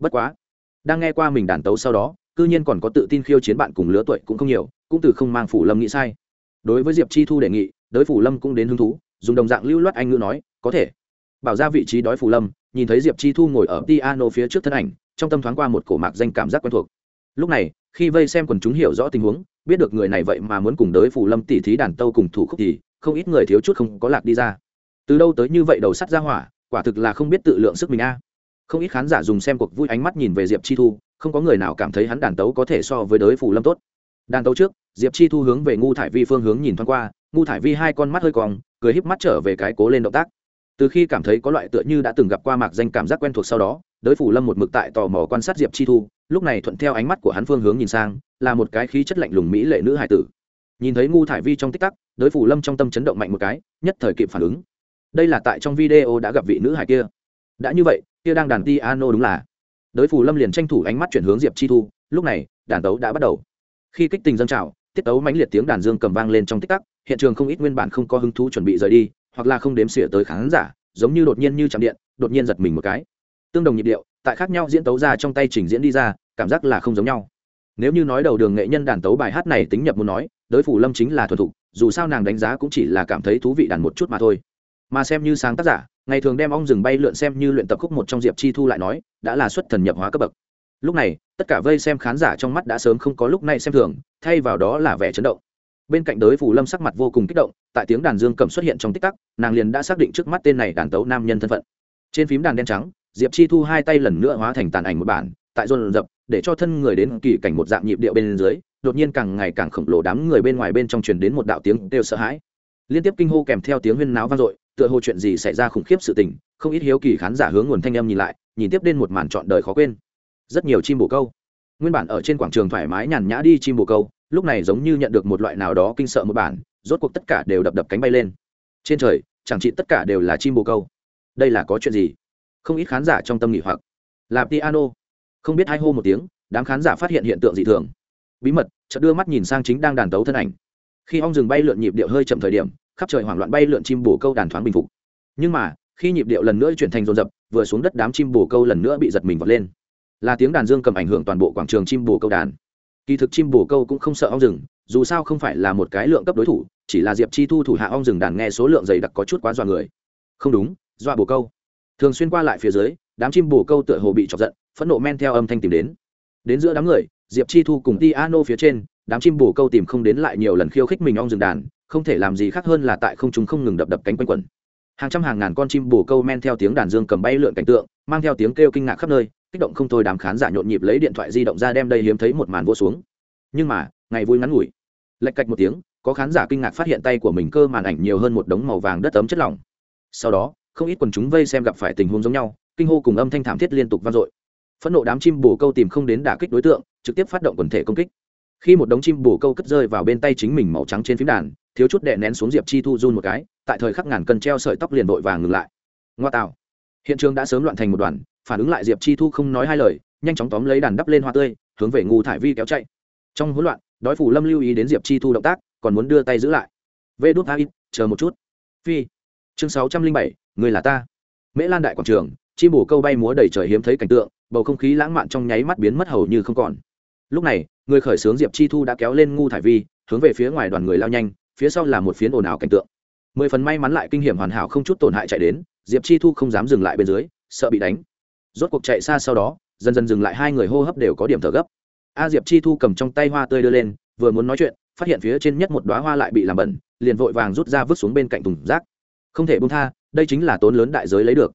bất quá, đang nghe qua mình đàn tấu sau đó, cư nhiên còn có tự tin khiêu chiến bạn cùng lứa tuổi cũng không nhiều, cũng từ không mang phủ lâm nghĩ sai. Đối với diệp chi thu đề nghị đới phủ lâm cũng đến hứng thú, dùng đồng dạng lưu loát anh ngữ nói, có thể. Bảo ra vị trí đói phủ lâm, nhìn thấy diệp chi thu ngồi ở piano phía trước thân ảnh, trong tâm thoáng qua một cổ mạc danh cảm giác quen thuộc. Lúc này, khi vây xem quần chúng hiểu rõ tình huống, biết được người này vậy mà muốn cùng đới phủ lâm tỉ thí đàn tâu cùng thủ khúc thì, không ít người thiếu chút không có lạc đi ra. Từ đâu tới như vậy đầu sắt ra hỏa, quả thực là không biết tự lượng sức mình a không ít khán giả dùng xem cuộc vui ánh mắt nhìn về diệp chi thu, không có người nào cảm thấy hắn đàn tấu có thể so với đới phủ lâm tốt. Đàn tấu trước, diệp chi thu hướng về ngu thải vi phương hướng nhìn thoáng qua, ngu thải vi hai con mắt hơi cong, cười híp mắt trở về cái cố lên động tác. Từ khi cảm thấy có loại tựa như đã từng gặp qua mạc danh cảm giác quen thuộc sau đó đới phủ lâm một mực tại tò mò quan sát diệp chi thu, lúc này thuận theo ánh mắt của hắn phương hướng nhìn sang, là một cái khí chất lạnh lùng mỹ lệ nữ hải tử. Nhìn thấy ngu thải vi trong tích tắc đới phủ lâm trong tâm chấn động mạnh một cái, nhất thời kịp phản ứng. Đây là tại trong video đã gặp vị nữ hải kia. Đã như vậy kia đang đàn piano đúng là. Đới phủ lâm liền tranh thủ ánh mắt chuyển hướng diệp chi thu, lúc này, đàn tấu đã bắt đầu. Khi kích tình dâng trào, tiết tấu mãnh liệt tiếng đàn dương cầm vang lên trong tích tắc, hiện trường không ít nguyên bản không có hứng thú chuẩn bị rời đi, hoặc là không đếm xỉa tới khán giả, giống như đột nhiên như chạm điện, đột nhiên giật mình một cái. Tương đồng nhịp điệu, tại khác nhau diễn tấu ra trong tay trình diễn đi ra, cảm giác là không giống nhau. Nếu như nói đầu đường nghệ nhân đàn tấu bài hát này tính nhập muốn nói, đới phủ lâm chính là thuần thục, dù sao nàng đánh giá cũng chỉ là cảm thấy thú vị đàn một chút mà thôi. Mà xem như sáng tác giả ngày thường đem ong rừng bay lượn xem như luyện tập khúc một trong diệp chi thu lại nói, đã là xuất thần nhập hóa cấp bậc. Lúc này, tất cả vây xem khán giả trong mắt đã sớm không có lúc này xem thường, thay vào đó là vẻ chấn động. Bên cạnh đới phù lâm sắc mặt vô cùng kích động, tại tiếng đàn dương cầm xuất hiện trong tích tắc, nàng liền đã xác định trước mắt tên này đàn tấu nam nhân thân phận. Trên phím đàn đen trắng, diệp chi thu hai tay lần nữa hóa thành tàn ảnh một bản, tại dồn dập, để cho thân người đến kỳ cảnh một dạng nhịp điệu bên dưới, đột nhiên càng ngày càng khổng lồ đám người bên ngoài bên trong truyền đến một đạo tiếng đều sợ hãi. Liên tiếp kinh hô kèm theo tiếng huyên náo vang dội tựa hồ chuyện gì xảy ra khủng khiếp sự tình, không ít hiếu kỳ khán giả hướng nguồn thanh âm nhìn lại, nhìn tiếp đến một màn trọn đời khó quên. Rất nhiều chim bồ câu. Nguyên bản ở trên quảng trường thoải mái nhàn nhã đi chim bồ câu, lúc này giống như nhận được một loại nào đó kinh sợ một bản, rốt cuộc tất cả đều đập đập cánh bay lên. Trên trời, chẳng chị tất cả đều là chim bồ câu. Đây là có chuyện gì? Không ít khán giả trong tâm nghỉ hoặc. Là piano. Không biết hai hô một tiếng, đám khán giả phát hiện hiện tượng dị thường. Bí mật, chợt đưa mắt nhìn sang chính đang đàn tấu thân ảnh khi ong rừng bay lượn nhịp điệu hơi chậm thời điểm, khắp trời hoảng loạn bay lượn chim bồ câu đàn thoáng bình phục. Nhưng mà, khi nhịp điệu lần nữa chuyển thành rồn rập, vừa xuống đất đám chim bồ câu lần nữa bị giật mình vọt lên. Là tiếng đàn dương cầm ảnh hưởng toàn bộ quảng trường chim bồ câu đàn. Kỳ thực chim bồ câu cũng không sợ ong rừng, dù sao không phải là một cái lượng cấp đối thủ, chỉ là diệp chi thu thủ hạ ong rừng đàn nghe số lượng dày đặc có chút quá dọa người. Không đúng, dọa bồ câu. Thường xuyên qua lại phía dưới, đám chim bồ câu tựa hồ bị chọc giận, phẫn nộ men theo âm thanh tìm đến. Đến giữa đám người, diệp chi thu cùng ti ano phía trên đám chim bồ câu tìm không đến lại nhiều lần khiêu khích mình ong rừng đàn, không thể làm gì khác hơn là tại không chúng không ngừng đập đập cánh quanh quẩn hàng trăm hàng ngàn con chim bồ câu men theo tiếng đàn dương cầm bay lượn cảnh tượng, mang theo tiếng kêu kinh ngạc khắp nơi, kích động không thôi đám khán giả nhộn nhịp lấy điện thoại di động ra đem đây hiếm thấy một màn vô xuống. Nhưng mà, ngày vui ngắn ngủi. Lệch cạch một tiếng, có khán giả kinh ngạc phát hiện tay của mình cơ màn ảnh nhiều hơn một đống màu vàng đất ấm chất lỏng. Sau đó, không ít quần chúng vây xem gặp phải tình huống giống nhau, kinh hô cùng âm thanh thảm thiết liên tục vang dội. Phẫn nộ đám chim bồ câu tìm không đến đả kích đối tượng, trực tiếp phát động quần thể công kích khi một đống chim bồ câu cất rơi vào bên tay chính mình màu trắng trên phím đàn, thiếu chút đệ nén xuống diệp chi thu run một cái, tại thời khắc ngàn cân treo sợi tóc liền vội vàng ngừng lại. Ngoa tạo. Hiện trường đã sớm loạn thành một đoàn, phản ứng lại diệp chi thu không nói hai lời, nhanh chóng tóm lấy đàn đắp lên hoa tươi, hướng về ngu thải vi kéo chạy. Trong hỗn loạn, đói phủ lâm lưu ý đến diệp chi thu động tác, còn muốn đưa tay giữ lại. Vê đốt a in chờ một chút. Phi. Chương sáu trăm linh bảy, người là ta. Mễ lan đại quảng trường, chim bồ câu bay múa đầy trời hiếm thấy cảnh tượng, bầu không khí lãng mạn trong nháy mắt biến mất hầu như không còn lúc này, người khởi xướng diệp chi thu đã kéo lên ngu thải vi, hướng về phía ngoài đoàn người lao nhanh, phía sau là một phiến ồn ào cảnh tượng. Mười phần may mắn lại kinh hiểm hoàn hảo không chút tổn hại chạy đến, diệp chi thu không dám dừng lại bên dưới, sợ bị đánh. Rốt cuộc chạy xa sau đó, dần dần dừng lại hai người hô hấp đều có điểm thở gấp. A diệp chi thu cầm trong tay hoa tươi đưa lên, vừa muốn nói chuyện, phát hiện phía trên nhất một đoá hoa lại bị làm bẩn, liền vội vàng rút ra vứt xuống bên cạnh thùng rác. Không thể bung tha, đây chính là tốn lớn đại giới lấy được.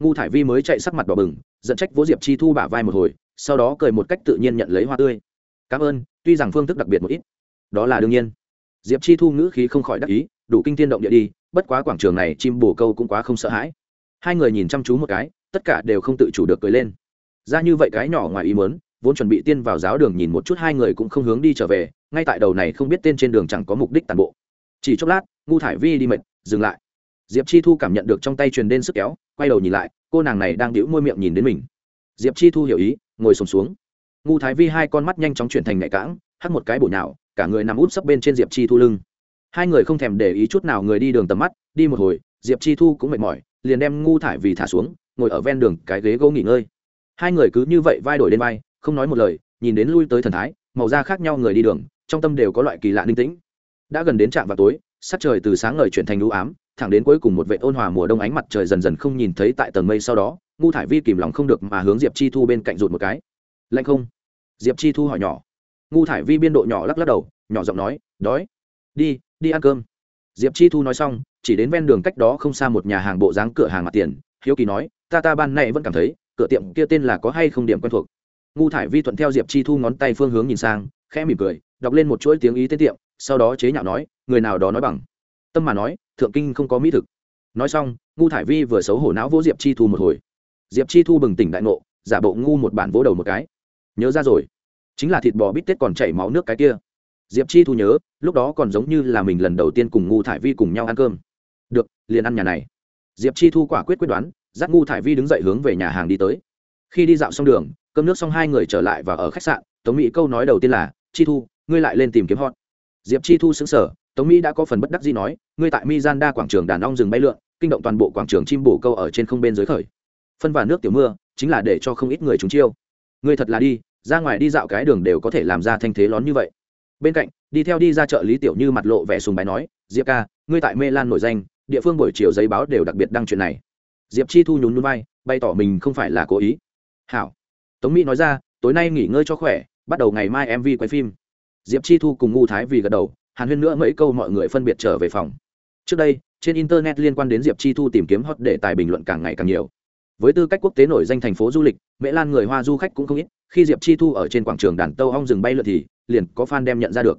Ngu thải vi mới chạy sắc mặt đỏ bừng dẫn trách vỗ diệp chi thu bả vai một hồi, sau đó cười một cách tự nhiên nhận lấy hoa tươi cảm ơn tuy rằng phương thức đặc biệt một ít. Đó là đương nhiên. Diệp chi thu ngữ khí không khỏi đắc ý đủ kinh tiên động địa đi bất quá quảng trường này chim bồ câu cũng quá không sợ hãi. Hai người nhìn chăm chú một cái tất cả đều không tự chủ được cười lên. Ra như vậy cái nhỏ ngoài ý mớn vốn chuẩn bị tiên vào giáo đường nhìn một chút hai người cũng không hướng đi trở về ngay tại đầu này không biết tên trên đường chẳng có mục đích tàn bộ. Chỉ chốc lát ngu thải vi đi mệt dừng lại. Diệp chi thu cảm nhận được trong tay truyền đến sức kéo quay đầu nhìn lại cô nàng này đang đĩu môi miệng nhìn đến mình. Diệp chi thu hiểu ý ngồi sùng xuống, xuống ngu thái vi hai con mắt nhanh chóng chuyển thành nhạy cãng hắt một cái bổ nhào, cả người nằm út sấp bên trên diệp chi thu lưng. Hai người không thèm để ý chút nào người đi đường tầm mắt, đi một hồi, diệp chi thu cũng mệt mỏi, liền đem ngu thải vì thả xuống, ngồi ở ven đường cái ghế gỗ nghỉ ngơi. Hai người cứ như vậy vai đổi lên vai, không nói một lời, nhìn đến lui tới thần thái, màu da khác nhau người đi đường, trong tâm đều có loại kỳ lạ ninh tĩnh. Đã gần đến trạm vào tối, sắc trời từ sáng ngời chuyển thành lũ ám, thẳng đến cuối cùng một vệ ôn hòa mùa đông ánh mặt trời dần dần không nhìn thấy tại tầng mây sau đó, ngu thải vi kìm lòng không được mà hướng diệp chi thu bên cạnh rụt một cái lạnh không? Diệp chi thu hỏi nhỏ. Ngu thải vi biên độ nhỏ lắc lắc đầu, nhỏ giọng nói, đói. Đi đi ăn cơm. Diệp chi thu nói xong, chỉ đến ven đường cách đó không xa một nhà hàng bộ dáng cửa hàng mặt tiền. Hiếu kỳ nói, ta ta ban nay vẫn cảm thấy, cửa tiệm kia tên là có hay không điểm quen thuộc. Ngu thải vi thuận theo diệp chi thu ngón tay phương hướng nhìn sang, khẽ mỉm cười, đọc lên một chuỗi tiếng ý tên tiệm, sau đó chế nhạo nói, người nào đó nói bằng. Tâm mà nói, thượng kinh không có mỹ thực. Nói xong, ngu thải vi vừa xấu hổ não vỗ diệp chi thu một hồi. Diệp chi thu bừng tỉnh đại ngộ, giả bộ ngu một bản vỗ đầu một cái nhớ ra rồi. Chính là thịt bò bít tết còn chảy máu nước cái kia. Diệp chi thu nhớ, lúc đó còn giống như là mình lần đầu tiên cùng ngu thải vi cùng nhau ăn cơm. Được, liền ăn nhà này. Diệp chi thu quả quyết quyết đoán, dắt ngu thải vi đứng dậy hướng về nhà hàng đi tới. Khi đi dạo xong đường, cơm nước xong hai người trở lại và ở khách sạn, tống mỹ câu nói đầu tiên là, chi thu, ngươi lại lên tìm kiếm hot. Diệp chi thu xứng sở tống mỹ đã có phần bất đắc gì nói, ngươi tại mi gian đa quảng trường đàn ong rừng bay lượn, kinh động toàn bộ quảng trường chim bổ câu ở trên không bên dưới khởi. Phân và nước tiểu mưa, chính là để cho không ít người chúng chiêu. Ngươi thật là đi ra ngoài đi dạo cái đường đều có thể làm ra thanh thế lón như vậy. Bên cạnh, đi theo đi ra chợ lý tiểu như mặt lộ vẻ sùng bái nói, diệp ca, ngươi tại mê lan nổi danh, địa phương buổi chiều giấy báo đều đặc biệt đăng chuyện này. Diệp chi thu nhún núi bay bày tỏ mình không phải là cố ý. Hảo. Tống mỹ nói ra, tối nay nghỉ ngơi cho khỏe, bắt đầu ngày mai mv quay phim. Diệp chi thu cùng ngu thái vì gật đầu, hàn huyên nữa mấy câu mọi người phân biệt trở về phòng. Trước đây, trên internet liên quan đến diệp chi thu tìm kiếm hot để tài bình luận càng ngày càng nhiều. Với tư cách quốc tế nổi danh thành phố du lịch mễ lan người hoa du khách cũng không ít khi diệp chi thu ở trên quảng trường đàn tâu hong rừng bay lượn thì liền có fan đem nhận ra được.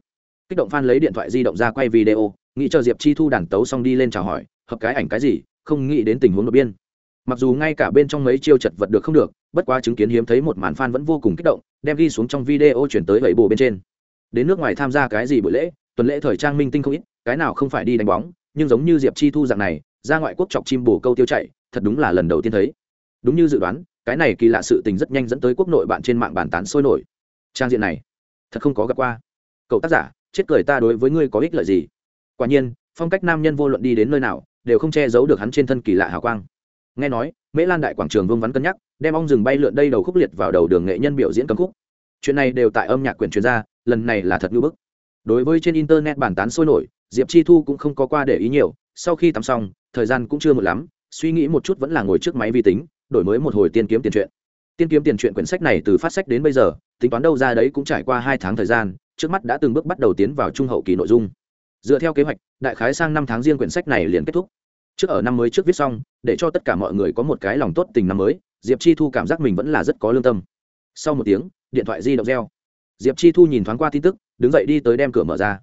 Kích động fan lấy điện thoại di động ra quay video, nghĩ cho diệp chi thu đàn tấu xong đi lên chào hỏi, hợp cái ảnh cái gì, không nghĩ đến tình huống đột biên mặc dù ngay cả bên trong mấy chiêu chật vật được không được, bất quá chứng kiến hiếm thấy một màn fan vẫn vô cùng kích động, đem ghi xuống trong video chuyển tới bảy bộ bên trên. Đến nước ngoài tham gia cái gì buổi lễ, tuần lễ thời trang minh tinh không ít, cái nào không phải đi đánh bóng, nhưng giống như diệp chi thu dạng này, ra ngoại quốc chọc chim bồ câu tiêu chạy, thật đúng là lần đầu tiên thấy. Đúng như dự đoán cái này kỳ lạ sự tình rất nhanh dẫn tới quốc nội bạn trên mạng bàn tán sôi nổi. Trang diện này, thật không có gặp qua. Cậu tác giả, chết cười ta đối với ngươi có ích lợi gì? Quả nhiên, phong cách nam nhân vô luận đi đến nơi nào, đều không che giấu được hắn trên thân kỳ lạ hào quang. Nghe nói, mễ lan đại quảng trường vương vắn cân nhắc, đem ong rừng bay lượn đây đầu khúc liệt vào đầu đường nghệ nhân biểu diễn cấm khúc. Chuyện này đều tại âm nhạc quyền chuyên gia lần này là thật ngưỡng bức. Đối với trên internet bản tán sôi nổi, diệp chi thu cũng không có qua để ý nhiều, sau khi tắm xong, thời gian cũng chưa một lắm, suy nghĩ một chút vẫn là ngồi trước máy vi tính đổi mới một hồi tiên kiếm tiền truyện. Tiên kiếm tiền truyện quyển sách này từ phát sách đến bây giờ, tính toán đâu ra đấy cũng trải qua hai tháng thời gian, trước mắt đã từng bước bắt đầu tiến vào trung hậu kỳ nội dung. Dựa theo kế hoạch, đại khái sang năm tháng riêng quyển sách này liền kết thúc. Trước ở năm mới trước viết xong, để cho tất cả mọi người có một cái lòng tốt tình năm mới, diệp chi thu cảm giác mình vẫn là rất có lương tâm. Sau một tiếng, điện thoại di động reo. Diệp chi thu nhìn thoáng qua tin tức, đứng dậy đi tới đem cửa mở ra.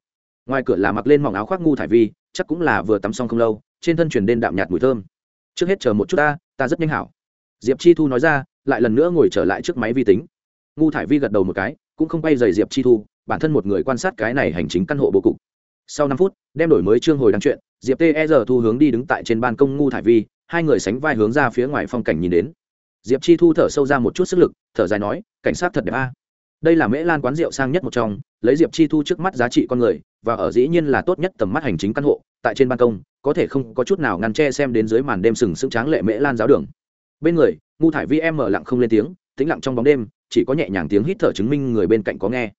Ngoài cửa là mặc lên mỏng áo khoác ngu thải vi, chắc cũng là vừa tắm xong không lâu, trên thân truyền đến đạm nhạt mùi thơm. Trước hết chờ một chút ta ta rất nhanh hảo diệp chi thu nói ra, lại lần nữa ngồi trở lại trước máy vi tính. Ngu thải vi gật đầu một cái, cũng không quay dày diệp chi thu, bản thân một người quan sát cái này hành chính căn hộ bố cục. Sau năm phút, đem đổi mới chương hồi đăng chuyện, diệp tê giờ thu hướng đi đứng tại trên ban công ngu thải vi, hai người sánh vai hướng ra phía ngoài phong cảnh nhìn đến. Diệp chi thu thở sâu ra một chút sức lực, thở dài nói, cảnh sát thật đẹp a. Đây là mễ lan quán rượu sang nhất một trong, lấy diệp chi thu trước mắt giá trị con người, và ở dĩ nhiên là tốt nhất tầm mắt hành chính căn hộ, tại trên ban công, có thể không có chút nào ngăn che xem đến dưới màn đêm sừng sững tráng lệ mễ lan giáo đường bên người, ngu thải vi em mở lặng không lên tiếng, tĩnh lặng trong bóng đêm, chỉ có nhẹ nhàng tiếng hít thở chứng minh người bên cạnh có nghe.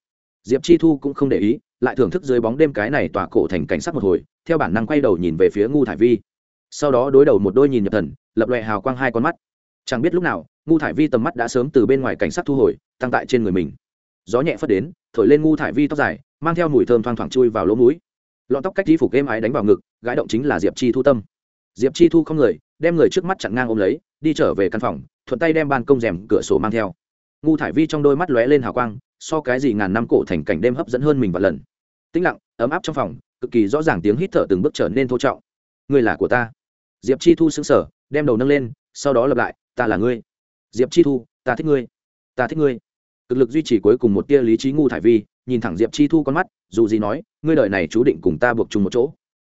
Diệp chi thu cũng không để ý, lại thưởng thức dưới bóng đêm cái này tỏa cổ thành cảnh sắc một hồi, theo bản năng quay đầu nhìn về phía ngu thải vi. Sau đó đối đầu một đôi nhìn nhập thần, lập loẹ hào quang hai con mắt. Chẳng biết lúc nào, ngu thải vi tầm mắt đã sớm từ bên ngoài cảnh sắc thu hồi, tăng tại trên người mình. Gió nhẹ phất đến, thổi lên ngu thải vi tóc dài, mang theo mùi thơm thoang thoảng chui vào lỗ mũi. Lọn tóc cách chi phục êm ái đánh vào ngực gái động chính là diệp chi thu tâm diệp chi thu không người, đem người trước mắt chặn ngang ôm lấy, đi trở về căn phòng, thuận tay đem ban công rèm cửa sổ mang theo. Ngu thải vi trong đôi mắt lóe lên hào quang, so cái gì ngàn năm cổ thành cảnh đêm hấp dẫn hơn mình và lần. Tĩnh lặng, ấm áp trong phòng, cực kỳ rõ ràng tiếng hít thở từng bước trở nên thô trọng. Ngươi là của ta. Diệp chi thu xứng sở đem đầu nâng lên, sau đó lặp lại, ta là ngươi. Diệp chi thu, ta thích ngươi. Ta thích ngươi. Cực lực duy trì cuối cùng một tia lý trí ngu thải vi, nhìn thẳng diệp chi thu con mắt, dù gì nói, ngươi đời này chú định cùng ta buộc chung một chỗ.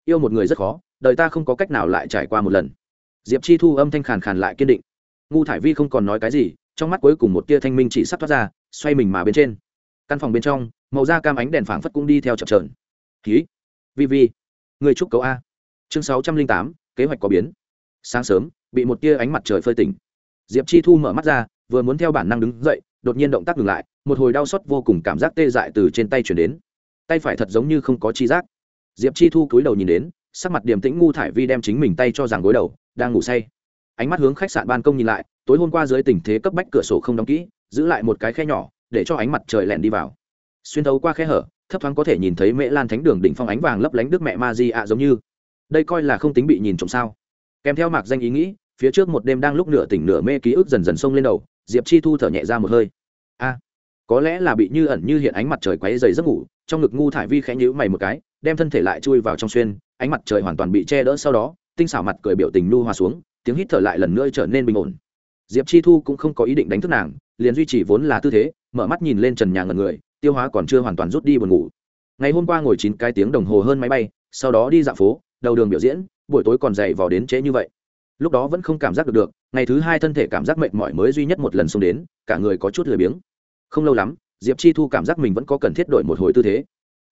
Yêu một người rất khó đời ta không có cách nào lại trải qua một lần. Diệp chi thu âm thanh khàn khàn lại kiên định. Ngu thải vi không còn nói cái gì, trong mắt cuối cùng một tia thanh minh chỉ sắp thoát ra, xoay mình mà bên trên. Căn phòng bên trong, màu da cam ánh đèn phảng phất cũng đi theo chập trờn ký vi vi. Người chúc cậu a. Chương sáu trăm linh tám, kế hoạch có biến. Sáng sớm, bị một tia ánh mặt trời phơi tỉnh. Diệp chi thu mở mắt ra, vừa muốn theo bản năng đứng dậy, đột nhiên động tác ngừng lại, một hồi đau xót vô cùng cảm giác tê dại từ trên tay chuyển đến. Tay phải thật giống như không có chi giác. Diệp chi thu cúi đầu nhìn đến sắc mặt điềm tĩnh ngu thải vi đem chính mình tay cho rằng gối đầu, đang ngủ say. Ánh mắt hướng khách sạn ban công nhìn lại, tối hôm qua dưới tình thế cấp bách cửa sổ không đóng kỹ, giữ lại một cái khe nhỏ, để cho ánh mặt trời lẹn đi vào. Xuyên thấu qua khe hở, thấp thoáng có thể nhìn thấy mễ lan thánh đường đỉnh phong ánh vàng lấp lánh đức mẹ ma di ạ giống như. Đây coi là không tính bị nhìn trộm sao. Kèm theo mạc danh ý nghĩ, phía trước một đêm đang lúc nửa tỉnh nửa mê ký ức dần dần sông lên đầu, diệp chi thu thở nhẹ ra một hơi. A, có lẽ là bị như ẩn như hiện ánh mặt trời quáy dày giấc ngủ, trong ngực ngu thải vi khẽ nhữ mày một cái, đem thân thể lại chui vào trong xuyên ánh mặt trời hoàn toàn bị che đỡ sau đó, tinh xảo mặt cười biểu tình nu hòa xuống, tiếng hít thở lại lần nữa trở nên bình ổn. Diệp chi thu cũng không có ý định đánh thức nàng, liền duy trì vốn là tư thế, mở mắt nhìn lên trần nhà ngần người, tiêu hóa còn chưa hoàn toàn rút đi buồn ngủ. Ngày hôm qua ngồi chín cái tiếng đồng hồ hơn máy bay, sau đó đi dạo phố, đầu đường biểu diễn, buổi tối còn dày vào đến trễ như vậy. Lúc đó vẫn không cảm giác được được, ngày thứ hai thân thể cảm giác mệt mỏi mới duy nhất một lần xông đến, cả người có chút lười biếng. Không lâu lắm, diệp chi thu cảm giác mình vẫn có cần thiết đổi một hồi tư thế.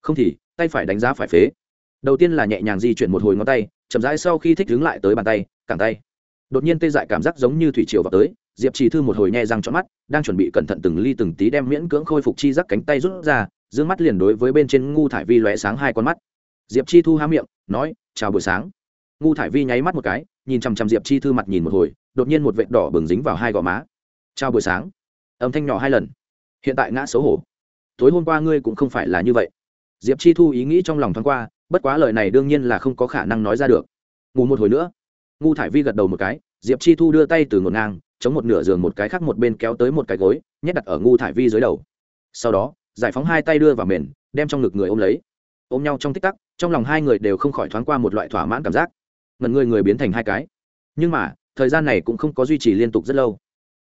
Không thì, tay phải đánh giá phải phế đầu tiên là nhẹ nhàng di chuyển một hồi ngón tay, chậm rãi sau khi thích đứng lại tới bàn tay, cẳng tay. Đột nhiên tê dại cảm giác giống như thủy triều vào tới, diệp trì thư một hồi nhẹ răng cho mắt, đang chuẩn bị cẩn thận từng ly từng tí đem miễn cưỡng khôi phục chi giác cánh tay rút ra giữ mắt liền đối với bên trên ngu thải vi lóe sáng hai con mắt. Diệp chi thu há miệng, nói, chào buổi sáng. Ngu thải vi nháy mắt một cái, nhìn chằm chằm diệp chi thư mặt nhìn một hồi, đột nhiên một vệt đỏ bừng dính vào hai gò má. Chào buổi sáng. Âm thanh nhỏ hai lần. Hiện tại ngã xấu hổ. Tối hôm qua ngươi cũng không phải là như vậy. Diệp chi thu ý nghĩ trong lòng thoáng qua bất quá lời này đương nhiên là không có khả năng nói ra được. Ngủ một hồi nữa. Ngu thải vi gật đầu một cái, diệp chi thu đưa tay từ ngột ngang, chống một nửa giường một cái khác một bên kéo tới một cái gối, nhét đặt ở ngu thải vi dưới đầu. Sau đó, giải phóng hai tay đưa vào mền, đem trong ngực người ôm lấy. Ôm nhau trong tích tắc, trong lòng hai người đều không khỏi thoáng qua một loại thỏa mãn cảm giác. Ngần người người biến thành hai cái. Nhưng mà, thời gian này cũng không có duy trì liên tục rất lâu.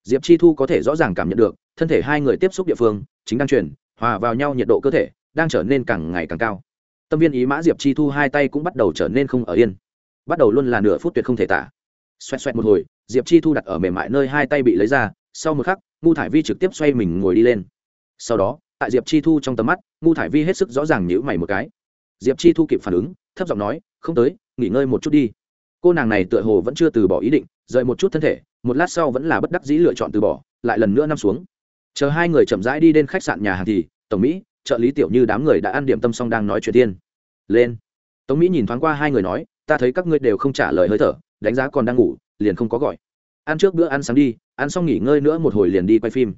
Diệp chi thu có thể rõ ràng cảm nhận được, thân thể hai người tiếp xúc địa phương, chính đang chuyển, hòa vào nhau nhiệt độ cơ thể, đang trở nên càng ngày càng cao tâm viên ý mã diệp chi thu hai tay cũng bắt đầu trở nên không ở yên. Bắt đầu luôn là nửa phút tuyệt không thể tả. Xoẹt xoẹt một hồi, diệp chi thu đặt ở mềm mại nơi hai tay bị lấy ra, sau một khắc, ngu thải vi trực tiếp xoay mình ngồi đi lên. Sau đó, tại diệp chi thu trong tầm mắt, ngu thải vi hết sức rõ ràng nhữ mày một cái. Diệp chi thu kịp phản ứng, thấp giọng nói, không tới, nghỉ ngơi một chút đi. Cô nàng này tựa hồ vẫn chưa từ bỏ ý định, rời một chút thân thể, một lát sau vẫn là bất đắc dĩ lựa chọn từ bỏ, lại lần nữa nằm xuống. Chờ hai người chậm rãi đi đến khách sạn nhà hàng thì, tổng mỹ, trợ lý tiểu như đám người đã ăn điểm tâm xong đang nói chuyện tiên lên. Tống mỹ nhìn thoáng qua hai người nói, ta thấy các ngươi đều không trả lời hơi thở, đánh giá còn đang ngủ, liền không có gọi. Ăn trước bữa ăn sáng đi, ăn xong nghỉ ngơi nữa một hồi liền đi quay phim.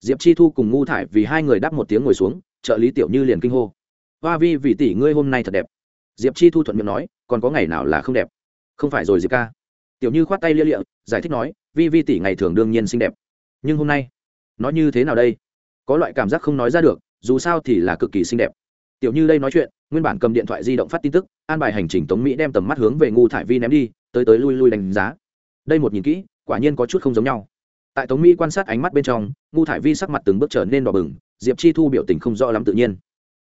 Diệp chi thu cùng ngu thải vì hai người đáp một tiếng ngồi xuống, trợ lý tiểu như liền kinh hô. Hoa vi, vì tỷ ngươi hôm nay thật đẹp. Diệp chi thu thuận miệng nói, còn có ngày nào là không đẹp? Không phải rồi diệp ca. Tiểu như khoát tay lia lịa, giải thích nói, vi vi tỷ ngày thường đương nhiên xinh đẹp. Nhưng hôm nay, nó như thế nào đây? Có loại cảm giác không nói ra được, dù sao thì là cực kỳ xinh đẹp tiểu như đây nói chuyện, nguyên bản cầm điện thoại di động phát tin tức, an bài hành trình tống mỹ đem tầm mắt hướng về ngu thải vi ném đi, tới tới lui lui đánh giá. Đây một nhìn kỹ, quả nhiên có chút không giống nhau. Tại tống mỹ quan sát ánh mắt bên trong ngu thải vi sắc mặt từng bước trở nên đỏ bừng, diệp chi thu biểu tình không rõ lắm tự nhiên.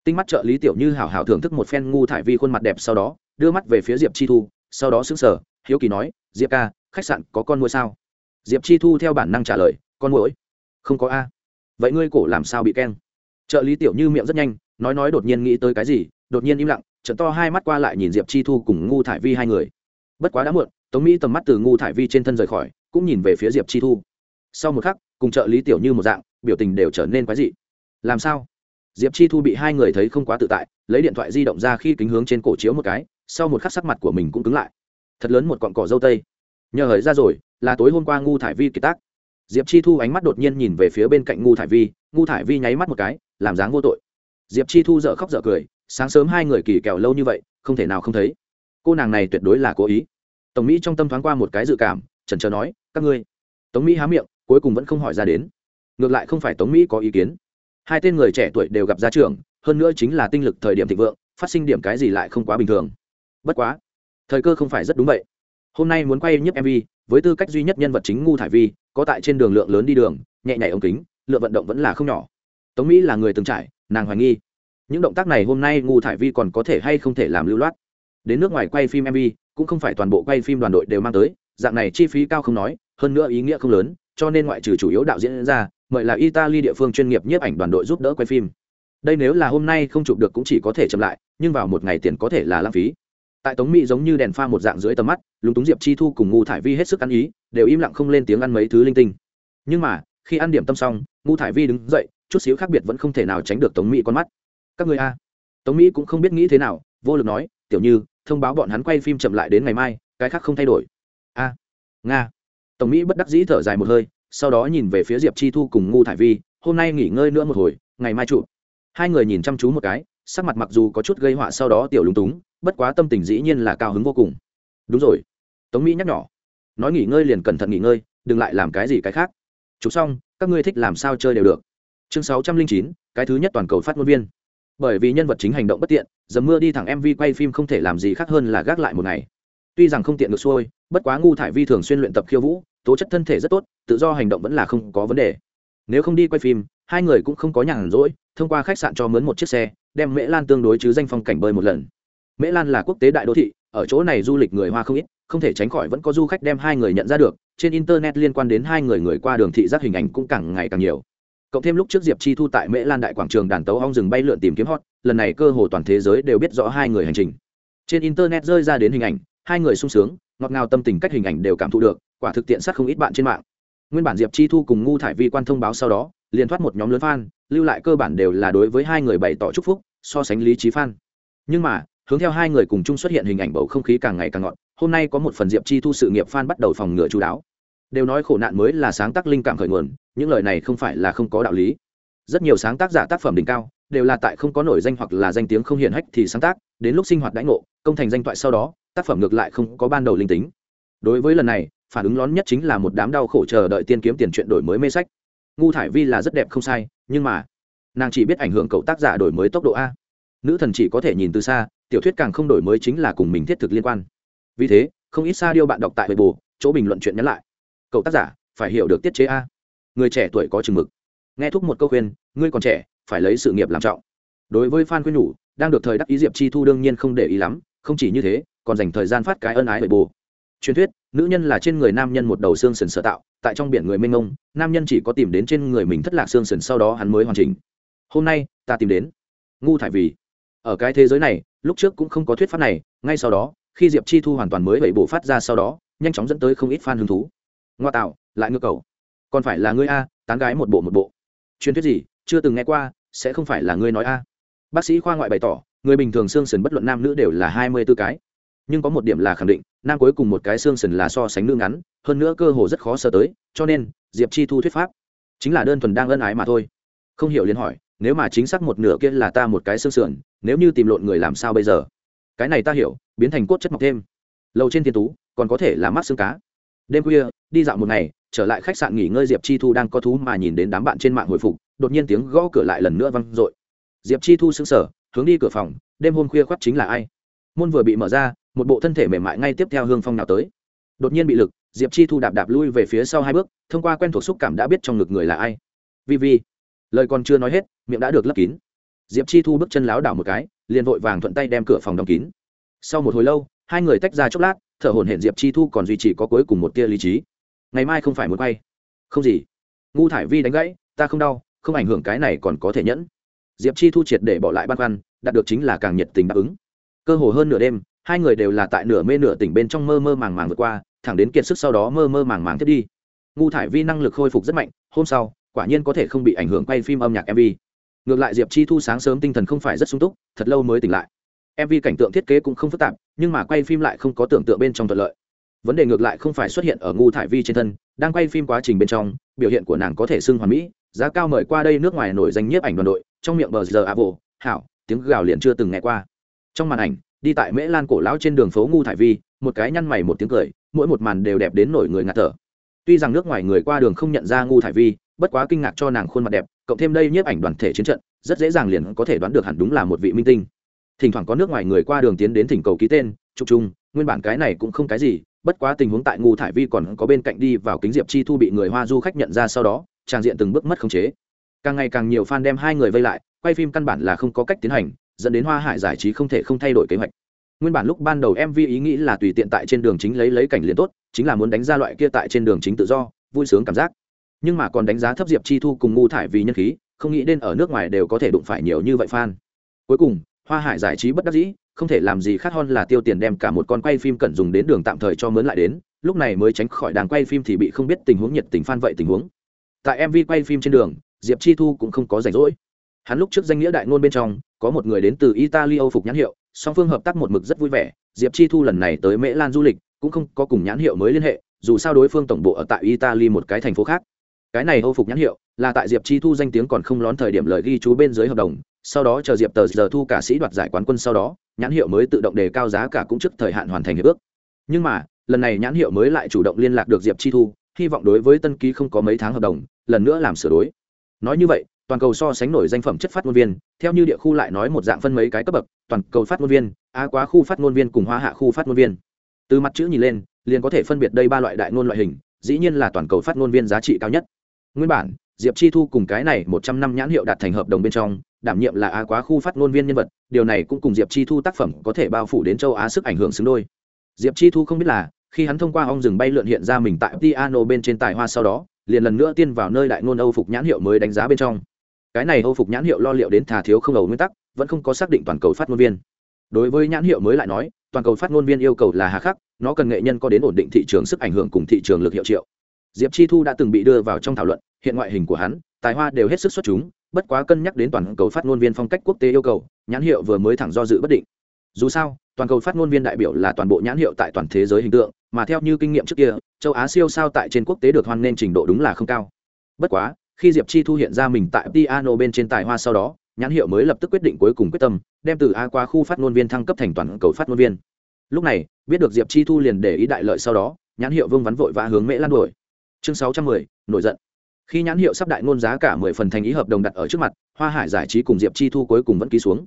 Tinh mắt trợ lý tiểu như hảo hảo thưởng thức một phen ngu thải vi khuôn mặt đẹp sau đó, đưa mắt về phía diệp chi thu, sau đó xứng sở hiếu kỳ nói, diệp ca, khách sạn có con nuôi sao? Diệp chi thu theo bản năng trả lời, con mũi không có a. Vậy ngươi cổ làm sao bị keng? Trợ lý tiểu như miệng rất nhanh nói nói đột nhiên nghĩ tới cái gì, đột nhiên im lặng, trận to hai mắt qua lại nhìn diệp chi thu cùng ngu thải vi hai người. Bất quá đã muộn, tống mỹ tầm mắt từ ngu thải vi trên thân rời khỏi, cũng nhìn về phía diệp chi thu. Sau một khắc, cùng trợ lý tiểu như một dạng, biểu tình đều trở nên quái dị. Làm sao? Diệp chi thu bị hai người thấy không quá tự tại, lấy điện thoại di động ra khi kính hướng trên cổ chiếu một cái, sau một khắc sắc mặt của mình cũng cứng lại. Thật lớn một cọn cỏ dâu tây. Nhờ hởi ra rồi, là tối hôm qua ngu thải vi kiệt tác. Diệp chi thu ánh mắt đột nhiên nhìn về phía bên cạnh ngu thải vi ngu thải vi nháy mắt một cái, làm dáng vô tội diệp chi thu dợ khóc dợ cười, sáng sớm hai người kỳ kèo lâu như vậy, không thể nào không thấy. Cô nàng này tuyệt đối là cố ý. Tổng mỹ trong tâm thoáng qua một cái dự cảm trần trờ nói, các ngươi. Tống mỹ há miệng, cuối cùng vẫn không hỏi ra đến. Ngược lại không phải tống mỹ có ý kiến. Hai tên người trẻ tuổi đều gặp ra trường, hơn nữa chính là tinh lực thời điểm thịnh vượng, phát sinh điểm cái gì lại không quá bình thường. Bất quá, thời cơ không phải rất đúng vậy. Hôm nay muốn quay nhấp mv với tư cách duy nhất nhân vật chính ngu thải vi, có tại trên đường lượng lớn đi đường, nhẹ nhảy ống kính, lượng vận động vẫn là không nhỏ. Tống mỹ là người từng trải nàng hoài nghi. Những động tác này hôm nay ngu thải vi còn có thể hay không thể làm lưu loát. Đến nước ngoài quay phim mv cũng không phải toàn bộ quay phim đoàn đội đều mang tới, dạng này chi phí cao không nói, hơn nữa ý nghĩa không lớn, cho nên ngoại trừ chủ yếu đạo diễn ra, mời là italy địa phương chuyên nghiệp nhiếp ảnh đoàn đội giúp đỡ quay phim. Đây nếu là hôm nay không chụp được cũng chỉ có thể chậm lại, nhưng vào một ngày tiền có thể là lãng phí. Tại tống mỹ giống như đèn pha một dạng dưới tầm mắt, lúng túng diệp chi thu cùng ngu thải vi hết sức ăn ý, đều im lặng không lên tiếng ăn mấy thứ linh tinh. Nhưng mà, khi ăn điểm tâm xong ngu thải vi đứng dậy chút xíu khác biệt vẫn không thể nào tránh được tống mỹ con mắt. Các người a. Tống mỹ cũng không biết nghĩ thế nào, vô lực nói, tiểu như, thông báo bọn hắn quay phim chậm lại đến ngày mai, cái khác không thay đổi. A. Nga. Tổng mỹ bất đắc dĩ thở dài một hơi, sau đó nhìn về phía diệp chi thu cùng ngu thải vi, hôm nay nghỉ ngơi nữa một hồi, ngày mai trụ. Hai người nhìn chăm chú một cái, sắc mặt mặc dù có chút gây họa sau đó tiểu lúng túng, bất quá tâm tình dĩ nhiên là cao hứng vô cùng. Đúng rồi. Tống mỹ nhắc nhỏ nói nghỉ ngơi liền cẩn thận nghỉ ngơi, đừng lại làm cái gì cái khác. Chụp xong, các ngươi thích làm sao chơi đều được chương sáu trăm linh chín, cái thứ nhất toàn cầu phát ngôn viên. Bởi vì nhân vật chính hành động bất tiện dầm mưa đi thẳng mv quay phim không thể làm gì khác hơn là gác lại một ngày. Tuy rằng không tiện được xuôi, bất quá ngu thải vi thường xuyên luyện tập khiêu vũ, tố chất thân thể rất tốt, tự do hành động vẫn là không có vấn đề. Nếu không đi quay phim, hai người cũng không có nhàn rỗi, thông qua khách sạn cho mướn một chiếc xe, đem mễ lan tương đối chứ danh phong cảnh bơi một lần. Mễ lan là quốc tế đại đô thị, ở chỗ này du lịch người hoa không ít, không thể tránh khỏi vẫn có du khách đem hai người nhận ra được, trên internet liên quan đến hai người người qua đường thị giác hình ảnh cũng càng ngày càng nhiều cộng thêm lúc trước diệp chi thu tại mễ lan đại quảng trường đàn tấu ong rừng bay lượn tìm kiếm hot, lần này cơ hồ toàn thế giới đều biết rõ hai người hành trình. Trên internet rơi ra đến hình ảnh, hai người sung sướng, ngọt ngào tâm tình cách hình ảnh đều cảm thụ được, quả thực tiện sát không ít bạn trên mạng. Nguyên bản diệp chi thu cùng ngu thải vi quan thông báo sau đó, liền thoát một nhóm lớn fan, lưu lại cơ bản đều là đối với hai người bày tỏ chúc phúc, so sánh lý trí fan. Nhưng mà, hướng theo hai người cùng chung xuất hiện hình ảnh bầu không khí càng ngày càng ngọt, hôm nay có một phần diệp chi thu sự nghiệp fan bắt đầu phòng ngừa chú đáo đều nói khổ nạn mới là sáng tác linh cảm khởi nguồn, những lời này không phải là không có đạo lý. Rất nhiều sáng tác giả tác phẩm đỉnh cao, đều là tại không có nổi danh hoặc là danh tiếng không hiển hách thì sáng tác, đến lúc sinh hoạt đãi ngộ, công thành danh toại sau đó, tác phẩm ngược lại không có ban đầu linh tính. Đối với lần này, phản ứng lớn nhất chính là một đám đau khổ chờ đợi tiên kiếm tiền chuyện đổi mới mê sách. Ngu thải vi là rất đẹp không sai, nhưng mà, nàng chỉ biết ảnh hưởng cậu tác giả đổi mới tốc độ a. Nữ thần chỉ có thể nhìn từ xa, tiểu thuyết càng không đổi mới chính là cùng mình thiết thực liên quan. Vì thế, không ít xa điêu bạn đọc tại bề bù chỗ bình luận chuyện nhắn lại cậu tác giả, phải hiểu được tiết chế a. Người trẻ tuổi có chừng mực. Nghe thúc một câu khuyên, ngươi còn trẻ, phải lấy sự nghiệp làm trọng. Đối với phan khuyên nhủ, đang được thời đắc ý diệp chi thu đương nhiên không để ý lắm, không chỉ như thế, còn dành thời gian phát cái ân ái bởi bù truyền thuyết, nữ nhân là trên người nam nhân một đầu xương sần sở tạo, tại trong biển người mênh mông, nam nhân chỉ có tìm đến trên người mình thất lạc xương sần sau đó hắn mới hoàn chỉnh. Hôm nay, ta tìm đến ngu thải vì ở cái thế giới này, lúc trước cũng không có thuyết pháp này, ngay sau đó, khi diệp chi thu hoàn toàn mới vậy bổ phát ra sau đó, nhanh chóng dẫn tới không ít fan hứng thú ngoa tạo, lại ngược cầu. Còn phải là ngươi a, tán gái một bộ một bộ. Truyền thuyết gì, chưa từng nghe qua, sẽ không phải là ngươi nói a. Bác sĩ khoa ngoại bày tỏ, người bình thường xương sần bất luận nam nữ đều là hai mươi b ố cái. Nhưng có một điểm là khẳng định, nam cuối cùng một cái xương sần là so sánh nữ ngắn, hơn nữa cơ hồ rất khó sơ tới, cho nên, diệp chi thu thuyết pháp. Chính là đơn thuần đang ân ái mà thôi. Không hiểu liền hỏi, nếu mà chính xác một nửa kia là ta một cái xương sườn, nếu như tìm lộn người làm sao bây giờ? Cái này ta hiểu, biến thành cốt chất mọc thêm. Lầu trên thiên tú, còn có thể là mắt xương cá đêm khuya, đi dạo một ngày, trở lại khách sạn nghỉ ngơi diệp chi thu đang có thú mà nhìn đến đám bạn trên mạng hồi phục, đột nhiên tiếng gõ cửa lại lần nữa văng r ộ i diệp chi thu xứng sở hướng đi cửa phòng, đêm hôm khuya khoác chính là ai? Môn vừa bị mở ra, một bộ thân thể mềm mại ngay tiếp theo hương phong nào tới. Đột nhiên bị lực, diệp chi thu đạp đạp lui về phía sau hai bước, thông qua quen thuộc xúc cảm đã biết trong ngực người là ai. Vi vi. Lời còn chưa nói hết, miệng đã được lấp kín. Diệp chi thu bước chân láo đảo một cái, liền vội vàng thuận tay đem cửa phòng đóng kín. Sau một hồi lâu, hai người tách ra chốc lát thở hồn hển diệp chi thu còn duy trì có cuối cùng một tia lý trí. Ngày mai không phải muốn quay. Không gì. Ngu thải vi đánh gãy, ta không đau, không ảnh hưởng cái này còn có thể nhẫn. Diệp chi thu triệt để bỏ lại băn khoăn, đạt được chính là càng nhiệt tình đáp ứng. Cơ hồ hơn nửa đêm, hai người đều là tại nửa mê nửa tỉnh bên trong mơ mơ màng màng vượt qua, thẳng đến kiệt sức sau đó mơ mơ màng màng thiết đi. Ngu thải vi năng lực khôi phục rất mạnh, hôm sau, quả nhiên có thể không bị ảnh hưởng quay phim âm nhạc mv ngược lại diệp chi thu sáng sớm tinh thần không phải rất sung túc, thật lâu mới tỉnh lại mv cảnh tượng thiết kế cũng không phức tạp, nhưng mà quay phim lại không có tưởng tượng bên trong thuận lợi. Vấn đề ngược lại không phải xuất hiện ở ngu thải vi trên thân, đang quay phim quá trình bên trong, biểu hiện của nàng có thể xưng hoàn mỹ, giá cao mời qua đây nước ngoài nổi danh nhiếp ảnh đoàn đội, trong miệng bờ giờ a vô hảo, tiếng gào liền chưa từng nghe qua. Trong màn ảnh, đi tại mễ lan cổ lão trên đường phố ngu thải vi, một cái nhăn mày một tiếng cười, mỗi một màn đều đẹp đến nổi người ngạt thở. Tuy rằng nước ngoài người qua đường không nhận ra ngu thải vi, bất quá kinh ngạc cho nàng khuôn mặt đẹp, cộng thêm đây nhiếp ảnh đoàn thể chiến trận, rất dễ dàng liền có thể đoán được hẳn đúng là một vị minh tinh thỉnh thoảng có nước ngoài người qua đường tiến đến thỉnh cầu ký tên, chụp chung, nguyên bản cái này cũng không cái gì, bất quá tình huống tại ngu thải vi còn có bên cạnh đi vào kính diệp chi thu bị người hoa du khách nhận ra sau đó trang diện từng bước mất khống chế. Càng ngày càng nhiều fan đem hai người vây lại, quay phim căn bản là không có cách tiến hành, dẫn đến hoa hải giải trí không thể không thay đổi kế hoạch. Nguyên bản lúc ban đầu mv ý nghĩ là tùy tiện tại trên đường chính lấy lấy cảnh liền tốt, chính là muốn đánh ra loại kia tại trên đường chính tự do, vui sướng cảm giác. Nhưng mà còn đánh giá thấp diệp chi thu cùng ngu thải vì nhân khí, không nghĩ đến ở nước ngoài đều có thể đụng phải nhiều như vậy fan. Cuối cùng hoa hải giải trí bất đắc dĩ, không thể làm gì khác hơn là tiêu tiền đem cả một con quay phim cần dùng đến đường tạm thời cho mướn lại đến, lúc này mới tránh khỏi đàng quay phim thì bị không biết tình huống nhiệt tình fan vậy tình huống. Tại mv quay phim trên đường, diệp chi thu cũng không có rảnh rỗi. Hắn lúc trước danh nghĩa đại ngôn bên trong, có một người đến từ italy âu phục nhãn hiệu, song phương hợp tác một mực rất vui vẻ, diệp chi thu lần này tới mễ lan du lịch, cũng không có cùng nhãn hiệu mới liên hệ, dù sao đối phương tổng bộ ở tại italy một cái thành phố khác. Cái này âu phục nhãn hiệu là tại diệp chi thu danh tiếng còn không lón thời điểm lời ghi chú bên dưới hợp đồng sau đó chờ diệp tờ giờ thu cả sĩ đoạt giải quán quân sau đó, nhãn hiệu mới tự động đề cao giá cả cũng trước thời hạn hoàn thành hiệp ước. Nhưng mà, lần này nhãn hiệu mới lại chủ động liên lạc được diệp chi thu, hy vọng đối với tân ký không có mấy tháng hợp đồng, lần nữa làm sửa đối nói như vậy, toàn cầu so sánh nổi danh phẩm chất phát ngôn viên, theo như địa khu lại nói một dạng phân mấy cái cấp bậc, toàn cầu phát ngôn viên á quá khu phát ngôn viên cùng hoa hạ khu phát ngôn viên. Từ mặt chữ nhìn lên, liền có thể phân biệt đây ba loại đại ngôn loại hình, dĩ nhiên là toàn cầu phát ngôn viên giá trị cao nhất. Nguyên bản diệp chi thu cùng cái này một trăm năm nhãn hiệu đạt thành hợp đồng bên trong, đảm nhiệm là á quá khu phát ngôn viên nhân vật, điều này cũng cùng diệp chi thu tác phẩm có thể bao phủ đến châu á sức ảnh hưởng xứng đôi. Diệp chi thu không biết là, khi hắn thông qua ong rừng bay lượn hiện ra mình tại piano bên trên tài hoa sau đó, liền lần nữa tiên vào nơi đại ngôn âu phục nhãn hiệu mới đánh giá bên trong. Cái này âu phục nhãn hiệu lo liệu đến thà thiếu không ẩu nguyên tắc, vẫn không có xác định toàn cầu phát ngôn viên. Đối với nhãn hiệu mới lại nói, toàn cầu phát ngôn viên yêu cầu là hà khắc, nó cần nghệ nhân có đến ổn định thị trường sức ảnh hưởng cùng thị trường lực hiệu triệu diệp chi thu đã từng bị đưa vào trong thảo luận, hiện ngoại hình của hắn, tài hoa đều hết sức xuất chúng, bất quá cân nhắc đến toàn cầu phát ngôn viên phong cách quốc tế yêu cầu, nhãn hiệu vừa mới thẳng do dự bất định. Dù sao, toàn cầu phát ngôn viên đại biểu là toàn bộ nhãn hiệu tại toàn thế giới hình tượng, mà theo như kinh nghiệm trước kia, châu á siêu sao tại trên quốc tế được hoan nên trình độ đúng là không cao. Bất quá, khi diệp chi thu hiện ra mình tại piano bên trên tài hoa sau đó, nhãn hiệu mới lập tức quyết định cuối cùng quyết tâm, đem từ a qua khu phát ngôn viên thăng cấp thành toàn cầu phát ngôn viên. Lúc này, biết được diệp chi thu liền để ý đại lợi sau đó, nhãn hiệu vương vắn vội vã hướng mễ lan đuổi chương sáu trăm mười, nổi giận. Khi nhãn hiệu sắp đại ngôn giá cả mười phần thành ý hợp đồng đặt ở trước mặt, hoa hải giải trí cùng diệp chi thu cuối cùng vẫn ký xuống.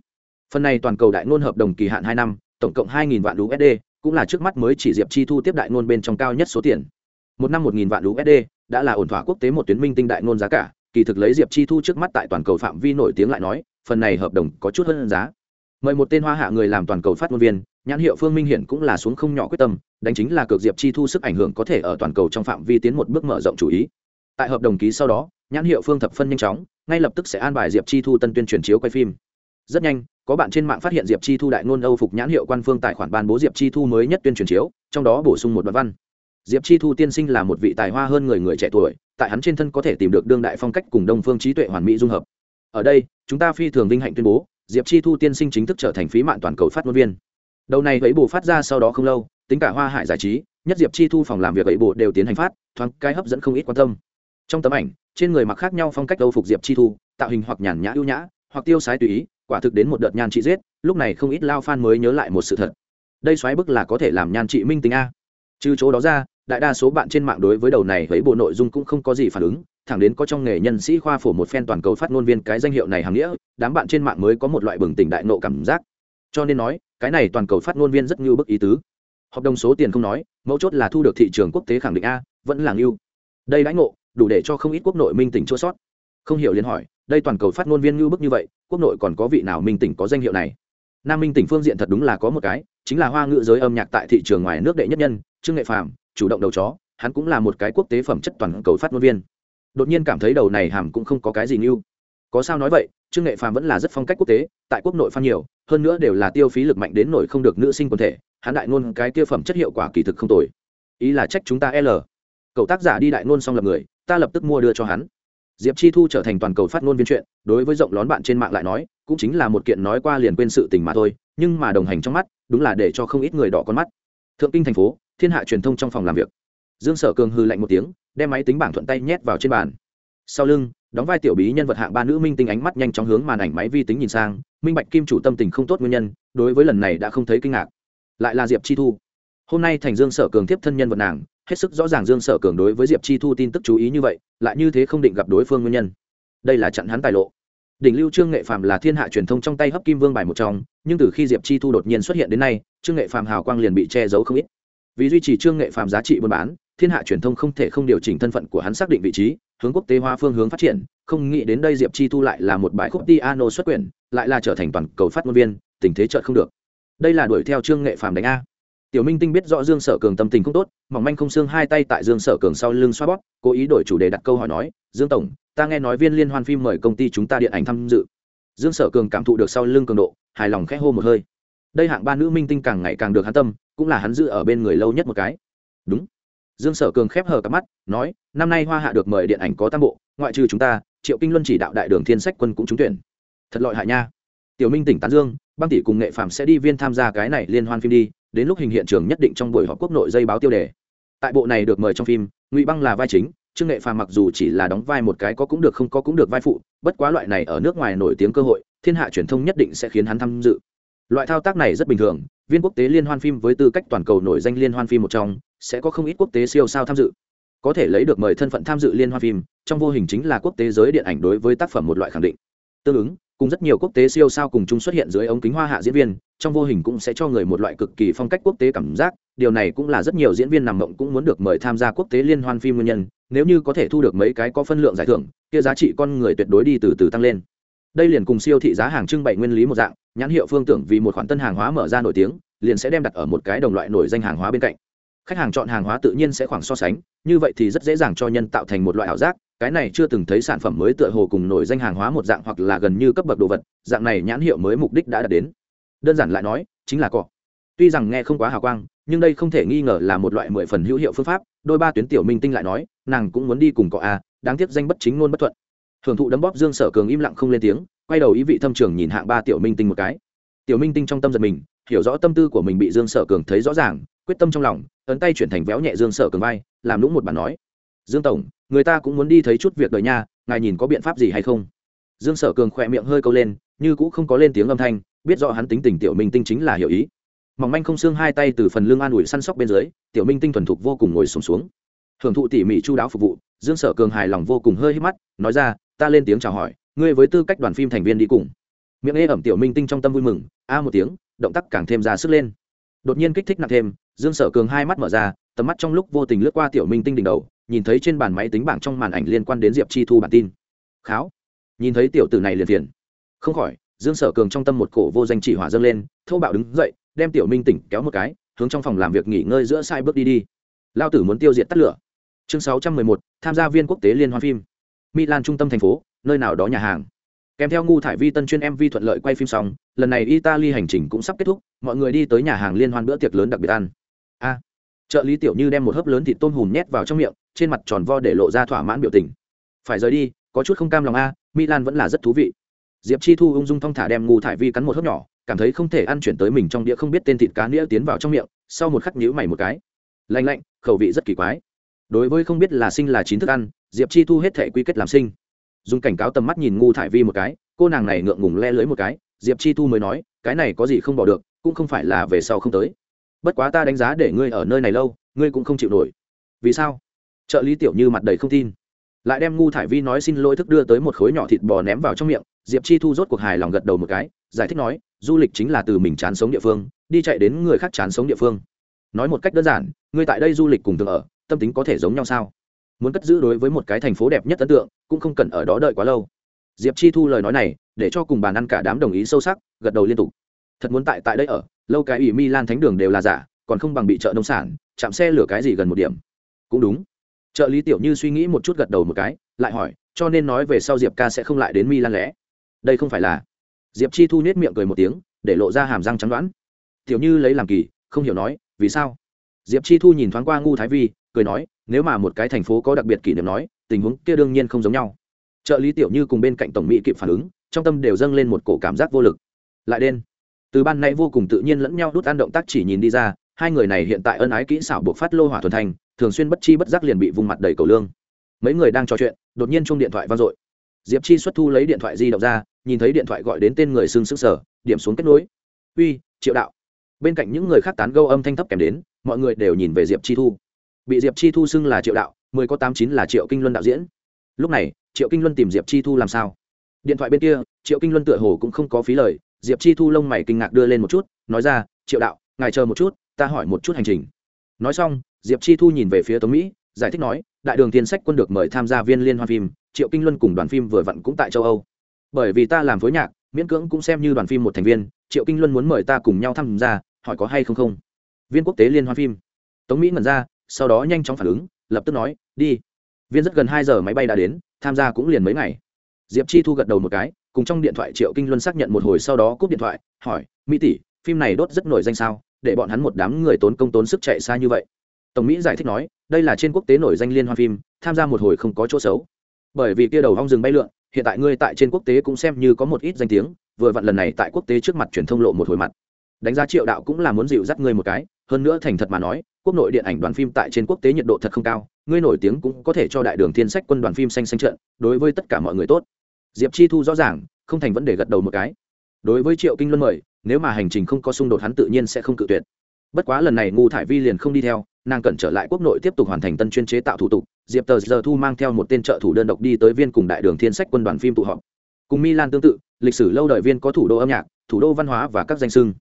Phần này toàn cầu đại ngôn hợp đồng kỳ hạn hai năm, tổng cộng hai nghìn vạn usd cũng là trước mắt mới chỉ diệp chi thu tiếp đại ngôn bên trong cao nhất số tiền. Một năm một nghìn vạn usd đã là ổn thỏa quốc tế một tuyến minh tinh đại ngôn giá cả, kỳ thực lấy diệp chi thu trước mắt tại toàn cầu phạm vi nổi tiếng lại nói, phần này hợp đồng có chút hơn giá. Mời một tên hoa hạ người làm toàn cầu phát ngôn viên nhãn hiệu phương minh hiển cũng là xuống không nhỏ quyết tâm, đánh chính là cược diệp chi thu sức ảnh hưởng có thể ở toàn cầu trong phạm vi tiến một bước mở rộng chủ ý. Tại hợp đồng ký sau đó, nhãn hiệu phương thập phân nhanh chóng, ngay lập tức sẽ an bài diệp chi thu tân tuyên truyền chiếu quay phim. Rất nhanh, có bạn trên mạng phát hiện diệp chi thu đại ngôn âu phục nhãn hiệu quan phương tài khoản ban bố diệp chi thu mới nhất tuyên truyền chiếu, trong đó bổ sung một đoạn văn. Diệp chi thu tiên sinh là một vị tài hoa hơn người người trẻ tuổi, tại hắn trên thân có thể tìm được đương đại phong cách cùng đông phương trí tuệ hoàn mỹ dung hợp. Ở đây, chúng ta phi thường vinh hạnh tuyên bố, diệp chi thu tiên sinh chính thức trở thành phí mạng toàn cầu phát ngôn viên đầu này ấy bù phát ra sau đó không lâu, tính cả hoa hải giải trí, nhất diệp chi thu phòng làm việc ấy bù đều tiến hành phát, thoáng cái hấp dẫn không ít quan tâm. Trong tấm ảnh, trên người mặc khác nhau phong cách âu phục diệp chi thu, tạo hình hoặc nhàn nhã ưu nhã, hoặc tiêu sái tùy ý, quả thực đến một đợt nhan trị giết, lúc này không ít lao fan mới nhớ lại một sự thật. Đây xoáy bức là có thể làm nhan trị minh tính a. Trừ chỗ đó ra, đại đa số bạn trên mạng đối với đầu này với bộ nội dung cũng không có gì phản ứng, thẳng đến có trong nghề nhân sĩ khoa phổ một phen toàn cầu phát ngôn viên cái danh hiệu này hàng nghĩa, đám bạn trên mạng mới có một loại bừng tỉnh đại nộ cảm giác. Cho nên nói cái này toàn cầu phát ngôn viên rất như bức ý tứ. Hợp đồng số tiền không nói, mấu chốt là thu được thị trường quốc tế khẳng định a, vẫn là ngưu. Đây đãi ngộ, đủ để cho không ít quốc nội minh tỉnh chua sót. Không hiểu liền hỏi, đây toàn cầu phát ngôn viên ngưu bức như vậy, quốc nội còn có vị nào minh tỉnh có danh hiệu này? Nam minh tỉnh phương diện thật đúng là có một cái, chính là hoa ngữ giới âm nhạc tại thị trường ngoài nước đệ nhất nhân, trương nghệ phàm, chủ động đầu chó, hắn cũng là một cái quốc tế phẩm chất toàn cầu phát ngôn viên. Đột nhiên cảm thấy đầu này hàm cũng không có cái gì ngưu. Có sao nói vậy, trương nghệ phàm vẫn là rất phong cách quốc tế, tại quốc nội phan nhiều hơn nữa đều là tiêu phí lực mạnh đến nổi không được nữ sinh quần thể, hắn đại ngôn cái kia phẩm chất hiệu quả kỳ thực không tồi. Ý là trách chúng ta l. Cậu tác giả đi đại ngôn xong lập người, ta lập tức mua đưa cho hắn. Diệp chi thu trở thành toàn cầu phát ngôn viên chuyện, đối với rộng lón bạn trên mạng lại nói, cũng chính là một kiện nói qua liền quên sự tình mà thôi, nhưng mà đồng hành trong mắt, đúng là để cho không ít người đỏ con mắt. Thượng kinh thành phố, thiên hạ truyền thông trong phòng làm việc. Dương sở cường hư lạnh một tiếng, đem máy tính bảng thuận tay nhét vào trên bàn. Sau lưng đóng vai tiểu bí nhân vật hạng ba nữ minh tinh ánh mắt nhanh chóng hướng màn ảnh máy vi tính nhìn sang, minh bạch kim chủ tâm tình không tốt nguyên nhân, đối với lần này đã không thấy kinh ngạc. Lại là diệp chi thu. Hôm nay thành dương sở cường tiếp thân nhân vật nàng, hết sức rõ ràng dương sở cường đối với diệp chi thu tin tức chú ý như vậy, lại như thế không định gặp đối phương nguyên nhân. Đây là chặn hắn tài lộ. Đỉnh lưu trương nghệ phàm là thiên hạ truyền thông trong tay hấp kim vương bài một trong, nhưng từ khi diệp chi thu đột nhiên xuất hiện đến nay, trương nghệ phàm hào quang liền bị che giấu không ít. Vì duy trì trương nghệ phàm giá trị buôn bán, thiên hạ truyền thông không thể không điều chỉnh thân phận của hắn xác định vị trí hướng quốc tế hóa phương hướng phát triển, không nghĩ đến đây diệp chi thu lại là một bài khúc piano xuất quyển, lại là trở thành toàn cầu phát ngôn viên, tình thế chợt không được. Đây là đuổi theo trương nghệ phàm đánh a. Tiểu minh tinh biết rõ dương sở cường tâm tình không tốt, mỏng manh không xương hai tay tại dương sở cường sau lưng xoa bóp, cố ý đổi chủ đề đặt câu hỏi nói, dương tổng, ta nghe nói viên liên hoan phim mời công ty chúng ta điện ảnh tham dự. Dương sở cường cảm thụ được sau lưng cường độ, hài lòng khẽ hô một hơi. Đây hạng ba nữ minh tinh càng ngày càng được hắn tâm, cũng là hắn giữ ở bên người lâu nhất một cái. Đúng dương sở cường khép hờ cặp mắt, nói, năm nay hoa hạ được mời điện ảnh có tam bộ, ngoại trừ chúng ta, triệu kinh luân chỉ đạo đại đường thiên sách quân cũng trúng tuyển. Thật lọi hại nha. Tiểu minh tỉnh tán dương, băng tỷ cùng nghệ phạm sẽ đi viên tham gia cái này liên hoan phim đi, đến lúc hình hiện trường nhất định trong buổi họp quốc nội dây báo tiêu đề. Tại bộ này được mời trong phim, ngụy băng là vai chính, trương nghệ phàm mặc dù chỉ là đóng vai một cái có cũng được không có cũng được vai phụ, bất quá loại này ở nước ngoài nổi tiếng cơ hội, thiên hạ truyền thông nhất định sẽ khiến hắn tham dự loại thao tác này rất bình thường, viên quốc tế liên hoan phim với tư cách toàn cầu nổi danh liên hoan phim một trong, sẽ có không ít quốc tế siêu sao tham dự. Có thể lấy được mời thân phận tham dự liên hoan phim, trong vô hình chính là quốc tế giới điện ảnh đối với tác phẩm một loại khẳng định. Tương ứng, cùng rất nhiều quốc tế siêu sao cùng chung xuất hiện dưới ống kính hoa hạ diễn viên, trong vô hình cũng sẽ cho người một loại cực kỳ phong cách quốc tế cảm giác, điều này cũng là rất nhiều diễn viên nằm mộng cũng muốn được mời tham gia quốc tế liên hoan phim nguyên nhân, nếu như có thể thu được mấy cái có phân lượng giải thưởng, kia giá trị con người tuyệt đối đi từ từ tăng lên đây liền cùng siêu thị giá hàng trưng bày nguyên lý một dạng, nhãn hiệu phương tưởng vì một khoản tân hàng hóa mở ra nổi tiếng, liền sẽ đem đặt ở một cái đồng loại nổi danh hàng hóa bên cạnh. Khách hàng chọn hàng hóa tự nhiên sẽ khoảng so sánh, như vậy thì rất dễ dàng cho nhân tạo thành một loại ảo giác, cái này chưa từng thấy sản phẩm mới tựa hồ cùng nổi danh hàng hóa một dạng hoặc là gần như cấp bậc đồ vật, dạng này nhãn hiệu mới mục đích đã đạt đến. Đơn giản lại nói, chính là cọ tuy rằng nghe không quá hào quang, nhưng đây không thể nghi ngờ là một loại mười phần hữu hiệu phương pháp, đôi ba tuyến tiểu minh tinh lại nói, nàng cũng muốn đi cùng cọ a à, đáng tiếc danh bất chính ngôn bất thuận hưởng thụ đấm bóp dương sở cường im lặng không lên tiếng quay đầu ý vị thâm trường nhìn hạng ba tiểu minh tinh một cái. Tiểu minh tinh trong tâm giật mình hiểu rõ tâm tư của mình bị dương sở cường thấy rõ ràng quyết tâm trong lòng ấn tay chuyển thành véo nhẹ dương sở cường vai làm lũng một bản nói. Dương tổng người ta cũng muốn đi thấy chút việc đời nha ngài nhìn có biện pháp gì hay không? Dương sở cường khỏe miệng hơi câu lên như cũng không có lên tiếng âm thanh biết rõ hắn tính tình tiểu minh tinh chính là hiểu ý. Mỏng manh không xương hai tay từ phần lưng an ủi săn sóc bên dưới tiểu minh tinh thuần thục vô cùng ngồi sùng xuống, xuống. Hưởng thụ tỉ mỉ chu đáo phục vụ dương sở cường hài lòng vô cùng hơi hít mắt nói ra ta lên tiếng chào hỏi, ngươi với tư cách đoàn phim thành viên đi cùng. Miệng ê ẩm tiểu minh tinh trong tâm vui mừng, a một tiếng, động tác càng thêm ra sức lên. Đột nhiên kích thích nặng thêm, dương sở cường hai mắt mở ra, tầm mắt trong lúc vô tình lướt qua tiểu minh tinh đỉnh đầu, nhìn thấy trên bàn máy tính bảng trong màn ảnh liên quan đến diệp chi thu bản tin. Kháo. Nhìn thấy tiểu tử này liền phiền. Không khỏi, dương sở cường trong tâm một cổ vô danh chỉ hỏa dâng lên thâu bạo đứng dậy, đem tiểu minh tỉnh kéo một cái, hướng trong phòng làm việc nghỉ ngơi giữa sai bước đi đi. Lao tử muốn tiêu diệt tắt lửa. Chương sáu trăm mười một, tham gia viên quốc tế liên hoan phim milan trung tâm thành phố, nơi nào đó nhà hàng. Kèm theo ngu thải vi tân chuyên mv thuận lợi quay phim xong, lần này italy hành trình cũng sắp kết thúc, mọi người đi tới nhà hàng liên hoan bữa tiệc lớn đặc biệt ăn. A. Trợ lý tiểu như đem một hớp lớn thịt tôm hùm nhét vào trong miệng, trên mặt tròn vo để lộ ra thỏa mãn biểu tình. Phải rời đi, có chút không cam lòng a, milan vẫn là rất thú vị. Diệp chi thu ung dung thong thả đem ngu thải vi cắn một hớp nhỏ, cảm thấy không thể ăn chuyển tới mình trong đĩa không biết tên thịt cá nĩa tiến vào trong miệng, sau một khắc nhíu mày một cái. Lạnh lạnh, khẩu vị rất kỳ quái đối với không biết là sinh là chín thức ăn, diệp chi thu hết thể quy kết làm sinh. Dùng cảnh cáo tầm mắt nhìn ngu thải vi một cái, cô nàng này ngượng ngùng le lưới một cái, diệp chi thu mới nói, cái này có gì không bỏ được, cũng không phải là về sau không tới. Bất quá ta đánh giá để ngươi ở nơi này lâu, ngươi cũng không chịu nổi. Vì sao? Trợ lý tiểu như mặt đầy không tin. Lại đem ngu thải vi nói xin lỗi thức đưa tới một khối nhỏ thịt bò ném vào trong miệng, diệp chi thu rốt cuộc hài lòng gật đầu một cái, giải thích nói, du lịch chính là từ mình chán sống địa phương, đi chạy đến người khác chán sống địa phương. Nói một cách đơn giản, ngươi tại đây du lịch cùng thường ở tâm tính có thể giống nhau sao? Muốn cất giữ đối với một cái thành phố đẹp nhất ấn tượng, cũng không cần ở đó đợi quá lâu. Diệp chi thu lời nói này, để cho cùng bàn ăn cả đám đồng ý sâu sắc, gật đầu liên tục. Thật muốn tại tại đây ở, lâu cái ủy milan thánh đường đều là giả, còn không bằng bị chợ nông sản, chạm xe lửa cái gì gần một điểm. Cũng đúng. Trợ lý tiểu như suy nghĩ một chút gật đầu một cái, lại hỏi, cho nên nói về sau diệp ca sẽ không lại đến milan lẽ? Đây không phải là diệp chi thu nết miệng cười một tiếng, để lộ ra hàm răng trắng đoãn tiểu như lấy làm kỳ, không hiểu nói, vì sao? Diệp chi thu nhìn thoáng qua ngu thái vi cười nói, nếu mà một cái thành phố có đặc biệt kỷ niệm nói, tình huống kia đương nhiên không giống nhau. Trợ lý tiểu như cùng bên cạnh tổng mỹ kịp phản ứng, trong tâm đều dâng lên một cổ cảm giác vô lực. Lại đen. Từ ban nay vô cùng tự nhiên lẫn nhau đút ăn động tác chỉ nhìn đi ra, hai người này hiện tại ân ái kỹ xảo buộc phát lô hỏa thuần thành, thường xuyên bất chi bất giác liền bị vung mặt đầy cầu lương. Mấy người đang trò chuyện, đột nhiên chung điện thoại vang dội. Diệp chi xuất thu lấy điện thoại di động ra, nhìn thấy điện thoại gọi đến tên người xưng sức sở, điểm xuống kết nối. Uy, triệu đạo. Bên cạnh những người khác tán gâu âm thanh thấp kèm đến, mọi người đều nhìn về diệp chi thu bị diệp chi thu xưng là triệu đạo, mười có tám chín là triệu kinh luân đạo diễn. Lúc này, triệu kinh luân tìm diệp chi thu làm sao? Điện thoại bên kia, triệu kinh luân tựa hồ cũng không có phí lời, diệp chi thu lông mày kinh ngạc đưa lên một chút, nói ra, triệu đạo, ngài chờ một chút, ta hỏi một chút hành trình. Nói xong, diệp chi thu nhìn về phía tống mỹ, giải thích nói, đại đường tiên sách quân được mời tham gia viên liên hoan phim, triệu kinh luân cùng đoàn phim vừa vặn cũng tại châu âu. Bởi vì ta làm phối nhạc, miễn cưỡng cũng xem như đoàn phim một thành viên, triệu kinh luân muốn mời ta cùng nhau tham gia, hỏi có hay không không? Viên quốc tế liên hoan phim. Tống mỹ ngẩn ra sau đó nhanh chóng phản ứng, lập tức nói, đi. Viên rất gần hai giờ máy bay đã đến, tham gia cũng liền mấy ngày. Diệp chi thu gật đầu một cái, cùng trong điện thoại triệu kinh luân xác nhận một hồi sau đó cúp điện thoại, hỏi, mỹ tỷ, phim này đốt rất nổi danh sao? Để bọn hắn một đám người tốn công tốn sức chạy xa như vậy. Tổng mỹ giải thích nói, đây là trên quốc tế nổi danh liên hoan phim, tham gia một hồi không có chỗ xấu. Bởi vì kia đầu hong rừng bay lượn, hiện tại ngươi tại trên quốc tế cũng xem như có một ít danh tiếng, vừa vặn lần này tại quốc tế trước mặt truyền thông lộ một hồi mặt. Đánh giá triệu đạo cũng là muốn dịu dắt ngươi một cái hơn nữa thành thật mà nói, quốc nội điện ảnh đoàn phim tại trên quốc tế nhiệt độ thật không cao, ngươi nổi tiếng cũng có thể cho đại đường thiên sách quân đoàn phim xanh xanh trận đối với tất cả mọi người tốt. Diệp chi thu rõ ràng, không thành vấn đề gật đầu một cái. Đối với triệu kinh luân mời, nếu mà hành trình không có xung đột hắn tự nhiên sẽ không cự tuyệt. Bất quá lần này ngu thải vi liền không đi theo, nàng cần trở lại quốc nội tiếp tục hoàn thành tân chuyên chế tạo thủ tục, diệp tờ giờ thu mang theo một tên trợ thủ đơn độc đi tới viên cùng đại đường thiên sách quân đoàn phim tụ họp. Cùng milan tương tự, lịch sử lâu đời viên có thủ đô âm nhạc, thủ đô văn hóa và các danh sưng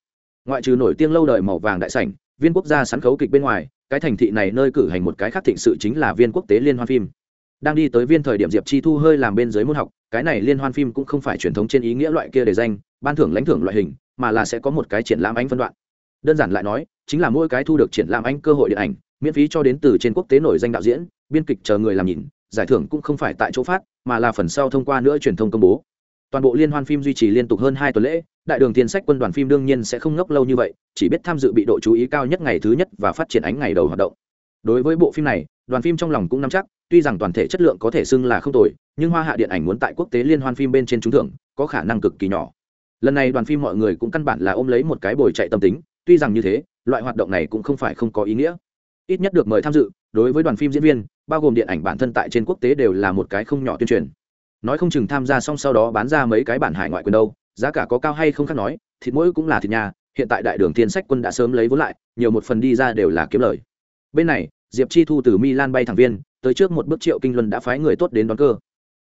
ngoại trừ nổi tiếng lâu đời màu vàng đại sảnh viên quốc gia sắn khấu kịch bên ngoài, cái thành thị này nơi cử hành một cái khác thịnh sự chính là viên quốc tế liên hoan phim. Đang đi tới viên thời điểm diệp chi thu hơi làm bên dưới môn học, cái này liên hoan phim cũng không phải truyền thống trên ý nghĩa loại kia để danh, ban thưởng lãnh thưởng loại hình, mà là sẽ có một cái triển lãm ánh phân đoạn. Đơn giản lại nói, chính là mỗi cái thu được triển lãm ánh cơ hội điện ảnh, miễn phí cho đến từ trên quốc tế nổi danh đạo diễn, biên kịch chờ người làm nhìn, giải thưởng cũng không phải tại chỗ phát, mà là phần sau thông qua nữa truyền thông công bố toàn bộ liên hoan phim duy trì liên tục hơn hai tuần lễ, đại đường tiền sách quân đoàn phim đương nhiên sẽ không ngốc lâu như vậy, chỉ biết tham dự bị độ chú ý cao nhất ngày thứ nhất và phát triển ánh ngày đầu hoạt động. Đối với bộ phim này, đoàn phim trong lòng cũng nắm chắc, tuy rằng toàn thể chất lượng có thể xưng là không tồi, nhưng hoa hạ điện ảnh muốn tại quốc tế liên hoan phim bên trên trúng thưởng, có khả năng cực kỳ nhỏ. Lần này đoàn phim mọi người cũng căn bản là ôm lấy một cái bồi chạy tâm tính, tuy rằng như thế, loại hoạt động này cũng không phải không có ý nghĩa. Ít nhất được mời tham dự, đối với đoàn phim diễn viên, bao gồm điện ảnh bản thân tại trên quốc tế đều là một cái không nhỏ tuyên truyền nói không chừng tham gia xong sau đó bán ra mấy cái bản hải ngoại quyền đâu, giá cả có cao hay không khác nói, thịt mỗi cũng là thịt nhà, hiện tại đại đường thiên sách quân đã sớm lấy vốn lại, nhiều một phần đi ra đều là kiếm lời. Bên này, diệp chi thu từ milan bay thẳng viên, tới trước một bước triệu kinh luân đã phái người tốt đến đón cơ.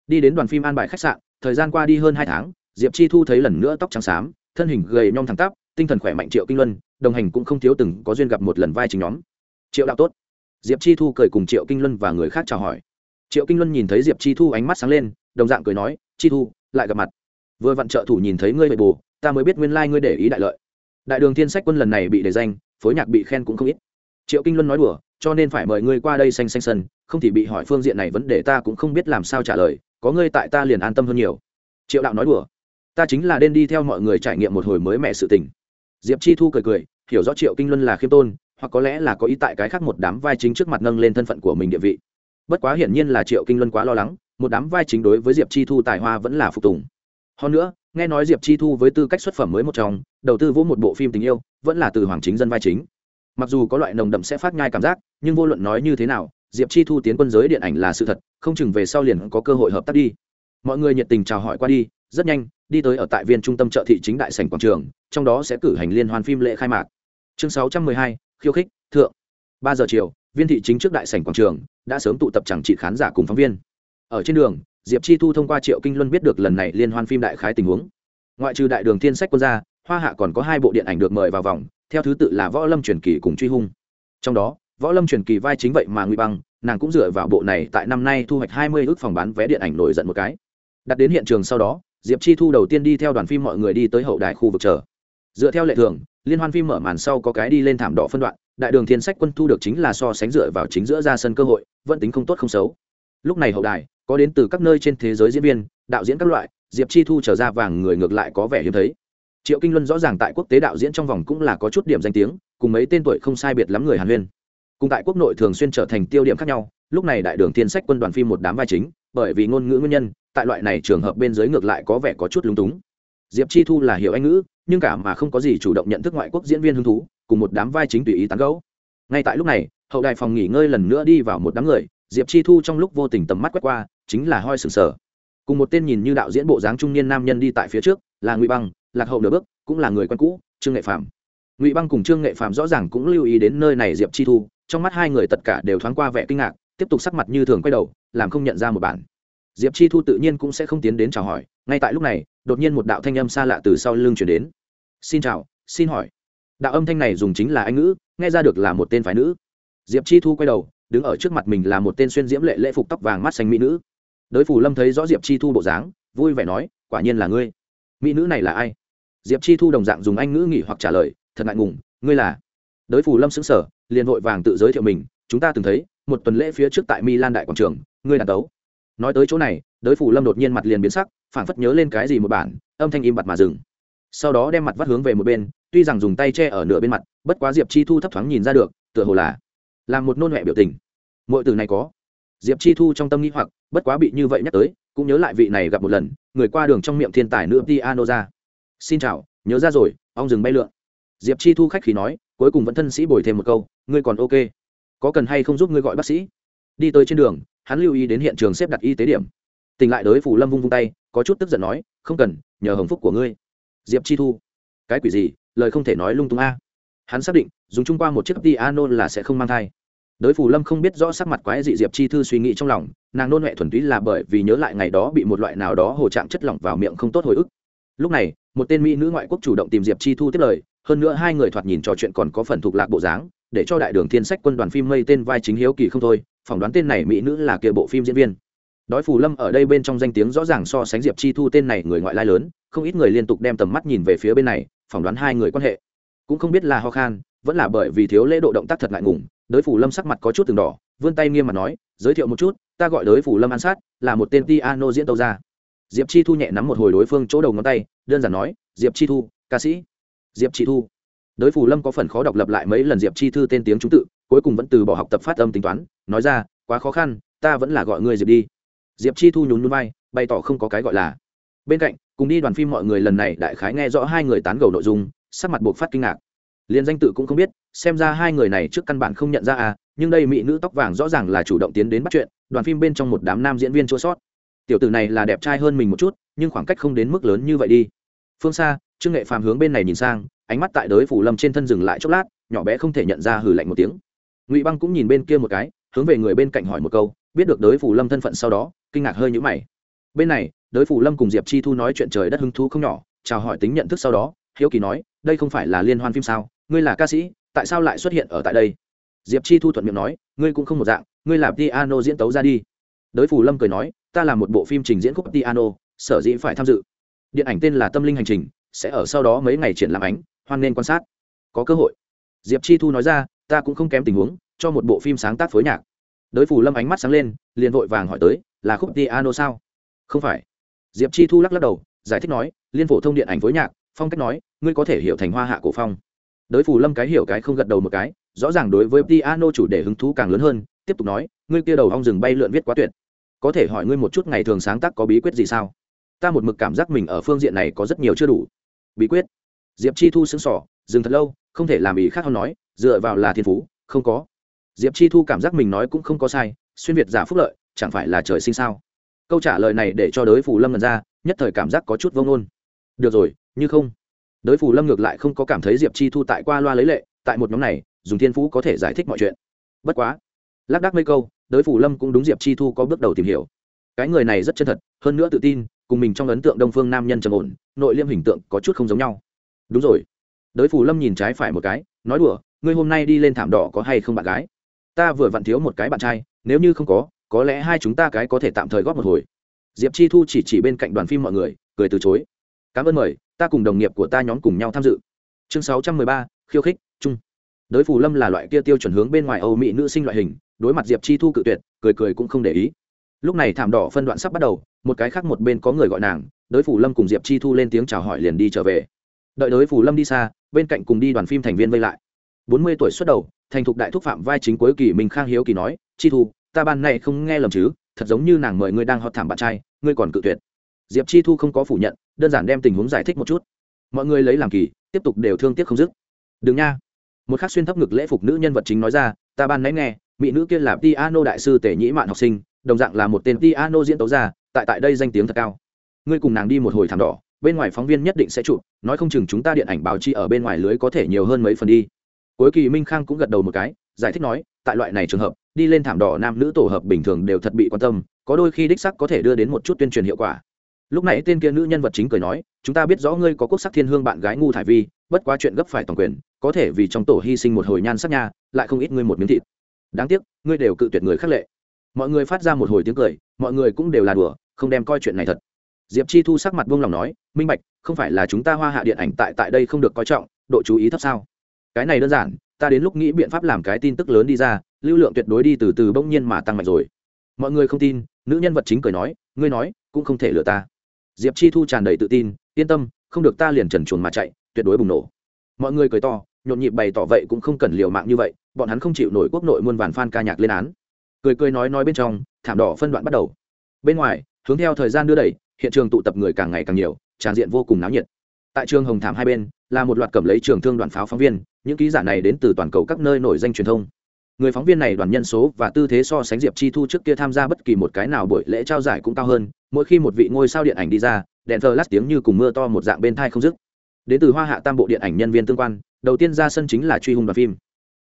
Đi đến đoàn phim an bài khách sạn, thời gian qua đi hơn hai tháng, diệp chi thu thấy lần nữa tóc trắng xám, thân hình gầy nhom thẳng tắp, tinh thần khỏe mạnh triệu kinh luân, đồng hành cũng không thiếu từng có duyên gặp một lần vai chính nhóm. Triệu đạo tốt. Diệp chi thu cười cùng triệu kinh luân và người khác chào hỏi triệu kinh luân nhìn thấy diệp chi thu ánh mắt sáng lên, đồng dạng cười nói, chi thu, lại gặp mặt. Vừa vặn trợ thủ nhìn thấy ngươi bệ bù, ta mới biết nguyên lai、like、ngươi để ý đại lợi. Đại đường thiên sách quân lần này bị đề danh, phối nhạc bị khen cũng không ít. Triệu kinh luân nói đùa, cho nên phải mời ngươi qua đây xanh xanh sân, không thì bị hỏi phương diện này vấn đề ta cũng không biết làm sao trả lời, có ngươi tại ta liền an tâm hơn nhiều. Triệu đạo nói đùa, ta chính là đen đi theo mọi người trải nghiệm một hồi mới mẹ sự tình. Diệp chi thu cười cười, hiểu rõ triệu kinh luân là khiêm tôn hoặc có lẽ là có ý tại cái khác một đám vai chính trước mặt nâng lên thân phận của mình địa vị bất quá hiển nhiên là triệu kinh luân quá lo lắng, một đám vai chính đối với diệp chi thu tài hoa vẫn là phục tùng. Hơn nữa, nghe nói diệp chi thu với tư cách xuất phẩm mới một trong, đầu tư vô một bộ phim tình yêu, vẫn là từ hoàng chính dân vai chính. Mặc dù có loại nồng đậm sẽ phát nhai cảm giác, nhưng vô luận nói như thế nào, diệp chi thu tiến quân giới điện ảnh là sự thật, không chừng về sau liền có cơ hội hợp tác đi. Mọi người nhiệt tình chào hỏi qua đi, rất nhanh, đi tới ở tại viên trung tâm chợ thị chính đại sảnh quảng trường, trong đó sẽ cử hành liên hoan phim lễ khai mạc. Chương sáu trăm mười hai, khiêu khích, thượng. Ba giờ chiều viên thị chính trước đại sảnh quảng trường, đã sớm tụ tập chẳng trị khán giả cùng phóng viên. Ở trên đường, diệp chi thu thông qua triệu kinh luân biết được lần này liên hoan phim đại khái tình huống. Ngoại trừ đại đường thiên sách quân gia, hoa hạ còn có hai bộ điện ảnh được mời vào vòng, theo thứ tự là võ lâm truyền kỳ cùng truy hung. Trong đó, võ lâm truyền kỳ vai chính vậy mà nguy băng, nàng cũng dựa vào bộ này tại năm nay thu hoạch hai mươi ước phòng bán vé điện ảnh nổi giận một cái. Đặt đến hiện trường sau đó, diệp chi thu đầu tiên đi theo đoàn phim mọi người đi tới hậu đài khu vực chờ. Dựa theo lệ thường, liên hoan phim mở màn sau có cái đi lên thảm đỏ phân đoạn đại đường thiên sách quân thu được chính là so sánh dựa vào chính giữa ra sân cơ hội, vẫn tính không tốt không xấu. Lúc này hậu đài, có đến từ các nơi trên thế giới diễn viên, đạo diễn các loại, diệp chi thu trở ra vàng người ngược lại có vẻ hiếm thấy. Triệu kinh luân rõ ràng tại quốc tế đạo diễn trong vòng cũng là có chút điểm danh tiếng, cùng mấy tên tuổi không sai biệt lắm người hàn huyên. Cùng tại quốc nội thường xuyên trở thành tiêu điểm khác nhau, lúc này đại đường thiên sách quân đoàn phim một đám vai chính, bởi vì ngôn ngữ nguyên nhân, tại loại này trường hợp bên dưới ngược lại có vẻ có chút lúng túng. Diệp chi thu là hiểu anh ngữ, nhưng cả mà không có gì chủ động nhận thức ngoại quốc diễn viên hứng thú cùng một đám vai chính tùy ý tán gẫu. ngay tại lúc này, hậu đài phòng nghỉ ngơi lần nữa đi vào một đám người, diệp chi thu trong lúc vô tình tầm mắt quét qua, chính là hoi sừng sờ. Cùng một tên nhìn như đạo diễn bộ dáng trung niên nam nhân đi tại phía trước, là ngụy băng, lạc hậu nửa bước, cũng là người quen cũ, trương nghệ phạm ngụy băng cùng trương nghệ phạm rõ ràng cũng lưu ý đến nơi này diệp chi thu, trong mắt hai người tất cả đều thoáng qua vẻ kinh ngạc, tiếp tục sắc mặt như thường quay đầu, làm không nhận ra một bản. Diệp chi thu tự nhiên cũng sẽ không tiến đến chào hỏi, ngay tại lúc này, đột nhiên một đạo thanh âm xa lạ từ sau lưng chuyển đến. Xin chào, xin hỏi đạo âm thanh này dùng chính là anh ngữ, nghe ra được là một tên phái nữ. Diệp chi thu quay đầu, đứng ở trước mặt mình là một tên xuyên diễm lệ lễ phục tóc vàng mắt xanh mỹ nữ. Đới phủ lâm thấy rõ diệp chi thu bộ dáng, vui vẻ nói, quả nhiên là ngươi. Mỹ nữ này là ai? Diệp chi thu đồng dạng dùng anh ngữ nghỉ hoặc trả lời, thật ngại ngùng, ngươi là? Đới phủ lâm xứng sở liền vội vàng tự giới thiệu mình, chúng ta từng thấy, một tuần lễ phía trước tại milan đại quảng trường, ngươi đàn tấu. Nói tới chỗ này đới phủ lâm đột nhiên mặt liền biến sắc, phảng phất nhớ lên cái gì một bản, âm thanh im bặt mà dừng. Sau đó đem mặt vắt hướng về một bên tuy rằng dùng tay che ở nửa bên mặt, bất quá diệp chi thu thấp thoáng nhìn ra được, tựa hồ là làm một nôn huệ biểu tình. Mọi từ này có. Diệp chi thu trong tâm nghĩ hoặc, bất quá bị như vậy nhắc tới, cũng nhớ lại vị này gặp một lần, người qua đường trong miệng thiên tài nữ piano ra. Xin chào, nhớ ra rồi ông dừng bay lượn. Diệp chi thu khách khí nói, cuối cùng vẫn thân sĩ bồi thêm một câu, ngươi còn ok. Có cần hay không giúp ngươi gọi bác sĩ? Đi tới trên đường, hắn lưu ý đến hiện trường xếp đặt y tế điểm. Tỉnh lại đới phủ lâm vung vung tay, có chút tức giận nói, không cần, nhờ hồng phúc của ngươi. Diệp chi thu, cái quỷ gì? Lời không thể nói lung tung a. Hắn xác định, dùng chung qua một chiếc piano là sẽ không mang thai. Đới phủ lâm không biết rõ sắc mặt quái dị diệp chi thư suy nghĩ trong lòng, nàng nôn huệ thuần túy là bởi vì nhớ lại ngày đó bị một loại nào đó hồ trạng chất lỏng vào miệng không tốt hồi ức. Lúc này, một tên mỹ nữ ngoại quốc chủ động tìm diệp chi thu tiếp lời, hơn nữa hai người thoạt nhìn trò chuyện còn có phần thuộc lạc bộ dáng, để cho đại đường thiên sách quân đoàn phim mây tên vai chính hiếu kỳ không thôi, phỏng đoán tên này mỹ nữ là kia bộ phim diễn viên. Đói phù lâm ở đây bên trong danh tiếng rõ ràng so sánh diệp chi thu tên này người ngoại lai lớn, không ít người liên tục đem tầm mắt nhìn về phía bên này phỏng đoán hai người quan hệ. Cũng không biết là ho khan, vẫn là bởi vì thiếu lễ độ động tác thật ngại ngùng đới phủ lâm sắc mặt có chút từng đỏ, vươn tay nghiêm mặt nói, giới thiệu một chút, ta gọi đới phủ lâm an sát, là một tên piano diễn tâu ra diệp chi thu nhẹ nắm một hồi đối phương chỗ đầu ngón tay, đơn giản nói, diệp chi thu, ca sĩ. Diệp chi thu. Đới phủ lâm có phần khó đọc lập lại mấy lần diệp chi thư tên tiếng chúng tự, cuối cùng vẫn từ bỏ học tập phát âm tính toán, nói ra, quá khó khăn, ta vẫn là gọi người diệp đi. Diệp chi thu nhún núi bay bày tỏ không có cái gọi là bên cạnh, cùng đi đoàn phim mọi người lần này đại khái nghe rõ hai người tán gẫu nội dung, sắc mặt buộc phát kinh ngạc. Liền danh tự cũng không biết, xem ra hai người này trước căn bản không nhận ra à nhưng đây mỹ nữ tóc vàng rõ ràng là chủ động tiến đến bắt chuyện, đoàn phim bên trong một đám nam diễn viên chua sót. Tiểu tử này là đẹp trai hơn mình một chút, nhưng khoảng cách không đến mức lớn như vậy đi. Phương xa, trương nghệ phàm hướng bên này nhìn sang, ánh mắt tại đới phủ lâm trên thân dừng lại chốc lát, nhỏ bé không thể nhận ra hừ lạnh một tiếng. Ngụy băng cũng nhìn bên kia một cái, hướng về người bên cạnh hỏi một câu, biết được đới phủ lâm thân phận sau đó, kinh ngạc hơi nhũ mày. Bên này đối phủ lâm cùng diệp chi thu nói chuyện trời đất hứng thú không nhỏ, chào hỏi tính nhận thức sau đó, hiếu kỳ nói, đây không phải là liên hoan phim sao? Ngươi là ca sĩ, tại sao lại xuất hiện ở tại đây? Diệp chi thu thuận miệng nói, ngươi cũng không một dạng, ngươi là piano diễn tấu ra đi. Đới phủ lâm cười nói, ta là một bộ phim trình diễn khúc piano, sở dĩ phải tham dự. Điện ảnh tên là tâm linh hành trình, sẽ ở sau đó mấy ngày triển lãm ánh, hoan nên quan sát. Có cơ hội. Diệp chi thu nói ra, ta cũng không kém tình huống, cho một bộ phim sáng tác phối nhạc. Đới phủ lâm ánh mắt sáng lên, liền vội vàng hỏi tới, là khúc piano sao? Không phải diệp chi thu lắc lắc đầu, giải thích nói, liên phổ thông điện ảnh phối nhạc, phong cách nói, ngươi có thể hiểu thành hoa hạ cổ phong. Đới phù lâm cái hiểu cái không gật đầu một cái, rõ ràng đối với piano chủ đề hứng thú càng lớn hơn, tiếp tục nói, ngươi kia đầu ong rừng bay lượn viết quá tuyệt. Có thể hỏi ngươi một chút ngày thường sáng tác có bí quyết gì sao? Ta một mực cảm giác mình ở phương diện này có rất nhiều chưa đủ. Bí quyết? Diệp chi thu sững sỏ dừng thật lâu, không thể làm ý khác hơn nói, dựa vào là thiên phú, không có. Diệp chi thu cảm giác mình nói cũng không có sai, xuyên việt giả phúc lợi, chẳng phải là trời sinh sao? Câu trả lời này để cho đới phủ lâm lần ra, nhất thời cảm giác có chút vông nôn được rồi, như không. Đới phủ lâm ngược lại không có cảm thấy diệp chi thu tại qua loa lấy lệ, tại một nhóm này, dùng thiên phú có thể giải thích mọi chuyện. Bất quá, lác đác mấy câu, đới phủ lâm cũng đúng diệp chi thu có bước đầu tìm hiểu. Cái người này rất chân thật, hơn nữa tự tin, cùng mình trong ấn tượng đông phương nam nhân trầm ổn, nội liêm hình tượng có chút không giống nhau. Đúng rồi. Đới phủ lâm nhìn trái phải một cái, nói đùa, ngươi hôm nay đi lên thảm đỏ có hay không bạn gái? Ta vừa vặn thiếu một cái bạn trai, nếu như không có có lẽ hai chúng ta cái có thể tạm thời góp một hồi. Diệp chi thu chỉ chỉ bên cạnh đoàn phim mọi người, cười từ chối. Cảm ơn mời, ta cùng đồng nghiệp của ta nhóm cùng nhau tham dự. Chương sáu trăm mười ba, khiêu khích, chung. Đới phù lâm là loại kia tiêu chuẩn hướng bên ngoài âu mỹ nữ sinh loại hình, đối mặt diệp chi thu cự tuyệt, cười cười cũng không để ý. Lúc này thảm đỏ phân đoạn sắp bắt đầu, một cái khác một bên có người gọi nàng đới phủ lâm cùng diệp chi thu lên tiếng chào hỏi liền đi trở về. Đợi đới phủ lâm đi xa, bên cạnh cùng đi đoàn phim thành viên vây lại. Bốn mươi tuổi xuất đầu, thành thục đại thúc phạm vai chính cuối kỳ mình khang hiếu kỳ nói, chi thu ta ban này không nghe lầm chứ, thật giống như nàng mời ngươi đang họ thảm bạn trai, ngươi còn cự tuyệt. Diệp chi thu không có phủ nhận, đơn giản đem tình huống giải thích một chút. Mọi người lấy làm kỳ, tiếp tục đều thương tiếc không dứt. Đừng nha. Một khắc xuyên thấp ngực lễ phục nữ nhân vật chính nói ra, ta ban nãy nghe, mỹ nữ kia là piano đại sư tể nhĩ mạn học sinh, đồng dạng là một tên piano diễn tấu gia, tại tại đây danh tiếng thật cao. Ngươi cùng nàng đi một hồi thảm đỏ, bên ngoài phóng viên nhất định sẽ chụp, nói không chừng chúng ta điện ảnh báo chi ở bên ngoài lưới có thể nhiều hơn mấy phần đi. Cuối kỳ minh khang cũng gật đầu một cái giải thích nói, tại loại này trường hợp, đi lên thảm đỏ nam nữ tổ hợp bình thường đều thật bị quan tâm, có đôi khi đích sắc có thể đưa đến một chút tuyên truyền hiệu quả. Lúc này tên kia nữ nhân vật chính cười nói, chúng ta biết rõ ngươi có quốc sắc thiên hương bạn gái ngu thải vi, bất quá chuyện gấp phải toàn quyền, có thể vì trong tổ hy sinh một hồi nhan sắc nha, lại không ít ngươi một miếng thịt. Đáng tiếc, ngươi đều cự tuyệt người khắc lệ. Mọi người phát ra một hồi tiếng cười, mọi người cũng đều là đùa, không đem coi chuyện này thật. Diệp chi thu sắc mặt buông lòng nói, minh bạch, không phải là chúng ta hoa hạ điện ảnh tại tại đây không được coi trọng, độ chú ý thấp sao? Cái này đơn giản ta đến lúc nghĩ biện pháp làm cái tin tức lớn đi ra, lưu lượng tuyệt đối đi từ từ bỗng nhiên mà tăng mạnh rồi. Mọi người không tin, nữ nhân vật chính cười nói, ngươi nói, cũng không thể lừa ta. Diệp chi thu tràn đầy tự tin, yên tâm, không được ta liền trần chuồn mà chạy, tuyệt đối bùng nổ. Mọi người cười to, nhộn nhịp bày tỏ vậy cũng không cần liều mạng như vậy, bọn hắn không chịu nổi quốc nội muôn vàn fan ca nhạc lên án. Cười cười nói nói bên trong, thảm đỏ phân đoạn bắt đầu. Bên ngoài, hướng theo thời gian đưa đẩy, hiện trường tụ tập người càng ngày càng nhiều, tràn diện vô cùng náo nhiệt tại trường hồng thảm hai bên, là một loạt cầm lấy trường thương đoàn pháo phóng viên, những ký giả này đến từ toàn cầu các nơi nổi danh truyền thông. Người phóng viên này đoàn nhân số và tư thế so sánh diệp chi thu trước kia tham gia bất kỳ một cái nào buổi lễ trao giải cũng cao hơn, mỗi khi một vị ngôi sao điện ảnh đi ra, đèn thờ lát tiếng như cùng mưa to một dạng bên thai không dứt. Đến từ hoa hạ tam bộ điện ảnh nhân viên tương quan, đầu tiên ra sân chính là truy hung đoàn phim.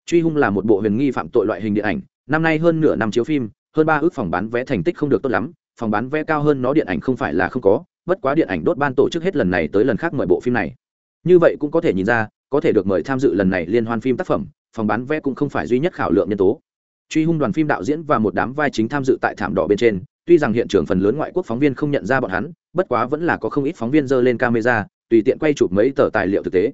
Truy hung là một bộ huyền nghi phạm tội loại hình điện ảnh, năm nay hơn nửa năm chiếu phim, hơn ba ước phòng bán vé thành tích không được tốt lắm, phòng bán vé cao hơn nó điện ảnh không phải là không có bất quá điện ảnh đốt ban tổ chức hết lần này tới lần khác mời bộ phim này. Như vậy cũng có thể nhìn ra, có thể được mời tham dự lần này liên hoan phim tác phẩm, phòng bán vé cũng không phải duy nhất khảo lượng nhân tố. Truy hung đoàn phim đạo diễn và một đám vai chính tham dự tại thảm đỏ bên trên, tuy rằng hiện trường phần lớn ngoại quốc phóng viên không nhận ra bọn hắn, bất quá vẫn là có không ít phóng viên dơ lên camera, tùy tiện quay chụp mấy tờ tài liệu thực tế.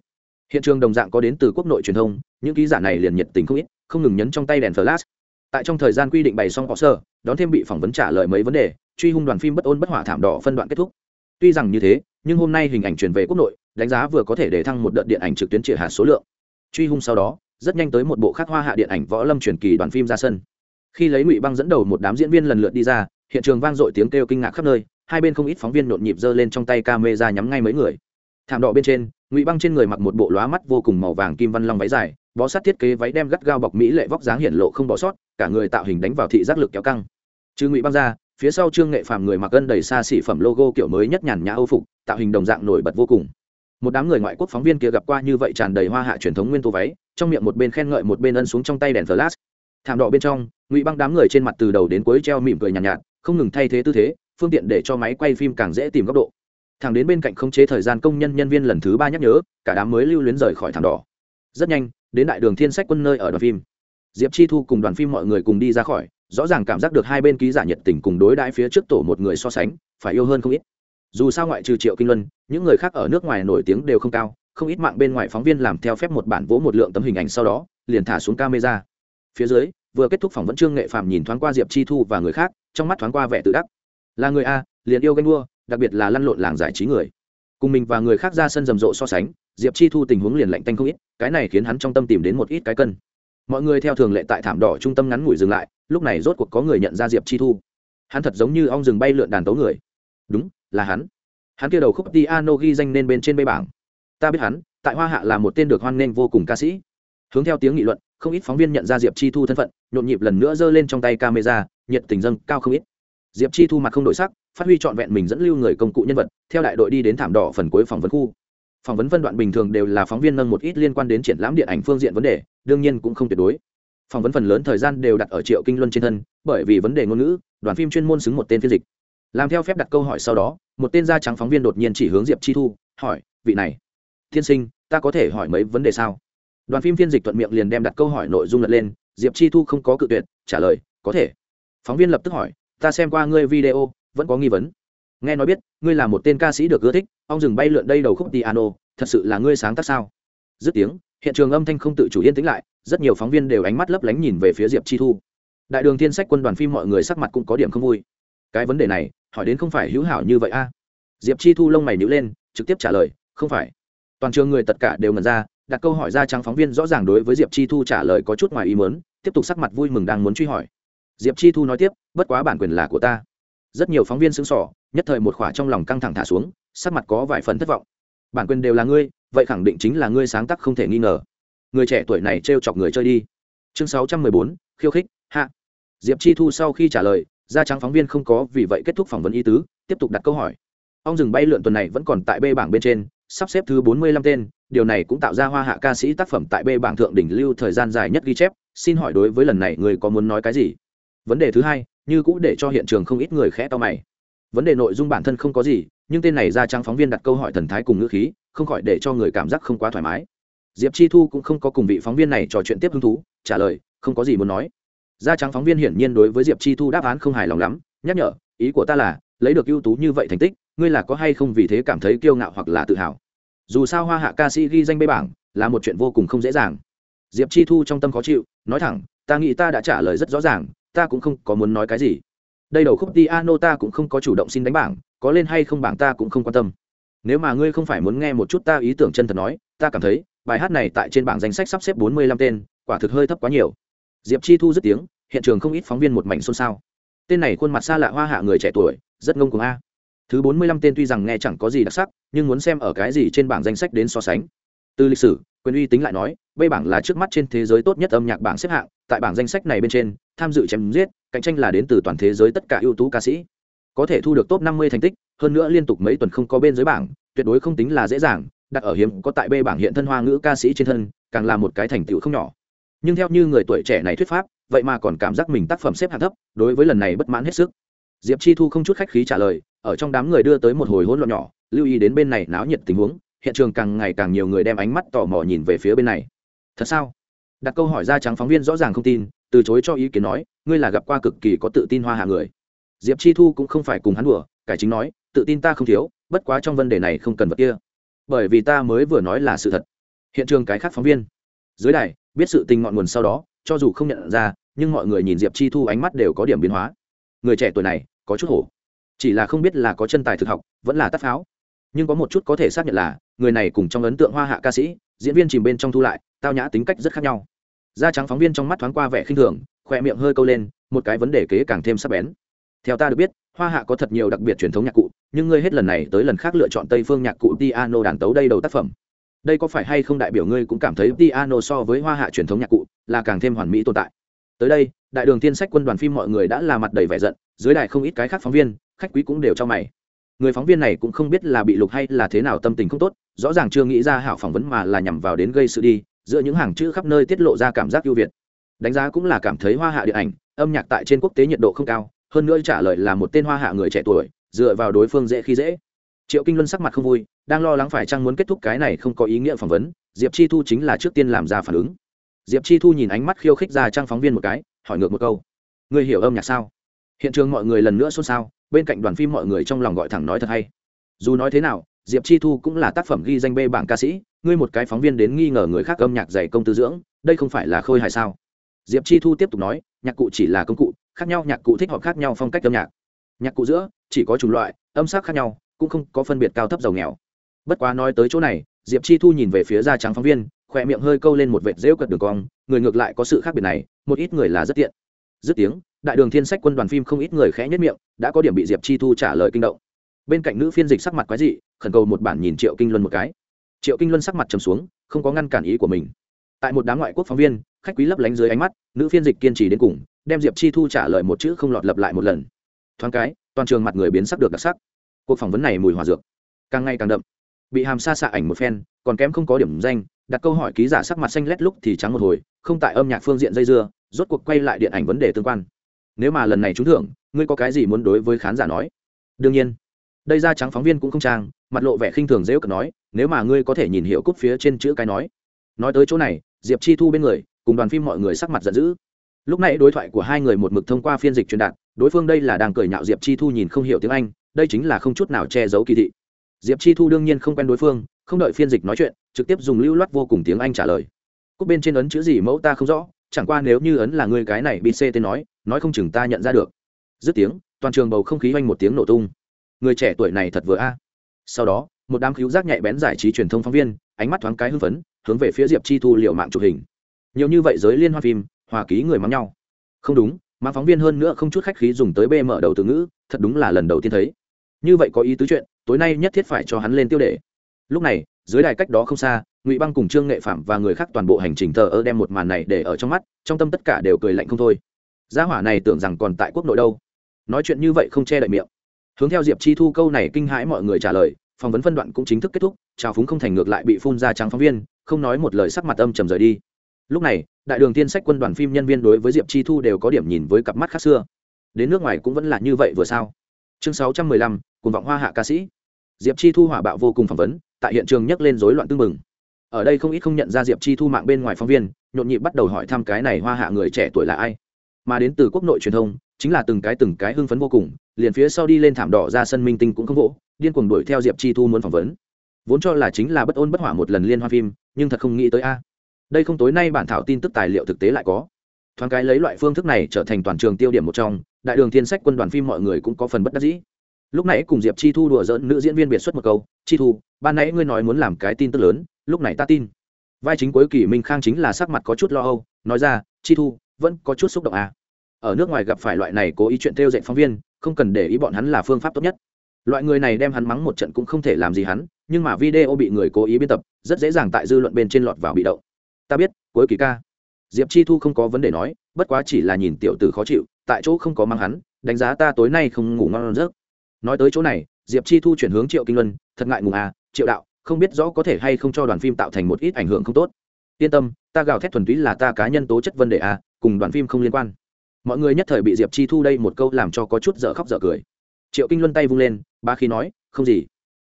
Hiện trường đồng dạng có đến từ quốc nội truyền thông, những ký giả này liền nhiệt tình không ít, không ngừng nhấn trong tay đèn flash. Tại trong thời gian quy định bày xong họ sơ, đón thêm bị phỏng vấn trả lời mấy vấn đề, truy hung đoàn phim bất ôn bất hỏa thảm đỏ phân đoạn kết thúc tuy rằng như thế, nhưng hôm nay hình ảnh truyền về quốc nội, đánh giá vừa có thể để thăng một đợt điện ảnh trực tuyến triệt hạt số lượng. Truy hung sau đó, rất nhanh tới một bộ khác hoa hạ điện ảnh võ lâm truyền kỳ đoàn phim ra sân. Khi lấy ngụy băng dẫn đầu một đám diễn viên lần lượt đi ra, hiện trường vang dội tiếng kêu kinh ngạc khắp nơi, hai bên không ít phóng viên nhộn nhịp giơ lên trong tay ca mê ra nhắm ngay mấy người. Thảm đỏ bên trên, ngụy băng trên người mặc một bộ lóa mắt vô cùng màu vàng kim văn long váy dài, bó sát thiết kế váy đem gắt gao bọc mỹ lệ vóc dáng hiển lộ không bỏ sót, cả người tạo hình đánh vào thị giác lực kéo căng. Trừ ngụy băng ra phía sau trương nghệ phàm người mặc gân đầy xa xỉ phẩm logo kiểu mới nhất nhàn nhã âu phục tạo hình đồng dạng nổi bật vô cùng. Một đám người ngoại quốc phóng viên kia gặp qua như vậy tràn đầy hoa hạ truyền thống nguyên tố váy trong miệng một bên khen ngợi một bên ân xuống trong tay đèn flash. Thảm đỏ bên trong ngụy băng đám người trên mặt từ đầu đến cuối treo mỉm cười nhàn nhạt, nhạt không ngừng thay thế tư thế phương tiện để cho máy quay phim càng dễ tìm góc độ. Thẳng đến bên cạnh khống chế thời gian công nhân nhân viên lần thứ ba nhắc nhớ cả đám mới lưu luyến rời khỏi thảm đỏ. Rất nhanh đến đại đường thiên sách quân nơi ở đoàn phim. Diệp chi thu cùng đoàn phim mọi người cùng đi ra khỏi rõ ràng cảm giác được hai bên ký giả nhiệt tình cùng đối đãi phía trước tổ một người so sánh, phải yêu hơn không ít. Dù sao ngoại trừ triệu kinh luân, những người khác ở nước ngoài nổi tiếng đều không cao, không ít mạng bên ngoài phóng viên làm theo phép một bản vỗ một lượng tấm hình ảnh sau đó, liền thả xuống camera. Phía dưới, vừa kết thúc phỏng vấn trương nghệ phạm nhìn thoáng qua diệp chi thu và người khác, trong mắt thoáng qua vẻ tự đắc. Là người a, liền yêu ganh đua, đặc biệt là lăn lộn làng giải trí người. Cùng mình và người khác ra sân rầm rộ so sánh, diệp chi thu tình huống liền lạnh tanh không ít, cái này khiến hắn trong tâm tìm đến một ít cái cân. Mọi người theo thường lệ tại thảm đỏ trung tâm ngắn ngủi dừng lại lúc này rốt cuộc có người nhận ra diệp chi thu. Hắn thật giống như ong rừng bay lượn đàn tấu người. Đúng, là hắn. Hắn kia đầu khúc piano ghi danh nên bên trên bê bảng. Ta biết hắn, tại hoa hạ là một tên được hoan nghênh vô cùng ca sĩ. Hướng theo tiếng nghị luận, không ít phóng viên nhận ra diệp chi thu thân phận, nhộn nhịp lần nữa giơ lên trong tay camera, nhiệt tình dâng cao không ít. Diệp chi thu mặt không đổi sắc, phát huy trọn vẹn mình dẫn lưu người công cụ nhân vật, theo đại đội đi đến thảm đỏ phần cuối phỏng vấn khu. Phỏng vấn phân đoạn bình thường đều là phóng viên nâng một ít liên quan đến triển lãm điện ảnh phương diện vấn đề, đương nhiên cũng không tuyệt đối phỏng vấn phần lớn thời gian đều đặt ở triệu kinh luân trên thân, bởi vì vấn đề ngôn ngữ, đoàn phim chuyên môn xứng một tên phiên dịch. Làm theo phép đặt câu hỏi sau đó, một tên da trắng phóng viên đột nhiên chỉ hướng diệp chi thu, hỏi, vị này, tiên sinh, ta có thể hỏi mấy vấn đề sao? Đoàn phim phiên dịch thuận miệng liền đem đặt câu hỏi nội dung lật lên, diệp chi thu không có cự tuyệt, trả lời, có thể. Phóng viên lập tức hỏi, ta xem qua ngươi video, vẫn có nghi vấn. Nghe nói biết, ngươi là một tên ca sĩ được ưa thích, ông dừng bay lượn đây đầu khúc piano, thật sự là ngươi sáng tác sao? Dứt tiếng, hiện trường âm thanh không tự chủ yên tĩnh lại rất nhiều phóng viên đều ánh mắt lấp lánh nhìn về phía diệp chi thu. Đại đường thiên sách quân đoàn phim mọi người sắc mặt cũng có điểm không vui. Cái vấn đề này, hỏi đến không phải hữu hảo như vậy a. Diệp chi thu lông mày nhữ lên, trực tiếp trả lời, không phải. Toàn trường người tất cả đều ngần ra, đặt câu hỏi ra trắng phóng viên rõ ràng đối với diệp chi thu trả lời có chút ngoài ý mớn tiếp tục sắc mặt vui mừng đang muốn truy hỏi. Diệp chi thu nói tiếp, bất quá bản quyền là của ta. Rất nhiều phóng viên xứng sỏ nhất thời một khỏa trong lòng căng thẳng thả xuống, sắc mặt có vài phần thất vọng. Bản quyền đều là ngươi, vậy khẳng định chính là ngươi sáng tác không thể nghi ngờ người trẻ tuổi này t chọc người chơi đi. Chương sáu trăm mười bốn, khiêu khích, hạ. Diệp chi thu sau khi trả lời, da trắng phóng viên không có vì vậy kết thúc phỏng vấn y tứ, tiếp tục đặt câu hỏi. Ông rừng bay lượn tuần này vẫn còn tại b bảng bên trên, sắp xếp thứ bốn mươi lăm tên, điều này cũng tạo ra hoa hạ ca sĩ tác phẩm tại b bảng thượng đỉnh lưu thời gian dài nhất ghi chép, xin hỏi đối với lần này người có muốn nói cái gì? Vấn đề thứ hai, như cũ để cho hiện trường không ít người khẽ to mày. Vấn đề nội dung bản thân không có gì, nhưng tên này da trắng phóng viên đặt câu hỏi thần thái cùng ngữ khí, không khỏi để cho người cảm giác không quá thoải mái diệp chi thu cũng không có cùng vị phóng viên này trò chuyện tiếp hứng thú, trả lời, không có gì muốn nói. Da trắng phóng viên hiển nhiên đối với diệp chi thu đáp án không hài lòng lắm, nhắc nhở, ý của ta là, lấy được ưu tú như vậy thành tích, ngươi là có hay không vì thế cảm thấy kiêu ngạo hoặc là tự hào? Dù sao hoa hạ ca sĩ ghi danh bê bảng là một chuyện vô cùng không dễ dàng. Diệp chi thu trong tâm khó chịu, nói thẳng, ta nghĩ ta đã trả lời rất rõ ràng, ta cũng không có muốn nói cái gì. Đây đầu khúc piano ta cũng không có chủ động xin đánh bảng, có lên hay không bảng ta cũng không quan tâm. Nếu mà ngươi không phải muốn nghe một chút ta ý tưởng chân thật nói, ta cảm thấy bài hát này tại trên bảng danh sách sắp xếp bốn mươi lăm tên, quả thực hơi thấp quá nhiều. Diệp chi thu dứt tiếng, hiện trường không ít phóng viên một mảnh xôn xao. Tên này khuôn mặt xa lạ hoa hạ người trẻ tuổi, rất ngông cuồng a. Thứ bốn mươi lăm tên tuy rằng nghe chẳng có gì đặc sắc, nhưng muốn xem ở cái gì trên bảng danh sách đến so sánh. Từ lịch sử, quyền uy tính lại nói, b bảng là trước mắt trên thế giới tốt nhất âm nhạc bảng xếp hạng, tại bảng danh sách này bên trên, tham dự chém giết, cạnh tranh là đến từ toàn thế giới tất cả ưu tú ca sĩ. Có thể thu được top năm mươi thành tích, hơn nữa liên tục mấy tuần không có bên dưới bảng, tuyệt đối không tính là dễ dàng đặt ở hiếm có tại b bảng hiện thân hoa ngữ ca sĩ trên thân, càng là một cái thành tựu không nhỏ. Nhưng theo như người tuổi trẻ này thuyết pháp, vậy mà còn cảm giác mình tác phẩm xếp hạng thấp, đối với lần này bất mãn hết sức. Diệp chi thu không chút khách khí trả lời, ở trong đám người đưa tới một hồi hỗn loạn nhỏ, lưu ý đến bên này náo nhiệt tình huống, hiện trường càng ngày càng nhiều người đem ánh mắt tò mò nhìn về phía bên này. Thật sao? Đặt câu hỏi ra trắng phóng viên rõ ràng không tin, từ chối cho ý kiến nói, ngươi là gặp qua cực kỳ có tự tin hoa hạ người. Diệp chi thu cũng không phải cùng hắn đùa, cải chính nói, tự tin ta không thiếu, bất quá trong vấn đề này không cần vật kia bởi vì ta mới vừa nói là sự thật. Hiện trường cái khác phóng viên. Dưới đài, biết sự tình ngọn nguồn sau đó, cho dù không nhận ra, nhưng mọi người nhìn diệp chi thu ánh mắt đều có điểm biến hóa. Người trẻ tuổi này, có chút hổ. Chỉ là không biết là có chân tài thực học, vẫn là tắt pháo. Nhưng có một chút có thể xác nhận là, người này cùng trong ấn tượng hoa hạ ca sĩ, diễn viên chìm bên trong thu lại, tao nhã tính cách rất khác nhau. Da trắng phóng viên trong mắt thoáng qua vẻ khinh thường, khoe miệng hơi câu lên, một cái vấn đề kế càng thêm sắc bén. Theo ta được biết, hoa hạ có thật nhiều đặc biệt truyền thống nhạc cụ nhưng ngươi hết lần này tới lần khác lựa chọn tây phương nhạc cụ piano đàn tấu đây đầu tác phẩm. Đây có phải hay không đại biểu ngươi cũng cảm thấy piano so với hoa hạ truyền thống nhạc cụ là càng thêm hoàn mỹ tồn tại? Tới đây, đại đường tiên sách quân đoàn phim mọi người đã là mặt đầy vẻ giận, dưới đài không ít cái khác phóng viên, khách quý cũng đều cho mày. Người phóng viên này cũng không biết là bị lục hay là thế nào tâm tình không tốt, rõ ràng chưa nghĩ ra hảo phỏng vấn mà là nhằm vào đến gây sự đi, giữa những hàng chữ khắp nơi tiết lộ ra cảm giác ưu việt. Đánh giá cũng là cảm thấy hoa hạ điện ảnh, âm nhạc tại trên quốc tế nhiệt độ không cao, hơn nữa trả lời là một tên hoa hạ người trẻ tuổi dựa vào đối phương dễ khi dễ. Triệu kinh luân sắc mặt không vui, đang lo lắng phải chăng muốn kết thúc cái này không có ý nghĩa phỏng vấn, diệp chi thu chính là trước tiên làm ra phản ứng. Diệp chi thu nhìn ánh mắt khiêu khích ra trang phóng viên một cái, hỏi ngược một câu. Người hiểu âm nhạc sao? Hiện trường mọi người lần nữa xôn xao, bên cạnh đoàn phim mọi người trong lòng gọi thẳng nói thật hay. Dù nói thế nào, diệp chi thu cũng là tác phẩm ghi danh bê bảng ca sĩ, ngươi một cái phóng viên đến nghi ngờ người khác âm nhạc dày công tư dưỡng, đây không phải là khôi hài sao? Diệp chi thu tiếp tục nói, nhạc cụ chỉ là công cụ, khác nhau nhạc cụ thích hợp khác nhau phong cách âm nhạc. Nhạc cụ giữa chỉ có chủng loại, âm sắc khác nhau, cũng không có phân biệt cao thấp giàu nghèo. Bất quá nói tới chỗ này, diệp chi thu nhìn về phía da trắng phóng viên, khỏe miệng hơi câu lên một vệt rễu cật đường cong, người ngược lại có sự khác biệt này, một ít người là rất tiện. Dứt tiếng, đại đường thiên sách quân đoàn phim không ít người khẽ nhất miệng, đã có điểm bị diệp chi thu trả lời kinh động. Bên cạnh nữ phiên dịch sắc mặt quái dị, khẩn cầu một bản nhìn triệu kinh luân một cái. Triệu kinh luân sắc mặt trầm xuống, không có ngăn cản ý của mình. Tại một đám ngoại quốc phóng viên, khách quý lấp lánh dưới ánh mắt, nữ phiên dịch kiên trì đến cùng, đem diệp chi thu trả lời một chữ không lọt lặp lại một lần. Thoáng cái toàn trường mặt người biến sắc được đặc sắc. Cuộc phỏng vấn này mùi hòa dược, càng ngày càng đậm. Bị hàm xa xạ ảnh một phen, còn kém không có điểm danh, đặt câu hỏi ký giả sắc mặt xanh lét lúc thì trắng một hồi, không tại âm nhạc phương diện dây dưa, rốt cuộc quay lại điện ảnh vấn đề tương quan. Nếu mà lần này trúng thưởng, ngươi có cái gì muốn đối với khán giả nói? Đương nhiên, đây ra trắng phóng viên cũng không trang, mặt lộ vẻ khinh thường dễ cận nói, nếu mà ngươi có thể nhìn hiệu cúp phía trên chữ cái nói. Nói tới chỗ này, diệp chi thu bên người, cùng đoàn phim mọi người sắc mặt giận dữ. Lúc này đối thoại của hai người một mực thông qua phiên dịch truyền đạt đối phương đây là đang cười nhạo diệp chi thu nhìn không hiểu tiếng anh, đây chính là không chút nào che giấu kỳ thị. Diệp chi thu đương nhiên không quen đối phương, không đợi phiên dịch nói chuyện, trực tiếp dùng lưu loát vô cùng tiếng anh trả lời. Cúc bên trên ấn chữ gì mẫu ta không rõ, chẳng qua nếu như ấn là người cái này bị c tên nói nói không chừng ta nhận ra được. Dứt tiếng, toàn trường bầu không khí oanh một tiếng nổ tung. Người trẻ tuổi này thật vừa a. Sau đó, một đám cứu giác nhạy bén giải trí truyền thông phóng viên, ánh mắt thoáng cái hưng phấn, hướng về phía diệp chi thu liệu mạng chụp hình. Nhiều như vậy giới liên hoa phim, hòa ký người mắng nhau. Không đúng mà phóng viên hơn nữa không chút khách khí dùng tới bê mở đầu từ ngữ, thật đúng là lần đầu tiên thấy. Như vậy có ý tứ chuyện, tối nay nhất thiết phải cho hắn lên tiêu đề. Lúc này, dưới đài cách đó không xa, ngụy băng cùng trương nghệ phạm và người khác toàn bộ hành trình thờ ơ đem một màn này để ở trong mắt, trong tâm tất cả đều cười lạnh không thôi. Gia hỏa này tưởng rằng còn tại quốc nội đâu. Nói chuyện như vậy không che đậy miệng. Hướng theo diệp chi thu câu này kinh hãi mọi người trả lời, phỏng vấn phân đoạn cũng chính thức kết thúc, trào phúng không thành ngược lại bị phun ra trắng phóng viên, không nói một lời sắc mặt âm trầm rời đi lúc này, đại đường tiên sách quân đoàn phim nhân viên đối với diệp chi thu đều có điểm nhìn với cặp mắt khác xưa. Đến nước ngoài cũng vẫn là như vậy vừa sao? Chương sáu trăm mười lăm cùng vọng hoa hạ ca sĩ. Diệp chi thu hỏa bạo vô cùng phỏng vấn, tại hiện trường nhấc lên rối loạn tưng mừng ở đây không ít không nhận ra diệp chi thu mạng bên ngoài phóng viên, nhộn nhịp bắt đầu hỏi thăm cái này hoa hạ người trẻ tuổi là ai. Mà đến từ quốc nội truyền thông, chính là từng cái từng cái hưng phấn vô cùng, liền phía sau đi lên thảm đỏ ra sân minh tinh cũng không vỗ, điên cuồng đuổi theo diệp chi thu muốn phỏng vấn. Vốn cho là chính là bất ôn bất hỏa một lần liên hoa phim, nhưng thật không nghĩ tới a đây không tối nay bản thảo tin tức tài liệu thực tế lại có. Thoáng cái lấy loại phương thức này trở thành toàn trường tiêu điểm một trong, đại đường thiên sách quân đoàn phim mọi người cũng có phần bất đắc dĩ. Lúc nãy cùng diệp chi thu đùa dỡn nữ diễn viên biệt xuất một câu, chi thu, ban nãy ngươi nói muốn làm cái tin tức lớn, lúc này ta tin. Vai chính cuối kỳ minh khang chính là sắc mặt có chút lo âu, nói ra, chi thu, vẫn có chút xúc động à. ở nước ngoài gặp phải loại này cố ý chuyện theo dạy phóng viên, không cần để ý bọn hắn là phương pháp tốt nhất. Loại người này đem hắn mắng một trận cũng không thể làm gì hắn, nhưng mà video bị người cố ý biên tập, rất dễ dàng tại dư luận bên trên lọt vào bị động ta biết, cuối kỳ ca. Diệp chi thu không có vấn đề nói, bất quá chỉ là nhìn tiểu tử khó chịu, tại chỗ không có mang hắn, đánh giá ta tối nay không ngủ ngon giấc. Nói tới chỗ này, diệp chi thu chuyển hướng triệu kinh luân, thật ngại ngùng à triệu đạo, không biết rõ có thể hay không cho đoàn phim tạo thành một ít ảnh hưởng không tốt. Yên tâm, ta gào thét thuần túy là ta cá nhân tố chất vấn đề à cùng đoàn phim không liên quan. Mọi người nhất thời bị diệp chi thu đây một câu làm cho có chút dở khóc dở cười. Triệu kinh luân tay vung lên ba khi nói, không gì.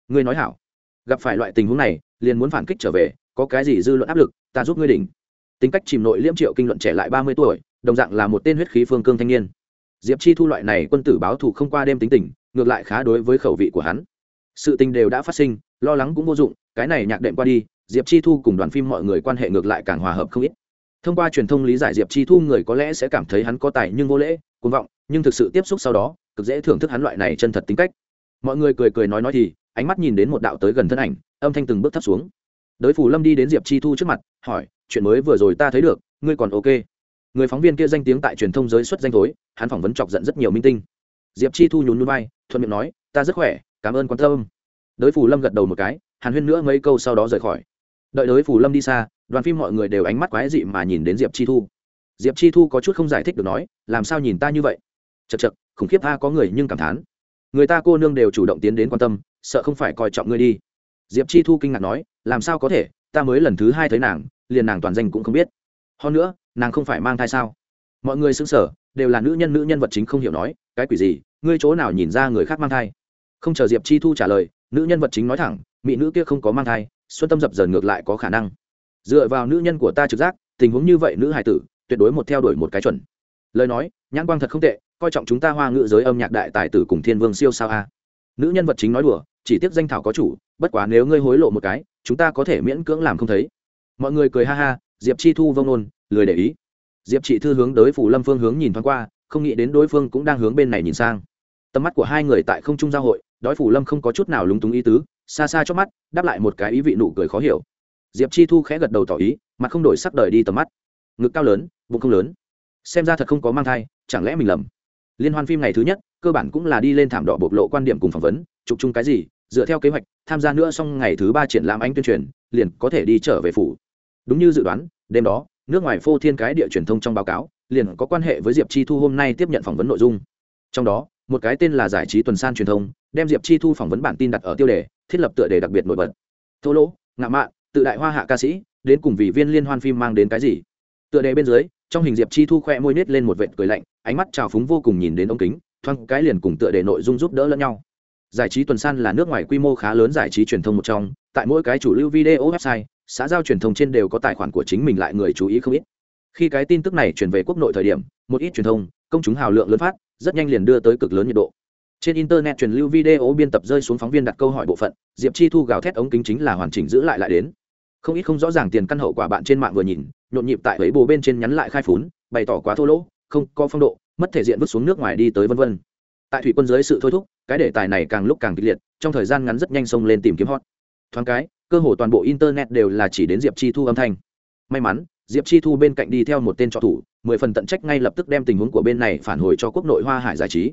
Ngươi nói hảo. Gặp phải loại tình huống này, liền muốn phản kích trở về có cái gì dư luận áp lực, ta giúp ngươi đỉnh. Tính cách chìm nội liễm triệu kinh luận trẻ lại ba mươi tuổi, đồng dạng là một tên huyết khí phương cương thanh niên. Diệp chi thu loại này quân tử báo thù không qua đêm tính tình, ngược lại khá đối với khẩu vị của hắn. Sự tình đều đã phát sinh, lo lắng cũng vô dụng, cái này nhạc đệm qua đi, diệp chi thu cùng đoàn phim mọi người quan hệ ngược lại càng hòa hợp không ít. Thông qua truyền thông lý giải diệp chi thu người có lẽ sẽ cảm thấy hắn có tài nhưng vô lễ, cuồng vọng, nhưng thực sự tiếp xúc sau đó, cực dễ thưởng thức hắn loại này chân thật tính cách. Mọi người cười cười nói nói thì, ánh mắt nhìn đến một đạo tới gần thân ảnh, âm thanh từng bước thấp xuống đới phủ lâm đi đến diệp chi thu trước mặt, hỏi, chuyện mới vừa rồi ta thấy được, ngươi còn ok? Người phóng viên kia danh tiếng tại truyền thông giới xuất danh thối, hắn phỏng vấn chọc giận rất nhiều minh tinh. Diệp chi thu nhún núi bay thuận miệng nói, ta rất khỏe, cảm ơn quan tâm. Đới phủ lâm gật đầu một cái, hàn huyên nữa mấy câu sau đó rời khỏi. Đợi đới phủ lâm đi xa, đoàn phim mọi người đều ánh mắt quái dị mà nhìn đến diệp chi thu. Diệp chi thu có chút không giải thích được nói, làm sao nhìn ta như vậy? Chật chật khủng khiếp ta có người nhưng cảm thán. Người ta cô nương đều chủ động tiến đến quan tâm, sợ không phải coi trọng ngươi đi. Diệp chi thu kinh ngạc nói làm sao có thể, ta mới lần thứ hai thấy nàng, liền nàng toàn danh cũng không biết. Hơn nữa, nàng không phải mang thai sao? Mọi người xứng sở đều là nữ nhân nữ nhân vật chính không hiểu nói, cái quỷ gì, ngươi chỗ nào nhìn ra người khác mang thai? Không chờ diệp chi thu trả lời, nữ nhân vật chính nói thẳng, mỹ nữ kia không có mang thai, xuân tâm dập dần ngược lại có khả năng. Dựa vào nữ nhân của ta trực giác, tình huống như vậy nữ hài tử, tuyệt đối một theo đuổi một cái chuẩn. Lời nói, nhãn quang thật không tệ, coi trọng chúng ta hoa ngữ giới âm nhạc đại tài tử cùng thiên vương siêu sao a. Nữ nhân vật chính nói đùa, chỉ tiếc danh thảo có chủ, bất quá nếu ngươi hối lộ một cái chúng ta có thể miễn cưỡng làm không thấy. Mọi người cười ha ha, diệp chi thu vông nôn, lười để ý. Diệp chị thư hướng tới phủ lâm phương hướng nhìn thoáng qua, không nghĩ đến đối phương cũng đang hướng bên này nhìn sang. Tầm mắt của hai người tại không trung giao hội, đói phủ lâm không có chút nào lúng túng ý tứ, xa xa cho mắt, đáp lại một cái ý vị nụ cười khó hiểu. Diệp chi thu khẽ gật đầu tỏ ý, mặt không đổi sắc đời đi tầm mắt. Ngực cao lớn, bụng không lớn. Xem ra thật không có mang thai, chẳng lẽ mình lầm? Liên hoan phim ngày thứ nhất, cơ bản cũng là đi lên thảm đỏ bộc lộ quan điểm cùng phỏng vấn, chụp chung cái gì dựa theo kế hoạch, tham gia nữa xong ngày thứ ba triển lãm anh tuyên truyền, liền có thể đi trở về phủ. Đúng như dự đoán, đêm đó, nước ngoài phô thiên cái địa truyền thông trong báo cáo, liền có quan hệ với diệp chi thu hôm nay tiếp nhận phỏng vấn nội dung. Trong đó, một cái tên là giải trí tuần san truyền thông, đem diệp chi thu phỏng vấn bản tin đặt ở tiêu đề, thiết lập tựa đề đặc biệt nổi bật. Thô lỗ ngạ mạn, tự đại hoa hạ ca sĩ, đến cùng vị viên liên hoan phim mang đến cái gì? Tựa đề bên dưới, trong hình diệp chi thu khoe môi nết lên một vệt cười lạnh, ánh mắt trào phúng vô cùng nhìn đến ống kính, thoáng cái liền cùng tựa đề nội dung giúp đỡ lẫn nhau giải trí tuần san là nước ngoài quy mô khá lớn giải trí truyền thông một trong, tại mỗi cái chủ lưu video website, xã giao truyền thông trên đều có tài khoản của chính mình lại người chú ý không ít. Khi cái tin tức này chuyển về quốc nội thời điểm, một ít truyền thông, công chúng hào lượng lớn phát, rất nhanh liền đưa tới cực lớn nhiệt độ. Trên internet truyền lưu video biên tập rơi xuống phóng viên đặt câu hỏi bộ phận, diệp chi thu gào thét ống kính chính là hoàn chỉnh giữ lại lại đến. Không ít không rõ ràng tiền căn hậu quả bạn trên mạng vừa nhìn, nhộn nhịp tại ấy bồ bên trên nhắn lại khai phún, bày tỏ quá thô lỗ, không có phong độ, mất thể diện vứt xuống nước ngoài đi tới vân vân tại thủy quân dưới sự thôi thúc, cái đề tài này càng lúc càng kịch liệt, trong thời gian ngắn rất nhanh xông lên tìm kiếm hot. Thoáng cái, cơ hồ toàn bộ internet đều là chỉ đến diệp chi thu âm thanh. May mắn, diệp chi thu bên cạnh đi theo một tên trọ thủ, mười phần tận trách ngay lập tức đem tình huống của bên này phản hồi cho quốc nội hoa hải giải trí.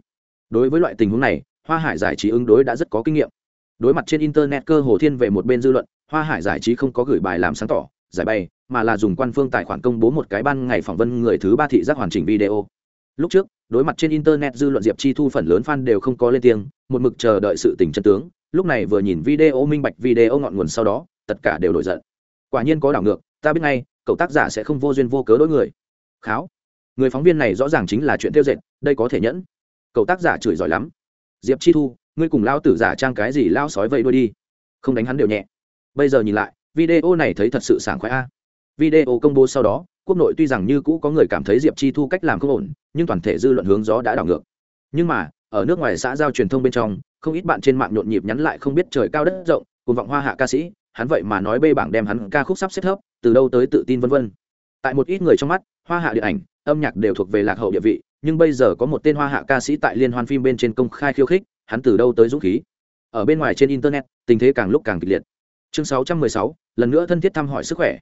Đối với loại tình huống này, hoa hải giải trí ứng đối đã rất có kinh nghiệm. Đối mặt trên internet cơ hồ thiên về một bên dư luận, hoa hải giải trí không có gửi bài làm sáng tỏ, giải bày, mà là dùng quan phương tài khoản công bố một cái ban ngày phỏng vấn người thứ ba thị giác hoàn chỉnh video. Lúc trước đối mặt trên internet dư luận diệp chi thu phần lớn fan đều không có lên tiếng, một mực chờ đợi sự tình chân tướng, lúc này vừa nhìn video minh bạch video ngọn nguồn sau đó, tất cả đều nổi giận. Quả nhiên có đảo ngược, ta biết ngay, cậu tác giả sẽ không vô duyên vô cớ đối người. Kháo. Người phóng viên này rõ ràng chính là chuyện tiêu dệt, đây có thể nhẫn. Cậu tác giả chửi giỏi lắm. Diệp chi thu, ngươi cùng lao tử giả trang cái gì lao sói vậy đôi đi. Không đánh hắn đều nhẹ. Bây giờ nhìn lại, video này thấy thật sự sảng khoái a. Video công bố sau đó, quốc nội tuy rằng như cũ có người cảm thấy diệp chi thu cách làm không ổn nhưng toàn thể dư luận hướng gió đã đảo ngược. Nhưng mà ở nước ngoài xã giao truyền thông bên trong không ít bạn trên mạng nhộn nhịp nhắn lại không biết trời cao đất rộng cùng vọng hoa hạ ca sĩ hắn vậy mà nói bê bảng đem hắn ca khúc sắp xếp thấp từ đâu tới tự tin vân vân. Tại một ít người trong mắt hoa hạ điện ảnh âm nhạc đều thuộc về lạc hậu địa vị nhưng bây giờ có một tên hoa hạ ca sĩ tại liên hoan phim bên trên công khai khiêu khích hắn từ đâu tới dũng khí? Ở bên ngoài trên internet tình thế càng lúc càng kịch liệt. Chương 616, lần nữa thân thiết thăm hỏi sức khỏe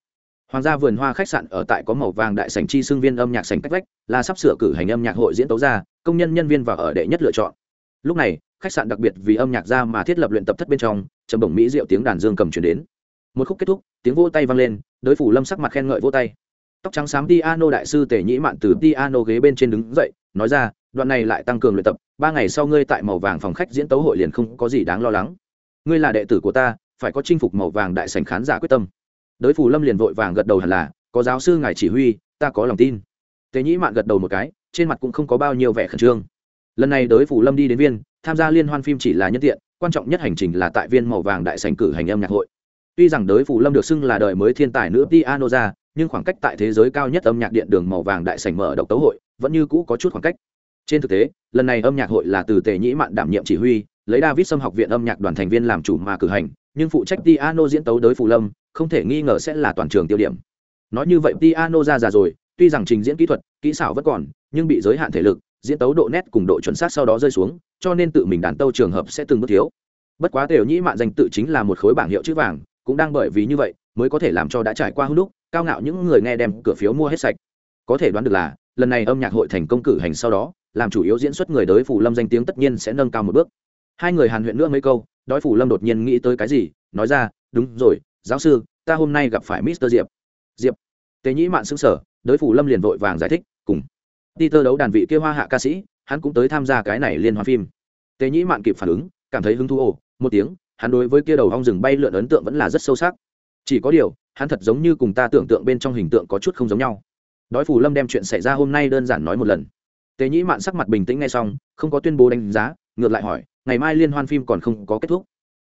hoàng gia vườn hoa khách sạn ở tại có màu vàng đại sảnh chi xương viên âm nhạc sảnh cách vách, là sắp sửa cử hành âm nhạc hội diễn tấu ra, công nhân nhân viên và ở đệ nhất lựa chọn. Lúc này, khách sạn đặc biệt vì âm nhạc ra mà thiết lập luyện tập thất bên trong, trầm bổng mỹ diệu tiếng đàn dương cầm truyền đến. Một khúc kết thúc, tiếng vỗ tay vang lên, đối phủ lâm sắc mặt khen ngợi vỗ tay. Tóc trắng xám piano đại sư tề nhĩ mạn từ piano ghế bên trên đứng dậy, nói ra, đoạn này lại tăng cường luyện tập, ba ngày sau ngươi tại màu vàng phòng khách diễn tấu hội liền không có gì đáng lo lắng. Ngươi là đệ tử của ta, phải có chinh phục màu vàng đại sảnh khán giả quyết tâm đới phủ lâm liền vội vàng gật đầu hẳn là, có giáo sư ngài chỉ huy, ta có lòng tin. Tề nhĩ mạn gật đầu một cái, trên mặt cũng không có bao nhiêu vẻ khẩn trương. Lần này đới phủ lâm đi đến viên, tham gia liên hoan phim chỉ là nhân tiện, quan trọng nhất hành trình là tại viên màu vàng đại sành cử hành âm nhạc hội. Tuy rằng đới phủ lâm được xưng là đời mới thiên tài nữ piano ra nhưng khoảng cách tại thế giới cao nhất âm nhạc điện đường màu vàng đại sành mở độc tấu hội, vẫn như cũ có chút khoảng cách. Trên thực tế, lần này âm nhạc hội là từ tề nhĩ mạn đảm nhiệm chỉ huy, lấy david sâm học viện âm nhạc đoàn thành viên làm chủ mà cử hành nhưng phụ trách piano diễn tấu đới phù lâm, không thể nghi ngờ sẽ là toàn trường tiêu điểm. Nói như vậy, piano ra già rồi, tuy rằng trình diễn kỹ thuật, kỹ xảo vẫn còn, nhưng bị giới hạn thể lực, diễn tấu độ nét cùng độ chuẩn xác sau đó rơi xuống, cho nên tự mình đàn tâu trường hợp sẽ từng bước thiếu. Bất quá đều nhĩ mạn danh tự chính là một khối bảng hiệu chữ vàng, cũng đang bởi vì như vậy, mới có thể làm cho đã trải qua hưng đúc, cao ngạo những người nghe đem cửa phiếu mua hết sạch. Có thể đoán được là, lần này âm nhạc hội thành công cử hành sau đó, làm chủ yếu diễn xuất người đới phù lâm danh tiếng tất nhiên sẽ nâng cao một bước. Hai người hàn huyện nữa mấy câu đói phủ lâm đột nhiên nghĩ tới cái gì, nói ra, đúng rồi, giáo sư, ta hôm nay gặp phải mister diệp. Diệp? Tề nhĩ mạn xứng sở đới phủ lâm liền vội vàng giải thích, cùng. Đi tơ đấu đàn vị kia hoa hạ ca sĩ, hắn cũng tới tham gia cái này liên hoan phim. Tề nhĩ mạn kịp phản ứng, cảm thấy hứng thú ồ, một tiếng, hắn đối với kia đầu hong rừng bay lượn ấn tượng vẫn là rất sâu sắc. Chỉ có điều, hắn thật giống như cùng ta tưởng tượng bên trong hình tượng có chút không giống nhau. Đói phủ lâm đem chuyện xảy ra hôm nay đơn giản nói một lần. Tề nhĩ mạn sắc mặt bình tĩnh ngay xong, không có tuyên bố đánh giá, ngược lại hỏi ngày mai liên hoan phim còn không có kết thúc.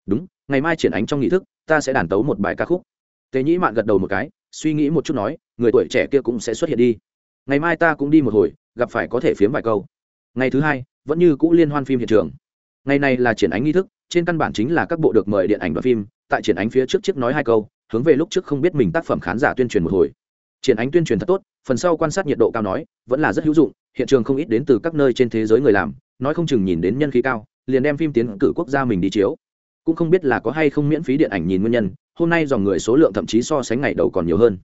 Đúng, ngày mai triển ánh trong nghị thức, ta sẽ đàn tấu một bài ca khúc. Tề nhĩ mạn gật đầu một cái, suy nghĩ một chút nói, người tuổi trẻ kia cũng sẽ xuất hiện đi. Ngày mai ta cũng đi một hồi, gặp phải có thể phiếm vài câu. Ngày thứ hai, vẫn như cũ liên hoan phim hiện trường. Ngày này là triển ánh nghi thức, trên căn bản chính là các bộ được mời điện ảnh và phim, tại triển ánh phía trước chiếc nói hai câu, hướng về lúc trước không biết mình tác phẩm khán giả tuyên truyền một hồi. Triển ánh tuyên truyền thật tốt, phần sau quan sát nhiệt độ cao nói, vẫn là rất hữu dụng, hiện trường không ít đến từ các nơi trên thế giới người làm, nói không chừng nhìn đến nhân khí cao liền đem phim tiến cử quốc gia mình đi chiếu. Cũng không biết là có hay không miễn phí điện ảnh nhìn nguyên nhân, hôm nay dòng người số lượng thậm chí so sánh ngày đầu còn nhiều hơn.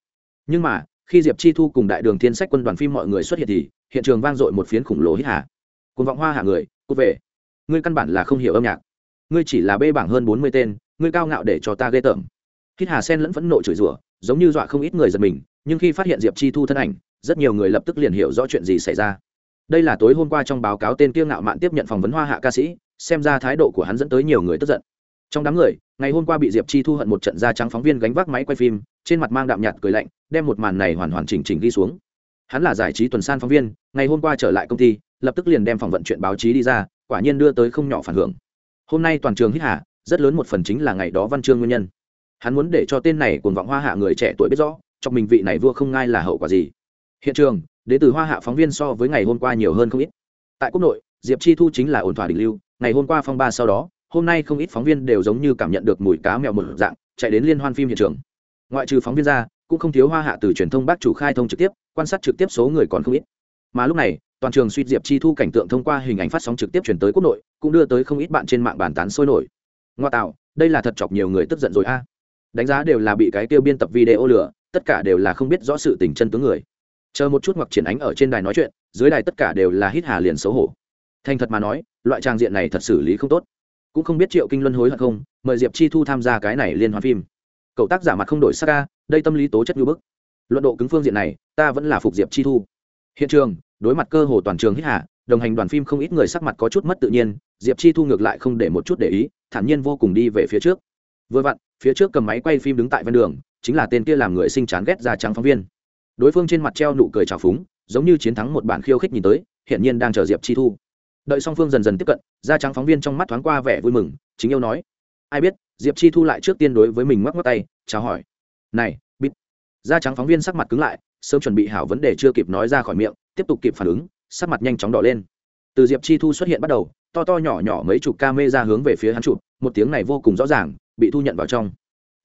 Nhưng mà, khi diệp chi thu cùng đại đường thiên sách quân đoàn phim mọi người xuất hiện thì, hiện trường vang dội một phiến khủng lồ hít hà. Cùng vọng hoa hạ người, cô về. Ngươi căn bản là không hiểu âm nhạc. Ngươi chỉ là bê bảng hơn bốn mươi tên, ngươi cao ngạo để cho ta ghê tởm. Hít hà sen lẫn phẫn nộ chửi rủa, giống như dọa không ít người giật mình, nhưng khi phát hiện diệp chi thu thân ảnh, rất nhiều người lập tức liền hiểu rõ chuyện gì xảy ra đây là tối hôm qua trong báo cáo tên kiêng ngạo mạn tiếp nhận phỏng vấn hoa hạ ca sĩ, xem ra thái độ của hắn dẫn tới nhiều người tức giận. Trong đám người, ngày hôm qua bị diệp chi thu hận một trận da trắng phóng viên gánh vác máy quay phim, trên mặt mang đạm nhạt cười lạnh, đem một màn này hoàn hoàn chỉnh chỉnh ghi xuống. Hắn là giải trí tuần san phóng viên, ngày hôm qua trở lại công ty, lập tức liền đem phỏng vận chuyện báo chí đi ra, quả nhiên đưa tới không nhỏ phản hưởng. Hôm nay toàn trường hít hà, rất lớn một phần chính là ngày đó văn chương nguyên nhân. Hắn muốn để cho tên này cuồng vọng hoa hạ người trẻ tuổi biết rõ trong mình vị này vua không ngai là hậu quả gì. Hiện trường đến từ hoa hạ phóng viên so với ngày hôm qua nhiều hơn không ít. Tại quốc nội, diệp chi thu chính là ổn thỏa đỉnh lưu, ngày hôm qua phong ba sau đó, hôm nay không ít phóng viên đều giống như cảm nhận được mùi cá mèo một dạng, chạy đến liên hoan phim hiện trường. Ngoại trừ phóng viên ra, cũng không thiếu hoa hạ từ truyền thông bác chủ khai thông trực tiếp, quan sát trực tiếp số người còn không ít. Mà lúc này, toàn trường suy diệp chi thu cảnh tượng thông qua hình ảnh phát sóng trực tiếp chuyển tới quốc nội, cũng đưa tới không ít bạn trên mạng bàn tán sôi nổi. Ngoa tạo, đây là thật chọc nhiều người tức giận rồi a. Đánh giá đều là bị cái tiêu biên tập video lừa, tất cả đều là không biết rõ sự tình chân tướng người chờ một chút hoặc triển ánh ở trên đài nói chuyện dưới đài tất cả đều là hít hà liền xấu hổ. Thành thật mà nói loại trang diện này thật xử lý không tốt. Cũng không biết triệu kinh luân hối hận không mời diệp chi thu tham gia cái này liên hoan phim. Cậu tác giả mặt không đổi sắc ca đây tâm lý tố chất như bức. Luận độ cứng phương diện này ta vẫn là phục diệp chi thu. Hiện trường đối mặt cơ hồ toàn trường hít hà, đồng hành đoàn phim không ít người sắc mặt có chút mất tự nhiên diệp chi thu ngược lại không để một chút để ý thản nhiên vô cùng đi về phía trước. Vừa vặn phía trước cầm máy quay phim đứng tại ven đường chính là tên kia làm người sinh chán ghét da trắng phóng viên đối phương trên mặt treo nụ cười trào phúng, giống như chiến thắng một bản khiêu khích nhìn tới hiện nhiên đang chờ diệp chi thu. Đợi song phương dần dần tiếp cận, da trắng phóng viên trong mắt thoáng qua vẻ vui mừng, chính yêu nói, ai biết, diệp chi thu lại trước tiên đối với mình ngoắc ngoắc tay, chào hỏi. Này bít da trắng phóng viên sắc mặt cứng lại, sớm chuẩn bị hảo vấn đề chưa kịp nói ra khỏi miệng, tiếp tục kịp phản ứng, sắc mặt nhanh chóng đỏ lên. Từ diệp chi thu xuất hiện bắt đầu, to to nhỏ nhỏ mấy chục ca mê ra hướng về phía hắn chụp, một tiếng này vô cùng rõ ràng, bị thu nhận vào trong.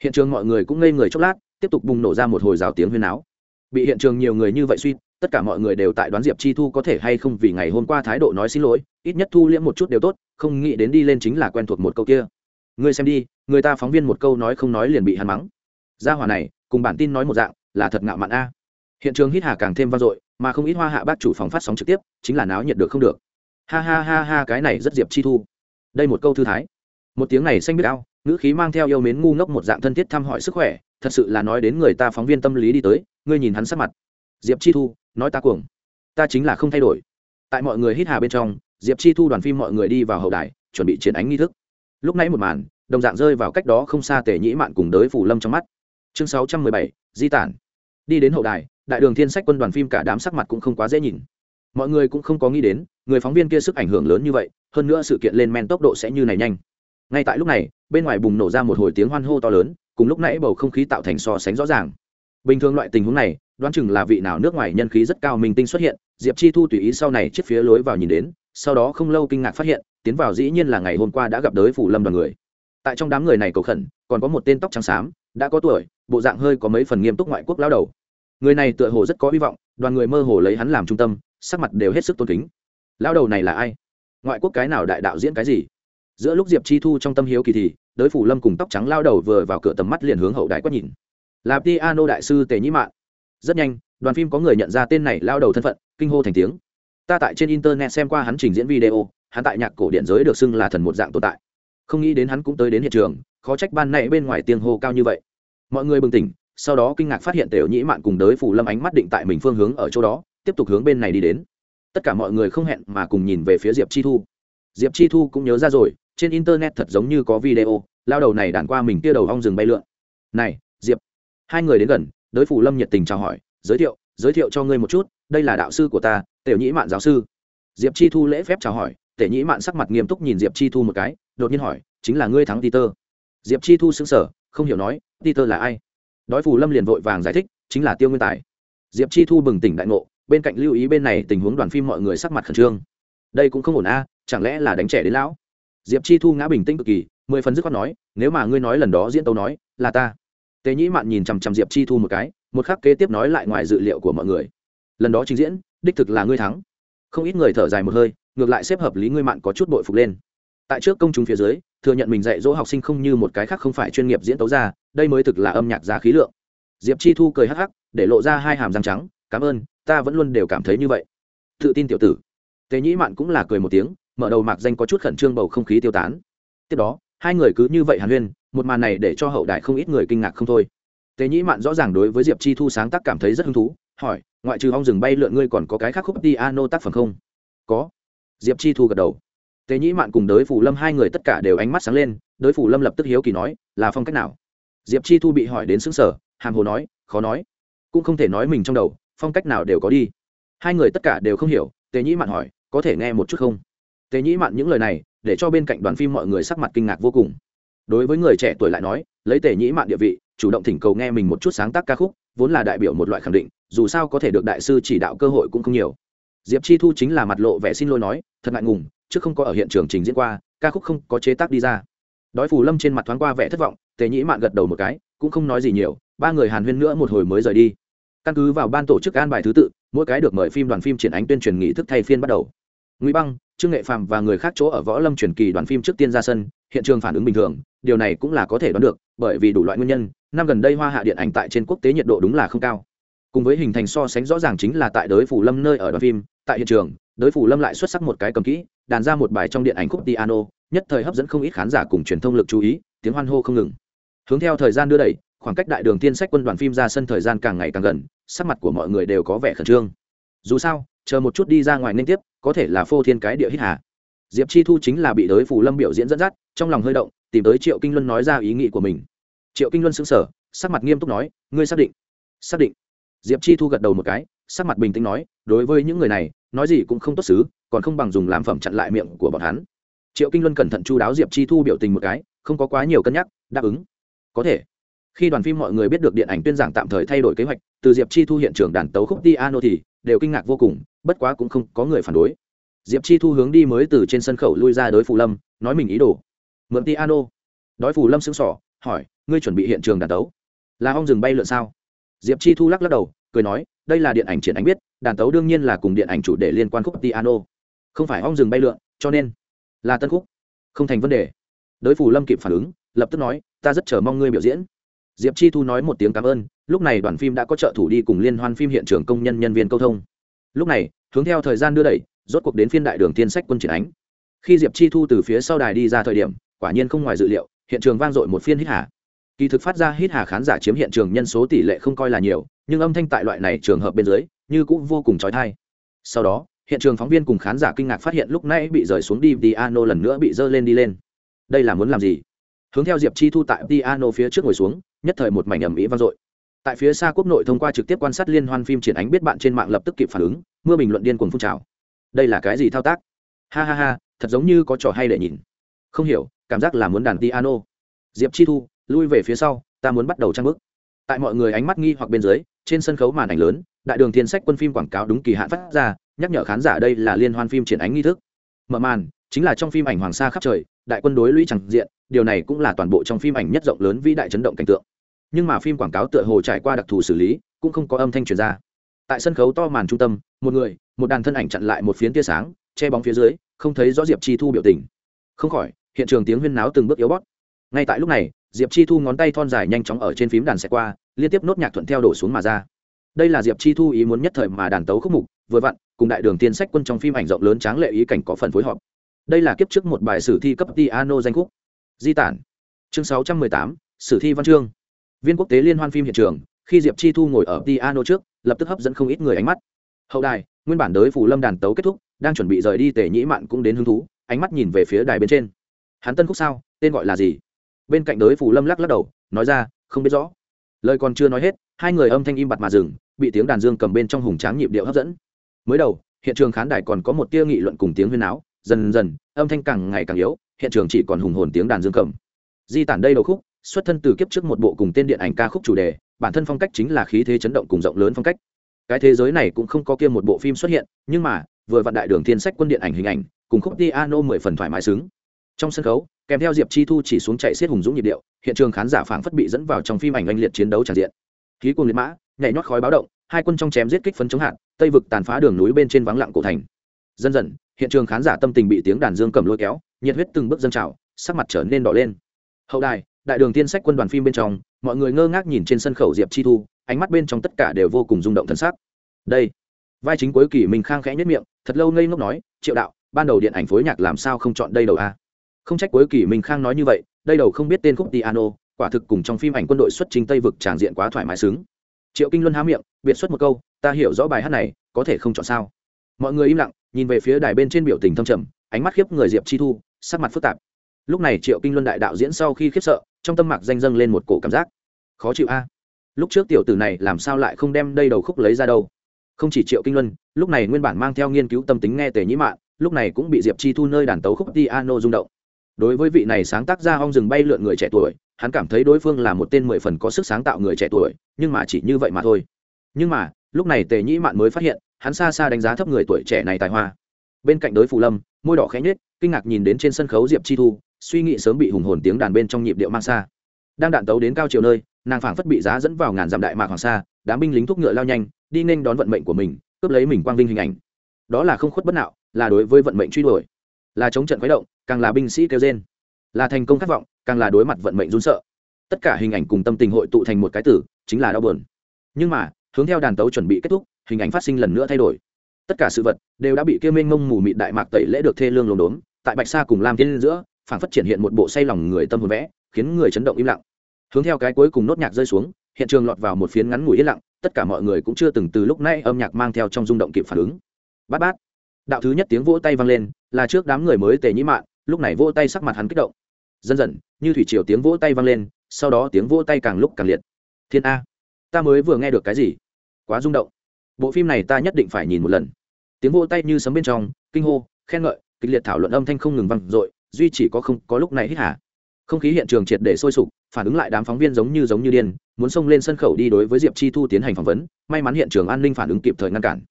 Hiện trường mọi người cũng ngây người chốc lát, tiếp tục bùng nổ ra một hồi rào tiếng huyên áo bị hiện trường nhiều người như vậy suy, tất cả mọi người đều tại đoán diệp chi thu có thể hay không vì ngày hôm qua thái độ nói xin lỗi, ít nhất thu liễm một chút đều tốt, không nghĩ đến đi lên chính là quen thuộc một câu kia. Ngươi xem đi, người ta phóng viên một câu nói không nói liền bị hắn mắng. Gia hỏa này, cùng bản tin nói một dạng, là thật ngạo mạn a. Hiện trường hít hà càng thêm vang dội, mà không ít hoa hạ bác chủ phòng phát sóng trực tiếp, chính là náo nhiệt được không được. Ha ha ha ha, cái này rất diệp chi thu. Đây một câu thư thái. Một tiếng này xanh biết ao, ngữ khí mang theo yêu mến ngu ngốc một dạng thân thiết thăm hỏi sức khỏe, thật sự là nói đến người ta phóng viên tâm lý đi tới ngươi nhìn hắn sắc mặt. Diệp chi thu, nói ta cuồng. Ta chính là không thay đổi. Tại mọi người hít hà bên trong, diệp chi thu đoàn phim mọi người đi vào hậu đài, chuẩn bị chiến ánh nghi thức. Lúc nãy một màn, đồng dạng rơi vào cách đó không xa tề nhĩ mạn cùng đới phủ lâm trong mắt. Chương sáu trăm mười bảy, di tản. Đi đến hậu đài, đại đường thiên sách quân đoàn phim cả đám sắc mặt cũng không quá dễ nhìn. Mọi người cũng không có nghĩ đến, người phóng viên kia sức ảnh hưởng lớn như vậy, hơn nữa sự kiện lên men tốc độ sẽ như này nhanh. Ngay tại lúc này, bên ngoài bùng nổ ra một hồi tiếng hoan hô to lớn, cùng lúc nãy bầu không khí tạo thành so sánh rõ ràng bình thường loại tình huống này, đoán chừng là vị nào nước ngoài nhân khí rất cao minh tinh xuất hiện, diệp chi thu tùy ý sau này chiếc phía lối vào nhìn đến, sau đó không lâu kinh ngạc phát hiện, tiến vào dĩ nhiên là ngày hôm qua đã gặp đới phủ lâm đoàn người. Tại trong đám người này cầu khẩn, còn có một tên tóc trắng xám, đã có tuổi, bộ dạng hơi có mấy phần nghiêm túc ngoại quốc lao đầu. Người này tựa hồ rất có hy vọng, đoàn người mơ hồ lấy hắn làm trung tâm, sắc mặt đều hết sức tôn kính. Lao đầu này là ai? Ngoại quốc cái nào đại đạo diễn cái gì? Giữa lúc diệp chi thu trong tâm hiếu kỳ thì đới phủ lâm cùng tóc trắng lao đầu vừa vào cửa tầm mắt liền hướng hậu đại quát nhìn là piano đại sư tề nhĩ mạn. Rất nhanh, đoàn phim có người nhận ra tên này lao đầu thân phận, kinh hô thành tiếng. Ta tại trên internet xem qua hắn trình diễn video, hắn tại nhạc cổ điện giới được xưng là thần một dạng tồn tại. Không nghĩ đến hắn cũng tới đến hiện trường, khó trách ban này bên ngoài tiếng hô cao như vậy. Mọi người bừng tỉnh, sau đó kinh ngạc phát hiện tiểu nhĩ mạn cùng đới phủ lâm ánh mắt định tại mình phương hướng ở chỗ đó, tiếp tục hướng bên này đi đến. Tất cả mọi người không hẹn mà cùng nhìn về phía diệp chi thu. Diệp chi thu cũng nhớ ra rồi, trên internet thật giống như có video, lao đầu này đàn qua mình kia đầu hong rừng bay lượn. Này, diệp hai người đến gần đới phủ lâm nhiệt tình chào hỏi, giới thiệu giới thiệu cho ngươi một chút, đây là đạo sư của ta, tiểu nhĩ mạn giáo sư. Diệp chi thu lễ phép chào hỏi tể nhĩ mạn sắc mặt nghiêm túc nhìn diệp chi thu một cái, đột nhiên hỏi, chính là ngươi thắng peter? Diệp chi thu xứng sở không hiểu nói, peter là ai? Đói phù lâm liền vội vàng giải thích, chính là tiêu nguyên tài. Diệp chi thu bừng tỉnh đại ngộ, bên cạnh lưu ý bên này tình huống đoàn phim mọi người sắc mặt khẩn trương. Đây cũng không ổn a, chẳng lẽ là đánh trẻ đến lão? Diệp chi thu ngã bình tĩnh cực kỳ, mười phần dứt khoát nói, nếu mà ngươi nói lần đó diễn tấu nói, là ta tề nhĩ mạn nhìn chằm chằm diệp chi thu một cái, một khắc kế tiếp nói lại ngoài dự liệu của mọi người. Lần đó trình diễn, đích thực là ngươi thắng. Không ít người thở dài một hơi, ngược lại xếp hợp lý ngươi mạn có chút bội phục lên. Tại trước công chúng phía dưới, thừa nhận mình dạy dỗ học sinh không như một cái khác không phải chuyên nghiệp diễn tấu ra đây mới thực là âm nhạc giá khí lượng. Diệp chi thu cười hắc hắc, để lộ ra hai hàm răng trắng, cảm ơn, ta vẫn luôn đều cảm thấy như vậy. Tự tin tiểu tử. Tề nhĩ mạn cũng là cười một tiếng, mở đầu mạc danh có chút khẩn trương bầu không khí tiêu tán. Tiếp đó, hai người cứ như vậy hàn huyên một màn này để cho hậu đại không ít người kinh ngạc không thôi. Tề nhĩ mạn rõ ràng đối với diệp chi thu sáng tác cảm thấy rất hứng thú, hỏi, ngoại trừ ong rừng bay lượn ngươi còn có cái khác khúc piano tác phẩm không? Có. Diệp chi thu gật đầu. Tề nhĩ mạn cùng đới phủ lâm hai người tất cả đều ánh mắt sáng lên, đới phủ lâm lập tức hiếu kỳ nói, là phong cách nào? Diệp chi thu bị hỏi đến xứng sở hàng hồ nói, khó nói, cũng không thể nói mình trong đầu, phong cách nào đều có đi. Hai người tất cả đều không hiểu tề nhĩ mạn hỏi, có thể nghe một chút không? Tề nhĩ mạn những lời này, để cho bên cạnh đoàn phim mọi người sắc mặt kinh ngạc vô cùng đối với người trẻ tuổi lại nói, lấy tề nhĩ mạn địa vị, chủ động thỉnh cầu nghe mình một chút sáng tác ca khúc, vốn là đại biểu một loại khẳng định, dù sao có thể được đại sư chỉ đạo cơ hội cũng không nhiều. Diệp chi thu chính là mặt lộ vẻ xin lỗi nói, thật ngại ngùng chứ không có ở hiện trường trình diễn qua, ca khúc không có chế tác đi ra. Đói phù lâm trên mặt thoáng qua vẻ thất vọng, tề nhĩ mạn gật đầu một cái, cũng không nói gì nhiều, ba người hàn huyên nữa một hồi mới rời đi. Căn cứ vào ban tổ chức an bài thứ tự, mỗi cái được mời phim đoàn phim triển ánh tuyên truyền nghị thức thay phiên bắt đầu. Ngụy băng, trương nghệ phàm và người khác chỗ ở võ lâm truyền kỳ đoàn phim trước tiên ra sân hiện trường phản ứng bình thường, điều này cũng là có thể đoán được, bởi vì đủ loại nguyên nhân, năm gần đây hoa hạ điện ảnh tại trên quốc tế nhiệt độ đúng là không cao. Cùng với hình thành so sánh rõ ràng chính là tại đới phủ lâm nơi ở đoàn phim, tại hiện trường, đới phủ lâm lại xuất sắc một cái cầm kỹ, đàn ra một bài trong điện ảnh khúc piano, nhất thời hấp dẫn không ít khán giả cùng truyền thông lực chú ý, tiếng hoan hô không ngừng. Hướng theo thời gian đưa đẩy, khoảng cách đại đường tiên sách quân đoàn phim ra sân thời gian càng ngày càng gần, sắc mặt của mọi người đều có vẻ khẩn trương. Dù sao, chờ một chút đi ra ngoài nên tiếp, có thể là phô thiên cái địa hít hà diệp chi thu chính là bị đới phủ lâm biểu diễn dẫn dắt, trong lòng hơi động, tìm tới triệu kinh luân nói ra ý nghĩ của mình. Triệu kinh luân xứng sở sắc mặt nghiêm túc nói, ngươi xác định? Xác định. Diệp chi thu gật đầu một cái, sắc mặt bình tĩnh nói, đối với những người này, nói gì cũng không tốt xứ, còn không bằng dùng làm phẩm chặn lại miệng của bọn hắn. Triệu kinh luân cẩn thận chu đáo diệp chi thu biểu tình một cái, không có quá nhiều cân nhắc, đáp ứng. Có thể. Khi đoàn phim mọi người biết được điện ảnh tuyên giảng tạm thời thay đổi kế hoạch, từ diệp chi thu hiện trường đàn tấu khúc piano thì, đều kinh ngạc vô cùng, bất quá cũng không có người phản đối diệp chi thu hướng đi mới từ trên sân khẩu lui ra đối phù lâm, nói mình ý đồ. Mượn ti piano. Đói phù lâm xứng sỏ hỏi, ngươi chuẩn bị hiện trường đàn tấu? Là ong rừng bay lượn sao? Diệp chi thu lắc lắc đầu, cười nói, đây là điện ảnh triển ảnh biết đàn tấu đương nhiên là cùng điện ảnh chủ đề liên quan khúc ti piano. Không phải ong rừng bay lượn, cho nên là tân khúc. Không thành vấn đề. Đới phù lâm kịp phản ứng, lập tức nói, ta rất chờ mong ngươi biểu diễn. Diệp chi thu nói một tiếng cảm ơn, lúc này đoàn phim đã có trợ thủ đi cùng liên hoan phim hiện trường công nhân nhân viên câu thông. Lúc này, hướng theo thời gian đưa đẩy rốt cuộc đến phiên đại đường tiên sách quân triển ánh. Khi diệp chi thu từ phía sau đài đi ra thời điểm, quả nhiên không ngoài dự liệu, hiện trường vang dội một phiên hít hà. Kỳ thực phát ra hít hà khán giả chiếm hiện trường nhân số tỷ lệ không coi là nhiều, nhưng âm thanh tại loại này trường hợp bên dưới, như cũng vô cùng trói thai sau đó, hiện trường phóng viên cùng khán giả kinh ngạc phát hiện lúc nãy bị rời xuống đi piano lần nữa bị dơ lên đi lên. Đây là muốn làm gì? Hướng theo diệp chi thu tại piano phía trước ngồi xuống, nhất thời một mảnh ẩm ý vang dội. Tại phía xa quốc nội thông qua trực tiếp quan sát liên hoan phim triển ánh biết bạn trên mạng lập tức kịp phản ứng, mưa bình luận điên cuồng phun trào đây là cái gì thao tác? Ha ha ha, thật giống như có trò hay để nhìn. Không hiểu, cảm giác là muốn đàn piano. Diệp chi thu, lui về phía sau, ta muốn bắt đầu trang bức. Tại mọi người ánh mắt nghi hoặc bên dưới, trên sân khấu màn ảnh lớn, đại đường thiên sách quân phim quảng cáo đúng kỳ hạn phát ra, nhắc nhở khán giả đây là liên hoan phim triển ánh nghi thức. Mở màn, chính là trong phim ảnh hoàng sa khắp trời, đại quân đối lũy chẳng diện, điều này cũng là toàn bộ trong phim ảnh nhất rộng lớn vĩ đại chấn động cảnh tượng. Nhưng mà phim quảng cáo tựa hồ trải qua đặc thù xử lý, cũng không có âm thanh truyền ra. Tại sân khấu to màn trung tâm, một người một đàn thân ảnh chặn lại một phiến tia sáng, che bóng phía dưới, không thấy rõ diệp chi thu biểu tình. Không khỏi, hiện trường tiếng huyên náo từng bước yếu bót ngay tại lúc này, diệp chi thu ngón tay thon dài nhanh chóng ở trên phím đàn xẹt qua, liên tiếp nốt nhạc thuận theo đổ xuống mà ra. Đây là diệp chi thu ý muốn nhất thời mà đàn tấu khúc mục, vừa vặn, cùng đại đường tiên sách quân trong phim ảnh rộng lớn tráng lệ ý cảnh có phần phối hợp. Đây là kiếp trước một bài sử thi cấp piano danh khúc. Di tản. Chương sáu trăm mười tám, sử thi văn chương. Viên quốc tế liên hoan phim hiện trường, khi diệp chi thu ngồi ở piano trước, lập tức hấp dẫn không ít người ánh mắt. Hậu đài nguyên bản đới phủ lâm đàn tấu kết thúc, đang chuẩn bị rời đi tề nhĩ mạn cũng đến hứng thú, ánh mắt nhìn về phía đài bên trên. Hắn tân khúc sao? Tên gọi là gì? Bên cạnh đới phủ lâm lắc lắc đầu, nói ra, không biết rõ. Lời còn chưa nói hết, hai người âm thanh im bặt mà dừng, bị tiếng đàn dương cầm bên trong hùng tráng nhịp điệu hấp dẫn. Mới đầu, hiện trường khán đài còn có một tia nghị luận cùng tiếng huyên áo dần dần, âm thanh càng ngày càng yếu, hiện trường chỉ còn hùng hồn tiếng đàn dương cầm. Di tản đây đầu khúc, xuất thân từ kiếp trước một bộ cùng tên điện ảnh ca khúc chủ đề, bản thân phong cách chính là khí thế chấn động cùng rộng lớn phong cách cái thế giới này cũng không có kia một bộ phim xuất hiện, nhưng mà, vừa vặn đại đường thiên sách quân điện ảnh hình ảnh, cùng khúc piano mười phần thoải mái xứng. Trong sân khấu, kèm theo diệp chi thu chỉ xuống chạy xiết hùng dũng nhịp điệu, hiện trường khán giả phảng phất bị dẫn vào trong phim ảnh oanh liệt chiến đấu tràn diện. Khí cuồng liệt mã, nhảy nhót khói báo động, hai quân trong chém giết kích phấn chống hạn, tây vực tàn phá đường núi bên trên vắng lặng cổ thành. Dần dần, hiện trường khán giả tâm tình bị tiếng đàn dương cầm lôi kéo, nhiệt huyết từng bước dâng trào, sắc mặt trở nên đỏ lên. Hậu đài đại đường tiên sách quân đoàn phim bên trong, mọi người ngơ ngác nhìn trên sân khẩu diệp chi thu, ánh mắt bên trong tất cả đều vô cùng rung động thân sắc. Đây, vai chính cuối kỳ mình khang khẽ nhất miệng, thật lâu ngây ngốc nói, triệu đạo, ban đầu điện ảnh phối nhạc làm sao không chọn đây đầu a? Không trách cuối kỳ mình khang nói như vậy, đây đầu không biết tên khúc piano, quả thực cùng trong phim ảnh quân đội xuất trình tây vực tràng diện quá thoải mái xứng. Triệu kinh luân há miệng, biệt xuất một câu, ta hiểu rõ bài hát này, có thể không chọn sao? Mọi người im lặng, nhìn về phía đài bên trên biểu tình thâm trầm, ánh mắt khiếp người diệp chi thu, sắc mặt phức tạp lúc này triệu kinh luân đại đạo diễn sau khi khiếp sợ, trong tâm mạc danh dâng lên một cổ cảm giác. Khó chịu a. Lúc trước tiểu tử này làm sao lại không đem đây đầu khúc lấy ra đâu? Không chỉ triệu kinh luân, lúc này nguyên bản mang theo nghiên cứu tâm tính nghe tề nhĩ mạn, lúc này cũng bị diệp chi thu nơi đàn tấu khúc piano rung động. Đối với vị này sáng tác ra ong rừng bay lượn người trẻ tuổi, hắn cảm thấy đối phương là một tên mười phần có sức sáng tạo người trẻ tuổi, nhưng mà chỉ như vậy mà thôi. Nhưng mà, lúc này tề nhĩ mạn mới phát hiện, hắn xa xa đánh giá thấp người tuổi trẻ này tài hoa. Bên cạnh đối phù lâm, môi đỏ khẽ nhếch, kinh ngạc nhìn đến trên sân khấu diệp chi thu suy nghĩ sớm bị hùng hồn tiếng đàn bên trong nhịp điệu mang xa. Đang đạn tấu đến cao chiều nơi, nàng phảng phất bị giá dẫn vào ngàn dặm đại mạc hoàng sa, đám binh lính thúc ngựa lao nhanh, đi nên đón vận mệnh của mình, cướp lấy mình quang vinh hình ảnh. Đó là không khuất bất nạo, là đối với vận mệnh truy đuổi, là chống trận khuấy động, càng là binh sĩ kêu trên là thành công khát vọng, càng là đối mặt vận mệnh run sợ. Tất cả hình ảnh cùng tâm tình hội tụ thành một cái tử, chính là đau buồn. Nhưng mà, hướng theo đàn tấu chuẩn bị kết thúc, hình ảnh phát sinh lần nữa thay đổi. Tất cả sự vật đều đã bị kia mênh mông mù mịt đại mạc tẩy lễ được thê lương lồn đốn, tại bạch sa cùng lam thiên giữa phản phát triển hiện một bộ say lòng người tâm hồn vẽ, khiến người chấn động im lặng. Hướng theo cái cuối cùng nốt nhạc rơi xuống, hiện trường lọt vào một phiến ngắn ngủi yên lặng, tất cả mọi người cũng chưa từng từ lúc nãy âm nhạc mang theo trong rung động kịp phản ứng. Bát bát. Đạo thứ nhất tiếng vỗ tay vang lên, là trước đám người mới tề nhĩ mạn, lúc này vỗ tay sắc mặt hắn kích động. Dần dần, như thủy triều tiếng vỗ tay vang lên, sau đó tiếng vỗ tay càng lúc càng liệt. Thiên a, ta mới vừa nghe được cái gì? Quá rung động. Bộ phim này ta nhất định phải nhìn một lần. Tiếng vỗ tay như sấm bên trong, kinh hô, khen ngợi, kịch liệt thảo luận âm thanh không ngừng vang dội duy chỉ có không, có lúc này hít hả không khí hiện trường triệt để sôi sục, phản ứng lại đám phóng viên giống như giống như điên, muốn xông lên sân khẩu đi đối với diệp chi thu tiến hành phỏng vấn, may mắn hiện trường an ninh phản ứng kịp thời ngăn cản.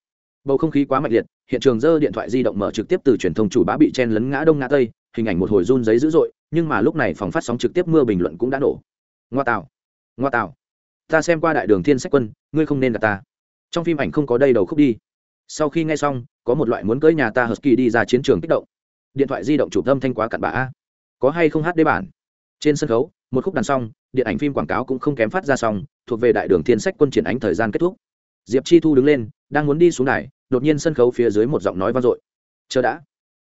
Bầu không khí quá mạnh liệt, hiện trường dơ điện thoại di động mở trực tiếp từ truyền thông chủ bá bị chen lấn ngã đông ngã tây, hình ảnh một hồi run giấy dữ dội, nhưng mà lúc này phòng phát sóng trực tiếp mưa bình luận cũng đã nổ. Ngoa tạo ngoa tạo. Ta xem qua đại đường thiên sách quân, ngươi không nên gặp ta. Trong phim ảnh không có đây đầu khúc đi. Sau khi nghe xong, có một loại muốn cưới nhà ta husky đi ra chiến trường kích động điện thoại di động chụp âm thanh quá cặn bã. Có hay không hát đế bản? Trên sân khấu, một khúc đàn xong điện ảnh phim quảng cáo cũng không kém phát ra xong thuộc về đại đường thiên sách quân triển ánh thời gian kết thúc. Diệp chi thu đứng lên, đang muốn đi xuống đài, đột nhiên sân khấu phía dưới một giọng nói vang dội. Chờ đã.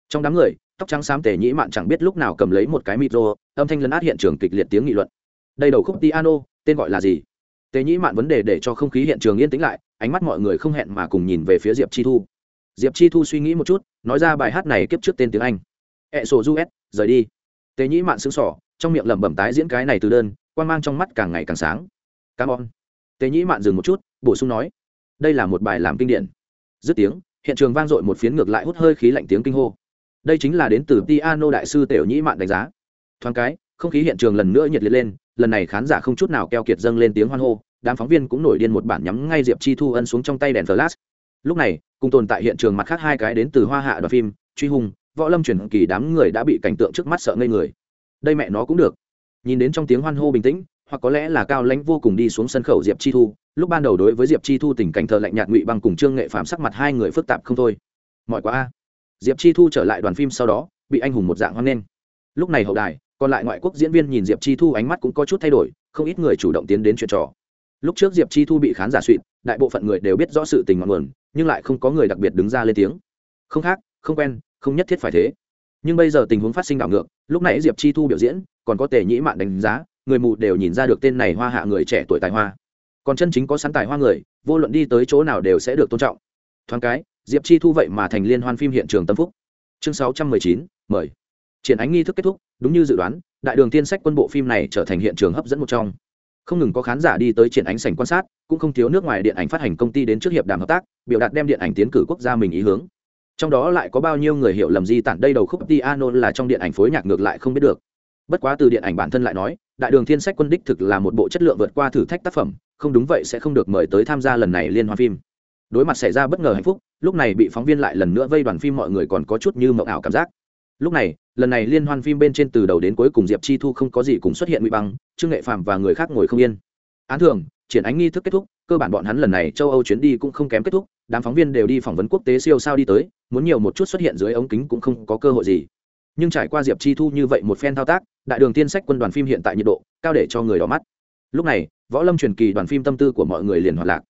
Trong đám người, tóc trắng xám tề nhĩ mạn chẳng biết lúc nào cầm lấy một cái micro, âm thanh lấn át hiện trường kịch liệt tiếng nghị luận. Đây đầu khúc piano, tên gọi là gì? Tề nhĩ mạn vấn đề để cho không khí hiện trường yên tĩnh lại, ánh mắt mọi người không hẹn mà cùng nhìn về phía diệp chi thu diệp chi thu suy nghĩ một chút, nói ra bài hát này kiếp trước tên tiếng anh. Ẹ sổ du s rời đi. Tề nhĩ mạn xứng sỏ trong miệng lẩm bẩm tái diễn cái này từ đơn, quan mang trong mắt càng ngày càng sáng. Cam on. Tề nhĩ mạn dừng một chút, bổ sung nói, đây là một bài làm kinh điển. Dứt tiếng, hiện trường vang dội một phiến ngược lại hút hơi khí lạnh tiếng kinh hô. Đây chính là đến từ piano đại sư tiểu nhĩ mạn đánh giá. Thoáng cái, không khí hiện trường lần nữa nhiệt liệt lên, lần này khán giả không chút nào keo kiệt dâng lên tiếng hoan hô, đám phóng viên cũng nổi điên một bản nhắm ngay diệp chi thu ân xuống trong tay đèn flash lúc này, cùng tồn tại hiện trường mặt khác hai cái đến từ hoa hạ đoàn phim, truy hùng, võ lâm chuyển kỳ đám người đã bị cảnh tượng trước mắt sợ ngây người. Đây mẹ nó cũng được. Nhìn đến trong tiếng hoan hô bình tĩnh, hoặc có lẽ là cao lãnh vô cùng đi xuống sân khẩu diệp chi thu, lúc ban đầu đối với diệp chi thu tình cảnh thờ lạnh nhạt ngụy bằng cùng trương nghệ phạm sắc mặt hai người phức tạp không thôi. Mọi quá a. Diệp chi thu trở lại đoàn phim sau đó, bị anh hùng một dạng hoan nghênh. Lúc này hậu đài, còn lại ngoại quốc diễn viên nhìn diệp chi thu ánh mắt cũng có chút thay đổi, không ít người chủ động tiến đến chuyện trò. Lúc trước diệp chi thu bị khán giả suỵt đại bộ phận người đều biết rõ sự tình ngọn nguồn nhưng lại không có người đặc biệt đứng ra lên tiếng. Không khác, không quen, không nhất thiết phải thế. Nhưng bây giờ tình huống phát sinh đảo ngược, lúc nãy diệp chi thu biểu diễn, còn có tề nhĩ mạn đánh giá, người mù đều nhìn ra được tên này hoa hạ người trẻ tuổi tài hoa. Còn chân chính có sẵn tài hoa người, vô luận đi tới chỗ nào đều sẽ được tôn trọng. Thoáng cái, diệp chi thu vậy mà thành liên hoan phim hiện trường tâm phúc. Chương sáu trăm mười chín, mời. Triển ánh nghi thức kết thúc, đúng như dự đoán, đại đường tiên sách quân bộ phim này trở thành hiện trường hấp dẫn một trong không ngừng có khán giả đi tới triển ánh sành quan sát, cũng không thiếu nước ngoài điện ảnh phát hành công ty đến trước hiệp đàm hợp tác, biểu đạt đem điện ảnh tiến cử quốc gia mình ý hướng. Trong đó lại có bao nhiêu người hiểu lầm di tản đây đầu khúc piano là trong điện ảnh phối nhạc ngược lại không biết được. Bất quá từ điện ảnh bản thân lại nói, đại đường thiên sách quân đích thực là một bộ chất lượng vượt qua thử thách tác phẩm, không đúng vậy sẽ không được mời tới tham gia lần này liên hoan phim. Đối mặt xảy ra bất ngờ hạnh phúc, lúc này bị phóng viên lại lần nữa vây đoàn phim mọi người còn có chút như mộng ảo cảm giác lúc này, lần này liên hoan phim bên trên từ đầu đến cuối cùng diệp chi thu không có gì cùng xuất hiện ngụy băng, trương nghệ phạm và người khác ngồi không yên. Án thường triển ánh nghi thức kết thúc, cơ bản bọn hắn lần này châu âu chuyến đi cũng không kém kết thúc, đám phóng viên đều đi phỏng vấn quốc tế siêu sao đi tới, muốn nhiều một chút xuất hiện dưới ống kính cũng không có cơ hội gì. Nhưng trải qua diệp chi thu như vậy một phen thao tác, đại đường tiên sách quân đoàn phim hiện tại nhiệt độ cao để cho người đỏ mắt. Lúc này, võ lâm truyền kỳ đoàn phim tâm tư của mọi người liền hoạt lạc.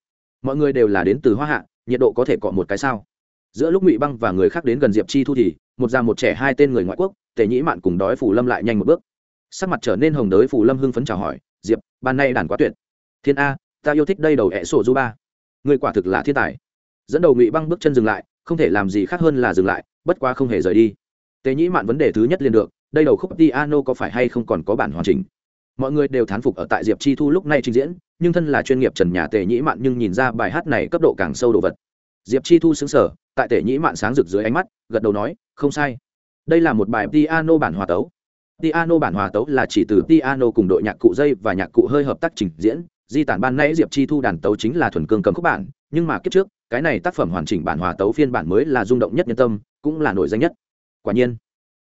Mọi người đều là đến từ hoa hạ, nhiệt độ có thể cọ một cái sao. Giữa lúc ngụy băng và người khác đến gần diệp chi thu thì một già một trẻ hai tên người ngoại quốc, tề nhĩ mạn cùng đói phủ lâm lại nhanh một bước. Sắc mặt trở nên hồng đới phủ lâm hưng phấn chào hỏi, diệp, ban nay đàn quá tuyệt. Thiên a, ta yêu thích đây đầu hẹ sổ du ba người quả thực là thiên tài. Dẫn đầu ngụy băng bước chân dừng lại, không thể làm gì khác hơn là dừng lại, bất quá không hề rời đi. Tề nhĩ mạn vấn đề thứ nhất liền được, đây đầu khúc piano có phải hay không còn có bản hoàn chỉnh? Mọi người đều thán phục ở tại diệp chi thu lúc này trình diễn, nhưng thân là chuyên nghiệp trần nhà tề nhĩ mạn nhưng nhìn ra bài hát này cấp độ càng sâu đồ vật. Diệp chi thu xứng sở tại tề nhĩ mạn sáng rực dưới ánh mắt gật đầu nói, không sai. Đây là một bài piano bản hòa tấu. Piano bản hòa tấu là chỉ từ piano cùng đội nhạc cụ dây và nhạc cụ hơi hợp tác trình diễn. Di tản ban nãy diệp chi thu đàn tấu chính là thuần cương cầm khúc bản, nhưng mà kiếp trước, cái này tác phẩm hoàn chỉnh bản hòa tấu phiên bản mới là rung động nhất nhân tâm, cũng là nổi danh nhất. Quả nhiên,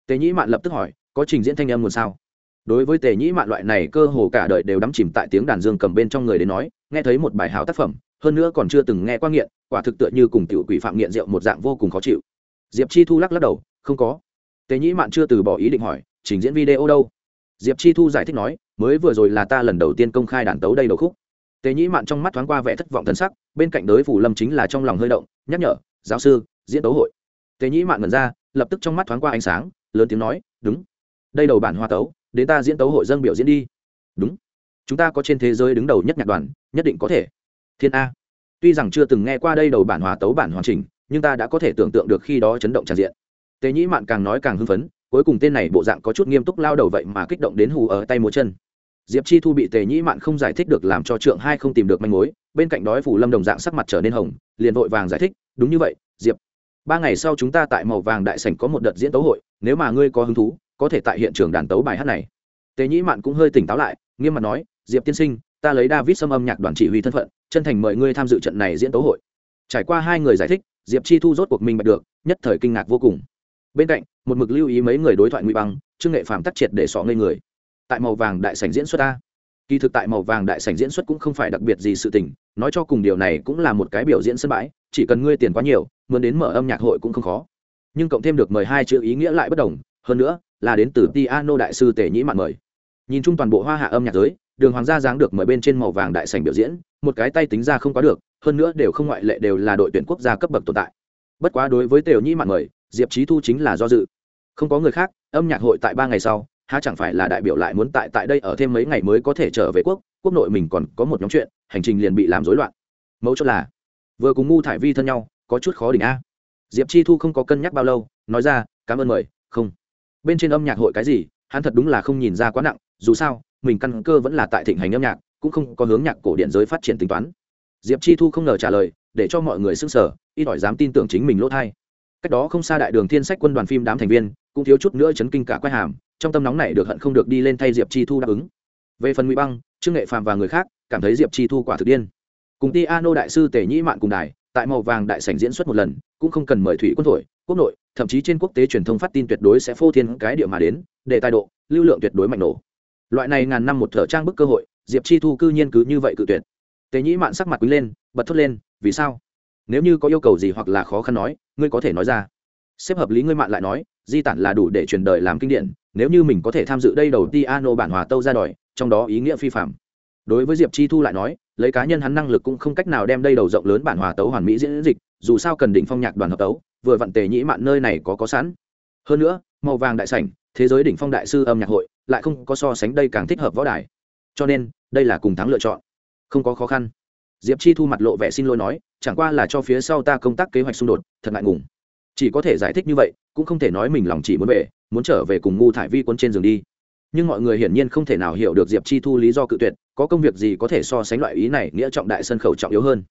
tề nhĩ mạn lập tức hỏi, có trình diễn thanh âm nguồn sao? Đối với tề nhĩ mạn loại này cơ hồ cả đời đều đắm chìm tại tiếng đàn dương cầm bên trong người đến nói, nghe thấy một bài hào tác phẩm, hơn nữa còn chưa từng nghe qua nghiện, quả thực tựa như cùng tiểu quỷ phạm nghiện rượu một dạng vô cùng khó chịu diệp chi thu lắc lắc đầu, không có. Tề nhĩ mạn chưa từ bỏ ý định hỏi, trình diễn video đâu? Diệp chi thu giải thích nói, mới vừa rồi là ta lần đầu tiên công khai đàn tấu đây đầu khúc. Tề nhĩ mạn trong mắt thoáng qua vẻ thất vọng thân sắc, bên cạnh đới phủ lâm chính là trong lòng hơi động, nhắc nhở, giáo sư, diễn tấu hội. Tề nhĩ mạn ngẩn ra, lập tức trong mắt thoáng qua ánh sáng, lớn tiếng nói, đúng. Đây đầu bản hoa tấu, đến ta diễn tấu hội dân biểu diễn đi. Đúng. Chúng ta có trên thế giới đứng đầu nhất nhạc đoàn, nhất định có thể. Thiên a. Tuy rằng chưa từng nghe qua đây đầu bản hòa tấu bản hoàn chỉnh nhưng ta đã có thể tưởng tượng được khi đó chấn động tràn diện. Tề nhĩ mạn càng nói càng hưng phấn, cuối cùng tên này bộ dạng có chút nghiêm túc lao đầu vậy mà kích động đến hù ở tay múa chân. Diệp chi thu bị tề nhĩ mạn không giải thích được làm cho trượng hai không tìm được manh mối, bên cạnh đói phủ lâm đồng dạng sắc mặt trở nên hồng, liền vội vàng giải thích, đúng như vậy, diệp, ba ngày sau chúng ta tại màu vàng đại sảnh có một đợt diễn tấu hội, nếu mà ngươi có hứng thú, có thể tại hiện trường đàn tấu bài hát này. Tề nhĩ mạn cũng hơi tỉnh táo lại, nghiêm mặt nói, diệp tiên sinh, ta lấy david xâm âm nhạc đoàn chỉ huy thân phận, chân thành mời ngươi tham dự trận này diễn tấu hội. Trải qua hai người giải thích diệp chi thu rốt cuộc minh bạch được, nhất thời kinh ngạc vô cùng. Bên cạnh, một mực lưu ý mấy người đối thoại nguy băng, trương nghệ phàm tắc triệt để xỏ ngây người. Tại màu vàng đại sảnh diễn xuất ta. Kỳ thực tại màu vàng đại sảnh diễn xuất cũng không phải đặc biệt gì sự tình, nói cho cùng điều này cũng là một cái biểu diễn sân bãi, chỉ cần ngươi tiền quá nhiều, muốn đến mở âm nhạc hội cũng không khó. Nhưng cộng thêm được mời hai chữ ý nghĩa lại bất đồng, hơn nữa, là đến từ piano đại sư tề nhĩ mạn mời. Nhìn chung toàn bộ hoa hạ âm nhạc giới đường hoàng gia dáng được mời bên trên màu vàng đại sảnh biểu diễn, một cái tay tính ra không quá được, hơn nữa đều không ngoại lệ đều là đội tuyển quốc gia cấp bậc tồn tại. Bất quá đối với Tiểu nhĩ mạn mời, diệp trí thu chính là do dự. Không có người khác, âm nhạc hội tại ba ngày sau, há chẳng phải là đại biểu lại muốn tại tại đây ở thêm mấy ngày mới có thể trở về quốc quốc nội mình còn có một nhóm chuyện, hành trình liền bị làm rối loạn. Mấu chốt là, vừa cùng ngu thải vi thân nhau, có chút khó đỉnh a. Diệp chi thu không có cân nhắc bao lâu, nói ra, cảm ơn mời, không. Bên trên âm nhạc hội cái gì, hắn thật đúng là không nhìn ra quá nặng, dù sao mình căn cơ vẫn là tại thịnh hành âm nhạc, cũng không có hướng nhạc cổ điện giới phát triển tính toán. Diệp chi thu không ngờ trả lời, để cho mọi người s ư n g sở ít ỏi dám tin tưởng chính mình lỗ thai. Cách đó không xa đại đường thiên sách quân đoàn phim đám thành viên, cũng thiếu chút nữa chấn kinh cả quay hàm, trong tâm nóng này được hận không được đi lên thay diệp chi thu đáp ứng. Về phần ngụy băng, trương nghệ Phàm và người khác, cảm thấy diệp chi thu quả thực điên. Cùng ti a nô đại sư tể nhĩ mạn cùng đài, tại màu vàng đại sảnh diễn xuất một lần, cũng không cần mời thủy quân thổi, quốc nội, thậm chí trên quốc tế truyền thông phát tin tuyệt đối sẽ phô thiên cái địa mà đến, để tài độ, lưu lượng tuyệt đối mạnh nổ loại này ngàn năm một thở trang bức cơ hội, diệp chi thu cư nhiên cứ như vậy cự tuyệt. Tề nhĩ mạn sắc mặt quý lên, bật thốt lên, vì sao? Nếu như có yêu cầu gì hoặc là khó khăn nói, ngươi có thể nói ra. Xếp hợp lý ngươi mạn lại nói, di tản là đủ để truyền đời làm kinh điển, nếu như mình có thể tham dự đây đầu ti ano bản hòa tâu ra đòi, trong đó ý nghĩa phi phạm. Đối với diệp chi thu lại nói, lấy cá nhân hắn năng lực cũng không cách nào đem đây đầu rộng lớn bản hòa tấu hoàn mỹ diễn dịch, dù sao cần đỉnh phong nhạc đoàn hợp tấu, vừa vặn tề nhĩ mạn nơi này có có sẵn. Hơn nữa, màu vàng đại sảnh, thế giới đỉnh phong đại sư âm nhạc hội lại không có so sánh đây càng thích hợp võ đài. Cho nên, đây là cùng thắng lựa chọn. Không có khó khăn. Diệp chi thu mặt lộ vẻ xin lỗi nói, chẳng qua là cho phía sau ta công tác kế hoạch xung đột, thật ngại ngùng. Chỉ có thể giải thích như vậy, cũng không thể nói mình lòng chỉ muốn về, muốn trở về cùng ngu thải vi quân trên giường đi. Nhưng mọi người hiển nhiên không thể nào hiểu được diệp chi thu lý do cự tuyệt, có công việc gì có thể so sánh loại ý này nghĩa trọng đại sân khẩu trọng yếu hơn.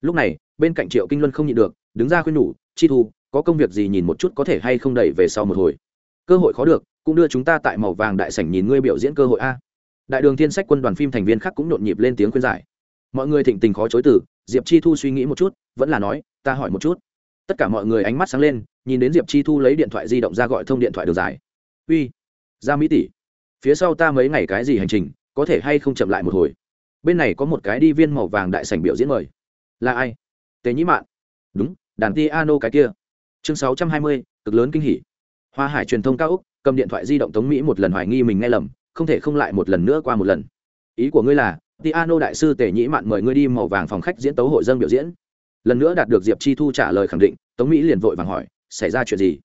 Lúc này, bên cạnh triệu kinh luân không nhịn được, đứng ra khuyên nhủ, chi thu, có công việc gì nhìn một chút có thể hay không đẩy về sau một hồi? Cơ hội khó được cũng đưa chúng ta tại màu vàng đại sảnh nhìn ngươi biểu diễn cơ hội a. Đại đường thiên sách quân đoàn phim thành viên khác cũng nhộn nhịp lên tiếng khuyên giải. Mọi người thịnh tình khó chối từ, diệp chi thu suy nghĩ một chút, vẫn là nói, ta hỏi một chút. Tất cả mọi người ánh mắt sáng lên, nhìn đến diệp chi thu lấy điện thoại di động ra gọi thông điện thoại đường dài. Uy, ra mỹ tỷ, phía sau ta mấy ngày cái gì hành trình, có thể hay không chậm lại một hồi? Bên này có một cái đi viên màu vàng đại sảnh biểu diễn mời. Là ai? Tề nhĩ mạn. Đúng, đàn ti ano cái kia. Chương sáu trăm hai mươi, cực lớn kinh hỉ. Hoa hải truyền thông cao úc cầm điện thoại di động tống mỹ một lần hoài nghi mình nghe lầm, không thể không lại một lần nữa qua một lần. Ý của ngươi là, tiano đại sư tề nhĩ mạn mời ngươi đi màu vàng phòng khách diễn tấu hội dân biểu diễn. Lần nữa đạt được diệp chi thu trả lời khẳng định, tống mỹ liền vội vàng hỏi, xảy ra chuyện gì?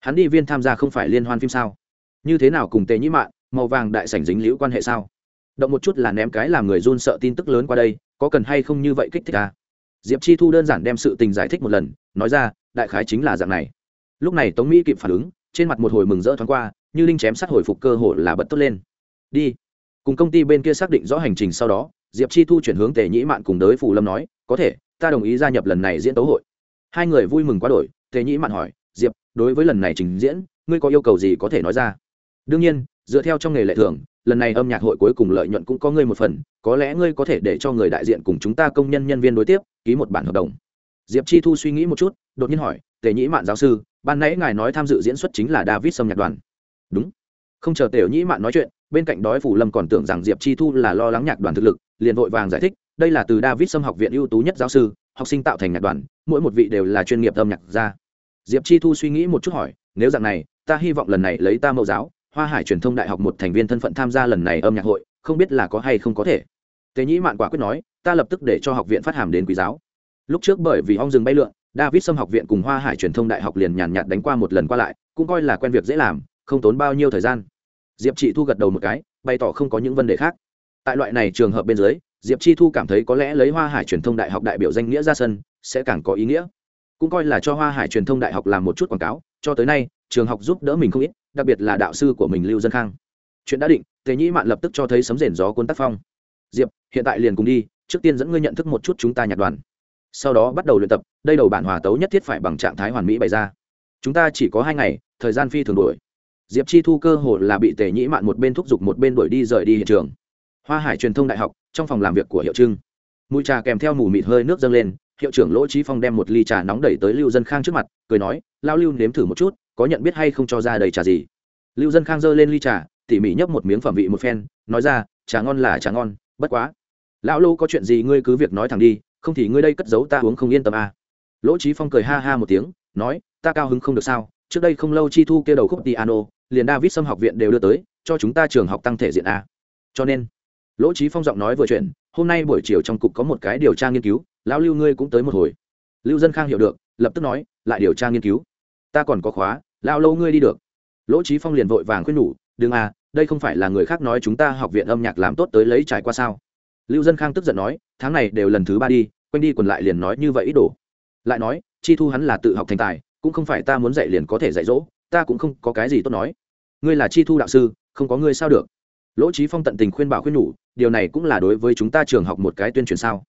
Hắn đi viên tham gia không phải liên hoan phim sao? Như thế nào cùng tề nhĩ mạn, màu vàng đại sảnh dính liễu quan hệ sao? Động một chút là ném cái làm người run sợ tin tức lớn qua đây, có cần hay không như vậy kích thích à? diệp chi thu đơn giản đem sự tình giải thích một lần, nói ra, đại khái chính là dạng này. Lúc này tống mỹ kịp phản ứng trên mặt một hồi mừng rỡ thoáng qua, như linh chém sát hồi phục cơ hội là bật tốt lên. Đi. Cùng công ty bên kia xác định rõ hành trình sau đó, diệp chi thu chuyển hướng tề nhĩ mạn cùng đới phù lâm nói, có thể, ta đồng ý gia nhập lần này diễn tấu hội. Hai người vui mừng quá đổi, tề nhĩ mạn hỏi, diệp, đối với lần này trình diễn, ngươi có yêu cầu gì có thể nói ra? Đương nhiên, dựa theo trong nghề lệ thường lần này âm nhạc hội cuối cùng lợi nhuận cũng có ngươi một phần, có lẽ ngươi có thể để cho người đại diện cùng chúng ta công nhân nhân viên đối tiếp, ký một bản hợp đồng. Diệp chi thu suy nghĩ một chút, đột nhiên hỏi, tề nhĩ mạn giáo sư ban nãy ngài nói tham dự diễn xuất chính là david sâm nhạc đoàn. Đúng. Không chờ Tiểu nhĩ mạn nói chuyện, bên cạnh đói phủ lâm còn tưởng rằng diệp chi thu là lo lắng nhạc đoàn thực lực, liền vội vàng giải thích, đây là từ david sâm học viện ưu tú nhất giáo sư, học sinh tạo thành nhạc đoàn, mỗi một vị đều là chuyên nghiệp âm nhạc gia. Diệp chi thu suy nghĩ một chút hỏi, nếu dạng này, ta hy vọng lần này lấy ta mẫu giáo, hoa hải truyền thông đại học một thành viên thân phận tham gia lần này âm nhạc hội, không biết là có hay không có thể. Tề nhĩ mạn quả quyết nói, ta lập tức để cho học viện phát hàm đến quý giáo. Lúc trước bởi vì ong rừng bay lượn david sâm học viện cùng hoa hải truyền thông đại học liền nhàn nhạt đánh qua một lần qua lại, cũng coi là quen việc dễ làm, không tốn bao nhiêu thời gian. Diệp chị thu gật đầu một cái, bày tỏ không có những vấn đề khác. Tại loại này trường hợp bên dưới, diệp chi thu cảm thấy có lẽ lấy hoa hải truyền thông đại học đại biểu danh nghĩa ra sân, sẽ càng có ý nghĩa. Cũng coi là cho hoa hải truyền thông đại học làm một chút quảng cáo, cho tới nay, trường học giúp đỡ mình không ít, đặc biệt là đạo sư của mình lưu dân khang. Chuyện đã định, tề nhĩ mạn lập tức cho thấy sấm rền gió cuốn tác phong. Diệp, hiện tại liền cùng đi, trước tiên dẫn ngươi nhận thức một chút chúng ta nhạc đoàn sau đó bắt đầu luyện tập, đây đầu bản hòa tấu nhất thiết phải bằng trạng thái hoàn mỹ bày ra. Chúng ta chỉ có hai ngày, thời gian phi thường đuổi. Diệp chi thu cơ hồ là bị tề nhĩ mạn một bên thúc giục một bên đuổi đi rời đi hiện trường. Hoa hải truyền thông đại học, trong phòng làm việc của hiệu trưng. Mùi trà kèm theo mù mịt hơi nước dâng lên, hiệu trưởng lỗ trí phong đem một ly trà nóng đẩy tới lưu dân khang trước mặt, cười nói lao lưu nếm thử một chút, có nhận biết hay không cho ra đầy trà gì? Lưu dân khang giơ lên ly trà, tỉ mỉ nhấp một miếng phẩm vị một phen, nói ra, trà ngon là trà ngon, bất quá. Lão lô có chuyện gì ngươi cứ việc nói thẳng đi không thì ngươi đây cất giấu ta uống không yên tâm à. lỗ trí phong cười ha ha một tiếng, nói, ta cao hứng không được sao, trước đây không lâu chi thu kêu đầu khúc piano, liền david xâm học viện đều đưa tới, cho chúng ta trường học tăng thể diện a. Cho nên, lỗ trí phong giọng nói vừa chuyện hôm nay buổi chiều trong cục có một cái điều tra nghiên cứu, lão lưu ngươi cũng tới một hồi. Lưu dân khang hiểu được, lập tức nói, lại điều tra nghiên cứu. Ta còn có khóa lao lâu ngươi đi được. Lỗ trí phong liền vội vàng khuyên nhủ, đừng à đây không phải là người khác nói chúng ta học viện âm nhạc làm tốt tới lấy trải qua sao. Lưu dân khang tức giận nói, tháng này đều lần thứ ba đi quanh đi quần lại liền nói như vậy ít đồ. Lại nói, chi thu hắn là tự học thành tài, cũng không phải ta muốn dạy liền có thể dạy dỗ, ta cũng không có cái gì tốt nói. Ngươi là chi thu đạo sư, không có ngươi sao được? Lỗ trí phong tận tình khuyên bảo khuyên nhủ, điều này cũng là đối với chúng ta trường học một cái tuyên truyền sao.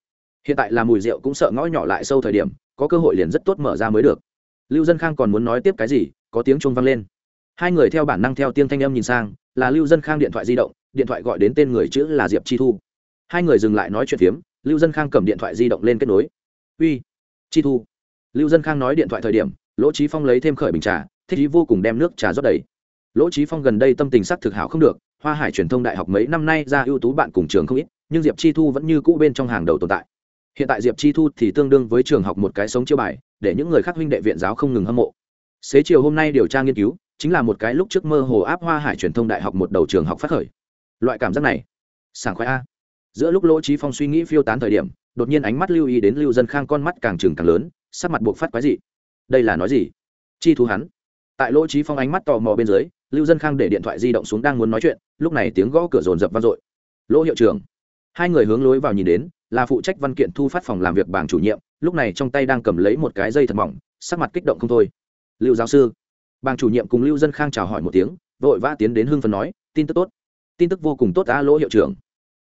Hiện tại là mùi rượu cũng sợ ngõ nhỏ lại sâu thời điểm, có cơ hội liền rất tốt mở ra mới được. Lưu dân khang còn muốn nói tiếp cái gì, có tiếng chuông vang lên. Hai người theo bản năng theo tiếng thanh âm nhìn sang, là lưu dân khang điện thoại di động, điện thoại gọi đến tên người chữ là diệp chi thu. Hai người dừng lại nói chuyện phiếm lưu dân khang cầm điện thoại di động lên kết nối. Uy, chi thu. Lưu dân khang nói điện thoại thời điểm, lỗ trí phong lấy thêm khởi bình trà, thích ý vô cùng đem nước trà rót đầy. Lỗ trí phong gần đây tâm tình sắc thực hảo không được, hoa hải truyền thông đại học mấy năm nay ra ưu tú bạn cùng trường không ít, nhưng diệp chi thu vẫn như cũ bên trong hàng đầu tồn tại. Hiện tại diệp chi thu thì tương đương với trường học một cái sống chiêu bài, để những người khác huynh đệ viện giáo không ngừng hâm mộ. Xế chiều hôm nay điều tra nghiên cứu, chính là một cái lúc trước mơ hồ áp hoa hải truyền thông đại học một đầu trường học phát khởi. Loại cảm giác này, sảng khoái a giữa lúc lỗ trí phong suy nghĩ phiêu tán thời điểm, đột nhiên ánh mắt lưu ý đến lưu dân khang con mắt càng trừng càng lớn, sắc mặt buộc phát quái dị. Đây là nói gì? Chi thú hắn. Tại lỗ trí phong ánh mắt tò mò bên dưới, lưu dân khang để điện thoại di động xuống đang muốn nói chuyện, lúc này tiếng gõ cửa rồn rập vang dội. Lỗ hiệu trưởng. Hai người hướng lối vào nhìn đến, là phụ trách văn kiện thu phát phòng làm việc bảng chủ nhiệm, lúc này trong tay đang cầm lấy một cái dây thật mỏng, sắc mặt kích động không thôi. Lưu giáo sư. Bảng chủ nhiệm cùng lưu dân khang chào hỏi một tiếng, vội vã tiến đến hưng phần nói, tin tức tốt. Tin tức vô cùng tốt đã lỗ hiệu trưởng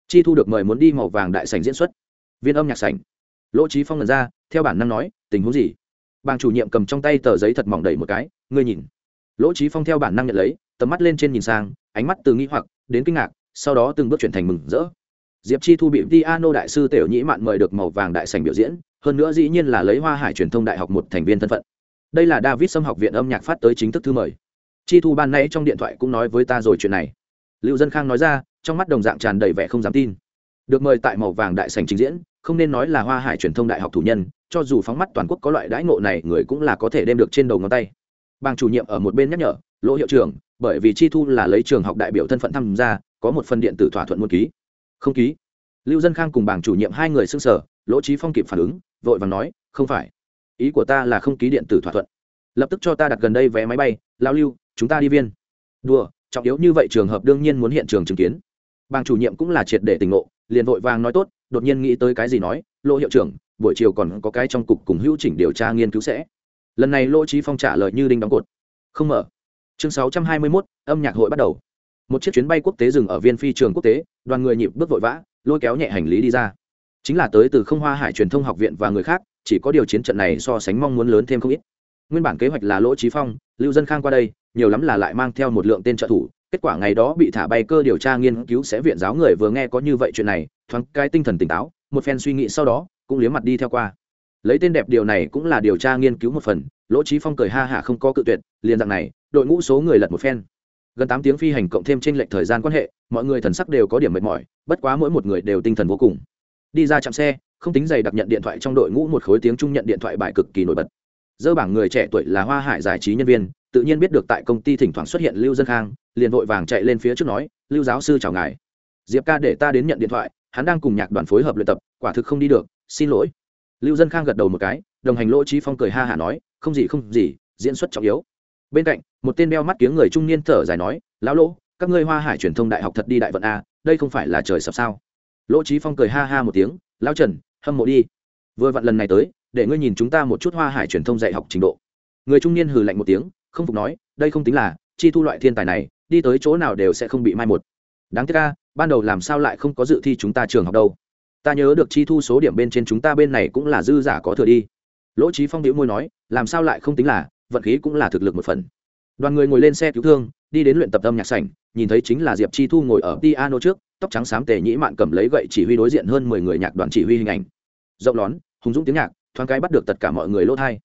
chi thu được mời muốn đi màu vàng đại sảnh diễn xuất. Viên âm nhạc sảnh. Lỗ trí phong lần ra, theo bản năng nói, tình huống gì? Bàng chủ nhiệm cầm trong tay tờ giấy thật mỏng đầy một cái, ngươi nhìn. Lỗ trí phong theo bản năng nhận lấy, tầm mắt lên trên nhìn sang, ánh mắt từ nghĩ hoặc đến kinh ngạc, sau đó từng bước chuyển thành mừng rỡ. Diệp chi thu bị piano đại sư tiểu nhĩ mạn mời được màu vàng đại sành biểu diễn, hơn nữa dĩ nhiên là lấy hoa hải truyền thông đại học một thành viên thân phận. Đây là david xâm học viện âm nhạc phát tới chính thức thư mời. Chi thu ban nãy trong điện thoại cũng nói với ta rồi chuyện này. Lưu dân khang nói ra trong mắt đồng dạng tràn đầy vẻ không dám tin. Được mời tại màu vàng đại sành trình diễn, không nên nói là hoa hải truyền thông đại học thủ nhân, cho dù phóng mắt toàn quốc có loại đãi ngộ này, người cũng là có thể đem được trên đầu ngón tay. Bang chủ nhiệm ở một bên nhắc nhở, lỗ hiệu trưởng, bởi vì chi thu là lấy trường học đại biểu thân phận tham gia, có một phần điện tử thỏa thuận muốn ký. Không ký? Lưu dân khang cùng bảng chủ nhiệm hai người xưng sở lỗ trí phong kịp phản ứng, vội vàng nói, không phải. Ý của ta là không ký điện tử thỏa thuận. Lập tức cho ta đặt gần đây vé máy bay. Lao lưu, chúng ta đi viên. Đùa, trọng yếu như vậy trường hợp đương nhiên muốn hiện trường chứng kiến. Bàng chủ nhiệm cũng là triệt để tỉnh ngộ liền vội vàng nói tốt đột nhiên nghĩ tới cái gì nói lỗ hiệu trưởng buổi chiều còn có cái trong cục cùng hữu chỉnh điều tra nghiên cứu sẽ. Lần này lỗ trí phong trả lời như đinh đóng cột. Không mở. Chương sáu trăm hai mươi 621, âm nhạc hội bắt đầu. Một chiếc chuyến bay quốc tế dừng ở viên phi trường quốc tế đoàn người nhịp bước vội vã lôi kéo nhẹ hành lý đi ra. Chính là tới từ không hoa hải truyền thông học viện và người khác chỉ có điều chiến trận này so sánh mong muốn lớn thêm không ít. Nguyên bản kế hoạch là lỗ trí phong lưu dân khang qua đây nhiều lắm là lại mang theo một lượng tên trợ thủ kết quả ngày đó bị thả bay cơ điều tra nghiên cứu sẽ viện giáo người vừa nghe có như vậy chuyện này, thoáng cái tinh thần tỉnh táo, một phen suy nghĩ sau đó, cũng liếm mặt đi theo qua. Lấy tên đẹp điều này cũng là điều tra nghiên cứu một phần, lỗ trí phong cười ha hả không có cự tuyệt, liền dạng này, đội ngũ số người lật một phen. Gần tám tiếng phi hành cộng thêm trên lệch thời gian quan hệ, mọi người thần sắc đều có điểm mệt mỏi, bất quá mỗi một người đều tinh thần vô cùng. Đi ra chạm xe, không tính giày đặc nhận điện thoại trong đội ngũ một khối tiếng trung nhận điện thoại bài cực kỳ nổi bật. Dơ bảng người trẻ tuổi là hoa hải giải trí nhân viên tự nhiên biết được tại công ty thỉnh thoảng xuất hiện lưu dân khang, liền vội vàng chạy lên phía trước nói, lưu giáo sư chào ngài. Diệp ca để ta đến nhận điện thoại, hắn đang cùng nhạc đoàn phối hợp luyện tập, quả thực không đi được, xin lỗi. Lưu dân khang gật đầu một cái, đồng hành lỗ trí phong cười ha hả nói, không gì không gì, diễn xuất trọng yếu. Bên cạnh, một tên đeo mắt tiếng người trung niên thở dài nói, lão lỗ, các ngươi hoa hải truyền thông đại học thật đi đại vận a, đây không phải là trời sập sao? Lỗ trí phong cười ha ha một tiếng, lão trần, hâm mộ đi. Vừa vặn lần này tới, để ngươi nhìn chúng ta một chút hoa hải truyền thông dạy học trình độ. Người trung niên hừ lạnh một tiếng không phục nói, đây không tính là, chi thu loại thiên tài này, đi tới chỗ nào đều sẽ không bị mai một. Đáng tiếc ca ban đầu làm sao lại không có dự thi chúng ta trường học đâu. Ta nhớ được chi thu số điểm bên trên chúng ta bên này cũng là dư giả có thừa đi. Lỗ trí phong đĩu môi nói, làm sao lại không tính là, vận khí cũng là thực lực một phần. Đoàn người ngồi lên xe cứu thương, đi đến luyện tập âm nhạc sảnh, nhìn thấy chính là diệp chi thu ngồi ở piano trước, tóc trắng xám tề nhĩ mạn cầm lấy gậy chỉ huy đối diện hơn mười người nhạc đoàn chỉ huy hình ảnh. Rộng lón, hùng dũng tiếng nhạc, thoáng cái bắt được tất cả mọi người lỗ thai.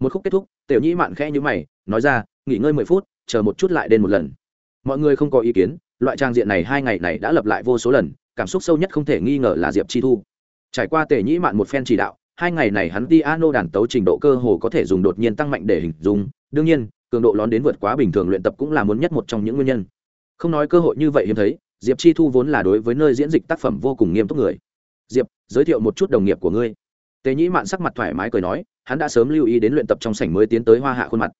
Một khúc kết thúc, tiểu nhĩ mạn khẽ như mày nói ra, nghỉ ngơi mười phút, chờ một chút lại đến một lần. Mọi người không có ý kiến, loại trang diện này hai ngày này đã lập lại vô số lần, cảm xúc sâu nhất không thể nghi ngờ là diệp chi thu. Trải qua tề nhĩ mạn một phen chỉ đạo, hai ngày này hắn piano đàn tấu trình độ cơ hồ có thể dùng đột nhiên tăng mạnh để hình dung. Đương nhiên, cường độ lón đến vượt quá bình thường luyện tập cũng là muốn nhất một trong những nguyên nhân. Không nói cơ hội như vậy hiếm thấy, diệp chi thu vốn là đối với nơi diễn dịch tác phẩm vô cùng nghiêm túc người. Diệp, giới thiệu một chút đồng nghiệp của ngươi. Tề nhĩ mạn sắc mặt thoải mái cười nói, hắn đã sớm lưu ý đến luyện tập trong sảnh mới tiến tới hoa hạ khuôn mặt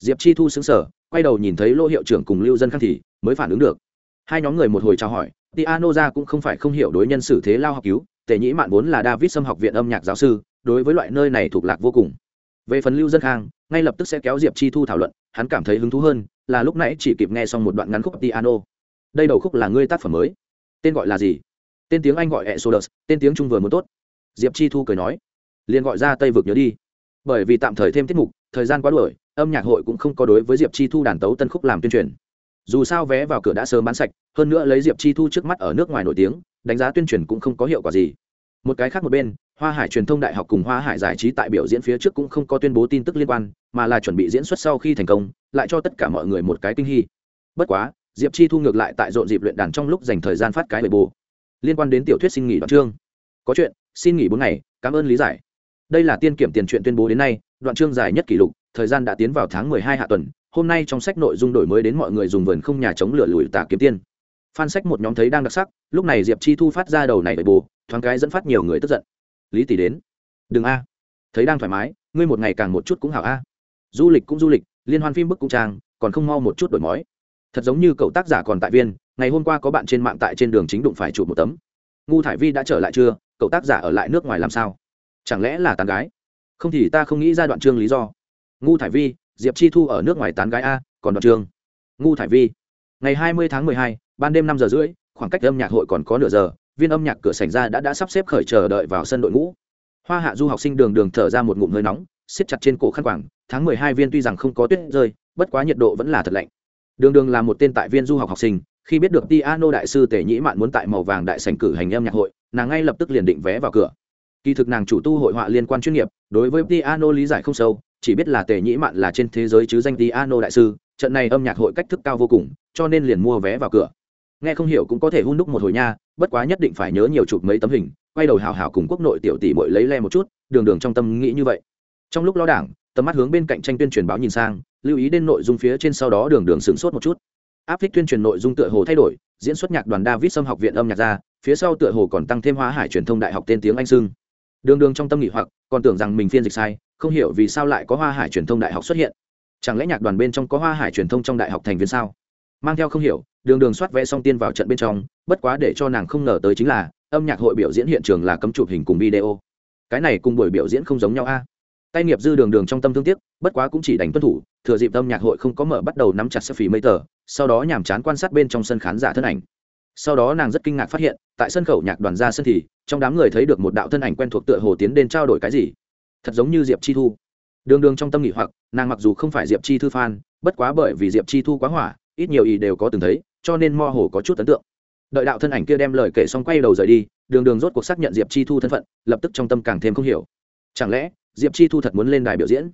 diệp chi thu xứng sở quay đầu nhìn thấy lô hiệu trưởng cùng lưu dân khang thì mới phản ứng được. Hai nhóm người một hồi trao hỏi, tiano ra cũng không phải không hiểu đối nhân xử thế lao học cứu, tề nhĩ mạn vốn là david xâm học viện âm nhạc giáo sư, đối với loại nơi này thuộc lạc vô cùng. Về phần lưu dân khang, ngay lập tức sẽ kéo diệp chi thu thảo luận, hắn cảm thấy hứng thú hơn là lúc nãy chỉ kịp nghe xong một đoạn ngắn khúc piano đây đầu khúc là ngươi tác phẩm mới. Tên gọi là gì? Tên tiếng anh gọi exodus, tên tiếng trung vừa muốn tốt. Diệp chi thu cười nói. Liền gọi ra tây vực nhớ đi. Bởi vì tạm thời thêm tiết mục, thời gian quá đuổi âm nhạc hội cũng không có đối với diệp chi thu đàn tấu tân khúc làm tuyên truyền. Dù sao vé vào cửa đã sớm bán sạch, hơn nữa lấy diệp chi thu trước mắt ở nước ngoài nổi tiếng, đánh giá tuyên truyền cũng không có hiệu quả gì. Một cái khác một bên, hoa hải truyền thông đại học cùng hoa hải giải trí tại biểu diễn phía trước cũng không có tuyên bố tin tức liên quan, mà là chuẩn bị diễn xuất sau khi thành công, lại cho tất cả mọi người một cái kinh hy bất quá, diệp chi thu ngược lại tại rộn dịp luyện đàn trong lúc dành thời gian phát cái lời bù. Liên quan đến tiểu thuyết xin nghỉ đoạn chương. Có chuyện, xin nghỉ bốn ngày, cảm ơn lý giải. Đây là tiên kiểm tiền chuyện tuyên bố đến nay, đoạn chương dài nhất kỷ lục thời gian đã tiến vào tháng mười hai hạ tuần, hôm nay trong sách nội dung đổi mới đến mọi người dùng vườn không nhà chống lửa lùi tà kiếm tiên. Phan sách một nhóm thấy đang đặc sắc, lúc này diệp chi thu phát ra đầu này bề bù, thoáng cái dẫn phát nhiều người tức giận. Lý tỷ đến. Đừng a. Thấy đang thoải mái, ngươi một ngày càng một chút cũng hảo a. Du lịch cũng du lịch, liên hoan phim bức cũng trang, còn không mau một chút đổi mói thật giống như cậu tác giả còn tại viên, ngày hôm qua có bạn trên mạng tại trên đường chính đụng phải chụp một tấm. Ngu thải vi đã trở lại chưa? Cậu tác giả ở lại nước ngoài làm sao? Chẳng lẽ là tán gái? Không thì ta không nghĩ ra đoạn chương lý do ngu thải vi, diệp chi thu ở nước ngoài tán gái a, còn đoạn Trường. ngu thải vi. Ngày hai mươi tháng mười hai, ban đêm năm giờ rưỡi, khoảng cách âm nhạc hội còn có nửa giờ, viên âm nhạc cửa sảnh ra đã đã sắp xếp khởi chờ đợi vào sân đội ngũ. Hoa hạ du học sinh đường đường thở ra một ngụm hơi nóng, siết chặt trên cổ khăn quảng tháng mười hai viên tuy rằng không có tuyết rơi, bất quá nhiệt độ vẫn là thật lạnh. Đường đường là một tên tại viên du học học sinh, khi biết được piano đại sư tề nhĩ mạn muốn tại màu vàng đại sảnh cử hành âm nhạc hội, nàng ngay lập tức liền định vé vào cửa. Kỳ thực nàng chủ tu hội họa liên quan chuyên nghiệp, đối với piano lý giải không sâu chỉ biết là tề nhĩ mạn là trên thế giới chứ danh piano đại sư, trận này âm nhạc hội cách thức cao vô cùng, cho nên liền mua vé vào cửa. Nghe không hiểu cũng có thể hun đúc một hồi nha, bất quá nhất định phải nhớ nhiều chụp mấy tấm hình, quay đầu hào hào cùng quốc nội tiểu tỷ mội lấy le một chút, đường đường trong tâm nghĩ như vậy. Trong lúc lo đảng, tầm mắt hướng bên cạnh tranh tuyên truyền báo nhìn sang, lưu ý đến nội dung phía trên sau đó đường đường sửng sốt một chút. Áp thích tuyên truyền nội dung tựa hồ thay đổi, diễn xuất nhạc đoàn david xâm học viện âm nhạc ra, phía sau tựa hồ còn tăng thêm hóa hải truyền thông đại học tên tiếng anh sưng đường đường trong tâm nghỉ hoặc, còn tưởng rằng mình phiên dịch sai, không hiểu vì sao lại có hoa hải truyền thông đại học xuất hiện. Chẳng lẽ nhạc đoàn bên trong có hoa hải truyền thông trong đại học thành viên sao? Mang theo không hiểu, đường đường soát vẽ xong tiên vào trận bên trong, bất quá để cho nàng không ngờ tới chính là, âm nhạc hội biểu diễn hiện trường là cấm chụp hình cùng video. Cái này cùng buổi biểu diễn không giống nhau a. Tay nghiệp dư đường đường trong tâm thương tiếc, bất quá cũng chỉ đánh tuân thủ, thừa dịp âm nhạc hội không có mở bắt đầu nắm chặt selfie mây tờ sau đó nhàm chán quan sát bên trong sân khán giả thân ảnh sau đó nàng rất kinh ngạc phát hiện, tại sân khẩu nhạc đoàn ra sân thì, trong đám người thấy được một đạo thân ảnh quen thuộc tựa hồ tiến đến trao đổi cái gì. Thật giống như diệp chi thu. Đường đường trong tâm nghỉ hoặc, nàng mặc dù không phải diệp chi thư phan bất quá bởi vì diệp chi thu quá hỏa, ít nhiều ý đều có từng thấy, cho nên mo hồ có chút ấn tượng. Đợi đạo thân ảnh kia đem lời kể xong quay đầu rời đi, đường đường rốt cuộc xác nhận diệp chi thu thân phận, lập tức trong tâm càng thêm không hiểu. Chẳng lẽ, diệp chi thu thật muốn lên đài biểu diễn?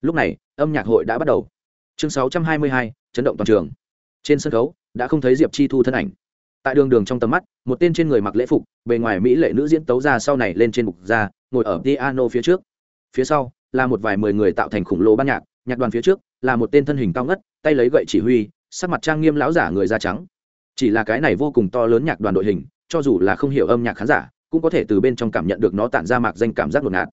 Lúc này, âm nhạc hội đã bắt đầu. Chương sáu trăm hai mươi hai, chấn động toàn trường. Trên sân khấu, đã không thấy diệp chi thu thân ảnh tại đường đường trong tầm mắt, một tên trên người mặc lễ phục, bề ngoài mỹ lệ nữ diễn tấu ra sau này lên trên bục ra, ngồi ở piano phía trước. Phía sau là một vài mười người tạo thành khủng lồ ban nhạc nhạc đoàn phía trước là một tên thân hình cao ngất, tay lấy gậy chỉ huy, sắc mặt trang nghiêm lão giả người da trắng. Chỉ là cái này vô cùng to lớn nhạc đoàn đội hình, cho dù là không hiểu âm nhạc khán giả, cũng có thể từ bên trong cảm nhận được nó tản ra mạc danh cảm giác ngột ngạt.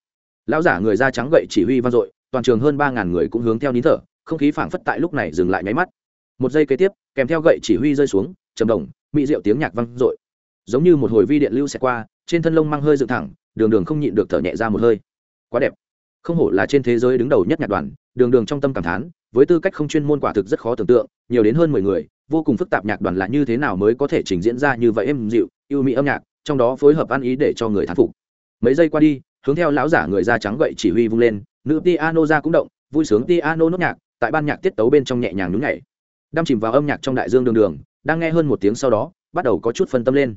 Lão giả người da trắng gậy chỉ huy vang dội, toàn trường hơn ba ngàn người cũng hướng theo nín thở, không khí phảng phất tại lúc này dừng lại nháy mắt. Một giây kế tiếp, kèm theo gậy chỉ huy rơi xuống trầm đồng, mỹ diệu tiếng nhạc vang dội. Giống như một hồi vi điện lưu xẹt qua, trên thân lông mang hơi dựng thẳng, đường đường không nhịn được thở nhẹ ra một hơi. Quá đẹp. Không hổ là trên thế giới đứng đầu nhất nhạc đoàn, đường đường trong tâm cảm thán, với tư cách không chuyên môn quả thực rất khó tưởng tượng, nhiều đến hơn mười người, vô cùng phức tạp nhạc đoàn là như thế nào mới có thể trình diễn ra như vậy êm dịu, yêu mỹ âm nhạc, trong đó phối hợp ăn ý để cho người thán phục. Mấy giây qua đi, hướng theo lão giả người da trắng gậy chỉ huy vung lên, nữ piano ra cũng động, vui sướng piano nốt nhạc, tại ban nhạc tiết tấu bên trong nhẹ nhàng nhún nhảy. Đâm chìm vào âm nhạc trong đại dương đường đường đang nghe hơn một tiếng sau đó, bắt đầu có chút phân tâm lên.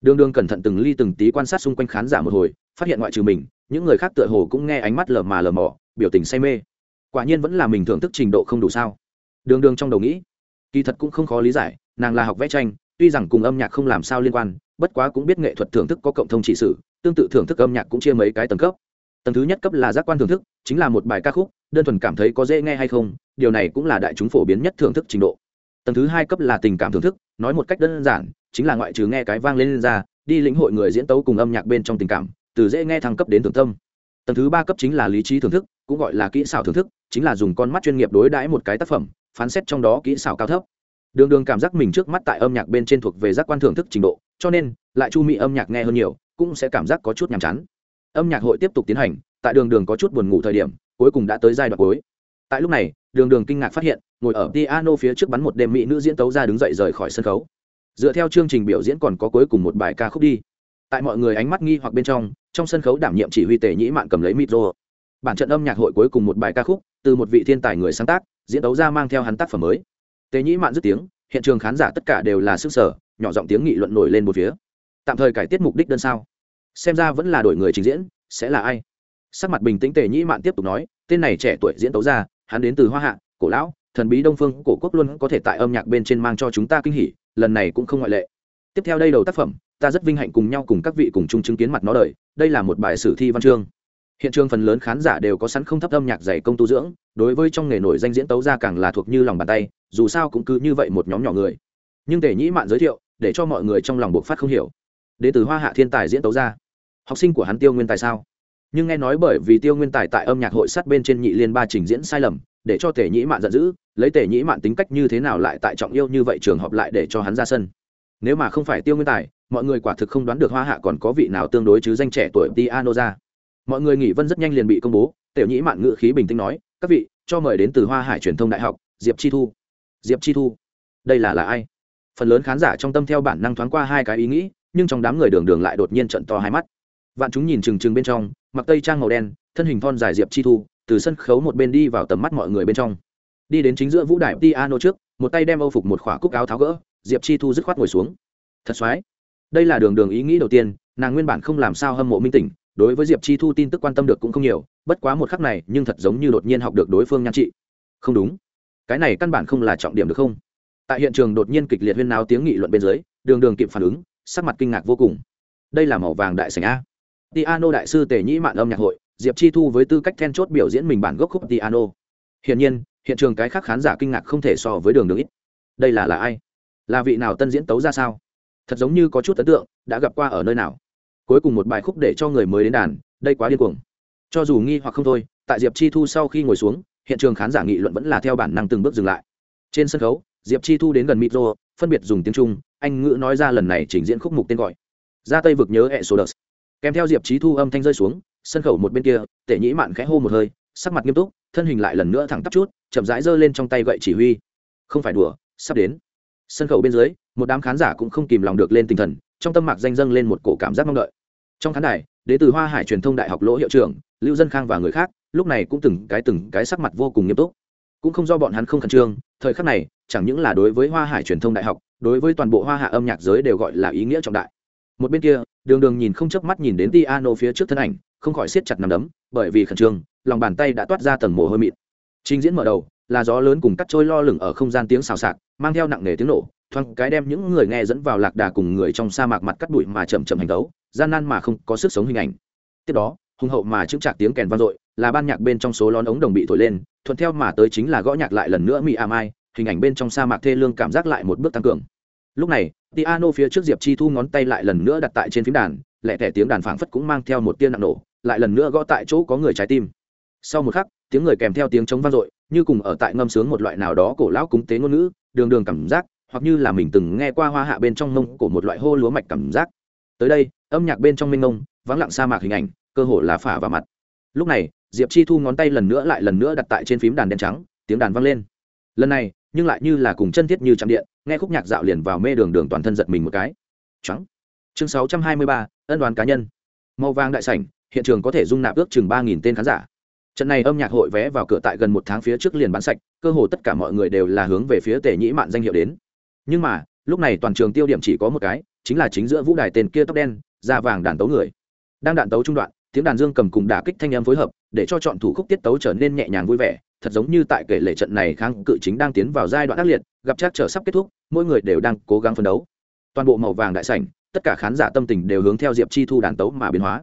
Đường đường cẩn thận từng ly từng tí quan sát xung quanh khán giả một hồi, phát hiện ngoại trừ mình, những người khác tựa hồ cũng nghe ánh mắt lờ mà lờ mỏ biểu tình say mê. Quả nhiên vẫn là mình thưởng thức trình độ không đủ sao. Đường đường trong đầu nghĩ, kỳ thật cũng không khó lý giải, nàng là học vẽ tranh, tuy rằng cùng âm nhạc không làm sao liên quan, bất quá cũng biết nghệ thuật thưởng thức có cộng thông trị sử tương tự thưởng thức âm nhạc cũng chia mấy cái tầng cấp. Tầng thứ nhất cấp là giác quan thưởng thức, chính là một bài ca khúc, đơn thuần cảm thấy có dễ nghe hay không, điều này cũng là đại chúng phổ biến nhất thưởng thức trình độ tầng thứ hai cấp là tình cảm thưởng thức nói một cách đơn giản chính là ngoại trừ nghe cái vang lên, lên ra đi lĩnh hội người diễn tấu cùng âm nhạc bên trong tình cảm từ dễ nghe thăng cấp đến thưởng tâm. Tầng thứ ba cấp chính là lý trí thưởng thức cũng gọi là kỹ xảo thưởng thức chính là dùng con mắt chuyên nghiệp đối đãi một cái tác phẩm phán xét trong đó kỹ xảo cao thấp. Đường đường cảm giác mình trước mắt tại âm nhạc bên trên thuộc về giác quan thưởng thức trình độ cho nên lại chu mỹ âm nhạc nghe hơn nhiều cũng sẽ cảm giác có chút nhàm chán. Âm nhạc hội tiếp tục tiến hành tại đường đường có chút buồn ngủ thời điểm cuối cùng đã tới giai đoạn cuối. Tại lúc này đường đường kinh ngạc phát hiện, ngồi ở piano phía trước bắn một đêm mỹ nữ diễn tấu ra đứng dậy rời khỏi sân khấu. Dựa theo chương trình biểu diễn còn có cuối cùng một bài ca khúc đi. Tại mọi người ánh mắt nghi hoặc bên trong trong sân khấu đảm nhiệm chỉ huy tề nhĩ mạn cầm lấy micro. Bản trận âm nhạc hội cuối cùng một bài ca khúc, từ một vị thiên tài người sáng tác, diễn tấu ra mang theo hắn tác phẩm mới. Tề nhĩ mạn dứt tiếng, hiện trường khán giả tất cả đều là sức sở, nhỏ giọng tiếng nghị luận nổi lên một phía. Tạm thời cải tiết mục đích đơn sao. Xem ra vẫn là đổi người trình diễn, sẽ là ai? Sắc mặt bình tĩnh tề nhĩ mạn tiếp tục nói, tên này trẻ tuổi diễn tấu ra hắn đến từ hoa hạ, cổ lão, thần bí đông phương cổ quốc luôn có thể tại âm nhạc bên trên mang cho chúng ta kinh hỉ, lần này cũng không ngoại lệ. Tiếp theo đây đầu tác phẩm, ta rất vinh hạnh cùng nhau cùng các vị cùng chung chứng kiến mặt nó đời, đây là một bài sử thi văn chương. Hiện trường phần lớn khán giả đều có sẵn không thấp âm nhạc dày công tu dưỡng, đối với trong nghề nổi danh diễn tấu ra càng là thuộc như lòng bàn tay, dù sao cũng cứ như vậy một nhóm nhỏ người. Nhưng tề nhĩ mạn giới thiệu, để cho mọi người trong lòng buộc phát không hiểu. Đến từ hoa hạ thiên tài diễn tấu ra. Học sinh của hắn tiêu nguyên tài sao? Nhưng nghe nói bởi vì tiêu nguyên tài tại âm nhạc hội sát bên trên nhị liên ba trình diễn sai lầm, để cho tề nhĩ mạn giận dữ, lấy tề nhĩ mạn tính cách như thế nào lại tại trọng yêu như vậy trường hợp lại để cho hắn ra sân. Nếu mà không phải tiêu nguyên tài, mọi người quả thực không đoán được hoa hạ còn có vị nào tương đối chứ danh trẻ tuổi piano ra. Mọi người nghỉ vân rất nhanh liền bị công bố tiểu nhĩ mạn ngự khí bình tĩnh nói, các vị, cho mời đến từ hoa hải truyền thông đại học, diệp chi thu. Diệp chi thu, đây là là ai? Phần lớn khán giả trong tâm theo bản năng thoáng qua hai cái ý nghĩ, nhưng trong đám người đường đường lại đột nhiên trận to hai mắt vạn chúng nhìn trừng trừng bên trong, mặc tây trang màu đen, thân hình thon dài diệp chi thu, từ sân khấu một bên đi vào tầm mắt mọi người bên trong. Đi đến chính giữa vũ đài piano trước, một tay đem âu phục một khỏa cúc áo tháo gỡ, diệp chi thu dứt khoát ngồi xuống. Thật xoái. Đây là đường đường ý nghĩ đầu tiên, nàng nguyên bản không làm sao hâm mộ minh tỉnh, đối với diệp chi thu tin tức quan tâm được cũng không nhiều, bất quá một khắc này, nhưng thật giống như đột nhiên học được đối phương nhan trị. Không đúng. Cái này căn bản không là trọng điểm được không? Tại hiện trường đột nhiên kịch liệt huyên náo tiếng nghị luận bên dưới, đường đường kịp phản ứng, sắc mặt kinh ngạc vô cùng. Đây là màu vàng đại sành a piano đại sư tề nhĩ mạn âm nhạc hội, diệp chi thu với tư cách then chốt biểu diễn mình bản gốc khúc piano hiển nhiên, hiện trường cái khác khán giả kinh ngạc không thể so với đường đường ít. Đây là là ai? Là vị nào tân diễn tấu ra sao? Thật giống như có chút ấn tượng, đã gặp qua ở nơi nào? Cuối cùng một bài khúc để cho người mới đến đàn, đây quá điên cuồng. Cho dù nghi hoặc không thôi, tại diệp chi thu sau khi ngồi xuống, hiện trường khán giả nghị luận vẫn là theo bản năng từng bước dừng lại. Trên sân khấu, diệp chi thu đến gần micro, phân biệt dùng tiếng trung, anh ngữ nói ra lần này trình diễn khúc mục tên gọi. Ra tây vực nhớ ẹ số đợt kèm theo diệp trí thu âm thanh rơi xuống sân khấu một bên kia tể nhĩ mạn khẽ hô một hơi sắc mặt nghiêm túc thân hình lại lần nữa thẳng tắp chút chậm rãi giơ lên trong tay gậy chỉ huy không phải đùa sắp đến sân khấu bên dưới một đám khán giả cũng không kìm lòng được lên tinh thần trong tâm mạc danh dâng lên một cổ cảm giác mong đợi trong khán đài đến từ hoa hải truyền thông đại học lỗ hiệu trưởng lưu dân khang và người khác lúc này cũng từng cái từng cái sắc mặt vô cùng nghiêm túc cũng không do bọn hắn không khẩn trương thời khắc này chẳng những là đối với hoa hải truyền thông đại học đối với toàn bộ hoa hạ âm nhạc giới đều gọi là ý nghĩa trọng đại một bên kia đường đường nhìn không chớp mắt nhìn đến Tiano phía trước thân ảnh không khỏi siết chặt nằm đấm bởi vì khẩn trương lòng bàn tay đã toát ra tầng mồ hôi mịn. Trình diễn mở đầu là gió lớn cùng cắt trôi lo lửng ở không gian tiếng xào xạc mang theo nặng nề tiếng nổ thoáng cái đem những người nghe dẫn vào lạc đà cùng người trong sa mạc mặt cắt bụi mà chậm chậm hành tấu gian nan mà không có sức sống hình ảnh. Tiếp đó hùng hậu mà chững chạc tiếng kèn vang dội là ban nhạc bên trong số lón ống đồng bị thổi lên thuận theo mà tới chính là gõ nhạc lại lần nữa mị a mai, hình ảnh bên trong sa mạc thê lương cảm giác lại một bước tăng cường lúc này piano phía trước diệp chi thu ngón tay lại lần nữa đặt tại trên phím đàn lẹ thẻ tiếng đàn phảng phất cũng mang theo một tiên nặng nổ, lại lần nữa gõ tại chỗ có người trái tim. Sau một khắc, tiếng người kèm theo tiếng trống vang dội, như cùng ở tại ngâm sướng một loại nào đó cổ lão cúng tế ngôn ngữ, đường đường cảm giác, hoặc như là mình từng nghe qua hoa hạ bên trong mông của một loại hô lúa mạch cảm giác. Tới đây, âm nhạc bên trong mênh mông, vắng lặng sa mạc hình ảnh, cơ hồ là phả vào mặt. Lúc này, diệp chi thu ngón tay lần nữa lại lần nữa đặt tại trên phím đàn đen trắng, tiếng đàn vang lên. Lần này nhưng lại như là cùng chân thiết như chạm điện, nghe khúc nhạc dạo liền vào mê đường đường toàn thân giật mình một cái. Trắng. Chương sáu trăm hai mươi ba, ân đoàn cá nhân. Màu vàng đại sảnh, hiện trường có thể dung nạp ước chừng ba nghìn tên khán giả. Trận này âm nhạc hội vé vào cửa tại gần một tháng phía trước liền bán sạch, cơ hồ tất cả mọi người đều là hướng về phía tề nhĩ mạn danh hiệu đến. Nhưng mà, lúc này toàn trường tiêu điểm chỉ có một cái, chính là chính giữa vũ đài tên kia tóc đen, da vàng đàn tấu người. Đang đạn tấu trung đoạn, tiếng đàn dương cầm cùng đả kích thanh âm phối hợp, để cho chọn thủ khúc tiết tấu trở nên nhẹ nhàng vui vẻ thật giống như tại kể lệ trận này kháng cự chính đang tiến vào giai đoạn ác liệt, gặp chắc trở sắp kết thúc, mỗi người đều đang cố gắng phấn đấu. Toàn bộ màu vàng đại sảnh, tất cả khán giả tâm tình đều hướng theo diệp chi thu đàn tấu mà biến hóa.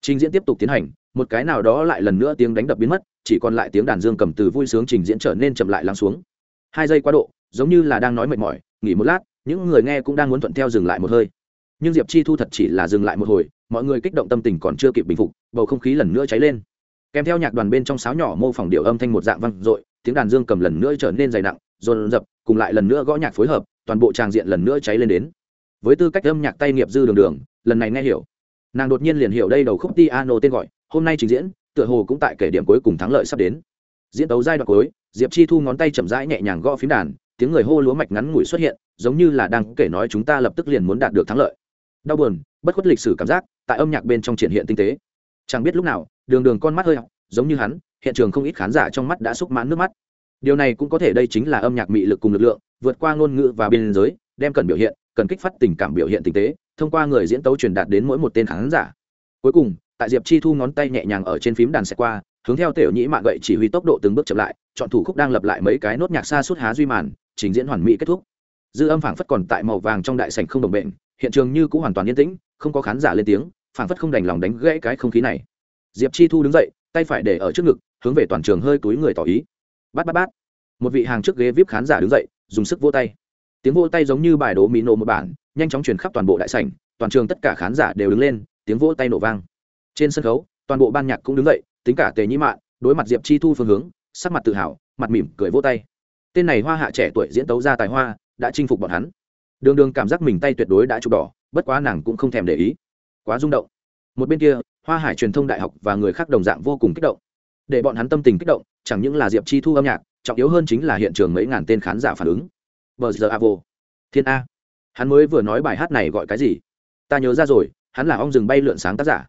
Trình diễn tiếp tục tiến hành, một cái nào đó lại lần nữa tiếng đánh đập biến mất, chỉ còn lại tiếng đàn dương cầm từ vui sướng trình diễn trở nên chậm lại lắng xuống. Hai giây quá độ, giống như là đang nói mệt mỏi, nghỉ một lát, những người nghe cũng đang muốn thuận theo dừng lại một hơi. Nhưng diệp chi thu thật chỉ là dừng lại một hồi, mọi người kích động tâm tình còn chưa kịp bình phục, bầu không khí lần nữa cháy lên kèm theo nhạc đoàn bên trong sáo nhỏ mô phỏng điệu âm thanh một dạng vang dội, tiếng đàn dương cầm lần nữa trở nên dày nặng, dồn dập, cùng lại lần nữa gõ nhạc phối hợp, toàn bộ tràng diện lần nữa cháy lên đến. Với tư cách âm nhạc tay nghiệp dư đường đường, lần này nghe hiểu. Nàng đột nhiên liền hiểu đây đầu khúc piano tên gọi, hôm nay trình diễn, tựa hồ cũng tại kể điểm cuối cùng thắng lợi sắp đến. Diễn tấu giai đoạn cuối, diệp chi thu ngón tay chậm rãi nhẹ nhàng gõ phím đàn, tiếng người hô lúa mạch ngắn ngủi xuất hiện, giống như là đang kể nói chúng ta lập tức liền muốn đạt được thắng lợi. Đau buồn, bất khuất lịch sử cảm giác, tại âm nhạc bên trong triển hiện tinh tế. Chẳng biết lúc nào đường đường con mắt hơi giống như hắn, hiện trường không ít khán giả trong mắt đã xúc mãn nước mắt. Điều này cũng có thể đây chính là âm nhạc mị lực cùng lực lượng, vượt qua ngôn ngữ và biên giới, đem cần biểu hiện, cần kích phát tình cảm biểu hiện tinh tế, thông qua người diễn tấu truyền đạt đến mỗi một tên khán giả. Cuối cùng, tại diệp chi thu ngón tay nhẹ nhàng ở trên phím đàn sẽ qua, hướng theo tiểu nhĩ mạng gậy chỉ huy tốc độ từng bước chậm lại, chọn thủ khúc đang lập lại mấy cái nốt nhạc xa suốt há duy màn, trình diễn hoàn mỹ kết thúc. Dư âm phảng phất còn tại màu vàng trong đại sảnh không đồng bệnh, hiện trường như cũng hoàn toàn yên tĩnh, không có khán giả lên tiếng, phảng phất không đành lòng đánh gãy cái không khí này diệp chi thu đứng dậy, tay phải để ở trước ngực, hướng về toàn trường hơi túi người tỏ ý. Bát bát bát. Một vị hàng trước ghế vip khán giả đứng dậy, dùng sức vô tay. Tiếng vô tay giống như bài đố mỹ nổ một bản, nhanh chóng truyền khắp toàn bộ đại sảnh, toàn trường tất cả khán giả đều đứng lên, tiếng vỗ tay nổ vang. Trên sân khấu, toàn bộ ban nhạc cũng đứng dậy, tính cả tề nhĩ mạn, đối mặt diệp chi thu phương hướng, sắc mặt tự hào, mặt mỉm cười vỗ tay. Tên này hoa hạ trẻ tuổi diễn tấu ra tài hoa, đã chinh phục bọn hắn. Đường đường cảm giác mình tay tuyệt đối đã chụp đỏ, bất quá nàng cũng không thèm để ý. Quá rung động. Một bên kia hoa hải truyền thông đại học và người khác đồng dạng vô cùng kích động. Để bọn hắn tâm tình kích động, chẳng những là diệp chi thu âm nhạc, trọng yếu hơn chính là hiện trường mấy ngàn tên khán giả phản ứng. Bờ giờ a vô. Thiên a. Hắn mới vừa nói bài hát này gọi cái gì? Ta nhớ ra rồi, hắn là ong rừng bay lượn sáng tác giả.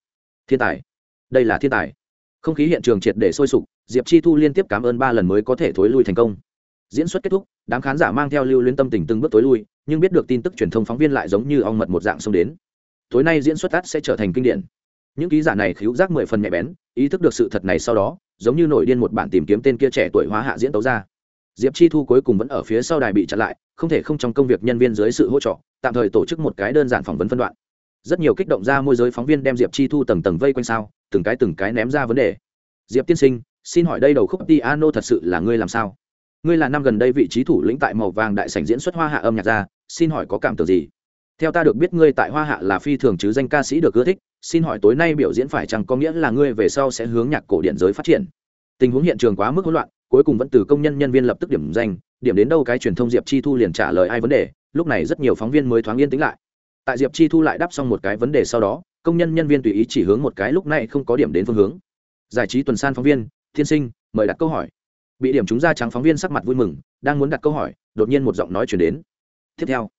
Thiên tài. Đây là thiên tài. Không khí hiện trường triệt để sôi sục, diệp chi thu liên tiếp cảm ơn ba lần mới có thể thối lui thành công. Diễn xuất kết thúc, đám khán giả mang theo lưu liên tâm tình từng bước tối lui, nhưng biết được tin tức truyền thông phóng viên lại giống như ong mật một dạng xông đến. Tối nay diễn xuất tắt sẽ trở thành kinh điển những ký giả này khiếu giác mười phần nhạy bén, ý thức được sự thật này sau đó, giống như nổi điên một bản tìm kiếm tên kia trẻ tuổi hóa hạ diễn tấu ra. Diệp chi thu cuối cùng vẫn ở phía sau đài bị chặn lại, không thể không trong công việc nhân viên dưới sự hỗ trợ, tạm thời tổ chức một cái đơn giản phỏng vấn phân đoạn. Rất nhiều kích động ra môi giới phóng viên đem diệp chi thu tầng tầng vây quanh sao, từng cái từng cái ném ra vấn đề. Diệp tiên sinh, xin hỏi đây đầu khúc piano thật sự là ngươi làm sao? Ngươi là năm gần đây vị trí thủ lĩnh tại màu vàng đại sảnh diễn xuất hoa hạ âm nhạc ra xin hỏi có cảm tưởng gì? Theo ta được biết ngươi tại hoa hạ là phi thường chứ danh ca sĩ được ưa thích xin hỏi tối nay biểu diễn phải chăng có nghĩa là ngươi về sau sẽ hướng nhạc cổ điển giới phát triển? Tình huống hiện trường quá mức hỗn loạn, cuối cùng vẫn từ công nhân nhân viên lập tức điểm danh, điểm đến đâu cái truyền thông diệp chi thu liền trả lời ai vấn đề, lúc này rất nhiều phóng viên mới thoáng yên tĩnh lại. Tại diệp chi thu lại đáp xong một cái vấn đề sau đó, công nhân nhân viên tùy ý chỉ hướng một cái lúc này không có điểm đến phương hướng. Giải trí tuần san phóng viên, thiên sinh, mời đặt câu hỏi. Bị điểm chúng ra trắng phóng viên sắc mặt vui mừng, đang muốn đặt câu hỏi, đột nhiên một giọng nói chuyển đến. Tiếp theo,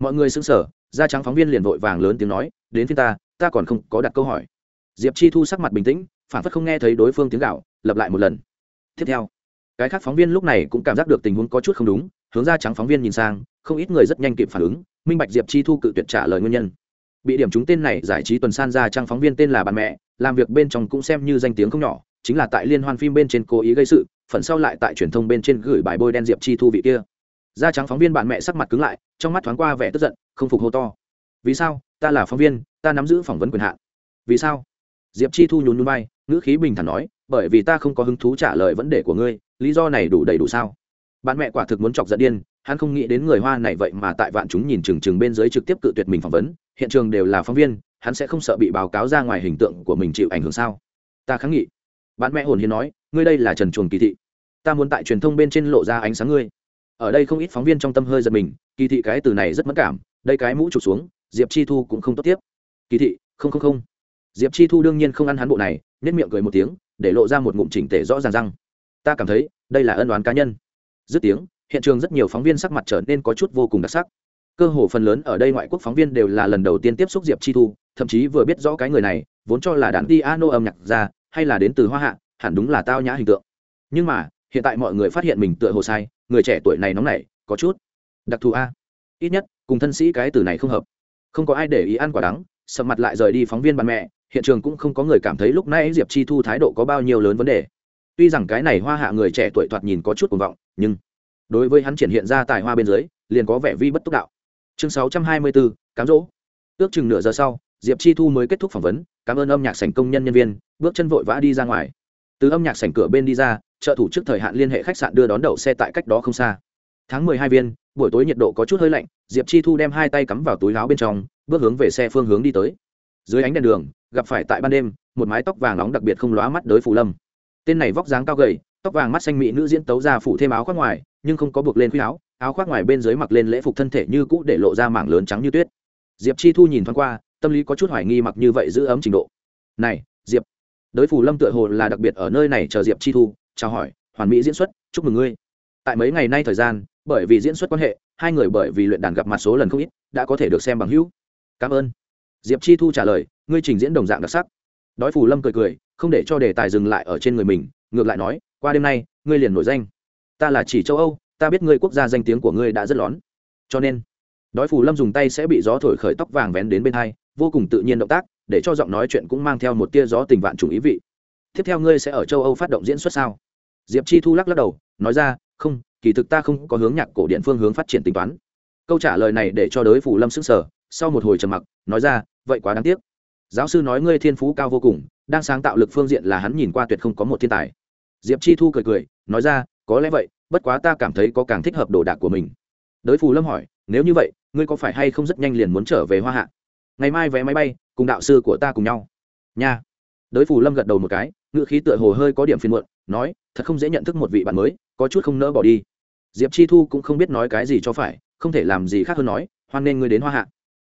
mọi người xứng sở da trắng phóng viên liền vội vàng lớn tiếng nói, đến phía ta ta còn không có đặt câu hỏi. Diệp chi thu sắc mặt bình tĩnh, phản phất không nghe thấy đối phương tiếng gạo, lặp lại một lần. Tiếp theo, cái khác phóng viên lúc này cũng cảm giác được tình huống có chút không đúng, hướng ra trắng phóng viên nhìn sang, không ít người rất nhanh kịp phản ứng, minh bạch diệp chi thu cự tuyệt trả lời nguyên nhân. Bị điểm chúng tên này giải trí tuần san ra trang phóng viên tên là bạn mẹ, làm việc bên trong cũng xem như danh tiếng không nhỏ, chính là tại liên hoan phim bên trên cố ý gây sự, phần sau lại tại truyền thông bên trên gửi bài bôi đen diệp chi thu vị kia. Da trắng phóng viên bạn mẹ sắc mặt cứng lại, trong mắt thoáng qua vẻ tức giận, không phục hô to vì sao? Ta là phóng viên, ta nắm giữ phỏng vấn quyền hạn. Vì sao? Diệp chi thu nhún nhún bay ngữ khí bình thản nói, bởi vì ta không có hứng thú trả lời vấn đề của ngươi, lý do này đủ đầy đủ sao? Bạn mẹ quả thực muốn chọc giận điên, hắn không nghĩ đến người hoa này vậy mà tại vạn chúng nhìn chừng chừng bên dưới trực tiếp cự tuyệt mình phỏng vấn, hiện trường đều là phóng viên, hắn sẽ không sợ bị báo cáo ra ngoài hình tượng của mình chịu ảnh hưởng sao? Ta kháng nghị. Bạn mẹ hồn hiến nói, ngươi đây là trần chuồng kỳ thị. Ta muốn tại truyền thông bên trên lộ ra ánh sáng ngươi. Ở đây không ít phóng viên trong tâm hơi giật mình, kỳ thị cái từ này rất mất cảm, đây cái mũ trục xuống diệp chi thu cũng không tốt tiếp. Kỳ thị, không không không. Diệp chi thu đương nhiên không ăn hắn bộ này nhất miệng cười một tiếng, để lộ ra một ngụm chỉnh tể rõ ràng răng. Ta cảm thấy, đây là ân đoán cá nhân. Dứt tiếng, hiện trường rất nhiều phóng viên sắc mặt trở nên có chút vô cùng đặc sắc. Cơ hồ phần lớn ở đây ngoại quốc phóng viên đều là lần đầu tiên tiếp xúc diệp chi thu, thậm chí vừa biết rõ cái người này, vốn cho là đàn ti ano âm nhạc ra, hay là đến từ hoa hạ, hẳn đúng là tao nhã hình tượng. Nhưng mà, hiện tại mọi người phát hiện mình tựa hồ sai, người trẻ tuổi này nóng nảy, có chút đặc thù a. Ít nhất, cùng thân sĩ cái từ này không hợp không có ai để ý ăn quả đắng, sầm mặt lại rời đi phóng viên bạn mẹ, hiện trường cũng không có người cảm thấy lúc nãy diệp chi thu thái độ có bao nhiêu lớn vấn đề. Tuy rằng cái này hoa hạ người trẻ tuổi thoạt nhìn có chút cuồng vọng, nhưng đối với hắn triển hiện ra tài hoa bên dưới, liền có vẻ vi bất túc đạo. Chương sáu trăm hai mươi bốn cám dỗ. Ước chừng nửa giờ sau, diệp chi thu mới kết thúc phỏng vấn, cảm ơn âm nhạc sảnh công nhân nhân viên, bước chân vội vã đi ra ngoài. Từ âm nhạc sảnh cửa bên đi ra, trợ thủ trước thời hạn liên hệ khách sạn đưa đón đậu xe tại cách đó không xa tháng mười hai viên, buổi tối nhiệt độ có chút hơi lạnh, diệp chi thu đem hai tay cắm vào túi áo bên trong, bước hướng về xe phương hướng đi tới. Dưới ánh đèn đường, gặp phải tại ban đêm, một mái tóc vàng nóng đặc biệt không lóa mắt đới phủ lâm. Tên này vóc dáng cao gầy, tóc vàng mắt xanh mỹ nữ diễn tấu ra phủ thêm áo khoác ngoài, nhưng không có buộc lên khuy áo áo khoác ngoài bên dưới mặc lên lễ phục thân thể như cũ để lộ ra mảng lớn trắng như tuyết. Diệp chi thu nhìn thoáng qua, tâm lý có chút hoài nghi mặc như vậy giữ ấm trình độ. Này, diệp đới phủ lâm tựa hồ là đặc biệt ở nơi này chờ diệp chi thu, chào hỏi, hoàn mỹ diễn xuất, chúc mừng ngươi. Tại mấy ngày nay thời gian bởi vì diễn xuất quan hệ, hai người bởi vì luyện đàn gặp mặt số lần không ít, đã có thể được xem bằng hữu. Cảm ơn. Diệp chi thu trả lời, ngươi trình diễn đồng dạng đặc sắc. Đói phù lâm cười cười, không để cho đề tài dừng lại ở trên người mình, ngược lại nói, qua đêm nay, ngươi liền nổi danh. Ta là chỉ châu âu, ta biết ngươi quốc gia danh tiếng của ngươi đã rất lón. Cho nên, đói phù lâm dùng tay sẽ bị gió thổi khởi tóc vàng vén đến bên hai, vô cùng tự nhiên động tác, để cho giọng nói chuyện cũng mang theo một tia gió tình vạn trùng ý vị. Tiếp theo ngươi sẽ ở châu âu phát động diễn xuất sao? Diệp chi thu lắc lắc đầu, nói ra, không kỳ thực ta không có hướng nhạc cổ điện phương hướng phát triển tính toán. Câu trả lời này để cho đới phủ lâm sức sở sau một hồi trầm mặc, nói ra, vậy quá đáng tiếc. Giáo sư nói ngươi thiên phú cao vô cùng, đang sáng tạo lực phương diện là hắn nhìn qua tuyệt không có một thiên tài. Diệp chi thu cười cười, nói ra, có lẽ vậy, bất quá ta cảm thấy có càng thích hợp đồ đạc của mình. Đới phù lâm hỏi, nếu như vậy, ngươi có phải hay không rất nhanh liền muốn trở về hoa hạ? Ngày mai vé máy bay, cùng đạo sư của ta cùng nhau. Nha. Đới phù lâm gật đầu một cái ngự khí tựa hồ hơi có điểm phiền muộn, nói, thật không dễ nhận thức một vị bạn mới, có chút không nỡ bỏ đi diệp chi thu cũng không biết nói cái gì cho phải, không thể làm gì khác hơn nói, hoan nên ngươi đến hoa hạ.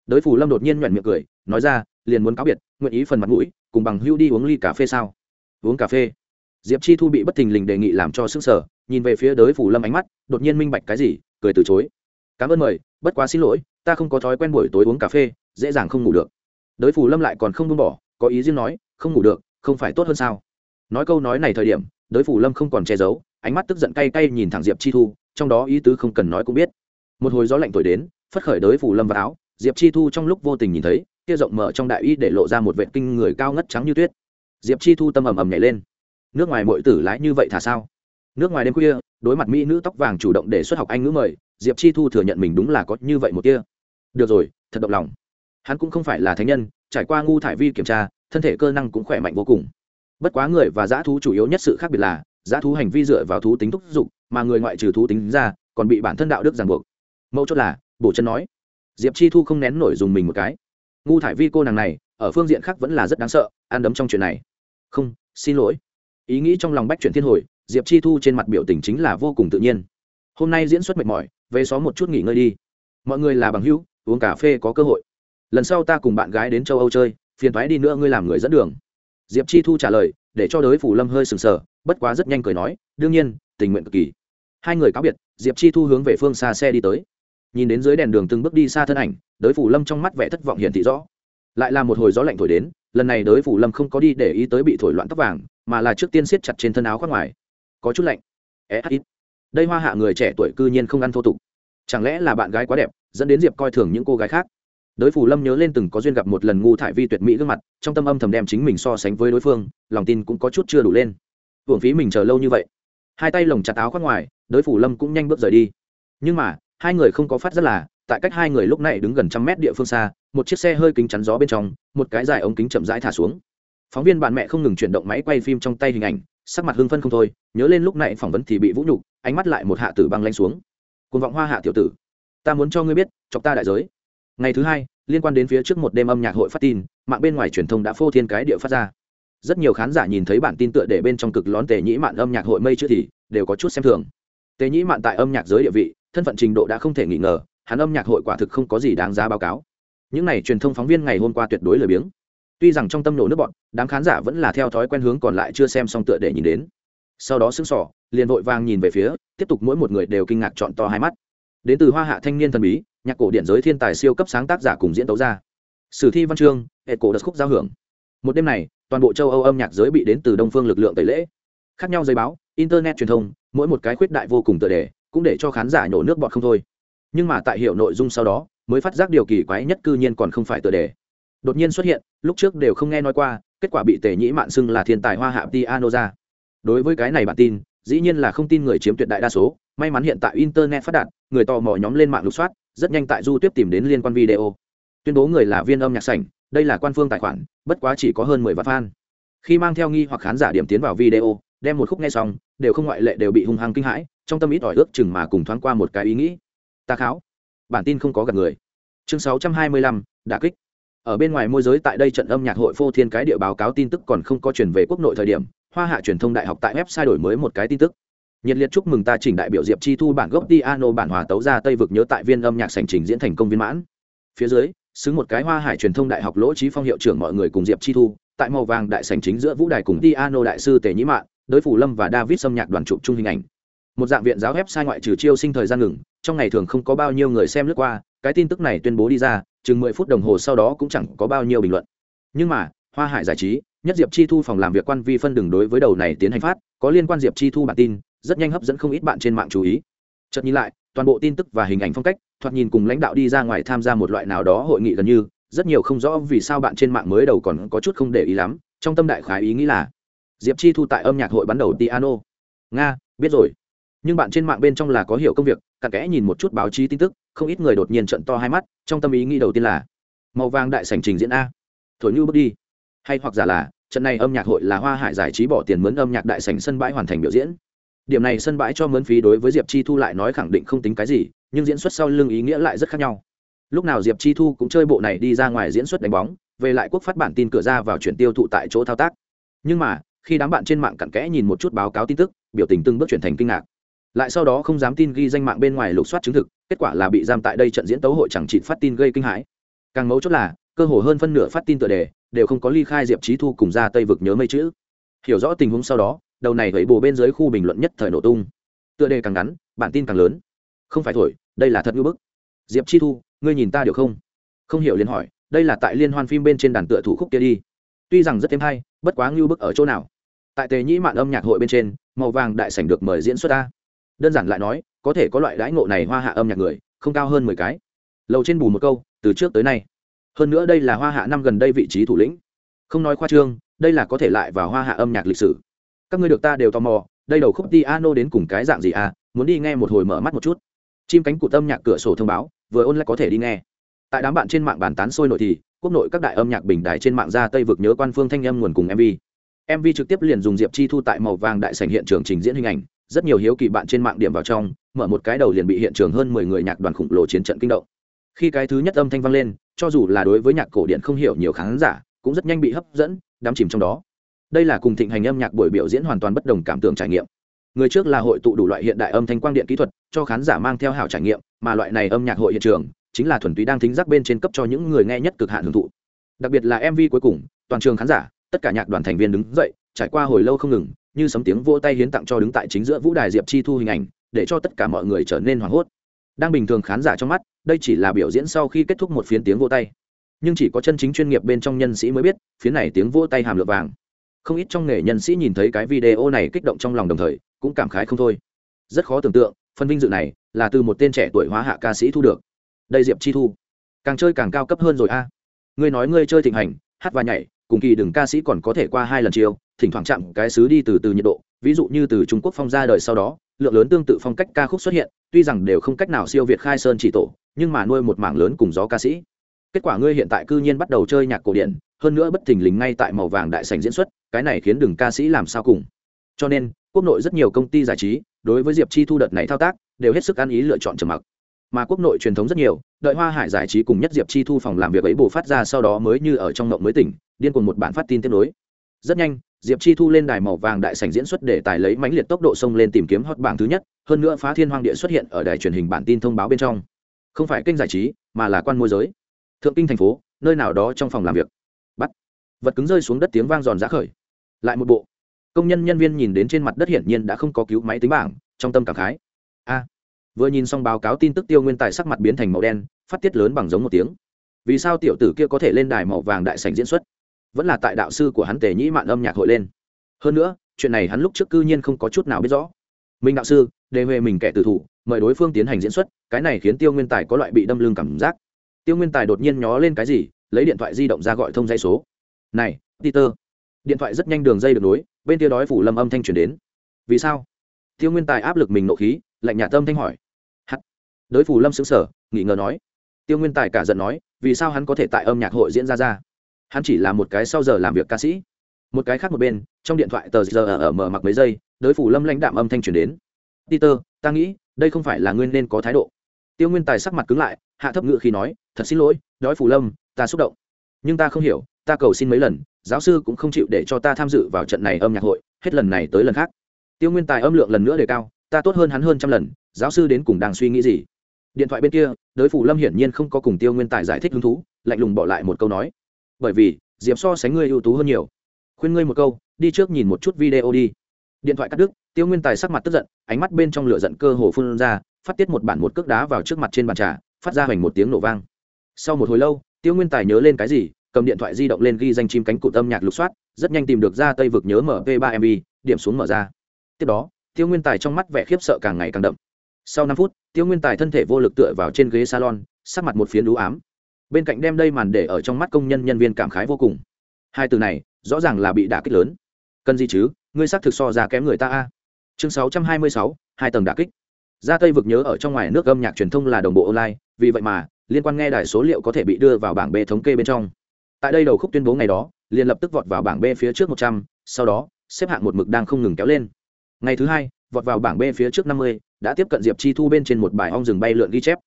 Đới phù lâm đột nhiên nhoẹn miệng cười, nói ra, liền muốn cáo biệt, nguyện ý phần mặt mũi, cùng bằng hưu đi uống ly cà phê sao? Uống cà phê? Diệp chi thu bị bất thình lình đề nghị làm cho sức sở nhìn về phía đới phủ lâm ánh mắt, đột nhiên minh bạch cái gì, cười từ chối. Cảm ơn mời, bất quá xin lỗi, ta không có thói quen buổi tối uống cà phê, dễ dàng không ngủ được. Đới phủ lâm lại còn không buông bỏ, có ý riêng nói, không ngủ được, không phải tốt hơn sao? Nói câu nói này thời điểm, đới phủ lâm không còn che giấu, ánh mắt tức giận cay cay nhìn thẳng diệp chi thu trong đó ý tứ không cần nói cũng biết. Một hồi gió lạnh thổi đến, phất khởi đới phủ lâm vào áo, diệp chi thu trong lúc vô tình nhìn thấy, kia rộng mở trong đại y để lộ ra một vệ kinh người cao ngất trắng như tuyết. Diệp chi thu tâm ầm ầm nhảy lên. Nước ngoài mọi tử lái như vậy thả sao? Nước ngoài đêm khuya, đối mặt mỹ nữ tóc vàng chủ động để xuất học anh ngữ mời, diệp chi thu thừa nhận mình đúng là có như vậy một kia. Được rồi, thật động lòng. Hắn cũng không phải là thánh nhân, trải qua ngu thải vi kiểm tra, thân thể cơ năng cũng khỏe mạnh vô cùng. Bất quá người và dã thú chủ yếu nhất sự khác biệt là giá thú hành vi dựa vào thú tính thúc giục, mà người ngoại trừ thú tính ra, còn bị bản thân đạo đức ràng buộc. Mẫu chốt là, bổ chân nói. Diệp chi thu không nén nổi dùng mình một cái. Ngu thải vi cô nàng này, ở phương diện khác vẫn là rất đáng sợ, ăn đấm trong chuyện này. Không, xin lỗi. Ý nghĩ trong lòng bách chuyển thiên hồi, diệp chi thu trên mặt biểu tình chính là vô cùng tự nhiên. Hôm nay diễn xuất mệt mỏi, về xó một chút nghỉ ngơi đi. Mọi người là bằng hữu, uống cà phê có cơ hội. Lần sau ta cùng bạn gái đến châu âu chơi, phiền thoái đi nữa ngươi làm người dẫn đường. Diệp chi thu trả lời, để cho đới phủ lâm hơi sừng sờ bất quá rất nhanh cười nói, đương nhiên, tình nguyện cực kỳ. Hai người cáo biệt, diệp chi thu hướng về phương xa xe đi tới. Nhìn đến dưới đèn đường từng bước đi xa thân ảnh, đới phủ lâm trong mắt vẻ thất vọng hiển thị rõ. Lại là một hồi gió lạnh thổi đến, lần này đới phủ lâm không có đi để ý tới bị thổi loạn tóc vàng, mà là trước tiên siết chặt trên thân áo khoác ngoài. Có chút lạnh. É ít. Đây hoa hạ người trẻ tuổi cư nhiên không ăn thô tục. Chẳng lẽ là bạn gái quá đẹp, dẫn đến diệp coi thường những cô gái khác? Đới phủ lâm nhớ lên từng có duyên gặp một lần ngu thải vi tuyệt mỹ gương mặt, trong tâm âm thầm đem chính mình so sánh với đối phương, lòng tin cũng có chút chưa đủ lên hưởng phí mình chờ lâu như vậy. Hai tay lồng chặt áo khoác ngoài đới phủ lâm cũng nhanh bước rời đi. Nhưng mà, hai người không có phát rất là, tại cách hai người lúc này đứng gần trăm mét địa phương xa, một chiếc xe hơi kính chắn gió bên trong, một cái dài ống kính chậm rãi thả xuống. Phóng viên bạn mẹ không ngừng chuyển động máy quay phim trong tay hình ảnh, sắc mặt hưng phân không thôi, nhớ lên lúc này phỏng vấn thì bị vũ nhục, ánh mắt lại một hạ tử băng lanh xuống. Côn vọng hoa hạ tiểu tử, ta muốn cho ngươi biết, chọc ta đại giới. Ngày thứ hai, liên quan đến phía trước một đêm âm nhạc hội phát tin, mạng bên ngoài truyền thông đã phô thiên cái địa phát ra rất nhiều khán giả nhìn thấy bản tin tựa để bên trong cực lón tề nhĩ mạn âm nhạc hội mây chữ thì đều có chút xem thường. Tề nhĩ mạn tại âm nhạc giới địa vị, thân phận trình độ đã không thể nghi ngờ, hắn âm nhạc hội quả thực không có gì đáng giá báo cáo. Những n à y truyền thông phóng viên ngày hôm qua tuyệt đối lười biếng. Tuy rằng trong tâm nổ nước bọn, đám khán giả vẫn là theo thói quen hướng còn lại chưa xem xong tựa để nhìn đến. Sau đó xứng sỏ liền vội vàng nhìn về phía, tiếp tục mỗi một người đều kinh ngạc chọn to hai mắt. Đến từ hoa hạ thanh niên thần bí, nhạc cổ điện giới thiên tài siêu cấp sáng tác giả cùng diễn tấu ra sử thi văn chương hệ cổ đất khúc giao hưởng một đêm này, toàn bộ châu âu âm nhạc giới bị đến từ đông phương lực lượng tẩy lễ. Khác nhau giấy báo, internet truyền thông, mỗi một cái khuyết đại vô cùng tựa đề, cũng để cho khán giả nhổ nước bọt không thôi. Nhưng mà tại hiểu nội dung sau đó, mới phát giác điều kỳ quái nhất cư nhiên còn không phải tựa đề. Đột nhiên xuất hiện, lúc trước đều không nghe nói qua, kết quả bị tề nhĩ mạn xưng là thiên tài hoa hạ piano ra. Đối với cái này bản tin, dĩ nhiên là không tin người chiếm tuyệt đại đa số, may mắn hiện tại internet phát đạt, người tò mò nhóm lên mạng lục soát, rất nhanh tại du tiếp tìm đến liên quan video. Tuyên bố người là viên âm nhạc sảnh đây là quan phương tài khoản, bất quá chỉ có hơn mười vạn fan. Khi mang theo nghi hoặc khán giả điểm tiến vào video, đem một khúc nghe xong, đều không ngoại lệ đều bị hung hăng kinh hãi, trong tâm ít ỏi ước chừng mà cùng thoáng qua một cái ý nghĩ. Ta kháo. Bản tin không có gặp người. Chương sáu trăm hai mươi lăm, đả kích. Ở bên ngoài môi giới tại đây trận âm nhạc hội phô thiên cái địa báo cáo tin tức còn không có chuyển về quốc nội thời điểm, hoa hạ truyền thông đại học tại website đổi mới một cái tin tức. Nhiệt liệt chúc mừng ta chỉnh đại biểu diệp chi thu bản gốc piano bản hòa tấu ra tây vực nhớ tại viên âm nhạc sành trình diễn thành công viên mãn. Phía dưới xứng một cái hoa hải truyền thông đại học lỗ trí phong hiệu trưởng mọi người cùng diệp chi thu, tại màu vàng đại sành chính giữa vũ đài cùng Tiano đại sư tề nhĩ mạn, đối phủ lâm và david xâm nhạc đoàn chụp chung hình ảnh. Một dạng viện giáo website ngoại trừ chiêu sinh thời gian ngừng, trong ngày thường không có bao nhiêu người xem lướt qua, cái tin tức này tuyên bố đi ra, chừng mười phút đồng hồ sau đó cũng chẳng có bao nhiêu bình luận. Nhưng mà, hoa hải giải trí, nhất diệp chi thu phòng làm việc quan vi phân đường đối với đầu này tiến hành phát, có liên quan diệp chi thu bản tin, rất nhanh hấp dẫn không ít bạn trên mạng chú ý. Chợt nhìn lại, toàn bộ tin tức và hình ảnh phong cách thoạt nhìn cùng lãnh đạo đi ra ngoài tham gia một loại nào đó hội nghị gần như, rất nhiều không rõ vì sao bạn trên mạng mới đầu còn có chút không để ý lắm, trong tâm đại khái ý nghĩ là, diệp chi thu tại âm nhạc hội bắn đầu piano. Nga, biết rồi. Nhưng bạn trên mạng bên trong là có hiểu công việc, cặn kẽ nhìn một chút báo chí tin tức, không ít người đột nhiên trận to hai mắt, trong tâm ý nghĩ đầu tiên là, màu vàng đại sảnh trình diễn a. Thổi như bước đi. Hay hoặc giả là, trận này âm nhạc hội là hoa hải giải trí bỏ tiền mướn âm nhạc đại sảnh sân bãi hoàn thành biểu diễn. Điểm này sân bãi cho mướn phí đối với diệp chi thu lại nói khẳng định không tính cái gì nhưng diễn xuất sau lưng ý nghĩa lại rất khác nhau. Lúc nào diệp chi thu cũng chơi bộ này đi ra ngoài diễn xuất đánh bóng, về lại quốc phát bản tin cửa ra vào chuyển tiêu thụ tại chỗ thao tác. Nhưng mà, khi đám bạn trên mạng cặn kẽ nhìn một chút báo cáo tin tức, biểu tình từng bước chuyển thành kinh ngạc. Lại sau đó không dám tin ghi danh mạng bên ngoài lục soát chứng thực, kết quả là bị giam tại đây trận diễn tấu hội chẳng chỉ phát tin gây kinh hãi. Càng mấu chốt là, cơ hồ hơn phân nửa phát tin tựa đề đều không có ly khai diệp trí thu cùng ra tây vực nhớ mây chữ. Hiểu rõ tình huống sau đó, đầu này gãy bồ bên dưới khu bình luận nhất thời nổ tung. Tựa đề càng ngắn, bản tin càng lớn. Không phải thổi đây là thật ngữ bức. Diệp chi thu, ngươi nhìn ta được không? Không hiểu liền hỏi, đây là tại liên hoan phim bên trên đàn tựa thủ khúc kia đi. Tuy rằng rất thêm hay, bất quá ngưu bức ở chỗ nào? Tại tề nhĩ mạn âm nhạc hội bên trên, màu vàng đại sảnh được mời diễn xuất ta đơn giản lại nói, có thể có loại đãi ngộ này hoa hạ âm nhạc người, không cao hơn mười cái. Lầu trên bù một câu, từ trước tới nay. Hơn nữa đây là hoa hạ năm gần đây vị trí thủ lĩnh. Không nói khoa trương, đây là có thể lại vào hoa hạ âm nhạc lịch sử. Các ngươi được ta đều tò mò, đây đầu khúc Ti Ano đến cùng cái dạng gì à muốn đi nghe một hồi mở mắt một chút chim cánh cụt âm nhạc cửa sổ thông báo, vừa ôn lại có thể đi nghe. Tại đám bạn trên mạng bàn tán sôi nổi thì, quốc nội các đại âm nhạc bình đài trên mạng ra tây vực nhớ quan phương thanh âm nguồn cùng mv mv trực tiếp liền dùng diệp chi thu tại màu vàng đại sảnh hiện trường trình diễn hình ảnh, rất nhiều hiếu kỳ bạn trên mạng điểm vào trong, mở một cái đầu liền bị hiện trường hơn mười người nhạc đoàn khủng lồ chiến trận kinh động. Khi cái thứ nhất âm thanh vang lên, cho dù là đối với nhạc cổ điển không hiểu nhiều khán giả, cũng rất nhanh bị hấp dẫn, đắm chìm trong đó. Đây là cùng thịnh hành âm nhạc buổi biểu diễn hoàn toàn bất đồng cảm tưởng trải nghiệm người trước là hội tụ đủ loại hiện đại âm thanh quang điện kỹ thuật, cho khán giả mang theo hảo trải nghiệm, mà loại này âm nhạc hội hiện trường chính là thuần túy đang thính giác bên trên cấp cho những người nghe nhất cực hạn hưởng thụ. Đặc biệt là mv cuối cùng, toàn trường khán giả, tất cả nhạc đoàn thành viên đứng dậy, trải qua hồi lâu không ngừng, như sấm tiếng vỗ tay hiến tặng cho đứng tại chính giữa vũ đài diệp chi thu hình ảnh, để cho tất cả mọi người trở nên hoảng hốt. Đang bình thường khán giả trong mắt, đây chỉ là biểu diễn sau khi kết thúc một phiến tiếng vỗ tay. Nhưng chỉ có chân chính chuyên nghiệp bên trong nhân sĩ mới biết, phiến này tiếng vỗ tay hàm lượng vàng. Không ít trong nghề nhân sĩ nhìn thấy cái video này kích động trong lòng đồng thời cũng cảm khái không thôi. Rất khó tưởng tượng, phần vinh dự này là từ một tên trẻ tuổi hóa hạ ca sĩ thu được. Đây diệp chi thu, càng chơi càng cao cấp hơn rồi a. Ngươi nói ngươi chơi thịnh hành, hát và nhảy, cùng kỳ đừng ca sĩ còn có thể qua hai lần chiều thỉnh thoảng chạm cái xứ đi từ từ nhiệt độ. Ví dụ như từ trung quốc phong ra đời sau đó, lượng lớn tương tự phong cách ca khúc xuất hiện, tuy rằng đều không cách nào siêu việt khai sơn chỉ tổ, nhưng mà nuôi một mảng lớn cùng gió ca sĩ. Kết quả ngươi hiện tại cư nhiên bắt đầu chơi nhạc cổ điển, hơn nữa bất thình lình ngay tại màu vàng đại sành diễn xuất, cái này khiến đừng ca sĩ làm sao cùng. Cho nên quốc nội rất nhiều công ty giải trí, đối với diệp chi thu đợt này thao tác, đều hết sức ăn ý lựa chọn trầm mặc. Mà quốc nội truyền thống rất nhiều, đợi hoa hải giải trí cùng nhất diệp chi thu phòng làm việc ấy bù phát ra sau đó mới như ở trong ngộng mới tỉnh, điên cuồng một bản phát tin tiếp nối. Rất nhanh, diệp chi thu lên đài màu vàng đại sành diễn xuất để tài lấy mãnh liệt tốc độ sông lên tìm kiếm hot bảng thứ nhất, hơn nữa phá thiên hoang địa xuất hiện ở đài truyền hình bản tin thông báo bên trong. Không phải kênh giải trí, mà là quan môi giới. Thượng kinh thành phố, nơi nào đó trong phòng làm việc. Bắt. Vật cứng rơi xuống đất tiếng vang giòn giã khởi. Lại một bộ công nhân nhân viên nhìn đến trên mặt đất hiển nhiên đã không có cứu máy tính bảng, trong tâm cảm khái. A. Vừa nhìn xong báo cáo tin tức tiêu nguyên tài sắc mặt biến thành màu đen, phát tiết lớn bằng giống một tiếng. Vì sao tiểu tử kia có thể lên đài màu vàng đại sành diễn xuất? Vẫn là tại đạo sư của hắn tề nhĩ mạn âm nhạc hội lên. Hơn nữa, chuyện này hắn lúc trước cư nhiên không có chút nào biết rõ. Minh đạo sư, đề huệ mình kẻ tử thủ, mời đối phương tiến hành diễn xuất, cái này khiến tiêu nguyên tài có loại bị đâm lưng cảm giác. Tiêu nguyên tài đột nhiên nhó lên cái gì, lấy điện thoại di động ra gọi thông dây số. Này, peter điện thoại rất nhanh đường dây được nối, bên kia đói phủ lâm âm thanh truyền đến. Vì sao? Tiêu nguyên tài áp lực mình nộ khí, lạnh nhà tâm thanh hỏi. Hắt đối phủ lâm xứng sở nghỉ ngờ nói. Tiêu nguyên tài cả giận nói, vì sao hắn có thể tại âm nhạc hội diễn ra ra? Hắn chỉ là một cái sau giờ làm việc ca sĩ. Một cái khác một bên, trong điện thoại tờ giờ ở mở mặc mấy giây đối phủ lâm lãnh đạm âm thanh truyền đến. Peter, ta nghĩ, đây không phải là ngươi nên có thái độ. Tiêu nguyên tài sắc mặt cứng lại, hạ thấp ngự khi nói, thật xin lỗi, đói phủ lâm, ta xúc động. Nhưng ta không hiểu, ta cầu xin mấy lần giáo sư cũng không chịu để cho ta tham dự vào trận này âm nhạc hội, hết lần này tới lần khác. Tiêu nguyên tài âm lượng lần nữa đề cao, ta tốt hơn hắn hơn trăm lần, giáo sư đến cùng đang suy nghĩ gì? Điện thoại bên kia đới phủ lâm hiển nhiên không có cùng tiêu nguyên tài giải thích hứng thú, lạnh lùng bỏ lại một câu nói. Bởi vì, diệp so sánh ngươi ưu tú hơn nhiều. Khuyên ngươi một câu, đi trước nhìn một chút video đi. Điện thoại cắt đứt, tiêu nguyên tài sắc mặt tức giận, ánh mắt bên trong lửa giận cơ hồ phun ra, phát tiết một bản một cước đá vào trước mặt trên bàn trà, phát ra hoành một tiếng nổ vang. Sau một hồi lâu, tiêu nguyên tài nhớ lên cái gì cầm điện thoại di động lên ghi danh chim cánh cụt âm nhạc lục soát, rất nhanh tìm được ra tây vực nhớ mp 3 mv điểm xuống mở ra. Tiếp đó, tiêu nguyên tài trong mắt vẻ khiếp sợ càng ngày càng đậm. Sau năm phút, tiêu nguyên tài thân thể vô lực tựa vào trên ghế salon, sắc mặt một phiến đũ ám. Bên cạnh đem đây màn để ở trong mắt công nhân nhân viên cảm khái vô cùng. Hai từ này, rõ ràng là bị đả kích lớn. Cần gì chứ, ngươi xác thực so ra kém người ta a. Chương sáu trăm hai mươi sáu, hai tầng đả kích. Ra tây vực nhớ ở trong ngoài nước âm nhạc truyền thông là đồng bộ online, vì vậy mà, liên quan nghe đài số liệu có thể bị đưa vào bảng b thống kê bên trong tại đây đầu khúc tuyên bố ngày đó, liền lập tức vọt vào bảng b phía trước một trăm, sau đó, xếp hạng một mực đang không ngừng kéo lên. Ngày thứ hai, vọt vào bảng b phía trước năm mươi, đã tiếp cận diệp chi thu bên trên một bài ong rừng bay lượn ghi chép.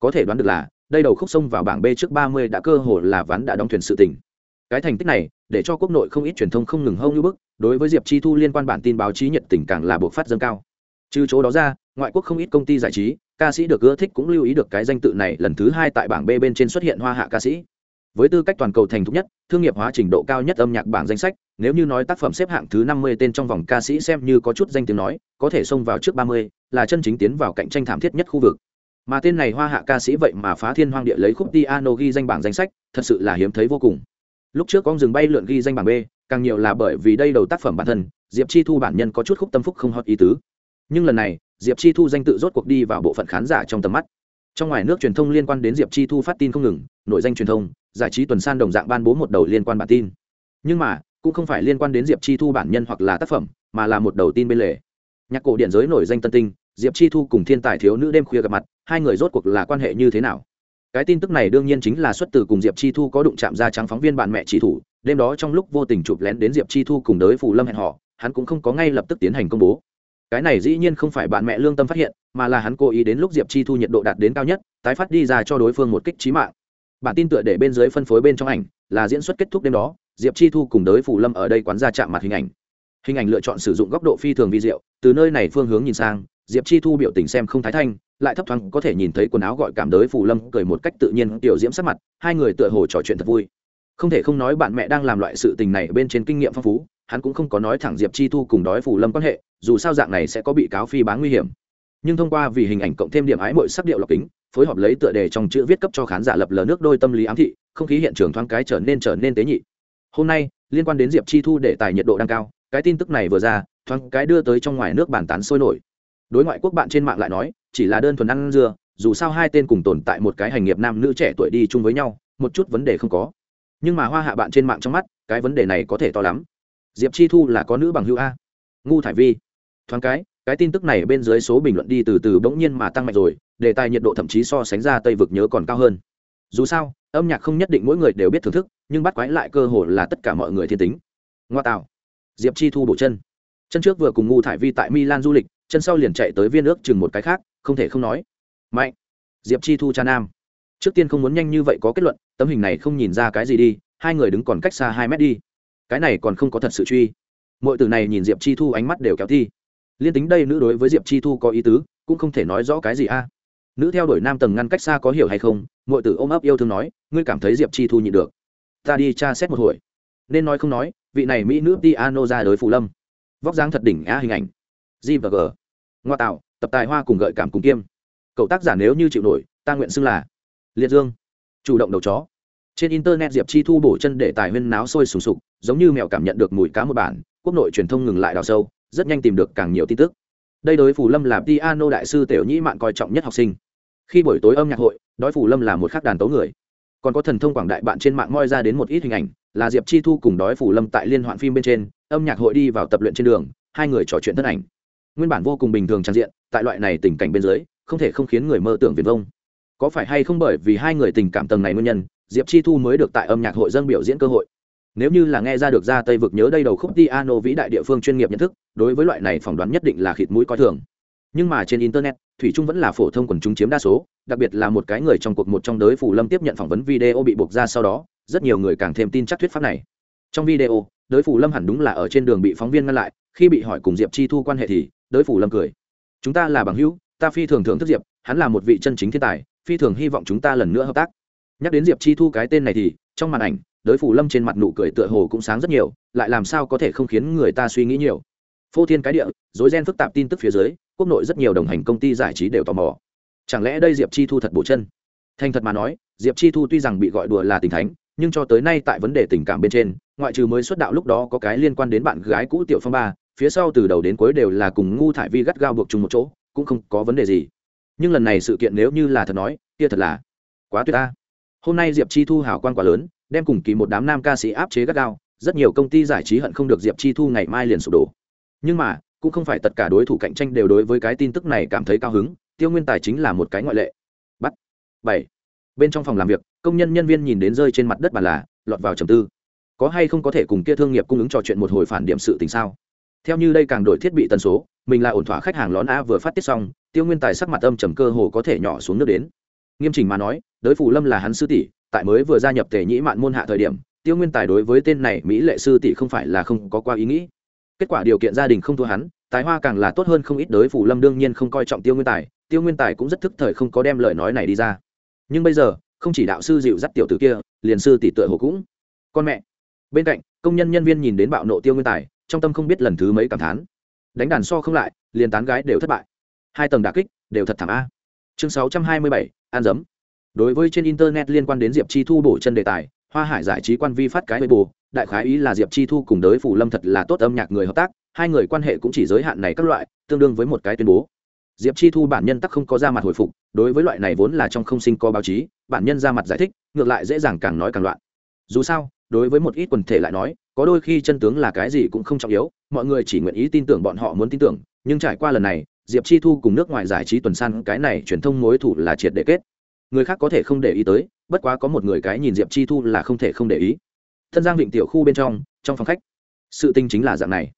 Có thể đoán được là, đây đầu khúc sông vào bảng b trước ba mươi đã cơ hồ là ván đã đóng thuyền sự tỉnh. cái thành tích này, để cho quốc nội không ít truyền thông không ngừng hâu như bức, đối với diệp chi thu liên quan bản tin báo chí nhiệt tình càng là buộc phát dâng cao. Trừ chỗ đó ra, ngoại quốc không ít công ty giải trí, ca sĩ được ưa thích cũng lưu ý được cái danh tự này lần thứ hai tại bảng b bên trên xuất hiện hoa hạ ca sĩ với tư cách toàn cầu thành thục nhất, thương nghiệp hóa trình độ cao nhất âm nhạc bảng danh sách, nếu như nói tác phẩm xếp hạng thứ năm mươi tên trong vòng ca sĩ xem như có chút danh tiếng nói, có thể xông vào trước ba mươi, là chân chính tiến vào cạnh tranh thảm thiết nhất khu vực. Mà tên này hoa hạ ca sĩ vậy mà phá thiên hoang địa lấy khúc piano ghi danh bảng danh sách, thật sự là hiếm thấy vô cùng. Lúc trước con rừng bay lượn ghi danh bảng b, càng nhiều là bởi vì đây đầu tác phẩm bản thân, diệp chi thu bản nhân có chút khúc tâm phúc không hot ý tứ. Nhưng lần này, diệp chi thu danh tự rốt cuộc đi vào bộ phận khán giả trong tầm mắt. Trong ngoài nước truyền thông liên quan đến diệp chi thu phát tin không ngừng, nội danh truyền thông giải trí tuần san đồng dạng ban bố một đầu liên quan bản tin. Nhưng mà, cũng không phải liên quan đến diệp chi thu bản nhân hoặc là tác phẩm, mà là một đầu tin bên lề. Nhạc cổ điện giới nổi danh tân tinh, diệp chi thu cùng thiên tài thiếu nữ đêm khuya gặp mặt, hai người rốt cuộc là quan hệ như thế nào? Cái tin tức này đương nhiên chính là xuất từ cùng diệp chi thu có đụng chạm ra trắng phóng viên bạn mẹ chỉ thủ, đêm đó trong lúc vô tình chụp lén đến diệp chi thu cùng đới phù lâm hẹn họ hắn cũng không có ngay lập tức tiến hành công bố. Cái này dĩ nhiên không phải bạn mẹ lương tâm phát hiện, mà là hắn cố ý đến lúc diệp chi thu nhiệt độ đạt đến cao nhất, tái phát đi ra cho đối phương một kích trí mạng bản tin tựa để bên dưới phân phối bên trong ảnh, là diễn xuất kết thúc đêm đó, diệp chi thu cùng đới phủ lâm ở đây quán ra chạm mặt hình ảnh. Hình ảnh lựa chọn sử dụng góc độ phi thường vi diệu, từ nơi này phương hướng nhìn sang, diệp chi thu biểu tình xem không thái thanh, lại thấp thoáng có thể nhìn thấy quần áo gọi cảm đới phủ lâm cười một cách tự nhiên tiểu diễm sắc mặt, hai người tựa hồ trò chuyện thật vui. Không thể không nói bạn mẹ đang làm loại sự tình này bên trên kinh nghiệm phong phú, hắn cũng không có nói thẳng diệp chi thu cùng đói phủ lâm quan hệ, dù sao dạng này sẽ có bị cáo phi bán nguy hiểm. Nhưng thông qua vì hình ảnh cộng thêm điểm ái mội sắc điệu lọc kính phối hợp lấy tựa đề trong chữ viết cấp cho khán giả lập lờ nước đôi tâm lý ám thị, không khí hiện trường thoáng cái trở nên trở nên tế nhị. Hôm nay, liên quan đến diệp chi thu để tài nhiệt độ đang cao, cái tin tức này vừa ra, thoáng cái đưa tới trong ngoài nước bàn tán sôi nổi. Đối ngoại quốc bạn trên mạng lại nói, chỉ là đơn thuần ăn dưa, dù sao hai tên cùng tồn tại một cái hành nghiệp nam nữ trẻ tuổi đi chung với nhau, một chút vấn đề không có. Nhưng mà hoa hạ bạn trên mạng trong mắt, cái vấn đề này có thể to lắm. Diệp chi thu là có nữ bằng hữu a. Ngu thải vi. Thoáng cái cái tin tức này bên dưới số bình luận đi từ từ bỗng nhiên mà tăng mạnh rồi đề tài nhiệt độ thậm chí so sánh ra tây vực nhớ còn cao hơn. Dù sao, âm nhạc không nhất định mỗi người đều biết thưởng thức, nhưng bắt quái lại cơ hồ là tất cả mọi người thiên tính. Ngoa tạo. Diệp chi thu bổ chân. Chân trước vừa cùng ngu thải vi tại milan du lịch, chân sau liền chạy tới viên ước chừng một cái khác, không thể không nói. Mạnh. Diệp chi thu cha nam. Trước tiên không muốn nhanh như vậy có kết luận, tấm hình này không nhìn ra cái gì đi, hai người đứng còn cách xa hai mét đi. Cái này còn không có thật sự truy. Mọi từ này nhìn diệp chi thu ánh mắt đều kéo thi. Liên tính đây nữ đối với diệp chi thu có ý tứ, cũng không thể nói rõ cái gì a nữ theo đuổi nam tầng ngăn cách xa có hiểu hay không mọi tử ôm ấp yêu thương nói, ngươi cảm thấy diệp chi thu nhịn được. Ta đi tra xét một hồi. Nên nói không nói, vị này mỹ nữ piano ra đối phù lâm. Vóc dáng thật đỉnh a hình ảnh. G và g. Ngoa tạo, tập tài hoa cùng gợi cảm cùng kiêm. Cậu tác giả nếu như chịu nổi, ta nguyện xưng là liệt dương. Chủ động đầu chó. Trên internet diệp chi thu bổ chân để tài huyên náo sôi sùng sục, giống như mèo cảm nhận được mùi cá một bản, quốc nội truyền thông ngừng lại đào sâu, rất nhanh tìm được càng nhiều tin tức. Đây đối phủ lâm là piano đại sư tiểu nhĩ mạn coi trọng nhất học sinh khi buổi tối âm nhạc hội, đói phủ lâm là một khắc đàn tấu người. Còn có thần thông quảng đại bạn trên mạng moi ra đến một ít hình ảnh, là diệp chi thu cùng đói phủ lâm tại liên hoạn phim bên trên, âm nhạc hội đi vào tập luyện trên đường, hai người trò chuyện thân ảnh. Nguyên bản vô cùng bình thường trang diện, tại loại này tình cảnh bên dưới, không thể không khiến người mơ tưởng viền vông. Có phải hay không bởi vì hai người tình cảm tầng này nguyên nhân, diệp chi thu mới được tại âm nhạc hội dân biểu diễn cơ hội? Nếu như là nghe ra được ra tây vực nhớ đây đầu khúc piano vĩ đại địa phương chuyên nghiệp nhận thức, đối với loại này phỏng đoán nhất định là khịt mũi coi thường. Nhưng mà trên internet thủy trung vẫn là phổ thông quần chúng chiếm đa số, đặc biệt là một cái người trong cuộc một trong đới phủ lâm tiếp nhận phỏng vấn video bị buộc ra sau đó, rất nhiều người càng thêm tin chắc thuyết pháp này. Trong video, đới phủ lâm hẳn đúng là ở trên đường bị phóng viên ngăn lại, khi bị hỏi cùng diệp chi thu quan hệ thì, đới phủ lâm cười. Chúng ta là bằng hữu, ta phi thường thưởng thức diệp, hắn là một vị chân chính thiên tài, phi thường hy vọng chúng ta lần nữa hợp tác. Nhắc đến diệp chi thu cái tên này thì, trong màn ảnh, đới phủ lâm trên mặt nụ cười tựa hồ cũng sáng rất nhiều, lại làm sao có thể không khiến người ta suy nghĩ nhiều. Phô thiên cái địa dối gen phức tạp tin tức phía dưới quốc nội rất nhiều đồng hành công ty giải trí đều tò mò. Chẳng lẽ đây diệp chi thu thật bổ chân? Thành thật mà nói, diệp chi thu tuy rằng bị gọi đùa là tình thánh, nhưng cho tới nay tại vấn đề tình cảm bên trên, ngoại trừ mới xuất đạo lúc đó có cái liên quan đến bạn gái cũ tiểu phong ba, phía sau từ đầu đến cuối đều là cùng ngu thải vi gắt gao buộc chung một chỗ, cũng không có vấn đề gì. Nhưng lần này sự kiện nếu như là thật nói, kia thật là quá tuyệt ta. Hôm nay diệp chi thu hảo quan quá lớn, đem cùng kỳ một đám nam ca sĩ áp chế gắt gao, rất nhiều công ty giải trí hận không được diệp chi thu ngày mai liền sụp đổ. Nhưng mà cũng không phải tất cả đối thủ cạnh tranh đều đối với cái tin tức này cảm thấy cao hứng, tiêu nguyên tài chính là một cái ngoại lệ. Bắt. Bảy. Bên trong phòng làm việc, công nhân nhân viên nhìn đến rơi trên mặt đất bàn là, lọt vào trầm tư. Có hay không có thể cùng kia thương nghiệp cung ứng trò chuyện một hồi phản điểm sự tình sao? Theo như đây càng đổi thiết bị tần số, mình là ổn thỏa khách hàng lón a vừa phát tiết xong, tiêu nguyên tài sắc mặt âm trầm cơ hồ có thể nhỏ xuống nước đến. Nghiêm chỉnh mà nói đới phủ lâm là hắn sư tỷ, tại mới vừa gia nhập tề nhĩ mạn môn hạ thời điểm, tiêu nguyên tài đối với tên này mỹ lệ sư tỷ không phải là không có qua ý nghĩ kết quả điều kiện gia đình không thua hắn, tài hoa càng là tốt hơn không ít đới phủ lâm đương nhiên không coi trọng tiêu nguyên tài, tiêu nguyên tài cũng rất thức thời không có đem lời nói này đi ra. Nhưng bây giờ, không chỉ đạo sư dịu dắt tiểu tử kia, liền sư tỷ tựa hồ cũng con mẹ. Bên cạnh, công nhân nhân viên nhìn đến bạo nộ tiêu nguyên tài, trong tâm không biết lần thứ mấy cảm thán. Đánh đàn so không lại, liền tán gái đều thất bại. Hai tầng đà kích, đều thật thảm a. Chương sáu trăm hai mươi bảy an dấm. Đối với trên internet liên quan đến diệp chi thu bổ chân đề tài, hoa hải giải trí quan vi phát cái bề bù đại khái ý là diệp chi thu cùng đới phủ lâm thật là tốt âm nhạc người hợp tác, hai người quan hệ cũng chỉ giới hạn này các loại, tương đương với một cái tuyên bố. Diệp chi thu bản nhân tắc không có ra mặt hồi phục, đối với loại này vốn là trong không sinh có báo chí, bản nhân ra mặt giải thích, ngược lại dễ dàng càng nói càng loạn. Dù sao, đối với một ít quần thể lại nói, có đôi khi chân tướng là cái gì cũng không trọng yếu, mọi người chỉ nguyện ý tin tưởng bọn họ muốn tin tưởng, nhưng trải qua lần này, diệp chi thu cùng nước ngoài giải trí tuần san, cái này truyền thông mối thủ là triệt để kết. Người khác có thể không để ý tới, bất quá có một người cái nhìn diệp chi thu là không thể không để ý thân giang vịnh tiểu khu bên trong trong phòng khách. Sự tình chính là dạng này.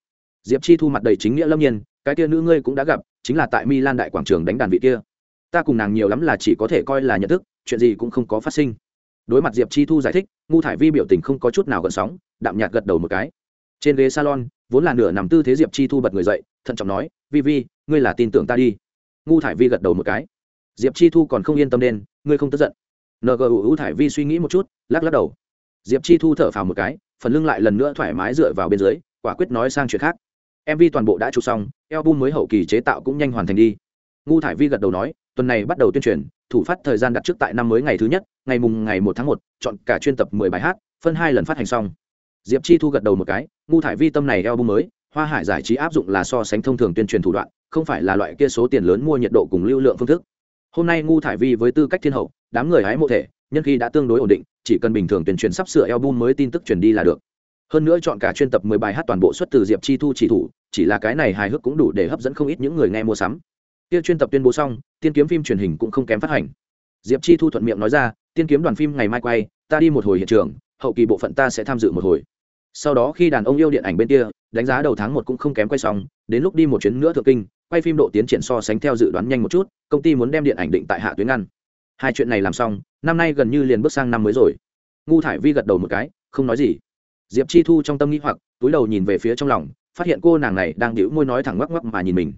Diệp chi thu mặt đầy chính nghĩa lâm nhiên cái kia nữ ngươi cũng đã gặp chính là tại milan đại quảng trường đánh đàn vị kia. Ta cùng nàng nhiều lắm là chỉ có thể coi là nhận thức chuyện gì cũng không có phát sinh. Đối mặt diệp chi thu giải thích ngu thải vi biểu tình không có chút nào gợn sóng đạm nhạt gật đầu một cái. Trên ghế salon vốn là nửa nằm tư thế diệp chi thu bật người dậy thận trọng nói vi vi ngươi là tin tưởng ta đi. Ngu thải vi gật đầu một cái. Diệp chi thu còn không yên tâm nên, ngươi không tức giận. Ngu thải vi suy nghĩ một chút lắc lắc đầu diệp chi thu thở phào một cái, phần lưng lại lần nữa thoải mái dựa vào bên dưới, quả quyết nói sang chuyện khác. Mv toàn bộ đã chụp xong, album mới hậu kỳ chế tạo cũng nhanh hoàn thành đi. Ngu thải vi gật đầu nói, tuần này bắt đầu tuyên truyền, thủ phát thời gian đặt trước tại năm mới ngày thứ nhất, ngày mùng ngày một tháng một, chọn cả chuyên tập mười bài hát, phân hai lần phát hành xong. Diệp chi thu gật đầu một cái, ngu thải vi tâm này album mới, hoa hải giải trí áp dụng là so sánh thông thường tuyên truyền thủ đoạn, không phải là loại kia số tiền lớn mua nhiệt độ cùng lưu lượng phương thức. Hôm nay ngu thải vi với tư cách thiên hậu, đám người hái mộ thể nhân khi đã tương đối ổn định, chỉ cần bình thường tuyên truyền sắp sửa album mới tin tức truyền đi là được. Hơn nữa chọn cả chuyên tập mười bài hát toàn bộ xuất từ diệp chi thu chỉ thủ, chỉ là cái này hài hước cũng đủ để hấp dẫn không ít những người nghe mua sắm. Kia chuyên tập tuyên bố xong, tiên kiếm phim truyền hình cũng không kém phát hành. Diệp chi thu thuận miệng nói ra, tiên kiếm đoàn phim ngày mai quay, ta đi một hồi hiện trường, hậu kỳ bộ phận ta sẽ tham dự một hồi. Sau đó khi đàn ông yêu điện ảnh bên kia, đánh giá đầu tháng một cũng không kém quay xong, đến lúc đi một chuyến nữa thượng kinh, quay phim độ tiến triển so sánh theo dự đoán nhanh một chút, công ty muốn đem điện ảnh định tại hạ tuyến ngăn hai chuyện này làm xong, năm nay gần như liền bước sang năm mới rồi. Ngu thải vi gật đầu một cái, không nói gì. Diệp chi thu trong tâm nghĩ hoặc, túi đầu nhìn về phía trong lòng, phát hiện cô nàng này đang đĩu môi nói thẳng ngoắc ngoắc mà nhìn mình.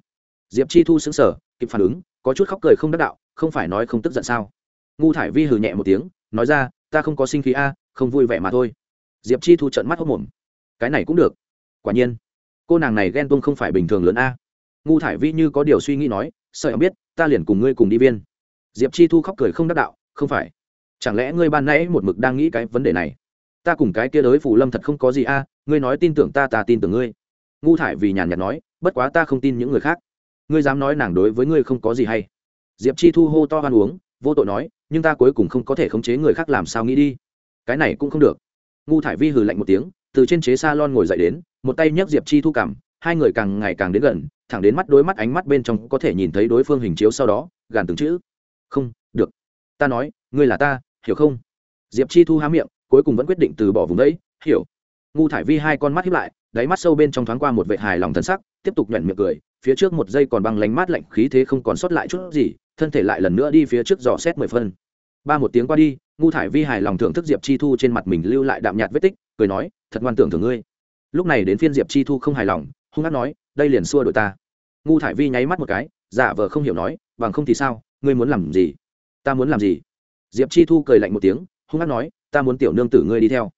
Diệp chi thu sững sờ, kịp phản ứng, có chút khóc cười không đắc đạo, không phải nói không tức giận sao? Ngu thải vi hừ nhẹ một tiếng, nói ra, ta không có sinh khí a, không vui vẻ mà thôi. Diệp chi thu trận mắt hốc mồm. Cái này cũng được. Quả nhiên, cô nàng này ghen tuông không phải bình thường lớn a. Ngu thải vi như có điều suy nghĩ nói sợ em biết, ta liền cùng ngươi cùng đi viên diệp chi thu khóc cười không đắc đạo, không phải. Chẳng lẽ ngươi ban nãy một mực đang nghĩ cái vấn đề này? Ta cùng cái kia đới phủ lâm thật không có gì a, ngươi nói tin tưởng ta ta tin tưởng ngươi. Ngu thải vì nhàn nhạt nói, bất quá ta không tin những người khác. Ngươi dám nói nàng đối với ngươi không có gì hay. Diệp chi thu hô to hoan uống, vô tội nói, nhưng ta cuối cùng không có thể khống chế người khác làm sao nghĩ đi. Cái này cũng không được. Ngu thải vi hừ lạnh một tiếng, từ trên chế s a lon ngồi dậy đến, một tay nhấc diệp chi thu cảm hai người càng ngày càng đến gần, thẳng đến mắt đối mắt ánh mắt bên trong có thể nhìn thấy đối phương hình chiếu sau đó, gàn từng chữ không, được. Ta nói, ngươi là ta, hiểu không? Diệp chi thu há miệng, cuối cùng vẫn quyết định từ bỏ vùng đấy, hiểu. Ngu thải vi hai con mắt hiếp lại, đáy mắt sâu bên trong thoáng qua một vệ hài lòng thân sắc, tiếp tục nhuận miệng cười, phía trước một giây còn băng lánh mát lạnh, khí thế không còn sót lại chút gì, thân thể lại lần nữa đi phía trước dò xét mười phân. Ba một tiếng qua đi, ngu thải vi hài lòng thưởng thức diệp chi thu trên mặt mình lưu lại đạm nhạt vết tích, cười nói, thật ngoan tưởng thường ngươi. Lúc này đến phiên diệp chi thu không hài lòng, hung hát nói, đây liền xua đội ta. Ngu thải vi nháy mắt một cái, giả vờ không hiểu nói, bằng không thì sao? Ngươi muốn làm gì? Ta muốn làm gì? Diệp chi thu cười lạnh một tiếng, hung hát nói, ta muốn tiểu nương tử ngươi đi theo.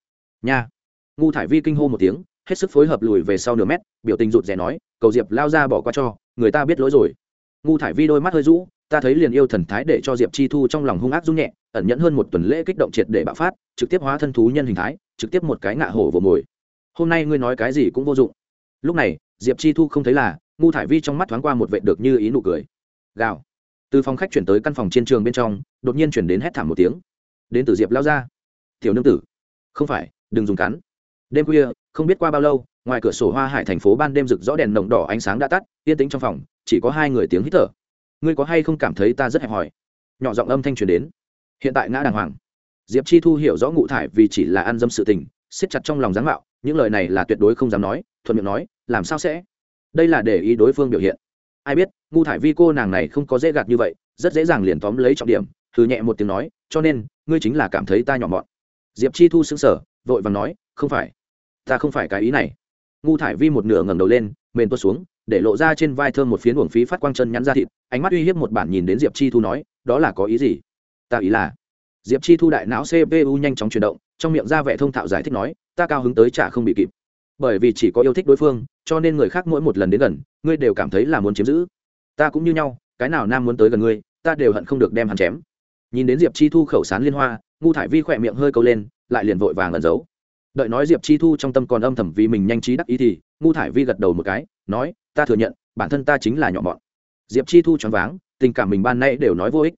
Nha. Ngu thải vi kinh hô một tiếng, hết sức phối hợp lùi về sau nửa mét, biểu tình rụt rè nói, cầu diệp lao ra bỏ qua cho, người ta biết lỗi rồi. Ngu thải vi đôi mắt hơi rũ, ta thấy liền yêu thần thái để cho diệp chi thu trong lòng hung ác rung nhẹ, ẩn nhẫn hơn một tuần lễ kích động triệt để bạo phát, trực tiếp hóa thân thú nhân hình thái, trực tiếp một cái ngạ hổ vồ mồi. Hôm nay ngươi nói cái gì cũng vô dụng. Lúc này, diệp chi thu không thấy là, ngu thải vi trong mắt thoáng qua một vệ được như ý nụ cười. Gào từ phòng khách chuyển tới căn phòng trên trường bên trong, đột nhiên chuyển đến hét thảm một tiếng. Đến từ diệp lao ra. Tiểu nương tử. Không phải, đừng dùng cắn. Đêm khuya, không biết qua bao lâu, ngoài cửa sổ hoa hải thành phố ban đêm rực rõ đèn nồng đỏ ánh sáng đã tắt, yên tĩnh trong phòng, chỉ có hai người tiếng hít thở. Ngươi có hay không cảm thấy ta rất hẹp hòi? Nhỏ giọng âm thanh truyền đến. Hiện tại ngã đàng hoàng. Diệp chi thu hiểu rõ ngụ thải vì chỉ là ăn dâm sự tình, siết chặt trong lòng dáng mạo, những lời này là tuyệt đối không dám nói, thuận miệng nói, làm sao sẽ? Đây là để ý đối phương biểu hiện. Ai biết ngu thải vi cô nàng này không có dễ gạt như vậy, rất dễ dàng liền tóm lấy trọng điểm thử nhẹ một tiếng nói, cho nên, ngươi chính là cảm thấy ta nhỏ mọn. Diệp chi thu xứng sở vội và nói, không phải, ta không phải cái ý này. Ngu thải vi một nửa ngẩng đầu lên, mền tuốt xuống, để lộ ra trên vai thơm một phiến uổng phí phát quang chân nhắn ra thịt, ánh mắt uy hiếp một bản nhìn đến diệp chi thu nói, đó là có ý gì? Ta ý là, diệp chi thu đại não cpu nhanh chóng chuyển động, trong miệng ra vẻ thông thạo giải thích nói, ta cao hứng tới chả không bị kịp. Bởi vì chỉ có yêu thích đối phương, cho nên người khác mỗi một lần đến gần, ngươi đều cảm thấy là muốn chiếm giữ ta cũng như nhau, cái nào nam muốn tới gần ngươi, ta đều hận không được đem hắn chém. Nhìn đến diệp chi thu khẩu sán liên hoa, ngu thải vi khỏe miệng hơi câu lên, lại liền vội vàng ẩn giấu. Đợi nói diệp chi thu trong tâm còn âm thầm vì mình nhanh trí đắc ý thì, ngu thải vi gật đầu một cái, nói, ta thừa nhận, bản thân ta chính là nhỏ mọn. Diệp chi thu choáng váng, tình cảm mình ban nay đều nói vô ích.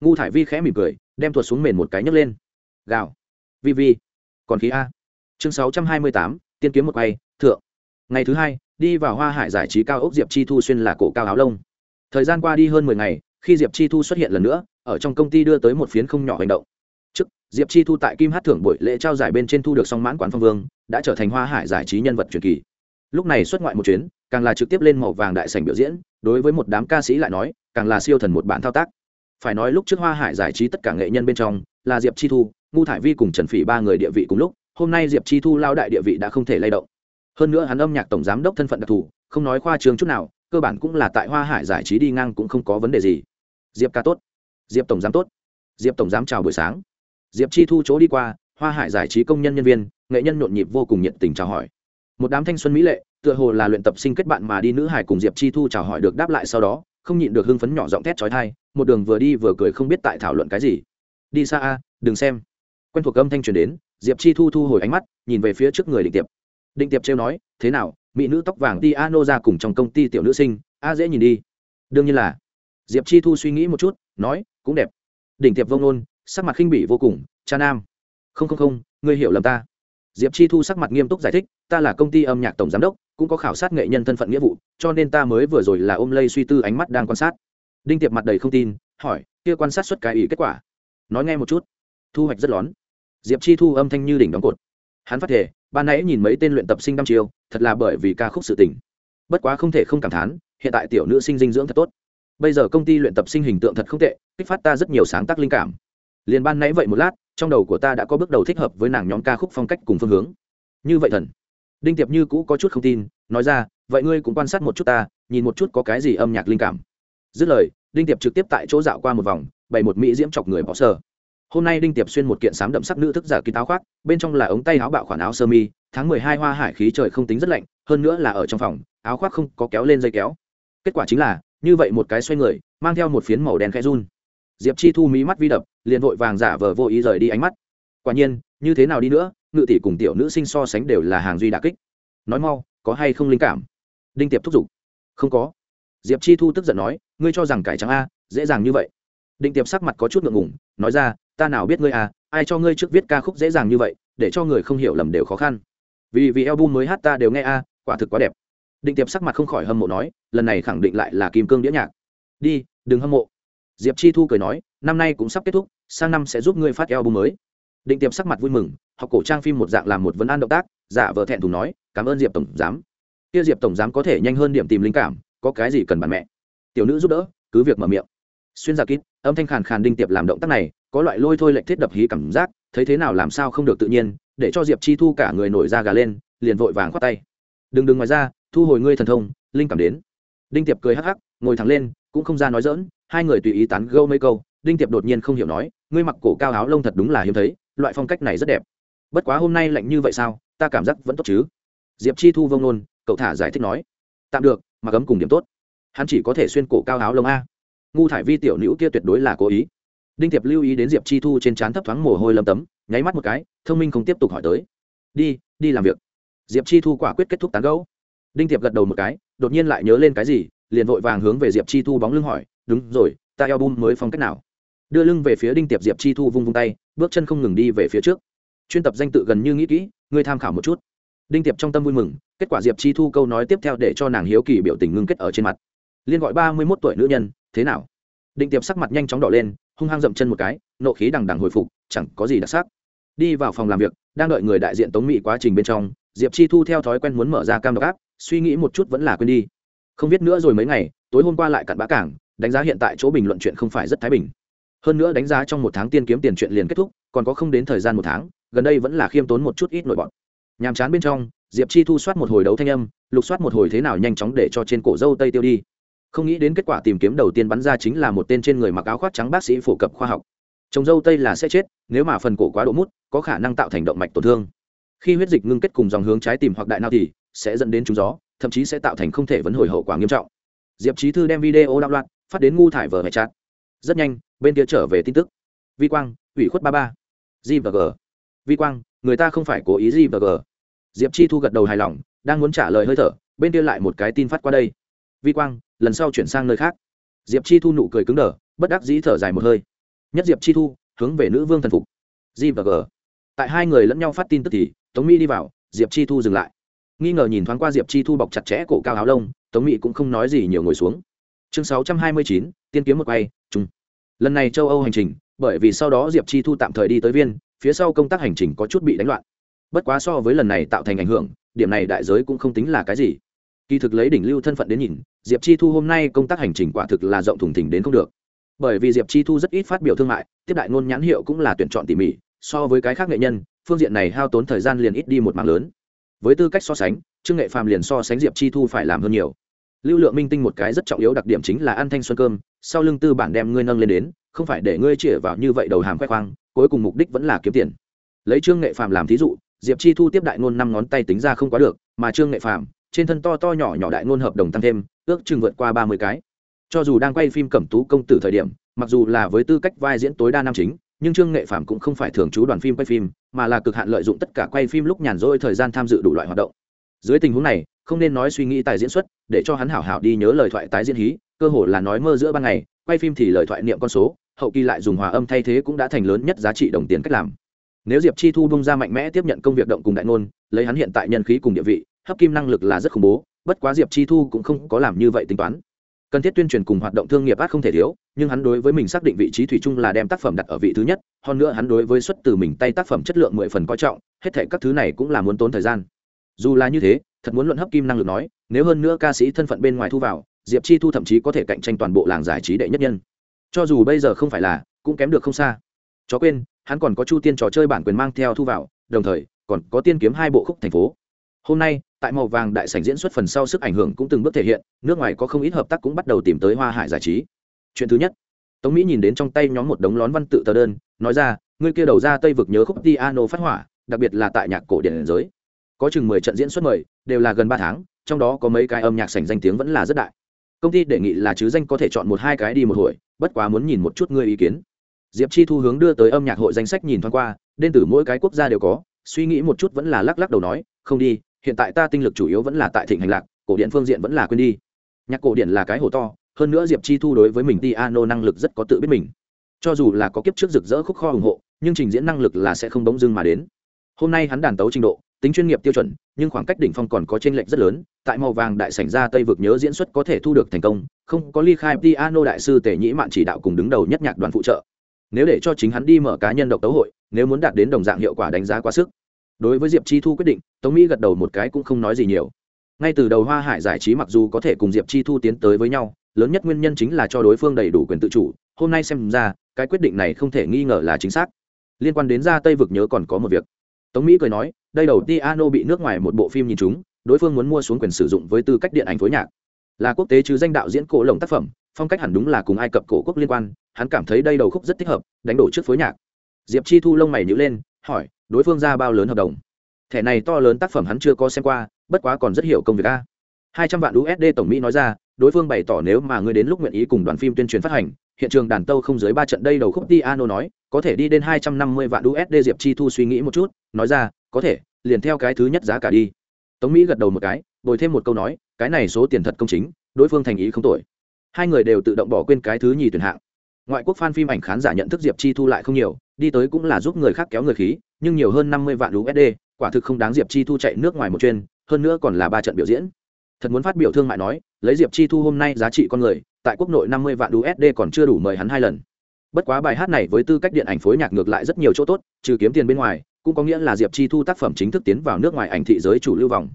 Ngu thải vi khẽ mỉm cười, đem tuột xuống mền một cái nhấc lên. Gào. Vi vi. Còn khí a. Chương sáu trăm hai mươi tám, tiên kiếm một quay, thượng. Ngày thứ hai, đi vào hoa hải giải trí cao ốc diệp chi thu xuyên là cổ cao áo lông thời gian qua đi hơn mười ngày, khi diệp chi thu xuất hiện lần nữa, ở trong công ty đưa tới một phiến không nhỏ hành động. Trước, diệp chi thu tại kim hát thưởng buổi lễ trao giải bên trên thu được song mãn quán phong vương, đã trở thành hoa hải giải trí nhân vật truyền kỳ. Lúc này xuất ngoại một chuyến, càng là trực tiếp lên màu vàng đại sảnh biểu diễn, đối với một đám ca sĩ lại nói, càng là siêu thần một bản thao tác. Phải nói lúc trước hoa hải giải trí tất cả nghệ nhân bên trong, là diệp chi thu, ngu thải vi cùng trần phỉ ba người địa vị cùng lúc, hôm nay diệp chi thu lao đại địa vị đã không thể lay động. Hơn nữa hắn âm nhạc tổng giám đốc thân phận đặc thù, không nói khoa trường chút nào cơ bản cũng là tại hoa hải giải trí đi ngang cũng không có vấn đề gì. Diệp ca tốt. Diệp tổng giám tốt. Diệp tổng giám chào buổi sáng. Diệp chi thu chỗ đi qua, hoa hải giải trí công nhân nhân viên, nghệ nhân nhộn nhịp vô cùng nhiệt tình chào hỏi. Một đám thanh xuân mỹ lệ, tựa hồ là luyện tập sinh kết bạn mà đi nữ hải cùng diệp chi thu chào hỏi được đáp lại sau đó, không nhịn được hưng phấn nhỏ giọng thét trói thai một đường vừa đi vừa cười không biết tại thảo luận cái gì. Đi xa a, đừng xem. Quen thuộc âm thanh truyền đến, diệp chi thu thu hồi ánh mắt, nhìn về phía trước người định tiệp. Định tiệp trêu nói, thế nào mỹ nữ tóc vàng ti a ra cùng trong công ty tiểu nữ sinh, a dễ nhìn đi. Đương nhiên là. Diệp chi thu suy nghĩ một chút, nói, cũng đẹp. Đỉnh tiệp vông nôn, sắc mặt khinh bỉ vô cùng, cha nam. Không không không, ngươi hiểu lầm ta. Diệp chi thu sắc mặt nghiêm túc giải thích, ta là công ty âm nhạc tổng giám đốc, cũng có khảo sát nghệ nhân thân phận nghĩa vụ, cho nên ta mới vừa rồi là ôm lây suy tư ánh mắt đang quan sát. Đinh tiệp mặt đầy không tin, hỏi, kia quan sát xuất cái ý kết quả? Nói nghe một chút. Thu hoạch rất lón. Diệp chi thu âm thanh như đỉnh đóng cột. Hắn phát thể ban nãy nhìn mấy tên luyện tập sinh năm chiều thật là bởi vì ca khúc sự tình. Bất quá không thể không cảm thán, hiện tại tiểu nữ sinh dinh dưỡng thật tốt. Bây giờ công ty luyện tập sinh hình tượng thật không tệ, kích phát ta rất nhiều sáng tác linh cảm. Liền ban nãy vậy một lát, trong đầu của ta đã có bước đầu thích hợp với nàng nhóm ca khúc phong cách cùng phương hướng. Như vậy thần. Đinh tiệp như cũ có chút không tin, nói ra, vậy ngươi cũng quan sát một chút ta, nhìn một chút có cái gì âm nhạc linh cảm. Dứt lời, đinh tiệp trực tiếp tại chỗ dạo qua một vòng, bày một mỹ diễm chọc người bỏ sở hôm nay đinh tiệp xuyên một kiện sám đậm sắc nữ thức giả kín táo khoác, bên trong là ống tay áo bạo khoản áo sơ mi, tháng mười hai hoa hải khí trời không tính rất lạnh, hơn nữa là ở trong phòng, áo khoác không có kéo lên dây kéo. Kết quả chính là, như vậy một cái xoay người, mang theo một phiến màu đen khẽ run. Diệp chi thu mí mắt vi đập, liền vội vàng giả vờ vô ý rời đi ánh mắt. Quả nhiên, như thế nào đi nữa, ngự tỷ cùng tiểu nữ sinh so sánh đều là hàng duy đà kích. Nói mau, có hay không linh cảm? Đinh tiệp thúc giục. Không có. Diệp chi thu tức giận nói, ngươi cho rằng cải trắng a, dễ dàng như vậy. Đinh tiệp sắc mặt có chút ngượng ngùng, nói ra ta nào biết ngươi à ai cho ngươi trước viết ca khúc dễ dàng như vậy để cho người không hiểu lầm đều khó khăn. Vì vì album mới hát ta đều nghe a quả thực quá đẹp. Định tiệp sắc mặt không khỏi hâm mộ nói lần này khẳng định lại là kim cương đĩa nhạc. Đi đừng hâm mộ. Diệp chi thu cười nói năm nay cũng sắp kết thúc sang năm sẽ giúp ngươi phát album mới. Định tiệp sắc mặt vui mừng học cổ trang phim một dạng làm một vấn an động tác giả vờ thẹn thùng nói cảm ơn diệp tổng giám. Kia diệp tổng giám có thể nhanh hơn điểm tìm linh cảm có cái gì cần bạn mẹ. Tiểu nữ giúp đỡ cứ việc mở miệng. Xuyên giả kín, âm thanh khàn khàn đinh tiệp làm động tác này có loại lôi thôi lệnh thiết đập hí cảm giác, thấy thế nào làm sao không được tự nhiên, để cho diệp chi thu cả người nổi da gà lên, liền vội vàng khoát tay. Đừng đừng ngoài ra, thu hồi ngươi thần thông, linh cảm đến. Đinh tiệp cười hắc hắc, ngồi thẳng lên, cũng không ra nói dỡn hai người tùy ý tán gâu mấy câu, đinh tiệp đột nhiên không hiểu nói, ngươi mặc cổ cao áo lông thật đúng là hiếm thấy, loại phong cách này rất đẹp. Bất quá hôm nay lạnh như vậy sao, ta cảm giác vẫn tốt chứ. Diệp chi thu vông nôn, cậu thả giải thích nói, tạm được mà cấm cùng điểm tốt. Hắn chỉ có thể xuyên cổ cao áo lông a. Ngu thải vi tiểu nữ kia tuyệt đối là cố ý đinh tiệp lưu ý đến diệp chi thu trên trán thấp thoáng mồ hôi lâm tấm, nháy mắt một cái, thông minh không tiếp tục hỏi tới. Đi đi làm việc. Diệp chi thu quả quyết kết thúc tán gẫu. Đinh tiệp gật đầu một cái, đột nhiên lại nhớ lên cái gì, liền vội vàng hướng về diệp chi thu bóng lưng hỏi, đúng rồi, ta eo bum mới phong cách nào? Đưa lưng về phía đinh tiệp diệp chi thu vung vung tay, bước chân không ngừng đi về phía trước. Chuyên tập danh tự gần như nghĩ kỹ, ngươi tham khảo một chút. Đinh tiệp trong tâm vui mừng, kết quả diệp chi thu câu nói tiếp theo để cho nàng hiếu kỳ biểu tình ngưng kết ở trên mặt. Liên gọi ba mươi mốt tuổi nữ nhân, thế nào? Đinh tiệp sắc mặt nhanh chóng đỏ lên hung hăng dậm chân một cái, nộ khí đằng đằng hồi phục, chẳng có gì đặc sắc. Đi vào phòng làm việc, đang đợi người đại diện tống mỹ quá trình bên trong, diệp chi thu theo thói quen muốn mở ra cam độc áp, suy nghĩ một chút vẫn là quên đi. Không biết nữa rồi mấy ngày, tối hôm qua lại cặn bã cảng, đánh giá hiện tại chỗ bình luận chuyện không phải rất thái bình. Hơn nữa đánh giá trong một tháng tiên kiếm tiền chuyện liền kết thúc, còn có không đến thời gian một tháng, gần đây vẫn là khiêm tốn một chút ít nội bọn. Nhàm chán bên trong, diệp chi thu soát một hồi đấu thanh âm, lục soát một hồi thế nào nhanh chóng để cho trên cổ dâu tây tiêu đi không nghĩ đến kết quả tìm kiếm đầu tiên bắn ra chính là một tên trên người mặc áo khoác trắng bác sĩ phổ cập khoa học. Trồng dâu tây là sẽ chết, nếu mà phần cổ quá độ mút, có khả năng tạo thành động mạch tổn thương. Khi huyết dịch ngưng kết cùng dòng hướng trái tìm hoặc đại nào thì sẽ dẫn đến trúng gió, thậm chí sẽ tạo thành không thể vấn hồi hậu quả nghiêm trọng. Diệp trí thư đem video đạo loạn phát đến ngu thải vờ hệ chát rất nhanh, bên kia trở về tin tức. Vi quang, ủy khuất ba ba. G và g. Vi quang, người ta không phải cố ý g và g. Diệp chi thu gật đầu hài lòng, đang muốn trả lời hơi thở, bên kia lại một cái tin phát qua đây vi quang, lần sau chuyển sang nơi khác. Diệp chi thu nụ cười cứng đờ, bất đắc dĩ thở dài một hơi. Nhất diệp chi thu, hướng về nữ vương thần phục. G và g. Tại hai người lẫn nhau phát tin tức thì, tống mỹ đi vào, diệp chi thu dừng lại. Nghi ngờ nhìn thoáng qua diệp chi thu bọc chặt chẽ cổ cao áo lông, tống mỹ cũng không nói gì nhiều ngồi xuống. Chương sáu trăm hai mươi chín, tiên kiếm một quay chung lần này châu âu hành trình, bởi vì sau đó diệp chi thu tạm thời đi tới viên, phía sau công tác hành trình có chút bị đánh loạn. Bất quá so với lần này tạo thành ảnh hưởng, điểm này đại giới cũng không tính là cái gì kỳ thực lấy đỉnh lưu thân phận đến nhìn, diệp chi thu hôm nay công tác hành trình quả thực là rộng thùng thỉnh đến không được. Bởi vì diệp chi thu rất ít phát biểu thương mại, tiếp đại ngôn nhãn hiệu cũng là tuyển chọn tỉ mỉ, so với cái khác nghệ nhân, phương diện này hao tốn thời gian liền ít đi một mạng lớn. Với tư cách so sánh, trương nghệ phàm liền so sánh diệp chi thu phải làm hơn nhiều. Lưu lượng minh tinh một cái rất trọng yếu đặc điểm chính là ăn thanh xuân cơm, sau lưng tư bản đem ngươi nâng lên đến, không phải để ngươi chĩa vào như vậy đầu hàm khoe khoang, cuối cùng mục đích vẫn là kiếm tiền. Lấy trương nghệ phàm làm thí dụ, diệp chi thu tiếp đại ngôn năm ngón tay tính ra không quá được, mà trương nghệ phàm trên thân to to nhỏ nhỏ đại ngôn hợp đồng tăng thêm, ước chừng vượt qua ba mươi cái. Cho dù đang quay phim cẩm tú công tử thời điểm, mặc dù là với tư cách vai diễn tối đa nam chính, nhưng trương nghệ phạm cũng không phải thường trú đoàn phim quay phim, mà là cực hạn lợi dụng tất cả quay phim lúc nhàn rỗi thời gian tham dự đủ loại hoạt động. Dưới tình huống này, không nên nói suy nghĩ tài diễn xuất, để cho hắn hảo hảo đi nhớ lời thoại tái diễn hí, cơ hồ là nói mơ giữa ban ngày, quay phim thì lời thoại niệm con số, hậu kỳ lại dùng hòa âm thay thế cũng đã thành lớn nhất giá trị đồng tiền cách làm. Nếu diệp chi thu bung ra mạnh mẽ tiếp nhận công việc động cùng đại ngôn, lấy hắn hiện tại nhân khí cùng địa vị hấp kim năng lực là rất khủng bố, bất quá diệp chi thu cũng không có làm như vậy tính toán. Cần thiết tuyên truyền cùng hoạt động thương nghiệp át không thể thiếu, nhưng hắn đối với mình xác định vị trí thủy chung là đem tác phẩm đặt ở vị thứ nhất, hơn nữa hắn đối với xuất từ mình tay tác phẩm chất lượng mười phần coi trọng, hết thể các thứ này cũng là muốn tốn thời gian. Dù là như thế, thật muốn luận hấp kim năng lực nói, nếu hơn nữa ca sĩ thân phận bên ngoài thu vào, diệp chi thu thậm chí có thể cạnh tranh toàn bộ làng giải trí đệ nhất nhân. Cho dù bây giờ không phải là, cũng kém được không xa. Chó quên, hắn còn có chu tiên trò chơi bản quyền mang theo thu vào, đồng thời, còn có tiên kiếm hai bộ khúc thành phố. Hôm nay tại màu vàng đại sảnh diễn xuất phần sau sức ảnh hưởng cũng từng bước thể hiện, nước ngoài có không ít hợp tác cũng bắt đầu tìm tới hoa hải giải trí. Chuyện thứ nhất, tống mỹ nhìn đến trong tay nhóm một đống lón văn tự tờ đơn, nói ra, ngươi kia đầu ra tây vực nhớ khúc piano phát hỏa, đặc biệt là tại nhạc cổ điển giới. Có chừng mười trận diễn xuất mời, đều là gần ba tháng, trong đó có mấy cái âm nhạc sảnh danh tiếng vẫn là rất đại. Công ty đề nghị là chứ danh có thể chọn một hai cái đi một hồi, bất quá muốn nhìn một chút ngươi ý kiến. Diệp chi thu hướng đưa tới âm nhạc hội danh sách nhìn thoáng qua đến từ mỗi cái quốc gia đều có, suy nghĩ một chút vẫn là lắc lắc đầu nói, không đi hiện tại ta tinh lực chủ yếu vẫn là tại thịnh hành lạc, cổ điện phương diện vẫn là quên đi. Nhạc cổ điện là cái hồ to, hơn nữa diệp chi thu đối với mình piano năng lực rất có tự biết mình. Cho dù là có kiếp trước rực rỡ khúc kho ủng hộ, nhưng trình diễn năng lực là sẽ không bỗng dưng mà đến. Hôm nay hắn đàn tấu trình độ, tính chuyên nghiệp tiêu chuẩn, nhưng khoảng cách đỉnh phong còn có t r ê n lệch rất lớn, tại màu vàng đại sảnh ra tây vực nhớ diễn xuất có thể thu được thành công, không có ly khai piano đại sư tể nhĩ mạn chỉ đạo cùng đứng đầu nhất nhạc đoàn phụ trợ. Nếu để cho chính hắn đi mở cá nhân độc tấu hội, nếu muốn đạt đến đồng dạng hiệu quả đánh giá quá sức đối với diệp chi thu quyết định, tống mỹ gật đầu một cái cũng không nói gì nhiều. Ngay từ đầu hoa hải giải trí mặc dù có thể cùng diệp chi thu tiến tới với nhau, lớn nhất nguyên nhân chính là cho đối phương đầy đủ quyền tự chủ, hôm nay xem ra, cái quyết định này không thể nghi ngờ là chính xác. Liên quan đến ra tây vực nhớ còn có một việc. Tống mỹ cười nói, đây đầu piano bị nước ngoài một bộ phim nhìn chúng, đối phương muốn mua xuống quyền sử dụng với tư cách điện ảnh phối nhạc. Là quốc tế chứ danh đạo diễn cổ lồng tác phẩm, phong cách hẳn đúng là cùng ai cập cổ quốc liên quan, hắn cảm thấy đây đầu khúc rất thích hợp, đánh đổ trước phối nhạc. Diệp chi thu lông mày nhữ lên hỏi, đối phương ra bao lớn hợp đồng? Thẻ này to lớn tác phẩm hắn chưa có xem qua, bất quá còn rất hiểu công việc a. Hai trăm vạn usd tổng mỹ nói ra, đối phương bày tỏ nếu mà ngươi đến lúc nguyện ý cùng đoàn phim tuyên truyền phát hành, hiện trường đàn tâu không dưới ba trận đây đầu khúc tiano nói, có thể đi đến hai trăm năm mươi vạn usd diệp chi thu suy nghĩ một chút, nói ra, có thể, liền theo cái thứ nhất giá cả đi. Tống mỹ gật đầu một cái, bồi thêm một câu nói, cái này số tiền thật công chính, đối phương thành ý không tội. Hai người đều tự động bỏ quên cái thứ nhì tuyển hạng. Ngoại quốc fan phim ảnh khán giả nhận thức diệp chi thu lại không nhiều đi tới cũng là giúp người khác kéo người khí, nhưng nhiều hơn năm mươi vạn usd quả thực không đáng diệp chi thu chạy nước ngoài một chuyên hơn nữa còn là ba trận biểu diễn. Thật muốn phát biểu thương mại nói, lấy diệp chi thu hôm nay giá trị con người, tại quốc nội năm mươi vạn usd còn chưa đủ mời hắn hai lần. Bất quá bài hát này với tư cách điện ảnh phối nhạc ngược lại rất nhiều chỗ tốt, trừ kiếm tiền bên ngoài, cũng có nghĩa là diệp chi thu tác phẩm chính thức tiến vào nước ngoài ảnh thị giới chủ lưu vòng.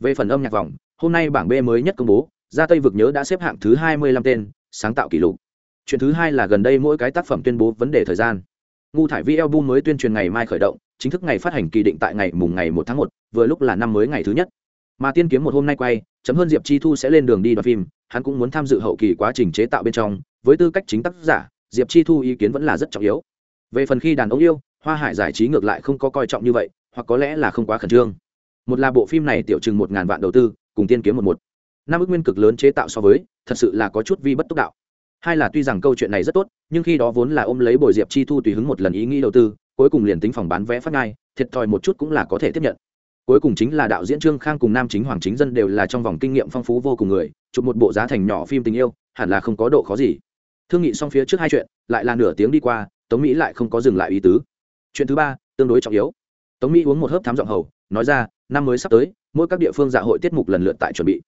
Về phần âm nhạc vòng, hôm nay bảng b mới nhất công bố ra tây vực nhớ đã xếp hạng thứ hai mươi lăm tên, sáng tạo kỷ lục. Chuyện thứ hai là gần đây mỗi cái tác phẩm tuyên bố vấn đề thời gian ngu thải vi album mới tuyên truyền ngày mai khởi động, chính thức ngày phát hành kỳ định tại ngày mùng ngày một tháng một, vừa lúc là năm mới ngày thứ nhất. Mà tiên kiếm một hôm nay quay, chấm hơn diệp chi thu sẽ lên đường đi đoạt phim, hắn cũng muốn tham dự hậu kỳ quá trình chế tạo bên trong. Với tư cách chính tác giả, diệp chi thu ý kiến vẫn là rất trọng yếu. Về phần khi đàn ông yêu, hoa hải giải trí ngược lại không có coi trọng như vậy, hoặc có lẽ là không quá khẩn trương. Một là bộ phim này tiểu chừng một ngàn vạn đầu tư, cùng tiên kiếm một một. Năm ước nguyên cực lớn chế tạo so với, thật sự là có chút vi bất túc đạo hai là tuy rằng câu chuyện này rất tốt, nhưng khi đó vốn là ôm lấy bồi diệp chi thu tùy hứng một lần ý nghĩ đầu tư, cuối cùng liền tính phòng bán vé phát ngay, thiệt thòi một chút cũng là có thể tiếp nhận. Cuối cùng chính là đạo diễn trương khang cùng nam chính hoàng chính dân đều là trong vòng kinh nghiệm phong phú vô cùng người, chụp một bộ giá thành nhỏ phim tình yêu, hẳn là không có độ khó gì. Thương nghị xong phía trước hai chuyện, lại là nửa tiếng đi qua, tống mỹ lại không có dừng lại ý tứ. Chuyện thứ ba, tương đối trọng yếu. Tống mỹ uống một hớp thám giọng hầu, nói ra, năm mới sắp tới, mỗi các địa phương dạ hội tiết mục lần lượt tại chuẩn bị.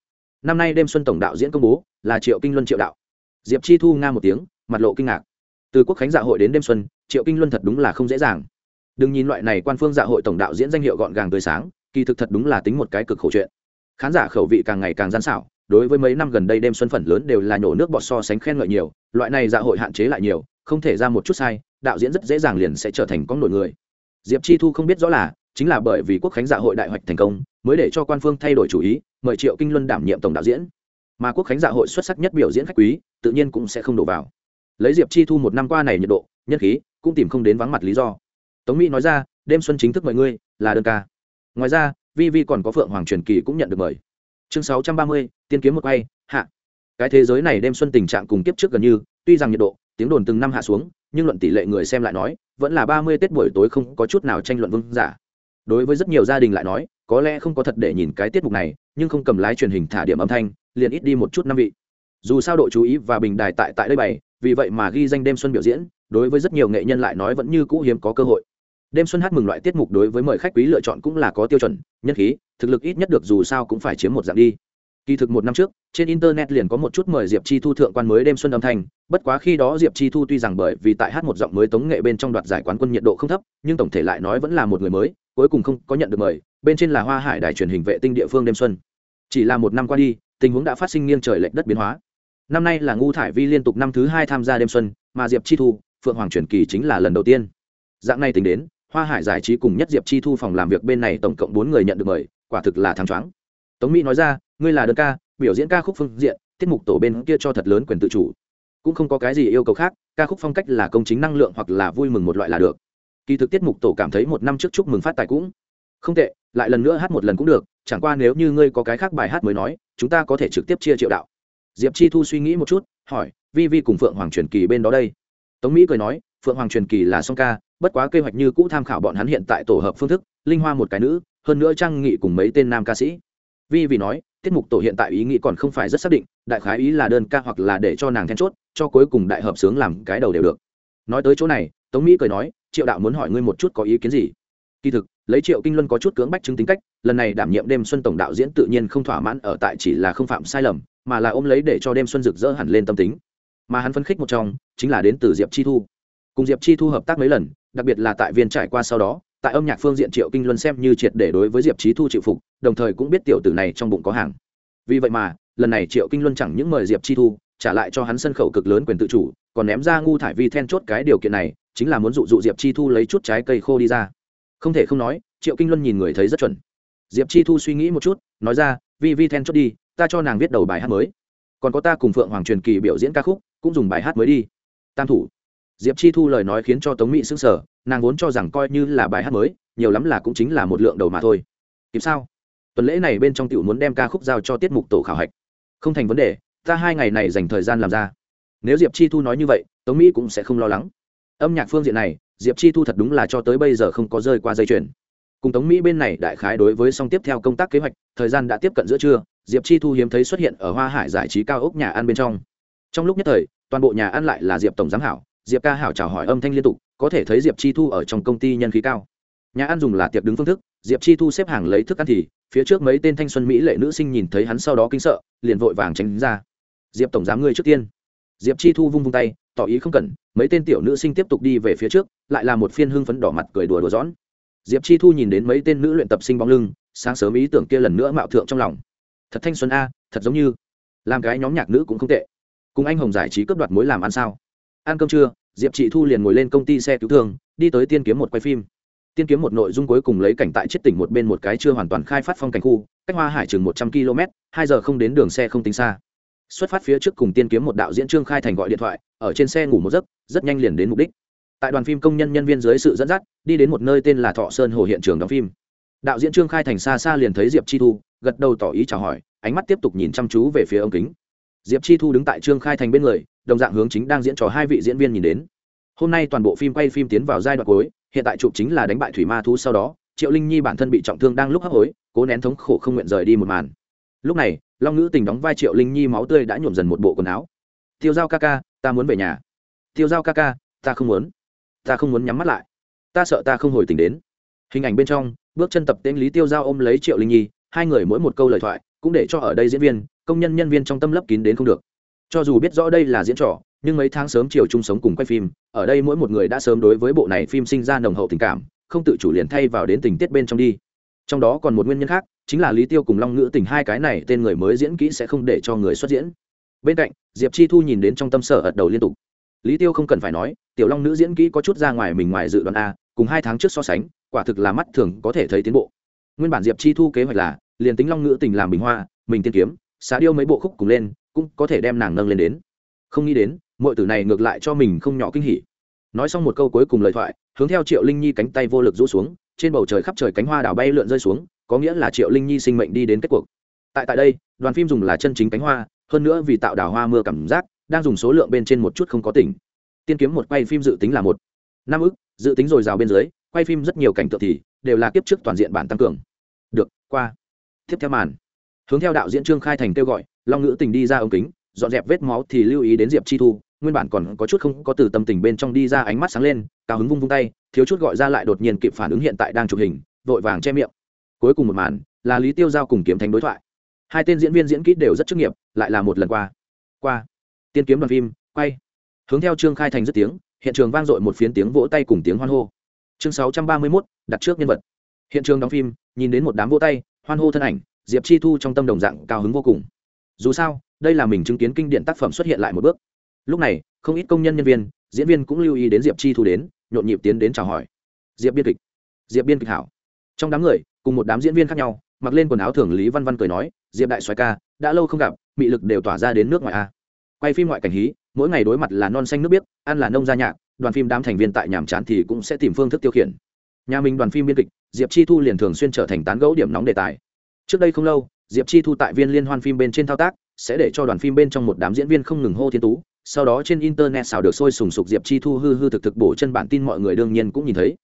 Năm nay đêm xuân tổng đạo diễn công bố, là triệu kinh luân triệu đạo diệp chi thu nga một tiếng, mặt lộ kinh ngạc. Từ quốc khánh dạ hội đến đêm xuân, triệu kinh luân thật đúng là không dễ dàng. Đừng nhìn loại này quan phương dạ hội tổng đạo diễn danh hiệu gọn gàng tươi sáng, kỳ thực thật đúng là tính một cái cực khổ chuyện. Khán giả khẩu vị càng ngày càng gian xảo, đối với mấy năm gần đây đêm xuân phần lớn đều là nhổ nước bọt so sánh khen ngợi nhiều, loại này dạ hội hạn chế lại nhiều, không thể ra một chút sai, đạo diễn rất dễ dàng liền sẽ trở thành con nổi người. Diệp chi thu không biết rõ là, chính là bởi vì quốc khánh dạ hội đại hoạch thành công, mới để cho quan phương thay đổi chủ ý, mời triệu kinh luân đảm nhiệm tổng đạo diễn. Mà quốc khánh dạ hội xuất sắc nhất biểu diễn khách quý tự nhiên cũng sẽ không đổ vào. Lấy diệp chi thu một năm qua này nhiệt độ, nhân khí cũng tìm không đến vắng mặt lý do. Tống mỹ nói ra, đêm xuân chính thức mời ngươi, là đơn ca. Ngoài ra, vi vi còn có phượng hoàng truyền kỳ cũng nhận được mời. Chương sáu trăm ba mươi, tiên kiếm một quay, hạ. Cái thế giới này đêm xuân tình trạng cùng kiếp trước gần như, tuy rằng nhiệt độ, tiếng đồn từng năm hạ xuống, nhưng luận tỷ lệ người xem lại nói, vẫn là ba mươi tết buổi tối không có chút nào tranh luận vương giả. Đối với rất nhiều gia đình lại nói, có lẽ không có thật để nhìn cái tiết mục này, nhưng không cầm lái truyền hình thả điểm âm thanh, liền ít đi một chút năm vị dù sao độ chú ý và bình đài tại tại đây bày, vì vậy mà ghi danh đêm xuân biểu diễn, đối với rất nhiều nghệ nhân lại nói vẫn như cũ hiếm có cơ hội. Đêm xuân hát mừng loại tiết mục đối với mời khách quý lựa chọn cũng là có tiêu chuẩn nhất khí, thực lực ít nhất được dù sao cũng phải chiếm một dạng đi. Kỳ thực một năm trước, trên internet liền có một chút mời diệp chi thu thượng quan mới đêm xuân âm thanh, bất quá khi đó diệp chi thu tuy rằng bởi vì tại hát một giọng mới tống nghệ bên trong đoạt giải quán quân nhiệt độ không thấp, nhưng tổng thể lại nói vẫn là một người mới, cuối cùng không có nhận được mời, bên trên là hoa hải đài truyền hình vệ tinh địa phương đêm xuân. Chỉ là một năm qua đi, tình huống đã phát sinh nghiêng trời lệch đất biến hóa năm nay là ngu thải vi liên tục năm thứ hai tham gia đêm xuân, mà diệp chi thu, phượng hoàng truyền kỳ chính là lần đầu tiên. Dạng này tính đến, hoa hải giải trí cùng nhất diệp chi thu phòng làm việc bên này tổng cộng bốn người nhận được mời, quả thực là thắng choáng. Tống mỹ nói ra, ngươi là đơn ca, biểu diễn ca khúc phương diện, tiết mục tổ bên kia cho thật lớn quyền tự chủ. Cũng không có cái gì yêu cầu khác, ca khúc phong cách là công chính năng lượng hoặc là vui mừng một loại là được. Kỳ thực tiết mục tổ cảm thấy một năm trước chúc mừng phát tài cũng không tệ, lại lần nữa hát một lần cũng được, chẳng qua nếu như ngươi có cái khác bài hát mới nói, chúng ta có thể trực tiếp chia triệu đạo diệp chi thu suy nghĩ một chút, hỏi, vi vi cùng phượng hoàng truyền kỳ bên đó đây? Tống mỹ cười nói, phượng hoàng truyền kỳ là song ca, bất quá kế hoạch như cũ tham khảo bọn hắn hiện tại tổ hợp phương thức, linh hoa một cái nữ, hơn nữa trang nghị cùng mấy tên nam ca sĩ. Vi vì nói, tiết mục tổ hiện tại ý nghĩ còn không phải rất xác định, đại khái ý là đơn ca hoặc là để cho nàng then chốt, cho cuối cùng đại hợp sướng làm cái đầu đều được. Nói tới chỗ này, tống mỹ cười nói, triệu đạo muốn hỏi ngươi một chút có ý kiến gì? Kỳ thực, lấy triệu kinh luân có chút cưỡng bách chứng tính cách, lần này đảm nhiệm đêm xuân tổng đạo diễn tự nhiên không thỏa mãn ở tại chỉ là không phạm sai lầm mà là ôm lấy để cho đêm xuân rực rỡ hẳn lên tâm tính. Mà hắn phấn khích một trong, chính là đến từ diệp chi thu. Cùng diệp chi thu hợp tác mấy lần, đặc biệt là tại viên trải qua sau đó, tại âm nhạc phương diện triệu kinh luân xem như triệt để đối với diệp Chi thu chịu phục, đồng thời cũng biết tiểu tử này trong bụng có hàng. Vì vậy mà, lần này triệu kinh luân chẳng những mời diệp chi thu, trả lại cho hắn sân khẩu cực lớn quyền tự chủ, còn ném ra ngu thải vi then chốt cái điều kiện này, chính là muốn dụ dụ diệp chi thu lấy chút trái cây khô đi ra. Không thể không nói, triệu kinh luân nhìn người thấy rất chuẩn. Diệp chi thu suy nghĩ một chút, nói ra, vi vi then chốt đi ta cho nàng viết đầu bài hát mới. Còn có ta cùng phượng hoàng truyền kỳ biểu diễn ca khúc, cũng dùng bài hát mới đi. Tam thủ. Diệp chi thu lời nói khiến cho tống mỹ s ư n g sở nàng vốn cho rằng coi như là bài hát mới, nhiều lắm là cũng chính là một lượng đầu mà thôi. Kịp sao? Tuần lễ này bên trong tiểu muốn đem ca khúc giao cho tiết mục tổ khảo hạch. Không thành vấn đề, ta hai ngày này dành thời gian làm ra. Nếu diệp chi thu nói như vậy, tống mỹ cũng sẽ không lo lắng. Âm nhạc phương diện này, diệp chi thu thật đúng là cho tới bây giờ không có rơi qua dây chuyền. Cùng tống mỹ bên này đại khái đối với song tiếp theo công tác kế hoạch, thời gian đã tiếp cận giữa trưa diệp chi thu hiếm thấy xuất hiện ở hoa hải giải trí cao ốc nhà ăn bên trong. Trong lúc nhất thời, toàn bộ nhà ăn lại là diệp tổng giám hảo diệp ca hảo chào hỏi âm thanh liên tục, có thể thấy diệp chi thu ở trong công ty nhân khí cao. Nhà ăn dùng là tiệc đứng phương thức, diệp chi thu xếp hàng lấy thức ăn thì, phía trước mấy tên thanh xuân mỹ lệ nữ sinh nhìn thấy hắn sau đó kinh sợ, liền vội vàng tránh ra. Diệp tổng giám ngươi trước tiên. Diệp chi thu vung vung tay, tỏ ý không cần, mấy tên tiểu nữ sinh tiếp tục đi về phía trước, lại là một phiên hưng phấn đỏ mặt cười đùa đùa dõn diệp chi thu nhìn đến mấy tên nữ luyện tập sinh bóng lưng, sáng sớm ý tưởng kia lần nữa mạo thượng trong lòng thật thanh xuân a, thật giống như làm cái nhóm nhạc nữ cũng không tệ. Cùng anh hồng giải trí cấp đoạt mối làm ăn sao? Ăn cơm trưa, diệp chị thu liền ngồi lên công ty xe cứu thương, đi tới tiên kiếm một quay phim. Tiên kiếm một nội dung cuối cùng lấy cảnh tại chết tỉnh một bên một cái chưa hoàn toàn khai phát phong cảnh khu, cách hoa hải chừng một trăm km hai giờ không đến đường xe không tính xa. Xuất phát phía trước cùng tiên kiếm một đạo diễn trương khai thành gọi điện thoại, ở trên xe ngủ một giấc, rất nhanh liền đến mục đích. Tại đoàn phim công nhân nhân viên dưới sự dẫn dắt, đi đến một nơi tên là thọ sơn hồ hiện trường đóng phim đạo diễn trương khai thành xa xa liền thấy diệp chi thu, gật đầu tỏ ý chào hỏi, ánh mắt tiếp tục nhìn chăm chú về phía ống kính. Diệp chi thu đứng tại trương khai thành bên người, đồng dạng hướng chính đang diễn trò hai vị diễn viên nhìn đến. Hôm nay toàn bộ phim quay phim tiến vào giai đoạn cuối, hiện tại chụp chính là đánh bại thủy ma thú sau đó, triệu linh nhi bản thân bị trọng thương đang lúc hấp hối, cố nén thống khổ không nguyện rời đi một màn. Lúc này, long ngữ tình đóng vai triệu linh nhi máu tươi đã nhuộm dần một bộ quần áo. Tiêu dao ca ca, ta muốn về nhà. Tiêu dao ca ca, ta không muốn. Ta không muốn nhắm mắt lại. Ta sợ ta không hồi tình đến. Hình ảnh bên trong bước chân tập tên lý tiêu giao ôm lấy triệu linh nhi, hai người mỗi một câu lời thoại cũng để cho ở đây diễn viên, công nhân nhân viên trong tâm lấp kín đến không được. Cho dù biết rõ đây là diễn trò, nhưng mấy tháng sớm chiều chung sống cùng quay phim, ở đây mỗi một người đã sớm đối với bộ này phim sinh ra nồng hậu tình cảm, không tự chủ liền thay vào đến tình tiết bên trong đi. Trong đó còn một nguyên nhân khác, chính là lý tiêu cùng long ngữ tình hai cái này tên người mới diễn kỹ sẽ không để cho người xuất diễn. Bên cạnh, diệp chi thu nhìn đến trong tâm sở ật đầu liên tục. Lý tiêu không cần phải nói, tiểu long nữ diễn kỹ có chút ra ngoài mình ngoài dự đoán a, cùng hai tháng trước so sánh quả thực là mắt thường có thể thấy tiến bộ. Nguyên bản diệp chi thu kế hoạch là, liền tính long ngữ tình làm bình hoa, mình tiên kiếm, xá điêu mấy bộ khúc cùng lên, cũng có thể đem nàng nâng lên đến. Không nghĩ đến mọi tử này ngược lại cho mình không nhỏ kinh hỉ. Nói xong một câu cuối cùng lời thoại, hướng theo triệu linh nhi cánh tay vô lực rũ xuống, trên bầu trời khắp trời cánh hoa đảo bay lượn rơi xuống, có nghĩa là triệu linh nhi sinh mệnh đi đến kết cuộc. Tại tại đây, đoàn phim dùng là chân chính cánh hoa, hơn nữa vì tạo đảo hoa mưa cảm giác, đang dùng số lượng bên trên một chút không có tỉnh. Tiên kiếm một quay phim dự tính là một. Năm ức, dự tính rồi rào bên dưới quay phim rất nhiều cảnh tượng thì đều là kiếp trước toàn diện bản tăng cường. Được, qua. Tiếp theo màn. Hướng theo đạo diễn trương khai thành kêu gọi, long ngữ tình đi ra ống kính, dọn dẹp vết máu thì lưu ý đến diệp chi thu, nguyên bản còn có chút không có từ tâm tình bên trong đi ra ánh mắt sáng lên, cao hứng vung vung tay, thiếu chút gọi ra lại đột nhiên kịp phản ứng hiện tại đang chụp hình, vội vàng che miệng. Cuối cùng một màn, là lý tiêu giao cùng kiếm thánh đối thoại. Hai tên diễn viên diễn kỹ đều rất chuyên nghiệp, lại là một lần qua. Qua. Tiên kiếm đoàn phim, quay. Hướng theo trương khai thành rất tiếng, hiện trường vang dội một phiến tiếng vỗ tay cùng tiếng hoan hô chương sáu trăm ba mươi 631, đặt trước nhân vật. Hiện trường đóng phim nhìn đến một đám vỗ tay hoan hô thân ảnh diệp chi thu trong tâm đồng dạng cao hứng vô cùng. Dù sao đây là mình chứng kiến kinh điển tác phẩm xuất hiện lại một bước. Lúc này không ít công nhân nhân viên diễn viên cũng lưu ý đến diệp chi thu đến nhộn nhịp tiến đến chào hỏi. Diệp biên kịch. Diệp biên kịch hảo. Trong đám người cùng một đám diễn viên khác nhau mặc lên quần áo thường lý văn văn cười nói diệp đại Soái ca đã lâu không gặp mị lực đều tỏa ra đến nước ngoài a. Quay phim ngoại cảnh hí mỗi ngày đối mặt là non xanh nước biếc ăn là nông gia nhạc đoàn phim đám thành viên tại nhàm chán thì cũng sẽ tìm phương thức tiêu khiển. Nhà mình đoàn phim biên kịch, diệp chi thu liền thường xuyên trở thành tán gẫu điểm nóng đề tài. Trước đây không lâu, diệp chi thu tại viên liên hoan phim bên trên thao tác, sẽ để cho đoàn phim bên trong một đám diễn viên không ngừng hô thiên tú, sau đó trên internet xào được sôi sùng sục diệp chi thu hư hư thực thực bổ chân bản tin mọi người đương nhiên cũng nhìn thấy.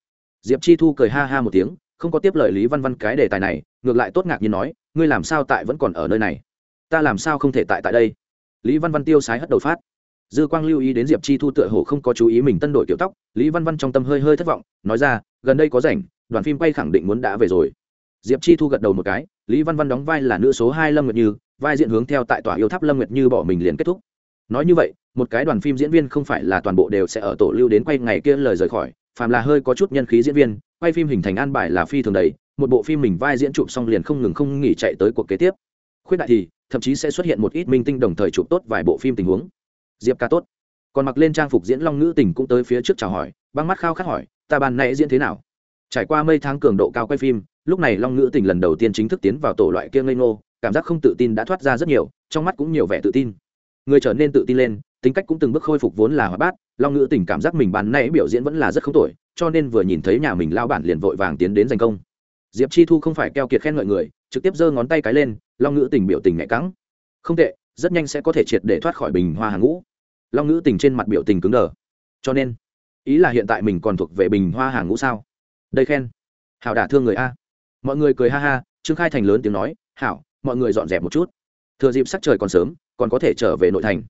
Diệp chi thu cười ha ha một tiếng, không có tiếp lời lý văn văn cái đề tài này, ngược lại tốt ngạc nhiên nói, ngươi làm sao tại vẫn còn ở nơi này? Ta làm sao không thể tại tại đây? Lý văn văn tiêu sái hất đầu phát dư quang lưu ý đến diệp chi thu tựa hồ không có chú ý mình tân đổi kiểu tóc, lý văn văn trong tâm hơi hơi thất vọng, nói ra, gần đây có rảnh, đoàn phim quay khẳng định muốn đã về rồi. Diệp chi thu gật đầu một cái, lý văn văn đóng vai là nữ số hai lâm nguyệt như, vai diện hướng theo tại tòa yêu tháp lâm nguyệt như bỏ mình liền kết thúc. Nói như vậy, một cái đoàn phim diễn viên không phải là toàn bộ đều sẽ ở tổ lưu đến quay ngày kia lời rời khỏi, phàm là hơi có chút nhân khí diễn viên, quay phim hình thành an bài là phi thường đầy, một bộ phim mình vai diễn chụp xong liền không ngừng không nghỉ chạy tới cuộc kế tiếp. Khuyết đại thì, thậm chí sẽ xuất hiện một ít minh tinh đồng thời chụp tốt vài bộ phim tình huống diệp ca tốt. Còn mặc lên trang phục diễn long nữ tình cũng tới phía trước chào hỏi, băng mắt khao khát hỏi, ta ban nãy diễn thế nào? Trải qua mây tháng cường độ cao quay phim, lúc này long nữ tình lần đầu tiên chính thức tiến vào tổ loại kia ngây ngô, cảm giác không tự tin đã thoát ra rất nhiều, trong mắt cũng nhiều vẻ tự tin. Người trở nên tự tin lên, tính cách cũng từng bước khôi phục vốn là hoạt bát, long ngữ tình cảm giác mình ban nãy biểu diễn vẫn là rất không tội cho nên vừa nhìn thấy nhà mình lao bản liền vội vàng tiến đến giành công. Diệp chi thu không phải keo kiệt khen ngợi người, trực tiếp giơ ngón tay cái lên, long ngữ tình biểu tình nhẹ cắng không tệ, rất nhanh sẽ có thể triệt để thoát khỏi bình hoa hàng ngũ long ngữ tình trên mặt biểu tình cứng đờ. Cho nên, ý là hiện tại mình còn thuộc về bình hoa hàng ngũ sao? Đây khen. Hảo đả thương người a. Mọi người cười ha ha, trương khai thành lớn tiếng nói, hảo, mọi người dọn dẹp một chút. Thừa dịp sắc trời còn sớm, còn có thể trở về nội thành.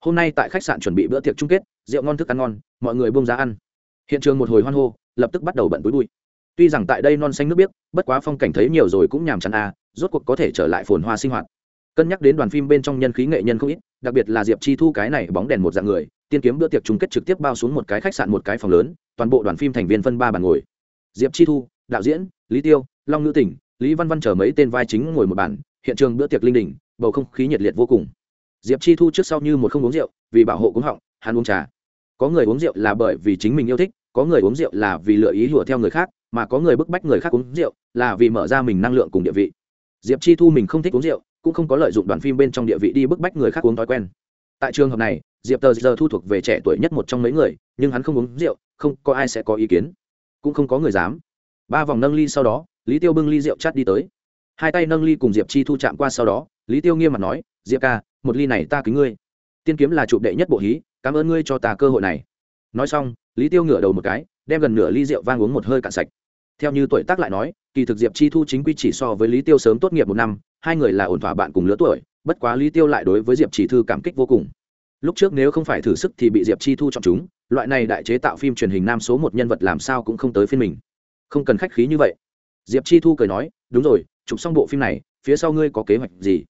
Hôm nay tại khách sạn chuẩn bị bữa tiệc chung kết, rượu ngon thức ăn ngon, mọi người buông ra ăn. Hiện trường một hồi hoan hô, lập tức bắt đầu bận túi bụi. Tuy rằng tại đây non xanh nước biếc, bất quá phong cảnh thấy nhiều rồi cũng nhàm chán a, rốt cuộc có thể trở lại phồn hoa sinh hoạt cân nhắc đến đoàn phim bên trong nhân khí nghệ nhân không ít, đặc biệt là diệp chi thu cái này bóng đèn một dạng người, tiên kiếm bữa tiệc chung kết trực tiếp bao xuống một cái khách sạn một cái phòng lớn, toàn bộ đoàn phim thành viên phân ba bàn ngồi. Diệp chi thu, đạo diễn, lý tiêu, long nữ tỉnh, lý văn văn chở mấy tên vai chính ngồi một bàn, hiện trường bữa tiệc linh đình, bầu không khí nhiệt liệt vô cùng. Diệp chi thu trước sau như một không uống rượu, vì bảo hộ cúng họng, hắn uống trà. Có người uống rượu là bởi vì chính mình yêu thích, có người uống rượu là vì lựa ý hùa theo người khác, mà có người bức bách người khác uống rượu là vì mở ra mình năng lượng cùng địa vị. Diệp chi thu mình không thích uống rượu cũng không có lợi dụng đoàn phim bên trong địa vị đi bức bách người khác uống thói quen. Tại trường hợp này, diệp tờ giờ thu thuộc về trẻ tuổi nhất một trong mấy người, nhưng hắn không uống rượu, không có ai sẽ có ý kiến, cũng không có người dám. Ba vòng nâng ly sau đó, lý tiêu bưng ly rượu chát đi tới. Hai tay nâng ly cùng diệp chi thu chạm qua sau đó, lý tiêu nghiêm mặt nói, diệp ca, một ly này ta kính ngươi. Tiên kiếm là chụp đệ nhất bộ hí, cảm ơn ngươi cho ta cơ hội này. Nói xong, lý tiêu ngửa đầu một cái, đem gần nửa ly rượu vang uống một hơi cạn sạch. Theo như tuổi tác lại nói, kỳ thực diệp chi thu chính quy chỉ so với lý tiêu sớm tốt nghiệp một năm hai người là ổn thỏa bạn cùng lứa tuổi, bất quá lý tiêu lại đối với diệp chỉ thư cảm kích vô cùng. Lúc trước nếu không phải thử sức thì bị diệp chi thu chọn chúng, loại này đại chế tạo phim truyền hình nam số một nhân vật làm sao cũng không tới phiên mình. Không cần khách khí như vậy. Diệp chi thu cười nói, đúng rồi, chụp xong bộ phim này, phía sau ngươi có kế hoạch gì?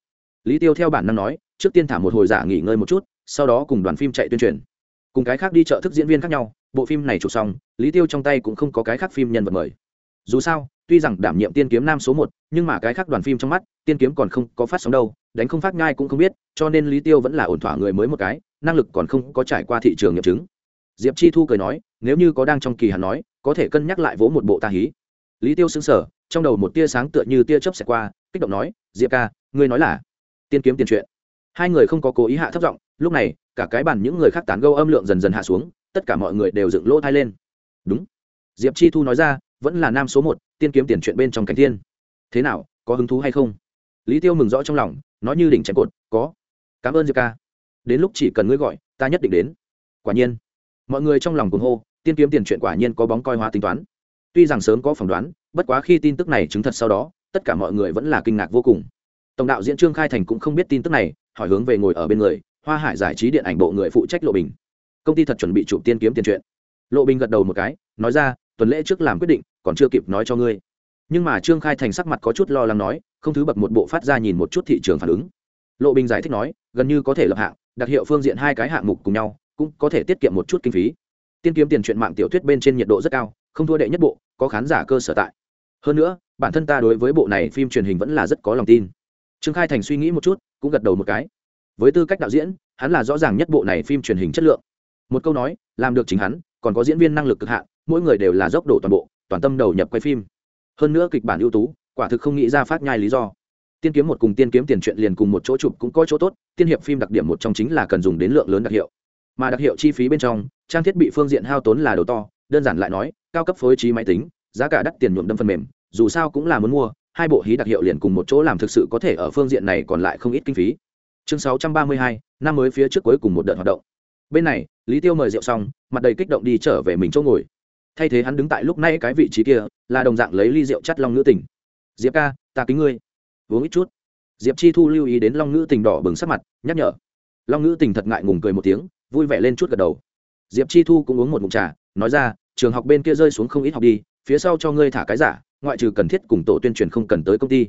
Lý tiêu theo bản năng nói, trước tiên thả một hồi giả nghỉ ngơi một chút, sau đó cùng đoàn phim chạy tuyên truyền. Cùng cái khác đi chợ thức diễn viên khác nhau, bộ phim này chụp xong, lý tiêu trong tay cũng không có cái khác phim nhân vật mời. Dù sao, tuy rằng đảm nhiệm tiên kiếm nam số một, nhưng mà cái khác đoàn phim trong mắt tiên kiếm còn không có phát sóng đâu, đánh không phát ngai cũng không biết, cho nên lý tiêu vẫn là ổn thỏa người mới một cái, năng lực còn không có trải qua thị trường nghiệm chứng. Diệp chi thu cười nói, nếu như có đang trong kỳ hắn nói, có thể cân nhắc lại vỗ một bộ ta hí. Lý tiêu xứng sở trong đầu một tia sáng tựa như tia chớp xẹt qua, kích động nói, diệp ca, ngươi nói là tiên kiếm tiền chuyện. hai người không có cố ý hạ thấp giọng, lúc này, cả cái bàn những người khác tán gâu âm lượng dần dần hạ xuống, tất cả mọi người đều dựng lỗ thai lên. Đúng. Diệp chi thu nói ra, vẫn là nam số một, tiên kiếm tiền chuyện bên trong cảnh thiên. Thế nào, có hứng thú hay không? Lý tiêu mừng rõ trong lòng, nói như đỉnh chém cột, có. Cảm ơn diệp ca. Đến lúc chỉ cần ngươi gọi, ta nhất định đến. Quả nhiên, mọi người trong lòng cuồng hô, tiên kiếm tiền chuyện quả nhiên có bóng coi hóa tính toán. Tuy rằng sớm có phỏng đoán, bất quá khi tin tức này chứng thật sau đó, tất cả mọi người vẫn là kinh ngạc vô cùng. Tổng đạo diễn trương khai thành cũng không biết tin tức này, hỏi hướng về ngồi ở bên người, hoa hải giải trí điện ảnh bộ người phụ trách lộ bình. Công ty thật chuẩn bị chụp tiên kiếm tiền chuyện. Lộ bình gật đầu một cái, nói ra, tuần lễ trước làm quyết định, còn chưa kịp nói cho ngươi. Nhưng mà trương khai thành sắc mặt có chút lo lắng nói không thứ bậc một bộ phát ra nhìn một chút thị trường phản ứng. Lộ bình giải thích nói, gần như có thể lập hạng, đặc hiệu phương diện hai cái hạng mục cùng nhau, cũng có thể tiết kiệm một chút kinh phí. Tiên kiếm tiền truyện mạng tiểu thuyết bên trên nhiệt độ rất cao, không thua đệ nhất bộ, có khán giả cơ sở tại. Hơn nữa, bản thân ta đối với bộ này phim truyền hình vẫn là rất có lòng tin. Trương khai thành suy nghĩ một chút, cũng gật đầu một cái. Với tư cách đạo diễn, hắn là rõ ràng nhất bộ này phim truyền hình chất lượng. Một câu nói, làm được chính hắn, còn có diễn viên năng lực cực hạn, mỗi người đều là dốc độ toàn bộ, toàn tâm đầu nhập quay phim. Hơn nữa kịch bản ưu tú quả thực không nghĩ ra phát nhai lý do. Tiên kiếm một cùng tiên kiếm tiền chuyện liền cùng một chỗ chụp cũng có chỗ tốt, tiên hiệp phim đặc điểm một trong chính là cần dùng đến lượng lớn đặc hiệu. Mà đặc hiệu chi phí bên trong, trang thiết bị phương diện hao tốn là đầu to, đơn giản lại nói, cao cấp phối trí máy tính, giá cả đắt tiền nhuộm đâm phần mềm, dù sao cũng là muốn mua, hai bộ hí đặc hiệu liền cùng một chỗ làm thực sự có thể ở phương diện này còn lại không ít kinh phí. Chương sáu trăm ba mươi hai, năm mới phía trước cuối cùng một đợt hoạt động. Bên này, lý tiêu mời rượu xong, mặt đầy kích động đi trở về mình chỗ ngồi. Thay thế hắn đứng tại lúc nay cái vị trí kia, là đồng dạng lấy ly rượu chắt long nữ tình diệp ca, ta kính ngươi. Uống ít chút. Diệp chi thu lưu ý đến long nữ tình đỏ bừng sắc mặt, nhắc nhở. Long nữ tình thật ngại ngùng cười một tiếng, vui vẻ lên chút gật đầu. Diệp chi thu cũng uống một mụn trà, nói ra, trường học bên kia rơi xuống không ít học đi, phía sau cho ngươi thả cái giả, ngoại trừ cần thiết cùng tổ tuyên truyền không cần tới công ty.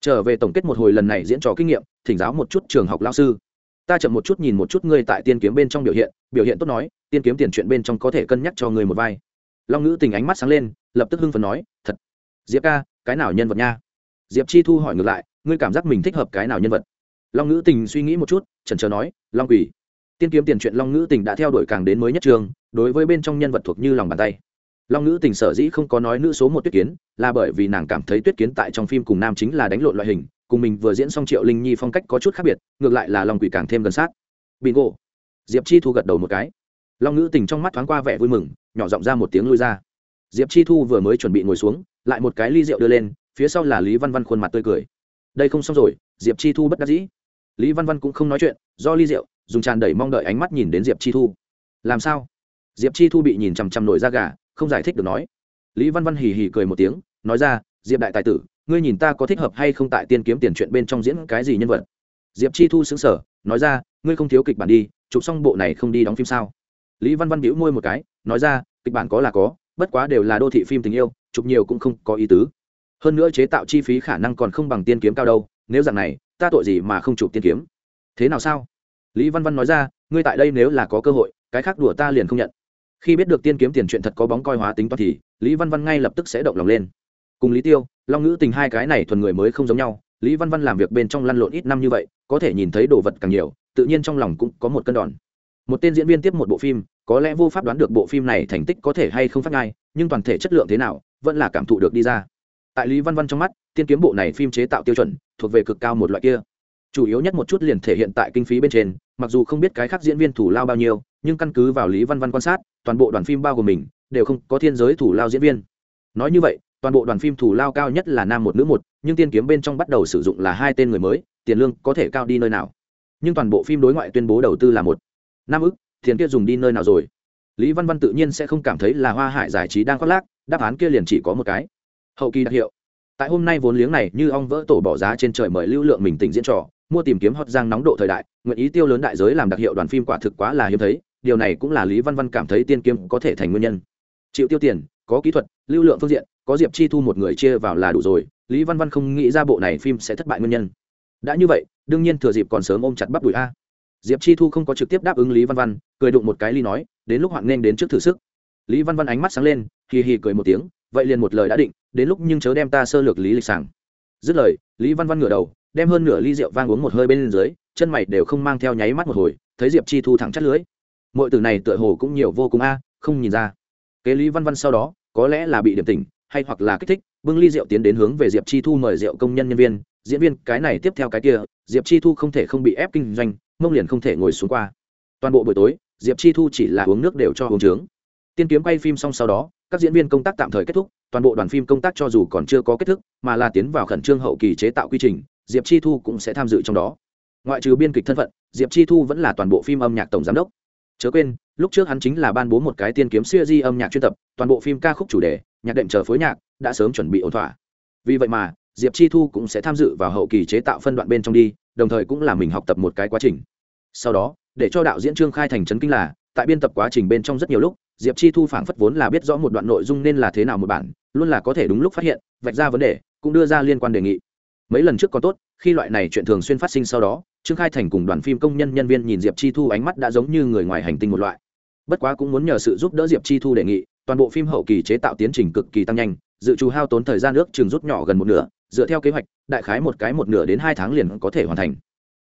Trở về tổng kết một hồi lần này diễn trò kinh nghiệm, thỉnh giáo một chút trường học lao sư. Ta chậm một chút nhìn một chút ngươi tại tiên kiếm bên trong biểu hiện biểu hiện tốt nói, tiên kiếm tiền chuyện bên trong có thể cân nhắc cho ngươi một vai. Long ngữ tình ánh mắt sáng lên, lập tức hưng phấn nói, thật. Diệp ca cái nào nhân vật nha? Diệp chi thu hỏi ngược lại, ngươi cảm giác mình thích hợp cái nào nhân vật? Long ngữ tình suy nghĩ một chút, chần chờ nói, long quỷ. Tiên kiếm tiền chuyện long ngữ tình đã theo đuổi càng đến mới nhất trường, đối với bên trong nhân vật thuộc như lòng bàn tay. Long ngữ tình sở dĩ không có nói nữ số một tuyết kiến, là bởi vì nàng cảm thấy tuyết kiến tại trong phim cùng nam chính là đánh lộn loại hình, cùng mình vừa diễn xong triệu linh nhi phong cách có chút khác biệt, ngược lại là long quỷ càng thêm gần sát. Bingo. Diệp chi thu gật đầu một cái. Long ngữ tình trong mắt thoáng qua vẻ vui mừng, nhỏ giọng ra một tiếng lui ra. Diệp chi thu vừa mới chuẩn bị ngồi xuống lại một cái ly rượu đưa lên, phía sau là lý văn văn khuôn mặt tươi cười. Đây không xong rồi, diệp chi thu bất đắc dĩ. Lý văn văn cũng không nói chuyện, do ly rượu, dùng tràn đầy mong đợi ánh mắt nhìn đến diệp chi thu. Làm sao? Diệp chi thu bị nhìn chằm chằm nổi da gà, không giải thích được nói. Lý văn văn hì hì cười một tiếng, nói ra, diệp đại tài tử, ngươi nhìn ta có thích hợp hay không tại tiên kiếm tiền chuyện bên trong diễn cái gì nhân vật? Diệp chi thu xứng sở nói ra, ngươi không thiếu kịch bản đi, chụp xong bộ này không đi đóng phim sao? Lý văn văn bĩu môi một cái, nói ra, kịch bản có là có bất quá đều là đô thị phim tình yêu, chụp nhiều cũng không có ý tứ. Hơn nữa chế tạo chi phí khả năng còn không bằng tiên kiếm cao đâu, nếu dạng này, ta tội gì mà không chụp tiên kiếm? Thế nào sao? Lý văn văn nói ra, ngươi tại đây nếu là có cơ hội, cái khác đùa ta liền không nhận. Khi biết được tiên kiếm tiền chuyện thật có bóng coi hóa tính toán thì, lý văn văn ngay lập tức sẽ động lòng lên. Cùng lý tiêu, long ngữ tình hai cái này thuần người mới không giống nhau, lý văn văn làm việc bên trong lăn lộn ít năm như vậy, có thể nhìn thấy đồ vật càng nhiều, tự nhiên trong lòng cũng có một cân đòn một tên diễn viên tiếp một bộ phim, có lẽ vô pháp đoán được bộ phim này thành tích có thể hay không phát ngay, nhưng toàn thể chất lượng thế nào, vẫn là cảm thụ được đi ra. Tại lý văn văn trong mắt, tiên kiếm bộ này phim chế tạo tiêu chuẩn, thuộc về cực cao một loại kia. Chủ yếu nhất một chút liền thể hiện tại kinh phí bên trên, mặc dù không biết cái khác diễn viên thủ lao bao nhiêu, nhưng căn cứ vào lý văn văn quan sát, toàn bộ đoàn phim bao gồm mình, đều không có thiên giới thủ lao diễn viên. Nói như vậy, toàn bộ đoàn phim thủ lao cao nhất là nam một, nữ một, nhưng tiên kiếm bên trong bắt đầu sử dụng là hai tên người mới, tiền lương có thể cao đi nơi nào. Nhưng toàn bộ phim đối ngoại tuyên bố đầu tư là một năm ức, tiền kia dùng đi nơi nào rồi? Lý văn văn tự nhiên sẽ không cảm thấy là hoa hải giải trí đang khoác lác, đáp án kia liền chỉ có một cái. Hậu kỳ đặc hiệu. Tại hôm nay vốn liếng này, như ong vỡ tổ bỏ giá trên trời mời lưu lượng mình tỉnh diễn trò, mua tìm kiếm hot giang nóng độ thời đại, nguyện ý tiêu lớn đại giới làm đặc hiệu đoàn phim quả thực quá là hiếm thấy, điều này cũng là lý văn văn cảm thấy tiên kiếm có thể thành nguyên nhân. Chịu tiêu tiền, có kỹ thuật, lưu lượng phương diện, có diệp chi thu một người chia vào là đủ rồi, lý văn văn không nghĩ ra bộ này phim sẽ thất bại nguyên nhân. Đã như vậy, đương nhiên thừa dịp còn sớm ôm chặt bắp đùi a diệp chi thu không có trực tiếp đáp ứng lý văn văn, cười đụng một cái ly nói, đến lúc hoạn nên đến trước thử sức. Lý văn văn ánh mắt sáng lên, hì hì cười một tiếng, vậy liền một lời đã định, đến lúc nhưng chớ đem ta sơ lược lý lịch sàng. Dứt lời, lý văn văn ngửa đầu, đem hơn nửa ly rượu vang uống một hơi bên dưới, chân mày đều không mang theo nháy mắt một hồi, thấy diệp chi thu thẳng chắt lưới mọi từ này tựa hồ cũng nhiều vô cùng a, không nhìn ra. Kế lý văn văn sau đó, có lẽ là bị điểm tỉnh, hay hoặc là kích thích, bưng ly rượu tiến đến hướng về diệp chi thu mời rượu công nhân nhân viên diễn viên cái này tiếp theo cái kia, diệp chi thu không thể không bị ép kinh doanh, mông liền không thể ngồi xuống qua. Toàn bộ buổi tối, diệp chi thu chỉ là uống nước đều cho uống trướng. Tiên kiếm quay phim xong sau đó, các diễn viên công tác tạm thời kết thúc, toàn bộ đoàn phim công tác cho dù còn chưa có kết thúc, mà là tiến vào khẩn trương hậu kỳ chế tạo quy trình, diệp chi thu cũng sẽ tham dự trong đó. Ngoại trừ biên kịch thân phận, diệp chi thu vẫn là toàn bộ phim âm nhạc tổng giám đốc. Chớ quên, lúc trước hắn chính là ban bố một cái tiên kiếm siêu di âm nhạc chuyên tập, toàn bộ phim ca khúc chủ đề, nhạc đệm chờ phối nhạc, đã sớm chuẩn bị ổn thỏa. Vì vậy mà diệp chi thu cũng sẽ tham dự vào hậu kỳ chế tạo phân đoạn bên trong đi, đồng thời cũng là mình học tập một cái quá trình. Sau đó, để cho đạo diễn trương khai thành trấn kinh là, tại biên tập quá trình bên trong rất nhiều lúc, diệp chi thu phảng phất vốn là biết rõ một đoạn nội dung nên là thế nào một bản, luôn là có thể đúng lúc phát hiện, vạch ra vấn đề, cũng đưa ra liên quan đề nghị. Mấy lần trước còn tốt, khi loại này chuyện thường xuyên phát sinh sau đó, trương khai thành cùng đoàn phim công nhân nhân viên nhìn diệp chi thu ánh mắt đã giống như người ngoài hành tinh một loại. Bất quá cũng muốn nhờ sự giúp đỡ diệp chi thu đề nghị, toàn bộ phim hậu kỳ chế tạo tiến trình cực kỳ tăng nhanh, dự trù hao tốn thời gian ước chừng rút nhỏ gần một nửa dựa theo kế hoạch, đại khái một cái một nửa đến hai tháng liền có thể hoàn thành.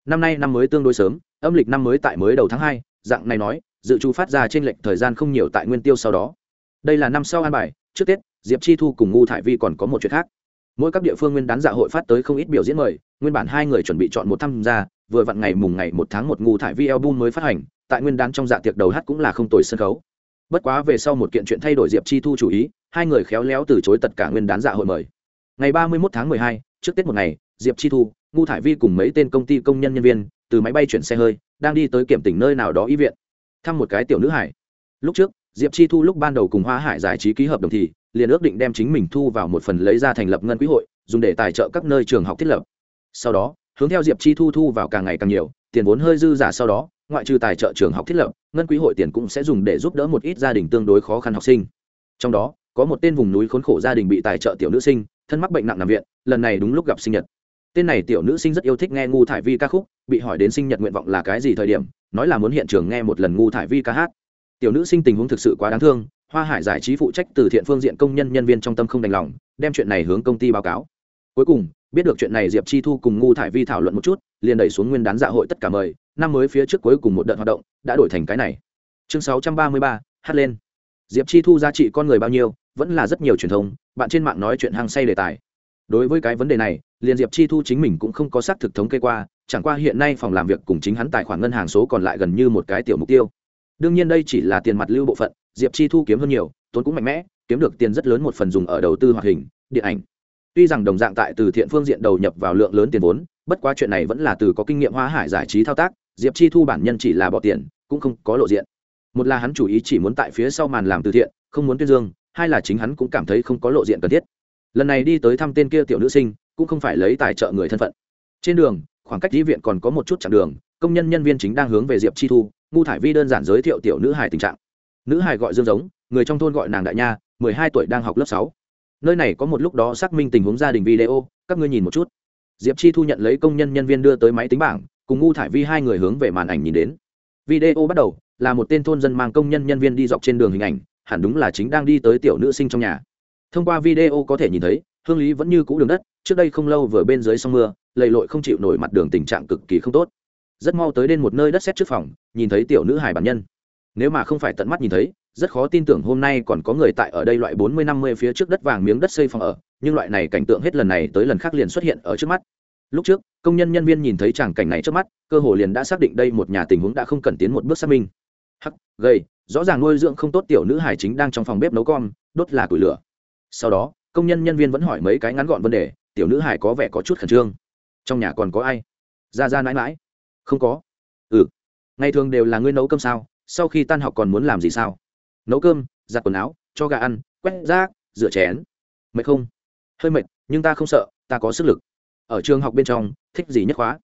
Năm nay năm mới tương đối sớm, âm lịch năm mới tại mới đầu tháng hai, dạng này nói, dự trù phát ra trên lệnh thời gian không nhiều tại nguyên tiêu sau đó. Đây là năm sau an bài, trước tết, diệp chi thu cùng ngu thải vi còn có một chuyện khác. Mỗi các địa phương nguyên đán dạ hội phát tới không ít biểu diễn mời, nguyên bản hai người chuẩn bị chọn một tham gia, vừa vặn ngày mùng ngày một tháng một ngu thải vi album mới phát hành, tại nguyên đán trong dạ tiệc đầu hát cũng là không tồi sân khấu. Bất quá về sau một kiện chuyện thay đổi diệp chi thu chủ ý, hai người khéo léo từ chối tất cả nguyên đán dạ hội mời ngày ba mươi một tháng mười hai, trước tết một ngày, diệp chi thu, ngu thải vi cùng mấy tên công ty công nhân nhân viên từ máy bay chuyển xe hơi, đang đi tới kiểm tỉnh nơi nào đó y viện, thăm một cái tiểu nữ hải. Lúc trước, diệp chi thu lúc ban đầu cùng hoa hải giải trí ký hợp đồng thì liền ước định đem chính mình thu vào một phần lấy ra thành lập ngân quỹ hội, dùng để tài trợ các nơi trường học thiết lập. Sau đó, hướng theo diệp chi thu thu vào càng ngày càng nhiều, tiền vốn hơi dư giả sau đó, ngoại trừ tài trợ trường học thiết lập, ngân quỹ hội tiền cũng sẽ dùng để giúp đỡ một ít gia đình tương đối khó khăn học sinh. Trong đó, có một tên vùng núi khốn khổ gia đình bị tài trợ tiểu nữ sinh thân mắc bệnh nặng nằm viện, lần này đúng lúc gặp sinh nhật. Tên này tiểu nữ sinh rất yêu thích nghe ngu thải vi ca khúc, bị hỏi đến sinh nhật nguyện vọng là cái gì thời điểm, nói là muốn hiện trường nghe một lần ngu thải vi ca hát. Tiểu nữ sinh tình huống thực sự quá đáng thương, hoa hải giải trí phụ trách từ thiện phương diện công nhân nhân viên trong tâm không đành lòng, đem chuyện này hướng công ty báo cáo. Cuối cùng, biết được chuyện này diệp chi thu cùng ngu thải vi thảo luận một chút, liền đẩy xuống nguyên đán dạ hội tất cả mời, năm mới phía trước cuối cùng một đợt hoạt động, đã đổi thành cái này. Chương sáu trăm ba mươi ba, hát lên. Diệp chi thu giá trị con người bao nhiêu vẫn là rất nhiều truyền thông, bạn trên mạng nói chuyện hăng say đề tài. Đối với cái vấn đề này liền diệp chi thu chính mình cũng không có xác thực thống kê qua, chẳng qua hiện nay phòng làm việc cùng chính hắn tài khoản ngân hàng số còn lại gần như một cái tiểu mục tiêu. Đương nhiên đây chỉ là tiền mặt lưu bộ phận, diệp chi thu kiếm hơn nhiều, tốn cũng mạnh mẽ, kiếm được tiền rất lớn một phần dùng ở đầu tư hoạt hình, điện ảnh. Tuy rằng đồng dạng tại từ thiện phương diện đầu nhập vào lượng lớn tiền vốn, bất quá chuyện này vẫn là từ có kinh nghiệm hóa hải giải trí thao tác, diệp chi thu bản nhân chỉ là bỏ tiền, cũng không có lộ diện. Một là hắn chủ ý chỉ muốn tại phía sau màn làm từ thiện, không muốn tuyên dương hai là chính hắn cũng cảm thấy không có lộ diện cần thiết. Lần này đi tới thăm tên kia tiểu nữ sinh, cũng không phải lấy tài trợ người thân phận. Trên đường, khoảng cách y viện còn có một chút chặng đường, công nhân nhân viên chính đang hướng về diệp chi thu, ngu thải vi đơn giản giới thiệu tiểu nữ hài tình trạng. Nữ hài gọi dương giống, người trong thôn gọi nàng đại nha, mười hai tuổi đang học lớp sáu. Nơi này có một lúc đó xác minh tình huống gia đình video, các ngươi nhìn một chút. Diệp chi thu nhận lấy công nhân nhân viên đưa tới máy tính bảng, cùng ngu thải vi hai người hướng về màn ảnh nhìn đến. Video bắt đầu, là một tên thôn dân mang công nhân nhân viên đi dọc trên đường hình ảnh hẳn đúng là chính đang đi tới tiểu nữ sinh trong nhà. Thông qua video có thể nhìn thấy, hương lý vẫn như cũ đường đất, trước đây không lâu vừa bên dưới sông mưa, lầy lội không chịu nổi mặt đường tình trạng cực kỳ không tốt. Rất mau tới đến một nơi đất xét trước phòng, nhìn thấy tiểu nữ hải bản nhân. Nếu mà không phải tận mắt nhìn thấy, rất khó tin tưởng hôm nay còn có người tại ở đây loại bốn mươi năm mươi phía trước đất vàng miếng đất xây phòng ở, nhưng loại này cảnh tượng hết lần này tới lần khác liền xuất hiện ở trước mắt. Lúc trước, công nhân nhân viên nhìn thấy tràng cảnh này trước mắt, cơ hồ liền đã xác định đây một nhà tình huống đã không cần tiến một bước xác minh. Hắc, gầy rõ ràng nuôi dưỡng không tốt tiểu nữ hải chính đang trong phòng bếp nấu con, đốt là củi lửa. Sau đó, công nhân nhân viên vẫn hỏi mấy cái ngắn gọn vấn đề, tiểu nữ hải có vẻ có chút khẩn trương. Trong nhà còn có ai? Ra ra mãi mãi. Không có. Ừ. Ngày thường đều là ngươi nấu cơm sao, sau khi tan học còn muốn làm gì sao? Nấu cơm, giặt quần áo, cho gà ăn, quét rác, rửa chén. Mệt không? Hơi mệt, nhưng ta không sợ, ta có sức lực. Ở trường học bên trong, thích gì nhất khóa?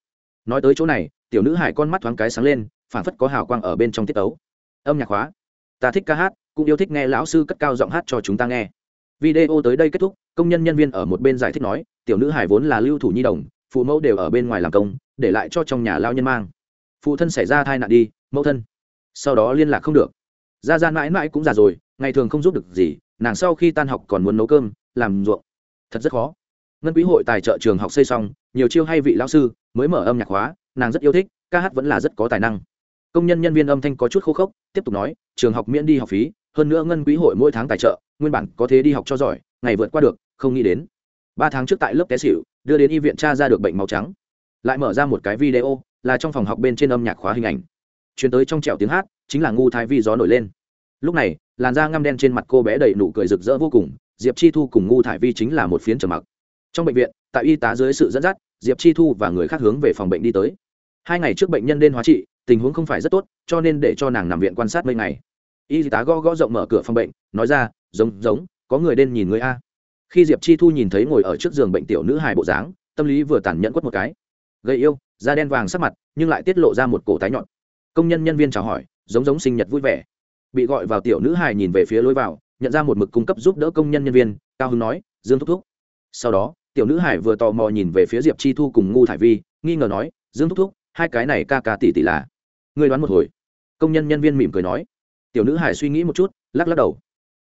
Nói tới chỗ này, tiểu nữ hải con mắt thoáng cái sáng lên phản phất có hào quang ở bên trong tiết tấu âm nhạc hóa, ta thích ca hát cũng yêu thích nghe lão sư cất cao giọng hát cho chúng ta nghe. Video tới đây kết thúc công nhân nhân viên ở một bên giải thích nói tiểu nữ hải vốn là lưu thủ nhi đồng phụ mẫu đều ở bên ngoài làm công để lại cho trong nhà lao nhân mang. Phụ thân xảy ra thai nạn đi mẫu thân. Sau đó liên lạc không được. Ra ra mãi mãi cũng già rồi ngày thường không giúp được gì nàng sau khi tan học còn muốn nấu cơm làm ruộng. Thật rất khó. Ngân quý hội tài trợ trường học xây xong nhiều chiêu hay vị lao sư mới mở âm nhạc hóa nàng rất yêu thích ca hát vẫn là rất có tài năng công nhân nhân viên âm thanh có chút khô khốc, tiếp tục nói, trường học miễn đi học phí, hơn nữa ngân quỹ hội mỗi tháng tài trợ, nguyên bản có thế đi học cho giỏi, ngày vượt qua được, không nghĩ đến. Ba tháng trước tại lớp té xỉu, đưa đến y viện cha ra được bệnh máu trắng. Lại mở ra một cái video, là trong phòng học bên trên âm nhạc khóa hình ảnh. Chuyển tới trong trẻo tiếng hát, chính là ngu thái vi gió nổi lên. Lúc này, làn da ngăm đen trên mặt cô bé đầy nụ cười rực rỡ vô cùng, diệp chi thu cùng ngu thải vi chính là một phiến trầm mặc. Trong bệnh viện, tại y tá dưới sự dẫn dắt, diệp chi thu và người khác hướng về phòng bệnh đi tới. Hai ngày trước bệnh nhân lên hóa trị tình huống không phải rất tốt, cho nên để cho nàng nằm viện quan sát mấy ngày. Y tá gõ gõ rộng mở cửa phòng bệnh, nói ra, giống giống, có người đến nhìn người a. Khi diệp chi thu nhìn thấy ngồi ở trước giường bệnh tiểu nữ hài bộ dáng, tâm lý vừa tàn nhẫn quất một cái. Gây yêu, da đen vàng sắc mặt, nhưng lại tiết lộ ra một cổ tái nhọn. Công nhân nhân viên chào hỏi, giống giống, sinh nhật vui vẻ. Bị gọi vào tiểu nữ hài nhìn về phía lối vào, nhận ra một mực cung cấp giúp đỡ công nhân nhân viên, cao hưng nói, dương thúc thúc. Sau đó, tiểu nữ hải vừa tò mò nhìn về phía diệp chi thu cùng ngu thải vi, nghi ngờ nói, dương thúc thúc, hai cái này ca ca tỷ tỷ là? Ngươi đoán một hồi. Công nhân nhân viên mỉm cười nói. Tiểu nữ hải suy nghĩ một chút, lắc lắc đầu.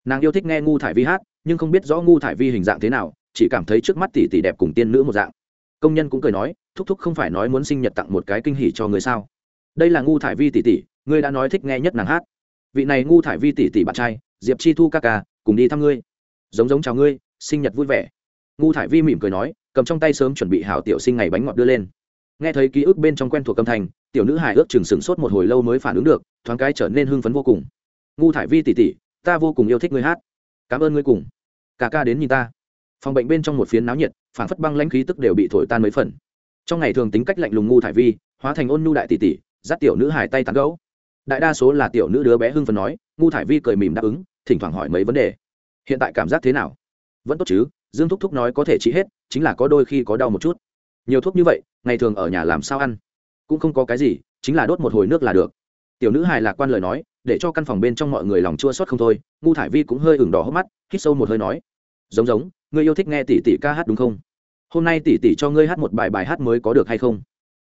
Nàng yêu thích nghe ngu thải vi hát, nhưng không biết rõ ngu thải vi hình dạng thế nào, chỉ cảm thấy trước mắt tỷ tỷ đẹp cùng tiên nữ một dạng. Công nhân cũng cười nói, thúc thúc không phải nói muốn sinh nhật tặng một cái kinh hỉ cho người sao? Đây là ngu thải vi tỷ tỷ, ngươi đã nói thích nghe nhất nàng hát. Vị này ngu thải vi tỷ tỷ bạn trai, diệp chi thu ca ca, cùng đi thăm ngươi. Giống giống chào ngươi, sinh nhật vui vẻ. Ngu thải vi mỉm cười nói, cầm trong tay sớm chuẩn bị hảo tiểu sinh ngày bánh ngọt đưa lên nghe thấy ký ức bên trong quen thuộc âm thanh, tiểu nữ hài ước chừng sửng sốt một hồi lâu mới phản ứng được, thoáng cái trở nên hưng phấn vô cùng. Ngu thải vi tỷ tỷ ta vô cùng yêu thích ngươi hát. Cảm ơn ngươi cùng. Cả ca đến nhìn ta. Phòng bệnh bên trong một phiến náo nhiệt phản phất băng lãnh khí tức đều bị thổi tan mấy phần. Trong ngày thường tính cách lạnh lùng ngu thải vi, hóa thành ôn nhu đại tỷ tỷ dắt tiểu nữ hài tay tán gấu đại đa số là tiểu nữ đứa bé hưng phấn nói, ngu thải vi cười mỉm đáp ứng, thỉnh thoảng hỏi mấy vấn đề. Hiện tại cảm giác thế nào? Vẫn tốt chứ, dương thúc thúc nói có thể trị hết, chính là có đôi khi có đau một chút nhiều thuốc như vậy, ngày thường ở nhà làm sao ăn? Cũng không có cái gì, chính là đốt một hồi nước là được. Tiểu nữ hài lạc quan lời nói, để cho căn phòng bên trong mọi người lòng chua xót không thôi, ngu thải vi cũng hơi ửng đỏ hốc mắt, hít sâu một hơi nói, giống giống, ngươi yêu thích nghe tỷ tỷ ca hát đúng không? Hôm nay tỷ tỷ cho ngươi hát một bài bài hát mới có được hay không?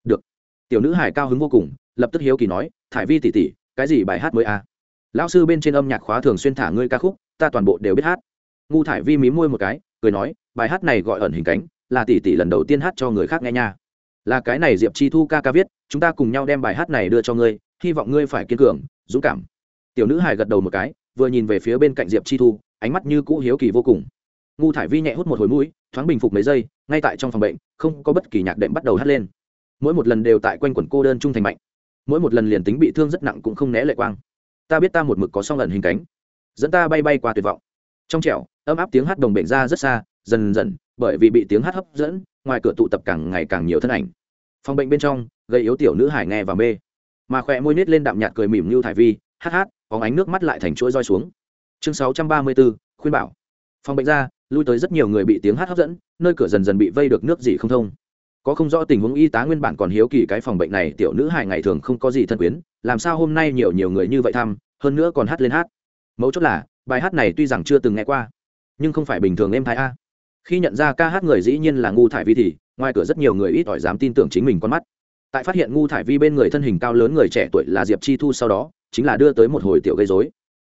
Được. Tiểu nữ hài cao hứng vô cùng, lập tức hiếu kỳ nói, thải vi tỷ tỷ, cái gì bài hát mới à? Lão sư bên trên âm nhạc khóa thường xuyên thả ngươi ca khúc, ta toàn bộ đều biết hát. Ngu thải vi mí môi một cái, cười nói, bài hát này gọi ẩn hình cánh là tỷ tỷ lần đầu tiên hát cho người khác nghe nha. Là cái này diệp chi thu ca ca viết, chúng ta cùng nhau đem bài hát này đưa cho ngươi, hy vọng ngươi phải kiên cường, dũng cảm. Tiểu nữ hải gật đầu một cái, vừa nhìn về phía bên cạnh diệp chi thu, ánh mắt như cũ hiếu kỳ vô cùng. Ngu thải vi nhẹ hút một hồi mũi, thoáng bình phục mấy giây, ngay tại trong phòng bệnh, không có bất kỳ nhạc đệm bắt đầu hát lên. Mỗi một lần đều tại quanh quẩn cô đơn trung thành mạnh. Mỗi một lần liền tính bị thương rất nặng cũng không né lệ quang. Ta biết ta một mực có song lần hình cánh. Dẫn ta bay bay qua tuyệt vọng. Trong trẻo, ấm áp tiếng hát đồng bệnh ra rất xa, dần dần bởi vì bị tiếng hát hấp dẫn, ngoài cửa tụ tập càng ngày càng nhiều thân ảnh. Phòng bệnh bên trong gây yếu tiểu nữ hải nghe và mê. Mà khỏe môi nết lên đạm nhạt cười mỉm như thải vi, hát hát có ánh nước mắt lại thành chuỗi roi xuống. Chương sáu trăm ba mươi bốn khuyên bảo. Phòng bệnh ra, lui tới rất nhiều người bị tiếng hát hấp dẫn, nơi cửa dần dần bị vây được nước gì không thông. Có không rõ tình huống y tá nguyên bản còn hiếu kỳ cái phòng bệnh này, tiểu nữ hải ngày thường không có gì thân quyến, làm sao hôm nay nhiều nhiều người như vậy thăm, hơn nữa còn hát lên hát. Mấu chốt là, bài hát này tuy rằng chưa từng nghe qua, nhưng không phải bình thường em thái a khi nhận ra ca hát người dĩ nhiên là ngu thải vi thì, ngoài cửa rất nhiều người ít ỏi dám tin tưởng chính mình con mắt. Tại phát hiện ngu thải vi bên người thân hình cao lớn người trẻ tuổi là diệp chi thu sau đó, chính là đưa tới một hồi tiểu gây dối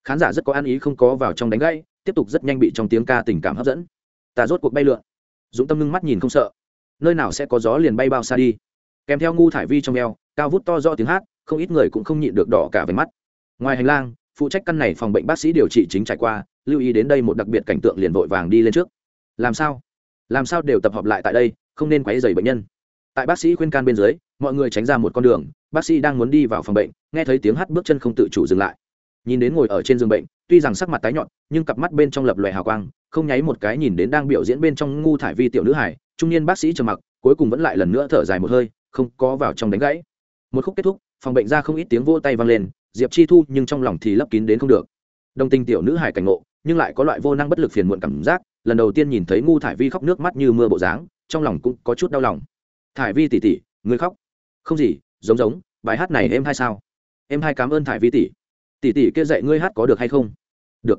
khán giả rất có ăn ý không có vào trong đánh gãy, tiếp tục rất nhanh bị trong tiếng ca tình cảm hấp dẫn. Ta rốt cuộc bay lượn. Dũng tâm ngưng mắt nhìn không sợ. Nơi nào sẽ có gió liền bay bao xa đi. Kèm theo ngu thải vi trong eo, cao vút to do tiếng hát, không ít người cũng không nhịn được đỏ cả về mắt. Ngoài hành lang, phụ trách căn này phòng bệnh bác sĩ điều trị chính trải qua, lưu ý đến đây một đặc biệt cảnh tượng liền vội vàng đi lên trước làm sao? Làm sao đều tập hợp lại tại đây, không nên quấy dày bệnh nhân. Tại bác sĩ khuyên can bên dưới, mọi người tránh ra một con đường, bác sĩ đang muốn đi vào phòng bệnh, nghe thấy tiếng hát bước chân không tự chủ dừng lại. Nhìn đến ngồi ở trên giường bệnh, tuy rằng sắc mặt tái nhọn nhưng cặp mắt bên trong lập lòe hào quang, không nháy một cái nhìn đến đang biểu diễn bên trong ngu thải vi tiểu nữ hải, trung niên bác sĩ trầm mặc, cuối cùng vẫn lại lần nữa thở dài một hơi, không có vào trong đánh gãy. Một khúc kết thúc, phòng bệnh ra không ít tiếng vô tay vang lên, diệp chi thu nhưng trong lòng thì lấp kín đến không được. Đồng tình tiểu nữ hải cảnh ngộ nhưng lại có loại vô năng bất lực phiền muộn cảm giác, lần đầu tiên nhìn thấy ngu thải vi khóc nước mắt như mưa bộ dáng, trong lòng cũng có chút đau lòng. Thải vi tỉ tỉ người khóc. Không gì, giống giống, bài hát này em hay sao? Em hay cảm ơn thải vi tỉ tỉ tỉ kia dạy ngươi hát có được hay không? Được.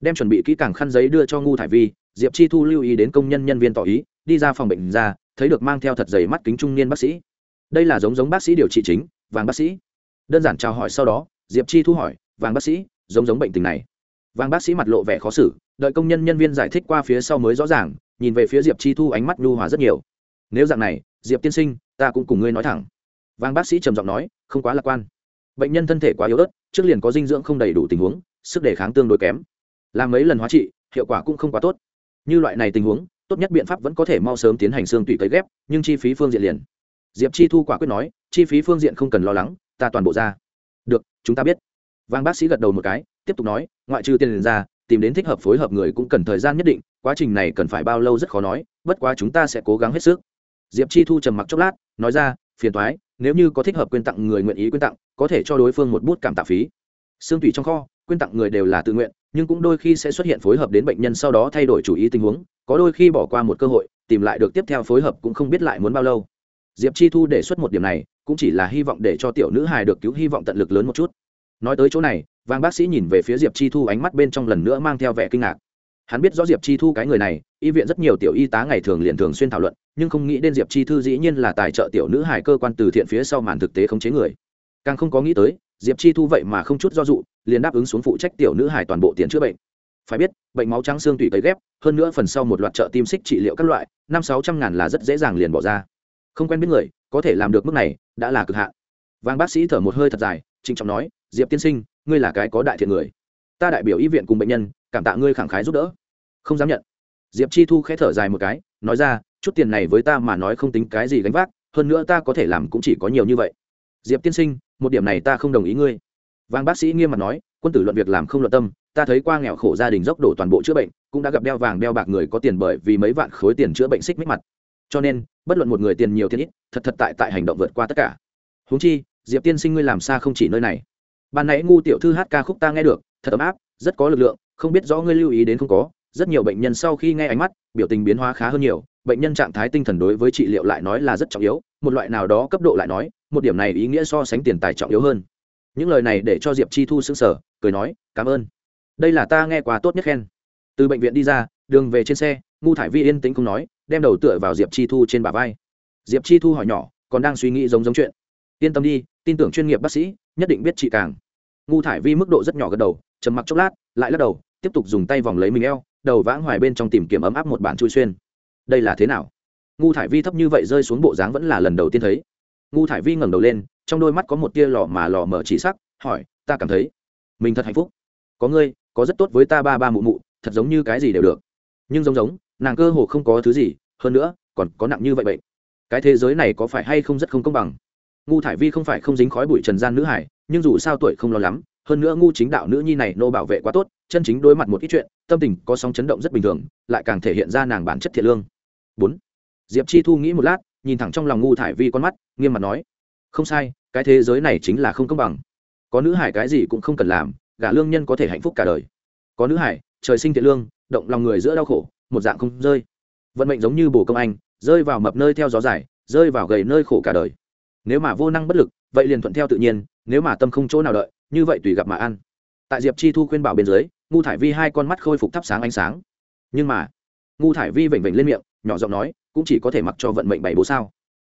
Đem chuẩn bị kỹ càng khăn giấy đưa cho ngu thải vi, diệp chi thu lưu ý đến công nhân nhân viên tỏ ý, đi ra phòng bệnh ra, thấy được mang theo thật dày mắt kính trung niên bác sĩ. Đây là giống giống bác sĩ điều trị chính, vàng bác sĩ. Đơn giản chào hỏi sau đó, diệp chi thu hỏi, vàng bác sĩ, giống giống bệnh tình này vàng bác sĩ mặt lộ vẻ khó xử, đợi công nhân nhân viên giải thích qua phía sau mới rõ ràng, nhìn về phía diệp chi thu ánh mắt nhu hòa rất nhiều. Nếu dạng này, diệp tiên sinh, ta cũng cùng ngươi nói thẳng. Vàng bác sĩ trầm giọng nói, không quá lạc quan. Bệnh nhân thân thể quá yếu ớt, trước liền có dinh dưỡng không đầy đủ tình huống, sức đề kháng tương đối kém. Làm mấy lần hóa trị, hiệu quả cũng không quá tốt. Như loại này tình huống, tốt nhất biện pháp vẫn có thể mau sớm tiến hành xương tủy cấy ghép, nhưng chi phí phương diện liền. Diệp chi thu quả quyết nói, chi phí phương diện không cần lo lắng, ta toàn bộ ra. Được, chúng ta biết. Vàng bác sĩ gật đầu một cái tiếp tục nói, ngoại trừ tiền ra, tìm đến thích hợp phối hợp người cũng cần thời gian nhất định, quá trình này cần phải bao lâu rất khó nói, bất quá chúng ta sẽ cố gắng hết sức. Diệp chi thu trầm mặc chốc lát, nói ra, phiền thoái nếu như có thích hợp quyên tặng người nguyện ý quyên tặng, có thể cho đối phương một bút cảm tạ phí. Xương tủy trong kho, quyên tặng người đều là tự nguyện, nhưng cũng đôi khi sẽ xuất hiện phối hợp đến bệnh nhân sau đó thay đổi chủ ý tình huống, có đôi khi bỏ qua một cơ hội, tìm lại được tiếp theo phối hợp cũng không biết lại muốn bao lâu. Diệp chi thu đề xuất một điểm này, cũng chỉ là hy vọng để cho tiểu nữ hài được cứu hy vọng tận lực lớn một chút. Nói tới chỗ này vàng bác sĩ nhìn về phía diệp chi thu, ánh mắt bên trong lần nữa mang theo vẻ kinh ngạc. Hắn biết rõ diệp chi thu cái người này, y viện rất nhiều tiểu y tá ngày thường liền thường xuyên thảo luận, nhưng không nghĩ đến diệp chi thư dĩ nhiên là tài trợ tiểu nữ hải cơ quan từ thiện phía sau màn thực tế khống chế người. Càng không có nghĩ tới, diệp chi thu vậy mà không chút do dụ liền đáp ứng xuống phụ trách tiểu nữ hải toàn bộ tiền chữa bệnh. Phải biết, bệnh máu trắng xương tủy cấy ghép, hơn nữa phần sau một loạt trợ tim xích trị liệu các loại, năm sáu trăm ngàn là rất dễ dàng liền bỏ ra. Không quen biết người, có thể làm được mức này, đã là cực hạn. Vàng bác sĩ thở một hơi thật dài, trịnh trọng nói, diệp tiên sinh ngươi là cái có đại thiện người. Ta đại biểu y viện cùng bệnh nhân, cảm tạ ngươi khẳng khái giúp đỡ. Không dám nhận. Diệp chi thu k h ẽ thở dài một cái, nói ra, chút tiền này với ta mà nói không tính cái gì gánh vác, hơn nữa ta có thể làm cũng chỉ có nhiều như vậy. Diệp tiên sinh, một điểm này ta không đồng ý ngươi. Vàng bác sĩ nghiêm mặt nói, quân tử luận việc làm không luận tâm, ta thấy qua nghèo khổ gia đình dốc đổ toàn bộ chữa bệnh, cũng đã gặp đeo vàng đeo bạc người có tiền bởi vì mấy vạn khối tiền chữa bệnh xích mích mặt. Cho nên, bất luận một người tiền nhiều tiền ít, thật thật tại tại hành động vượt qua tất cả. Huống chi, diệp tiên sinh ngươi làm sao không chỉ nơi này ban nãy ngu tiểu thư hát ca khúc ta nghe được, thật ấm áp, rất có lực lượng, không biết rõ ngươi lưu ý đến không có, rất nhiều bệnh nhân sau khi nghe ánh mắt, biểu tình biến hóa khá hơn nhiều, bệnh nhân trạng thái tinh thần đối với trị liệu lại nói là rất trọng yếu, một loại nào đó cấp độ lại nói, một điểm này ý nghĩa so sánh tiền tài trọng yếu hơn. Những lời này để cho diệp chi thu xứng sở cười nói, cảm ơn. Đây là ta nghe qua tốt nhất khen. Từ bệnh viện đi ra, đường về trên xe, ngu thải vi yên tĩnh không nói, đem đầu tựa vào diệp chi thu trên bả vai. Diệp chi thu hỏi nhỏ, còn đang suy nghĩ giống giống chuyện? Yên tâm đi, tin tưởng chuyên nghiệp bác sĩ, nhất định biết chị càng ngu thải vi mức độ rất nhỏ gật đầu, trầm mặc chốc lát, lại lắc đầu, tiếp tục dùng tay vòng lấy mình eo, đầu vãng hoài bên trong tìm kiếm ấm áp một bản chui xuyên. Đây là thế nào? Ngu thải vi thấp như vậy rơi xuống bộ dáng vẫn là lần đầu tiên thấy. Ngu thải vi ngẩng đầu lên, trong đôi mắt có một tia lò mà lò mở chỉ sắc, hỏi, ta cảm thấy mình thật hạnh phúc. Có ngươi, có rất tốt với ta ba ba mụ mụ, thật giống như cái gì đều được. Nhưng giống giống, nàng cơ hồ không có thứ gì, hơn nữa, còn có nặng như vậy bệnh. Cái thế giới này có phải hay không rất không công bằng? Ngu thải vi không phải không dính khói bụi trần gian nữ hải nhưng dù sao tuổi không lo lắm, hơn nữa ngu chính đạo nữ nhi này nô bảo vệ quá tốt, chân chính đối mặt một ít chuyện, tâm tình có sóng chấn động rất bình thường, lại càng thể hiện ra nàng bản chất thiện lương. Bốn, diệp chi thu nghĩ một lát, nhìn thẳng trong lòng ngu thải vi con mắt, nghiêm mặt nói, không sai, cái thế giới này chính là không công bằng. Có nữ hải cái gì cũng không cần làm, gả lương nhân có thể hạnh phúc cả đời. Có nữ hải, trời sinh thiện lương, động lòng người giữa đau khổ, một dạng không rơi. Vận mệnh giống như bồ công anh, rơi vào mập nơi theo gió dài, rơi vào gầy nơi khổ cả đời. Nếu mà vô năng bất lực vậy liền thuận theo tự nhiên, nếu mà tâm không chỗ nào đợi, như vậy tùy gặp mà ăn. Tại diệp chi thu khuyên bảo bên dưới, ngu thải vi hai con mắt khôi phục thắp sáng ánh sáng. Nhưng mà, ngu thải vi vểnh vểnh lên miệng, nhỏ giọng nói, cũng chỉ có thể mặc cho vận mệnh bảy bố sao?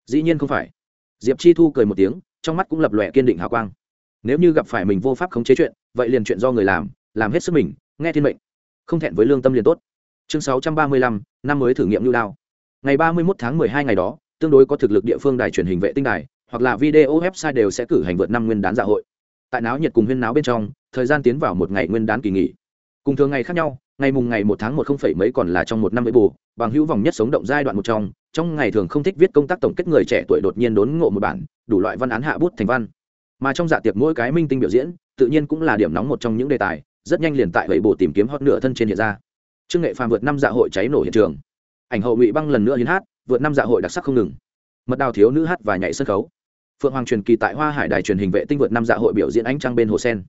Dĩ nhiên không phải. Diệp chi thu cười một tiếng, trong mắt cũng lập lòe kiên định hào quang. Nếu như gặp phải mình vô pháp khống chế chuyện, vậy liền chuyện do người làm làm hết sức mình, nghe thiên mệnh. Không thẹn với lương tâm liền tốt. Chương sáu trăm ba mươi lăm, năm mới thử nghiệm lưu đao. Ngày ba mươi một tháng mười hai ngày đó, tương đối có thực lực địa phương đài truyền hình vệ tinh đài hoặc là video website đều sẽ cử hành vượt năm nguyên đán dạ hội. Tại náo nhiệt cùng huyên náo bên trong, thời gian tiến vào một ngày nguyên đán kỳ nghỉ. Cùng thường ngày khác nhau, ngày mùng ngày một tháng một không phẩy mấy còn là trong một năm với bù, bằng hữu vòng nhất sống động giai đoạn một trong trong ngày thường không thích viết công tác tổng kết người trẻ tuổi đột nhiên đốn ngộ một bản, đủ loại văn án hạ bút thành văn. Mà trong dạ tiệc mỗi cái minh tinh biểu diễn, tự nhiên cũng là điểm nóng một trong những đề tài, rất nhanh liền tại vậy bộ tìm kiếm hot nửa thân trên hiện ra. Trương nghệ phàm vượt năm dạ hội cháy nổ hiện trường. Ảnh hậu ngụy băng lần nữa hiến hát, vượt năm dạ hội đặc sắc không ngừng. Mật đào thiếu nữ hát và nhảy sân khấu phượng hoàng truyền kỳ tại hoa hải đài truyền hình vệ tinh vượt năm dạ hội biểu diễn ánh trăng bên hồ sen.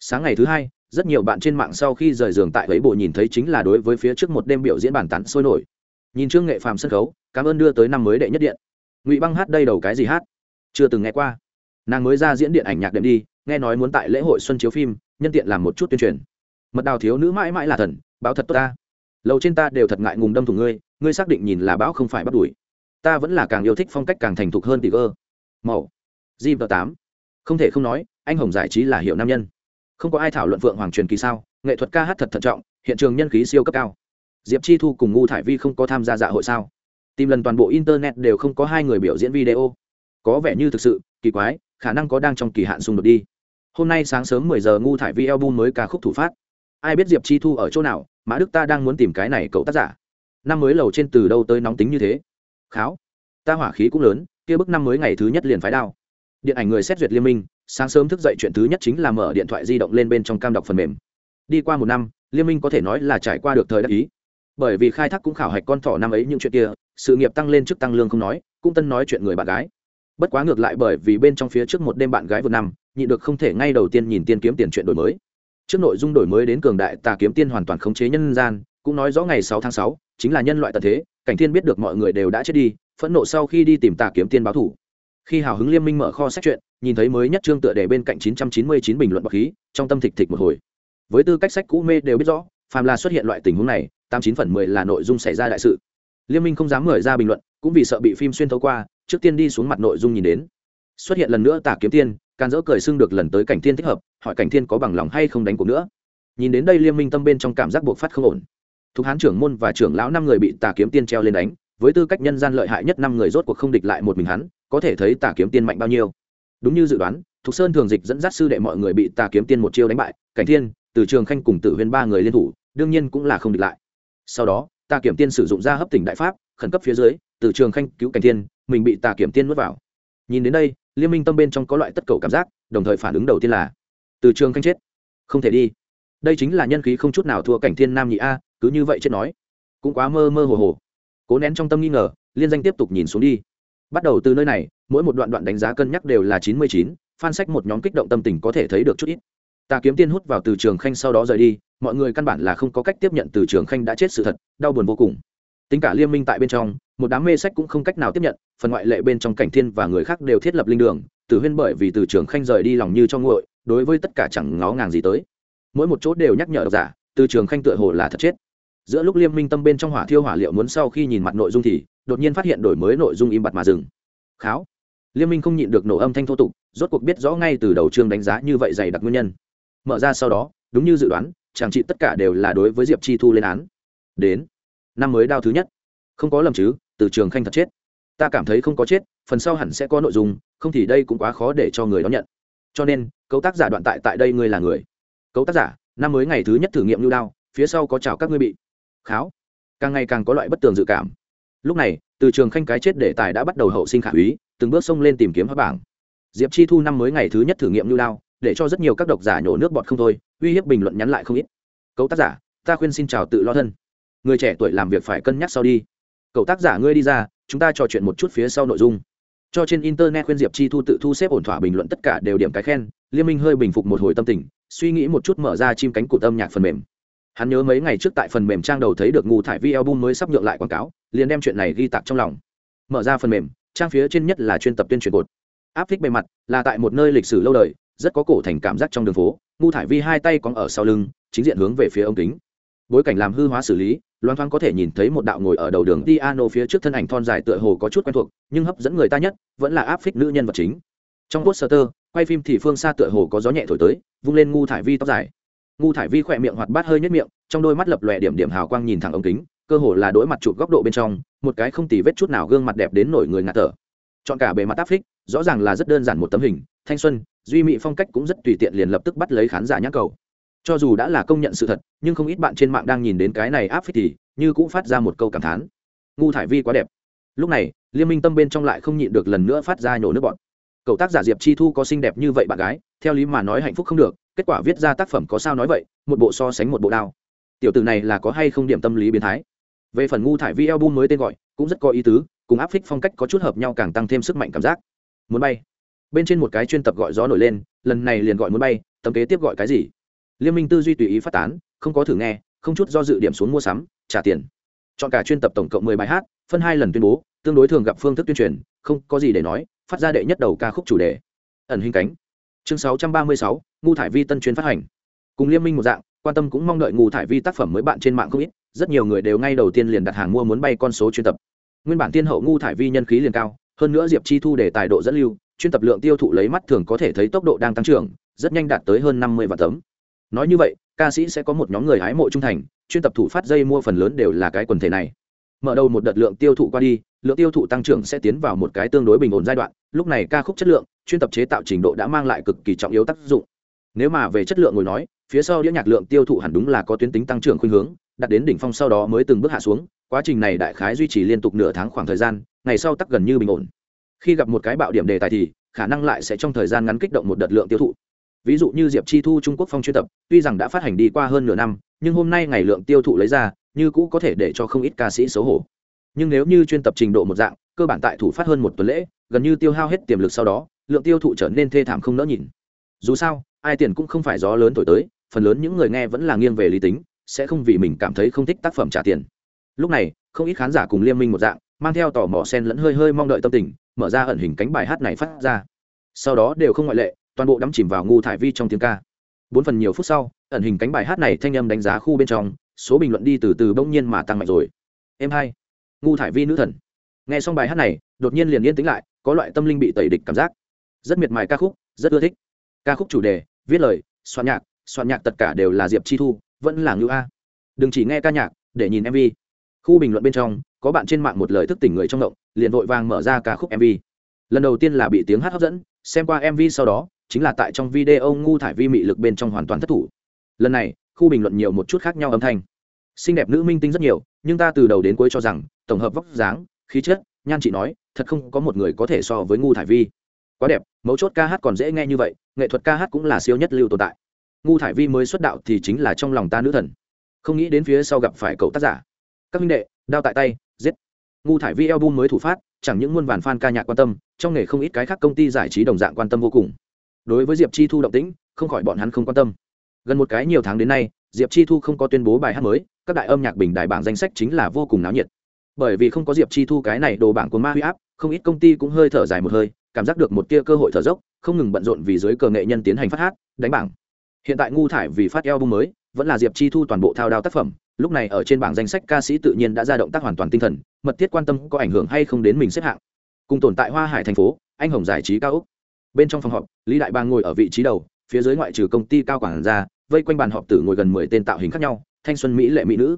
Sáng ngày thứ hai, rất nhiều bạn trên mạng sau khi rời giường tại ấy bộ nhìn thấy chính là đối với phía trước một đêm biểu diễn bản tán sôi nổi. Nhìn trương nghệ phàm sân khấu, cảm ơn đưa tới năm mới đệ nhất điện. Ngụy băng hát đây đầu cái gì hát? Chưa từng nghe qua. Nàng mới ra diễn điện ảnh nhạc đệm đi, nghe nói muốn tại lễ hội xuân chiếu phim, nhân tiện làm một chút tuyên truyền. Mật đào thiếu nữ mãi mãi là thần, báo thật tốt ta. Lầu trên ta đều thật ngại ngùng đâm thủng ngươi ngươi xác định nhìn là bão không phải bắt đuổi. Ta vẫn là càng yêu thích phong cách càng thành thục hơn tỷ cơ màu. G và tám. Không thể không nói, anh hồng giải trí là hiệu nam nhân. Không có ai thảo luận phượng hoàng truyền kỳ sao, nghệ thuật ca hát thật thận trọng, hiện trường nhân khí siêu cấp cao. Diệp chi thu cùng ngu thải vi không có tham gia dạ hội sao? Tìm lần toàn bộ internet đều không có hai người biểu diễn video. Có vẻ như thực sự, kỳ quái, khả năng có đang trong kỳ hạn xung đột đi. Hôm nay sáng sớm 10 giờ ngu thải vi album mới ca khúc thủ phát. Ai biết diệp chi thu ở chỗ nào, mã đức ta đang muốn tìm cái này cậu tác giả. Năm mới lầu trên từ đâu tới nóng tính như thế? Kháo, ta hỏa khí cũng lớn kia bức năm mới ngày thứ nhất liền phái đao. Điện ảnh người xét duyệt liên minh, sáng sớm thức dậy chuyện thứ nhất chính là mở điện thoại di động lên bên trong cam đọc phần mềm. Đi qua một năm, liên minh có thể nói là trải qua được thời đắc ý. Bởi vì khai thác cũng khảo hạch con thỏ năm ấy những chuyện kia, sự nghiệp tăng lên trước tăng lương không nói, cũng tân nói chuyện người bạn gái. Bất quá ngược lại bởi vì bên trong phía trước một đêm bạn gái vượt năm nhị được không thể ngay đầu tiên nhìn tiên kiếm tiền chuyện đổi mới. Trước nội dung đổi mới đến cường đại, tà kiếm tiên hoàn toàn khống chế nhân gian, cũng nói rõ ngày sáu tháng sáu, chính là nhân loại tận thế, cảnh thiên biết được mọi người đều đã chết đi phẫn nộ sau khi đi tìm tà kiếm tiên báo thủ. Khi hào hứng liên minh mở kho sách chuyện, nhìn thấy mới nhất trương tựa đề bên cạnh 999 bình luận bọc khí, trong tâm thịch thịch một hồi. Với tư cách sách cũ mê đều biết rõ, phàm là xuất hiện loại tình huống này, tám chín phần mười là nội dung xảy ra đại sự. Liên minh không dám mở ra bình luận, cũng vì sợ bị phim xuyên thấu qua, trước tiên đi xuống mặt nội dung nhìn đến. Xuất hiện lần nữa tà kiếm tiên, can dỡ cười xưng được lần tới cảnh thiên thích hợp, hỏi cảnh thiên có bằng lòng hay không đánh cuộc nữa. Nhìn đến đây liên minh tâm bên trong cảm giác buộc phát không ổn. Thục hán trưởng môn và trưởng lão năm người bị tà kiếm tiên treo lên đánh với tư cách nhân gian lợi hại nhất năm người rốt cuộc không địch lại một mình hắn, có thể thấy tà kiếm tiên mạnh bao nhiêu. Đúng như dự đoán, thục sơn thường dịch dẫn dắt sư đệ mọi người bị tà kiếm tiên một chiêu đánh bại, cảnh thiên, từ trường khanh cùng tử huyên ba người liên thủ, đương nhiên cũng là không địch lại. Sau đó, tà kiểm tiên sử dụng ra hấp tỉnh đại pháp, khẩn cấp phía dưới, từ trường khanh cứu cảnh thiên, mình bị tà kiểm tiên nuốt vào. Nhìn đến đây, liên minh tâm bên trong có loại tất cầu cảm giác, đồng thời phản ứng đầu tiên là, từ trường khanh chết. Không thể đi. Đây chính là nhân khí không chút nào thua cảnh thiên nam nhị a, cứ như vậy chết nói. Cũng quá mơ mơ hồ hồ cố nén trong tâm nghi ngờ, liên danh tiếp tục nhìn xuống đi. Bắt đầu từ nơi này, mỗi một đoạn đoạn đánh giá cân nhắc đều là chín mươi chín phan sách một nhóm kích động tâm tình có thể thấy được chút ít. Ta kiếm tiên hút vào từ trường khanh sau đó rời đi, mọi người căn bản là không có cách tiếp nhận từ trường khanh đã chết sự thật, đau buồn vô cùng. Tính cả liên minh tại bên trong, một đám mê sách cũng không cách nào tiếp nhận, phần ngoại lệ bên trong cảnh thiên và người khác đều thiết lập linh đường, tử huyên bởi vì từ trường khanh rời đi lòng như cho nguội, đối với tất cả chẳng ngó ngàng gì tới. Mỗi một chỗ đều nhắc nhở độc giả, từ trường khanh tựa hồ là thật chết giữa lúc liên minh tâm bên trong hỏa thiêu hỏa liệu muốn sau khi nhìn mặt nội dung thì, đột nhiên phát hiện đổi mới nội dung im bặt mà dừng. Kháo. Liên minh không nhịn được nổ âm thanh thô tục, rốt cuộc biết rõ ngay từ đầu chương đánh giá như vậy dày đặc nguyên nhân. Mở ra sau đó, đúng như dự đoán, chàng trị tất cả đều là đối với diệp chi thu lên án. Đến năm mới đao thứ nhất. Không có lầm chứ, từ trường khanh thật chết. Ta cảm thấy không có chết, phần sau hẳn sẽ có nội dung, không thì đây cũng quá khó để cho người đón nhận. Cho nên, cấu tác giả đoạn tại tại đây ngươi là người. Cấu tác giả, năm mới ngày thứ nhất thử nghiệm lưu đao, phía sau có chào các ngươi bị kháo. Càng ngày càng có loại bất tường dự cảm. Lúc này, từ trường khanh cái chết để tài đã bắt đầu hậu sinh khả úy, từng bước xông lên tìm kiếm hấp bảng. Diệp chi thu năm mới ngày thứ nhất thử nghiệm lưu lao để cho rất nhiều các độc giả nhổ nước bọt không thôi, uy hiếp bình luận nhắn lại không ít. Cậu tác giả, ta khuyên xin chào tự lo thân. Người trẻ tuổi làm việc phải cân nhắc sau đi. Cậu tác giả ngươi đi ra, chúng ta trò chuyện một chút phía sau nội dung. Cho trên internet khuyên diệp chi thu tự thu xếp ổn thỏa bình luận tất cả đều điểm cái khen, liên minh hơi bình phục một hồi tâm tình, suy nghĩ một chút mở ra chim cánh cụt âm nhạc phần mềm hắn nhớ mấy ngày trước tại phần mềm trang đầu thấy được ngụ thải vi album mới sắp nhượng lại quảng cáo, liền đem chuyện này ghi tạc trong lòng. Mở ra phần mềm, trang phía trên nhất là chuyên tập tuyên truyền cột. Áp phích bề mặt, là tại một nơi lịch sử lâu đời, rất có cổ thành cảm giác trong đường phố, ngu thải vi hai tay cóng ở sau lưng, chính diện hướng về phía ống kính. Bối cảnh làm hư hóa xử lý loan thoáng có thể nhìn thấy một đạo ngồi ở đầu đường piano phía trước thân ảnh thon dài tựa hồ có chút quen thuộc, nhưng hấp dẫn người ta nhất, vẫn là áp phích nữ nhân vật chính. Trong poster, quay phim thì phương xa tựa hồ có gió nhẹ thổi tới, vung lên ngu thải vi tóc dài ngu thải vi khỏe miệng hoạt bát hơi nhất miệng, trong đôi mắt lập lòe điểm điểm hào quang nhìn thẳng ống kính, cơ hồ là đối mặt chụp góc độ bên trong, một cái không tì vết chút nào gương mặt đẹp đến nổi người ngạt thở. Chọn cả bề mặt áp phích, rõ ràng là rất đơn giản một tấm hình, thanh xuân, duy mỹ phong cách cũng rất tùy tiện liền lập tức bắt lấy khán giả nhắc cầu. Cho dù đã là công nhận sự thật, nhưng không ít bạn trên mạng đang nhìn đến cái này áp phích thì như cũng phát ra một câu cảm thán. Ngu thải vi quá đẹp. Lúc này liên minh tâm bên trong lại không nhịn được lần nữa phát ra nhổ nước bọn cậu tác giả diệp chi thu có xinh đẹp như vậy bạn gái, theo lý mà nói hạnh phúc không được, kết quả viết ra tác phẩm có sao nói vậy, một bộ so sánh một bộ đao. Tiểu từ này là có hay không điểm tâm lý biến thái? Về phần ngu thải vi album mới tên gọi, cũng rất có ý tứ, cùng áp phích phong cách có chút hợp nhau càng tăng thêm sức mạnh cảm giác. Muốn bay. Bên trên một cái chuyên tập gọi gió nổi lên, lần này liền gọi muốn bay, tấm kế tiếp gọi cái gì? Liên minh tư duy tùy ý phát tán, không có thử nghe, không chút do dự điểm xuống mua sắm, trả tiền. Chọn cả chuyên tập tổng cộng mười bài hát, phân hai lần tuyên bố, tương đối thường gặp phương thức tuyên truyền, không có gì để nói phát ra đệ nhất đầu ca khúc chủ đề. Ẩn hình cánh. Chương sáu trăm ba mươi sáu, ngu thải vi tân chuyên phát hành. Cùng liên minh một dạng, quan tâm cũng mong đợi ngu thải vi tác phẩm mới bạn trên mạng không ít, rất nhiều người đều ngay đầu tiên liền đặt hàng mua muốn bay con số chuyên tập. Nguyên bản tiên hậu ngu thải vi nhân khí liền cao, hơn nữa diệp chi thu để tài độ dẫn lưu, chuyên tập lượng tiêu thụ lấy mắt thường có thể thấy tốc độ đang tăng trưởng, rất nhanh đạt tới hơn năm mươi vạn tấm. Nói như vậy, ca sĩ sẽ có một nhóm người hái mộ trung thành, chuyên tập thủ phát dây mua phần lớn đều là cái quần thể này mở đầu một đợt lượng tiêu thụ qua đi, lượng tiêu thụ tăng trưởng sẽ tiến vào một cái tương đối bình ổn giai đoạn. Lúc này ca khúc chất lượng, chuyên tập chế tạo trình độ đã mang lại cực kỳ trọng yếu tác dụng. Nếu mà về chất lượng ngồi nói, phía sau đĩa nhạc lượng tiêu thụ hẳn đúng là có tuyến tính tăng trưởng khuynh hướng, đạt đến đỉnh phong sau đó mới từng bước hạ xuống. Quá trình này đại khái duy trì liên tục nửa tháng khoảng thời gian, ngày sau tắc gần như bình ổn. Khi gặp một cái bạo điểm đề tài thì, khả năng lại sẽ trong thời gian ngắn kích động một đợt lượng tiêu thụ. Ví dụ như diệp chi thu trung quốc phong chuyên tập, tuy rằng đã phát hành đi qua hơn nửa năm, nhưng hôm nay ngày lượng tiêu thụ lấy ra như cũ có thể để cho không ít ca sĩ xấu hổ. Nhưng nếu như chuyên tập trình độ một dạng, cơ bản tại thủ phát hơn một tuần lễ, gần như tiêu hao hết tiềm lực sau đó, lượng tiêu thụ trở nên thê thảm không nỡ nhìn. Dù sao, ai tiền cũng không phải gió lớn thổi tới, phần lớn những người nghe vẫn là nghiêng về lý tính, sẽ không vì mình cảm thấy không thích tác phẩm trả tiền. Lúc này, không ít khán giả cùng liên minh một dạng, mang theo tò mò sen lẫn hơi hơi mong đợi tâm tình, mở ra ẩn hình cánh bài hát này phát ra. Sau đó đều không ngoại lệ, toàn bộ đắm chìm vào ngu thải vi trong tiếng ca. Bốn phần nhiều phút sau, ẩn hình cánh bài hát này thanh âm đánh giá khu bên trong số bình luận đi từ từ bỗng nhiên mà tăng mạnh rồi. Em hai, ngu thải vi nữ thần. Nghe xong bài hát này, đột nhiên liền yên tĩnh lại, có loại tâm linh bị tẩy địch cảm giác. Rất miệt mài ca khúc, rất ưa thích. Ca khúc chủ đề, viết lời, soạn nhạc soạn nhạc tất cả đều là diệp chi thu, vẫn là ngữ a. Đừng chỉ nghe ca nhạc, để nhìn mv khu bình luận bên trong, có bạn trên mạng một lời thức tỉnh người trong động, liền vội vàng mở ra ca khúc mv lần đầu tiên là bị tiếng hát hấp dẫn, xem qua mv sau đó, chính là tại trong video ngu thải vi mị lực bên trong hoàn toàn thất thủ. Lần này khu bình luận nhiều một chút khác nhau âm thanh. Xinh đẹp nữ minh tinh rất nhiều, nhưng ta từ đầu đến cuối cho rằng, tổng hợp vóc dáng, khí chất, nhan chị nói, thật không có một người có thể so với ngu thải vi. Quá đẹp, mấu chốt ca hát còn dễ nghe như vậy, nghệ thuật ca hát cũng là siêu nhất lưu tồn tại. Ngu thải vi mới xuất đạo thì chính là trong lòng ta nữ thần. Không nghĩ đến phía sau gặp phải cậu tác giả. Các minh đệ, đao tại tay, giết. Ngu thải vi album mới thủ phát, chẳng những muôn vàn fan ca nhạc quan tâm, trong nghề không ít cái khác công ty giải trí đồng dạng quan tâm vô cùng. Đối với diệp chi thu động tĩnh, không khỏi bọn hắn không quan tâm gần một cái nhiều tháng đến nay, diệp chi thu không có tuyên bố bài hát mới, các đại âm nhạc bình đại bảng danh sách chính là vô cùng náo nhiệt. Bởi vì không có diệp chi thu cái này đồ bảng của ma huy áp, không ít công ty cũng hơi thở dài một hơi, cảm giác được một tia cơ hội thở dốc, không ngừng bận rộn vì dưới cờ nghệ nhân tiến hành phát hát, đánh bảng. Hiện tại ngu thải vì phát album mới, vẫn là diệp chi thu toàn bộ thao đao tác phẩm, lúc này ở trên bảng danh sách ca sĩ tự nhiên đã ra động tác hoàn toàn tinh thần, mật thiết quan tâm có ảnh hưởng hay không đến mình xếp hạng. Cùng tồn tại hoa hải thành phố, anh hồng giải trí cao úc. Bên trong phòng họp, lý đại bang ngồi ở vị trí đầu, phía dưới ngoại trừ công ty cao quản ra vây quanh bàn họp tử ngồi gần mười tên tạo hình khác nhau, thanh xuân mỹ lệ mỹ nữ.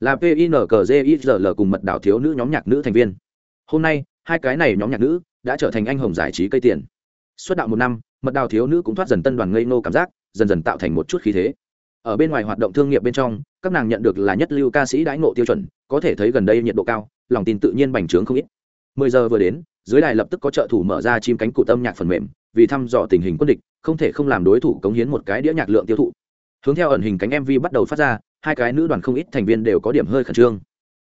Là pinkzl cùng mật đảo thiếu nữ nhóm nhạc nữ thành viên. Hôm nay, hai cái này nhóm nhạc nữ đã trở thành anh hồng giải trí cây tiền. Suốt đạo một năm, mật đào thiếu nữ cũng thoát dần tân đoàn ngây nô cảm giác, dần dần tạo thành một chút khí thế. Ở bên ngoài hoạt động thương nghiệp bên trong, các nàng nhận được là nhất lưu ca sĩ đãi ngộ tiêu chuẩn, có thể thấy gần đây nhiệt độ cao, lòng tin tự nhiên bành trướng không ít. Mười giờ vừa đến, dưới đài lập tức có trợ thủ mở ra chim cánh cụt âm nhạc phần mềm, vì thăm dò tình hình quân địch, không thể không làm đối thủ cống hiến một cái đĩa nhạc lượng tiêu thụ hướng theo ẩn hình cánh mv bắt đầu phát ra, hai cái nữ đoàn không ít thành viên đều có điểm hơi khẩn trương.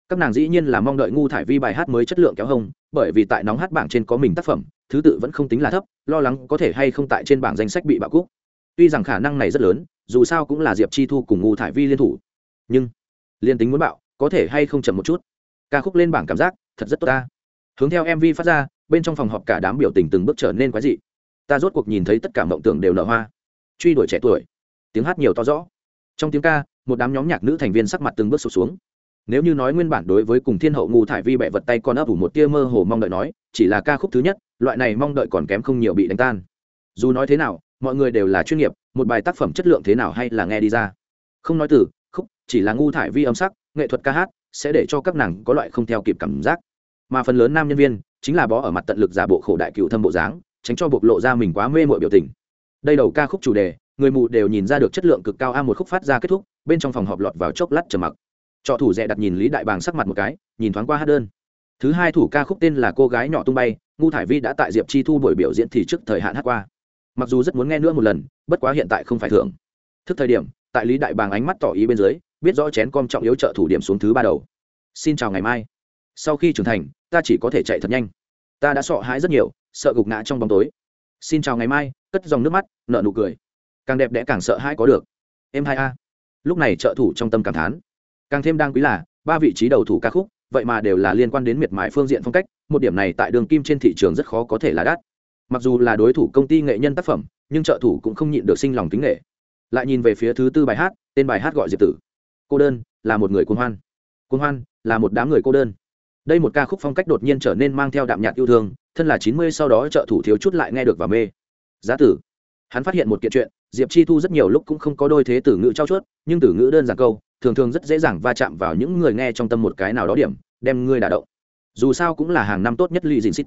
Các nàng dĩ nhiên là mong đợi ngu thải vi bài hát mới chất lượng kéo hông, bởi vì tại nóng hát bảng trên có mình tác phẩm, thứ tự vẫn không tính là thấp, lo lắng có thể hay không tại trên bảng danh sách bị bạo cúc tuy rằng khả năng này rất lớn, dù sao cũng là diệp chi thu cùng ngu thải vi liên thủ. Nhưng, liên tính muốn bạo, có thể hay không chậm một chút. Ca khúc lên bảng cảm giác, thật rất tốt ta. Hướng theo mv phát ra, bên trong phòng họp cả đám biểu tình từng bước trở nên quái dị. Ta rốt cuộc nhìn thấy tất cả mộng tưởng đều nở hoa. Truy đuổi trẻ tuổi tiếng hát nhiều to rõ. Trong tiếng ca, một đám nhóm nhạc nữ thành viên sắc mặt từng bước sụt xuống. Nếu như nói nguyên bản đối với cùng thiên hậu ngu thải vi bẹ vật tay con ấp ủ một tia mơ hồ mong đợi nói, chỉ là ca khúc thứ nhất, loại này mong đợi còn kém không nhiều bị đánh tan. Dù nói thế nào, mọi người đều là chuyên nghiệp, một bài tác phẩm chất lượng thế nào hay là nghe đi ra. Không nói từ, khúc, chỉ là ngu thải vi âm sắc, nghệ thuật ca hát, sẽ để cho các nàng có loại không theo kịp cảm giác. Mà phần lớn nam nhân viên, chính là bó ở mặt tận lực giả bộ khổ đại cựu thâm bộ dáng, tránh cho bộc lộ ra mình quá mê mội biểu tình. Đây đầu ca khúc chủ đề người mù đều nhìn ra được chất lượng cực cao a một khúc phát ra kết thúc, bên trong phòng họp lọt vào chốc lát trầm mặc. Trọ thủ rẻ đặt nhìn lý đại bàng sắc mặt một cái, nhìn thoáng qua hát đơn. Thứ hai thủ ca khúc tên là cô gái nhỏ tung bay, ngu thải vi đã tại diệp chi thu buổi biểu diễn thì trước thời hạn hát qua. Mặc dù rất muốn nghe nữa một lần, bất quá hiện tại không phải thưởng thức thời điểm, tại lý đại bàng ánh mắt tỏ ý bên dưới, biết rõ chén com trọng yếu trợ thủ điểm xuống thứ ba đầu. Xin chào ngày mai. Sau khi trưởng thành, ta chỉ có thể chạy thật nhanh. Ta đã sợ hãi rất nhiều, sợ gục ngã trong bóng tối. Xin chào ngày mai, cất dòng nước mắt nợ nụ cười càng đẹp đẽ càng sợ hãi có được. Em hai a. Lúc này trợ thủ trong tâm cảm thán. Càng thêm đang quý là, ba vị trí đầu thủ ca khúc, vậy mà đều là liên quan đến miệt mài phương diện phong cách, một điểm này tại đường kim trên thị trường rất khó có thể là đắt. Mặc dù là đối thủ công ty nghệ nhân tác phẩm, nhưng trợ thủ cũng không nhịn được sinh lòng kính nghệ. Lại nhìn về phía thứ tư bài hát, tên bài hát gọi diệp tử. Cô đơn, là một người côn hoan. Côn hoan, là một đám người cô đơn. Đây một ca khúc phong cách đột nhiên trở nên mang theo đạm nhạt yêu thương, thân là chín mươi sau đó trợ thủ thiếu chút lại nghe được và mê. Giá tử. Hắn phát hiện một kiện chuyện diệp chi thu rất nhiều lúc cũng không có đôi thế tử ngữ trao chuốt, nhưng tử ngữ đơn giản câu, thường thường rất dễ dàng va chạm vào những người nghe trong tâm một cái nào đó điểm, đem ngươi đả động. Dù sao cũng là hàng năm tốt nhất ly dình xích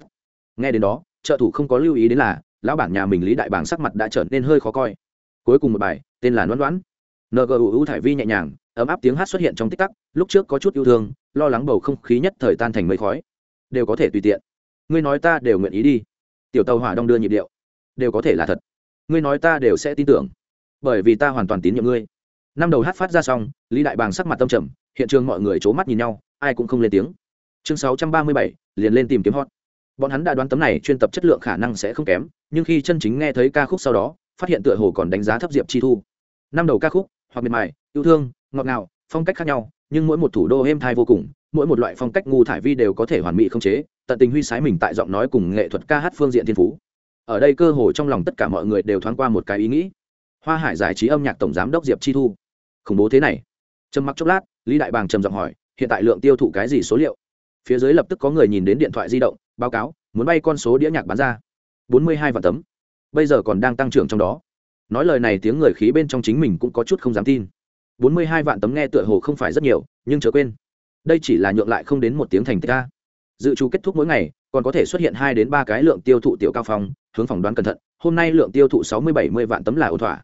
nghe đến đó, trợ thủ không có lưu ý đến là, lão bản nhà mình lý đại bảng sắc mặt đã trở nên hơi khó coi. Cuối cùng một bài, tên là đoán đoán ngu thải vi nhẹ nhàng, ấm áp tiếng hát xuất hiện trong tích tắc, lúc trước có chút yêu thương, lo lắng bầu không khí nhất thời tan thành mây khói. Đều có thể tùy tiện. Ngươi nói ta đều nguyện ý đi. Tiểu tàu hỏa đong đưa nhịp điệu. Đều có thể là thật ngươi nói ta đều sẽ tin tưởng. Bởi vì ta hoàn toàn tín nhiệm ngươi. Năm đầu hát phát ra xong, lý đại bàng sắc mặt tâm trầm, hiện trường mọi người c h ố mắt nhìn nhau, ai cũng không lên tiếng. Chương sáu trăm ba mươi bảy, liền lên tìm kiếm hot. Bọn hắn đã đoán tấm này chuyên tập chất lượng khả năng sẽ không kém, nhưng khi chân chính nghe thấy ca khúc sau đó, phát hiện tựa hồ còn đánh giá thấp diệp chi thu. Năm đầu ca khúc, hoặc miệt mài, yêu thương, ngọt ngào, phong cách khác nhau, nhưng mỗi một thủ đô êm thai vô cùng, mỗi một loại phong cách ngu thải vi đều có thể hoàn mỹ không chế, tận tình huy sái mình tại giọng nói cùng nghệ thuật ca hát phương diện thiên phú ở đây cơ hồ trong lòng tất cả mọi người đều thoáng qua một cái ý nghĩ. Hoa hải giải trí âm nhạc tổng giám đốc diệp chi thu. Khủng bố thế này. Trầm mặc chốc lát, lý đại bàng trầm giọng hỏi, hiện tại lượng tiêu thụ cái gì số liệu? Phía dưới lập tức có người nhìn đến điện thoại di động, báo cáo, muốn bay con số đĩa nhạc bán ra. Bốn mươi hai vạn tấm. Bây giờ còn đang tăng trưởng trong đó. Nói lời này tiếng người khí bên trong chính mình cũng có chút không dám tin. Bốn mươi hai vạn tấm nghe tựa hồ không phải rất nhiều, nhưng chớ quên. Đây chỉ là nhượng lại không đến một tiếng thành tích ca dự trù kết thúc mỗi ngày, còn có thể xuất hiện hai đến ba cái lượng tiêu thụ tiểu cao phong, hướng phỏng đoán cẩn thận, hôm nay lượng tiêu thụ sáu mươi bảy mươi vạn tấm là ổn thỏa.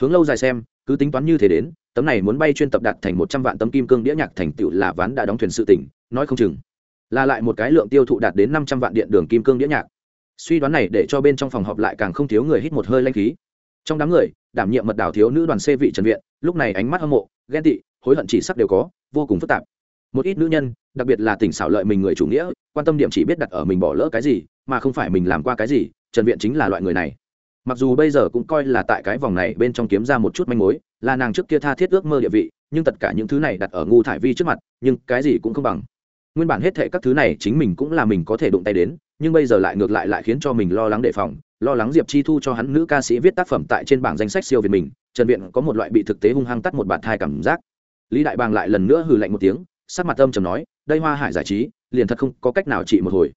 Hướng lâu dài xem, cứ tính toán như thế đến, tấm này muốn bay chuyên tập đạt thành một trăm vạn tấm kim cương đĩa nhạc thành tựu là ván đã đóng thuyền sự tỉnh, nói không chừng. Là lại một cái lượng tiêu thụ đạt đến năm trăm vạn điện đường kim cương đĩa nhạc. Suy đoán này để cho bên trong phòng họp lại càng không thiếu người hít một hơi lanh khí. Trong đám người, đảm nhiệm mật đảo thiếu nữ đoàn xê vị trần viện, lúc này ánh mắt hâm mộ, ghen tị, hối hận chỉ sắc đều có, vô cùng phức tạp một ít nữ nhân, đặc biệt là tỉnh xảo lợi mình người chủ nghĩa, quan tâm điểm chỉ biết đặt ở mình bỏ lỡ cái gì, mà không phải mình làm qua cái gì, trần viện chính là loại người này. Mặc dù bây giờ cũng coi là tại cái vòng này bên trong kiếm ra một chút manh mối, là nàng trước kia tha thiết ước mơ địa vị, nhưng tất cả những thứ này đặt ở ngu thải vi trước mặt, nhưng cái gì cũng không bằng. Nguyên bản hết thệ các thứ này chính mình cũng là mình có thể đụng tay đến, nhưng bây giờ lại ngược lại lại khiến cho mình lo lắng đề phòng, lo lắng diệp chi thu cho hắn nữ ca sĩ viết tác phẩm tại trên bảng danh sách siêu việt mình, trần viện có một loại bị thực tế hung hăng tắt một bạt thai cảm giác. Lý đại bàng lại lần nữa hừ lạnh một tiếng sắc mặt âm trầm nói, đây hoa hải giải trí, liền thật không có cách nào trị một hồi.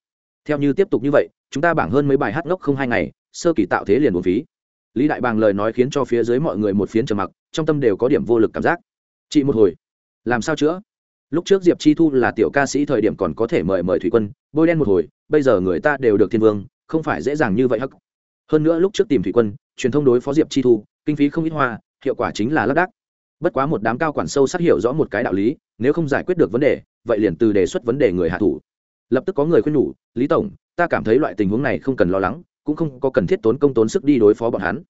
Theo như tiếp tục như vậy, chúng ta bảng hơn mấy bài hát ngốc không hai ngày, sơ kỳ tạo thế liền buồn phí. Lý đại bàng lời nói khiến cho phía dưới mọi người một phiến trầm mặc, trong tâm đều có điểm vô lực cảm giác. Chị một hồi? Làm sao chữa? Lúc trước diệp chi thu là tiểu ca sĩ thời điểm còn có thể mời mời thủy quân, bôi đen một hồi, bây giờ người ta đều được thiên vương, không phải dễ dàng như vậy hắc. Hơn nữa lúc trước tìm thủy quân, truyền thông đối phó diệp chi thu, kinh phí không ít hoa, hiệu quả chính là lác đác bất quá một đám cao quản sâu sát hiểu rõ một cái đạo lý, nếu không giải quyết được vấn đề, vậy liền từ đề xuất vấn đề người hạ thủ. Lập tức có người khuyên nhủ, lý tổng, ta cảm thấy loại tình huống này không cần lo lắng, cũng không có cần thiết tốn công tốn sức đi đối phó bọn hắn.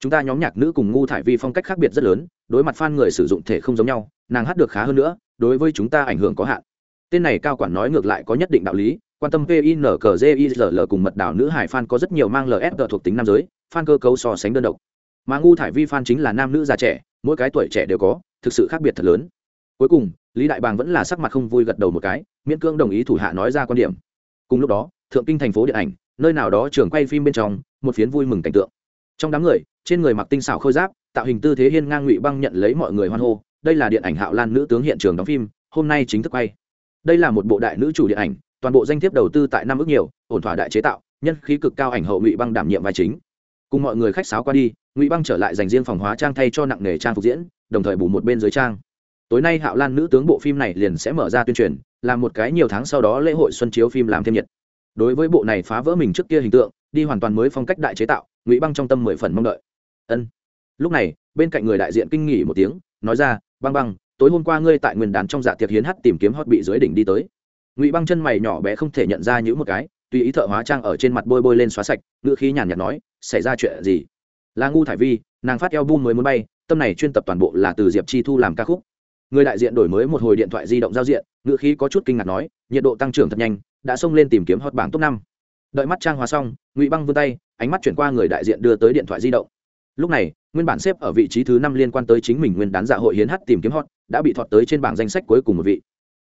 Chúng ta nhóm nhạc nữ cùng ngu thải vi phong cách khác biệt rất lớn, đối mặt f người sử dụng thể không giống nhau, nàng hát được khá hơn nữa, đối với chúng ta ảnh hưởng có hạn. Tên này cao quản nói ngược lại có nhất định đạo lý, quan tâm pinkgizl cùng mật đảo nữ hải fan có rất nhiều mang lsg thuộc tính nam giới, fan cơ cấu so sánh đơn độc. Mà ngu thải vi fan chính là nam nữ già trẻ mỗi cái tuổi trẻ đều có, thực sự khác biệt thật lớn. Cuối cùng, lý đại bàng vẫn là sắc mặt không vui gật đầu một cái, miễn cưỡng đồng ý thủ hạ nói ra quan điểm. Cùng lúc đó, thượng kinh thành phố điện ảnh, nơi nào đó trường quay phim bên trong, một phiến vui mừng cảnh tượng. Trong đám người, trên người mặc tinh xảo khôi giáp, tạo hình tư thế hiên ngang ngụy băng nhận lấy mọi người hoan hô, đây là điện ảnh hạo lan nữ tướng hiện trường đóng phim, hôm nay chính thức quay. Đây là một bộ đại nữ chủ điện ảnh, toàn bộ danh thiếp đầu tư tại năm ước nhiều, ổn thỏa đại chế tạo, nhân khí cực cao ảnh hậu ngụy băng đảm nhiệm vai chính cùng mọi người khách sáo qua đi, ngụy băng trở lại dành riêng phòng hóa trang thay cho nặng nghề trang phục diễn, đồng thời bù một bên dưới trang. Tối nay hạo lan nữ tướng bộ phim này liền sẽ mở ra tuyên truyền, làm một cái nhiều tháng sau đó lễ hội xuân chiếu phim làm thêm nhiệt. Đối với bộ này phá vỡ mình trước kia hình tượng, đi hoàn toàn mới phong cách đại chế tạo, ngụy băng trong tâm mười phần mong đợi. Ân. Lúc này, bên cạnh người đại diện kinh nghỉ một tiếng, nói ra, băng băng, tối hôm qua ngươi tại nguyên đán trong dạ tiệc hiến hát tìm kiếm hót bị dưới đỉnh đi tới. Ngụy băng chân mày nhỏ bé không thể nhận ra những một cái tùy ý thợ hóa trang ở trên mặt bôi bôi lên xóa sạch ngựa khí nhàn nhạt nói, xảy ra chuyện gì? Là ngu thải vi, nàng phát eo bum mới muốn bay, tâm này chuyên tập toàn bộ là từ diệp chi thu làm ca khúc. Người đại diện đổi mới một hồi điện thoại di động giao diện ngựa khí có chút kinh ngạc nói, nhiệt độ tăng trưởng thật nhanh, đã xông lên tìm kiếm hot bảng top năm. Đợi mắt trang hóa xong, ngụy băng vươn tay, ánh mắt chuyển qua người đại diện đưa tới điện thoại di động. Lúc này, nguyên bản xếp ở vị trí thứ năm liên quan tới chính mình nguyên đán dạ hội hiến hát tìm kiếm hot, đã bị thọt tới trên bảng danh sách cuối cùng một vị.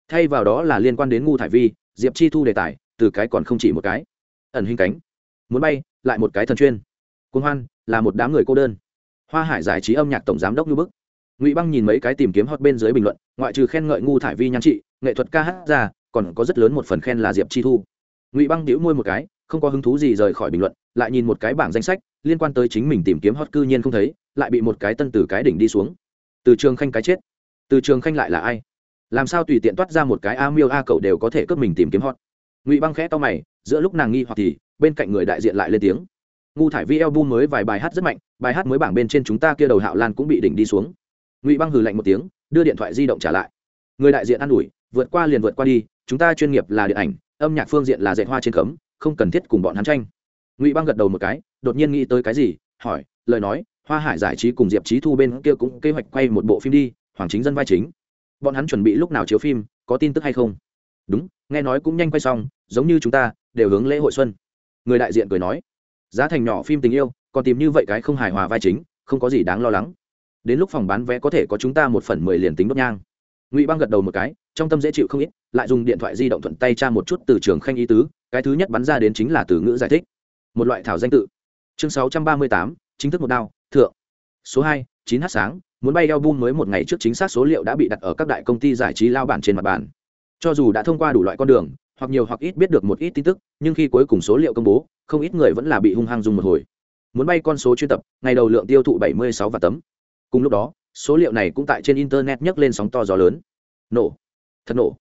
Thay vào đó là liên quan đến ngu thải vi, diệp chi thu đề tài từ cái còn không chỉ một cái. Ẩn hình cánh. Muốn bay, lại một cái thần chuyên. Cuồng hoan, là một đám người cô đơn. Hoa hải giải trí âm nhạc tổng giám đốc như bức. Ngụy băng nhìn mấy cái tìm kiếm hot bên dưới bình luận, ngoại trừ khen ngợi ngu thải vi nhan trị nghệ thuật ca hát ra, còn có rất lớn một phần khen là diệp chi thu. Ngụy băng đĩu môi một cái, không có hứng thú gì rời khỏi bình luận, lại nhìn một cái bảng danh sách, liên quan tới chính mình tìm kiếm hot cư nhiên không thấy, lại bị một cái tân từ cái đỉnh đi xuống. Từ trường khanh cái chết. Từ trường khanh lại là ai? Làm sao tùy tiện toát ra một cái a miêu a cậu đều có thể cướp mình tìm kiếm hot? Ngụy băng khẽ to mày, giữa lúc nàng nghi hoặc thì, bên cạnh người đại diện lại lên tiếng. Ngu thải vi album mới vài bài hát rất mạnh, bài hát mới bảng bên trên chúng ta kia đầu hạo lan cũng bị đỉnh đi xuống. Ngụy băng hừ lạnh một tiếng, đưa điện thoại di động trả lại. Người đại diện an ủi, vượt qua liền vượt qua đi, chúng ta chuyên nghiệp là điện ảnh, âm nhạc phương diện là dạy hoa trên cấm, không cần thiết cùng bọn hắn tranh. Ngụy băng gật đầu một cái, đột nhiên nghĩ tới cái gì, hỏi, lời nói, hoa hải giải trí cùng diệp trí thu bên kia cũng kế hoạch quay một bộ phim đi, hoàng chính dân vai chính. Bọn hắn chuẩn bị lúc nào chiếu phim, có tin tức hay không? Đúng, nghe nói cũng nhanh quay xong giống như chúng ta, đều hướng lễ hội xuân. Người đại diện cười nói, giá thành nhỏ phim tình yêu, còn tìm như vậy cái không hài hòa vai chính, không có gì đáng lo lắng. Đến lúc phòng bán vé có thể có chúng ta một phần mười liền tính đốt nhang. Ngụy băng gật đầu một cái, trong tâm dễ chịu không ít, lại dùng điện thoại di động thuận tay tra một chút từ trường khanh ý tứ, cái thứ nhất bắn ra đến chính là từ ngữ giải thích. Một loại thảo danh tự. Chương sáu trăm ba mươi tám, chính thức một đao, thượng. Số hai, chín h sáng, muốn bay album mới một ngày trước chính xác số liệu đã bị đặt ở các đại công ty giải trí lao bản trên mặt bàn. Cho dù đã thông qua đủ loại con đường hoặc nhiều hoặc ít biết được một ít tin tức, nhưng khi cuối cùng số liệu công bố, không ít người vẫn là bị hung hăng dùng một hồi. Muốn bay con số chuyên tập, ngày đầu lượng tiêu thụ 76 và tấm. Cùng lúc đó, số liệu này cũng tại trên internet nhấc lên sóng to gió lớn. Nổ. Thật nổ.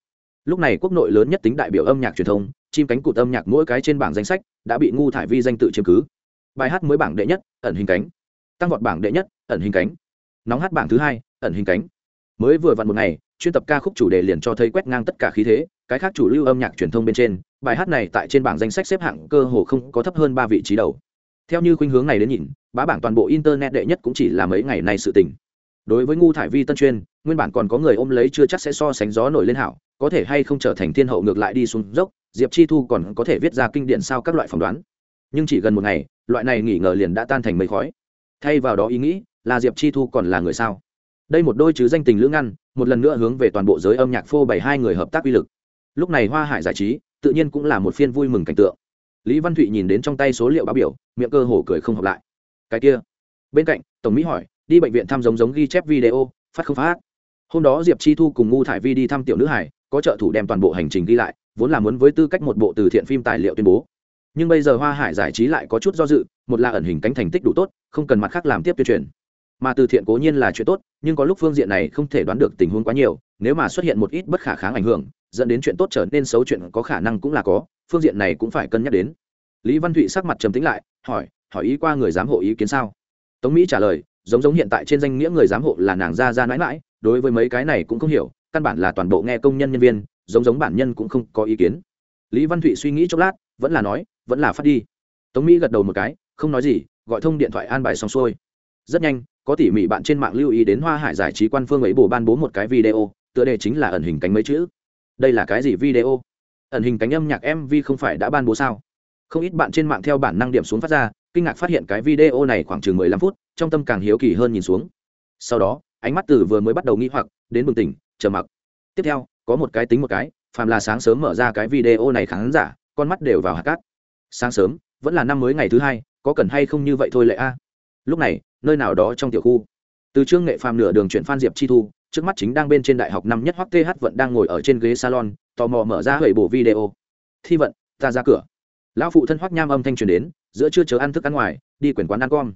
Lúc này quốc nội lớn nhất tính đại biểu âm nhạc truyền thông, chim cánh cụt âm nhạc mỗi cái trên bảng danh sách đã bị ngu thải vi danh tự chiếm cứ. Bài hát mới bảng đệ nhất, ẩn hình cánh. Tăng vọt bảng đệ nhất, ẩn hình cánh. Nóng hát bảng thứ hai, ẩn hình cánh. Mới vừa vặn một ngày chuyên tập ca khúc chủ đề liền cho thấy quét ngang tất cả khí thế, cái khác chủ lưu âm nhạc truyền thông bên trên, bài hát này tại trên bảng danh sách xếp hạng cơ hồ không có thấp hơn ba vị trí đầu. Theo như khuynh hướng này đến nhìn, bá bảng toàn bộ internet đệ nhất cũng chỉ là mấy ngày nay sự tình. Đối với ngu thải vi tân chuyên, nguyên bản còn có người ôm lấy chưa chắc sẽ so sánh gió nổi lên hảo, có thể hay không trở thành thiên hậu ngược lại đi xuống dốc, diệp chi thu còn có thể viết ra kinh điển sao các loại phỏng đoán. Nhưng chỉ gần một ngày, loại này nghỉ ngờ liền đã tan thành mây khói. Thay vào đó ý nghĩ, là diệp chi thu còn là người sao? Đây một đôi chứ danh tình lưỡng ngăn, một lần nữa hướng về toàn bộ giới âm nhạc phô bày hai người hợp tác uy lực. Lúc này hoa hải giải trí, tự nhiên cũng là một phiên vui mừng cảnh tượng. Lý văn thụy nhìn đến trong tay số liệu báo biểu, miệng cơ hồ cười không hợp lại. Cái kia. Bên cạnh, tổng mỹ hỏi, đi bệnh viện thăm giống giống ghi chép video, phát không phát? Hôm đó diệp chi thu cùng ngu thải vi đi thăm tiểu nữ hải, có trợ thủ đem toàn bộ hành trình ghi lại, vốn là muốn với tư cách một bộ từ thiện phim tài liệu tuyên bố. Nhưng bây giờ hoa hải giải trí lại có chút do dự, một là ẩn hình cánh thành tích đủ tốt, không cần mặt khác làm tiếp tuyên truyền mà từ thiện cố nhiên là chuyện tốt, nhưng có lúc phương diện này không thể đoán được tình huống quá nhiều, nếu mà xuất hiện một ít bất khả kháng ảnh hưởng, dẫn đến chuyện tốt trở nên xấu chuyện có khả năng cũng là có, phương diện này cũng phải cân nhắc đến. Lý văn thụy sắc mặt trầm tính lại, hỏi hỏi ý qua người giám hộ ý kiến sao? Tống mỹ trả lời, giống giống hiện tại trên danh nghĩa người giám hộ là nàng ra ra mãi mãi, đối với mấy cái này cũng không hiểu, căn bản là toàn bộ nghe công nhân nhân viên, giống giống bản nhân cũng không có ý kiến. Lý văn thụy suy nghĩ chốc lát, vẫn là nói, vẫn là phát đi. Tống mỹ gật đầu một cái, không nói gì, gọi thông điện thoại an bài xong xuôi rất nhanh, có tỉ mỉ bạn trên mạng lưu ý đến hoa hải giải trí quan phương ấy bổ ban bố một cái video, tựa đề chính là ẩn hình cánh mấy chữ. Đây là cái gì video? Ẩn hình cánh âm nhạc mv không phải đã ban bố sao? Không ít bạn trên mạng theo bản năng điểm xuống phát ra, kinh ngạc phát hiện cái video này khoảng chừng mười lăm phút, trong tâm càng hiếu kỳ hơn nhìn xuống. Sau đó, ánh mắt từ vừa mới bắt đầu nghĩ hoặc, đến bừng tỉnh chờ mặc. Tiếp theo, có một cái tính một cái, phàm là sáng sớm mở ra cái video này khán giả, con mắt đều vào hạt cát. Sáng sớm, vẫn là năm mới ngày thứ hai, có cần hay không như vậy thôi lệ a? Lúc này nơi nào đó trong tiểu khu. Từ trương nghệ phàm nửa đường chuyển phan diệp chi thu, trước mắt chính đang bên trên đại học năm nhất hoặc th vẫn đang ngồi ở trên ghế salon, tò mò mở ra hầy bộ video. Thi vận, ta ra cửa. Lão phụ thân hoắc nham âm thanh truyền đến, giữa chưa chớ ăn thức ăn ngoài, đi quyển quán ăn con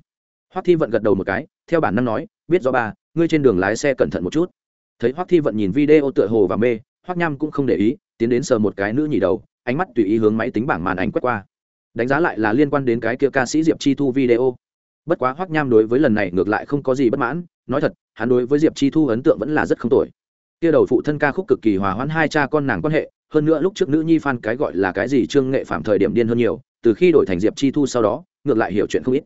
hoắc thi vận gật đầu một cái, theo bản năng nói, biết do bà, ngươi trên đường lái xe cẩn thận một chút. Thấy hoắc thi vận nhìn video tựa hồ và mê, hoắc nham cũng không để ý, tiến đến sờ một cái nữ nhỉ đầu, ánh mắt tùy ý hướng máy tính bảng màn ảnh quét qua. Đánh giá lại là liên quan đến cái kia ca sĩ diệp chi thu video bất quá hoắc nham đối với lần này ngược lại không có gì bất mãn, nói thật, hắn đối với diệp chi thu ấn tượng vẫn là rất không tồi. Kia đầu phụ thân ca khúc cực kỳ hòa hoãn hai cha con nàng quan hệ, hơn nữa lúc trước nữ nhi phan cái gọi là cái gì trương nghệ phạm thời điểm điên hơn nhiều, từ khi đổi thành diệp chi thu sau đó, ngược lại hiểu chuyện không ít.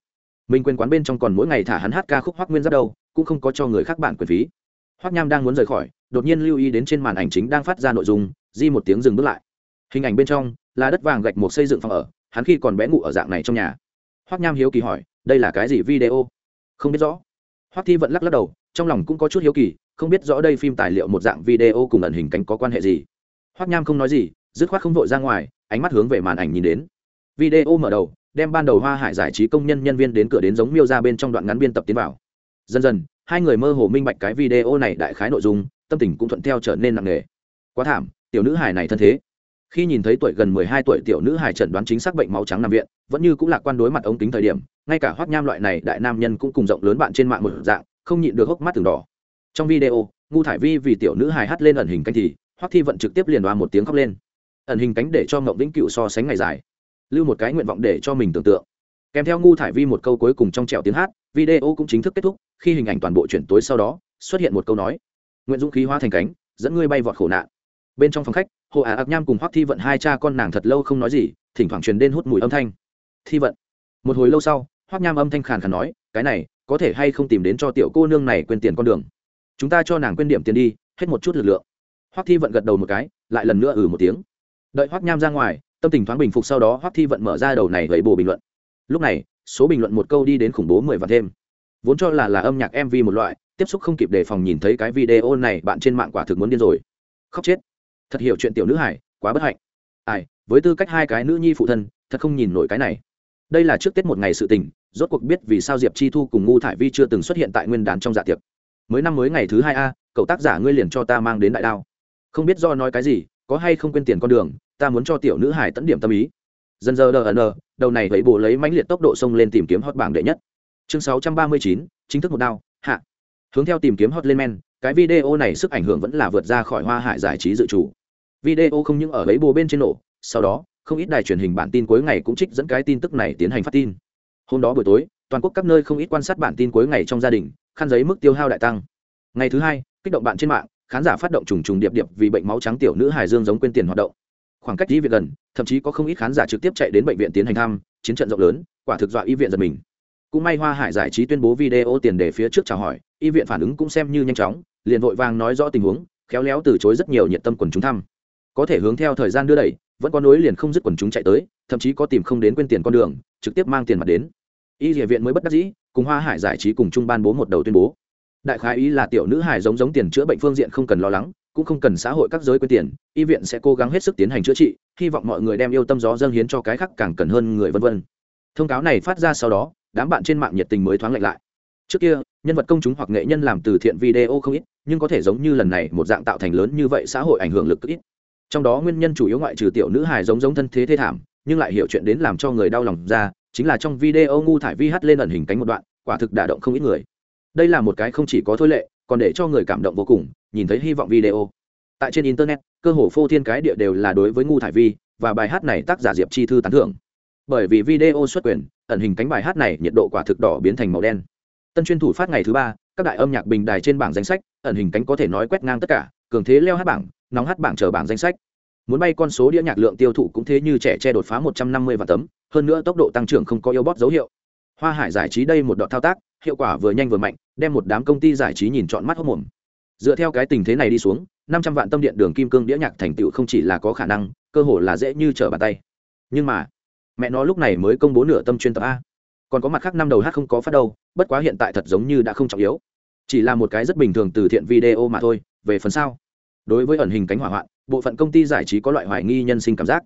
Mình quên quán bên trong còn mỗi ngày thả hắn hát ca khúc hoắc nguyên giáp đâu cũng không có cho người khác bản quyền phí. Hoắc nham đang muốn rời khỏi, đột nhiên lưu ý đến trên màn ảnh chính đang phát ra nội dung, di một tiếng dừng bước lại. Hình ảnh bên trong, là đất vàng gạch một xây dựng phòng ở, hắn khi còn bé ngủ ở dạng này trong nhà. Hoắc nham hiếu kỳ hỏi đây là cái gì video? Không biết rõ. Hoắc thi vẫn lắc lắc đầu, trong lòng cũng có chút hiếu kỳ, không biết rõ đây phim tài liệu một dạng video cùng ẩn hình cánh có quan hệ gì. Hoắc nham không nói gì, dứt khoát không vội ra ngoài, ánh mắt hướng về màn ảnh nhìn đến. Video mở đầu, đem ban đầu hoa hải giải trí công nhân nhân viên đến cửa đến giống miêu ra bên trong đoạn ngắn biên tập tiến vào. Dần dần, hai người mơ hồ minh bạch cái video này đại khái nội dung, tâm tình cũng thuận theo trở nên nặng nề. Quá thảm, tiểu nữ hải này thân thế khi nhìn thấy tuổi gần mười hai tuổi tiểu nữ hài chẩn đoán chính xác bệnh máu trắng nằm viện, vẫn như cũng lạc quan đối mặt ống kính thời điểm, ngay cả hoác nham loại này đại nam nhân cũng cùng rộng lớn bạn trên mạng một dạng, không nhịn được hốc mắt từng đỏ. Trong video, ngu thải vi vì tiểu nữ hài hát lên ẩn hình canh thì, hoắc thi vận trực tiếp liền đoa một tiếng khóc lên. Ẩn hình cánh để cho ngộng vĩnh cựu so sánh ngày dài, lưu một cái nguyện vọng để cho mình tưởng tượng. Kèm theo ngu thải vi một câu cuối cùng trong trẻo tiếng hát, video cũng chính thức kết thúc, khi hình ảnh toàn bộ chuyển tối sau đó, xuất hiện một câu nói, nguyện dũng khí hóa thành cánh, dẫn ngươi bay vọt khổ nạn. Bên trong phòng khách hồ ả ạc nham cùng hoắc thi vận hai cha con nàng thật lâu không nói gì, thỉnh thoảng truyền đến hút mùi âm thanh. Thi vận. Một hồi lâu sau, hoắc nham âm thanh khàn khàn nói, cái này, có thể hay không tìm đến cho tiểu cô nương này quên tiền con đường? Chúng ta cho nàng quên điểm tiền đi, hết một chút lực lượng. Hoắc thi vận gật đầu một cái, lại lần nữa ừ một tiếng. Đợi hoắc nham ra ngoài, tâm tình thoáng bình phục sau đó hoắc thi vận mở ra đầu này gậy bồ bình luận. Lúc này, số bình luận một câu đi đến khủng bố mười và thêm. Vốn cho là là âm nhạc mv một loại, tiếp xúc không kịp đề phòng nhìn thấy cái video này, bạn trên mạng quả thực muốn điên rồi. Khóc chết thật hiểu chuyện tiểu nữ hải quá bất hạnh. Ai, với tư cách hai cái nữ nhi phụ thân, thật không nhìn nổi cái này. Đây là trước tết một ngày sự tình, rốt cuộc biết vì sao diệp chi thu cùng ngu thải vi chưa từng xuất hiện tại nguyên đán trong dạ tiệc. Mới năm mới ngày thứ hai a, cậu tác giả ngươi liền cho ta mang đến đại đao. Không biết do nói cái gì, có hay không quên tiền con đường, ta muốn cho tiểu nữ hải tẫn điểm tâm ý. Dần giờ đờ nờ đầu này vậy bộ lấy mãnh liệt tốc độ xông lên tìm kiếm hot bảng đệ nhất. Chương sáu trăm ba mươi chín, chính thức một đao, hạ. Hướng theo tìm kiếm hot lên men cái video này sức ảnh hưởng vẫn là vượt ra khỏi hoa hải giải trí dự chủ video không những ở lấy bồ bên trên nổ, sau đó, không ít đài truyền hình bản tin cuối ngày cũng trích dẫn cái tin tức này tiến hành phát tin. Hôm đó buổi tối, toàn quốc các nơi không ít quan sát bản tin cuối ngày trong gia đình, khăn giấy mức tiêu hao đại tăng. Ngày thứ hai, kích động bạn trên mạng, khán giả phát động trùng trùng điệp điệp vì bệnh máu trắng tiểu nữ hải dương giống quên tiền hoạt động. Khoảng cách đi viện gần, thậm chí có không ít khán giả trực tiếp chạy đến bệnh viện tiến hành thăm, chiến trận rộng lớn, quả thực dọa y viện giật mình cũng may hoa hải giải trí tuyên bố video tiền để phía trước chào hỏi, y viện phản ứng cũng xem như nhanh chóng, liền vội vàng nói rõ tình huống, khéo léo từ chối rất nhiều nhiệt tâm quần chúng thăm. Có thể hướng theo thời gian đưa đẩy, vẫn có nối liền không dứt quần chúng chạy tới, thậm chí có tìm không đến quên tiền con đường, trực tiếp mang tiền mặt đến. Y địa viện mới bất đắc dĩ, cùng hoa hải giải trí cùng chung ban bố một đầu tuyên bố. Đại khái ý là tiểu nữ hải giống giống tiền chữa bệnh phương diện không cần lo lắng, cũng không cần xã hội các giới quên tiền, y viện sẽ cố gắng hết sức tiến hành chữa trị, hy vọng mọi người đem yêu tâm gió dâng hiến cho cái khác càng cần hơn người vân vân. Thông cáo này phát ra sau đó đám bạn trên mạng nhiệt tình mới thoáng lạnh lại. Trước kia, nhân vật công chúng hoặc nghệ nhân làm từ thiện video không ít, nhưng có thể giống như lần này một dạng tạo thành lớn như vậy xã hội ảnh hưởng lực ít. Trong đó nguyên nhân chủ yếu ngoại trừ tiểu nữ hài giống giống thân thế thê thảm, nhưng lại hiểu chuyện đến làm cho người đau lòng ra, chính là trong video ngu thải vi hát lên ẩn hình cánh một đoạn, quả thực đả động không ít người. Đây là một cái không chỉ có thôi lệ, còn để cho người cảm động vô cùng, nhìn thấy hy vọng video. Tại trên internet, cơ hồ phô thiên cái địa đều là đối với ngu thải vi, và bài hát này tác giả diệp chi thư tán thưởng bởi vì video xuất quyền, ẩn hình cánh bài hát này nhiệt độ quả thực đỏ biến thành màu đen. Tân chuyên thủ phát ngày thứ ba, các đại âm nhạc bình đài trên bảng danh sách, ẩn hình cánh có thể nói quét ngang tất cả, cường thế leo hát bảng, nóng hát bảng chờ bảng danh sách. Muốn bay con số đĩa nhạc lượng tiêu thụ cũng thế như trẻ che đột phá một trăm năm mươi vạn tấm, hơn nữa tốc độ tăng trưởng không có yêu bót dấu hiệu. Hoa hải giải trí đây một đoạn thao tác, hiệu quả vừa nhanh vừa mạnh, đem một đám công ty giải trí nhìn trọn mắt hốc mồm. Dựa theo cái tình thế này đi xuống, năm trăm vạn tâm điện đường kim cương đĩa nhạc thành tựu không chỉ là có khả năng, cơ hội là dễ như trở bàn tay. Nhưng mà mẹ nó lúc này mới công bố nửa tâm chuyên tập a. Còn có mặt khác năm đầu hát không có phát đâu, bất quá hiện tại thật giống như đã không trọng yếu. Chỉ là một cái rất bình thường từ thiện video mà thôi, về phần sau đối với ẩn hình cánh hỏa hoạn, bộ phận công ty giải trí có loại hoài nghi nhân sinh cảm giác.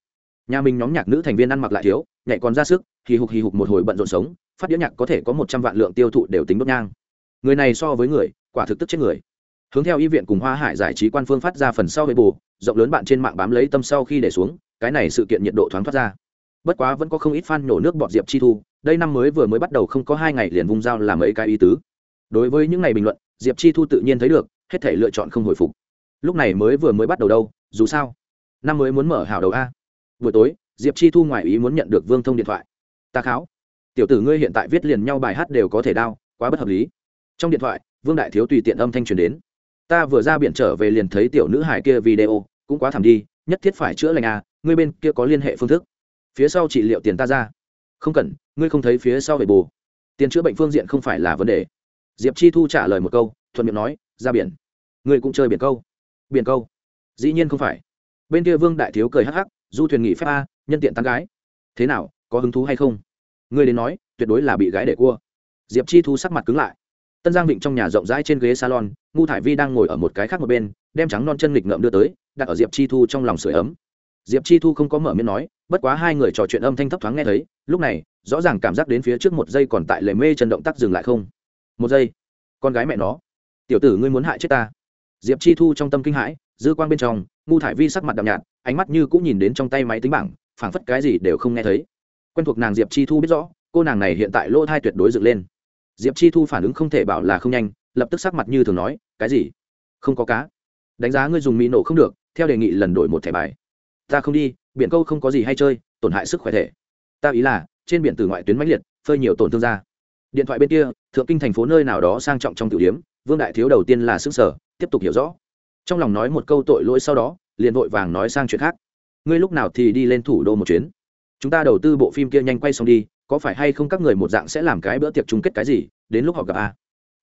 Nhà mình nhóm nhạc nữ thành viên ăn mặc lại thiếu nhạy còn ra sức, hì hục hì hục một hồi bận rộn sống, phát đĩa nhạc có thể có một trăm vạn lượng tiêu thụ đều tính đốt nhang. Người này so với người, quả thực tức chết người. Hướng theo y viện cùng hoa hải giải trí quan phương phát ra phần sau hệ bù, rộng lớn bạn trên mạng bám lấy tâm sau khi để xuống, cái này sự kiện nhiệt độ thoáng thoát ra bất quá vẫn có không ít fan nổ nước bọt diệp chi thu, đây năm mới vừa mới bắt đầu không có hai ngày liền vung dao làm ấy cái ý tứ. Đối với những ngày bình luận, diệp chi thu tự nhiên thấy được, hết thể lựa chọn không hồi phục. Lúc này mới vừa mới bắt đầu đâu, dù sao, năm mới muốn mở hào đầu a. Buổi tối, diệp chi thu ngoài ý muốn nhận được vương thông điện thoại. Ta kháo. Tiểu tử ngươi hiện tại viết liền nhau bài hát đều có thể đao, quá bất hợp lý. Trong điện thoại, vương đại thiếu tùy tiện âm thanh truyền đến. Ta vừa ra biển trở về liền thấy tiểu nữ hải kia video, cũng quá thảm đi, nhất thiết phải chữa lành à ngươi bên kia có liên hệ phương thức phía sau trị liệu tiền ta ra. Không cần, ngươi không thấy phía sau về bù tiền chữa bệnh phương diện không phải là vấn đề. Diệp chi thu trả lời một câu, thuận miệng nói, ra biển. Ngươi cũng chơi biển câu. Biển câu. Dĩ nhiên không phải. Bên kia vương đại thiếu cười hắc hắc, du thuyền nghỉ phép a, nhân tiện tán gái. Thế nào, có hứng thú hay không? Ngươi đến nói, tuyệt đối là bị gái để cua. Diệp chi thu sắc mặt cứng lại. Tân giang vịnh trong nhà rộng rãi trên ghế salon, ngu thải vi đang ngồi ở một cái khác một bên, đem trắng non chân nghịch ngợm đưa tới, đặt ở diệp chi thu trong lòng sưởi ấm diệp chi thu không có mở miệng nói, bất quá hai người trò chuyện âm thanh thấp thoáng nghe thấy, lúc này, rõ ràng cảm giác đến phía trước một giây còn tại lề mê chân động tác dừng lại không. Một giây. Con gái mẹ nó. Tiểu tử ngươi muốn hại chết ta. Diệp chi thu trong tâm kinh hãi, dư quang bên trong, ngu thải vi sắc mặt đậm nhạt, ánh mắt như cũng nhìn đến trong tay máy tính bảng, phảng phất cái gì đều không nghe thấy. Quen thuộc nàng diệp chi thu biết rõ, cô nàng này hiện tại lỗ thai tuyệt đối dựng lên. Diệp chi thu phản ứng không thể bảo là không nhanh, lập tức sắc mặt như thường nói, cái gì? Không có cá. Đánh giá ngươi dùng mỹ nổ không được, theo đề nghị lần đổi một thẻ bài ta không đi, biển câu không có gì hay chơi, tổn hại sức khỏe thể. Ta ý là, trên biển từ ngoại tuyến mãnh liệt, phơi nhiều tổn thương ra điện thoại bên kia, thượng kinh thành phố nơi nào đó sang trọng trong tiểu điếm vương đại thiếu đầu tiên là xứng sở tiếp tục hiểu rõ. Trong lòng nói một câu tội lỗi sau đó, liền vội vàng nói sang chuyện khác. Ngươi lúc nào thì đi lên thủ đô một chuyến? Chúng ta đầu tư bộ phim kia nhanh quay xong đi, có phải hay không các người một dạng sẽ làm cái bữa tiệc chung kết cái gì, đến lúc họ gặp a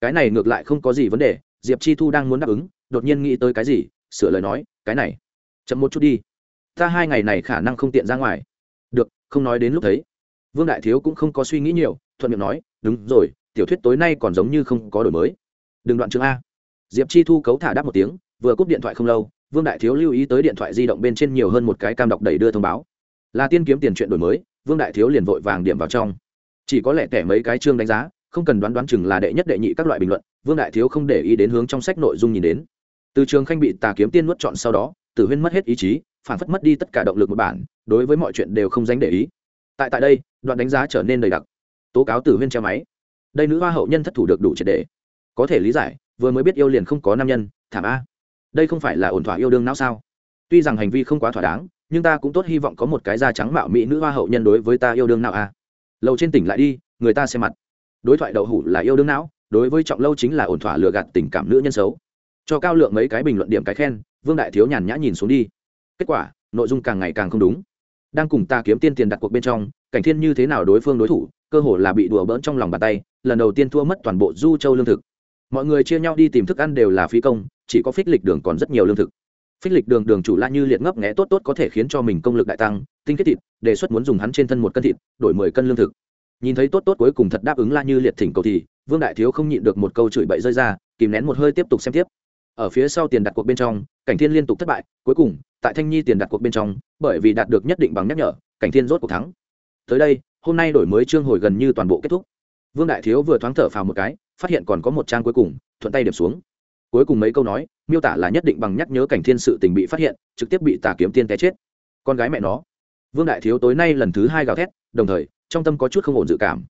cái này ngược lại không có gì vấn đề, diệp chi thu đang muốn đáp ứng, đột nhiên nghĩ tới cái gì, sửa lời nói, cái này. Chậm một chút đi ta hai ngày này khả năng không tiện ra ngoài. Được, không nói đến lúc thấy. Vương đại thiếu cũng không có suy nghĩ nhiều, thuận miệng nói, đúng rồi, tiểu thuyết tối nay còn giống như không có đổi mới. Đừng đoạn chương a. Diệp chi thu cấu thả đáp một tiếng, vừa cúp điện thoại không lâu, vương đại thiếu lưu ý tới điện thoại di động bên trên nhiều hơn một cái cam đọc đầy đưa thông báo. Là tiên kiếm tiền chuyện đổi mới. Vương đại thiếu liền vội vàng điểm vào trong. Chỉ có lẽ kẻ mấy cái chương đánh giá, không cần đoán đoán chừng là đệ nhất đệ nhị các loại bình luận, vương đại thiếu không để ý đến hướng trong sách nội dung nhìn đến. Từ trường khanh bị tà kiếm tiên nuốt chọn sau đó, tử huyên mất hết ý chí phản phất mất đi tất cả động lực một bản, đối với mọi chuyện đều không dánh để ý. Tại tại đây, đoạn đánh giá trở nên đầy đặc. Tố cáo tử huyên che máy. Đây nữ hoa hậu nhân thất thủ được đủ triệt đề có thể lý giải, vừa mới biết yêu liền không có nam nhân, thảm a. Đây không phải là ổn thỏa yêu đương não sao? Tuy rằng hành vi không quá thỏa đáng, nhưng ta cũng tốt hy vọng có một cái da trắng mạo mỹ nữ hoa hậu nhân đối với ta yêu đương nào a. Lâu trên tỉnh lại đi, người ta xem mặt. Đối thoại đậu hủ là yêu đương não, đối với trọng lâu chính là ổn thỏa lừa gạt tình cảm nữ nhân xấu. Cho cao lượng mấy cái bình luận điểm cái khen, vương đại thiếu nhàn nhã nhìn xuống đi kết quả, nội dung càng ngày càng không đúng. Đang cùng ta kiếm tiên tiền đặt cuộc bên trong, cảnh thiên như thế nào đối phương đối thủ, cơ hồ là bị đùa bỡn trong lòng bàn tay, lần đầu tiên thua mất toàn bộ du châu lương thực. Mọi người chia nhau đi tìm thức ăn đều là phí công, chỉ có phích lịch đường còn rất nhiều lương thực. Phích lịch đường đường chủ la như liệt ngấp nghẽ tốt tốt có thể khiến cho mình công lực đại tăng, tinh kết thịt, đề xuất muốn dùng hắn trên thân một cân thịt, đổi mười cân lương thực. Nhìn thấy tốt tốt cuối cùng thật đáp ứng la như liệt thỉnh cầu thì, vương đại thiếu không nhịn được một câu chửi bậy rơi ra, kìm nén một hơi tiếp tục xem tiếp. Ở phía sau tiền đặt cuộc bên trong, cảnh thiên liên tục thất bại, cuối cùng tại thanh nhi tiền đặt cuộc bên trong, bởi vì đạt được nhất định bằng nhắc nhở, cảnh thiên rốt cuộc thắng. Tới đây, hôm nay đổi mới chương hồi gần như toàn bộ kết thúc. Vương đại thiếu vừa thoáng thở phào một cái, phát hiện còn có một trang cuối cùng, thuận tay điểm xuống. Cuối cùng mấy câu nói, miêu tả là nhất định bằng nhắc nhớ cảnh thiên sự tình bị phát hiện, trực tiếp bị tà kiếm tiên té chết. Con gái mẹ nó. Vương đại thiếu tối nay lần thứ hai gào thét, đồng thời, trong tâm có chút không ổn dự cảm.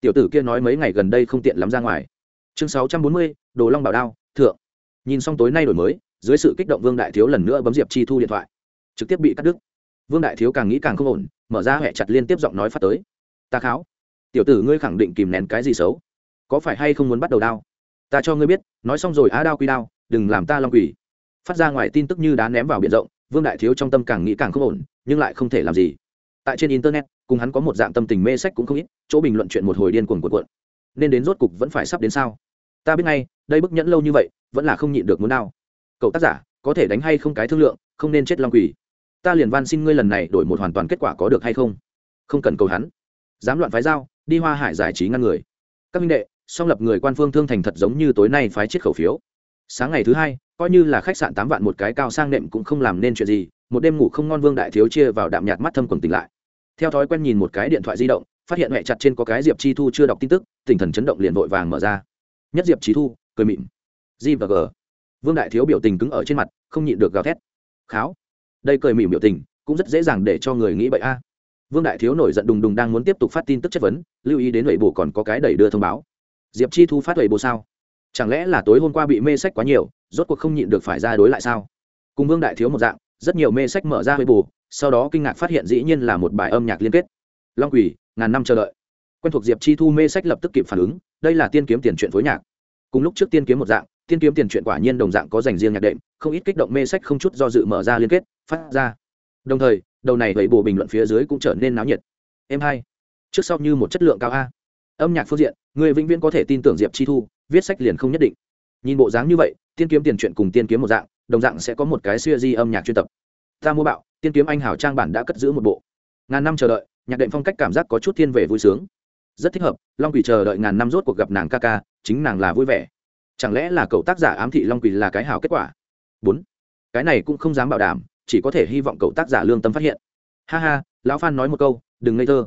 Tiểu tử kia nói mấy ngày gần đây không tiện lắm ra ngoài. Chương sáu trăm bốn mươi, đồ long bảo đao, thượng. Nhìn xong tối nay đổi mới dưới sự kích động vương đại thiếu lần nữa bấm diệp chi thu điện thoại. Trực tiếp bị cắt đứt. Vương đại thiếu càng nghĩ càng không ổn, mở ra hẹ chặt liên tiếp giọng nói phát tới. Ta kháo, tiểu tử ngươi khẳng định kìm nén cái gì xấu? Có phải hay không muốn bắt đầu đao? Ta cho ngươi biết, nói xong rồi á đao quy đao, đừng làm ta long quỷ. Phát ra ngoài tin tức như đá ném vào biển rộng, vương đại thiếu trong tâm càng nghĩ càng không ổn, nhưng lại không thể làm gì. Tại trên internet, cùng hắn có một dạng tâm tình mê sách cũng không ít, chỗ bình luận chuyện một hồi điên cuồng cuộn cuộn. Nên đến rốt cục vẫn phải sắp đến sao? Ta biết ngay, đây bức nhẫn lâu như vậy, vẫn là không nhịn được muốn đao cậu tác giả, có thể đánh hay không cái thương lượng, không nên chết long quỷ. Ta liền van xin ngươi lần này đổi một hoàn toàn kết quả có được hay không? Không cần cầu hắn. Dám loạn phái giao đi hoa hải giải trí ngăn người. Các minh đệ, song lập người quan phương thương thành thật giống như tối nay phái chiết khẩu phiếu. Sáng ngày thứ hai, coi như là khách sạn tám vạn một cái cao sang nệm cũng không làm nên chuyện gì, một đêm ngủ không ngon vương đại thiếu chia vào đạm nhạt mắt thâm quần tỉnh lại. Theo thói quen nhìn một cái điện thoại di động, phát hiện mẹ chặt trên có cái diệp chi thu chưa đọc tin tức, tinh thần chấn động liền vội vàng mở ra. Nhất diệp chi thu, cười mịn g và g vương đại thiếu biểu tình cứng ở trên mặt, không nhịn được gào thét. Kháo, đây cười mỉm biểu tình cũng rất dễ dàng để cho người nghĩ bậy a. Vương đại thiếu nổi giận đùng đùng đang muốn tiếp tục phát tin tức chất vấn, lưu ý đến lệ bù còn có cái đẩy đưa thông báo. Diệp chi thu phát lệ bù sao? Chẳng lẽ là tối hôm qua bị mê sách quá nhiều, rốt cuộc không nhịn được phải ra đối lại sao? Cùng vương đại thiếu một dạng, rất nhiều mê sách mở ra lệ bù sau đó kinh ngạc phát hiện dĩ nhiên là một bài âm nhạc liên kết. Long quỷ, ngàn năm chờ đợi. Quen thuộc diệp chi thu mê sách lập tức kịp phản ứng, đây là tiên kiếm tiền chuyện phối nhạc. Cùng lúc trước tiên kiếm một dạng tiên kiếm tiền truyện quả nhiên đồng dạng có dành riêng nhạc đệm, không ít kích động mê sách không chút do dự mở ra liên kết, phát ra. Đồng thời, đầu này vậy bù bình luận phía dưới cũng trở nên náo nhiệt. Em hai, trước sau như một chất lượng cao a. Âm nhạc phương diện, người vĩnh viễn có thể tin tưởng diệp chi thu, viết sách liền không nhất định. Nhìn bộ dáng như vậy, tiên kiếm tiền truyện cùng tiên kiếm một dạng, đồng dạng sẽ có một cái siêu di âm nhạc chuyên tập. Ta mua bạo, tiên kiếm anh hảo trang bản đã cất giữ một bộ. Ngàn năm chờ đợi, nhạc đệm phong cách cảm giác có chút thiên về vui sướng. Rất thích hợp, long quỷ chờ đợi ngàn năm rốt cuộc gặp nàng ca ca, chính nàng là vui vẻ chẳng lẽ là cậu tác giả ám thị long Quỳ là cái hảo kết quả? Bốn. Cái này cũng không dám bảo đảm, chỉ có thể hy vọng cậu tác giả lương tâm phát hiện. Ha ha, lão phan nói một câu, đừng ngây thơ.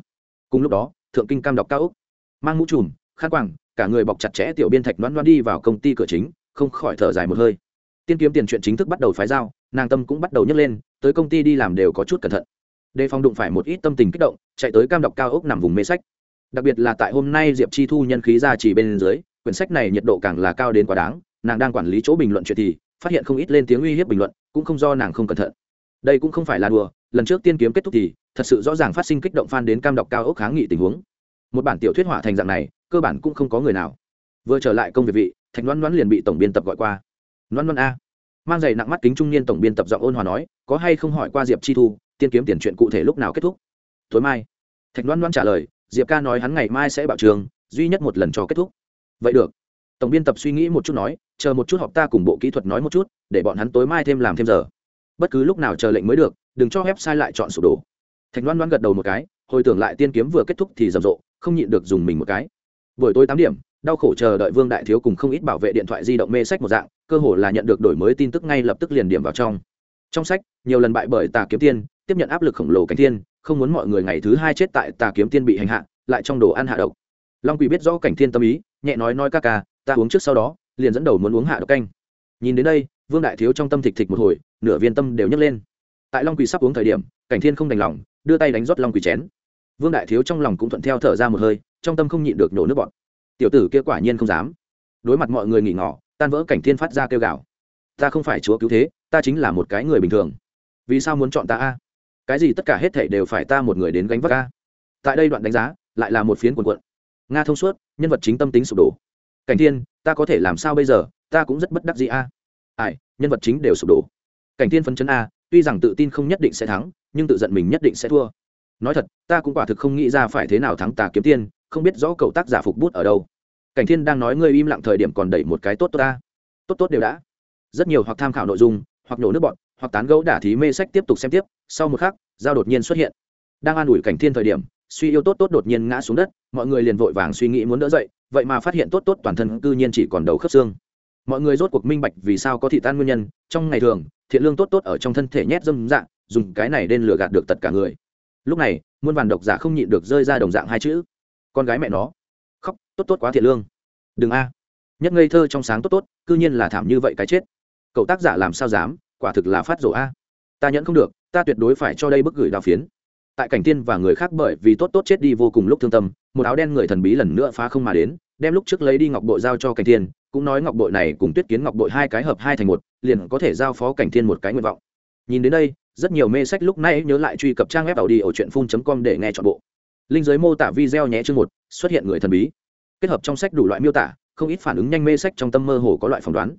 Cùng lúc đó, thượng kinh cam đọc cao úc mang mũ trùm, khăn quàng, cả người bọc chặt chẽ tiểu biên thạch đoán đoán đi vào công ty cửa chính, không khỏi thở dài một hơi. Tiên kiếm tiền chuyện chính thức bắt đầu phái giao, nàng tâm cũng bắt đầu nhấc lên, tới công ty đi làm đều có chút cẩn thận. Đề phòng đụng phải một ít tâm tình kích động, chạy tới cam đọc cao ốc nằm vùng mê sách. Đặc biệt là tại hôm nay diệp chi thu nhân khí ra chỉ bên dưới quyển sách này nhiệt độ càng là cao đến quá đáng, nàng đang quản lý chỗ bình luận chuyện thì, phát hiện không ít lên tiếng uy hiếp bình luận, cũng không do nàng không cẩn thận. Đây cũng không phải là đùa, lần trước tiên kiếm kết thúc thì, thật sự rõ ràng phát sinh kích động f đến cam đọc cao ốc kháng nghị tình huống. Một bản tiểu thuyết hỏa thành dạng này, cơ bản cũng không có người nào. Vừa trở lại công việc vị, thạch loan loan liền bị tổng biên tập gọi qua. Loan loan a. Mang giày nặng mắt kính trung niên tổng biên tập giọng ôn hòa nói, có hay không hỏi qua diệp chi thu, tiên kiếm tiền chuyện cụ thể lúc nào kết thúc? Tối mai. Thạch loan loan trả lời, diệp ca nói hắn ngày mai sẽ bảo trường, duy nhất một lần cho kết thúc vậy được. Tổng biên tập suy nghĩ một chút nói, chờ một chút họp ta cùng bộ kỹ thuật nói một chút, để bọn hắn tối mai thêm làm thêm giờ. Bất cứ lúc nào chờ lệnh mới được, đừng cho website lại chọn sụp đổ. Thạch loan loan gật đầu một cái, hồi tưởng lại tiên kiếm vừa kết thúc thì rầm rộ, không nhịn được dùng mình một cái. Buổi tối tám điểm, đau khổ chờ đợi vương đại thiếu cùng không ít bảo vệ điện thoại di động mê sách một dạng, cơ hồ là nhận được đổi mới tin tức ngay lập tức liền điểm vào trong. Trong sách, nhiều lần bại bởi tà kiếm tiên, tiếp nhận áp lực khổng lồ cảnh tiên không muốn mọi người ngày thứ hai chết tại tà kiếm tiên bị hành hạ, lại trong đồ ăn hạ độc long quỷ biết rõ cảnh thiên tâm ý, nhẹ nói nói ca ca, ta uống trước sau đó, liền dẫn đầu muốn uống hạ độc canh. Nhìn đến đây, vương đại thiếu trong tâm thịch thịch một hồi, nửa viên tâm đều nhấc lên. Tại long quỷ sắp uống thời điểm, cảnh thiên không đành lòng, đưa tay đánh rót long quỷ chén. Vương đại thiếu trong lòng cũng thuận theo thở ra một hơi, trong tâm không nhịn được nổ nước bọn tiểu tử kia quả nhiên không dám. Đối mặt mọi người nghỉ ngỏ, tan vỡ cảnh thiên phát ra kêu gào. Ta không phải chúa cứu thế, ta chính là một cái người bình thường. Vì sao muốn chọn ta a? Cái gì tất cả hết thảy đều phải ta một người đến gánh vác a? Tại đây đoạn đánh giá, lại là một phiến quần quận nga thông suốt, nhân vật chính tâm tính sụp đổ. Cảnh thiên, ta có thể làm sao bây giờ? Ta cũng rất bất đắc gì a. À? ai, nhân vật chính đều sụp đổ. Cảnh thiên phấn chấn a, tuy rằng tự tin không nhất định sẽ thắng, nhưng tự giận mình nhất định sẽ thua. Nói thật, ta cũng quả thực không nghĩ ra phải thế nào thắng tà kiếm tiên không biết rõ cậu tác giả phục bút ở đâu. Cảnh thiên đang nói ngươi im lặng thời điểm còn đẩy một cái tốt tốt ta tốt tốt đều đã. Rất nhiều hoặc tham khảo nội dung, hoặc nổ nước bọn, hoặc tán gẫu đả thí mê sách tiếp tục xem tiếp, sau một khắc, giao đột nhiên xuất hiện. Đang an ủi cảnh thiên thời điểm suy yêu tốt tốt đột nhiên ngã xuống đất, mọi người liền vội vàng suy nghĩ muốn đỡ dậy, vậy mà phát hiện tốt tốt toàn thân cư nhiên chỉ còn đầu khớp xương. Mọi người rốt cuộc minh bạch vì sao có thị tan nguyên nhân, trong ngày thường, thiện lương tốt tốt ở trong thân thể nhét dâm dạng, dùng cái này đen lừa gạt được tất cả người. Lúc này, muôn vàn độc giả không nhịn được rơi ra đồng dạng hai chữ. Con gái mẹ nó. Khóc, tốt tốt quá thiện lương. Đừng a. Nhất ngây thơ trong sáng tốt tốt, cư nhiên là thảm như vậy cái chết. Cậu tác giả làm sao dám, quả thực là phát rổ a. Ta nhẫn không được, ta tuyệt đối phải cho đây bức gửi đào phiến tại cảnh tiên và người khác bởi vì tốt tốt chết đi vô cùng lúc thương tâm, một áo đen người thần bí lần nữa phá không mà đến, đem lúc trước lấy đi ngọc bội giao cho cảnh tiên, cũng nói ngọc bội này cùng tuyết kiến ngọc bội hai cái hợp hai thành một, liền có thể giao phó cảnh tiên một cái nguyện vọng. Nhìn đến đây, rất nhiều mê sách lúc nay nhớ lại truy cập trang web tàu đi ở truyện phun com để nghe chọn bộ. Linh giới mô tả video nhé chương một, xuất hiện người thần bí. Kết hợp trong sách đủ loại miêu tả, không ít phản ứng nhanh mê sách trong tâm mơ hồ có loại phỏng đoán.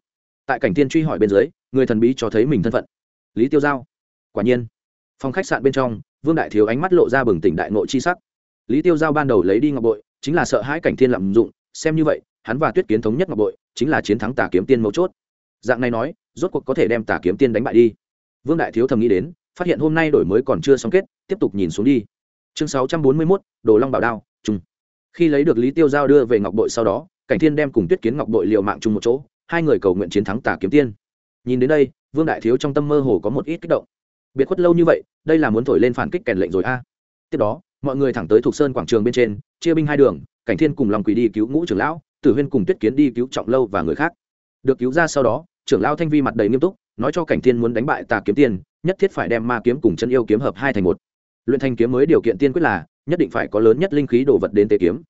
Tại cảnh tiên truy hỏi bên dưới, người thần bí cho thấy mình thân phận. Lý tiêu giao. Quả nhiên, phòng khách sạn bên trong vương đại thiếu ánh mắt lộ ra bừng tỉnh đại nội chi sắc. Lý tiêu giao ban đầu lấy đi ngọc bội, chính là sợ hãi cảnh thiên lạm dụng, xem như vậy, hắn và tuyết kiến thống nhất ngọc bội, chính là chiến thắng tà kiếm tiên mấu chốt. Dạng này nói, rốt cuộc có thể đem tà kiếm tiên đánh bại đi. Vương đại thiếu thầm nghĩ đến, phát hiện hôm nay đổi mới còn chưa xong kết, tiếp tục nhìn xuống đi. Chương sáu trăm bốn mươi mốt, đồ long bảo đao trung khi lấy được lý tiêu giao đưa về ngọc bội sau đó, cảnh thiên đem cùng tuyết kiến ngọc bội liều mạng chung một chỗ, hai người cầu nguyện chiến thắng tà kiếm tiên. Nhìn đến đây, vương đại thiếu trong tâm mơ hồ có một ít kích động biệt khuất lâu như vậy, đây là muốn thổi lên phản kích kèn lệnh rồi a. Tiếp đó, mọi người thẳng tới thuộc sơn quảng trường bên trên, chia binh hai đường, cảnh thiên cùng lòng quỷ đi cứu ngũ trưởng lão, tử huyên cùng tuyết kiến đi cứu trọng lâu và người khác. Được cứu ra sau đó, trưởng lão thanh vi mặt đầy nghiêm túc, nói cho cảnh thiên muốn đánh bại tà kiếm tiên, nhất thiết phải đem ma kiếm cùng chân yêu kiếm hợp hai thành một. Luyện thanh kiếm mới điều kiện tiên quyết là, nhất định phải có lớn nhất linh khí đồ vật đến tế kiếm.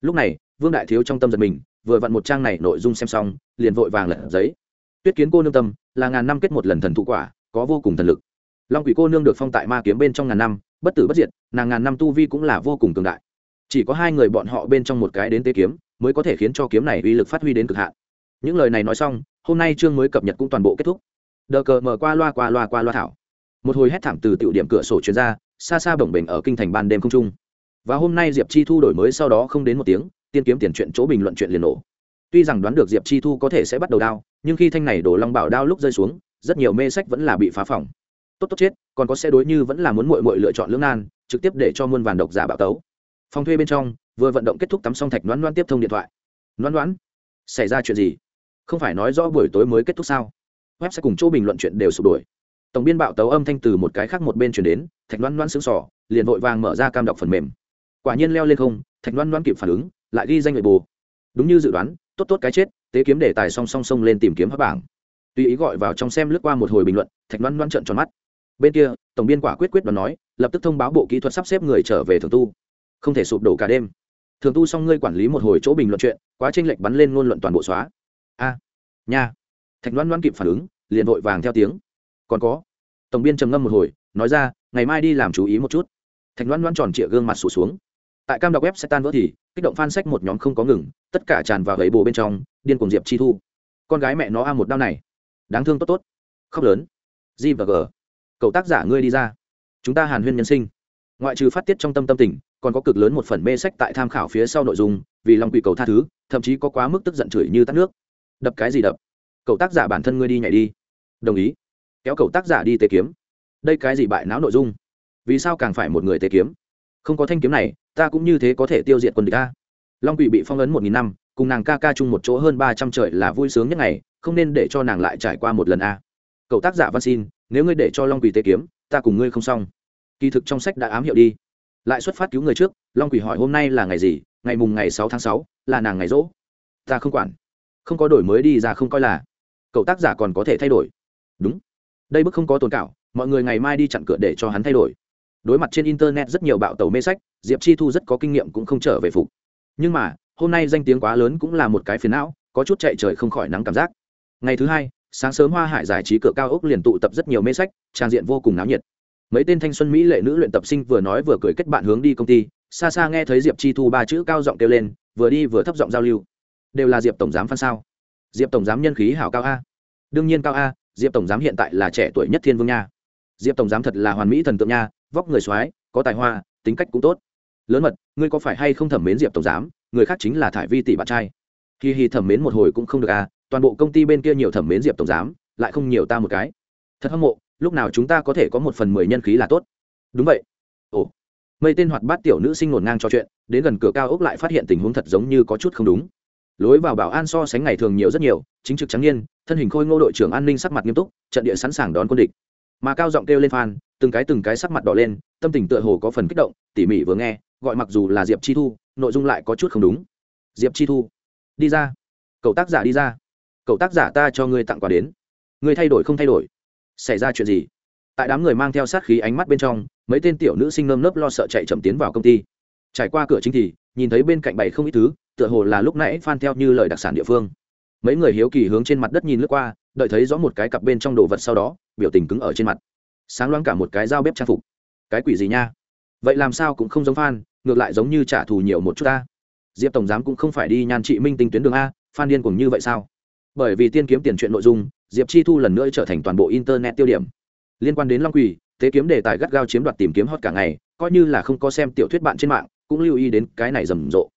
Lúc này, vương đại thiếu trong tâm giật mình, vừa vặn một trang này nội dung xem xong, liền vội vàng lật giấy. Tuyết kiến cô nương tâm, là ngàn năm kết một lần thần thụ quả, có vô cùng thần lực long quỷ cô nương được phong tại ma kiếm bên trong ngàn năm, bất tử bất diệt, nàng ngàn năm tu vi cũng là vô cùng cường đại. Chỉ có hai người bọn họ bên trong một cái đến tế kiếm, mới có thể khiến cho kiếm này uy lực phát huy đến cực hạn. Những lời này nói xong, hôm nay chương mới cập nhật cũng toàn bộ kết thúc. Đờ cờ mở qua loa qua loa qua loa thảo. Một hồi hét thảm từ tiểu điểm cửa sổ chuyên ra, xa xa bồng bềnh ở kinh thành ban đêm không trung. Và hôm nay diệp chi thu đổi mới sau đó không đến một tiếng, tiên kiếm tiền chuyện chỗ bình luận chuyện liền nổ. Tuy rằng đoán được diệp chi thu có thể sẽ bắt đầu đao, nhưng khi thanh này đổ long bảo đao lúc rơi xuống, rất nhiều mê sách vẫn là bị phá phỏng tốt tốt chết, còn có xe đối như vẫn là muốn mội mội lựa chọn lưỡng nan, trực tiếp để cho muôn vàn độc giả bạo tấu. Phòng thuê bên trong, vừa vận động kết thúc tắm xong thạch đoán đoán tiếp thông điện thoại. Đoán đoán xảy ra chuyện gì? Không phải nói rõ buổi tối mới kết thúc sao? Web sẽ cùng chỗ bình luận chuyện đều sụp đổi tổng biên bạo tấu âm thanh từ một cái khác một bên chuyển đến, thạch đoán đoán xứng sỏ liền vội vàng mở ra cam đọc phần mềm. Quả nhiên leo lên không, thạch đoán đoán kịp phản ứng, lại ghi danh người bù đúng như dự đoán, tốt tốt cái chết, tế kiếm đề tài song song song lên tìm kiếm hấp bảng. Tùy ý gọi vào trong xem lướt qua một hồi bình luận, thạch đoán đoán trợn tròn mắt bên kia, tổng biên quả quyết quyết đoán nói, lập tức thông báo bộ kỹ thuật sắp xếp người trở về thường tu. Không thể sụp đổ cả đêm. Thường tu xong ngươi quản lý một hồi chỗ bình luận chuyện, quá tranh lệch bắn lên ngôn luận toàn bộ xóa. A, nha. Thạch đoán đoán kịp phản ứng, liền vội vàng theo tiếng. Còn có. Tổng biên trầm ngâm một hồi, nói ra, ngày mai đi làm chú ý một chút. Thạch đoán đoán tròn trịa gương mặt sụt xuống. Tại cam đọc web sẽ tan vỡ thì, kích động fan sách một nhóm không có ngừng, tất cả tràn vào gậy bồ bên trong, điên cùng diệp chi thu. Con gái mẹ nó a một đau này. Đáng thương tốt tốt. Khóc lớn. G và g cậu tác giả ngươi đi ra. Chúng ta hàn huyên nhân sinh. Ngoại trừ phát tiết trong tâm tâm tình, còn có cực lớn một phần mê sách tại tham khảo phía sau nội dung, vì lòng quỷ cầu tha thứ, thậm chí có quá mức tức giận chửi như tắt nước. Đập cái gì đập? Cậu tác giả bản thân ngươi đi nhảy đi. Đồng ý. Kéo cậu tác giả đi tề kiếm. Đây cái gì bại não nội dung? Vì sao càng phải một người tề kiếm? Không có thanh kiếm này, ta cũng như thế có thể tiêu diệt quân địch ta long quỷ bị phong ấn một nghìn năm, cùng nàng ca ca chung một chỗ hơn ba trăm trời là vui sướng nhất ngày, không nên để cho nàng lại trải qua một lần a cậu tác giả văn xin, nếu ngươi để cho long quỷ tế kiếm, ta cùng ngươi không xong. Kỳ thực trong sách đã ám hiệu đi. Lại xuất phát cứu người trước, long quỷ hỏi hôm nay là ngày gì, ngày mùng ngày sáu tháng sáu, là nàng ngày rỗ. Ta không quản. Không có đổi mới đi ra không coi là. Cậu tác giả còn có thể thay đổi. Đúng. Đây bức không có tồn cảo, mọi người ngày mai đi chặn cửa để cho hắn thay đổi. Đối mặt trên internet rất nhiều bạo tàu mê sách, diệp chi thu rất có kinh nghiệm cũng không trở về phục. Nhưng mà, hôm nay danh tiếng quá lớn cũng là một cái phiền não, có chút chạy trời không khỏi nắng cảm giác. Ngày thứ hai sáng sớm hoa hải giải trí cửa cao ốc liền tụ tập rất nhiều mê sách, trang diện vô cùng náo nhiệt. Mấy tên thanh xuân mỹ lệ nữ luyện tập sinh vừa nói vừa cười kết bạn hướng đi công ty, xa xa nghe thấy diệp chi thu ba chữ cao giọng kêu lên, vừa đi vừa thấp giọng giao lưu. Đều là diệp tổng giám phan sao? Diệp tổng giám nhân khí hảo cao a. Đương nhiên cao a, diệp tổng giám hiện tại là trẻ tuổi nhất thiên vương nha. Diệp tổng giám thật là hoàn mỹ thần tượng nha, vóc người soái, có tài hoa, tính cách cũng tốt. Lớn mật, ngươi có phải hay không thẩm mến diệp tổng giám? Người khác chính là thải vi tỷ bạn trai. Kỳ hì thẩm mến một hồi cũng không được à toàn bộ công ty bên kia nhiều thẩm mến diệp tổng giám, lại không nhiều ta một cái. Thật hâm mộ, lúc nào chúng ta có thể có một phần mười nhân khí là tốt. Đúng vậy. Ồ. Mây tên hoạt bát tiểu nữ sinh ngổn ngang trò chuyện, đến gần cửa cao ốc lại phát hiện tình huống thật giống như có chút không đúng. Lối vào bảo an so sánh ngày thường nhiều rất nhiều, chính trực trắng niên, thân hình khôi ngô đội trưởng an ninh sắc mặt nghiêm túc, trận địa sẵn sàng đón quân địch. Mà cao giọng kêu lên phan từng cái từng cái sắc mặt đỏ lên, tâm tình tựa hồ có phần kích động, tỉ mỉ vừa nghe, gọi mặc dù là diệp chi thu, nội dung lại có chút không đúng. Diệp chi thu, đi ra. Cậu tác giả đi ra cậu tác giả ta cho ngươi tặng quà đến. Ngươi thay đổi không thay đổi? Xảy ra chuyện gì? Tại đám người mang theo sát khí ánh mắt bên trong, mấy tên tiểu nữ sinh nơm nớp lo sợ chạy chậm tiến vào công ty. Trải qua cửa chính thì, nhìn thấy bên cạnh bày không ít thứ, tựa hồ là lúc nãy phan theo như lời đặc sản địa phương. Mấy người hiếu kỳ hướng trên mặt đất nhìn lướt qua, đợi thấy rõ một cái cặp bên trong đồ vật sau đó, biểu tình cứng ở trên mặt. Sáng loáng cả một cái dao bếp trang phục. Cái quỷ gì nha? Vậy làm sao cũng không giống phan, ngược lại giống như trả thù nhiều một chút ta. Diệp tổng giám cũng không phải đi nhan trị minh tinh tuyến đường a, phan điên cùng như vậy sao? Bởi vì tiên kiếm tiền chuyện nội dung, diệp chi thu lần nữa trở thành toàn bộ internet tiêu điểm. Liên quan đến long quỳ, thế kiếm đề tài gắt gao chiếm đoạt tìm kiếm hot cả ngày, coi như là không có xem tiểu thuyết bạn trên mạng, cũng lưu ý đến cái này rầm rộ.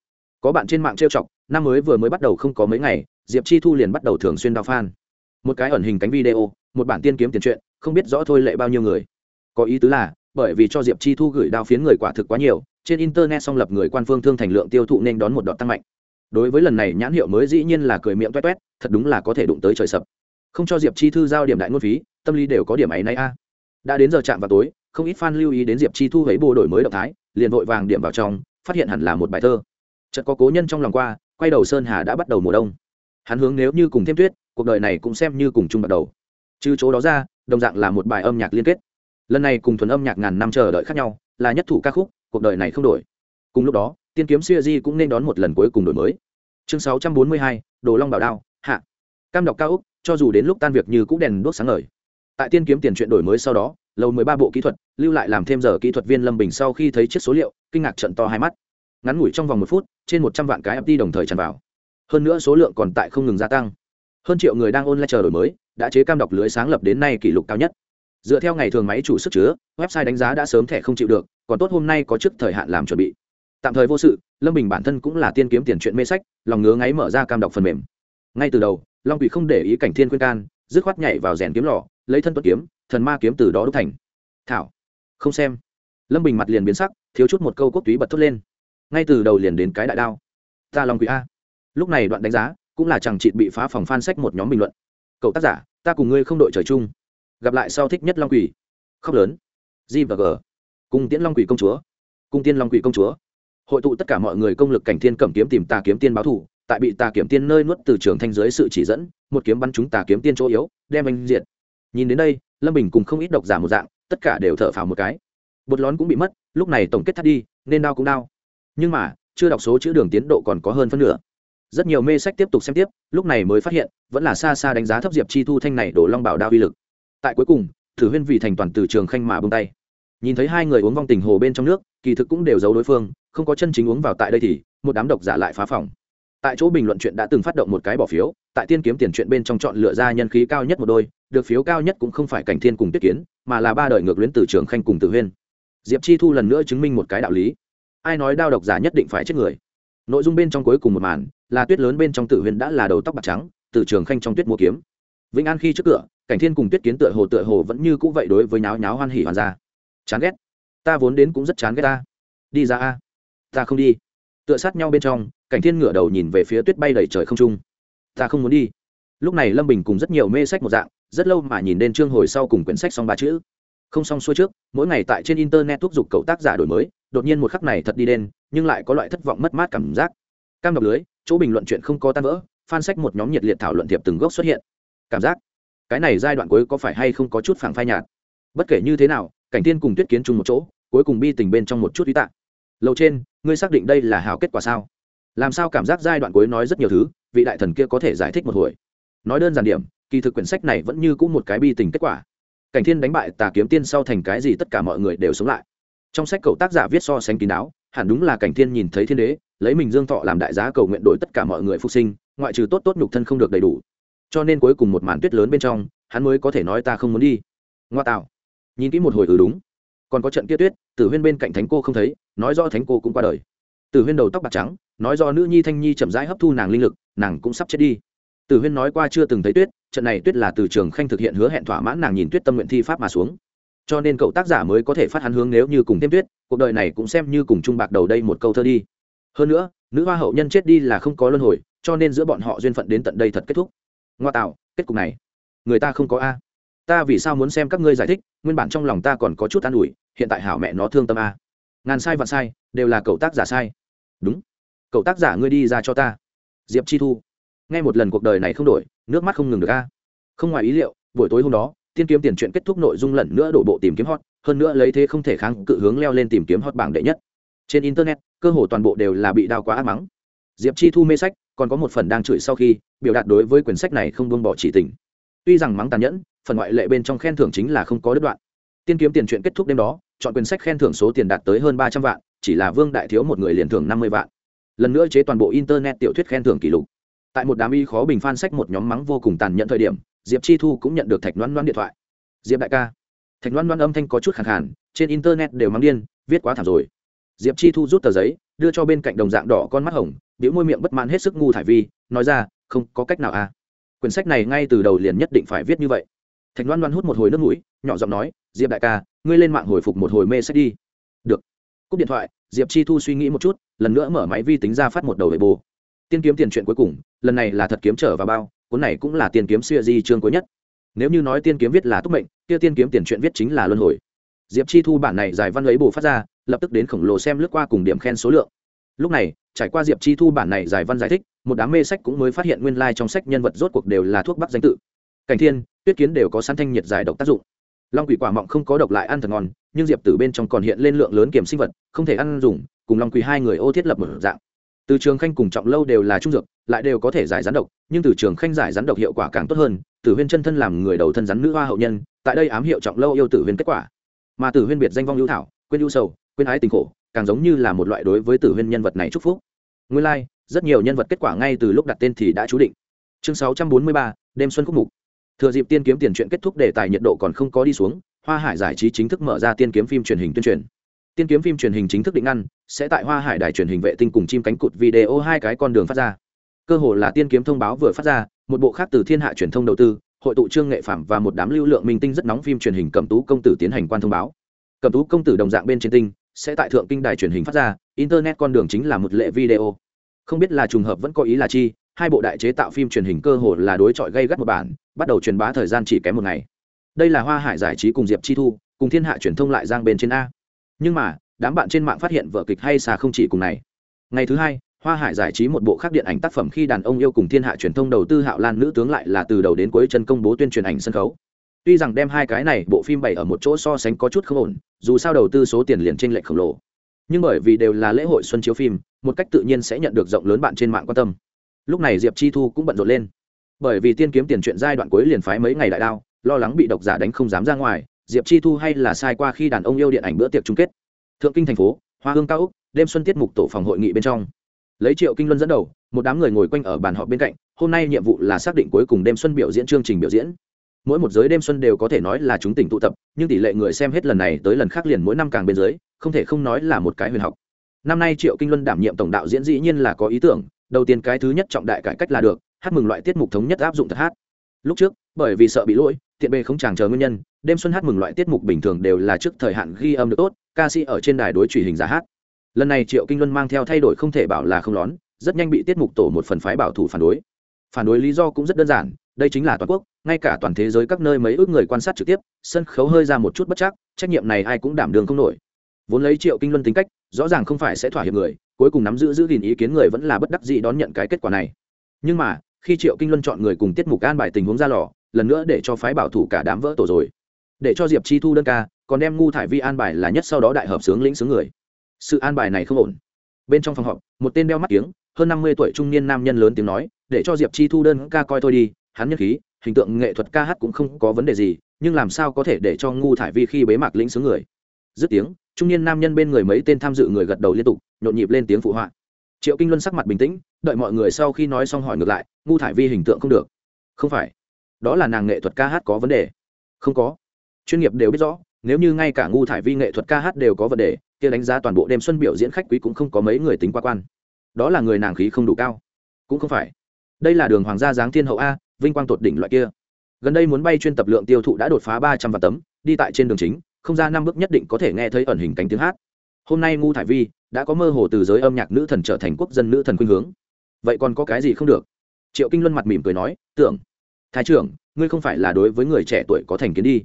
Có bạn trên mạng trêu chọc, năm mới vừa mới bắt đầu không có mấy ngày, diệp chi thu liền bắt đầu thường xuyên đao fan. Một cái ẩn hình cánh video, một bản tiên kiếm tiền truyện không biết rõ thôi lệ bao nhiêu người. Có ý tứ là, bởi vì cho diệp chi thu gửi đao phiến người quả thực quá nhiều, trên internet song lập người quan phương thương thành lượng tiêu thụ nên đón một đợt tăng mạnh đối với lần này nhãn hiệu mới dĩ nhiên là cười miệng toét toét thật đúng là có thể đụng tới trời sập. Không cho diệp chi thư giao điểm đại ngôn phí, tâm lý đều có điểm ấy nay a. Đã đến giờ chạm vào tối, không ít fan lưu ý đến diệp chi thu ấy bộ đổi mới động thái, liền vội vàng điểm vào trong, phát hiện hẳn là một bài thơ. Chợt có cố nhân trong lòng qua, quay đầu sơn hà đã bắt đầu mùa đông. Hắn hướng nếu như cùng thêm tuyết, cuộc đời này cũng xem như cùng chung bắt đầu. Trừ chỗ đó ra, đồng dạng là một bài âm nhạc liên kết. Lần này cùng thuần âm nhạc ngàn năm chờ đợi khác nhau, là nhất thủ ca khúc, cuộc đời này không đổi. Cùng lúc đó tiên kiếm siêu di cũng nên đón một lần cuối cùng đổi mới. Chương sáu trăm bốn mươi hai, đồ long bảo đao, hạ. Cam đọc cao úc, cho dù đến lúc tan việc như cũng đèn đuốc sáng ngời. Tại tiên kiếm tiền chuyện đổi mới sau đó lâu mười ba bộ kỹ thuật, lưu lại làm thêm giờ kỹ thuật viên lâm bình sau khi thấy chiếc số liệu, kinh ngạc trận to hai mắt. Ngắn ngủi trong vòng một phút, trên một trăm vạn cái fd đồng thời tràn vào. Hơn nữa số lượng còn tại không ngừng gia tăng. Hơn triệu người đang ôn lại chờ đổi mới, đã chế cam đọc lưới sáng lập đến nay kỷ lục cao nhất. Dựa theo ngày thường máy chủ sức chứa, website đánh giá đã sớm thẻ không chịu được, còn tốt hôm nay có trước thời hạn làm chuẩn bị tạm thời vô sự, lâm bình bản thân cũng là tiên kiếm tiền chuyện mê sách, lòng ngứa ngáy mở ra cam đọc phần mềm. Ngay từ đầu, long quỷ không để ý cảnh thiên khuyên can, dứt khoát nhảy vào rèn kiếm lò, lấy thân tuất kiếm, thần ma kiếm từ đó đúc thành. Thảo, không xem. Lâm bình mặt liền biến sắc, thiếu chút một câu quốc túy bật thốt lên. Ngay từ đầu liền đến cái đại đao. Ta long quỷ a. Lúc này đoạn đánh giá, cũng là chẳng chị bị phá phòng phan sách một nhóm bình luận. Cậu tác giả, ta cùng ngươi không đội trời chung. Gặp lại sau thích nhất long quỷ. Khóc lớn. G và g. Cùng tiễn long quỷ công chúa. Cung tiên long quỷ công chúa hội tụ tất cả mọi người công lực cảnh thiên cẩm kiếm tìm tà kiếm tiên báo thủ, tại bị tà kiếm tiên nơi nuốt từ trường thanh dưới sự chỉ dẫn, một kiếm bắn chúng tà kiếm tiên chỗ yếu, đem anh diệt. Nhìn đến đây, lâm bình cùng không ít độc giả một dạng, tất cả đều thở phào một cái. Bột lón cũng bị mất, lúc này tổng kết thắt đi, nên đau cũng đau. Nhưng mà, chưa đọc số chữ đường tiến độ còn có hơn phân nửa. Rất nhiều mê sách tiếp tục xem tiếp, lúc này mới phát hiện, vẫn là xa xa đánh giá thấp diệp chi thu thanh này đổ long bảo đao uy lực. Tại cuối cùng, thử huyên vì thành toàn từ trường khanh mà bông tay. Nhìn thấy hai người uống vong tình hồ bên trong nước, kỳ thực cũng đều giấu đối phương không có chân chính uống vào tại đây thì, một đám độc giả lại phá phòng. Tại chỗ bình luận chuyện đã từng phát động một cái bỏ phiếu, tại tiên kiếm tiền chuyện bên trong chọn lựa ra nhân khí cao nhất một đôi, được phiếu cao nhất cũng không phải cảnh thiên cùng tiết kiến, mà là ba đời ngược luyến từ trường khanh cùng tử huyên. Diệp chi thu lần nữa chứng minh một cái đạo lý. Ai nói đao độc giả nhất định phải chết người? Nội dung bên trong cuối cùng một màn, là tuyết lớn bên trong tử huyên đã là đầu tóc bạc trắng, từ trường khanh trong tuyết mua kiếm. Vĩnh an khi trước cửa, cảnh thiên cùng tuyết kiến tựa hồ tựa hồ vẫn như cũ vậy đối với nháo nháo hoan hỉ hoàn ra. Chán ghét. Ta vốn đến cũng rất chán ghét ta. Đi ra a ta không đi. Tựa sát nhau bên trong, cảnh thiên ngửa đầu nhìn về phía tuyết bay đầy trời không trung. Ta không muốn đi. Lúc này lâm bình cùng rất nhiều mê sách một dạng, rất lâu mà nhìn đến chương hồi sau cùng quyển sách xong ba chữ. Không xong xuôi trước, mỗi ngày tại trên internet thúc giục cậu tác giả đổi mới, đột nhiên một khắc này thật đi đen, nhưng lại có loại thất vọng mất mát cảm giác. Cam đọc lưới, chỗ bình luận chuyện không có tan vỡ, fan sách một nhóm nhiệt liệt thảo luận thiệp từng gốc xuất hiện. Cảm giác, cái này giai đoạn cuối có phải hay không có chút phảng phai nhạt? Bất kể như thế nào, cảnh tiên cùng tuyết kiến chung một chỗ, cuối cùng bi tình bên trong một chút ý tạ lâu trên, ngươi xác định đây là hào kết quả sao? Làm sao cảm giác giai đoạn cuối nói rất nhiều thứ, vị đại thần kia có thể giải thích một hồi? Nói đơn giản điểm, kỳ thực quyển sách này vẫn như cũng một cái bi tình kết quả. Cảnh thiên đánh bại tà kiếm tiên sau thành cái gì tất cả mọi người đều sống lại. Trong sách cậu tác giả viết so sánh kín đáo, hẳn đúng là cảnh thiên nhìn thấy thiên đế, lấy mình dương thọ làm đại giá cầu nguyện đổi tất cả mọi người phục sinh, ngoại trừ tốt tốt nhục thân không được đầy đủ. Cho nên cuối cùng một màn tuyết lớn bên trong, hắn mới có thể nói ta không muốn đi. Ngoa tạo. Nhìn kỹ một hồi ừ đúng còn có trận kia tuyết, tử huyên bên cạnh thánh cô không thấy, nói do thánh cô cũng qua đời. Tử huyên đầu tóc bạc trắng, nói do nữ nhi thanh nhi chậm rãi hấp thu nàng linh lực, nàng cũng sắp chết đi. Tử huyên nói qua chưa từng thấy tuyết, trận này tuyết là từ trường khanh thực hiện hứa hẹn thỏa mãn nàng nhìn tuyết tâm nguyện thi pháp mà xuống. Cho nên cậu tác giả mới có thể phát hắn hướng nếu như cùng thêm tuyết, cuộc đời này cũng xem như cùng chung bạc đầu đây một câu thơ đi. Hơn nữa, nữ hoa hậu nhân chết đi là không có luân hồi, cho nên giữa bọn họ duyên phận đến tận đây thật kết thúc. Ngoa tạo, kết cục này, người ta không có a ta vì sao muốn xem các ngươi giải thích, nguyên bản trong lòng ta còn có chút an ủi, hiện tại hảo mẹ nó thương tâm a. Ngàn sai vạn sai, đều là cậu tác giả sai. Đúng. Cậu tác giả ngươi đi ra cho ta. Diệp chi thu. Nghe một lần cuộc đời này không đổi, nước mắt không ngừng được a. Không ngoài ý liệu, buổi tối hôm đó, tiên kiếm tiền chuyện kết thúc nội dung lần nữa đổ bộ tìm kiếm hot, hơn nữa lấy thế không thể kháng cự hướng leo lên tìm kiếm hot bảng đệ nhất. Trên internet, cơ hồ toàn bộ đều là bị đao quá ác mắng. Diệp chi thu mê sách, còn có một phần đang chửi sau khi, biểu đạt đối với quyển sách này không buông bỏ chỉ tình. Tuy rằng mắng tàn nhẫn phần ngoại lệ bên trong khen thưởng chính là không có đứt đoạn. Tiên kiếm tiền truyện kết thúc đêm đó, chọn quyển sách khen thưởng số tiền đạt tới hơn ba trăm vạn, chỉ là vương đại thiếu một người liền thưởng năm mươi vạn. Lần nữa chế toàn bộ internet tiểu thuyết khen thưởng kỷ lục. Tại một đám y khó bình phan sách một nhóm mắng vô cùng tàn nhẫn thời điểm, diệp chi thu cũng nhận được thạch loan loan điện thoại. Diệp đại ca. Thạch loan loan âm thanh có chút khẳng khàn, trên internet đều mắng điên, viết quá thảm rồi. Diệp chi thu rút tờ giấy, đưa cho bên cạnh đồng dạng đỏ con mắt hồng, biểu môi miệng bất mãn hết sức ngu thải vi, nói ra, không có cách nào à. Quyển sách này ngay từ đầu liền nhất định phải viết như vậy thạch loan loan hút một hồi nước mũi, nhỏ giọng nói, diệp đại ca, ngươi lên mạng hồi phục một hồi mê sách đi. Được. Cúp điện thoại, diệp chi thu suy nghĩ một chút, lần nữa mở máy vi tính ra phát một đầu về bồ tiên kiếm tiền chuyện cuối cùng, lần này là thật kiếm trở vào bao, cuốn này cũng là tiên kiếm siêu di chương cuối nhất. Nếu như nói tiên kiếm viết là túc mệnh, kia tiên kiếm tiền chuyện viết chính là luân hồi. Diệp chi thu bản này giải văn ấy bồ phát ra, lập tức đến khổng lồ xem lướt qua cùng điểm khen số lượng. Lúc này, trải qua diệp chi thu bản này giải văn giải thích, một đám mê sách cũng mới phát hiện nguyên lai、like、trong sách nhân vật rốt cuộc đều là thuốc bắc danh tự cảnh thiên tuyết kiến đều có săn thanh nhiệt giải độc tác dụng. Long quỷ quả mọng không có độc lại ăn thật ngon nhưng diệp tử bên trong còn hiện lên lượng lớn kiểm sinh vật không thể ăn dùng cùng long quỷ hai người ô thiết lập một dạng. Từ trường khanh cùng trọng lâu đều là trung dược lại đều có thể giải rắn độc nhưng từ trường khanh giải rắn độc hiệu quả càng tốt hơn tử huyên chân thân làm người đầu thân rắn nữ hoa hậu nhân tại đây ám hiệu trọng lâu yêu tử huyên kết quả. Mà tử huyên biệt danh vong hữu thảo quên ưu sầu quên ái tình khổ càng giống như là một loại đối với tử huyên nhân vật này chúc phúc. Nguyên lai、like, rất nhiều nhân vật kết quả ngay từ lúc đặt tên thì đã chú định. Chương sáu trăm bốn mươi ba đêm xuân khúc mục thừa dịp tiên kiếm tiền chuyện kết thúc đề tài nhiệt độ còn không có đi xuống, hoa hải giải trí chính thức mở ra tiên kiếm phim truyền hình tuyên truyền. Tiên kiếm phim truyền hình chính thức định ăn sẽ tại hoa hải đài truyền hình vệ tinh cùng chim cánh cụt video hai cái con đường phát ra. Cơ hồ là tiên kiếm thông báo vừa phát ra, một bộ khác từ thiên hạ truyền thông đầu tư, hội tụ trương nghệ phạm và một đám lưu lượng minh tinh rất nóng phim truyền hình cầm tú công tử tiến hành quan thông báo. Cầm tú công tử đồng dạng bên trên tinh, sẽ tại thượng kinh đài truyền hình phát ra, internet con đường chính là một lệ video. Không biết là trùng hợp vẫn có ý là chi, hai bộ đại chế tạo phim truyền hình cơ hồ là đối chọi gây gắt một bản bắt đầu truyền bá thời gian chỉ kém một ngày. Đây là hoa hải giải trí cùng diệp chi thu, cùng thiên hạ truyền thông lại giang bên trên a. Nhưng mà, đám bạn trên mạng phát hiện vở kịch hay xa không chỉ cùng này. Ngày thứ hai, hoa hải giải trí một bộ khác điện ảnh tác phẩm khi đàn ông yêu cùng thiên hạ truyền thông đầu tư hạo lan nữ tướng lại là từ đầu đến cuối chân công bố tuyên truyền ảnh sân khấu. Tuy rằng đem hai cái này bộ phim bày ở một chỗ so sánh có chút không ổn, dù sao đầu tư số tiền liền trên lệch khổng lồ. Nhưng bởi vì đều là lễ hội xuân chiếu phim, một cách tự nhiên sẽ nhận được rộng lớn bạn trên mạng quan tâm. Lúc này diệp chi thu cũng bận rộn lên bởi vì tiên kiếm tiền chuyện giai đoạn cuối liền phái mấy ngày đại đao, lo lắng bị độc giả đánh không dám ra ngoài, diệp chi thu hay là sai qua khi đàn ông yêu điện ảnh bữa tiệc chung kết. Thượng kinh thành phố, hoa hương cao úc đêm xuân tiết mục tổ phòng hội nghị bên trong. Lấy triệu kinh luân dẫn đầu, một đám người ngồi quanh ở bàn họp bên cạnh, hôm nay nhiệm vụ là xác định cuối cùng đêm xuân biểu diễn chương trình biểu diễn. Mỗi một giới đêm xuân đều có thể nói là chúng tỉnh tụ tập, nhưng tỷ lệ người xem hết lần này tới lần khác liền mỗi năm càng bên dưới, không thể không nói là một cái huyền học. Năm nay triệu kinh luân đảm nhiệm tổng đạo diễn dĩ nhiên là có ý tưởng, đầu tiên cái thứ nhất trọng đại cải cách là được hát mừng loại tiết mục thống nhất áp dụng thật hát. Lúc trước, bởi vì sợ bị lỗi, tiện bê không chàng chờ nguyên nhân, đêm xuân hát mừng loại tiết mục bình thường đều là trước thời hạn ghi âm được tốt, ca sĩ ở trên đài đối truy hình giả hát. Lần này triệu kinh luân mang theo thay đổi không thể bảo là không lón, rất nhanh bị tiết mục tổ một phần phái bảo thủ phản đối. Phản đối lý do cũng rất đơn giản, đây chính là toàn quốc, ngay cả toàn thế giới các nơi mấy ước người quan sát trực tiếp, sân khấu hơi ra một chút bất chắc, trách nhiệm này ai cũng đảm đường không nổi. Vốn lấy triệu kinh luân tính cách, rõ ràng không phải sẽ thỏa hiệp người, cuối cùng nắm giữ giữ gìn ý kiến người vẫn là bất đắc dĩ đón nhận cái kết quả này. Nhưng mà khi triệu kinh luân chọn người cùng tiết mục an bài tình huống ra lò, lần nữa để cho phái bảo thủ cả đám vỡ tổ rồi. Để cho diệp chi thu đơn ca, còn đem ngu thải vi an bài là nhất sau đó đại hợp sướng lĩnh sướng người. Sự an bài này không ổn. Bên trong phòng họp, một tên đeo mắt kiếng, hơn năm mươi tuổi trung niên nam nhân lớn tiếng nói, để cho diệp chi thu đơn ca coi thôi đi, hắn nhất khí, hình tượng nghệ thuật ca hát cũng không có vấn đề gì, nhưng làm sao có thể để cho ngu thải vi khi bế mạc lĩnh sướng người? Dứt tiếng, trung niên nam nhân bên người mấy tên tham dự người gật đầu liên tục, nhộn nhịp lên tiếng phụ họa triệu kinh luân sắc mặt bình tĩnh, đợi mọi người sau khi nói xong hỏi ngược lại, ngu thải vi hình tượng không được. Không phải. Đó là nàng nghệ thuật ca hát có vấn đề. Không có. Chuyên nghiệp đều biết rõ, nếu như ngay cả ngu thải vi nghệ thuật ca hát đều có vấn đề, kia đánh giá toàn bộ đêm xuân biểu diễn khách quý cũng không có mấy người tính qua quan. Đó là người nàng khí không đủ cao. Cũng không phải. Đây là đường hoàng gia giáng thiên hậu a, vinh quang tột đỉnh loại kia. Gần đây muốn bay chuyên tập lượng tiêu thụ đã đột phá ba trăm vạn tấm, đi tại trên đường chính, không ra năm bước nhất định có thể nghe thấy ẩn hình cánh tiếng hát hôm nay ngu thải vi đã có mơ hồ từ giới âm nhạc nữ thần trở thành quốc dân nữ thần khuynh hướng. Vậy còn có cái gì không được? Triệu kinh luân mặt mỉm cười nói, tưởng, thái trưởng, ngươi không phải là đối với người trẻ tuổi có thành kiến đi.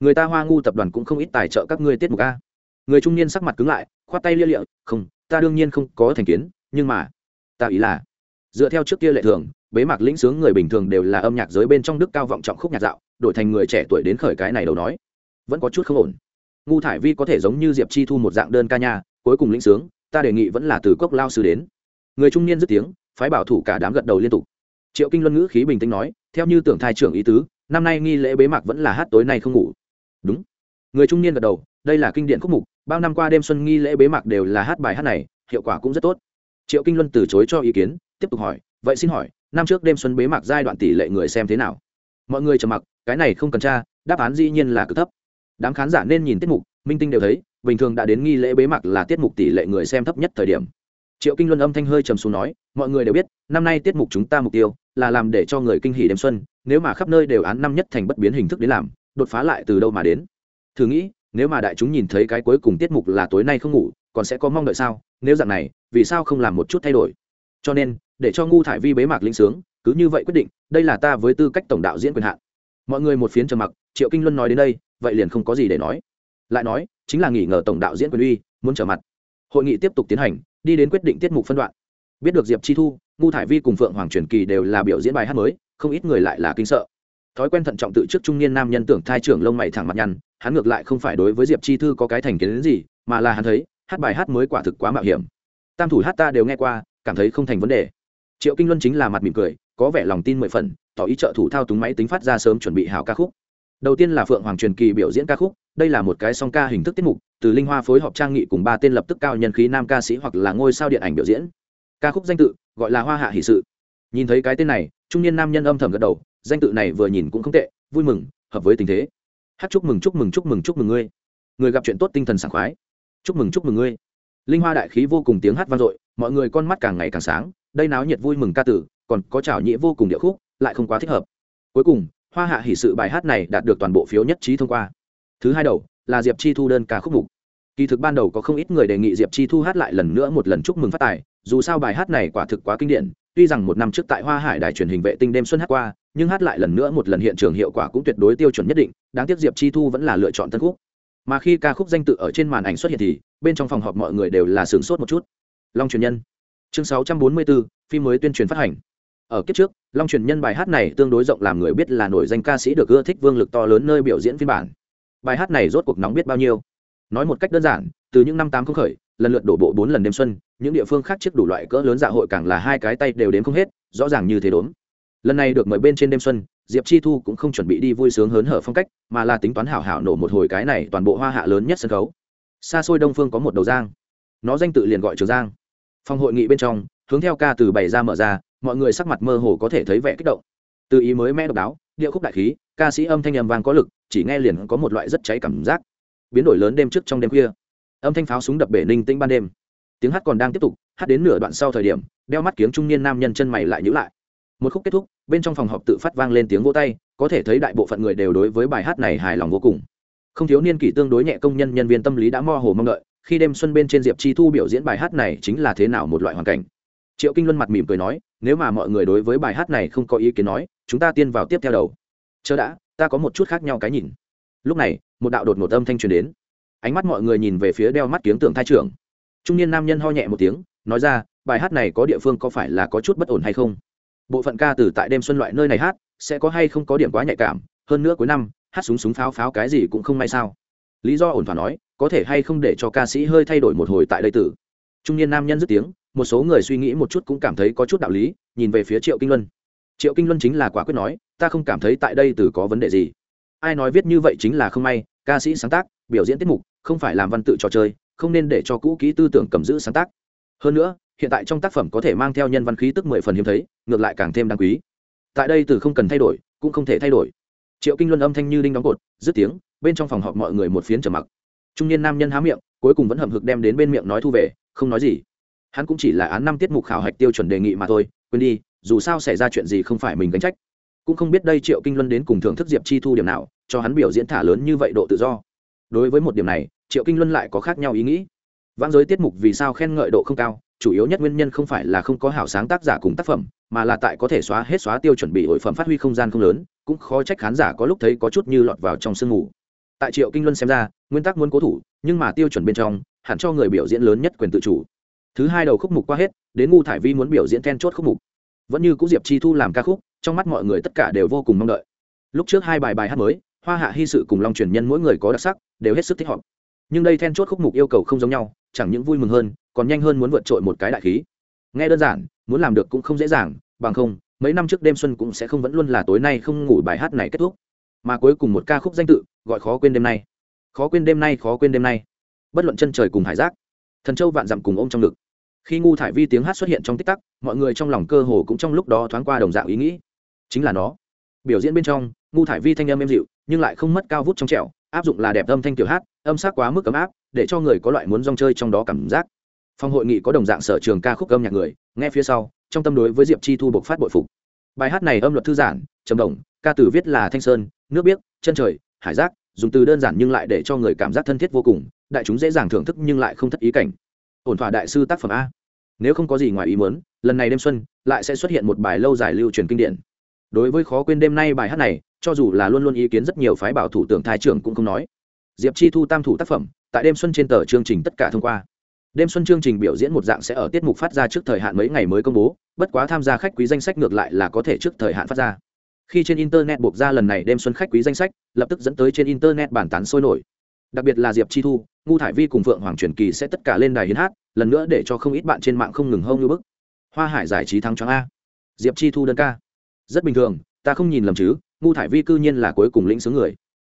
Người ta hoa ngu tập đoàn cũng không ít tài trợ các ngươi tiết mục a. Người trung niên sắc mặt cứng lại, khoát tay lia lịa, không, ta đương nhiên không có thành kiến, nhưng mà, ta ý là, dựa theo trước kia lệ thường, bế mạc lĩnh sướng người bình thường đều là âm nhạc giới bên trong đức cao vọng trọng khúc nhạc dạo, đổi thành người trẻ tuổi đến khởi cái này đầu nói. Vẫn có chút không ổn ngu thải vi có thể giống như diệp chi thu một dạng đơn ca nhà, cuối cùng lĩnh sướng ta đề nghị vẫn là từ cốc lao sư đến. Người trung niên dứt tiếng phái bảo thủ cả đám gật đầu liên tục. Triệu kinh luân ngữ khí bình tĩnh nói theo như tưởng thai trưởng ý tứ năm nay nghi lễ bế mạc vẫn là hát tối nay không ngủ. Đúng. Người trung niên gật đầu đây là kinh điển khúc mục bao năm qua đêm xuân nghi lễ bế mạc đều là hát bài hát này hiệu quả cũng rất tốt. Triệu kinh luân từ chối cho ý kiến tiếp tục hỏi vậy xin hỏi năm trước đêm xuân bế mạc giai đoạn tỷ lệ người xem thế nào? Mọi người trầm mặc cái này không cần tra đáp án dĩ nhiên là cực thấp đám khán giả nên nhìn tiết mục, minh tinh đều thấy, bình thường đã đến nghi lễ bế mạc là tiết mục tỷ lệ người xem thấp nhất thời điểm. Triệu kinh luân âm thanh hơi trầm xuống nói, mọi người đều biết, năm nay tiết mục chúng ta mục tiêu là làm để cho người kinh hỉ đêm xuân, nếu mà khắp nơi đều án năm nhất thành bất biến hình thức đến làm, đột phá lại từ đâu mà đến. Thử nghĩ, nếu mà đại chúng nhìn thấy cái cuối cùng tiết mục là tối nay không ngủ, còn sẽ có mong đợi sao? Nếu dạng này, vì sao không làm một chút thay đổi? Cho nên, để cho ngu thải vi bế mạc linh sướng, cứ như vậy quyết định, đây là ta với tư cách tổng đạo diễn quyền hạn. Mọi người một phiến trầm mặc, triệu kinh luân nói đến đây vậy liền không có gì để nói. Lại nói, chính là nghỉ ngờ tổng đạo diễn quyền uy, muốn trở mặt. Hội nghị tiếp tục tiến hành, đi đến quyết định tiết mục phân đoạn. Biết được diệp chi thu, ngu thải vi cùng phượng hoàng truyền kỳ đều là biểu diễn bài hát mới, không ít người lại là kinh sợ. Thói quen thận trọng tự trước trung niên nam nhân tưởng thai trưởng lông mày thẳng mặt nhăn, hắn ngược lại không phải đối với diệp chi thư có cái thành kiến đến gì, mà là hắn thấy, hát bài hát mới quả thực quá mạo hiểm. Tam thủ hát ta đều nghe qua, cảm thấy không thành vấn đề. Triệu kinh luân chính là mặt mỉm cười, có vẻ lòng tin mười phần, tỏ ý trợ thủ thao túng máy tính phát ra sớm chuẩn bị hào ca khúc đầu tiên là phượng hoàng truyền kỳ biểu diễn ca khúc, đây là một cái song ca hình thức tiết mục, từ linh hoa phối hợp trang nghị cùng ba tên lập tức cao nhân khí nam ca sĩ hoặc là ngôi sao điện ảnh biểu diễn. Ca khúc danh tự, gọi là hoa hạ hỷ sự. Nhìn thấy cái tên này, trung niên nam nhân âm thầm gật đầu, danh tự này vừa nhìn cũng không tệ, vui mừng, hợp với tình thế. Hát chúc mừng chúc mừng chúc mừng chúc mừng ngươi. Người gặp chuyện tốt tinh thần sảng khoái. Chúc mừng chúc mừng ngươi. Linh hoa đại khí vô cùng tiếng hát vang dội, mọi người con mắt càng ngày càng sáng, đây náo nhiệt vui mừng ca tử, còn có chảo nhĩ vô cùng địa khúc, lại không quá thích hợp. Cuối cùng hoa hạ hỷ sự bài hát này đạt được toàn bộ phiếu nhất trí thông qua. Thứ hai đầu là diệp chi thu đơn ca khúc mục. Kỳ thực ban đầu có không ít người đề nghị diệp chi thu hát lại lần nữa một lần chúc mừng phát tài dù sao bài hát này quả thực quá kinh điển tuy rằng một năm trước tại hoa hải đài truyền hình vệ tinh đêm xuân hát qua nhưng hát lại lần nữa một lần hiện trường hiệu quả cũng tuyệt đối tiêu chuẩn nhất định đáng tiếc diệp chi thu vẫn là lựa chọn tân khúc. Mà khi ca khúc danh tự ở trên màn ảnh xuất hiện thì bên trong phòng họp mọi người đều là sửng sốt một chút. Long truyền nhân. Chương 644, phim mới tuyên truyền phát hành ở kiếp trước, long truyền nhân bài hát này tương đối rộng làm người biết là nổi danh ca sĩ được ưa thích vương lực to lớn nơi biểu diễn phiên bản. Bài hát này rốt cuộc nóng biết bao nhiêu? Nói một cách đơn giản, từ những năm tám không khởi, lần lượt đổ bộ bốn lần đêm xuân, những địa phương khác trước đủ loại cỡ lớn dạ hội càng là hai cái tay đều đến không hết, rõ ràng như thế đốn lần này được mời bên trên đêm xuân, diệp chi thu cũng không chuẩn bị đi vui sướng hớn hở phong cách, mà là tính toán hảo hảo nổ một hồi cái này toàn bộ hoa hạ lớn nhất sân khấu. Xa xôi đông phương có một đầu giang. Nó danh tự liền gọi trường giang. Phòng hội nghị bên trong, hướng theo ca từ bày ra mở ra mọi người sắc mặt mơ hồ có thể thấy vẻ kích động. Từ ý mới mẽ độc đáo, điệu khúc đại khí, ca sĩ âm thanh âm vang có lực, chỉ nghe liền có một loại rất cháy cảm giác. Biến đổi lớn đêm trước trong đêm khuya. Âm thanh pháo súng đập bể ninh tĩnh ban đêm. Tiếng hát còn đang tiếp tục, hát đến nửa đoạn sau thời điểm, đeo mắt kiếng trung niên nam nhân chân mày lại nhữ lại. Một khúc kết thúc, bên trong phòng họp tự phát vang lên tiếng vỗ tay, có thể thấy đại bộ phận người đều đối với bài hát này hài lòng vô cùng. Không thiếu niên kỷ tương đối nhẹ công nhân nhân viên tâm lý đã mo hồ mong đợi, khi đêm xuân bên trên diệp chi thu biểu diễn bài hát này chính là thế nào một loại hoàn cảnh. Triệu kinh luân mặt mỉm cười nói nếu mà mọi người đối với bài hát này không có ý kiến nói, chúng ta tiên vào tiếp theo đầu. Chờ đã, ta có một chút khác nhau cái nhìn. Lúc này, một đạo đột ngột âm thanh truyền đến. Ánh mắt mọi người nhìn về phía đeo mắt kiếng tưởng thai trưởng. Trung niên nam nhân ho nhẹ một tiếng, nói ra, bài hát này có địa phương có phải là có chút bất ổn hay không? Bộ phận ca từ tại đêm xuân loại nơi này hát, sẽ có hay không có điểm quá nhạy cảm, hơn nữa cuối năm, hát súng súng pháo pháo cái gì cũng không may sao. Lý do ổn thỏa nói, có thể hay không để cho ca sĩ hơi thay đổi một hồi tại đây tử. Trung niên nam nhân dứt tiếng một số người suy nghĩ một chút cũng cảm thấy có chút đạo lý, nhìn về phía triệu kinh luân. Triệu kinh luân chính là quả quyết nói, ta không cảm thấy tại đây từ có vấn đề gì. Ai nói viết như vậy chính là không may, ca sĩ sáng tác, biểu diễn tiết mục, không phải làm văn tự trò chơi, không nên để cho cũ kỹ tư tưởng cầm giữ sáng tác. Hơn nữa, hiện tại trong tác phẩm có thể mang theo nhân văn khí tức mười phần hiếm thấy, ngược lại càng thêm đáng quý. Tại đây từ không cần thay đổi, cũng không thể thay đổi. Triệu kinh luân âm thanh như đinh đóng cột, dứt tiếng, bên trong phòng họp mọi người một phiến trầm mặc. Trung niên nam nhân há miệng, cuối cùng vẫn hậm hực đem đến bên miệng nói thu về, không nói gì hắn cũng chỉ là án năm tiết mục khảo hạch tiêu chuẩn đề nghị mà thôi, quên đi, dù sao xảy ra chuyện gì không phải mình gánh trách. Cũng không biết đây triệu kinh luân đến cùng thưởng thức diệp chi thu điểm nào, cho hắn biểu diễn thả lớn như vậy độ tự do. Đối với một điểm này, triệu kinh luân lại có khác nhau ý nghĩ. Vãng giới tiết mục vì sao khen ngợi độ không cao, chủ yếu nhất nguyên nhân không phải là không có hảo sáng tác giả cùng tác phẩm, mà là tại có thể xóa hết xóa tiêu chuẩn bị hội phẩm phát huy không gian không lớn, cũng khó trách khán giả có lúc thấy có chút như lọt vào trong sương mù. Tại triệu kinh luân xem ra, nguyên tắc muốn cố thủ, nhưng mà tiêu chuẩn bên trong, hẳn cho người biểu diễn lớn nhất quyền tự chủ thứ hai đầu khúc mục qua hết, đến ngu thải vi muốn biểu diễn then chốt khúc mục. Vẫn như cũ diệp chi thu làm ca khúc, trong mắt mọi người tất cả đều vô cùng mong đợi. Lúc trước hai bài bài hát mới, hoa hạ hy sự cùng long truyền nhân mỗi người có đặc sắc, đều hết sức thích hợp. Nhưng đây then chốt khúc mục yêu cầu không giống nhau, chẳng những vui mừng hơn, còn nhanh hơn muốn vượt trội một cái đại khí. Nghe đơn giản, muốn làm được cũng không dễ dàng, bằng không, mấy năm trước đêm xuân cũng sẽ không vẫn luôn là tối nay không ngủ bài hát này kết thúc. Mà cuối cùng một ca khúc danh tự, gọi khó quên đêm nay. Khó quên đêm nay, khó quên đêm nay. Bất luận chân trời cùng hải giác, thần châu vạn dặm cùng ôm trong ngực khi ngu thải vi tiếng hát xuất hiện trong tích tắc, mọi người trong lòng cơ hồ cũng trong lúc đó thoáng qua đồng dạng ý nghĩ. Chính là nó. Biểu diễn bên trong, ngu thải vi thanh âm êm dịu, nhưng lại không mất cao vút trong trẻo, áp dụng là đẹp âm thanh kiểu hát, âm sắc quá mức ấm áp, để cho người có loại muốn rong chơi trong đó cảm giác. Phòng hội nghị có đồng dạng sở trường ca khúc âm nhạc người, nghe phía sau, trong tâm đối với diệp chi thu bộc phát bội phục. Bài hát này âm luật thư giản trầm đồng ca từ viết là thanh sơn, nước biếc, chân trời, hải giác, dùng từ đơn giản nhưng lại để cho người cảm giác thân thiết vô cùng, đại chúng dễ dàng thưởng thức nhưng lại không thất ý cảnh ổn thỏa đại sư tác phẩm a. Nếu không có gì ngoài ý muốn, lần này đêm xuân lại sẽ xuất hiện một bài lâu dài lưu truyền kinh điển. Đối với khó quên đêm nay bài hát này, cho dù là luôn luôn ý kiến rất nhiều phái bảo thủ tưởng thái trưởng cũng không nói. Diệp chi thu tam thủ tác phẩm, tại đêm xuân trên tờ chương trình tất cả thông qua. Đêm xuân chương trình biểu diễn một dạng sẽ ở tiết mục phát ra trước thời hạn mấy ngày mới công bố, bất quá tham gia khách quý danh sách ngược lại là có thể trước thời hạn phát ra. Khi trên internet buộc ra lần này đêm xuân khách quý danh sách, lập tức dẫn tới trên internet bản tán sôi nổi đặc biệt là diệp chi thu, ngu thải vi cùng phượng hoàng truyền kỳ sẽ tất cả lên đài hiến hát, lần nữa để cho không ít bạn trên mạng không ngừng hông như bức. Hoa hải giải trí thắng choáng a. Diệp chi thu đơn ca. Rất bình thường, ta không nhìn lầm chứ, ngu thải vi cư nhiên là cuối cùng lĩnh xướng người.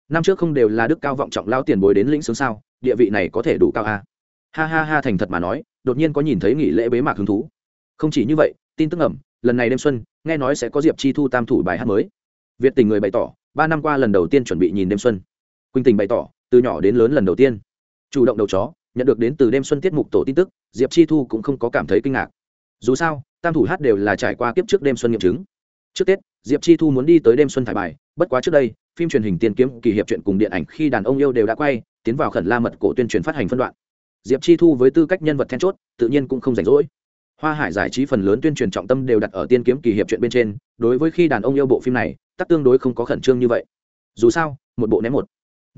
Năm trước không đều là đức cao vọng trọng lao tiền bối đến lĩnh xướng sao, địa vị này có thể đủ cao a. Ha ha ha, thành thật mà nói, đột nhiên có nhìn thấy nghỉ lễ bế mạc hứng thú. Không chỉ như vậy, tin tức ẩm lần này đêm xuân, nghe nói sẽ có diệp chi thu tam thủ bài hát mới. Việt tình người bày tỏ, ba năm qua lần đầu tiên chuẩn bị nhìn đêm xuân. Quỳnh tình bày tỏ từ nhỏ đến lớn lần đầu tiên. Chủ động đầu chó, nhận được đến từ đêm xuân tiết mục tổ tin tức, diệp chi thu cũng không có cảm thấy kinh ngạc. Dù sao, tam thủ hát đều là trải qua kiếp trước đêm xuân nghiệm chứng. Trước tết, diệp chi thu muốn đi tới đêm xuân thải bài, bất quá trước đây, phim truyền hình tiên kiếm, kỳ hiệp chuyện cùng điện ảnh khi đàn ông yêu đều đã quay, tiến vào khẩn la mật cổ tuyên truyền phát hành phân đoạn. Diệp chi thu với tư cách nhân vật then chốt, tự nhiên cũng không rảnh rỗi. Hoa hải giải trí phần lớn tuyên truyền trọng tâm đều đặt ở tiên kiếm, kỳ hiệp chuyện bên trên, đối với khi đàn ông yêu bộ phim này, tắc tương đối không có khẩn trương như vậy. Dù sao, một bộ ném một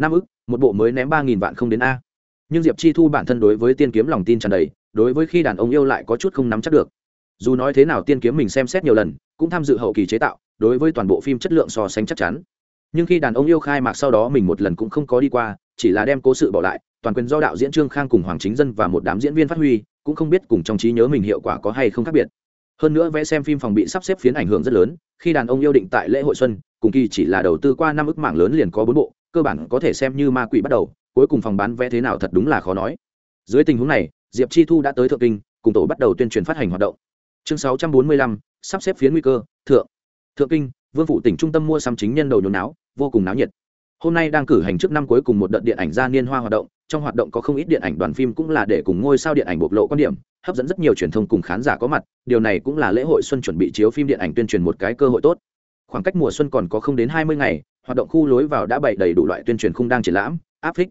năm ức, một bộ mới ném ba nghìn vạn không đến a. Nhưng diệp chi thu bản thân đối với tiên kiếm lòng tin tràn đầy, đối với khi đàn ông yêu lại có chút không nắm chắc được. Dù nói thế nào tiên kiếm mình xem xét nhiều lần, cũng tham dự hậu kỳ chế tạo, đối với toàn bộ phim chất lượng so sánh chắc chắn. Nhưng khi đàn ông yêu khai mạc sau đó mình một lần cũng không có đi qua, chỉ là đem cố sự bỏ lại, toàn quyền do đạo diễn trương khang cùng hoàng chính dân và một đám diễn viên phát huy, cũng không biết cùng trong trí nhớ mình hiệu quả có hay không khác biệt. Hơn nữa vẽ xem phim phòng bị sắp xếp phiến ảnh hưởng rất lớn, khi đàn ông yêu định tại lễ hội xuân cùng kỳ chỉ là đầu tư qua năm ức mạng lớn liền có bốn bộ, cơ bản có thể xem như ma quỷ bắt đầu, cuối cùng phòng bán vé thế nào thật đúng là khó nói. Dưới tình huống này, diệp chi thu đã tới thượng kinh, cùng tổ bắt đầu tuyên truyền phát hành hoạt động. Chương sáu trăm bốn mươi lăm, sắp xếp phiến nguy cơ, thượng. Thượng kinh, vương phủ tỉnh trung tâm mua sắm chính nhân đầu nhốn náo, vô cùng náo nhiệt. Hôm nay đang cử hành trước năm cuối cùng một đợt điện ảnh gia niên hoa hoạt động, trong hoạt động có không ít điện ảnh đoàn phim cũng là để cùng ngôi sao điện ảnh bộc lộ quan điểm, hấp dẫn rất nhiều truyền thông cùng khán giả có mặt, điều này cũng là lễ hội xuân chuẩn bị chiếu phim điện ảnh tuyên truyền một cái cơ hội tốt khoảng cách mùa xuân còn có không đến hai mươi ngày, hoạt động khu lối vào đã bày đầy đủ loại tuyên truyền khung đang triển lãm, áp phích.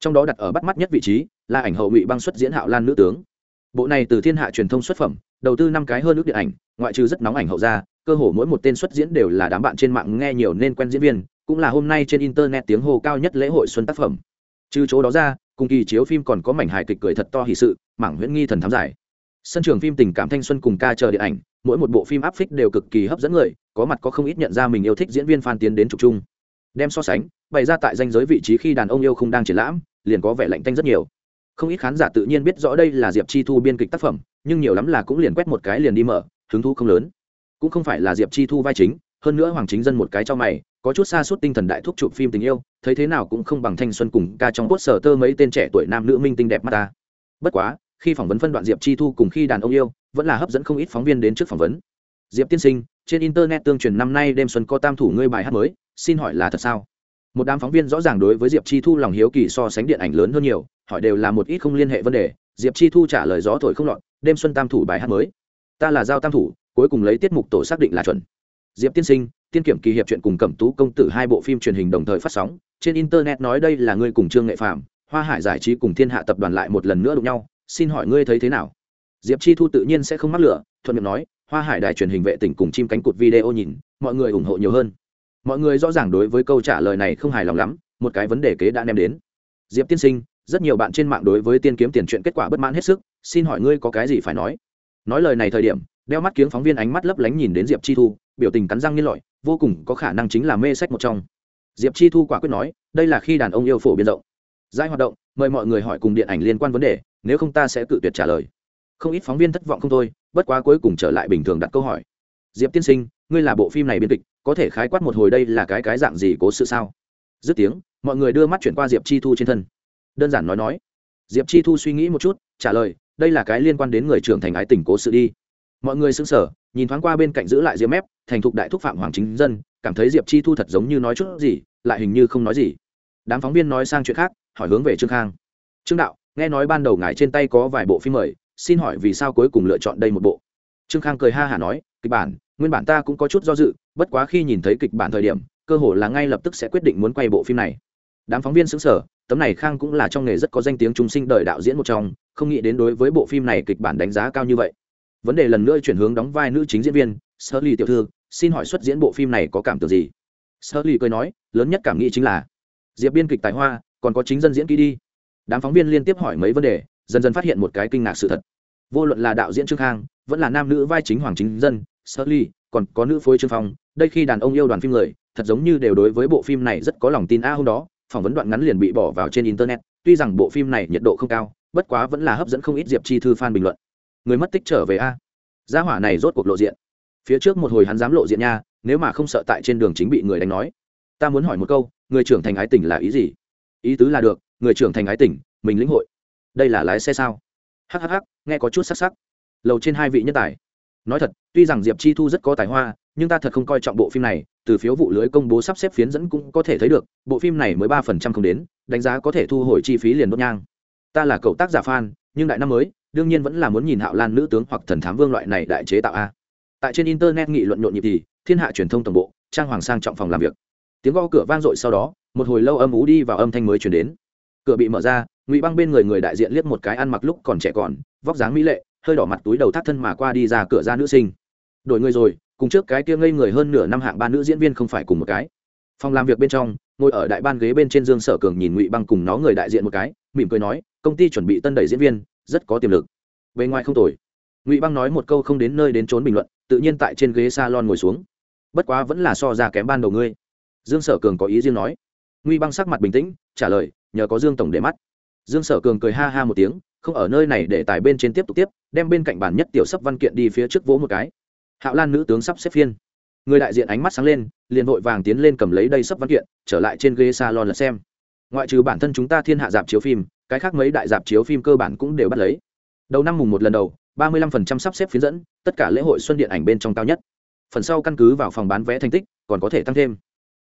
Trong đó đặt ở bắt mắt nhất vị trí là ảnh hậu ngụy băng xuất diễn hạo lan nữ tướng. Bộ này từ thiên hạ truyền thông xuất phẩm, đầu tư năm cái hơn nước điện ảnh, ngoại trừ rất nóng ảnh hậu ra, cơ hồ mỗi một tên xuất diễn đều là đám bạn trên mạng nghe nhiều nên quen diễn viên, cũng là hôm nay trên internet tiếng hô cao nhất lễ hội xuân tác phẩm. Trừ chỗ đó ra, cùng kỳ chiếu phim còn có mảnh hài kịch cười thật to hì sự, mảng huyễn nghi thần thám giải. Sân trường phim tình cảm thanh xuân cùng ca chờ điện ảnh mỗi một bộ phim áp phích đều cực kỳ hấp dẫn người, có mặt có không ít nhận ra mình yêu thích diễn viên phan tiến đến trục chung. Đem so sánh, bày ra tại danh giới vị trí khi đàn ông yêu không đang triển lãm, liền có vẻ lạnh tanh rất nhiều. Không ít khán giả tự nhiên biết rõ đây là diệp chi thu biên kịch tác phẩm, nhưng nhiều lắm là cũng liền quét một cái liền đi mở, hứng thú không lớn. Cũng không phải là diệp chi thu vai chính, hơn nữa hoàng chính dân một cái cho mày, có chút xa suốt tinh thần đại thúc chụp phim tình yêu, thấy thế nào cũng không bằng thanh xuân cùng ca trong cốt sở tơ mấy tên trẻ tuổi nam nữ minh tinh đẹp mắt ta. Bất quá khi phỏng vấn phân đoạn diệp chi thu cùng khi đàn ông yêu, vẫn là hấp dẫn không ít phóng viên đến trước phỏng vấn. Diệp tiên sinh, trên internet tương truyền năm nay đêm xuân có tam thủ ngươi bài hát mới, xin hỏi là thật sao? Một đám phóng viên rõ ràng đối với diệp chi thu lòng hiếu kỳ so sánh điện ảnh lớn hơn nhiều, hỏi đều là một ít không liên hệ vấn đề, diệp chi thu trả lời gió thổi không lọt, đêm xuân tam thủ bài hát mới. Ta là giao tam thủ, cuối cùng lấy tiết mục tổ xác định là chuẩn. Diệp tiên sinh, tiên kiểm kỳ hiệp chuyện cùng cẩm tú công tử hai bộ phim truyền hình đồng thời phát sóng, trên internet nói đây là ngươi cùng trương nghệ phạm hoa hải giải trí cùng thiên hạ tập đoàn lại một lần nữa đụng nhau xin hỏi ngươi thấy thế nào? Diệp chi thu tự nhiên sẽ không mắc lửa, thuận miệng nói, hoa hải đài truyền hình vệ tỉnh cùng chim cánh cụt video nhìn, mọi người ủng hộ nhiều hơn. Mọi người rõ ràng đối với câu trả lời này không hài lòng lắm, một cái vấn đề kế đã đem đến. Diệp tiên sinh, rất nhiều bạn trên mạng đối với tiên kiếm tiền chuyện kết quả bất mãn hết sức, xin hỏi ngươi có cái gì phải nói? Nói lời này thời điểm, đeo mắt kiếng phóng viên ánh mắt lấp lánh nhìn đến diệp chi thu, biểu tình cắn răng nghiên lọi vô cùng có khả năng chính là mê sách một trong. Diệp chi thu quả quyết nói, đây là khi đàn ông yêu phổ biến rộng, giai hoạt động mời mọi người hỏi cùng điện ảnh liên quan vấn đề, nếu không ta sẽ cự tuyệt trả lời. Không ít phóng viên thất vọng không thôi, bất quá cuối cùng trở lại bình thường đặt câu hỏi. Diệp tiên sinh, ngươi là bộ phim này biên kịch, có thể khái quát một hồi đây là cái cái dạng gì cố sự sao? Dứt tiếng, mọi người đưa mắt chuyển qua diệp chi thu trên thân. Đơn giản nói nói. Diệp chi thu suy nghĩ một chút, trả lời, đây là cái liên quan đến người trưởng thành ái tình cố sự đi. Mọi người xứng sở nhìn thoáng qua bên cạnh giữ lại diệp mép, thành thục đại thúc phạm hoàng chính dân, cảm thấy diệp chi thu thật giống như nói chút gì, lại hình như không nói gì đám phóng viên nói sang chuyện khác, hỏi hướng về trương khang. Trương đạo, nghe nói ban đầu ngài trên tay có vài bộ phim mời, xin hỏi vì sao cuối cùng lựa chọn đây một bộ? Trương khang cười ha hả nói, kịch bản, nguyên bản ta cũng có chút do dự, bất quá khi nhìn thấy kịch bản thời điểm, cơ hồ là ngay lập tức sẽ quyết định muốn quay bộ phim này. Đám phóng viên xứng sở tấm này khang cũng là trong nghề rất có danh tiếng trung sinh đời đạo diễn một trong, không nghĩ đến đối với bộ phim này kịch bản đánh giá cao như vậy. Vấn đề lần nữa chuyển hướng đóng vai nữ chính diễn viên sơ ly tiểu thư, xin hỏi xuất diễn bộ phim này có cảm tưởng gì? Sơ ly cười nói, lớn nhất cảm nghĩ chính là diệp biên kịch tài hoa, còn có chính dân diễn kỹ đi. Đám phóng viên liên tiếp hỏi mấy vấn đề, dần dần phát hiện một cái kinh ngạc sự thật. Vô luận là đạo diễn trương khang, vẫn là nam nữ vai chính hoàng chính dân sơ ly, còn có nữ phối trương phong, đây khi đàn ông yêu đoàn phim người, thật giống như đều đối với bộ phim này rất có lòng tin. A hôm đó, phỏng vấn đoạn ngắn liền bị bỏ vào trên internet, tuy rằng bộ phim này nhiệt độ không cao, bất quá vẫn là hấp dẫn không ít diệp chi thư fan bình luận. Người mất tích trở về a. Gia hỏa này rốt cuộc lộ diện. Phía trước một hồi hắn dám lộ diện nha, nếu mà không sợ tại trên đường chính bị người đánh nói. Ta muốn hỏi một câu người trưởng thành ái tình là ý gì? Ý tứ là được người trưởng thành ái tình, mình lĩnh hội. Đây là lái xe sao? Hhh nghe có chút sắc sắc. Lầu trên hai vị nhân tài. Nói thật tuy rằng diệp chi thu rất có tài hoa nhưng ta thật không coi trọng bộ phim này từ phiếu vụ lưới công bố sắp xếp phiến dẫn cũng có thể thấy được bộ phim này mới ba phần trăm không đến đánh giá có thể thu hồi chi phí liền đốt nhang. Ta là cậu tác giả fan nhưng đại năm mới đương nhiên vẫn là muốn nhìn hạo lan nữ tướng hoặc thần thám vương loại này đại chế tạo a. Tại trên internet nghị luận nhộn nhịp thì thiên hạ truyền thông tổng bộ trang hoàng sang trọng phòng làm việc tiếng gõ cửa vang dội sau đó, một hồi lâu âm ú đi vào âm thanh mới chuyển đến. Cửa bị mở ra, ngụy băng bên người người đại diện liếc một cái ăn mặc lúc còn trẻ còn, vóc dáng mỹ lệ, hơi đỏ mặt túi đầu thắt thân mà qua đi ra cửa ra nữ sinh. Đổi người rồi, cùng trước cái kia ngây người hơn nửa năm hạng ba nữ diễn viên không phải cùng một cái. Phòng làm việc bên trong, ngồi ở đại ban ghế bên trên dương sở cường nhìn ngụy băng cùng nó người đại diện một cái, mỉm cười nói, công ty chuẩn bị tân đẩy diễn viên, rất có tiềm lực. Bề ngoài không tồi. Ngụy băng nói một câu không đến nơi đến trốn bình luận, tự nhiên tại trên ghế salon ngồi xuống. Bất quá vẫn là so ra kém ban đầu ngươi dương sở cường có ý riêng nói. Ngụy băng sắc mặt bình tĩnh, trả lời, nhờ có dương tổng để mắt. Dương sở cường cười ha ha một tiếng, không ở nơi này để tài bên trên tiếp tục tiếp, đem bên cạnh bản nhất tiểu sắp văn kiện đi phía trước vỗ một cái. Hạo lan nữ tướng sắp xếp phiên. Người đại diện ánh mắt sáng lên, liền vội vàng tiến lên cầm lấy đây sắp văn kiện, trở lại trên ghế salon là xem. Ngoại trừ bản thân chúng ta thiên hạ dạp chiếu phim, cái khác mấy đại dạp chiếu phim cơ bản cũng đều bắt lấy. Đầu năm mùng một lần đầu, ba mươi lăm phần trăm sắp xếp phiến dẫn, tất cả lễ hội xuân điện ảnh bên trong cao nhất. Phần sau căn cứ vào phòng bán vé thành tích, còn có thể tăng thêm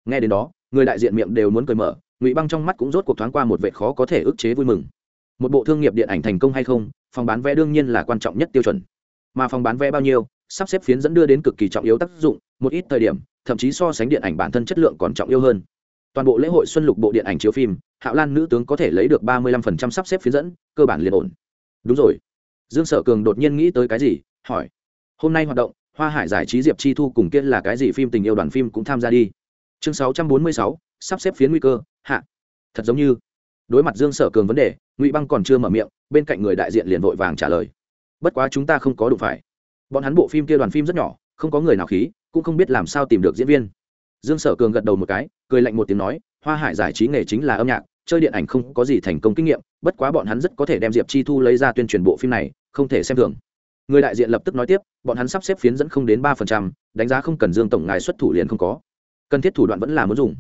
nghe đến đó, người đại diện miệng đều muốn cười mở, ngụy băng trong mắt cũng rốt cuộc thoáng qua một vệ khó có thể ức chế vui mừng. Một bộ thương nghiệp điện ảnh thành công hay không, phòng bán vé đương nhiên là quan trọng nhất tiêu chuẩn. Mà phòng bán vé bao nhiêu, sắp xếp phiến dẫn đưa đến cực kỳ trọng yếu tác dụng, một ít thời điểm, thậm chí so sánh điện ảnh bản thân chất lượng còn trọng yếu hơn. Toàn bộ lễ hội xuân lục bộ điện ảnh chiếu phim, hạo lan nữ tướng có thể lấy được ba mươi lăm phần trăm sắp xếp phiến dẫn, cơ bản liền ổn. Đúng rồi. Dương sở cường đột nhiên nghĩ tới cái gì, hỏi. Hôm nay hoạt động, hoa hải giải trí diệp chi thu cùng kia là cái gì phim tình yêu đoàn phim cũng tham gia đi chương sáu trăm bốn mươi sáu, sắp xếp phiến nguy cơ, hạ. Thật giống như đối mặt dương sở cường vấn đề, ngụy băng còn chưa mở miệng, bên cạnh người đại diện liền vội vàng trả lời. Bất quá chúng ta không có đủ phải. Bọn hắn bộ phim kia đoàn phim rất nhỏ, không có người nào khí, cũng không biết làm sao tìm được diễn viên. Dương sở cường gật đầu một cái, cười lạnh một tiếng nói, hoa hải giải trí nghề chính là âm nhạc, chơi điện ảnh không có gì thành công kinh nghiệm, bất quá bọn hắn rất có thể đem diệp chi thu lấy ra tuyên truyền bộ phim này, không thể xem thường. Người đại diện lập tức nói tiếp, bọn hắn sắp xếp phiến dẫn không đến ba phần trăm, đánh giá không cần dương tổng ngài xuất thủ liền không có cần thiết thủ đoạn vẫn là muốn dùng.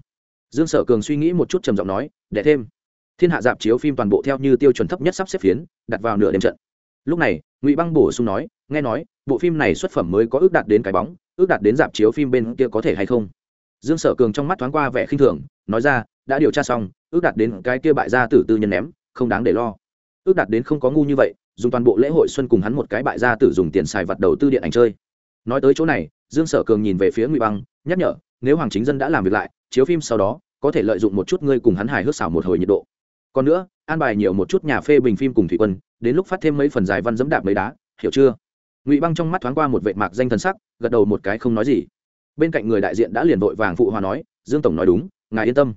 Dương sở cường suy nghĩ một chút trầm giọng nói để thêm. Thiên hạ dạp chiếu phim toàn bộ theo như tiêu chuẩn thấp nhất sắp xếp phiến, đặt vào nửa đêm trận. Lúc này, ngụy băng bổ sung nói, nghe nói, bộ phim này xuất phẩm mới có ước đạt đến cái bóng, ước đạt đến dạp chiếu phim bên kia có thể hay không? Dương sở cường trong mắt thoáng qua vẻ khinh thường, nói ra, đã điều tra xong, ước đạt đến cái kia bại gia tử tư nhân ném, không đáng để lo. Ước đạt đến không có ngu như vậy, dùng toàn bộ lễ hội xuân cùng hắn một cái bại gia tử dùng tiền xài vặt đầu tư điện ảnh chơi. Nói tới chỗ này, dương sở cường nhìn về phía ngụy băng, nhắc nhở nếu hoàng chính dân đã làm việc lại, chiếu phim sau đó, có thể lợi dụng một chút ngươi cùng hắn hài hước xảo một hồi nhiệt độ. Còn nữa, an bài nhiều một chút nhà phê bình phim cùng thủy quân, đến lúc phát thêm mấy phần dài văn dẫm đạp mấy đá, hiểu chưa? Ngụy băng trong mắt thoáng qua một vệ mạc danh thần sắc, gật đầu một cái không nói gì. Bên cạnh người đại diện đã liền vội vàng phụ hòa nói, dương tổng nói đúng, ngài yên tâm.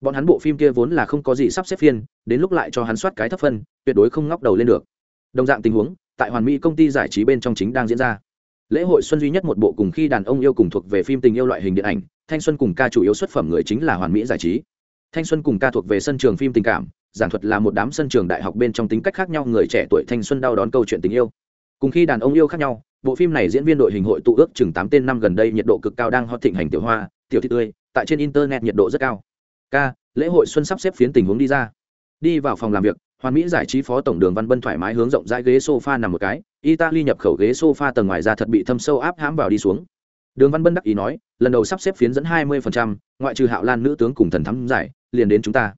Bọn hắn bộ phim kia vốn là không có gì sắp xếp phiên, đến lúc lại cho hắn soát cái thấp phân, tuyệt đối không ngóc đầu lên được. Đồng dạng tình huống, tại hoàn mỹ công ty giải trí bên trong chính đang diễn ra lễ hội xuân duy nhất một bộ cùng khi đàn ông yêu cùng thuộc về phim tình yêu loại hình điện ảnh, thanh xuân cùng ca chủ yếu xuất phẩm người chính là hoàn mỹ giải trí. Thanh xuân cùng ca thuộc về sân trường phim tình cảm, giảng thuật là một đám sân trường đại học bên trong tính cách khác nhau người trẻ tuổi thanh xuân đau đón câu chuyện tình yêu. Cùng khi đàn ông yêu khác nhau, bộ phim này diễn viên đội hình hội tụ ước chừng tám tên năm gần đây nhiệt độ cực cao đang hot thịnh hành tiểu hoa, tiểu thị tươi, tại trên internet nhiệt độ rất cao. Ca, lễ hội xuân sắp xếp phiến tình huống đi ra. Đi vào phòng làm việc, hoàn mỹ giải trí phó tổng đường văn bân thoải mái hướng rộng rãi ghế sofa nằm một cái italy nhập khẩu ghế sofa tầng ngoài ra thật bị thâm sâu áp hãm vào đi xuống. Đường văn bân đắc ý nói, lần đầu sắp xếp phiến dẫn hai mươi ngoại trừ hạo lan nữ tướng cùng thần thắm giải, liền đến chúng ta.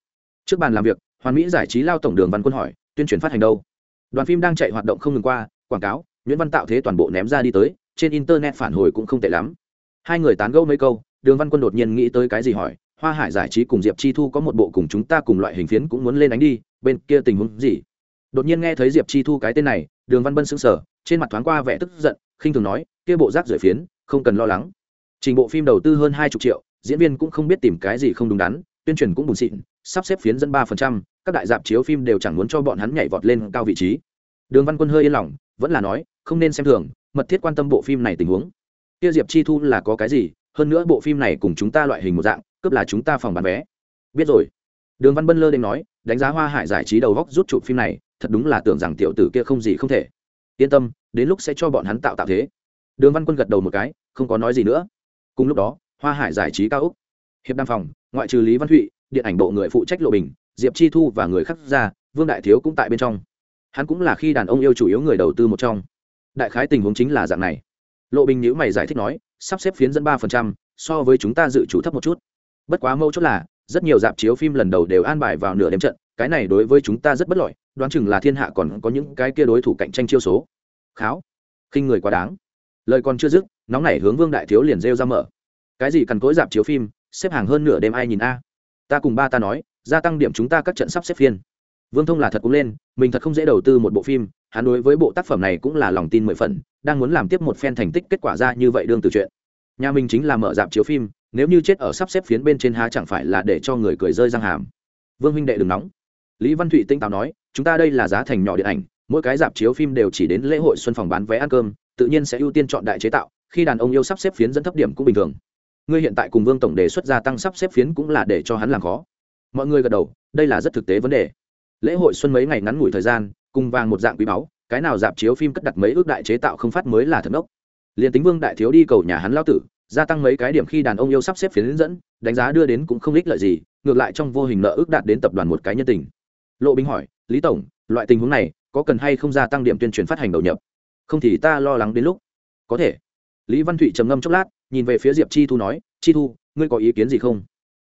Trước bàn làm việc, hoàn mỹ giải trí lao tổng đường văn quân hỏi, tuyên truyền phát hành đâu? Đoàn phim đang chạy hoạt động không ngừng qua, quảng cáo, nguyễn văn tạo thế toàn bộ ném ra đi tới, trên internet phản hồi cũng không tệ lắm. Hai người tán gẫu mấy câu, đường văn quân đột nhiên nghĩ tới cái gì hỏi, hoa hải giải trí cùng diệp chi thu có một bộ cùng chúng ta cùng loại hình phiến cũng muốn lên đánh đi, bên kia tình huống gì? Đột nhiên nghe thấy diệp chi thu cái tên này đường văn bân sững sờ, trên mặt thoáng qua vẻ tức giận, khinh thường nói, kia bộ rác rưởi phiến, không cần lo lắng. Trình bộ phim đầu tư hơn hai chục triệu, diễn viên cũng không biết tìm cái gì không đúng đắn, tuyên truyền cũng bùn xịn, sắp xếp phiến dẫn ba phần trăm, các đại dạp chiếu phim đều chẳng muốn cho bọn hắn nhảy vọt lên cao vị trí. Đường văn quân hơi yên lòng, vẫn là nói, không nên xem thường, mật thiết quan tâm bộ phim này tình huống. Kia diệp chi thu là có cái gì, hơn nữa bộ phim này cùng chúng ta loại hình một dạng, cướp là chúng ta phòng bán vé. Biết rồi. Đường văn bân lơ đ nói, đánh giá hoa hải giải trí đầu góc rút chụp phim này thật đúng là tưởng rằng tiểu tử kia không gì không thể. Yên tâm, đến lúc sẽ cho bọn hắn tạo tạo thế. Đường văn quân gật đầu một cái, không có nói gì nữa. Cùng lúc đó, hoa hải giải trí cao úc. Hiệp đăng phòng, ngoại trừ lý văn thụy, điện ảnh bộ người phụ trách lộ bình, diệp chi thu và người khác ra, vương đại thiếu cũng tại bên trong. Hắn cũng là khi đàn ông yêu chủ yếu người đầu tư một trong. Đại khái tình huống chính là dạng này. Lộ bình nhữ mày giải thích nói, sắp xếp phiến dẫn ba phần trăm, so với chúng ta dự chủ thấp một chút. Bất quá mâu chốt là, rất nhiều dạp chiếu phim lần đầu đều an bài vào nửa đêm trận cái này đối với chúng ta rất bất lợi, đoán chừng là thiên hạ còn có những cái kia đối thủ cạnh tranh chiêu số. Kháo, khinh người quá đáng. Lời còn chưa dứt, nóng nảy hướng vương đại thiếu liền rêu ra mở. Cái gì cần cối dạp chiếu phim, xếp hàng hơn nửa đêm ai nhìn a? Ta cùng ba ta nói, gia tăng điểm chúng ta các trận sắp xếp phiên. Vương thông là thật cũng lên, mình thật không dễ đầu tư một bộ phim, hắn đối với bộ tác phẩm này cũng là lòng tin mười phần, đang muốn làm tiếp một phen thành tích kết quả ra như vậy đương từ chuyện. Nhà mình chính là mở dạp chiếu phim, nếu như chết ở sắp xếp phiến bên trên há chẳng phải là để cho người cười rơi răng hàm. Vương huynh đệ đừng nóng lý văn thụy tinh táo nói, chúng ta đây là giá thành nhỏ điện ảnh, mỗi cái dạp chiếu phim đều chỉ đến lễ hội xuân phòng bán vé ăn cơm, tự nhiên sẽ ưu tiên chọn đại chế tạo, khi đàn ông yêu sắp xếp phiến dẫn thấp điểm cũng bình thường. Ngươi hiện tại cùng vương tổng đề xuất gia tăng sắp xếp phiến cũng là để cho hắn làm khó. Mọi người gật đầu, đây là rất thực tế vấn đề. Lễ hội xuân mấy ngày ngắn ngủi thời gian, cùng vàng một dạng quý báu, cái nào dạp chiếu phim cất đặt mấy ước đại chế tạo không phát mới là thật ốc liền tính vương đại thiếu đi cầu nhà hắn lao tử, gia tăng mấy cái điểm khi đàn ông yêu sắp xếp phiến dẫn, đánh giá đưa đến cũng không ích lợi gì, ngược lại trong vô hình nợ ước đạt đến tập đoàn một cái nhân tình lộ binh hỏi, lý tổng, loại tình huống này có cần hay không gia tăng điểm tuyên truyền phát hành đầu nhập? Không thì ta lo lắng đến lúc. Có thể. Lý văn thụy trầm ngâm chốc lát, nhìn về phía diệp chi thu nói, chi thu, ngươi có ý kiến gì không?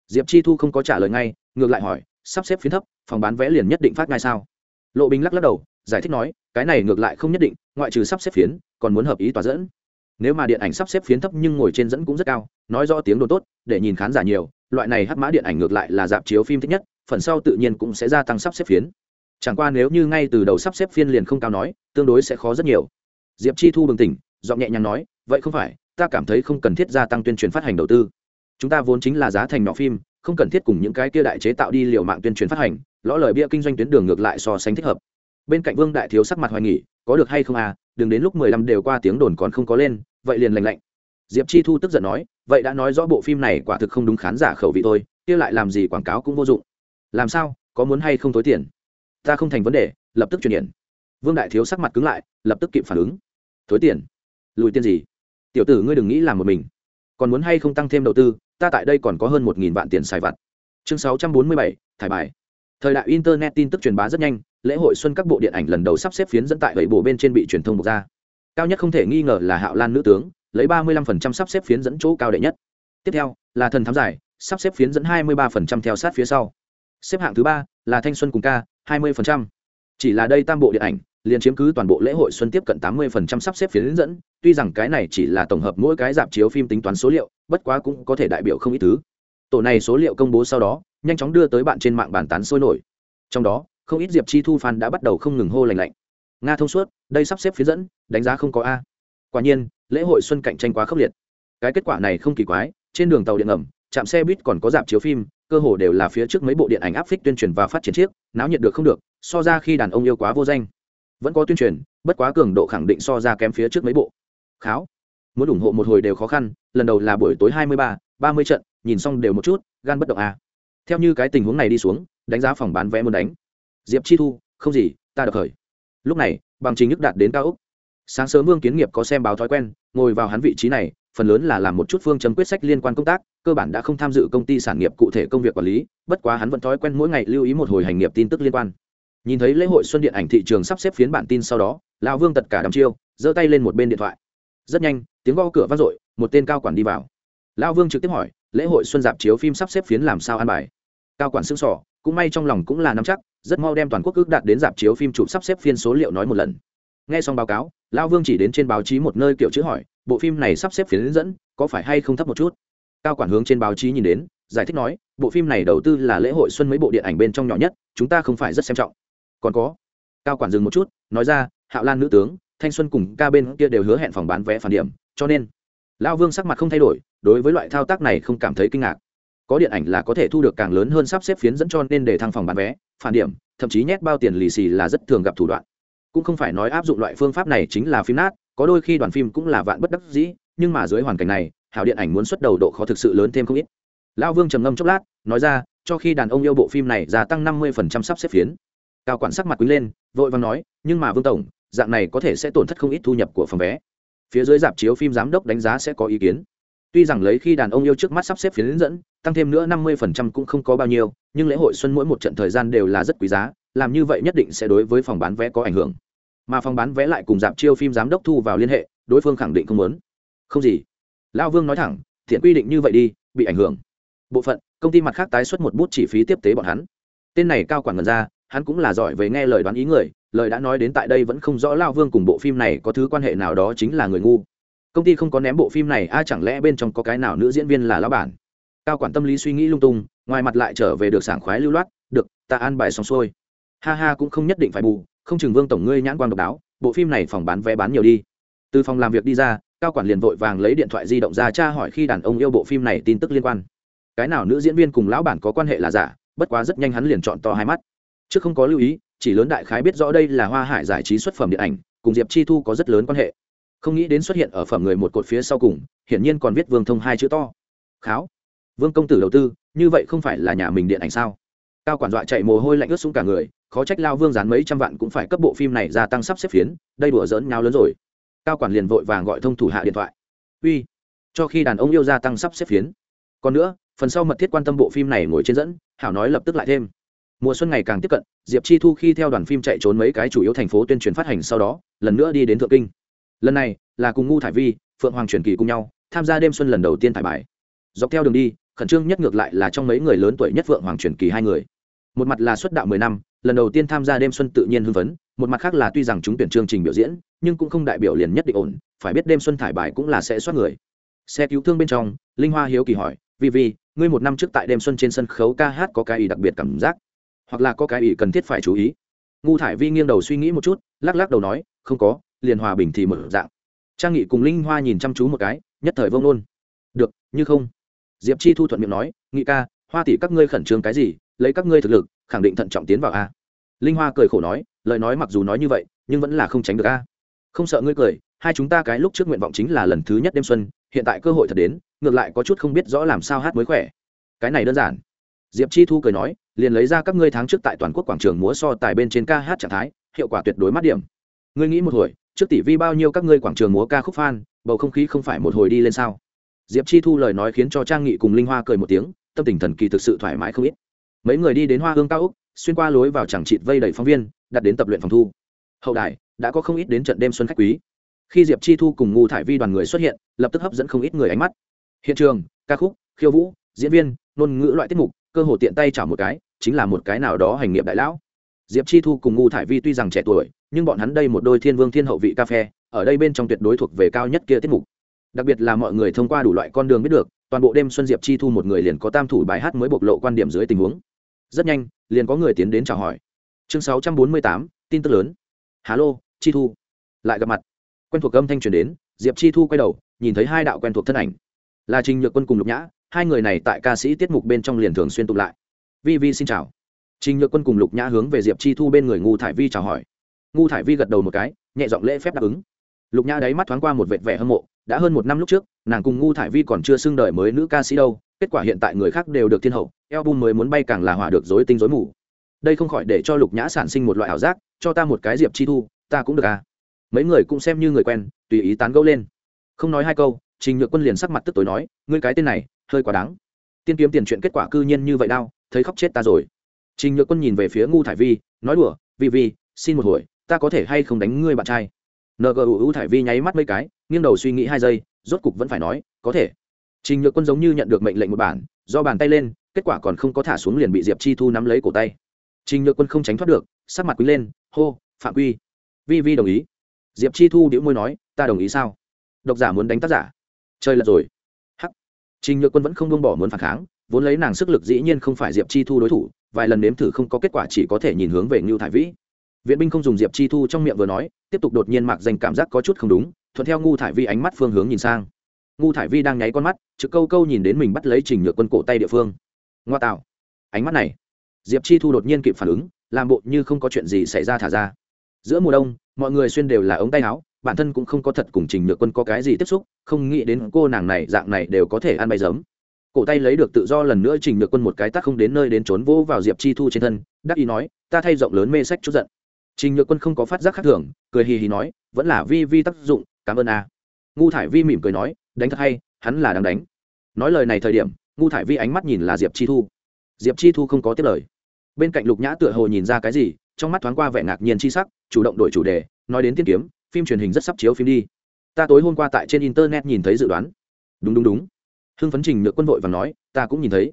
Diệp chi thu không có trả lời ngay, ngược lại hỏi, sắp xếp phiến thấp, phòng bán vé liền nhất định phát ngay sao? Lộ bình lắc lắc đầu, giải thích nói, cái này ngược lại không nhất định, ngoại trừ sắp xếp phiến, còn muốn hợp ý tòa dẫn. Nếu mà điện ảnh sắp xếp phiến thấp nhưng ngồi trên dẫn cũng rất cao, nói rõ tiếng đồn tốt, để nhìn khán giả nhiều, loại này hắc mã điện ảnh ngược lại là dạp chiếu phim thích nhất phần sau tự nhiên cũng sẽ gia tăng sắp xếp phiến. Chẳng qua nếu như ngay từ đầu sắp xếp phiên liền không cao nói, tương đối sẽ khó rất nhiều. Diệp chi thu bừng tỉnh, giọng nhẹ nhàng nói, vậy không phải, ta cảm thấy không cần thiết gia tăng tuyên truyền phát hành đầu tư. Chúng ta vốn chính là giá thành nhỏ phim, không cần thiết cùng những cái kia đại chế tạo đi liều mạng tuyên truyền phát hành, lõ lời bia kinh doanh tuyến đường ngược lại so sánh thích hợp. Bên cạnh vương đại thiếu sắc mặt hoài nghỉ có được hay không à đừng đến lúc mười lăm đều qua tiếng đồn còn không có lên, vậy liền lành lạnh. Diệp chi thu tức giận nói, vậy đã nói rõ bộ phim này quả thực không đúng khán giả khẩu vị tôi kia lại làm gì quảng cáo cũng vô dụng làm sao, có muốn hay không tối tiền? Ta không thành vấn đề, lập tức chuyển điện. Vương đại thiếu sắc mặt cứng lại, lập tức kịp phản ứng. Thối tiền? Lùi tiền gì? Tiểu tử ngươi đừng nghĩ làm một mình. Còn muốn hay không tăng thêm đầu tư, ta tại đây còn có hơn một nghìn vạn tiền xài vặt. Chương sáu trăm bốn mươi bảy, thải bài. Thời đại internet tin tức truyền bá rất nhanh, lễ hội xuân các bộ điện ảnh lần đầu sắp xếp phiến dẫn tại bảy bộ bên trên bị truyền thông bộc ra. Cao nhất không thể nghi ngờ là hạo lan nữ tướng, lấy ba mươi lăm phần trăm sắp xếp phiến dẫn chỗ cao đệ nhất. Tiếp theo, là thần thám giải, sắp xếp phiến dẫn hai mươi ba phần trăm theo sát phía sau xếp hạng thứ ba là thanh xuân cùng ca, hai mươi phần trăm. Chỉ là đây tam bộ điện ảnh, liền chiếm cứ toàn bộ lễ hội xuân tiếp cận tám mươi phần trăm sắp xếp phiến dẫn, tuy rằng cái này chỉ là tổng hợp mỗi cái dạp chiếu phim tính toán số liệu, bất quá cũng có thể đại biểu không ít thứ. Tổ này số liệu công bố sau đó, nhanh chóng đưa tới bạn trên mạng bàn tán sôi nổi. Trong đó, không ít diệp chi thu fan đã bắt đầu không ngừng hô lành lạnh. Nga thông suốt, đây sắp xếp phiến dẫn, đánh giá không có a. Quả nhiên, lễ hội xuân cạnh tranh quá khốc liệt. Cái kết quả này không kỳ quái, trên đường tàu điện ngầm trạm xe buýt còn có dạp chiếu phim, cơ hồ đều là phía trước mấy bộ điện ảnh áp phích tuyên truyền và phát triển chiếc, náo nhiệt được không được, so ra khi đàn ông yêu quá vô danh. Vẫn có tuyên truyền, bất quá cường độ khẳng định so ra kém phía trước mấy bộ. Kháo, muốn ủng hộ một hồi đều khó khăn, lần đầu là buổi tối hai mươi ba ba mươi trận, nhìn xong đều một chút, gan bất động à. theo như cái tình huống này đi xuống, đánh giá phòng bán vé muốn đánh. Diệp chi thu, không gì, ta được khởi. Lúc này, bằng chính nhức đạt đến cao úc sáng sớm vương kiến nghiệp có xem báo thói quen, ngồi vào hắn vị trí này, phần lớn là làm một chút phương chấm quyết sách liên quan công tác cơ bản đã không tham dự công ty sản nghiệp cụ thể công việc quản lý, bất quá hắn vẫn thói quen mỗi ngày lưu ý một hồi hành nghiệp tin tức liên quan. Nhìn thấy lễ hội xuân điện ảnh thị trường sắp xếp phiến bản tin sau đó, lão vương tất cả đăm chiêu, giơ tay lên một bên điện thoại. Rất nhanh, tiếng gõ cửa vang dội, một tên cao quản đi vào. Lão vương trực tiếp hỏi, lễ hội xuân dạp chiếu phim sắp xếp phiến làm sao an bài? Cao quản xương sỏ cũng may trong lòng cũng là nắm chắc, rất mau đem toàn quốc ước đạt đến dạp chiếu phim chụp sắp xếp phiên số liệu nói một lần. Nghe xong báo cáo, lão vương chỉ đến trên báo chí một nơi kiểu chữ hỏi, bộ phim này sắp xếp phiến dẫn, có phải hay không thấp một chút? Cao quản hướng trên báo chí nhìn đến, giải thích nói, bộ phim này đầu tư là lễ hội xuân mấy bộ điện ảnh bên trong nhỏ nhất, chúng ta không phải rất xem trọng. Còn có, cao quản dừng một chút, nói ra, hạo lan nữ tướng, thanh xuân cùng ca bên kia đều hứa hẹn phòng bán vé phản điểm, cho nên, lão vương sắc mặt không thay đổi, đối với loại thao tác này không cảm thấy kinh ngạc. Có điện ảnh là có thể thu được càng lớn hơn sắp xếp phiến dẫn cho nên để thăng phòng bán vé, phản điểm, thậm chí nhét bao tiền lì xì là rất thường gặp thủ đoạn. Cũng không phải nói áp dụng loại phương pháp này chính là phim nát, có đôi khi đoàn phim cũng là vạn bất đắc dĩ, nhưng mà dưới hoàn cảnh này hảo điện ảnh muốn xuất đầu độ khó thực sự lớn thêm không ít. Lão vương trầm ngâm chốc lát, nói ra, cho khi đàn ông yêu bộ phim này gia tăng năm mươi sắp xếp phiến. Cao quản sắc mặt quý lên, vội vàng nói, nhưng mà vương tổng, dạng này có thể sẽ tổn thất không ít thu nhập của phòng vé. Phía dưới dạp chiếu phim giám đốc đánh giá sẽ có ý kiến. Tuy rằng lấy khi đàn ông yêu trước mắt sắp xếp phiến dẫn, tăng thêm nữa năm mươi cũng không có bao nhiêu, nhưng lễ hội xuân mỗi một trận thời gian đều là rất quý giá, làm như vậy nhất định sẽ đối với phòng bán vé có ảnh hưởng. Mà phòng bán vé lại cùng dạp chiếu phim giám đốc thu vào liên hệ, đối phương khẳng định không muốn. Không gì lão vương nói thẳng, thiện quy định như vậy đi, bị ảnh hưởng. Bộ phận, công ty mặt khác tái xuất một bút chi phí tiếp tế bọn hắn. Tên này cao quản ngần ra, hắn cũng là giỏi về nghe lời đoán ý người, lời đã nói đến tại đây vẫn không rõ lao vương cùng bộ phim này có thứ quan hệ nào đó chính là người ngu. Công ty không có ném bộ phim này, a, chẳng lẽ bên trong có cái nào nữ diễn viên là lão bản? Cao quản tâm lý suy nghĩ lung tung, ngoài mặt lại trở về được sảng khoái lưu loát, được, ta an bài xong xuôi. Ha ha, cũng không nhất định phải bù, không chừng vương tổng ngươi nhãn quan độc đáo, bộ phim này phòng bán vé bán nhiều đi. Từ phòng làm việc đi ra cao quản liền vội vàng lấy điện thoại di động ra tra hỏi khi đàn ông yêu bộ phim này tin tức liên quan. Cái nào nữ diễn viên cùng lão bản có quan hệ là giả, bất quá rất nhanh hắn liền chọn to hai mắt. Trước không có lưu ý, chỉ lớn đại khái biết rõ đây là hoa hải giải trí xuất phẩm điện ảnh, cùng diệp chi thu có rất lớn quan hệ. Không nghĩ đến xuất hiện ở phẩm người một cột phía sau cùng, hiển nhiên còn viết vương thông hai chữ to. Kháo. Vương công tử đầu tư, như vậy không phải là nhà mình điện ảnh sao? Cao quản dọa chạy mồ hôi lạnh ướt xuống cả người, khó trách lao vương dán mấy trăm vạn cũng phải cấp bộ phim này gia tăng sắp xếp phiến, đây đùa dỡn nhau lớn rồi cao quản liền vội vàng gọi thông thủ hạ điện thoại. Uy, cho khi đàn ông yêu gia tăng sắp xếp phiến. Còn nữa, phần sau mật thiết quan tâm bộ phim này ngồi trên dẫn, hảo nói lập tức lại thêm. Mùa xuân ngày càng tiếp cận, diệp chi thu khi theo đoàn phim chạy trốn mấy cái chủ yếu thành phố tuyên truyền phát hành sau đó, lần nữa đi đến thượng kinh. Lần này, là cùng ngu thải vi, phượng hoàng truyền kỳ cùng nhau, tham gia đêm xuân lần đầu tiên thải bài. Dọc theo đường đi, khẩn trương nhất ngược lại là trong mấy người lớn tuổi nhất phượng hoàng truyền kỳ hai người. Một mặt là xuất đạo mười năm lần đầu tiên tham gia đêm xuân tự nhiên hưng phấn, một mặt khác là tuy rằng chúng tuyển chương trình biểu diễn, nhưng cũng không đại biểu liền nhất định ổn, phải biết đêm xuân thải bài cũng là sẽ soát người. Xe cứu thương bên trong, linh hoa hiếu kỳ hỏi vì vì ngươi một năm trước tại đêm xuân trên sân khấu ca hát có cái ý đặc biệt cảm giác? Hoặc là có cái ý cần thiết phải chú ý? Ngu thải vi nghiêng đầu suy nghĩ một chút, lắc lắc đầu nói, không có, liền hòa bình thì mở dạng. Trang nghị cùng linh hoa nhìn chăm chú một cái, nhất thời vông nôn được, như không? Diệp chi thu thuận miệng nói, nghị ca, hoa tỷ các ngươi khẩn trương cái gì? Lấy các ngươi thực lực khẳng định thận trọng tiến vào a. Linh hoa cười khổ nói, lời nói mặc dù nói như vậy, nhưng vẫn là không tránh được a. Không sợ ngươi cười, hai chúng ta cái lúc trước nguyện vọng chính là lần thứ nhất đêm xuân, hiện tại cơ hội thật đến, ngược lại có chút không biết rõ làm sao hát mới khỏe. Cái này đơn giản. Diệp chi thu cười nói, liền lấy ra các ngươi tháng trước tại toàn quốc quảng trường múa so tài bên trên ca hát trạng thái, hiệu quả tuyệt đối mát điểm. Ngươi nghĩ một hồi, trước tỷ vi bao nhiêu các ngươi quảng trường múa ca khúc fan, bầu không khí không phải một hồi đi lên sao? Diệp chi thu lời nói khiến cho trang nghị cùng linh hoa cười một tiếng, tâm tình thần kỳ thực sự thoải mái không ít mấy người đi đến hoa hương cao úc, xuyên qua lối vào chẳng trịt vây đầy phóng viên, đặt đến tập luyện phòng thu. Hậu đài, đã có không ít đến trận đêm xuân khách quý. Khi diệp chi thu cùng ngu thải vi đoàn người xuất hiện, lập tức hấp dẫn không ít người ánh mắt. Hiện trường, ca khúc, khiêu vũ, diễn viên, ngôn ngữ loại tiết mục, cơ hồ tiện tay chảo một cái, chính là một cái nào đó hành nghiệp đại lão. Diệp chi thu cùng ngu thải vi tuy rằng trẻ tuổi, nhưng bọn hắn đây một đôi thiên vương thiên hậu vị cà phê ở đây bên trong tuyệt đối thuộc về cao nhất kia tiết mục. Đặc biệt là mọi người thông qua đủ loại con đường biết được toàn bộ đêm xuân diệp chi thu một người liền có tam thủ bài hát mới bộc lộ quan điểm dưới tình huống. Rất nhanh, liền có người tiến đến chào hỏi. Chương sáu trăm bốn mươi tám, tin tức lớn. Hà lô chi thu. Lại gặp mặt. Quen thuộc âm thanh truyền đến, diệp chi thu quay đầu, nhìn thấy hai đạo quen thuộc thân ảnh. Là trình nhược quân cùng lục nhã, hai người này tại ca sĩ tiết mục bên trong liền thường xuyên tụ lại. Vi vi xin chào. Trình nhược quân cùng lục nhã hướng về diệp chi thu bên người ngu thải vi chào hỏi. Ngu thải vi gật đầu một cái, nhẹ giọng lễ phép đáp ứng lục nhã đáy mắt thoáng qua một vệt vẻ hâm mộ, đã hơn một năm lúc trước, nàng cùng ngu thải vi còn chưa xưng đời mới nữ ca sĩ đâu, kết quả hiện tại người khác đều được thiên hậu eo bum mới muốn bay càng là hỏa được dối tinh dối mù. Đây không khỏi để cho lục nhã sản sinh một loại ảo giác, cho ta một cái diệp chi thu, ta cũng được à. Mấy người cũng xem như người quen, tùy ý tán gẫu lên. Không nói hai câu, trình nhược quân liền sắc mặt tức tối nói, ngươi cái tên này, hơi quá đáng. Tiên kiếm tiền chuyện kết quả cư nhiên như vậy đau, thấy khóc chết ta rồi. Trình nhược quân nhìn về phía ngu thải vi, nói đùa, vi vi, xin một hồi, ta có thể hay không đánh ngươi bạn trai? Ngu thải vi nháy mắt mấy cái, nghiêng đầu suy nghĩ hai giây, rốt cục vẫn phải nói, có thể. Trình nhược quân giống như nhận được mệnh lệnh một bản, do bàn tay lên, kết quả còn không có thả xuống liền bị diệp chi thu nắm lấy cổ tay. Trình nhược quân không tránh thoát được, sắc mặt quý lên, hô, phạm quy. Vi vi đồng ý. Diệp chi thu đĩu môi nói, ta đồng ý sao? Độc giả muốn đánh tác giả. Chơi lật rồi. Hắc. Trình nhược quân vẫn không buông bỏ muốn phản kháng, vốn lấy nàng sức lực dĩ nhiên không phải diệp chi thu đối thủ, vài lần nếm thử không có kết quả chỉ có thể nhìn hướng về ngưu thải vĩ viện binh không dùng diệp chi thu trong miệng vừa nói, tiếp tục đột nhiên mạc danh cảm giác có chút không đúng, thuận theo ngu thải vi ánh mắt phương hướng nhìn sang. Ngu thải vi đang nháy con mắt, trực câu câu nhìn đến mình bắt lấy trình nhược quân cổ tay địa phương. Ngoa tạo. Ánh mắt này, diệp chi thu đột nhiên kịp phản ứng, làm bộ như không có chuyện gì xảy ra thả ra. Giữa mùa đông, mọi người xuyên đều là ống tay áo, bản thân cũng không có thật cùng trình nhược quân có cái gì tiếp xúc, không nghĩ đến cô nàng này, dạng này đều có thể ăn bay giấm. Cổ tay lấy được tự do lần nữa, trình nhược quân một cái tắc không đến nơi đến trốn vỗ vào diệp chi thu trên thân, đắc ý nói, ta thay rộng lớn mê sách chút giận trình nhược quân không có phát giác khác thường, cười hì hì nói, vẫn là vi vi tác dụng, cảm ơn a. Ngu thải vi mỉm cười nói, đánh thật hay, hắn là đang đánh. Nói lời này thời điểm, ngu thải vi ánh mắt nhìn là diệp chi thu. Diệp chi thu không có tiếp lời. Bên cạnh lục nhã tựa hồ nhìn ra cái gì, trong mắt thoáng qua vẻ ngạc nhiên chi sắc, chủ động đổi chủ đề, nói đến tiên kiếm, phim truyền hình rất sắp chiếu phim đi. Ta tối hôm qua tại trên internet nhìn thấy dự đoán. Đúng đúng đúng. Hưng phấn trình nhược quân vội và nói, ta cũng nhìn thấy.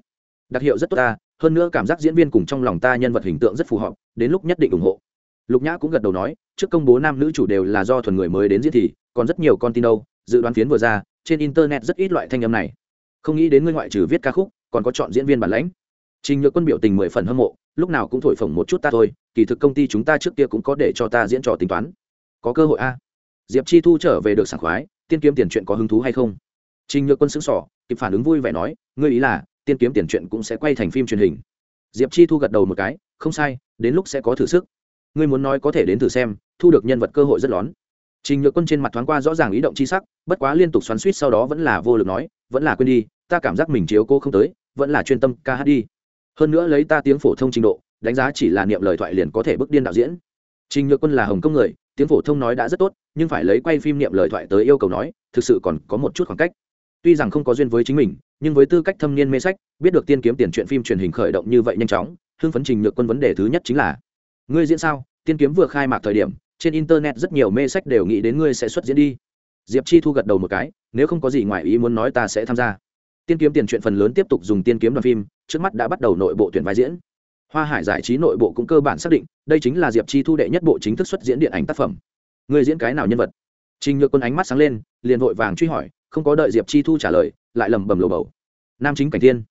Đặc hiệu rất tốt ta, hơn nữa cảm giác diễn viên cùng trong lòng ta nhân vật hình tượng rất phù hợp, đến lúc nhất định ủng hộ lục nhã cũng gật đầu nói, trước công bố nam nữ chủ đều là do thuần người mới đến diễn thì, còn rất nhiều con tin đâu, dự đoán phiến vừa ra, trên internet rất ít loại thanh âm này. Không nghĩ đến ngươi ngoại trừ viết ca khúc, còn có chọn diễn viên bản lãnh. Trình nhược quân biểu tình mười phần hâm mộ, lúc nào cũng thổi phồng một chút ta thôi, kỳ thực công ty chúng ta trước kia cũng có để cho ta diễn trò tính toán. Có cơ hội a. Diệp chi thu trở về được sảng khoái, tiên kiếm tiền chuyện có hứng thú hay không? Trình nhược quân xứng sỏ kịp phản ứng vui vẻ nói, ngươi ý là, tiên kiếm tiền chuyện cũng sẽ quay thành phim truyền hình. Diệp chi thu gật đầu một cái, không sai, đến lúc sẽ có thử sức ngươi muốn nói có thể đến thử xem, thu được nhân vật cơ hội rất lón. Trình nhược quân trên mặt thoáng qua rõ ràng ý động c h i sắc, bất quá liên tục xoắn suýt sau đó vẫn là vô lực nói, vẫn là quên đi, ta cảm giác mình chiếu cô không tới, vẫn là chuyên tâm ca hát đi. Hơn nữa lấy ta tiếng phổ thông trình độ, đánh giá chỉ là niệm lời thoại liền có thể bước điên đạo diễn. Trình nhược quân là hồng công người, tiếng phổ thông nói đã rất tốt, nhưng phải lấy quay phim niệm lời thoại tới yêu cầu nói, thực sự còn có một chút khoảng cách. Tuy rằng không có duyên với chính mình, nhưng với tư cách thâm niên mê sách, biết được tiên kiếm tiền chuyện phim truyền hình khởi động như vậy nhanh chóng, hưng phấn trình nhược quân vấn đề thứ nhất chính là ngươi diễn sao? Tiên kiếm vừa khai mạc thời điểm, trên internet rất nhiều mê sách đều nghĩ đến ngươi sẽ xuất diễn đi. Diệp chi thu gật đầu một cái, nếu không có gì ngoài ý muốn nói ta sẽ tham gia. Tiên kiếm tiền chuyện phần lớn tiếp tục dùng tiên kiếm đoàn phim, trước mắt đã bắt đầu nội bộ tuyển vai diễn. Hoa hải giải trí nội bộ cũng cơ bản xác định, đây chính là diệp chi thu đệ nhất bộ chính thức xuất diễn điện ảnh tác phẩm. Người diễn cái nào nhân vật? Trình nhược quân ánh mắt sáng lên, liền vội vàng truy hỏi, không có đợi diệp chi thu trả lời, lại lầm bầm lồ bầu. Nam chính cảnh thiên.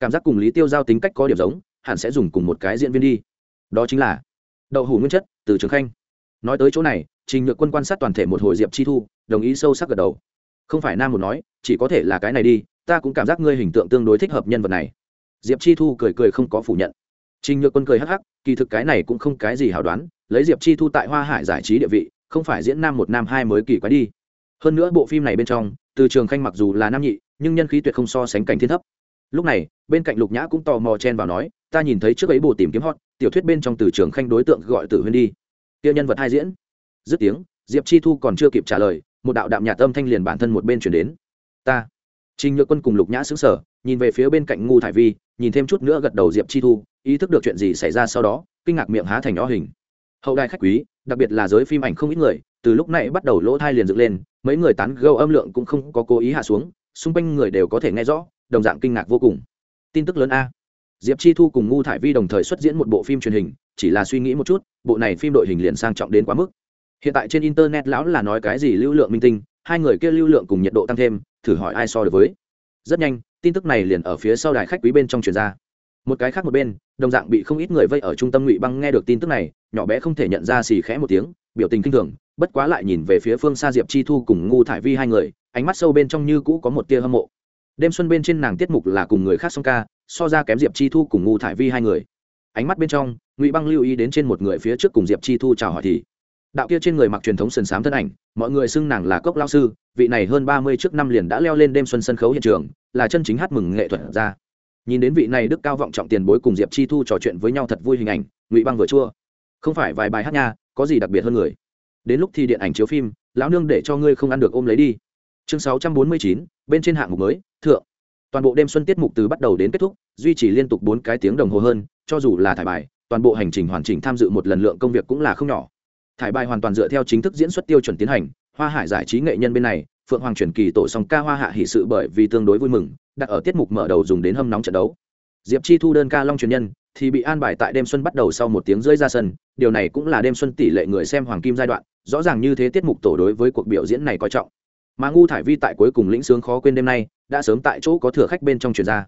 Cảm giác cùng lý tiêu giao tính cách có điểm giống, hẳn sẽ dùng cùng một cái diễn viên đi. Đó chính là đậu hủ nguyên chất từ trường khanh. Nói tới chỗ này, trình nhược quân quan sát toàn thể một hồi diệp chi thu, đồng ý sâu sắc gật đầu. Không phải nam một nói, chỉ có thể là cái này đi, ta cũng cảm giác ngươi hình tượng tương đối thích hợp nhân vật này. Diệp chi thu cười cười không có phủ nhận. Trình nhược quân cười hắc hắc, kỳ thực cái này cũng không cái gì hảo đoán, lấy diệp chi thu tại hoa hải giải trí địa vị, không phải diễn nam một nam hai mới kỳ quái đi. Hơn nữa bộ phim này bên trong, từ trường khanh mặc dù là nam nhị, nhưng nhân khí tuyệt không so sánh cảnh thiên thấp. Lúc này, bên cạnh lục nhã cũng tò mò chen vào nói, ta nhìn thấy trước ấy bồ tìm kiếm hot tiểu thuyết bên trong từ trường khanh đối tượng gọi tử huyên đi. Tiêu nhân vật hai diễn. Dứt tiếng, diệp chi thu còn chưa kịp trả lời, một đạo đạm nhạt âm thanh liền bản thân một bên chuyển đến. Ta. Trình nhược quân cùng lục nhã xứng sở nhìn về phía bên cạnh ngu thải vi, nhìn thêm chút nữa gật đầu diệp chi thu, ý thức được chuyện gì xảy ra sau đó, kinh ngạc miệng há thành nhỏ hình. Hậu đài khách quý, đặc biệt là giới phim ảnh không ít người, từ lúc này bắt đầu lỗ thai liền dựng lên, mấy người tán gâu âm lượng cũng không có cố ý hạ xuống, xung quanh người đều có thể nghe rõ, đồng dạng kinh ngạc vô cùng. Tin tức lớn a diệp chi thu cùng ngu thải vi đồng thời xuất diễn một bộ phim truyền hình, chỉ là suy nghĩ một chút, bộ này phim đội hình liền sang trọng đến quá mức. Hiện tại trên internet lão là nói cái gì lưu lượng minh tinh, hai người kia lưu lượng cùng nhiệt độ tăng thêm, thử hỏi ai so được với. Rất nhanh, tin tức này liền ở phía sau đài khách quý bên trong truyền ra. Một cái khác một bên, đồng dạng bị không ít người vây ở trung tâm ngụy băng nghe được tin tức này, nhỏ bé không thể nhận ra xì khẽ một tiếng, biểu tình kinh thường, bất quá lại nhìn về phía phương xa diệp chi thu cùng ngu thải vi hai người, ánh mắt sâu bên trong như cũ có một tia hâm mộ đêm xuân bên trên nàng tiết mục là cùng người khác song ca, so ra kém diệp chi thu cùng ngu thải vi hai người. Ánh mắt bên trong, ngụy băng lưu ý đến trên một người phía trước cùng diệp chi thu chào hỏi thì, đạo kia trên người mặc truyền thống sườn m thân ảnh, mọi người xưng nàng là cốc lao sư, vị này hơn ba mươi trước năm liền đã leo lên đêm xuân sân khấu hiện trường, là chân chính hát mừng nghệ thuật ra. Nhìn đến vị này đức cao vọng trọng tiền bối cùng diệp chi thu trò chuyện với nhau thật vui hình ảnh, ngụy băng vừa chua. Không phải vài bài hát nha, có gì đặc biệt hơn người? Đến lúc thì điện ảnh chiếu phim, lão nương để cho ngươi không ăn được ôm lấy đi. Chương sáu trăm bốn mươi chín, bên trên hạng mục mới thượng. Toàn bộ đêm xuân tiết mục từ bắt đầu đến kết thúc, duy trì liên tục bốn cái tiếng đồng hồ hơn, cho dù là thải bài, toàn bộ hành trình hoàn chỉnh tham dự một lần lượng công việc cũng là không nhỏ. Thải bài hoàn toàn dựa theo chính thức diễn xuất tiêu chuẩn tiến hành, hoa hải giải trí nghệ nhân bên này, phượng hoàng truyền kỳ tổ song ca hoa hạ hỷ sự bởi vì tương đối vui mừng, đặt ở tiết mục mở đầu dùng đến hâm nóng trận đấu. Diệp chi thu đơn ca long truyền nhân, thì bị an bài tại đêm xuân bắt đầu sau một tiếng rơi ra sân, điều này cũng là đêm xuân tỷ lệ người xem hoàng kim giai đoạn, rõ ràng như thế tiết mục tổ đối với cuộc biểu diễn này coi trọng. Mà ngu thải vi tại cuối cùng lĩnh sướng khó quên đêm nay đã sớm tại chỗ có thừa khách bên trong truyền ra.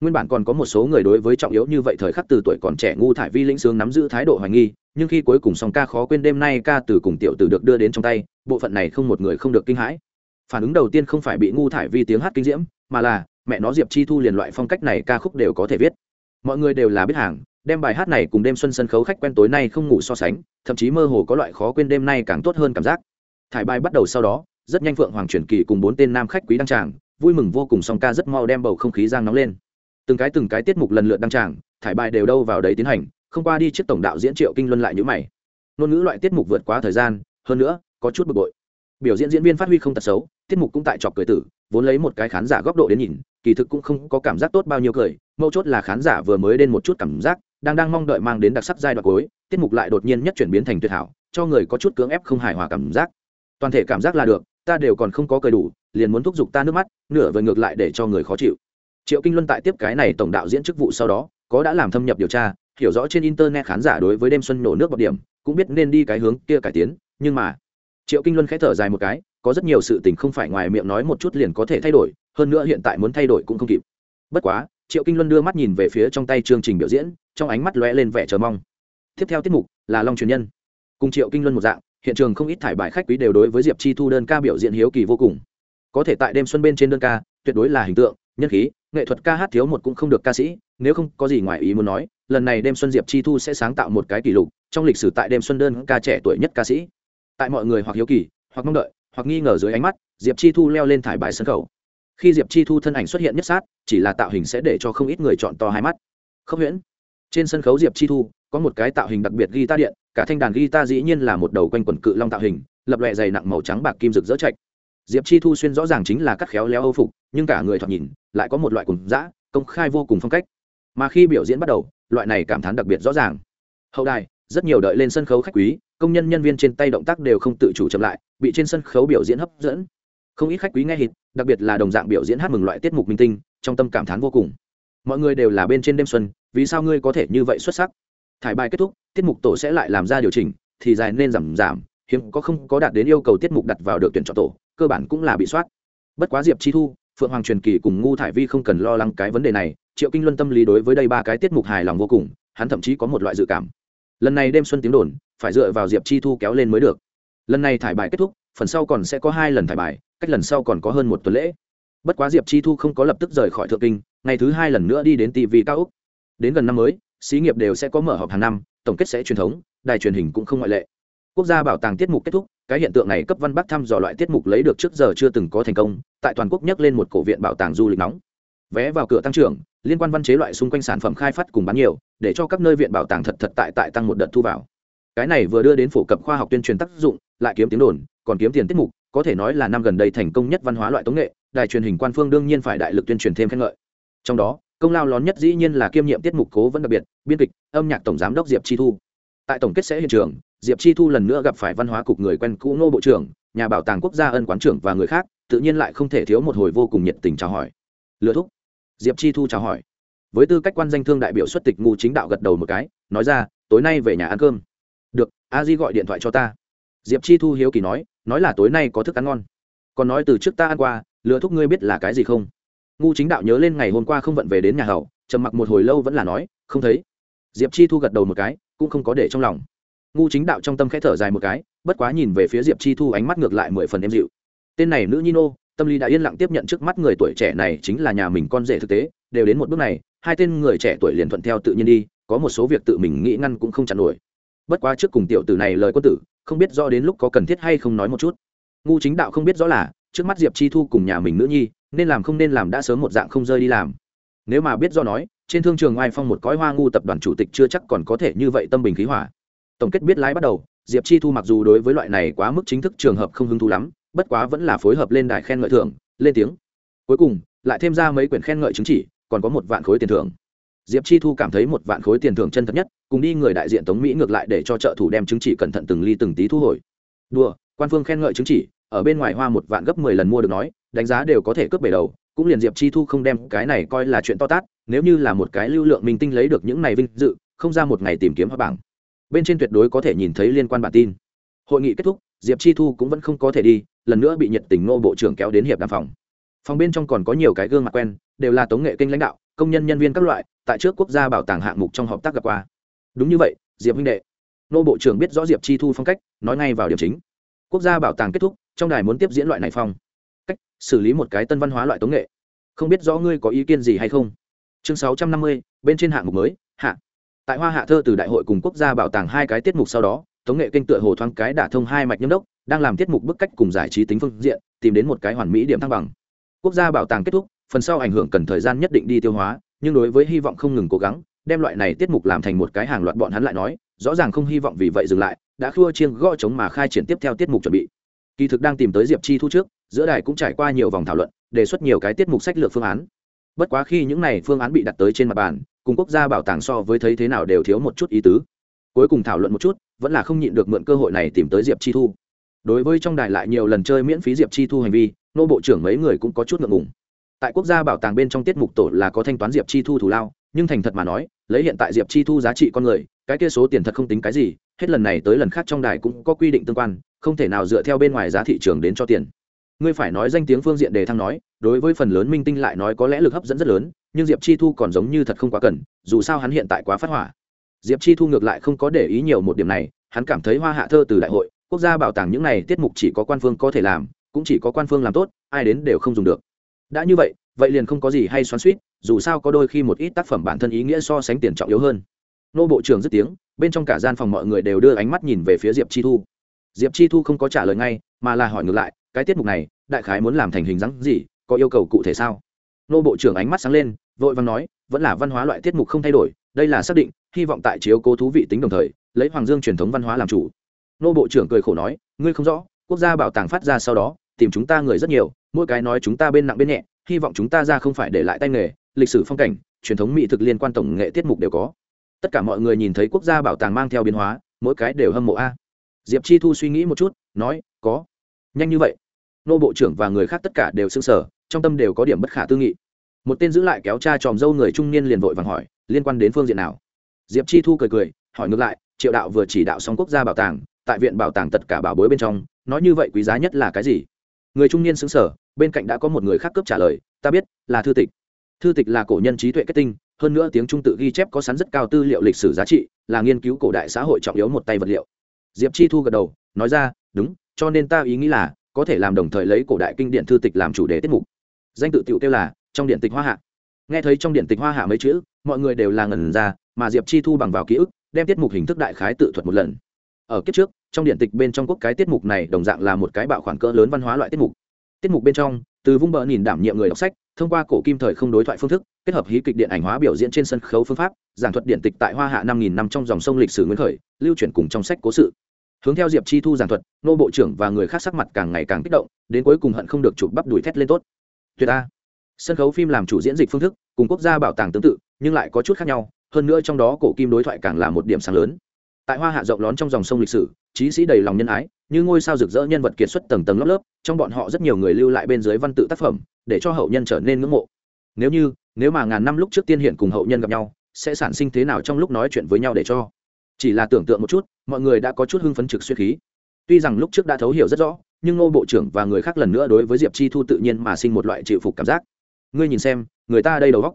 Nguyên bản còn có một số người đối với trọng yếu như vậy thời khắc từ tuổi còn trẻ ngu thải vi lĩnh sướng nắm giữ thái độ hoài nghi, nhưng khi cuối cùng song ca khó quên đêm nay ca từ cùng tiểu tử được đưa đến trong tay, bộ phận này không một người không được kinh hãi. Phản ứng đầu tiên không phải bị ngu thải vi tiếng hát kinh diễm, mà là mẹ nó diệp chi thu liền loại phong cách này ca khúc đều có thể viết. Mọi người đều là biết hàng, đem bài hát này cùng đêm xuân sân khấu khách quen tối nay không ngủ so sánh, thậm chí mơ hồ có loại khó quên đêm nay càng tốt hơn cảm giác. Thải bài bắt đầu sau đó, rất nhanh phượng hoàng truyền kỳ cùng bốn tên nam khách quý đăng tràng vui mừng vô cùng song ca rất mau đem bầu không khí giang nóng lên. Từng cái từng cái tiết mục lần lượt đăng tràng, thải bài đều đâu vào đấy tiến hành, không qua đi trước tổng đạo diễn triệu kinh luân lại nhữ mày. Ngôn ngữ loại tiết mục vượt quá thời gian, hơn nữa, có chút bực bội. Biểu diễn diễn viên phát huy không tật xấu, tiết mục cũng tại trọc cười tử, vốn lấy một cái khán giả góc độ đến nhìn, kỳ thực cũng không có cảm giác tốt bao nhiêu cười mâu chốt là khán giả vừa mới đến một chút cảm giác, đang đang mong đợi mang đến đặc sắc giai đoạn cuối, tiết mục lại đột nhiên nhất chuyển biến thành tuyệt hảo, cho người có chút cưỡng ép không hài hòa cảm giác. Toàn thể cảm giác là được, ta đều còn không có cười đủ liền muốn thúc giục ta nước mắt, nửa vời ngược lại để cho người khó chịu. Triệu kinh luân tại tiếp cái này tổng đạo diễn chức vụ sau đó, có đã làm thâm nhập điều tra, hiểu rõ trên internet khán giả đối với đêm xuân nổ nước bọc điểm, cũng biết nên đi cái hướng kia cải tiến, nhưng mà, triệu kinh luân khẽ thở dài một cái, có rất nhiều sự tình không phải ngoài miệng nói một chút liền có thể thay đổi, hơn nữa hiện tại muốn thay đổi cũng không kịp. Bất quá, triệu kinh luân đưa mắt nhìn về phía trong tay chương trình biểu diễn, trong ánh mắt lóe lên vẻ chờ mong. Tiếp theo tiết mục là long truyền nhân. Cùng triệu kinh luân một dạng, hiện trường không ít thải bài khách quý đều đối với diệp chi thu đơn ca biểu diễn hiếu kỳ vô cùng có thể tại đêm xuân bên trên đơn ca, tuyệt đối là hình tượng, nhân khí, nghệ thuật ca hát thiếu một cũng không được ca sĩ, nếu không có gì ngoài ý muốn nói, lần này đêm xuân diệp chi thu sẽ sáng tạo một cái kỷ lục, trong lịch sử tại đêm xuân đơn ca trẻ tuổi nhất ca sĩ. Tại mọi người hoặc hiếu kỳ, hoặc mong đợi, hoặc nghi ngờ dưới ánh mắt, diệp chi thu leo lên thải bài sân khấu. Khi diệp chi thu thân ảnh xuất hiện nhất sát, chỉ là tạo hình sẽ để cho không ít người chọn to hai mắt. Không huyễn. Trên sân khấu diệp chi thu, có một cái tạo hình đặc biệt guitar điện, cả thanh đàn guitar dĩ nhiên là một đầu quanh quần cự long tạo hình, lập lòe dày nặng màu trắng bạc kim rực rỡ chạch diệp chi thu xuyên rõ ràng chính là cắt khéo léo âu phục, nhưng cả người thoạt nhìn lại có một loại cùng dã, công khai vô cùng phong cách. Mà khi biểu diễn bắt đầu, loại này cảm thán đặc biệt rõ ràng. Hậu đài, rất nhiều đợi lên sân khấu khách quý, công nhân nhân viên trên tay động tác đều không tự chủ chậm lại, bị trên sân khấu biểu diễn hấp dẫn. Không ít khách quý nghe hít đặc biệt là đồng dạng biểu diễn hát mừng loại tiết mục minh tinh, trong tâm cảm thán vô cùng. Mọi người đều là bên trên đêm xuân, vì sao ngươi có thể như vậy xuất sắc? Thải bài kết thúc, tiết mục tổ sẽ lại làm ra điều chỉnh, thì dài nên giảm giảm hiếm có không có đạt đến yêu cầu tiết mục đặt vào được tuyển chọn tổ, cơ bản cũng là bị soát. Bất quá diệp chi thu, phượng hoàng truyền kỳ cùng ngu thải vi không cần lo lắng cái vấn đề này, triệu kinh luân tâm lý đối với đây ba cái tiết mục hài lòng vô cùng, hắn thậm chí có một loại dự cảm. Lần này đêm xuân tiếng đồn, phải dựa vào diệp chi thu kéo lên mới được. Lần này thải bài kết thúc, phần sau còn sẽ có hai lần thải bài, cách lần sau còn có hơn một tuần lễ. Bất quá diệp chi thu không có lập tức rời khỏi thượng kinh, ngày thứ hai lần nữa đi đến tv cao úc. Đến gần năm mới, xí nghiệp đều sẽ có mở họp hàng năm, tổng kết sẽ truyền thống, đài truyền hình cũng không ngoại lệ quốc gia bảo tàng tiết mục kết thúc, cái hiện tượng này cấp văn bắc thăm dò loại tiết mục lấy được trước giờ chưa từng có thành công, tại toàn quốc nhắc lên một cổ viện bảo tàng du lịch nóng. Vé vào cửa tăng trưởng, liên quan văn chế loại xung quanh sản phẩm khai phát cùng bán nhiều, để cho các nơi viện bảo tàng thật thật tại tại tăng một đợt thu vào. Cái này vừa đưa đến phổ cập khoa học tuyên truyền tác dụng, lại kiếm tiếng đồn, còn kiếm tiền tiết mục, có thể nói là năm gần đây thành công nhất văn hóa loại tống nghệ, đài truyền hình quan phương đương nhiên phải đại lực tuyên truyền thêm khen ngợi. Trong đó, công lao lớn nhất dĩ nhiên là kiêm nhiệm tiết mục cố vấn đặc biệt, biên kịch, âm nhạc tổng giám đốc diệp chi thu. Tại tổng kết sẽ hiện trường diệp chi thu lần nữa gặp phải văn hóa cục người quen cũ nô bộ trưởng, nhà bảo tàng quốc gia ân quán trưởng và người khác, tự nhiên lại không thể thiếu một hồi vô cùng nhiệt tình chào hỏi. Lựa thúc. Diệp chi thu chào hỏi. Với tư cách quan danh thương đại biểu xuất tịch ngu chính đạo gật đầu một cái, nói ra, tối nay về nhà ăn cơm. Được, a di gọi điện thoại cho ta. Diệp chi thu hiếu kỳ nói nói là tối nay có thức ăn ngon. Còn nói từ trước ta ăn qua lừa thúc ngươi biết là cái gì không? Ngu chính đạo nhớ lên ngày hôm qua không vận về đến nhà hậu, trầm mặc một hồi lâu vẫn là nói, không thấy. Diệp chi thu gật đầu một cái, cũng không có để trong lòng ngu chính đạo trong tâm khẽ thở dài một cái, bất quá nhìn về phía diệp chi thu ánh mắt ngược lại mười phần em dịu. Tên này nữ nhi nô, tâm lý đã yên lặng tiếp nhận trước mắt người tuổi trẻ này chính là nhà mình con rể thực tế, đều đến một bước này, hai tên người trẻ tuổi liền thuận theo tự nhiên đi, có một số việc tự mình nghĩ ngăn cũng không chặn nổi. Bất quá trước cùng tiểu tử này lời quân tử, không biết rõ đến lúc có cần thiết hay không nói một chút. Ngu chính đạo không biết rõ là, trước mắt diệp chi thu cùng nhà mình nữ nhi, nên làm không nên làm đã sớm một dạng không rơi đi làm. Nếu mà biết do nói, trên thương trường oai phong một cõi hoa ngu tập đoàn chủ tịch chưa chắc còn có thể như vậy tâm bình khí hỏa tổng kết biết lái bắt đầu, diệp chi thu mặc dù đối với loại này quá mức chính thức trường hợp không hứng thú lắm, bất quá vẫn là phối hợp lên đài khen ngợi thưởng, lên tiếng. Cuối cùng, lại thêm ra mấy quyển khen ngợi chứng chỉ, còn có một vạn khối tiền thưởng. Diệp chi thu cảm thấy một vạn khối tiền thưởng chân thật nhất, cùng đi người đại diện tống mỹ ngược lại để cho trợ thủ đem chứng chỉ cẩn thận từng ly từng tí thu hồi. Đùa, quan phương khen ngợi chứng chỉ, ở bên ngoài hoa một vạn gấp mười lần mua được nói, đánh giá đều có thể cướp bể đầu, cũng liền diệp chi thu không đem cái này coi là chuyện to tát, nếu như là một cái lưu lượng minh tinh lấy được những này vinh dự, không ra một ngày tìm kiếm hoa bảng bên trên tuyệt đối có thể nhìn thấy liên quan bản tin. Hội nghị kết thúc, diệp chi thu cũng vẫn không có thể đi, lần nữa bị nhiệt tình nô bộ trưởng kéo đến hiệp đàm phòng. Phòng bên trong còn có nhiều cái gương mặt quen, đều là tống nghệ kênh lãnh đạo, công nhân nhân viên các loại, tại trước quốc gia bảo tàng hạng mục trong hợp tác gặp qua. Đúng như vậy, diệp huynh đệ. Nô bộ trưởng biết rõ diệp chi thu phong cách, nói ngay vào điểm chính. Quốc gia bảo tàng kết thúc, trong đài muốn tiếp diễn loại này phong. Cách, xử lý một cái tân văn hóa loại tống nghệ. Không biết rõ ngươi có ý kiến gì hay không? Chương sáu trăm năm mươi, bên trên hạng mục mới, hạ tại hoa hạ thơ từ đại hội cùng quốc gia bảo tàng hai cái tiết mục sau đó, tống nghệ kênh tựa hồ thoáng cái đả thông hai mạch nhâm đốc, đang làm tiết mục bức cách cùng giải trí tính phương diện, tìm đến một cái hoàn mỹ điểm thăng bằng. Quốc gia bảo tàng kết thúc, phần sau ảnh hưởng cần thời gian nhất định đi tiêu hóa, nhưng đối với hy vọng không ngừng cố gắng, đem loại này tiết mục làm thành một cái hàng loạt bọn hắn lại nói, rõ ràng không hy vọng vì vậy dừng lại, đã khua chiêng gõ chống mà khai triển tiếp theo tiết mục chuẩn bị. Kỳ thực đang tìm tới diệp chi thu trước, giữa đài cũng trải qua nhiều vòng thảo luận, đề xuất nhiều cái tiết mục sách lược phương án. Bất quá khi những này phương án bị đặt tới trên mặt bàn cùng quốc gia bảo tàng so với thấy thế nào đều thiếu một chút ý tứ. Cuối cùng thảo luận một chút, vẫn là không nhịn được mượn cơ hội này tìm tới diệp chi thu. Đối với trong đài lại nhiều lần chơi miễn phí diệp chi thu hành vi, nô bộ trưởng mấy người cũng có chút ngượng ngùng. Tại quốc gia bảo tàng bên trong tiết mục tổ là có thanh toán diệp chi thu thủ lao, nhưng thành thật mà nói, lấy hiện tại diệp chi thu giá trị con người, cái kia số tiền thật không tính cái gì, hết lần này tới lần khác trong đài cũng có quy định tương quan, không thể nào dựa theo bên ngoài giá thị trường đến cho tiền. Ngươi phải nói danh tiếng phương diện đề thăng nói, đối với phần lớn minh tinh lại nói có lẽ lực hấp dẫn rất lớn nhưng diệp chi thu còn giống như thật không quá cần, dù sao hắn hiện tại quá phát hỏa. Diệp chi thu ngược lại không có để ý nhiều một điểm này, hắn cảm thấy hoa hạ thơ từ đại hội, quốc gia bảo tàng những này tiết mục chỉ có quan phương có thể làm, cũng chỉ có quan phương làm tốt, ai đến đều không dùng được. Đã như vậy vậy liền không có gì hay xoắn suýt dù sao có đôi khi một ít tác phẩm bản thân ý nghĩa so sánh tiền trọng yếu hơn. Nô bộ trưởng dứt tiếng, bên trong cả gian phòng mọi người đều đưa ánh mắt nhìn về phía diệp chi thu. Diệp chi thu không có trả lời ngay, mà là hỏi ngược lại, cái tiết mục này, đại khái muốn làm thành hình dáng gì, có yêu cầu cụ thể sao? Nô bộ trưởng ánh mắt sáng lên vội vàng nói, vẫn là văn hóa loại tiết mục không thay đổi, đây là xác định, hy vọng tại chiếu cố thú vị tính đồng thời, lấy hoàng dương truyền thống văn hóa làm chủ. Nô bộ trưởng cười khổ nói, ngươi không rõ, quốc gia bảo tàng phát ra sau đó, tìm chúng ta người rất nhiều, mỗi cái nói chúng ta bên nặng bên nhẹ, hy vọng chúng ta ra không phải để lại tay nghề, lịch sử phong cảnh, truyền thống mỹ thực liên quan tổng nghệ tiết mục đều có. Tất cả mọi người nhìn thấy quốc gia bảo tàng mang theo biến hóa, mỗi cái đều hâm mộ a. Diệp chi thu suy nghĩ một chút, nói, có. Nhanh như vậy. Nô bộ trưởng và người khác tất cả đều s ư n g sở trong tâm đều có điểm bất khả tư nghị một tên giữ lại kéo cha tròm dâu người trung niên liền vội vàng hỏi, liên quan đến phương diện nào? Diệp chi thu cười cười, hỏi ngược lại, triệu đạo vừa chỉ đạo xong quốc gia bảo tàng, tại viện bảo tàng tất cả bảo bối bên trong, nói như vậy quý giá nhất là cái gì? Người trung niên xứng sở bên cạnh đã có một người khác cướp trả lời, ta biết, là thư tịch. Thư tịch là cổ nhân trí tuệ kết tinh, hơn nữa tiếng trung tự ghi chép có sắn rất cao tư liệu lịch sử giá trị, là nghiên cứu cổ đại xã hội trọng yếu một tay vật liệu. Diệp chi thu gật đầu, nói ra, đúng, cho nên ta ý nghĩ là, có thể làm đồng thời lấy cổ đại kinh điển thư tịch làm chủ đề tiết mục. Danh tự tiểu kêu là trong điện tịch hoa hạ. Nghe thấy trong điện tịch hoa hạ mấy chữ, mọi người đều là ngần ra, mà diệp chi thu bằng vào ký ức, đem tiết mục hình thức đại khái tự thuật một lần. Ở kiếp trước, trong điện tịch bên trong quốc cái tiết mục này đồng dạng là một cái bạo khoản cỡ lớn văn hóa loại tiết mục. Tiết mục bên trong, từ vung bờ nhìn đảm nhiệm người đọc sách, thông qua cổ kim thời không đối thoại phương thức, kết hợp hí kịch điện ảnh hóa biểu diễn trên sân khấu phương pháp, giảng thuật điện tịch tại hoa hạ năm nghìn năm trong dòng sông lịch sử nguyên khởi, lưu truyền cùng trong sách cố sự. Hướng theo diệp chi thu giảng thuật, nô bộ trưởng và người khác sắc mặt càng ngày càng kích động, đến cuối cùng hận không được chụp bắp đùi thét lên tốt. Tuyệt a sân khấu phim làm chủ diễn dịch phương thức, cùng quốc gia bảo tàng tương tự, nhưng lại có chút khác nhau, hơn nữa trong đó cổ kim đối thoại càng là một điểm sáng lớn. Tại hoa hạ rộng lón trong dòng sông lịch sử trí sĩ đầy lòng nhân ái, như ngôi sao rực rỡ nhân vật kiệt xuất tầng tầng lớp lớp, trong bọn họ rất nhiều người lưu lại bên dưới văn tự tác phẩm, để cho hậu nhân trở nên ngưỡng mộ. Nếu như, nếu mà ngàn năm lúc trước tiên hiện cùng hậu nhân gặp nhau, sẽ sản sinh thế nào trong lúc nói chuyện với nhau để cho? Chỉ là tưởng tượng một chút, mọi người đã có chút hưng phấn trực suy khí. Tuy rằng lúc trước đã thấu hiểu rất rõ, nhưng ngô bộ trưởng và người khác lần nữa đối với diệp chi thu tự nhiên mà sinh một loại chịu phục cảm giác ngươi nhìn xem, người ta đây đầu góc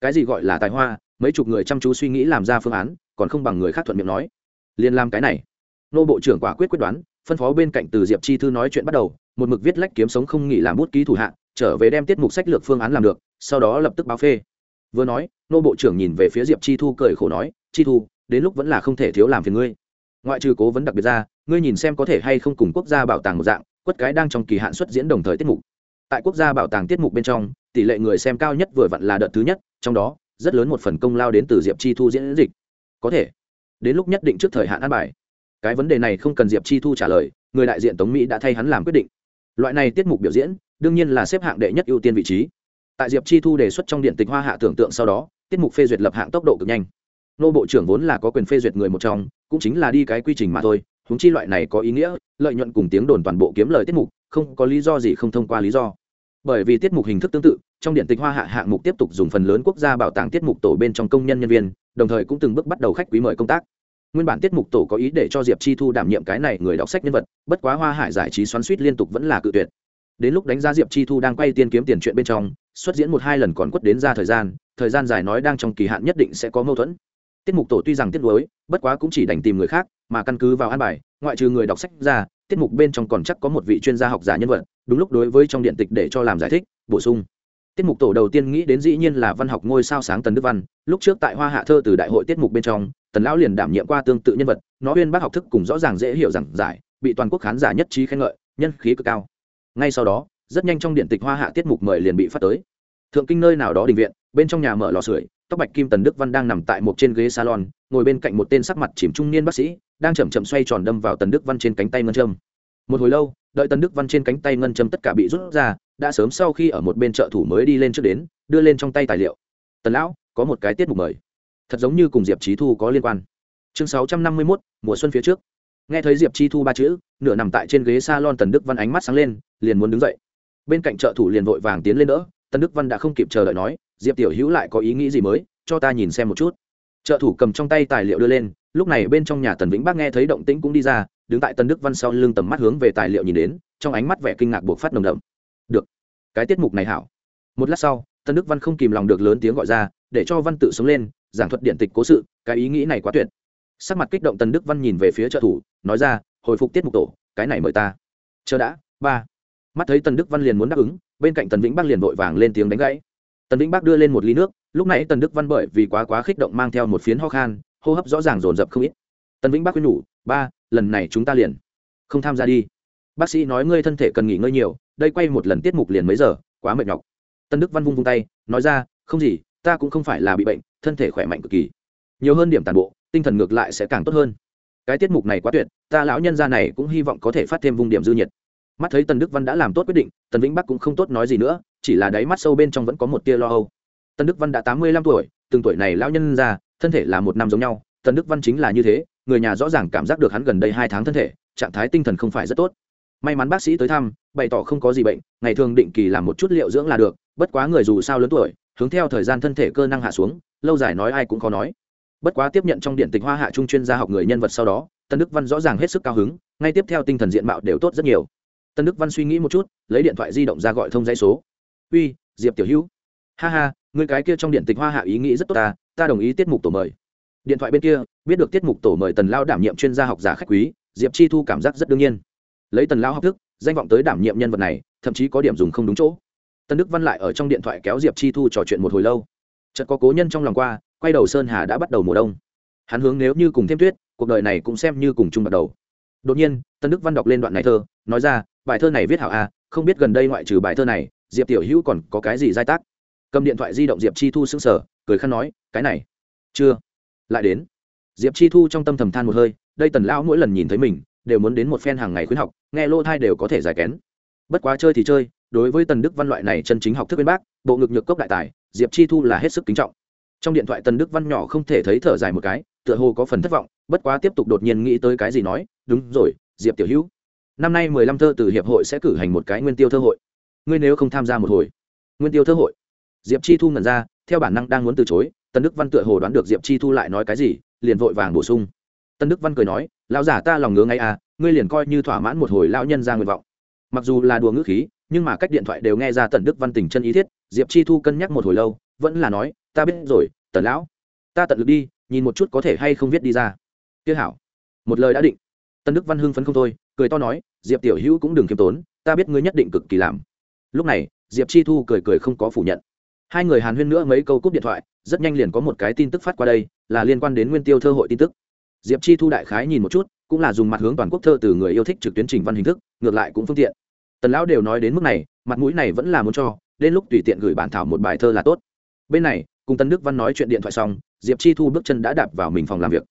cái gì gọi là tài hoa, mấy chục người chăm chú suy nghĩ làm ra phương án, còn không bằng người khác thuận miệng nói. Liền làm cái này. Nô bộ trưởng quả quyết quyết đoán, phân phó bên cạnh từ diệp chi thư nói chuyện bắt đầu, một mực viết lách kiếm sống không nghỉ làm bút ký thủ hạ, trở về đem tiết mục sách lược phương án làm được, sau đó lập tức báo phê. Vừa nói, nô bộ trưởng nhìn về phía diệp chi thu cười khổ nói, chi thu, đến lúc vẫn là không thể thiếu làm phiền ngươi. Ngoại trừ cố vấn đặc biệt ra, ngươi nhìn xem có thể hay không cùng quốc gia bảo tàng một dạng, quất cái đang trong kỳ hạn xuất diễn đồng thời tiết mục. Tại quốc gia bảo tàng tiết mục bên trong tỷ lệ người xem cao nhất vừa vặn là đợt thứ nhất, trong đó, rất lớn một phần công lao đến từ diệp chi thu diễn dịch. Có thể, đến lúc nhất định trước thời hạn an bài. Cái vấn đề này không cần diệp chi thu trả lời, người đại diện tống mỹ đã thay hắn làm quyết định. Loại này tiết mục biểu diễn, đương nhiên là xếp hạng đệ nhất ưu tiên vị trí. Tại diệp chi thu đề xuất trong điện tịch hoa hạ tưởng tượng sau đó, tiết mục phê duyệt lập hạng tốc độ cực nhanh. Nô bộ trưởng vốn là có quyền phê duyệt người một trong, cũng chính là đi cái quy trình mà thôi húng chi loại này có ý nghĩa, lợi nhuận cùng tiếng đồn toàn bộ kiếm lời tiết mục, không có lý do gì không thông qua lý do bởi vì tiết mục hình thức tương tự, trong điện tịch hoa hạ hạng mục tiếp tục dùng phần lớn quốc gia bảo tàng tiết mục tổ bên trong công nhân nhân viên, đồng thời cũng từng bước bắt đầu khách quý mời công tác. Nguyên bản tiết mục tổ có ý để cho diệp chi thu đảm nhiệm cái này người đọc sách nhân vật, bất quá hoa hải giải trí xoắn suýt liên tục vẫn là cự tuyệt. Đến lúc đánh giá diệp chi thu đang quay tiên kiếm tiền chuyện bên trong, xuất diễn một hai lần còn quất đến ra thời gian thời gian dài nói đang trong kỳ hạn nhất định sẽ có mâu thuẫn. Tiết mục tổ tuy rằng tiết lối bất quá cũng chỉ đành tìm người khác, mà căn cứ vào an bài, ngoại trừ người đọc sách ra tiết mục bên trong còn chắc có một vị chuyên gia học giả nhân vật, đúng lúc đối với trong điện tịch để cho làm giải thích, bổ sung. Tiết mục tổ đầu tiên nghĩ đến dĩ nhiên là văn học ngôi sao sáng tần đức văn, lúc trước tại hoa hạ thơ từ đại hội tiết mục bên trong, tần lão liền đảm nhiệm qua tương tự nhân vật, nó uyên bác học thức cùng rõ ràng dễ hiểu rằng giải, bị toàn quốc khán giả nhất trí khen ngợi, nhân khí cực cao. Ngay sau đó, rất nhanh trong điện tịch hoa hạ tiết mục mời liền bị phát tới thượng kinh nơi nào đó đình viện, bên trong nhà mở lò sưởi, tóc bạch kim tần đức văn đang nằm tại một trên ghế salon, ngồi bên cạnh một tên sắc mặt chìm trung niên bác sĩ, đang chậm chậm xoay tròn đâm vào tần đức văn trên cánh tay ngân châm. Một hồi lâu, đợi tần đức văn trên cánh tay ngân châm tất cả bị rút ra, đã sớm sau khi ở một bên trợ thủ mới đi lên trước đến, đưa lên trong tay tài liệu. Tần lão, có một cái tiết mục mời. Thật giống như cùng diệp trí thu có liên quan. Chương sáu trăm năm mươi mốt, mùa xuân phía trước. Nghe thấy diệp chi thu ba chữ, nửa nằm tại trên ghế s a lon tần đức văn ánh mắt sáng lên, liền muốn đứng dậy. Bên cạnh trợ thủ liền vội vàng tiến lên đỡ Tân đức văn đã không kịp chờ đợi nói, diệp tiểu hữu lại có ý nghĩ gì mới? Cho ta nhìn xem một chút. Trợ thủ cầm trong tay tài liệu đưa lên, lúc này bên trong nhà tần vĩnh bác nghe thấy động tĩnh cũng đi ra, đứng tại Tân đức văn sau lưng tầm mắt hướng về tài liệu nhìn đến, trong ánh mắt vẻ kinh ngạc buộc phát nồng đậm. Được, cái tiết mục này hảo. Một lát sau Tân đức văn không kìm lòng được lớn tiếng gọi ra, để cho văn tự sống lên, giảng thuật điện tịch cố sự, cái ý nghĩ này quá tuyệt. Sắc mặt kích động Tân đức văn nhìn về phía trợ thủ, nói ra, hồi phục tiết mục tổ, cái này mời ta. Chờ đã, ba mắt thấy tần đức văn liền muốn đáp ứng, bên cạnh tần vĩnh bắc liền vội vàng lên tiếng đánh gãy. Tần vĩnh bắc đưa lên một ly nước, lúc nãy tần đức văn bởi vì quá quá khích động mang theo một phiến ho khan, hô hấp rõ ràng rồn rập không ít. Tần vĩnh bắc khuyên nhủ, ba, lần này chúng ta liền không tham gia đi. Bác sĩ nói ngươi thân thể cần nghỉ ngơi nhiều, đây quay một lần tiết mục liền mấy giờ, quá mệt nhọc. Tân đức văn vung vung tay, nói ra, không gì, ta cũng không phải là bị bệnh, thân thể khỏe mạnh cực kỳ. Nhiều hơn điểm tàn bộ, tinh thần ngược lại sẽ càng tốt hơn. Cái tiết mục này quá tuyệt, ta lão nhân gia này cũng hy vọng có thể phát thêm vùng điểm dư nhiệt mắt thấy tần đức văn đã làm tốt quyết định, tần vĩnh bắc cũng không tốt nói gì nữa, chỉ là đáy mắt sâu bên trong vẫn có một tia lo âu. Tần đức văn đã tám mươi lăm tuổi, từng tuổi này lão nhân ra, thân thể là một năm giống nhau, tần đức văn chính là như thế, người nhà rõ ràng cảm giác được hắn gần đây hai tháng thân thể, trạng thái tinh thần không phải rất tốt. May mắn bác sĩ tới thăm, bày tỏ không có gì bệnh, ngày thường định kỳ làm một chút liệu dưỡng là được, bất quá người dù sao lớn tuổi, hướng theo thời gian thân thể cơ năng hạ xuống, lâu dài nói ai cũng khó nói. Bất quá tiếp nhận trong điện tịch hoa hạ trung chuyên gia học người nhân vật sau đó tân đức văn rõ ràng hết sức cao hứng, ngay tiếp theo tinh thần diện mạo đều tốt rất nhiều tân đức văn suy nghĩ một chút, lấy điện thoại di động ra gọi thông dãy số. Uy, diệp tiểu hữu. Ha ha người cái kia trong điện tịch hoa hạ ý nghĩ rất tốt ta ta đồng ý tiết mục tổ mời. Điện thoại bên kia, biết được tiết mục tổ mời tần lao đảm nhiệm chuyên gia học giả khách quý, diệp chi thu cảm giác rất đương nhiên. Lấy tần lao học thức, danh vọng tới đảm nhiệm nhân vật này, thậm chí có điểm dùng không đúng chỗ. Tân đức văn lại ở trong điện thoại kéo diệp chi thu trò chuyện một hồi lâu. Chợt có cố nhân trong lòng qua, quay đầu sơn hà đã bắt đầu mùa đông. Hắn hướng nếu như cùng thêm tuyết, cuộc đời này cũng xem như cùng chung bắt đầu. Đột nhiên tân đức văn đọc lên đoạn này thơ nói ra bài thơ này viết hảo a à, không biết gần đây ngoại trừ bài thơ này diệp tiểu hữu còn có cái gì giai tác? Cầm điện thoại di động diệp chi thu xứng sở cười khăn nói cái này chưa lại đến. Diệp chi thu trong tâm thầm than một hơi đây tần lão mỗi lần nhìn thấy mình đều muốn đến một phen hàng ngày khuyến học nghe lô thai đều có thể giải kén. Bất quá chơi thì chơi đối với tần đức văn loại này chân chính học thức bên bác bộ ngực nhược cốc đại tài diệp chi thu là hết sức kính trọng. Trong điện thoại tần đức văn nhỏ không thể thấy thở dài một cái tựa hồ có phần thất vọng bất quá tiếp tục đột nhiên nghĩ tới cái gì nói đúng rồi diệp tiểu hữu năm nay mười lăm thơ từ hiệp hội sẽ cử hành một cái nguyên tiêu thơ hội. Ngươi nếu không tham gia một hồi, nguyên tiêu thơ hội. Diệp chi thu ngẩn ra, theo bản năng đang muốn từ chối tần đức văn tựa hồ đoán được diệp chi thu lại nói cái gì, liền vội vàng bổ sung. Tân đức văn cười nói, lão giả ta lòng ngứa ngay à ngươi liền coi như thỏa mãn một hồi lão nhân ra nguyện vọng. Mặc dù là đùa ngữ khí, nhưng mà cách điện thoại đều nghe ra tần đức văn tình chân ý thiết, diệp chi thu cân nhắc một hồi lâu, vẫn là nói, ta biết rồi, tần lão, ta tận lực đi, nhìn một chút có thể hay không viết đi ra. Tiếc hảo. Một lời đã định tân đức văn hưng phấn không thôi cười to nói, diệp tiểu hữu cũng đừng k i ê m tốn, ta biết ngươi nhất định cực kỳ làm. Lúc này, diệp chi thu cười cười không có phủ nhận. Hai người hàn huyên nữa mấy câu cúp điện thoại, rất nhanh liền có một cái tin tức phát qua đây, là liên quan đến nguyên tiêu thơ hội tin tức. Diệp chi thu đại khái nhìn một chút, cũng là dùng mặt hướng toàn quốc thơ từ người yêu thích trực tuyến trình văn hình thức, ngược lại cũng phương tiện. Tần lão đều nói đến mức này, mặt mũi này vẫn là muốn cho, đến lúc tùy tiện gửi bản thảo một bài thơ là tốt. Bên này, cùng tân đức văn nói chuyện điện thoại xong, diệp chi thu bước chân đã đạp vào mình phòng làm việc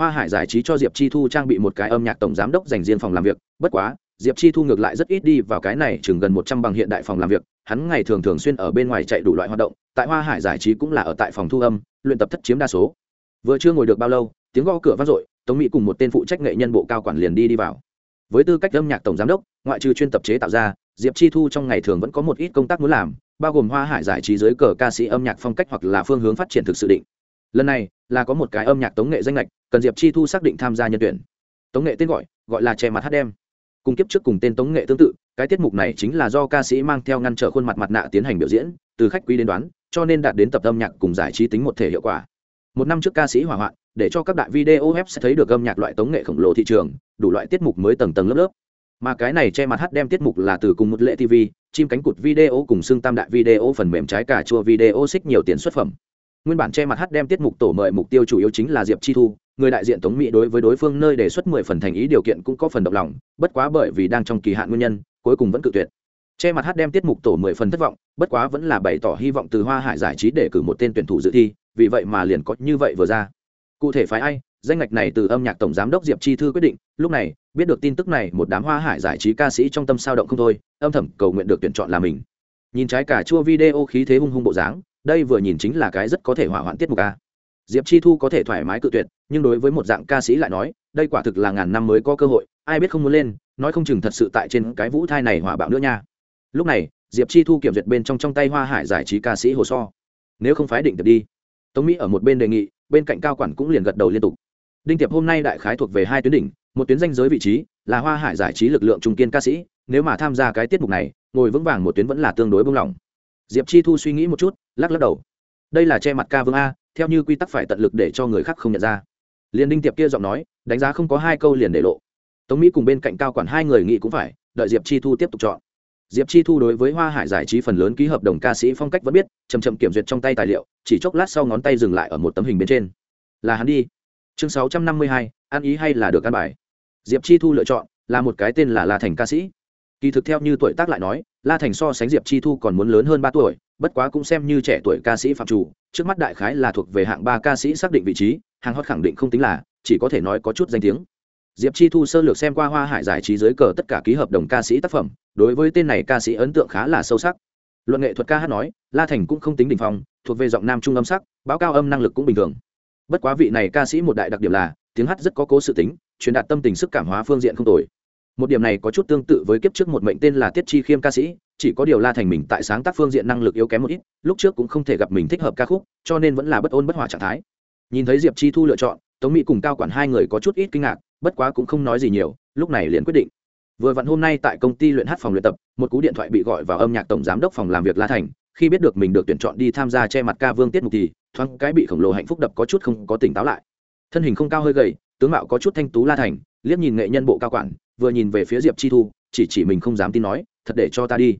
hoa hải giải trí cho diệp chi thu trang bị một cái âm nhạc tổng giám đốc dành riêng phòng làm việc. Bất quá, diệp chi thu ngược lại rất ít đi vào cái này chừng gần một trăm bằng hiện đại phòng làm việc. Hắn ngày thường thường xuyên ở bên ngoài chạy đủ loại hoạt động, tại hoa hải giải trí cũng là ở tại phòng thu âm, luyện tập thất chiếm đa số. Vừa chưa ngồi được bao lâu, tiếng gõ cửa vang dội, tống mỹ cùng một tên phụ trách nghệ nhân bộ cao quản liền đi đi vào. Với tư cách âm nhạc tổng giám đốc, ngoại trừ chuyên tập chế tạo ra, diệp chi thu trong ngày thường vẫn có một ít công tác muốn làm, bao gồm hoa hải giải trí dưới cờ ca sĩ âm nhạc phong cách hoặc là phương hướng phát triển thực sự định. Lần này là có một cái âm nhạc tống nghệ danh lệch cần diệp chi thu xác định tham gia nhân tuyển. Tống nghệ tên gọi gọi là che mặt hát đem. Cùng kiếp trước cùng tên tống nghệ tương tự, cái tiết mục này chính là do ca sĩ mang theo ngăn trở khuôn mặt mặt nạ tiến hành biểu diễn, từ khách quý đến đoán, cho nên đạt đến tập âm nhạc cùng giải trí tính một thể hiệu quả. Một năm trước ca sĩ hỏa hoạn, để cho các đại video web sẽ thấy được âm nhạc loại tống nghệ khổng lồ thị trường, đủ loại tiết mục mới tầng tầng lớp lớp. Mà cái này che mặt hát đem tiết mục là từ cùng một lệ tv chim cánh cụt video cùng xương tam đại video phần mềm trái cà chua video xích nhiều tiền xuất phẩm nguyên bản che mặt hát đem tiết mục tổ mời mục tiêu chủ yếu chính là diệp chi thu người đại diện tống mỹ đối với đối phương nơi đề xuất mười phần thành ý điều kiện cũng có phần động lòng bất quá bởi vì đang trong kỳ hạn nguyên nhân cuối cùng vẫn cự tuyệt che mặt hát đem tiết mục tổ mười phần thất vọng bất quá vẫn là bày tỏ hy vọng từ hoa hải giải trí để cử một tên tuyển thủ dự thi vì vậy mà liền có như vậy vừa ra cụ thể phái ai danh ngạch này từ âm nhạc tổng giám đốc diệp chi thư quyết định lúc này biết được tin tức này một đám hoa hải giải trí ca sĩ trong tâm sao động không thôi âm thầm cầu nguyện được tuyển chọn là mình nhìn trái cả chua video khí thế hung hung bộ dáng đây vừa nhìn chính là cái rất có thể hỏa hoạn tiết mục a. Diệp chi thu có thể thoải mái cự tuyệt, nhưng đối với một dạng ca sĩ lại nói, đây quả thực là ngàn năm mới có cơ hội, ai biết không muốn lên, nói không chừng thật sự tại trên cái vũ thai này hỏa bạo nữa nha. Lúc này, diệp chi thu kiểm duyệt bên trong trong tay hoa hải giải trí ca sĩ hồ so. Nếu không phái định tập đi. Tống mỹ ở một bên đề nghị, bên cạnh cao quản cũng liền gật đầu liên tục. Đinh tiệp hôm nay đại khái thuộc về hai tuyến đỉnh, một tuyến danh giới vị trí, là hoa hải giải trí lực lượng trung kiên ca sĩ, nếu mà tham gia cái tiết mục này, ngồi vững vàng một tuyến vẫn là tương đối bông lỏng diệp chi thu suy nghĩ một chút, lắc lắc đầu. Đây là che mặt ca vương a, theo như quy tắc phải tận lực để cho người khác không nhận ra. Liền đinh tiệp kia giọng nói, đánh giá không có hai câu liền để lộ. Tống mỹ cùng bên cạnh cao quản hai người nghĩ cũng phải, đợi diệp chi thu tiếp tục chọn. Diệp chi thu đối với hoa hải giải trí phần lớn ký hợp đồng ca sĩ phong cách vẫn biết chầm chậm kiểm duyệt trong tay tài liệu, chỉ chốc lát sau ngón tay dừng lại ở một tấm hình bên trên. Là hắn đi. Chương sáu trăm năm mươi hai, ăn ý hay là được ăn bài? Diệp chi thu lựa chọn, là một cái tên là la thành ca sĩ. Kỳ thực theo như tuổi tác lại nói la thành so sánh diệp chi thu còn muốn lớn hơn ba tuổi, bất quá cũng xem như trẻ tuổi ca sĩ phạm chủ, trước mắt đại khái là thuộc về hạng ba ca sĩ xác định vị trí, hàng hot khẳng định không tính là, chỉ có thể nói có chút danh tiếng. Diệp chi thu sơ lược xem qua hoa hải giải trí dưới cờ tất cả ký hợp đồng ca sĩ tác phẩm, đối với tên này ca sĩ ấn tượng khá là sâu sắc. Luận nghệ thuật ca hát nói, la thành cũng không tính đ ỉ n h phong, thuộc về giọng nam trung âm sắc, báo cao âm năng lực cũng bình thường. Bất quá vị này ca sĩ một đại đặc điểm là, tiếng hát rất có cố sự tính, truyền đạt tâm tình sức cảm hóa phương diện không tồi một điểm này có chút tương tự với kiếp trước một mệnh tên là tiết chi khiêm ca sĩ, chỉ có điều la thành mình tại sáng tác phương diện năng lực yếu kém một ít, lúc trước cũng không thể gặp mình thích hợp ca khúc, cho nên vẫn là bất ôn bất hòa trạng thái. Nhìn thấy diệp chi thu lựa chọn, tống mỹ cùng cao quản hai người có chút ít kinh ngạc, bất quá cũng không nói gì nhiều, lúc này liền quyết định. Vừa vặn hôm nay tại công ty luyện hát phòng luyện tập, một cú điện thoại bị gọi vào âm nhạc tổng giám đốc phòng làm việc la thành, khi biết được mình được tuyển chọn đi tham gia che mặt ca vương tiết mục thì, thoáng cái bị khổng lồ hạnh phúc đập có chút không có tỉnh táo lại. Thân hình không cao hơi gầy, tướng mạo có chút thanh tú la thành, liếc nhìn nghệ nhân bộ cao quản vừa nhìn về phía diệp chi thu, chỉ chỉ mình không dám tin nói, thật để cho ta đi.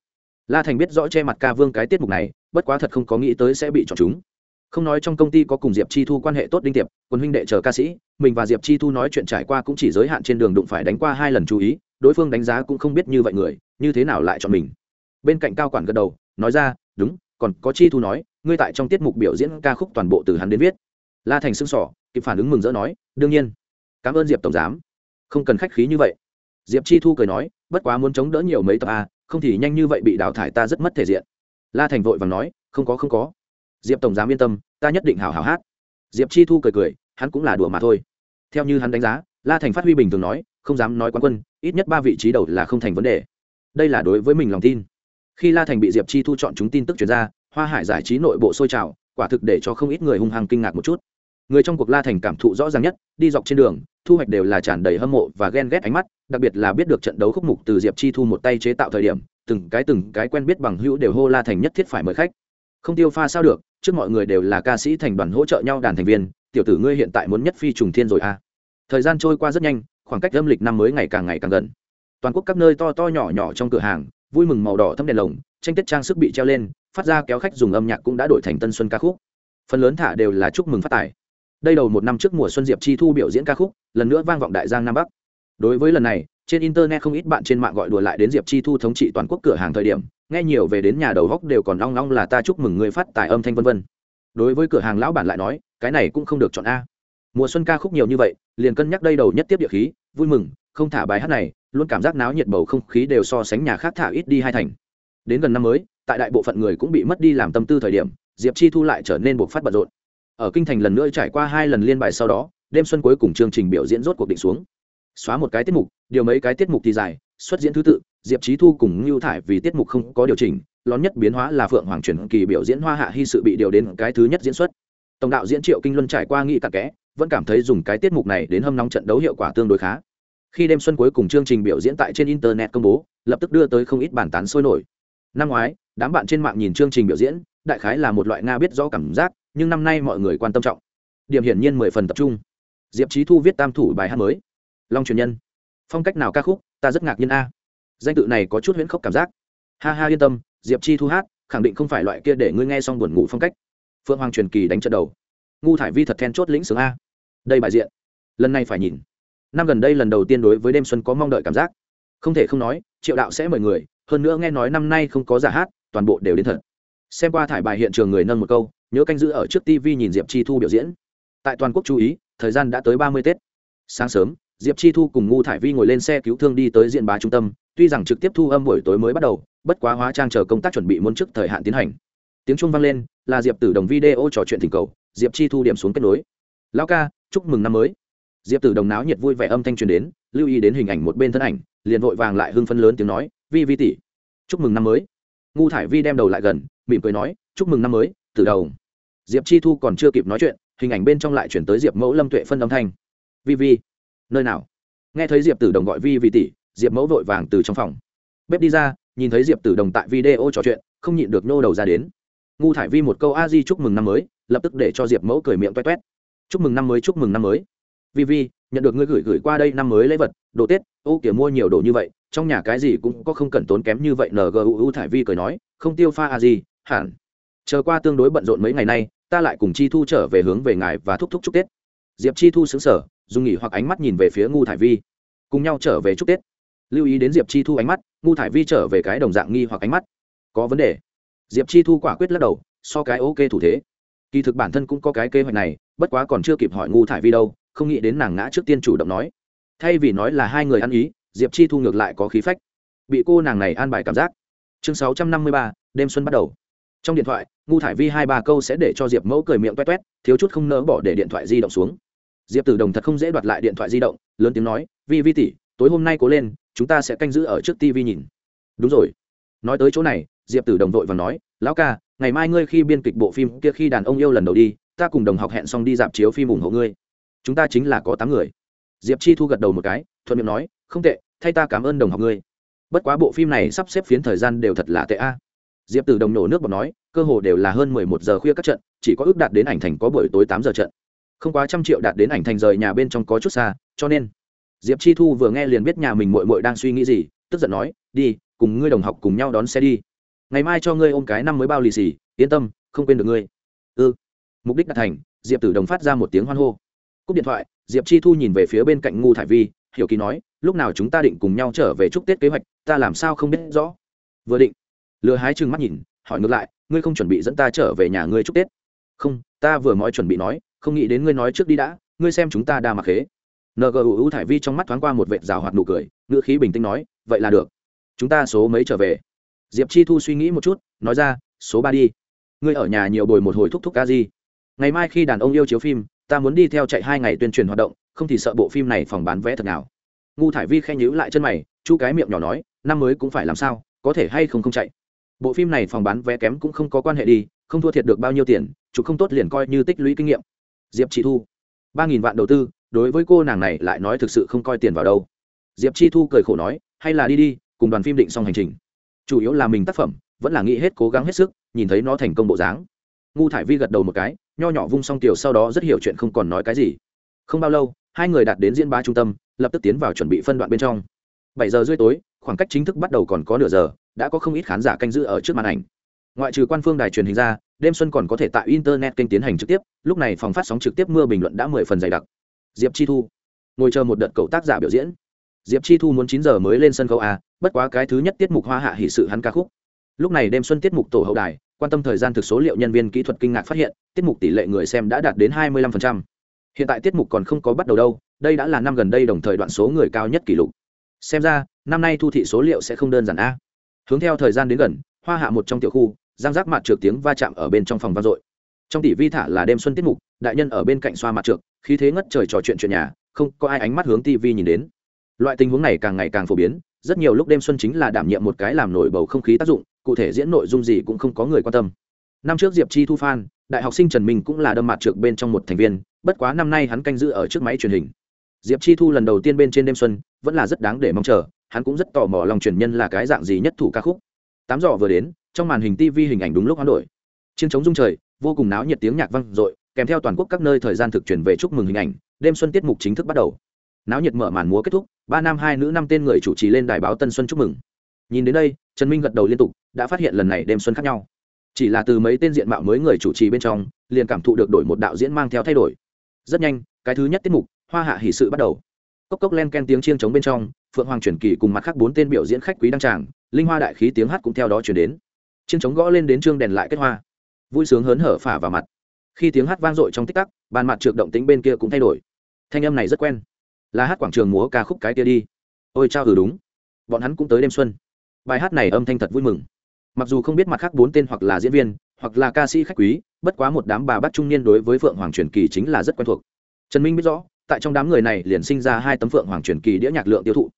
La thành biết rõ che mặt ca vương cái tiết mục này, bất quá thật không có nghĩ tới sẽ bị chọn chúng. Không nói trong công ty có cùng diệp chi thu quan hệ tốt đinh tiệp, quân huynh đệ chờ ca sĩ, mình và diệp chi thu nói chuyện trải qua cũng chỉ giới hạn trên đường đụng phải đánh qua hai lần chú ý, đối phương đánh giá cũng không biết như vậy người, như thế nào lại chọn mình. Bên cạnh cao quản gật đầu, nói ra, đúng, còn có chi thu nói, ngươi tại trong tiết mục biểu diễn ca khúc toàn bộ từ hắn đến viết. La thành xưng sỏ kịp phản ứng mừng rỡ nói, đương nhiên. Cảm ơn diệp tổng giám. Không cần khách khí như vậy diệp chi thu cười nói, bất quá muốn chống đỡ nhiều mấy tập a, không thì nhanh như vậy bị đào thải ta rất mất thể diện. La thành vội và nói, không có không có. Diệp tổng giám yên tâm, ta nhất định hào hào hát. Diệp chi thu cười cười, hắn cũng là đùa mà thôi. Theo như hắn đánh giá, la thành phát huy bình thường nói, không dám nói quán quân, ít nhất ba vị trí đầu là không thành vấn đề. Đây là đối với mình lòng tin. Khi la thành bị diệp chi thu chọn chúng tin tức chuyển ra, hoa hải giải trí nội bộ sôi trào, quả thực để cho không ít người hung hăng kinh ngạc một chút. Người trong cuộc la thành cảm thụ rõ ràng nhất, đi dọc trên đường, thu hoạch đều là tràn đầy hâm mộ và ghen ghét ánh mắt đặc biệt là biết được trận đấu khúc mục từ diệp chi thu một tay chế tạo thời điểm, từng cái từng cái quen biết bằng hữu đều hô la thành nhất thiết phải mời khách. Không tiêu pha sao được, trước mọi người đều là ca sĩ thành đoàn hỗ trợ nhau đàn thành viên, tiểu tử ngươi hiện tại muốn nhất phi trùng thiên rồi à? Thời gian trôi qua rất nhanh, khoảng cách âm lịch năm mới ngày càng ngày càng gần. Toàn quốc các nơi to to nhỏ nhỏ trong cửa hàng, vui mừng màu đỏ thâm đèn lồng, tranh tết trang sức bị treo lên, phát ra kéo khách dùng âm nhạc cũng đã đổi thành tân xuân ca khúc. Phần lớn thả đều là chúc mừng phát tài đây đầu một năm trước mùa xuân diệp chi thu biểu diễn ca khúc, lần nữa vang vọng đại giang nam bắc đối với lần này, trên internet không ít bạn trên mạng gọi đùa lại đến diệp chi thu thống trị toàn quốc cửa hàng thời điểm, nghe nhiều về đến nhà đầu góc đều còn long long là ta chúc mừng người phát tài âm thanh vân vân. Đối với cửa hàng lão bản lại nói, cái này cũng không được chọn a. Mùa xuân ca khúc nhiều như vậy, liền cân nhắc đây đầu nhất tiếp địa khí, vui mừng, không thả bài hát này, luôn cảm giác náo nhiệt bầu không khí đều so sánh nhà khác thả ít đi hai thành. Đến gần năm mới, tại đại bộ phận người cũng bị mất đi làm tâm tư thời điểm, diệp chi thu lại trở nên buộc phát bận rộn. Ở kinh thành lần nữa trải qua hai lần liên bài sau đó, đêm xuân cuối cùng chương trình biểu diễn rốt cuộc định xuống xóa một cái tiết mục, điều mấy cái tiết mục thì dài, xuất diễn thứ tự, diệp trí thu cùng ngưu thải vì tiết mục không có điều chỉnh, lón nhất biến hóa là phượng hoàng truyền kỳ biểu diễn hoa hạ hy sự bị điều đến cái thứ nhất diễn xuất. Tổng đạo diễn triệu kinh luân trải qua nghị tạc kẽ, vẫn cảm thấy dùng cái tiết mục này đến hâm nóng trận đấu hiệu quả tương đối khá. Khi đêm xuân cuối cùng chương trình biểu diễn tại trên internet công bố, lập tức đưa tới không ít bản tán sôi nổi. Năm ngoái, đám bạn trên mạng nhìn chương trình biểu diễn, đại khái là một loại nga biết rõ cảm giác, nhưng năm nay mọi người quan tâm trọng. Điểm hiển nhiên mười phần tập trung. Diệp trí thu viết tam thủ bài hát mới long truyền nhân. Phong cách nào ca khúc, ta rất ngạc nhiên a. Danh tự này có chút huyễn khốc cảm giác. Ha ha, yên tâm, diệp chi thu hát, khẳng định không phải loại kia để ngươi nghe xong buồn ngủ phong cách. Phượng hoàng truyền kỳ đánh trận đầu. Ngu thải vi thật then chốt lĩnh sướng a. Đây bài diện. Lần này phải nhìn. Năm gần đây lần đầu tiên đối với đêm xuân có mong đợi cảm giác. Không thể không nói, triệu đạo sẽ mời người, hơn nữa nghe nói năm nay không có giả hát, toàn bộ đều đến thật. Xem qua thải bài hiện trường người nâng một câu, nhớ canh giữ ở trước tv nhìn diệp chi thu biểu diễn. Tại toàn quốc chú ý, thời gian đã tới ba mươi tết. Sáng sớm diệp chi thu cùng ngu thải vi ngồi lên xe cứu thương đi tới diện bá trung tâm, tuy rằng trực tiếp thu âm buổi tối mới bắt đầu, bất quá hóa trang chờ công tác chuẩn bị muốn trước thời hạn tiến hành. Tiếng trung vang lên, là diệp tử đồng video trò chuyện thỉnh cầu, diệp chi thu điểm xuống kết nối. Lão ca, chúc mừng năm mới. Diệp tử đồng náo nhiệt vui vẻ âm thanh truyền đến, lưu ý đến hình ảnh một bên thân ảnh, liền vội vàng lại hưng phân lớn tiếng nói, vi vi tỷ, chúc mừng năm mới. Ngu thải vi đem đầu lại gần, mỉm cười nói, chúc mừng năm mới từ đầu diệp chi thu còn chưa kịp nói chuyện, hình ảnh bên trong lại chuyển tới diệp mẫu lâm tuệ phân âm thanh. Vi vi nơi nào? Nghe thấy diệp tử đồng gọi vi vi tỷ, diệp mẫu vội vàng từ trong phòng. Bếp đi ra, nhìn thấy diệp tử đồng tại video trò chuyện, không nhịn được nô đầu ra đến. Ngu thải vi một câu a di chúc mừng năm mới, lập tức để cho diệp mẫu cười miệng toét toét. Chúc mừng năm mới, chúc mừng năm mới. Vi vi, nhận được ngươi gửi gửi qua đây năm mới lễ vật, đồ tết, ô kìa mua nhiều đồ như vậy, trong nhà cái gì cũng có không cần tốn kém như vậy ngu thải vi cười nói, không tiêu pha a gì hẳn. Chờ qua tương đối bận rộn mấy ngày nay, ta lại cùng chi thu trở về hướng về ngài và thúc thúc chúc tết diệp chi thu xứng sở dùng nghỉ hoặc ánh mắt nhìn về phía ngu thải vi. Cùng nhau trở về chúc tết. Lưu ý đến diệp chi thu ánh mắt, ngu thải vi trở về cái đồng dạng nghi hoặc ánh mắt. Có vấn đề. Diệp chi thu quả quyết lắc đầu, so cái ok thủ thế. Kỳ thực bản thân cũng có cái kế hoạch này, bất quá còn chưa kịp hỏi ngu thải vi đâu, không nghĩ đến nàng ngã trước tiên chủ động nói. Thay vì nói là hai người ăn ý, diệp chi thu ngược lại có khí phách. Bị cô nàng này an bài cảm giác. Chương sáu trăm năm mươi ba, đêm xuân bắt đầu. Trong điện thoại, ngu thải vi hai ba câu sẽ để cho diệp mẫu cười miệng toét toét thiếu chút không nỡ bỏ để điện thoại di động xuống diệp tử đồng thật không dễ đoạt lại điện thoại di động, lớn tiếng nói, vi vi tỷ, tối hôm nay cố lên, chúng ta sẽ canh giữ ở trước tv nhìn. Đúng rồi. Nói tới chỗ này, diệp tử đồng vội và nói, lão ca, ngày mai ngươi khi biên kịch bộ phim kia khi đàn ông yêu lần đầu đi, ta cùng đồng học hẹn xong đi dạp chiếu phim ủng hộ ngươi. Chúng ta chính là có tám người. Diệp chi thu gật đầu một cái, thuận miệng nói, không tệ, thay ta cảm ơn đồng học ngươi. Bất quá bộ phim này sắp xếp phiến thời gian đều thật là tệ a. Diệp tử đồng nổ nước bọt nói, cơ hồ đều là hơn mười một giờ khuya các trận, chỉ có ước đạt đến ảnh thành có buổi tối tám giờ trận không quá trăm triệu đạt đến ảnh thành rời nhà bên trong có chút xa, cho nên, diệp chi thu vừa nghe liền biết nhà mình mội mội đang suy nghĩ gì, tức giận nói, đi, cùng ngươi đồng học cùng nhau đón xe đi. Ngày mai cho ngươi ôm cái năm mới bao lì xì, yên tâm, không quên được ngươi. Ư ừ. mục đích đạt thành, diệp tử đồng phát ra một tiếng hoan hô. Cúp điện thoại, diệp chi thu nhìn về phía bên cạnh ngu thải vi, hiểu kỳ nói, lúc nào chúng ta định cùng nhau trở về chúc tết kế hoạch, ta làm sao không biết rõ. Vừa định, lừa hái chừng mắt nhìn, hỏi ngược lại, ngươi không chuẩn bị dẫn ta trở về nhà ngươi chúc tết? Không, ta vừa mọi chuẩn bị nói không nghĩ đến ngươi nói trước đi đã, ngươi xem chúng ta đa mặc khế. Ngu thải vi trong mắt thoáng qua một vệt rào hoạt nụ cười, ngữ khí bình tĩnh nói, vậy là được. Chúng ta số mấy trở về? Diệp chi thu suy nghĩ một chút, nói ra, số ba đi. Ngươi ở nhà nhiều bồi một hồi thúc thúc ca gì ngày mai khi đàn ông yêu chiếu phim, ta muốn đi theo chạy hai ngày tuyên truyền hoạt động, không thì sợ bộ phim này phòng bán vé thật nào. Ngu thải vi khen nhíu lại chân mày, chu cái miệng nhỏ nói, năm mới cũng phải làm sao, có thể hay không không chạy. Bộ phim này phòng bán vé kém cũng không có quan hệ đi, không thua thiệt được bao nhiêu tiền, chụp không tốt liền coi như tích lũy kinh nghiệm diệp chi thu. Ba nghìn vạn đầu tư, đối với cô nàng này lại nói thực sự không coi tiền vào đâu. Diệp chi thu cười khổ nói, hay là đi đi, cùng đoàn phim định xong hành trình. Chủ yếu là mình tác phẩm, vẫn là nghĩ hết cố gắng hết sức, nhìn thấy nó thành công bộ dáng. Ngu thải vi gật đầu một cái, nho nhỏ vung xong tiểu sau đó rất hiểu chuyện không còn nói cái gì. Không bao lâu, hai người đạt đến diễn ba trung tâm, lập tức tiến vào chuẩn bị phân đoạn bên trong. Bảy giờ rưỡi tối, khoảng cách chính thức bắt đầu còn có nửa giờ, đã có không ít khán giả canh giữ ở trước màn ảnh ngoại trừ quan phương đài truyền hình ra, đêm xuân còn có thể tại internet kênh tiến hành trực tiếp, lúc này phòng phát sóng trực tiếp mưa bình luận đã mười phần dày đặc. Diệp chi thu, ngồi chờ một đợt cầu tác giả biểu diễn. Diệp chi thu muốn chín giờ mới lên sân khấu a bất quá cái thứ nhất tiết mục hoa hạ hỷ sự hắn ca khúc. Lúc này đêm xuân tiết mục tổ hậu đài, quan tâm thời gian thực số liệu nhân viên kỹ thuật kinh ngạc phát hiện, tiết mục tỷ lệ người xem đã đạt đến hai mươi 25%. hiện tại tiết mục còn không có bắt đầu đâu, đây đã là năm gần đây đồng thời đoạn số người cao nhất kỷ lục. Xem ra, năm nay thu thị số liệu sẽ không đơn giản a hướng theo thời gian đến gần hoa hạ một trong tiểu khu, giang giác mặt trượt tiếng va chạm ở bên trong phòng vang dội. Trong tỷ vi thả là đêm xuân tiết mục, đại nhân ở bên cạnh xoa mặt trượt khí thế ngất trời trò chuyện chuyện nhà, không có ai ánh mắt hướng tv nhìn đến. Loại tình huống này càng ngày càng phổ biến, rất nhiều lúc đêm xuân chính là đảm nhiệm một cái làm nổi bầu không khí tác dụng, cụ thể diễn nội dung gì cũng không có người quan tâm. Năm trước diệp chi thu phan, đại học sinh trần minh cũng là đâm mặt trượt bên trong một thành viên, bất quá năm nay hắn canh giữ ở trước máy truyền hình. Diệp chi thu lần đầu tiên bên trên đêm xuân, vẫn là rất đáng để mong chờ, hắn cũng rất tò mò lòng truyền nhân là cái dạng gì nhất thủ ca khúc tám giờ vừa đến, trong màn hình tv hình ảnh đúng lúc hoán đổi. Chiến chống dung trời, vô cùng náo nhiệt tiếng nhạc vang dội, kèm theo toàn quốc các nơi thời gian thực truyền về chúc mừng hình ảnh, đêm xuân tiết mục chính thức bắt đầu. Náo nhiệt mở màn múa kết thúc, ba nam hai nữ năm tên người chủ trì lên đài báo tân xuân chúc mừng. Nhìn đến đây, trần minh gật đầu liên tục, đã phát hiện lần này đêm xuân khác nhau. Chỉ là từ mấy tên diện mạo mới người chủ trì bên trong, liền cảm thụ được đổi một đạo diễn mang theo thay đổi. Rất nhanh, cái thứ nhất tiết mục, hoa hạ hỷ sự bắt đầu. Cốc cốc len ken tiếng chiêng trống bên trong phượng hoàng Truyền kỳ cùng mặt khác bốn tên biểu diễn khách quý đăng tràng, linh hoa đại khí tiếng hát cũng theo đó chuyển đến. Chiên trống gõ lên đến trương đèn lại kết hoa. Vui sướng hớn hở phả vào mặt. Khi tiếng hát vang dội trong tích tắc, bàn mặt trượt động tính bên kia cũng thay đổi. Thanh âm này rất quen. Là hát quảng trường múa ca khúc cái kia đi. Ôi trao ừ đúng. Bọn hắn cũng tới đêm xuân. Bài hát này âm thanh thật vui mừng. Mặc dù không biết mặt khác bốn tên hoặc là diễn viên, hoặc là ca sĩ khách quý, bất quá một đám bà bắt trung niên đối với phượng hoàng truyền kỳ chính là rất quen thuộc. Trần minh biết rõ, tại trong đám người này liền sinh ra hai tấm phượng hoàng truyền kỳ đĩa nhạc lượng tiêu thụ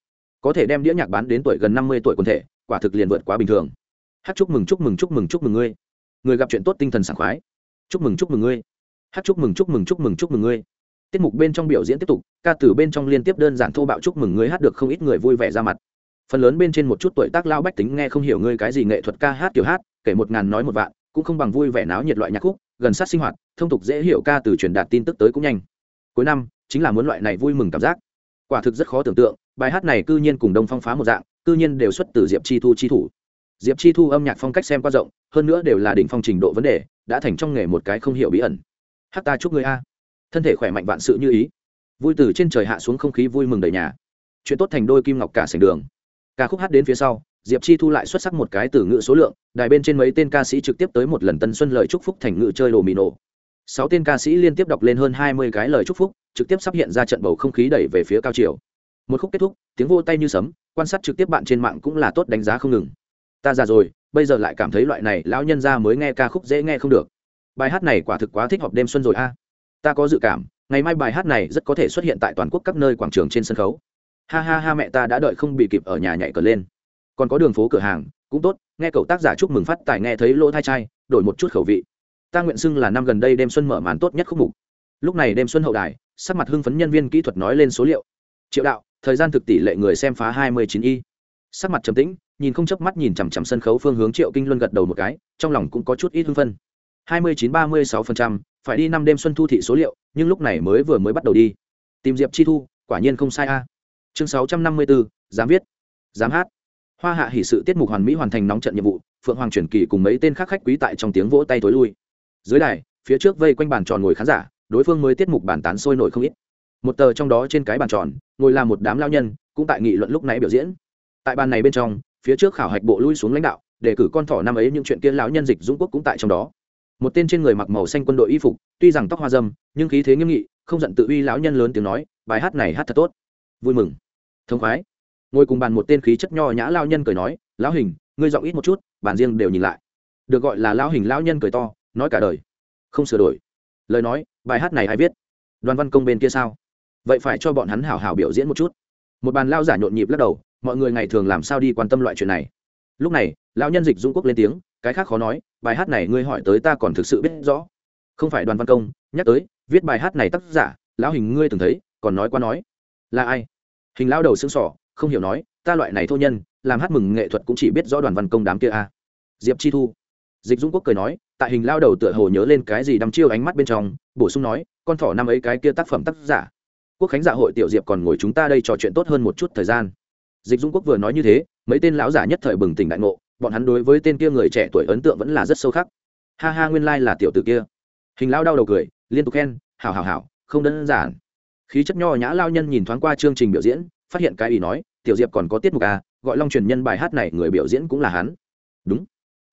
có thể đem đĩa nhạc bán đến tuổi gần năm mươi tuổi quần thể, quả thực liền vượt quá bình thường. Hát chúc mừng chúc mừng chúc mừng chúc mừng ngươi. Người gặp chuyện tốt tinh thần sảng khoái. Chúc mừng chúc mừng ngươi. Hát chúc mừng chúc mừng chúc mừng chúc mừng ngươi. Tiết mục bên trong biểu diễn tiếp tục, ca từ bên trong liên tiếp đơn giản thô bạo chúc mừng ngươi hát được không ít người vui vẻ ra mặt. Phần lớn bên trên một chút tuổi tác lao bách tính nghe không hiểu ngươi cái gì nghệ thuật ca hát kiểu hát, kể một ngàn nói một vạn, cũng không bằng vui vẻ náo nhiệt loại nhạc khúc, gần sát sinh hoạt, thông tục dễ hiểu ca từ truyền đạt tin tức tới cũng nhanh. Cuối năm, chính là muốn loại này vui mừng cảm giác quả thực rất khó tưởng tượng, bài hát này cư nhiên cùng đông phong phá một dạng, cư nhiên đều xuất từ diệp chi thu chi thủ. Diệp chi thu âm nhạc phong cách xem qua rộng, hơn nữa đều là đỉnh phong trình độ vấn đề, đã thành trong nghề một cái không hiểu bí ẩn. Hát ta chúc người a. Thân thể khỏe mạnh vạn sự như ý. Vui từ trên trời hạ xuống không khí vui mừng đầy nhà. Chuyện tốt thành đôi kim ngọc cả sành đường. Ca khúc hát đến phía sau, diệp chi thu lại xuất sắc một cái từ ngữ số lượng, đài bên trên mấy tên ca sĩ trực tiếp tới một lần tân xuân lời chúc phúc thành ngữ chơi đồ mì nổ. Sáu tên ca sĩ liên tiếp đọc lên hơn hai mươi cái lời chúc phúc trực tiếp sắp hiện ra trận bầu không khí đẩy về phía cao chiều một khúc kết thúc, tiếng vô tay như sấm, quan sát trực tiếp bạn trên mạng cũng là tốt đánh giá không ngừng. Ta già rồi, bây giờ lại cảm thấy loại này lão nhân ra mới nghe ca khúc dễ nghe không được. Bài hát này quả thực quá thích hợp đêm xuân rồi a. Ta có dự cảm, ngày mai bài hát này rất có thể xuất hiện tại toàn quốc các nơi quảng trường trên sân khấu. Ha ha ha mẹ ta đã đợi không bị kịp ở nhà nhảy cờ lên. Còn có đường phố cửa hàng, cũng tốt, nghe cậu tác giả chúc mừng phát tài nghe thấy lỗ thai trai đổi một chút khẩu vị. Ta nguyện xưng là năm gần đây đêm xuân mở màn tốt nhất khúc mục. Lúc này đêm xuân hậu đài sắc mặt hưng phấn nhân viên kỹ thuật nói lên số liệu. Triệu đạo, thời gian thực tỷ lệ người xem phá hai mươi chín y. Sắc mặt trầm tĩnh, nhìn không chớp mắt nhìn chằm chằm sân khấu phương hướng triệu kinh luân gật đầu một cái, trong lòng cũng có chút ít hưng phân hai mươi chín ba mươi sáu phần trăm, phải đi năm đêm xuân thu thị số liệu, nhưng lúc này mới vừa mới bắt đầu đi. Tìm diệp chi thu, quả nhiên không sai a. Chương sáu trăm năm mươi bốn dám viết, dám hát. Hoa hạ hỷ sự tiết mục hoàn mỹ hoàn thành nóng trận nhiệm vụ, phượng hoàng truyền kỳ cùng mấy tên khác khách quý tại trong tiếng vỗ tay tối lui. Dưới đài, phía trước vây quanh bàn tròn ngồi khán giả đối phương mới tiết mục bàn tán sôi nổi không ít. Một tờ trong đó trên cái bàn tròn, ngồi là một đám lao nhân, cũng tại nghị luận lúc nãy biểu diễn. Tại bàn này bên trong, phía trước khảo hạch bộ lui xuống lãnh đạo, để cử con thỏ năm ấy những chuyện kia lão nhân dịch dũng quốc cũng tại trong đó. Một tên trên người mặc màu xanh quân đội y phục, tuy rằng tóc hoa dâm, nhưng khí thế nghiêm nghị, không giận tự uy lão nhân lớn tiếng nói, bài hát này hát thật tốt. Vui mừng. Thông khoái. Ngồi cùng bàn một tên khí chất nho nhã lao nhân cười nói, lão hình, ngươi giọng ít một chút, bàn riêng đều nhìn lại. Được gọi là lão hình lão nhân cười to, nói cả đời. Không sửa đổi. Lời nói bài hát này ai viết? Đoàn văn công bên kia sao? Vậy phải cho bọn hắn hảo hảo biểu diễn một chút. Một bàn lao giả nhộn nhịp lắc đầu, mọi người ngày thường làm sao đi quan tâm loại chuyện này? Lúc này, lão nhân dịch dung quốc lên tiếng, cái khác khó nói, bài hát này ngươi hỏi tới ta còn thực sự biết rõ. Không phải đoàn văn công, nhắc tới, viết bài hát này tác giả, lão hình ngươi từng thấy, còn nói qua nói. Là ai? Hình lao đầu xương sỏ không hiểu nói, ta loại này thô nhân, làm hát mừng nghệ thuật cũng chỉ biết rõ đoàn văn công đám kia a. À. diệp chi thu dịch dung quốc cười nói, tại hình lao đầu tựa hồ nhớ lên cái gì đăm chiêu ánh mắt bên trong, bổ sung nói, con thỏ năm ấy cái kia tác phẩm tác giả. Quốc khánh dạ hội tiểu diệp còn ngồi chúng ta đây trò chuyện tốt hơn một chút thời gian. Dịch dung quốc vừa nói như thế, mấy tên lão giả nhất thời bừng tỉnh đại ngộ, bọn hắn đối với tên kia người trẻ tuổi ấn tượng vẫn là rất sâu khắc. Ha ha, nguyên lai、like、là tiểu t ử kia. Hình lao đau đầu cười, liên tục khen, hảo hảo hảo, không đơn giản. Khí chất nho nhã lao nhân nhìn thoáng qua chương trình biểu diễn, phát hiện cái ý nói, tiểu diệp còn có tiết mục à gọi long truyền nhân bài hát này người biểu diễn cũng là hắn. Đúng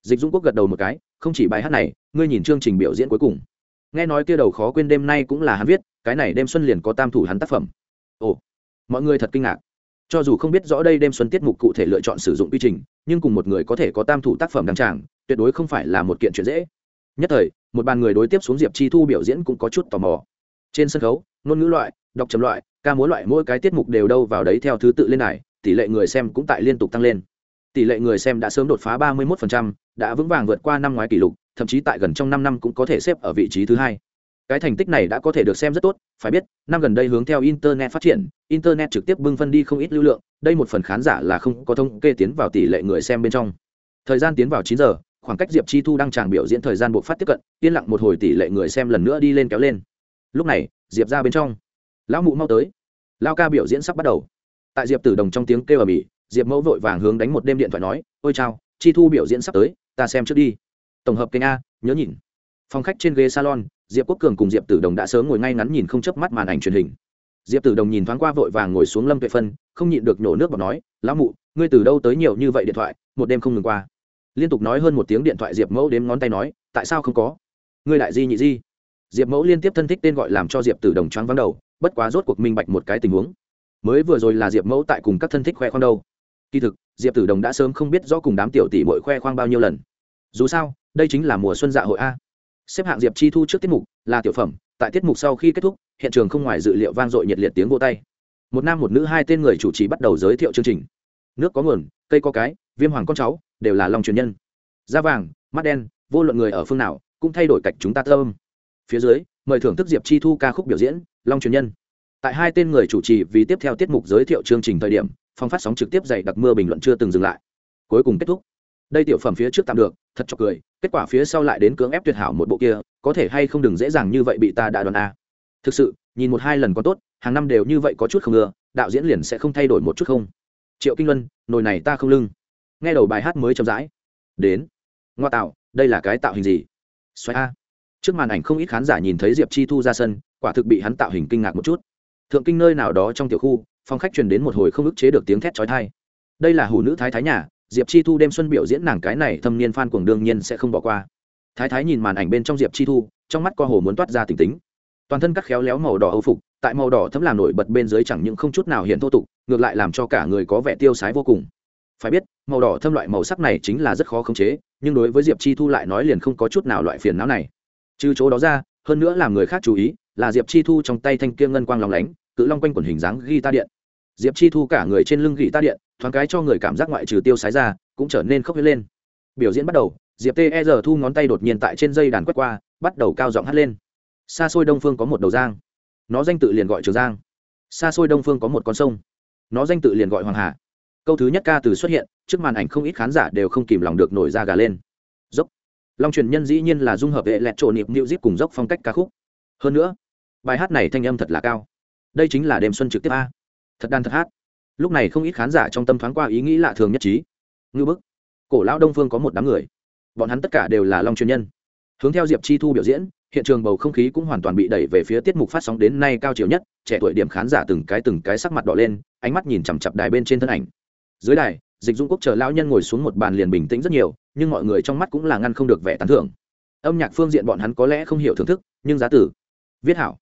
dịch Dung quốc gật đầu một cái, không chỉ bài hát này, ngươi nhìn chương trình biểu diễn cuối cùng. Nghe nói kia đầu khó quên đêm nay cũng là hắn viết, cái này đêm xuân liền có tam thủ hắn tác phẩm. Ồ, mọi người thật kinh ngạc. Cho dù không biết rõ đây đêm xuân tiết mục cụ thể lựa chọn sử dụng quy trình, nhưng cùng một người có thể có tam thủ tác phẩm đăng tràng, tuyệt đối không phải là một kiện chuyện dễ. Nhất thời, một bàn người đối tiếp xuống diệp chi thu biểu diễn cũng có chút tò mò. Trên sân khấu, ngôn ngữ loại, đọc chấm loại, ca múa loại, mỗi cái tiết mục đều đâu vào đấy theo thứ tự lên này, tỷ lệ người xem cũng tại liên tục tăng lên tỷ lệ người xem đã sớm đột phá 31%, đã vững vàng vượt qua năm ngoái kỷ lục thậm chí tại gần trong năm năm cũng có thể xếp ở vị trí thứ hai. Cái thành tích này đã có thể được xem rất tốt phải biết năm gần đây hướng theo internet phát triển internet trực tiếp bưng phân đi không ít lưu lượng đây một phần khán giả là không có thông kê tiến vào tỷ lệ người xem bên trong. Thời gian tiến vào 9 giờ khoảng cách diệp chi thu đang tràng biểu diễn thời gian buộc phát tiếp cận yên lặng một hồi tỷ lệ người xem lần nữa đi lên kéo lên. Lúc này diệp ra bên trong. Lão mụ mau tới. Lao ca biểu diễn sắp bắt đầu. Tại diệp tử đồng trong tiếng kêu ở ĩ, diệp mẫu vội vàng hướng đánh một đêm điện thoại nói, ôi chao, chi thu biểu diễn sắp tới, ta xem trước đi. Tổng hợp kênh a, nhớ nhìn. Phòng khách trên ghế salon, diệp quốc cường cùng diệp tử đồng đã sớm ngồi ngay ngắn nhìn không chớp mắt màn ảnh truyền hình. Diệp tử đồng nhìn thoáng qua vội vàng ngồi xuống lâm tuệ phân, không nhịn được nhổ nước và nói, lão mụ, ngươi từ đâu tới nhiều như vậy điện thoại, một đêm không ngừng qua. Liên tục nói hơn một tiếng điện thoại diệp mẫu đếm ngón tay nói, tại sao không có? Ngươi đại di nhị di. Diệp mẫu liên tiếp thân thích tên gọi làm cho diệp tử đồng choáng vắng đầu, bất quá rốt cuộc minh bạch một cái tình huống. Mới vừa rồi là diệp mẫu tại cùng các thân thích khoe khoang đâu kỳ thực, diệp tử đồng đã sớm không biết rõ cùng đám tiểu tỷ bội khoe khoang bao nhiêu lần. Dù sao, đây chính là mùa xuân dạ hội a. Xếp hạng diệp chi thu trước tiết mục là tiểu phẩm, tại tiết mục sau khi kết thúc, hiện trường không ngoài dự liệu vang dội nhiệt liệt tiếng vô tay. Một nam một nữ hai tên người chủ trì bắt đầu giới thiệu chương trình. Nước có nguồn, cây có cái, viêm hoàng con cháu, đều là lòng truyền nhân. Da vàng, mắt đen, vô luận người ở phương nào, cũng thay đổi cạch chúng ta thơm phía dưới, mời thưởng thức diệp chi thu ca khúc biểu diễn, long truyền nhân. Tại hai tên người chủ trì vì tiếp theo tiết mục giới thiệu chương trình thời điểm phong phát sóng trực tiếp dày đặc mưa bình luận chưa từng dừng lại. Cuối cùng kết thúc. Đây tiểu phẩm phía trước tạm được, thật cho cười, kết quả phía sau lại đến cưỡng ép tuyệt hảo một bộ kia, có thể hay không đừng dễ dàng như vậy bị ta đã đoàn a. Thực sự, nhìn một hai lần có tốt, hàng năm đều như vậy có chút không ngừa đạo diễn liền sẽ không thay đổi một chút không. Triệu kinh luân, nồi này ta không lưng. Nghe đầu bài hát mới chậm rãi. Đến. Ngoa tạo, đây là cái tạo hình gì? Xoáy a. Trước màn ảnh không ít khán giả nhìn thấy diệp chi thu ra sân, quả thực bị hắn tạo hình kinh ngạc một chút. Thượng kinh nơi nào đó trong tiểu khu phong khách truyền đến một hồi không ức chế được tiếng thét chói tai. đây là hủ nữ thái thái nhà, diệp chi thu đêm xuân biểu diễn nàng cái này thâm niên phan cuồng đương nhiên sẽ không bỏ qua. Thái thái nhìn màn ảnh bên trong diệp chi thu, trong mắt co hồ muốn toát ra tỉnh tính. Toàn thân các khéo léo màu đỏ âu phục, tại màu đỏ thấm làm nổi bật bên dưới chẳng những không chút nào hiện thô tục, ngược lại làm cho cả người có vẻ tiêu sái vô cùng. Phải biết, màu đỏ thâm loại màu sắc này chính là rất khó khống chế, nhưng đối với diệp chi thu lại nói liền không có chút nào loại phiền não này. Trừ chỗ đó ra, hơn nữa làm người khác chú ý, là diệp chi thu trong tay thanh kia ngân quang lòng lánh, cự long quanh quần hình dáng ghi ta điện diệp chi thu cả người trên lưng gỉ ta điện, thoáng cái cho người cảm giác ngoại trừ tiêu sái ra, cũng trở nên khốc huyết lên. Biểu diễn bắt đầu, diệp tê e thu ngón tay đột nhiên tại trên dây đàn quét qua, bắt đầu cao giọng hát lên. Xa xôi đông phương có một đầu giang. Nó danh tự liền gọi trường giang. Xa xôi đông phương có một con sông. Nó danh tự liền gọi hoàng hà. Câu thứ nhất ca từ xuất hiện, trước màn ảnh không ít khán giả đều không kìm lòng được nổi ra gà lên. Dốc. Long truyền nhân dĩ nhiên là dung hợp hệ lẹt trộn niệm nịu zip cùng dốc phong cách ca khúc. Hơn nữa, bài hát này thanh âm thật là cao. Đây chính là đêm xuân trực tiếp a thật đan thật hát. Lúc này không ít khán giả trong tâm thoáng qua ý nghĩ lạ thường nhất trí. Ngư bức, cổ lão đông phương có một đám người. Bọn hắn tất cả đều là long truyền nhân. Hướng theo diệp chi thu biểu diễn, hiện trường bầu không khí cũng hoàn toàn bị đẩy về phía tiết mục phát sóng đến nay cao chiều nhất, trẻ tuổi điểm khán giả từng cái từng cái sắc mặt đỏ lên, ánh mắt nhìn chằm chặp đài bên trên thân ảnh. Dưới đài, dịch dung quốc chờ lão nhân ngồi xuống một bàn liền bình tĩnh rất nhiều, nhưng mọi người trong mắt cũng là ngăn không được vẻ tán thưởng. Âm nhạc phương diện bọn hắn có lẽ không hiểu thưởng thức, nhưng giá tử, viết hảo.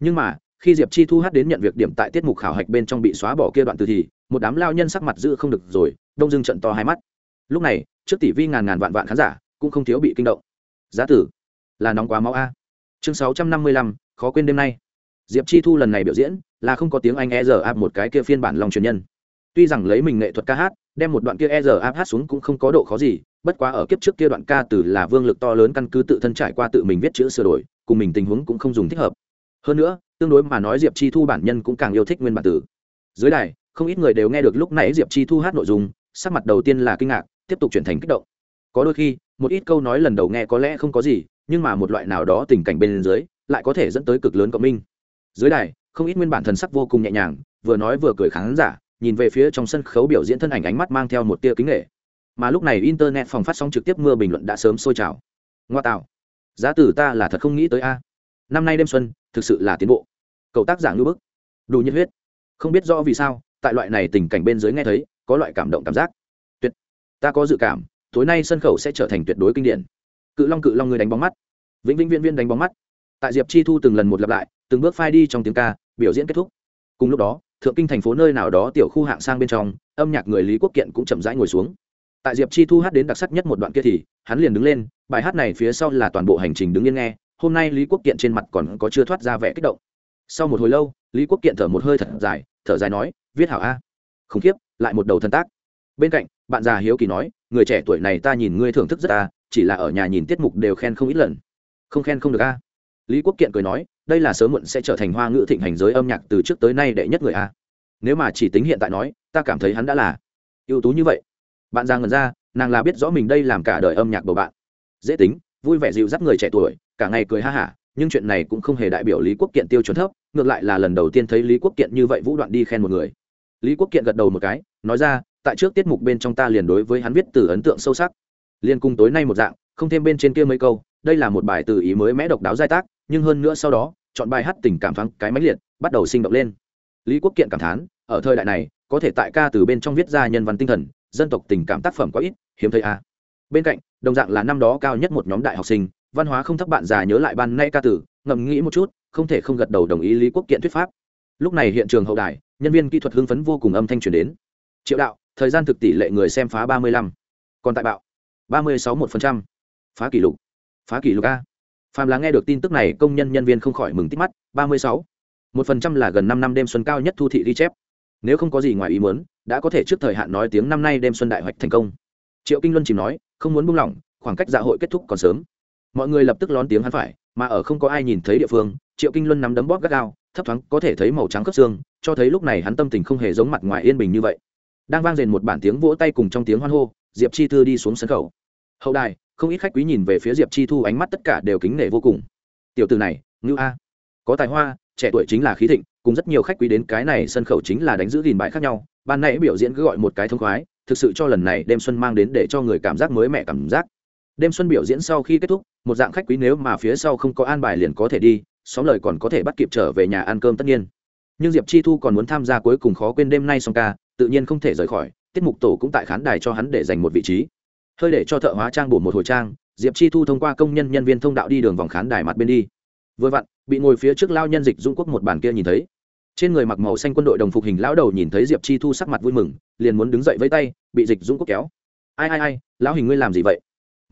Nhưng mà khi diệp chi thu hát đến nhận việc điểm tại tiết mục khảo hạch bên trong bị xóa bỏ kia đoạn từ thì, một đám lao nhân sắc mặt giữ không được rồi, đông dưng trận to hai mắt. Lúc này, trước tỷ vi ngàn ngàn vạn vạn khán giả cũng không thiếu bị kinh động. Giá tử, là nóng quá máu a. Chương sáu trăm năm mươi lăm, khó quên đêm nay. Diệp chi thu lần này biểu diễn là không có tiếng anh e r áp một cái kia phiên bản lòng truyền nhân. Tuy rằng lấy mình nghệ thuật ca hát, đem một đoạn kia e r áp hát xuống cũng không có độ khó gì, bất quá ở kiếp trước kia đoạn ca từ là vương lực to lớn căn cứ tự thân trải qua tự mình viết chữ sửa đổi, cùng mình tình huống cũng không dùng thích hợp. Hơn nữa tương đối mà nói diệp chi thu bản nhân cũng càng yêu thích nguyên bản tử dưới đài, không ít người đều nghe được lúc nãy diệp chi thu hát nội dung, sắc mặt đầu tiên là kinh ngạc, tiếp tục chuyển thành kích động. Có đôi khi, một ít câu nói lần đầu nghe có lẽ không có gì, nhưng mà một loại nào đó tình cảnh bên dưới, lại có thể dẫn tới cực lớn cộng minh. Dưới đài, không ít nguyên bản thần sắc vô cùng nhẹ nhàng, vừa nói vừa cười khán giả, nhìn về phía trong sân khấu biểu diễn thân ảnh ánh mắt mang theo một tia kính nghệ mà lúc này internet phòng phát sóng trực tiếp mưa bình luận đã sớm sôi trào. Ngoa tạo. Giá tử ta là thật không nghĩ tới a. Năm nay đêm xuân, thực sự là tiến bộ cậu tác giả ngữ bức. Đủ nhiệt huyết. Không biết rõ vì sao, tại loại này tình cảnh bên dưới nghe thấy, có loại cảm động cảm giác. Tuyệt. Ta có dự cảm, tối nay sân khấu sẽ trở thành tuyệt đối kinh điển. Cự long cự long người đánh bóng mắt. Vĩnh vĩnh viên viên đánh bóng mắt. Tại diệp chi thu từng lần một lặp lại, từng bước phai đi trong tiếng ca, biểu diễn kết thúc. Cùng lúc đó, thượng kinh thành phố nơi nào đó tiểu khu hạng sang bên trong, âm nhạc người lý quốc kiện cũng chậm rãi ngồi xuống. Tại diệp chi thu hát đến đặc sắc nhất một đoạn kia thì, hắn liền đứng lên, bài hát này phía sau là toàn bộ hành trình đứng yên nghe, hôm nay lý quốc kiện trên mặt còn có chưa thoát ra vẻ kích động sau một hồi lâu, lý quốc kiện thở một hơi thật dài, thở dài nói, viết hảo a. Khủng khiếp, lại một đầu thân tác. Bên cạnh, bạn già hiếu kỳ nói, người trẻ tuổi này ta nhìn ngươi thưởng thức rất a, chỉ là ở nhà nhìn tiết mục đều khen không ít lần. Không khen không được a. Lý quốc kiện cười nói, đây là sớm muộn sẽ trở thành hoa ngữ thịnh hành giới âm nhạc từ trước tới nay đệ nhất người a. Nếu mà chỉ tính hiện tại nói, ta cảm thấy hắn đã là ưu tú như vậy. Bạn già ngần ra, nàng là biết rõ mình đây làm cả đời âm nhạc bầu bạn. Dễ tính, vui vẻ dịu dắt người trẻ tuổi, cả ngày cười ha hả, nhưng chuyện này cũng không hề đại biểu lý quốc kiện tiêu chuẩn thấp ngược lại là lần đầu tiên thấy lý quốc kiện như vậy vũ đoạn đi khen một người. Lý quốc kiện gật đầu một cái, nói ra, tại trước tiết mục bên trong ta liền đối với hắn viết từ ấn tượng sâu sắc. Liên cung tối nay một dạng, không thêm bên trên kia mấy câu, đây là một bài từ ý mới mẽ độc đáo giai tác, nhưng hơn nữa sau đó, chọn bài hát tình cảm thoáng cái mãnh liệt, bắt đầu sinh động lên. Lý quốc kiện cảm thán, ở thời đại này, có thể tại ca từ bên trong viết ra nhân văn tinh thần, dân tộc tình cảm tác phẩm có ít, hiếm thấy a. À. bên cạnh, đồng dạng là năm đó cao nhất một nhóm đại học sinh, văn hóa không thấp bạn già nhớ lại ban nay ca tử ngẫm nghĩ một chút, không thể không gật đầu đồng ý lý quốc kiện thuyết pháp. Lúc này hiện trường hậu đài, nhân viên kỹ thuật hưng phấn vô cùng âm thanh truyền đến. Triệu đạo, thời gian thực tỷ lệ người xem phá ba mươi lăm. Còn tại bạo, ba mươi sáu một phần trăm. Phá kỷ lục, phá kỷ lục a. Phàm là nghe được tin tức này, công nhân nhân viên không khỏi mừng tít mắt, ba mươi sáu. Một phần trăm là gần năm năm đêm xuân cao nhất thu thị ghi chép. Nếu không có gì ngoài ý muốn, đã có thể trước thời hạn nói tiếng năm nay đêm xuân đại hoạch thành công. Triệu kinh luân chỉ nói, không muốn buông lỏng, khoảng cách dạ hội kết thúc còn sớm mọi người lập tức lón tiếng hắn phải, mà ở không có ai nhìn thấy địa phương, triệu kinh luân nắm đấm bóp gắt gao, thấp thoáng có thể thấy màu trắng khớp xương, cho thấy lúc này hắn tâm tình không hề giống mặt ngoài yên bình như vậy. Đang vang rền một bản tiếng vỗ tay cùng trong tiếng hoan hô, diệp chi thư đi xuống sân khấu. Hậu đài, không ít khách quý nhìn về phía diệp chi thu ánh mắt tất cả đều kính nể vô cùng. Tiểu từ này ngữ a. Có tài hoa, trẻ tuổi chính là khí thịnh, cùng rất nhiều khách quý đến cái này sân khấu chính là đánh giữ gìn bãi khác nhau. Ban nãy biểu diễn cứ gọi một cái thông khoái, thực sự cho lần này đêm xuân mang đến để cho người cảm giác mới mẻ cảm giác đêm xuân biểu diễn sau khi kết thúc, một dạng khách quý nếu mà phía sau không có an bài liền có thể đi, xóm lời còn có thể bắt kịp trở về nhà ăn cơm tất nhiên. Nhưng diệp chi thu còn muốn tham gia cuối cùng khó quên đêm nay song ca, tự nhiên không thể rời khỏi, tiết mục tổ cũng tại khán đài cho hắn để dành một vị trí. Hơi để cho thợ hóa trang bổ một hồi trang, diệp chi thu thông qua công nhân nhân viên thông đạo đi đường vòng khán đài mặt bên đi. Vừa vặn, bị ngồi phía trước lao nhân dịch dung quốc một bàn kia nhìn thấy. Trên người mặc màu xanh quân đội đồng phục hình lão đầu nhìn thấy diệp chi thu sắc mặt vui mừng, liền muốn đứng dậy với tay, bị dịch dung quốc kéo. Ai ai ai, lão hình ngươi làm gì vậy?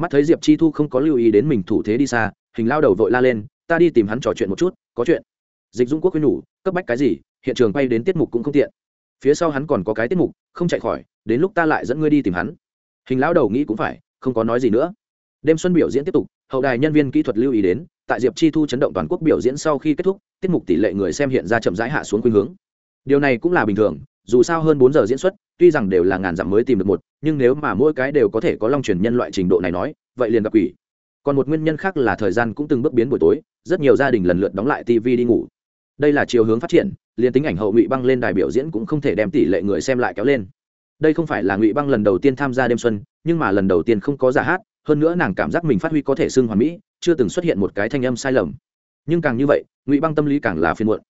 Mắt thấy diệp chi thu không có lưu ý đến mình thủ thế đi xa, hình lao đầu vội la lên, ta đi tìm hắn trò chuyện một chút, có chuyện. Dịch dung quốc khuyên nhủ, cấp bách cái gì, hiện trường bay đến tiết mục cũng không tiện. Phía sau hắn còn có cái tiết mục, không chạy khỏi, đến lúc ta lại dẫn ngươi đi tìm hắn. Hình lão đầu nghĩ cũng phải, không có nói gì nữa. Đêm xuân biểu diễn tiếp tục, hậu đài nhân viên kỹ thuật lưu ý đến, tại diệp chi thu chấn động toàn quốc biểu diễn sau khi kết thúc, tiết mục tỷ lệ người xem hiện ra chậm rãi hạ xuống khuynh hướng. Điều này cũng là bình thường, dù sao hơn bốn giờ diễn xuất tuy rằng đều là ngàn dặm mới tìm được một, nhưng nếu mà mỗi cái đều có thể có long truyền nhân loại trình độ này nói, vậy liền gặp quỷ. Còn một nguyên nhân khác là thời gian cũng từng bước biến buổi tối, rất nhiều gia đình lần lượt đóng lại tv đi ngủ. Đây là chiều hướng phát triển, liền tính ảnh hậu ngụy băng lên đài biểu diễn cũng không thể đem tỷ lệ người xem lại kéo lên. Đây không phải là ngụy băng lần đầu tiên tham gia đêm xuân, nhưng mà lần đầu tiên không có giả hát, hơn nữa nàng cảm giác mình phát huy có thể xưng hoàn mỹ, chưa từng xuất hiện một cái thanh âm sai lầm. Nhưng càng như vậy, ngụy băng tâm lý càng là phiền muộn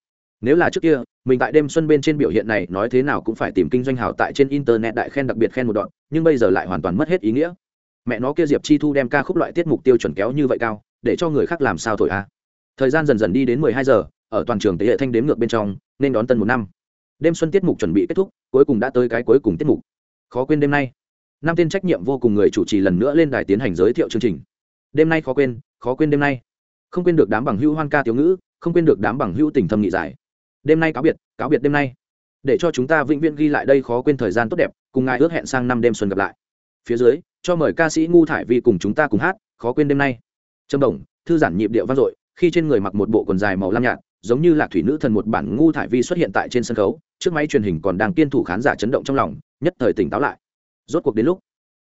nếu là trước kia, mình tại đêm xuân bên trên biểu hiện này nói thế nào cũng phải tìm kinh doanh hào tại trên internet đại khen đặc biệt khen một đoạn, nhưng bây giờ lại hoàn toàn mất hết ý nghĩa. Mẹ nó kia diệp chi thu đem ca khúc loại tiết mục tiêu chuẩn kéo như vậy cao, để cho người khác làm sao thổi a? Thời gian dần dần đi đến mười hai giờ, ở toàn trường tế hệ thanh đếm ngược bên trong, nên đón tân một năm. Đêm xuân tiết mục chuẩn bị kết thúc, cuối cùng đã tới cái cuối cùng tiết mục. Khó quên đêm nay. Năm tên trách nhiệm vô cùng người chủ trì lần nữa lên đài tiến hành giới thiệu chương trình. Đêm nay khó quên khó quên đêm nay. Không quên được đám bằng hữu hoan ca tiểu ngữ, không quên được đám bằng hữu tình thâm nghị giải đêm nay cáo biệt cáo biệt đêm nay. Để cho chúng ta vĩnh viễn ghi lại đây khó quên thời gian tốt đẹp, cùng ngài ước hẹn sang năm đêm xuân gặp lại. Phía dưới, cho mời ca sĩ ngu thải vi cùng chúng ta cùng hát, khó quên đêm nay. Trâm đồng, thư giản nhịp điệu vang dội, khi trên người mặc một bộ quần dài màu lam nhạt, giống như là thủy nữ thần một bản ngu thải vi xuất hiện tại trên sân khấu, trước máy truyền hình còn đang kiên thủ khán giả chấn động trong lòng, nhất thời tỉnh táo lại. Rốt cuộc đến lúc.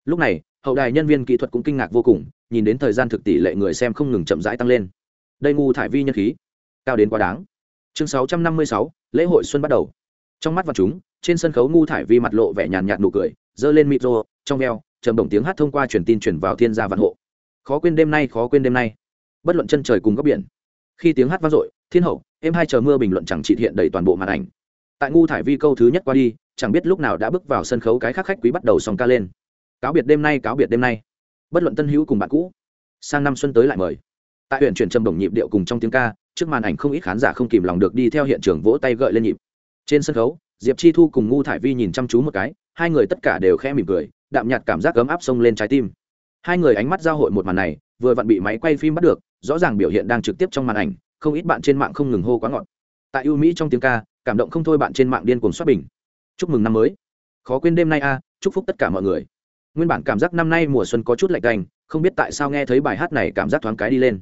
Lúc này, hậu đài nhân viên kỹ thuật cũng kinh ngạc vô cùng, nhìn đến thời gian thực tỷ lệ người xem không ngừng chậm rãi tăng lên. Đây ngu thải vi nhân khí, cao đến quá đáng chương 656, lễ hội xuân bắt đầu. Trong mắt vào chúng trên sân khấu ngu thải vi mặt lộ vẻ nhàn nhạt nụ cười giơ lên micro trong veo trầm đồng tiếng hát thông qua truyền tin truyền vào thiên gia vạn hộ. Khó quên đêm nay khó quên đêm nay. Bất luận chân trời cùng góc biển khi tiếng hát vang dội thiên hậu em hai chờ mưa bình luận chẳng trị hiện đầy toàn bộ màn ảnh. Tại ngu thải vi câu thứ nhất qua đi chẳng biết lúc nào đã bước vào sân khấu cái khác khách quý bắt đầu song ca lên. Cáo biệt đêm nay cáo biệt đêm nay. Bất luận tân hữu cùng bạn cũ sang năm xuân tới lại mời. Tại huyện chuyển trầm đồng nhịp điệu cùng trong tiếng ca trước màn ảnh không ít khán giả không kìm lòng được đi theo hiện trường vỗ tay gợi lên nhịp. Trên sân khấu, diệp chi thu cùng ngu thải vi nhìn chăm chú một cái, hai người tất cả đều khẽ mỉm cười, đạm nhạt cảm giác ấm áp sông lên trái tim. Hai người ánh mắt giao hội một màn này, vừa vặn bị máy quay phim bắt được, rõ ràng biểu hiện đang trực tiếp trong màn ảnh, không ít bạn trên mạng không ngừng hô quá ngọt. Tại ưu mỹ trong tiếng ca, cảm động không thôi bạn trên mạng điên cuồng xoát bình. Chúc mừng năm mới. Khó quên đêm nay a, chúc phúc tất cả mọi người. Nguyên bản cảm giác năm nay mùa xuân có chút lạnh canh không biết tại sao nghe thấy bài hát này cảm giác thoáng cái đi lên.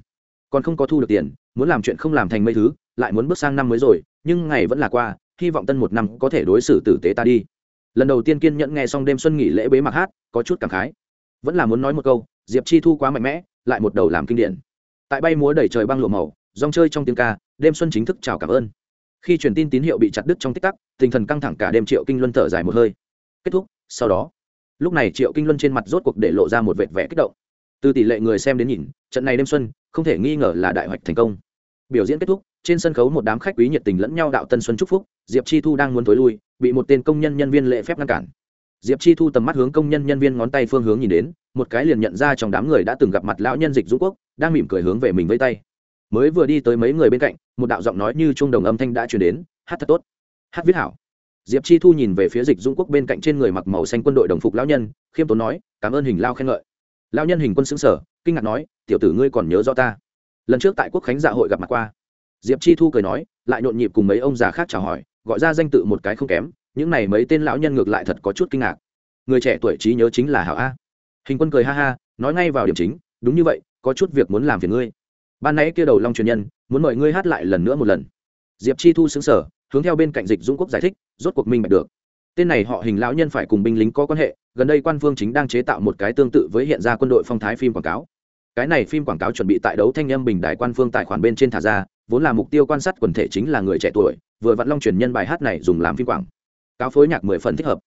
Còn không có thu được tiền muốn làm chuyện không làm thành mấy thứ, lại muốn bước sang năm mới rồi, nhưng ngày vẫn là qua, hy vọng tân một năm có thể đối xử tử tế ta đi. Lần đầu tiên kiên nhẫn nghe xong đêm xuân nghỉ lễ bế mạc hát, có chút cảm khái. Vẫn là muốn nói một câu, diệp chi thu quá mạnh mẽ, lại một đầu làm kinh điển. Tại bay múa đầy trời băng lộ màu, rong chơi trong tiếng ca, đêm xuân chính thức chào cảm ơn. Khi truyền tin tín hiệu bị chặt đứt trong tích tắc, tinh thần căng thẳng cả đêm triệu kinh luân thở dài một hơi. Kết thúc, sau đó, lúc này triệu kinh luân trên mặt rốt cuộc để lộ ra một vệt vẻ kích động. Từ tỷ lệ người xem đến nhìn, trận này đêm xuân không thể nghi ngờ là đại hoạch thành công. Biểu diễn kết thúc, trên sân khấu một đám khách quý nhiệt tình lẫn nhau đạo tân xuân chúc phúc, diệp chi thu đang muốn tối lui, bị một tên công nhân nhân viên lễ phép ngăn cản. Diệp chi thu tầm mắt hướng công nhân nhân viên ngón tay phương hướng nhìn đến, một cái liền nhận ra trong đám người đã từng gặp mặt lão nhân dịch dũng quốc, đang mỉm cười hướng về mình với tay. Mới vừa đi tới mấy người bên cạnh, một đạo giọng nói như trung đồng âm thanh đã truyền đến, hát thật tốt, hát viết hảo. Diệp chi thu nhìn về phía dịch dũng quốc bên cạnh trên người mặc màu xanh quân đội đồng phục lão nhân, khiêm tốn nói, cảm ơn hình lao khen ngợi lão nhân hình quân xứng sở kinh ngạc nói, tiểu tử ngươi còn nhớ rõ ta? Lần trước tại quốc khánh dạ hội gặp mặt qua. Diệp chi thu cười nói, lại nhộn nhịp cùng mấy ông già khác chào hỏi, gọi ra danh tự một cái không kém, những này mấy tên lão nhân ngược lại thật có chút kinh ngạc. Người trẻ tuổi trí nhớ chính là hảo a. Hình quân cười ha ha, nói ngay vào điểm chính, đúng như vậy, có chút việc muốn làm phiền ngươi. Ban nãy kia đầu long truyền nhân, muốn mời ngươi hát lại lần nữa một lần. Diệp chi thu xứng sở hướng theo bên cạnh dịch dũng quốc giải thích, rốt cuộc minh bạch được tên này họ hình lão nhân phải cùng binh lính có quan hệ, gần đây quan phương chính đang chế tạo một cái tương tự với hiện ra quân đội phong thái phim quảng cáo. Cái này phim quảng cáo chuẩn bị tại đấu thanh âm bình đại quan phương tài khoản bên trên thả ra, vốn là mục tiêu quan sát quần thể chính là người trẻ tuổi, vừa vặn long truyền nhân bài hát này dùng làm phim quảng cáo phối nhạc mười phần thích hợp.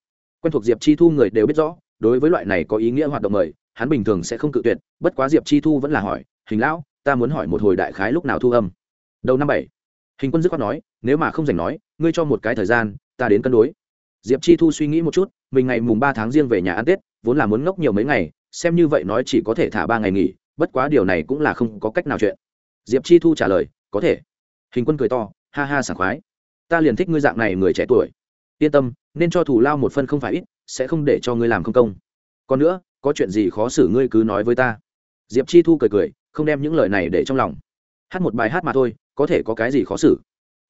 Quen thuộc diệp chi thu người đều biết rõ, đối với loại này có ý nghĩa hoạt động mời, hắn bình thường sẽ không cự tuyệt, bất quá diệp chi thu vẫn là hỏi, hình lão, ta muốn hỏi một hồi đại khái lúc nào thu âm? Đầu năm bảy, hình quân dứt khoát nói, nếu mà không dành nói, ngươi cho một cái thời gian, ta đến cân đối diệp chi thu suy nghĩ một chút, mình ngày mùng ba tháng riêng về nhà ăn tết, vốn là muốn ngốc nhiều mấy ngày, xem như vậy nói chỉ có thể thả ba ngày nghỉ, bất quá điều này cũng là không có cách nào chuyện. Diệp chi thu trả lời, có thể. Hình quân cười to, ha ha, sảng khoái. Ta liền thích ngươi dạng này người trẻ tuổi. Yên tâm, nên cho thủ lao một phân không phải ít, sẽ không để cho ngươi làm không công. Còn nữa, có chuyện gì khó xử ngươi cứ nói với ta. Diệp chi thu cười cười, không đem những lời này để trong lòng. Hát một bài hát mà thôi, có thể có cái gì khó xử.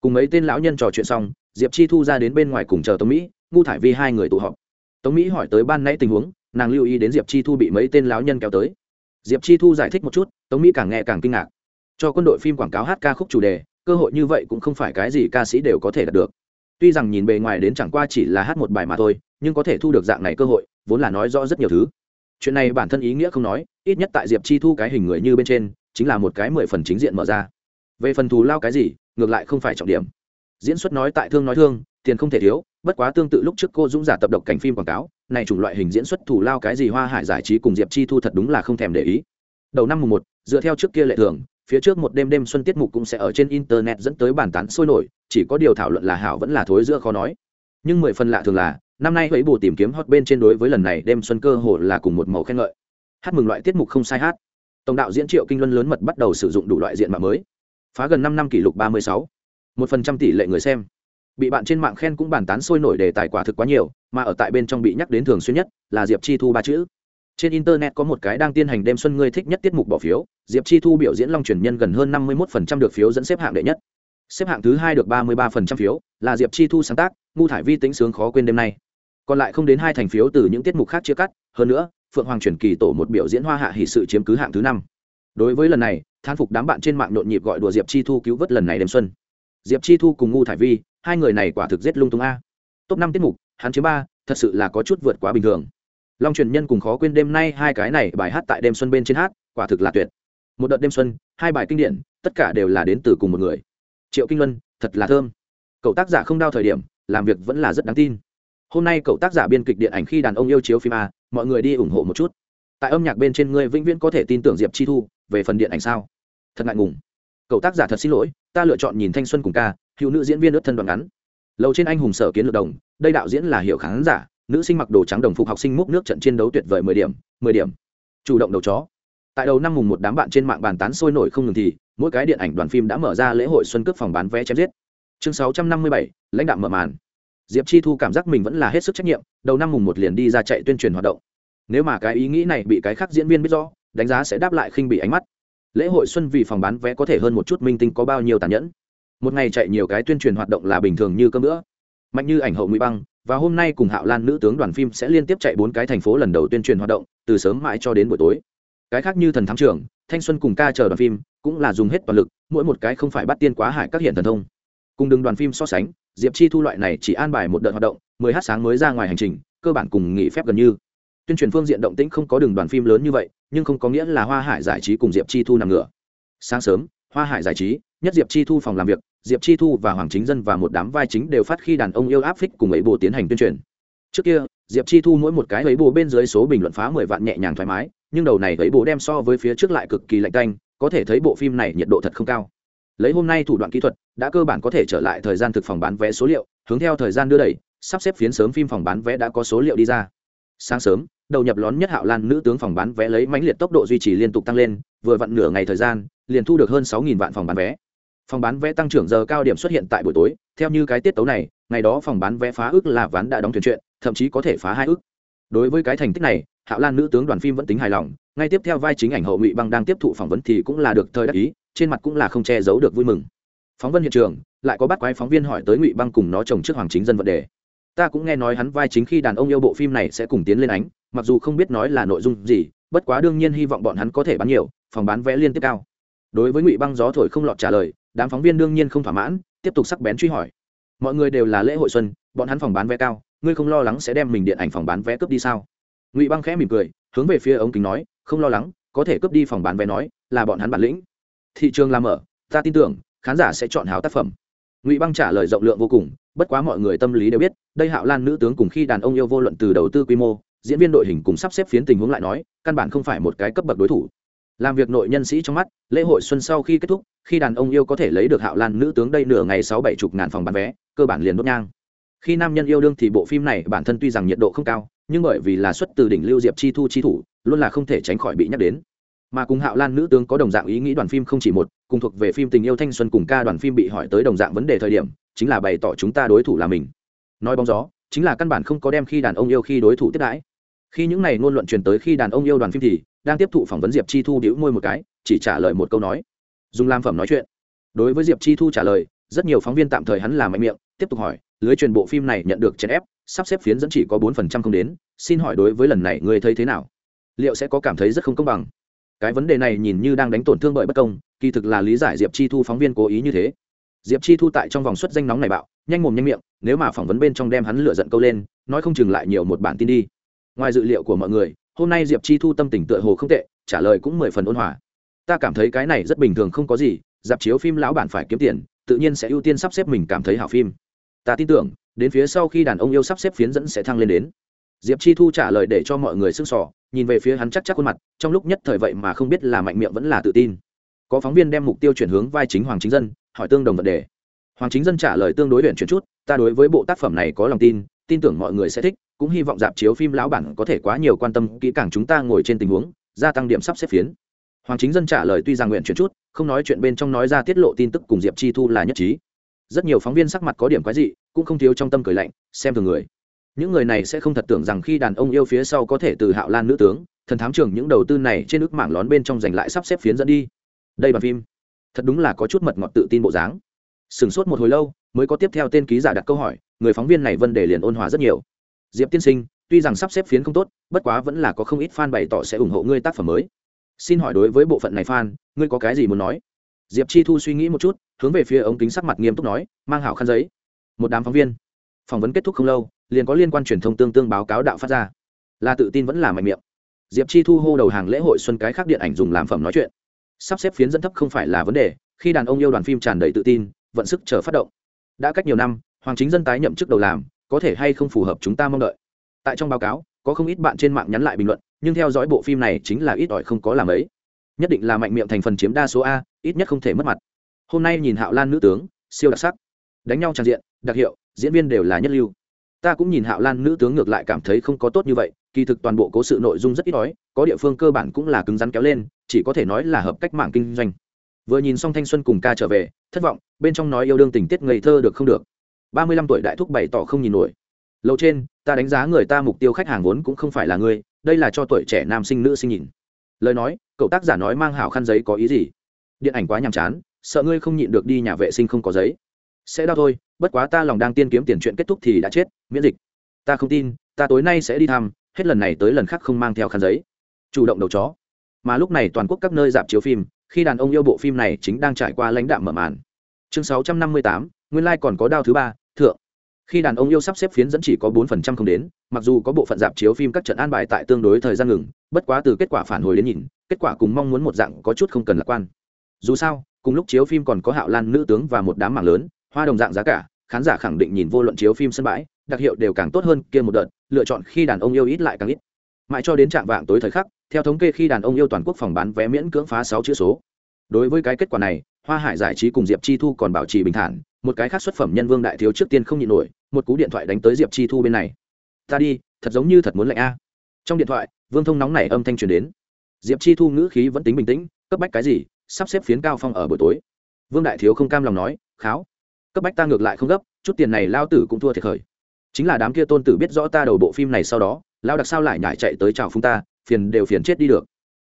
Cùng mấy tên lão nhân trò chuyện xong, diệp chi thu ra đến bên ngoài cùng chờ tống mỹ ngu thải vi hai người tụ họp. Tống mỹ hỏi tới ban nãy tình huống, nàng lưu ý đến diệp chi thu bị mấy tên lão nhân kéo tới. Diệp chi thu giải thích một chút, tống mỹ càng nghe càng kinh ngạc. Cho quân đội phim quảng cáo hát ca khúc chủ đề, cơ hội như vậy cũng không phải cái gì ca sĩ đều có thể đạt được. Tuy rằng nhìn bề ngoài đến chẳng qua chỉ là hát một bài mà thôi, nhưng có thể thu được dạng này cơ hội, vốn là nói rõ rất nhiều thứ. Chuyện này bản thân ý nghĩa không nói, ít nhất tại diệp chi thu cái hình người như bên trên, chính là một cái mười phần chính diện mở ra. Về phần thù lao cái gì, ngược lại không phải trọng điểm. Diễn xuất nói tại thương nói thương, tiền không thể thiếu bất quá tương tự lúc trước cô dũng giả tập độc cảnh phim quảng cáo, này chủng loại hình diễn xuất thủ lao cái gì hoa hải giải trí cùng diệp chi thu thật đúng là không thèm để ý. Đầu năm mùng một, dựa theo trước kia lệ thường, phía trước một đêm đêm xuân tiết mục cũng sẽ ở trên internet dẫn tới bàn tán sôi nổi, chỉ có điều thảo luận là hảo vẫn là thối giữa khó nói. Nhưng mười phần lạ thường là, năm nay ấy bù tìm kiếm hot bên trên đối với lần này đêm xuân cơ hồ là cùng một màu khen ngợi. Hát mừng loại tiết mục không sai hát. Tổng đạo diễn triệu kinh luân lớn mật bắt đầu sử dụng đủ loại diện mạo mới. Phá gần năm năm kỷ lục ba mươi sáu. Một phần trăm tỷ lệ người xem bị bạn trên mạng khen cũng bàn tán sôi nổi đề tài quả thực quá nhiều, mà ở tại bên trong bị nhắc đến thường xuyên nhất là diệp chi thu ba chữ. Trên internet có một cái đang tiến hành đêm xuân ngươi thích nhất tiết mục bỏ phiếu, diệp chi thu biểu diễn long truyền nhân gần hơn năm mươi một được phiếu dẫn xếp hạng đệ nhất. Xếp hạng thứ hai được ba mươi ba phiếu, là diệp chi thu sáng tác, ngu thải vi tính sướng khó quên đêm nay. Còn lại không đến hai thành phiếu từ những tiết mục khác chia cắt, hơn nữa, phượng hoàng truyền kỳ tổ một biểu diễn hoa hạ hỷ sự chiếm cứ hạng thứ năm. Đối với lần này, thán phục đám bạn trên mạng nhộn nhịp gọi đùa diệp chi thu cứu vớt lần này đêm xuân diệp chi thu cùng ngu thải vi, hai người này quả thực giết lung tung a. Top năm tiết mục, hắn chiếm ba, thật sự là có chút vượt quá bình thường. Long truyền nhân cùng khó quên đêm nay hai cái này bài hát tại đêm xuân bên trên hát, quả thực là tuyệt. Một đợt đêm xuân, hai bài kinh điển, tất cả đều là đến từ cùng một người. Triệu kinh luân, thật là thơm. Cậu tác giả không đau thời điểm, làm việc vẫn là rất đáng tin. Hôm nay cậu tác giả biên kịch điện ảnh khi đàn ông yêu chiếu phim a, mọi người đi ủng hộ một chút. Tại âm nhạc bên trên ngươi vĩnh viễn có thể tin tưởng diệp chi thu, về phần điện ảnh sao? Thật ngại ngùng. Cậu tác giả thật xin lỗi ta lựa chọn nhìn thanh xuân cùng ca, hữu nữ diễn viên ướt thân đoạn ngắn. Lầu trên anh hùng sở kiến lược đồng, đây đạo diễn là hiệu khán giả, nữ sinh mặc đồ trắng đồng phục học sinh múc nước trận chiến đấu tuyệt vời mười điểm mười điểm. Chủ động đầu chó. Tại đầu năm mùng một đám bạn trên mạng bàn tán sôi nổi không ngừng thì, mỗi cái điện ảnh đoàn phim đã mở ra lễ hội xuân cướp phòng bán vé chém giết. Chương sáu trăm năm mươi bảy, lãnh đạo mở màn. Diệp chi thu cảm giác mình vẫn là hết sức trách nhiệm, đầu năm mùng một liền đi ra chạy tuyên truyền hoạt động. Nếu mà cái ý nghĩ này bị cái khác diễn viên biết rõ, đánh giá sẽ đáp lại khinh bị ánh mắt lễ hội xuân vì phòng bán vé có thể hơn một chút minh tinh có bao nhiêu tàn nhẫn? Một ngày chạy nhiều cái tuyên truyền hoạt động là bình thường như cơm nữa mạnh như ảnh hậu ngụy băng và hôm nay cùng hạo lan nữ tướng đoàn phim sẽ liên tiếp chạy bốn cái thành phố lần đầu tuyên truyền hoạt động, từ sớm mãi cho đến buổi tối. Cái khác như thần thắng trưởng thanh xuân cùng ca chờ đoàn phim cũng là dùng hết toàn lực, mỗi một cái không phải bắt tiên quá hại các hiện thần thông. Cùng đừng đoàn phim so sánh, diệp chi thu loại này chỉ an bài một đợt hoạt động, mười h sáng mới ra ngoài hành trình, cơ bản cùng nghỉ phép gần như tuyên truyền phương diện động tĩnh không có đường đoàn phim lớn như vậy, nhưng không có nghĩa là hoa hải giải trí cùng diệp chi thu nằm ngửa. Sáng sớm, hoa hải giải trí, nhất diệp chi thu phòng làm việc, diệp chi thu và hoàng chính dân và một đám vai chính đều phát khi đàn ông yêu áp phích cùng ấy bộ tiến hành tuyên truyền. Trước kia, diệp chi thu mỗi một cái ấy bộ bên dưới số bình luận phá mười vạn nhẹ nhàng thoải mái, nhưng đầu này ấy bộ đem so với phía trước lại cực kỳ lạnh canh có thể thấy bộ phim này nhiệt độ thật không cao. Lấy hôm nay thủ đoạn kỹ thuật, đã cơ bản có thể trở lại thời gian thực phòng bán vé số liệu, hướng theo thời gian đưa đẩy, sắp xếp phiến sớm phim phòng bán vé đã có số liệu đi ra. Sáng sớm đầu nhập lón nhất hạo lan nữ tướng phòng bán vé lấy mãnh liệt tốc độ duy trì liên tục tăng lên, vừa vặn nửa ngày thời gian, liền thu được hơn sáu vạn phòng bán vé. Phòng bán vé tăng trưởng giờ cao điểm xuất hiện tại buổi tối, theo như cái tiết tấu này, ngày đó phòng bán vé phá ước là ván đã đóng thuyền chuyện, thậm chí có thể phá hai ước. Đối với cái thành tích này, hạo lan nữ tướng đoàn phim vẫn tính hài lòng, ngay tiếp theo vai chính ảnh hậu ngụy băng đang tiếp thụ phỏng vấn thì cũng là được thời đắc ý, trên mặt cũng là không che giấu được vui mừng. Phóng viên hiện trường, lại có bắt quái phóng viên hỏi tới ngụy băng cùng nó chồng trước hoàng chính dân vấn đề. Ta cũng nghe nói hắn vai chính khi đàn ông yêu bộ phim này sẽ cùng tiến lên ánh mặc dù không biết nói là nội dung gì, bất quá đương nhiên hy vọng bọn hắn có thể bán nhiều, phòng bán vé liên tiếp cao. Đối với ngụy băng gió thổi không lọt trả lời, đám phóng viên đương nhiên không thỏa mãn, tiếp tục sắc bén truy hỏi. Mọi người đều là lễ hội xuân, bọn hắn phòng bán vé cao, ngươi không lo lắng sẽ đem mình điện ảnh phòng bán vé cướp đi sao? Ngụy băng khẽ mỉm cười, hướng về phía ống kính nói, không lo lắng, có thể cướp đi phòng bán vé nói, là bọn hắn bản lĩnh. Thị trường làm mở, ta tin tưởng, khán giả sẽ chọn hào tác phẩm. Ngụy băng trả lời rộng lượng vô cùng, bất quá mọi người tâm lý đều biết, đây hạo lan nữ tướng cùng khi đàn ông yêu vô luận từ đầu tư quy mô diễn viên đội hình cùng sắp xếp phiến tình huống lại nói, căn bản không phải một cái cấp bậc đối thủ. Làm việc nội nhân sĩ trong mắt, lễ hội xuân sau khi kết thúc, khi đàn ông yêu có thể lấy được hạo lan nữ tướng đây nửa ngày sáu bảy chục ngàn phòng bán vé, cơ bản liền đốt nhang. Khi nam nhân yêu đương thì bộ phim này bản thân tuy rằng nhiệt độ không cao, nhưng bởi vì là xuất từ đỉnh lưu diệp chi thu chi thủ, luôn là không thể tránh khỏi bị nhắc đến. Mà cùng hạo lan nữ tướng có đồng dạng ý nghĩ đoàn phim không chỉ một, cùng thuộc về phim tình yêu thanh xuân cùng ca đoàn phim bị hỏi tới đồng dạng vấn đề thời điểm, chính là bày tỏ chúng ta đối thủ là mình. Nói bóng gió chính là căn bản không có đem khi đàn ông yêu khi đối thủ tiếp đãi. Khi những này ngôn luận truyền tới khi đàn ông yêu đoàn phim thì, đang tiếp thụ phỏng vấn diệp chi thu đĩu môi một cái, chỉ trả lời một câu nói. Dùng lam phẩm nói chuyện. Đối với diệp chi thu trả lời, rất nhiều phóng viên tạm thời hắn làm mạnh miệng, tiếp tục hỏi, lưới truyền bộ phim này nhận được chèn ép, sắp xếp phiến dẫn chỉ có bốn phần trăm không đến, xin hỏi đối với lần này ngươi thấy thế nào? Liệu sẽ có cảm thấy rất không công bằng? Cái vấn đề này nhìn như đang đánh tổn thương bởi bất công, kỳ thực là lý giải diệp chi thu phóng viên cố ý như thế diệp chi thu tại trong vòng xuất danh nóng này bạo, nhanh mồm nhanh miệng, nếu mà phỏng vấn bên trong đem hắn lựa giận câu lên, nói không chừng lại nhiều một bản tin đi. Ngoài dự liệu của mọi người, hôm nay diệp chi thu tâm tình tựa hồ không tệ, trả lời cũng mười phần ôn hòa. Ta cảm thấy cái này rất bình thường không có gì, dạp chiếu phim lão bản phải kiếm tiền, tự nhiên sẽ ưu tiên sắp xếp mình cảm thấy hảo phim. Ta tin tưởng, đến phía sau khi đàn ông yêu sắp xếp phiến dẫn sẽ thăng lên đến. Diệp chi thu trả lời để cho mọi người sưng sỏ nhìn về phía hắn chắc chắc khuôn mặt, trong lúc nhất thời vậy mà không biết là mạnh miệng vẫn là tự tin. Có phóng viên đem mục tiêu chuyển hướng vai chính hoàng chính dân hỏi tương đồng vấn đề. Hoàng chính dân trả lời tương đối luyện chuyển chút, ta đối với bộ tác phẩm này có lòng tin tin tưởng mọi người sẽ thích, cũng hy vọng dạp chiếu phim lão bản có thể quá nhiều quan tâm kỹ càng chúng ta ngồi trên tình huống, gia tăng điểm sắp xếp phiến. Hoàng chính dân trả lời tuy rằng nguyện chuyển chút, không nói chuyện bên trong nói ra tiết lộ tin tức cùng diệp chi thu là nhất trí. Rất nhiều phóng viên sắc mặt có điểm quái dị, cũng không thiếu trong tâm cười lạnh, xem thường người. Những người này sẽ không thật tưởng rằng khi đàn ông yêu phía sau có thể từ hạo lan nữ tướng, thần thám trưởng những đầu tư này trên ước mảng lón bên trong giành lại sắp xếp phiến dẫn đi. Đây bản phim thật đúng là có chút mật ngọt tự tin bộ dáng. Sửng sốt một hồi lâu, mới có tiếp theo tên ký giả đặt câu hỏi, người phóng viên này vân đề liền ôn hòa rất nhiều. Diệp tiên sinh, tuy rằng sắp xếp phiến không tốt, bất quá vẫn là có không ít fan bày tỏ sẽ ủng hộ ngươi tác phẩm mới. Xin hỏi đối với bộ phận này fan, ngươi có cái gì muốn nói? Diệp chi thu suy nghĩ một chút, hướng về phía ống kính sắc mặt nghiêm túc nói, mang hảo khăn giấy. Một đám phóng viên. Phỏng vấn kết thúc không lâu, liền có liên quan truyền thông tương tương báo cáo đạo phát ra. Là tự tin vẫn là mạnh miệng. Diệp chi thu hô đầu hàng lễ hội xuân cái khác điện ảnh dùng làm phẩm nói chuyện sắp xếp phiến dẫn thấp không phải là vấn đề, khi đàn ông yêu đoàn phim tràn đầy tự tin, vận sức chờ phát động. Đã cách nhiều năm, hoàng chính dân tái nhậm chức đầu làm, có thể hay không phù hợp chúng ta mong đợi. Tại trong báo cáo, có không ít bạn trên mạng nhắn lại bình luận, nhưng theo dõi bộ phim này chính là ít ỏi không có làm ấy. Nhất định là mạnh miệng thành phần chiếm đa số a, ít nhất không thể mất mặt. Hôm nay nhìn hạo lan nữ tướng, siêu đặc sắc. Đánh nhau tràn diện, đặc hiệu, diễn viên đều là nhất lưu. Ta cũng nhìn hạo lan nữ tướng ngược lại cảm thấy không có tốt như vậy, kỳ thực toàn bộ cố sự nội dung rất ít ỏi, có địa phương cơ bản cũng là cứng rắn kéo lên chỉ có thể nói là hợp cách mạng kinh doanh. Vừa nhìn xong thanh xuân cùng ca trở về, thất vọng, bên trong nói yêu đương tình tiết ngây thơ được không được. Ba mươi lăm tuổi đại thúc bày tỏ không nhìn nổi. Lâu trên, ta đánh giá người ta mục tiêu khách hàng vốn cũng không phải là ngươi, đây là cho tuổi trẻ nam sinh nữ sinh nhìn. Lời nói, cậu tác giả nói mang hảo khăn giấy có ý gì? Điện ảnh quá nhàm chán, sợ ngươi không nhịn được đi nhà vệ sinh không có giấy. Sẽ đau thôi, bất quá ta lòng đang tiên kiếm tiền chuyện kết thúc thì đã chết, miễn dịch. Ta không tin, ta tối nay sẽ đi thăm, hết lần này tới lần khác không mang theo khăn giấy. Chủ động đầu chó mà lúc này toàn quốc các nơi dạp chiếu phim, khi đàn ông yêu bộ phim này chính đang trải qua lãnh đạm mở màn. Chương sáu trăm năm mươi tám, nguyên lai、like、còn có đao thứ ba, thượng. Khi đàn ông yêu sắp xếp phiến dẫn chỉ có bốn phần trăm không đến, mặc dù có bộ phận dạp chiếu phim các trận an bài tại tương đối thời gian ngừng, bất quá từ kết quả phản hồi đến nhìn, kết quả cùng mong muốn một dạng có chút không cần lạc quan. Dù sao, cùng lúc chiếu phim còn có hạo lan nữ tướng và một đám mảng lớn, hoa đồng dạng giá cả, khán giả khẳng định nhìn vô luận chiếu phim sân bãi, đặc hiệu đều càng tốt hơn kia một đợt, lựa chọn khi đàn ông yêu ít lại càng ít. Mãi cho đến trạng vạng tối thời khắc theo thống kê khi đàn ông yêu toàn quốc phòng bán vé miễn cưỡng phá sáu chữ số. Đối với cái kết quả này, hoa hải giải trí cùng diệp chi thu còn bảo trì bình thản, một cái khác xuất phẩm nhân vương đại thiếu trước tiên không nhịn nổi, một cú điện thoại đánh tới diệp chi thu bên này. Ta đi, thật giống như thật muốn lạnh a. Trong điện thoại, vương thông nóng này âm thanh truyền đến. Diệp chi thu ngữ khí vẫn tính bình tĩnh, cấp bách cái gì? Sắp xếp phiến cao phong ở buổi tối. Vương đại thiếu không cam lòng nói, kháo, cấp bách ta ngược lại không gấp, chút tiền này lao tử cũng thua thiệt khởi. Chính là đám kia tôn tử biết rõ ta đầu bộ phim này sau đó, lao đặc sao lại nhải chạy tới chào phúng ta phiền đều phiền chết đi được.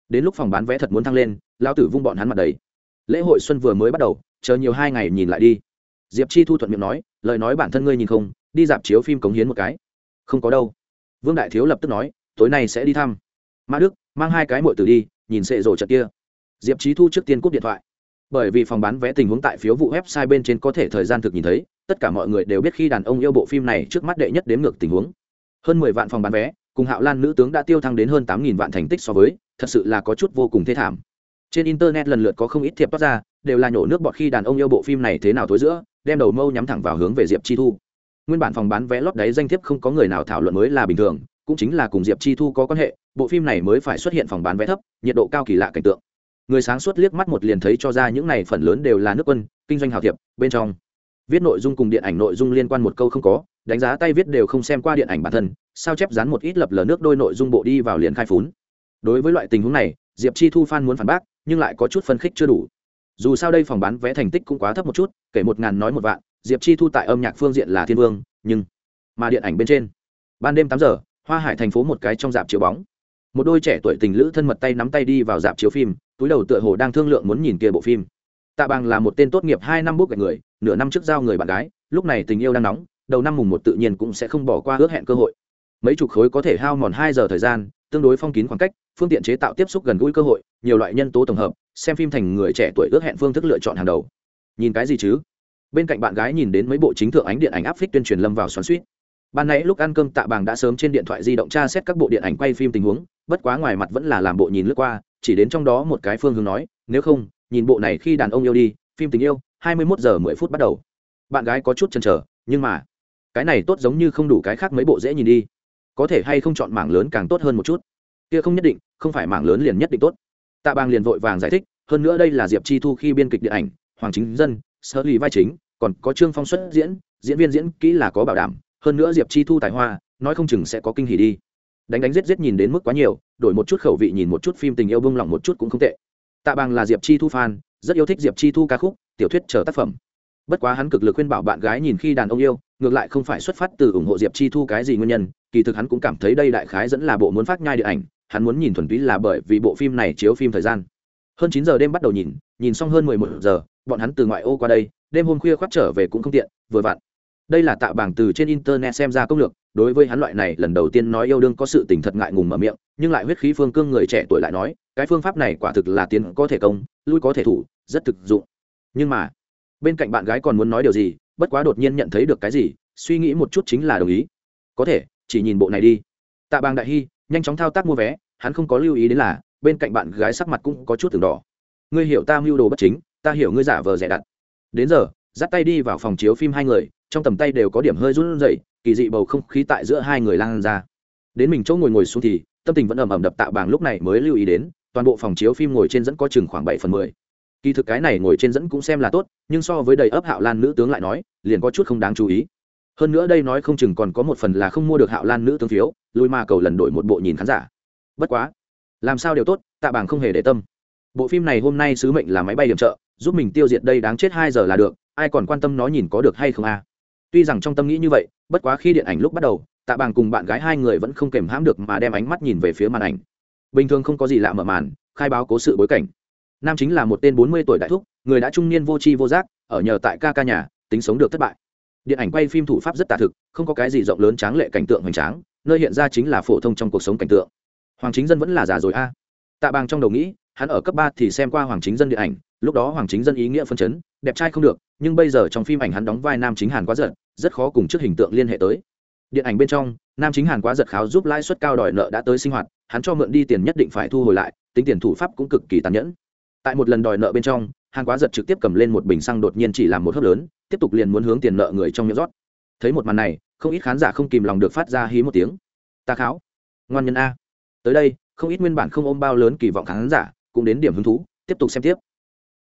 Đến lúc phòng bán vé thật muốn thăng lên, Lão tử vung bọn hắn mặt đầy. Lễ hội xuân vừa mới bắt đầu, chờ nhiều hai ngày nhìn lại đi. Diệp chi thu thuận miệng nói, lời nói bản thân ngươi nhìn không, đi dạp chiếu phim cống hiến một cái. Không có đâu. Vương đại thiếu lập tức nói, tối nay sẽ đi thăm. Mã đức, mang hai cái mội tử đi, nhìn sệ rổ chợt kia. Diệp trí thu trước tiên cúp điện thoại. Bởi vì phòng bán vé tình huống tại phiếu vụ website bên trên có thể thời gian thực nhìn thấy, tất cả mọi người đều biết khi đàn ông yêu bộ phim này trước mắt đệ nhất đếm ngược tình huống. Hơn mười vạn phòng bán vé cùng hạo lan nữ tướng đã tiêu thăng đến hơn tám nghìn vạn thành tích so với, thật sự là có chút vô cùng thê thảm. Trên internet lần lượt có không ít thiệp toát ra, đều là nhổ nước bọt khi đàn ông yêu bộ phim này thế nào tối giữa, đem đầu mâu nhắm thẳng vào hướng về diệp chi thu. Nguyên bản phòng bán vé lót đáy danh thiếp không có người nào thảo luận mới là bình thường, cũng chính là cùng diệp chi thu có quan hệ, bộ phim này mới phải xuất hiện phòng bán vé thấp, nhiệt độ cao kỳ lạ cảnh tượng. Người sáng suốt liếc mắt một liền thấy cho ra những này phần lớn đều là nước quân, kinh doanh hào thiệp, bên trong. Viết nội dung cùng điện ảnh nội dung liên quan một câu không có đánh giá tay viết đều không xem qua điện ảnh bản thân, sao chép dán một ít lập lờ nước đôi nội dung bộ đi vào liền khai phún. Đối với loại tình huống này, diệp chi thu f muốn phản bác, nhưng lại có chút phân khích chưa đủ. Dù sao đây phòng bán vé thành tích cũng quá thấp một chút, kể một ngàn nói một vạn, diệp chi thu tại âm nhạc phương diện là thiên vương, nhưng mà điện ảnh bên trên, ban đêm tám giờ, hoa hải thành phố một cái trong dạp chiếu bóng. Một đôi trẻ tuổi tình lữ thân mật tay nắm tay đi vào dạp chiếu phim, túi đầu tựa hồ đang thương lượng muốn nhìn kia bộ phim. Tạ bằng là một tên tốt nghiệp hai năm bút gạch người, nửa năm trước giao người bạn gái, lúc này tình yêu đang nóng đầu năm mùng một tự nhiên cũng sẽ không bỏ qua ước hẹn cơ hội. Mấy chục khối có thể hao mòn hai giờ thời gian, tương đối phong kín khoảng cách, phương tiện chế tạo tiếp xúc gần gũi cơ hội, nhiều loại nhân tố tổng hợp, xem phim thành người trẻ tuổi ước hẹn phương thức lựa chọn hàng đầu. Nhìn cái gì chứ? Bên cạnh bạn gái nhìn đến mấy bộ chính thượng ánh điện ảnh áp phích tuyên truyền lâm vào xoắn suýt. Ban nãy lúc ăn cơm tạ bàng đã sớm trên điện thoại di động tra xét các bộ điện ảnh quay phim tình huống, bất quá ngoài mặt vẫn là làm bộ nhìn lướt qua, chỉ đến trong đó một cái phương hướng nói, nếu không, nhìn bộ này khi đàn ông yêu đi, phim tình yêu, hai mươi 21 giờ mười phút bắt đầu. Bạn gái có chút chần chờ, nhưng mà cái này tốt giống như không đủ cái khác mấy bộ dễ nhìn đi. Có thể hay không chọn mảng lớn càng tốt hơn một chút. Kia không nhất định, không phải mảng lớn liền nhất định tốt. Tạ bang liền vội vàng giải thích, hơn nữa đây là diệp chi thu khi biên kịch điện ảnh, hoàng chính dân sơ lì vai chính, còn có trương phong xuất diễn diễn viên diễn kỹ là có bảo đảm, hơn nữa diệp chi thu tài hoa, nói không chừng sẽ có kinh hỉ đi. Đánh đánh giết giết nhìn đến mức quá nhiều, đổi một chút khẩu vị nhìn một chút phim tình yêu bông lỏng một chút cũng không tệ. Tạ bàng là diệp chi thu fan, rất yêu thích diệp chi thu ca khúc, tiểu thuyết chờ tác phẩm bất quá hắn cực lực khuyên bảo bạn gái nhìn khi đàn ông yêu, ngược lại không phải xuất phát từ ủng hộ diệp chi thu cái gì nguyên nhân, kỳ thực hắn cũng cảm thấy đây đại khái dẫn là bộ muốn phát nhai điện ảnh, hắn muốn nhìn thuần túy là bởi vì bộ phim này chiếu phim thời gian. Hơn chín giờ đêm bắt đầu nhìn nhìn xong hơn mười một giờ, bọn hắn từ ngoại ô qua đây, đêm hôm khuya khoác trở về cũng không tiện, vừa vặn. Đây là tạ bảng từ trên internet xem ra công lược, đối với hắn loại này lần đầu tiên nói yêu đương có sự tình thật ngại ngùng mở miệng, nhưng lại huyết khí phương cương người trẻ tuổi lại nói, cái phương pháp này quả thực là tiến có thể công, lui có thể thủ, rất thực dụng. Nhưng mà bên cạnh bạn gái còn muốn nói điều gì, bất quá đột nhiên nhận thấy được cái gì, suy nghĩ một chút chính là đồng ý. Có thể, chỉ nhìn bộ này đi. Tạ bàng đại hy, nhanh chóng thao tác mua vé, hắn không có lưu ý đến là, bên cạnh bạn gái sắc mặt cũng có chút từng đỏ. Ngươi hiểu ta mưu đồ bất chính, ta hiểu ngươi giả vờ rẻ đặt. Đến giờ, dắt tay đi vào phòng chiếu phim hai người, trong tầm tay đều có điểm hơi run rẩy, kỳ dị bầu không khí tại giữa hai người lan ra. Đến mình chỗ ngồi ngồi xuống thì, tâm tình vẫn ầm ầm đập tạ bàng lúc này mới lưu ý đến, toàn bộ phòng chiếu phim ngồi trên dẫn có chừng khoảng bảy phần mười kỳ thực cái này ngồi trên dẫn cũng xem là tốt, nhưng so với đầy ấp hạo lan nữ tướng lại nói, liền có chút không đáng chú ý. Hơn nữa đây nói không chừng còn có một phần là không mua được hạo lan nữ tướng phiếu lui mà cầu lần đổi một bộ nhìn khán giả. Bất quá, làm sao đều tốt, tạ bảng không hề để tâm. Bộ phim này hôm nay sứ mệnh là máy bay điểm trợ, giúp mình tiêu diệt đây đáng chết hai giờ là được, ai còn quan tâm nó nhìn có được hay không a? Tuy rằng trong tâm nghĩ như vậy, bất quá khi điện ảnh lúc bắt đầu, tạ bàng cùng bạn gái hai người vẫn không kềm hãm được mà đem ánh mắt nhìn về phía màn ảnh. Bình thường không có gì lạ mở màn, khai báo cố sự bối cảnh nam chính là một tên bốn mươi tuổi đại thúc, người đã trung niên vô tri vô giác, ở nhờ tại ca ca nhà, tính sống được thất bại. Điện ảnh quay phim thủ pháp rất tả thực, không có cái gì rộng lớn tráng lệ cảnh tượng hoành tráng, nơi hiện ra chính là phổ thông trong cuộc sống cảnh tượng. Hoàng chính dân vẫn là già rồi a. Tạ bàng trong đầu nghĩ, hắn ở cấp ba thì xem qua hoàng chính dân điện ảnh, lúc đó hoàng chính dân ý nghĩa phân chấn, đẹp trai không được, nhưng bây giờ trong phim ảnh hắn đóng vai nam chính hàn quá giật, rất khó cùng trước hình tượng liên hệ tới. Điện ảnh bên trong, nam chính hàn quá giật kháo giúp lãi suất cao đòi nợ đã tới sinh hoạt, hắn cho mượn đi tiền nhất định phải thu hồi lại, tính tiền thủ pháp cũng cực kỳ tàn nhẫn tại một lần đòi nợ bên trong hàng quá giật trực tiếp cầm lên một bình xăng đột nhiên chỉ làm một hớp lớn, tiếp tục liền muốn hướng tiền nợ người trong miệng rót. Thấy một màn này, không ít khán giả không kìm lòng được phát ra hí một tiếng. Ta kháo. Ngoan nhân a. Tới đây, không ít nguyên bản không ôm bao lớn kỳ vọng khán giả cũng đến điểm hứng thú, tiếp tục xem tiếp.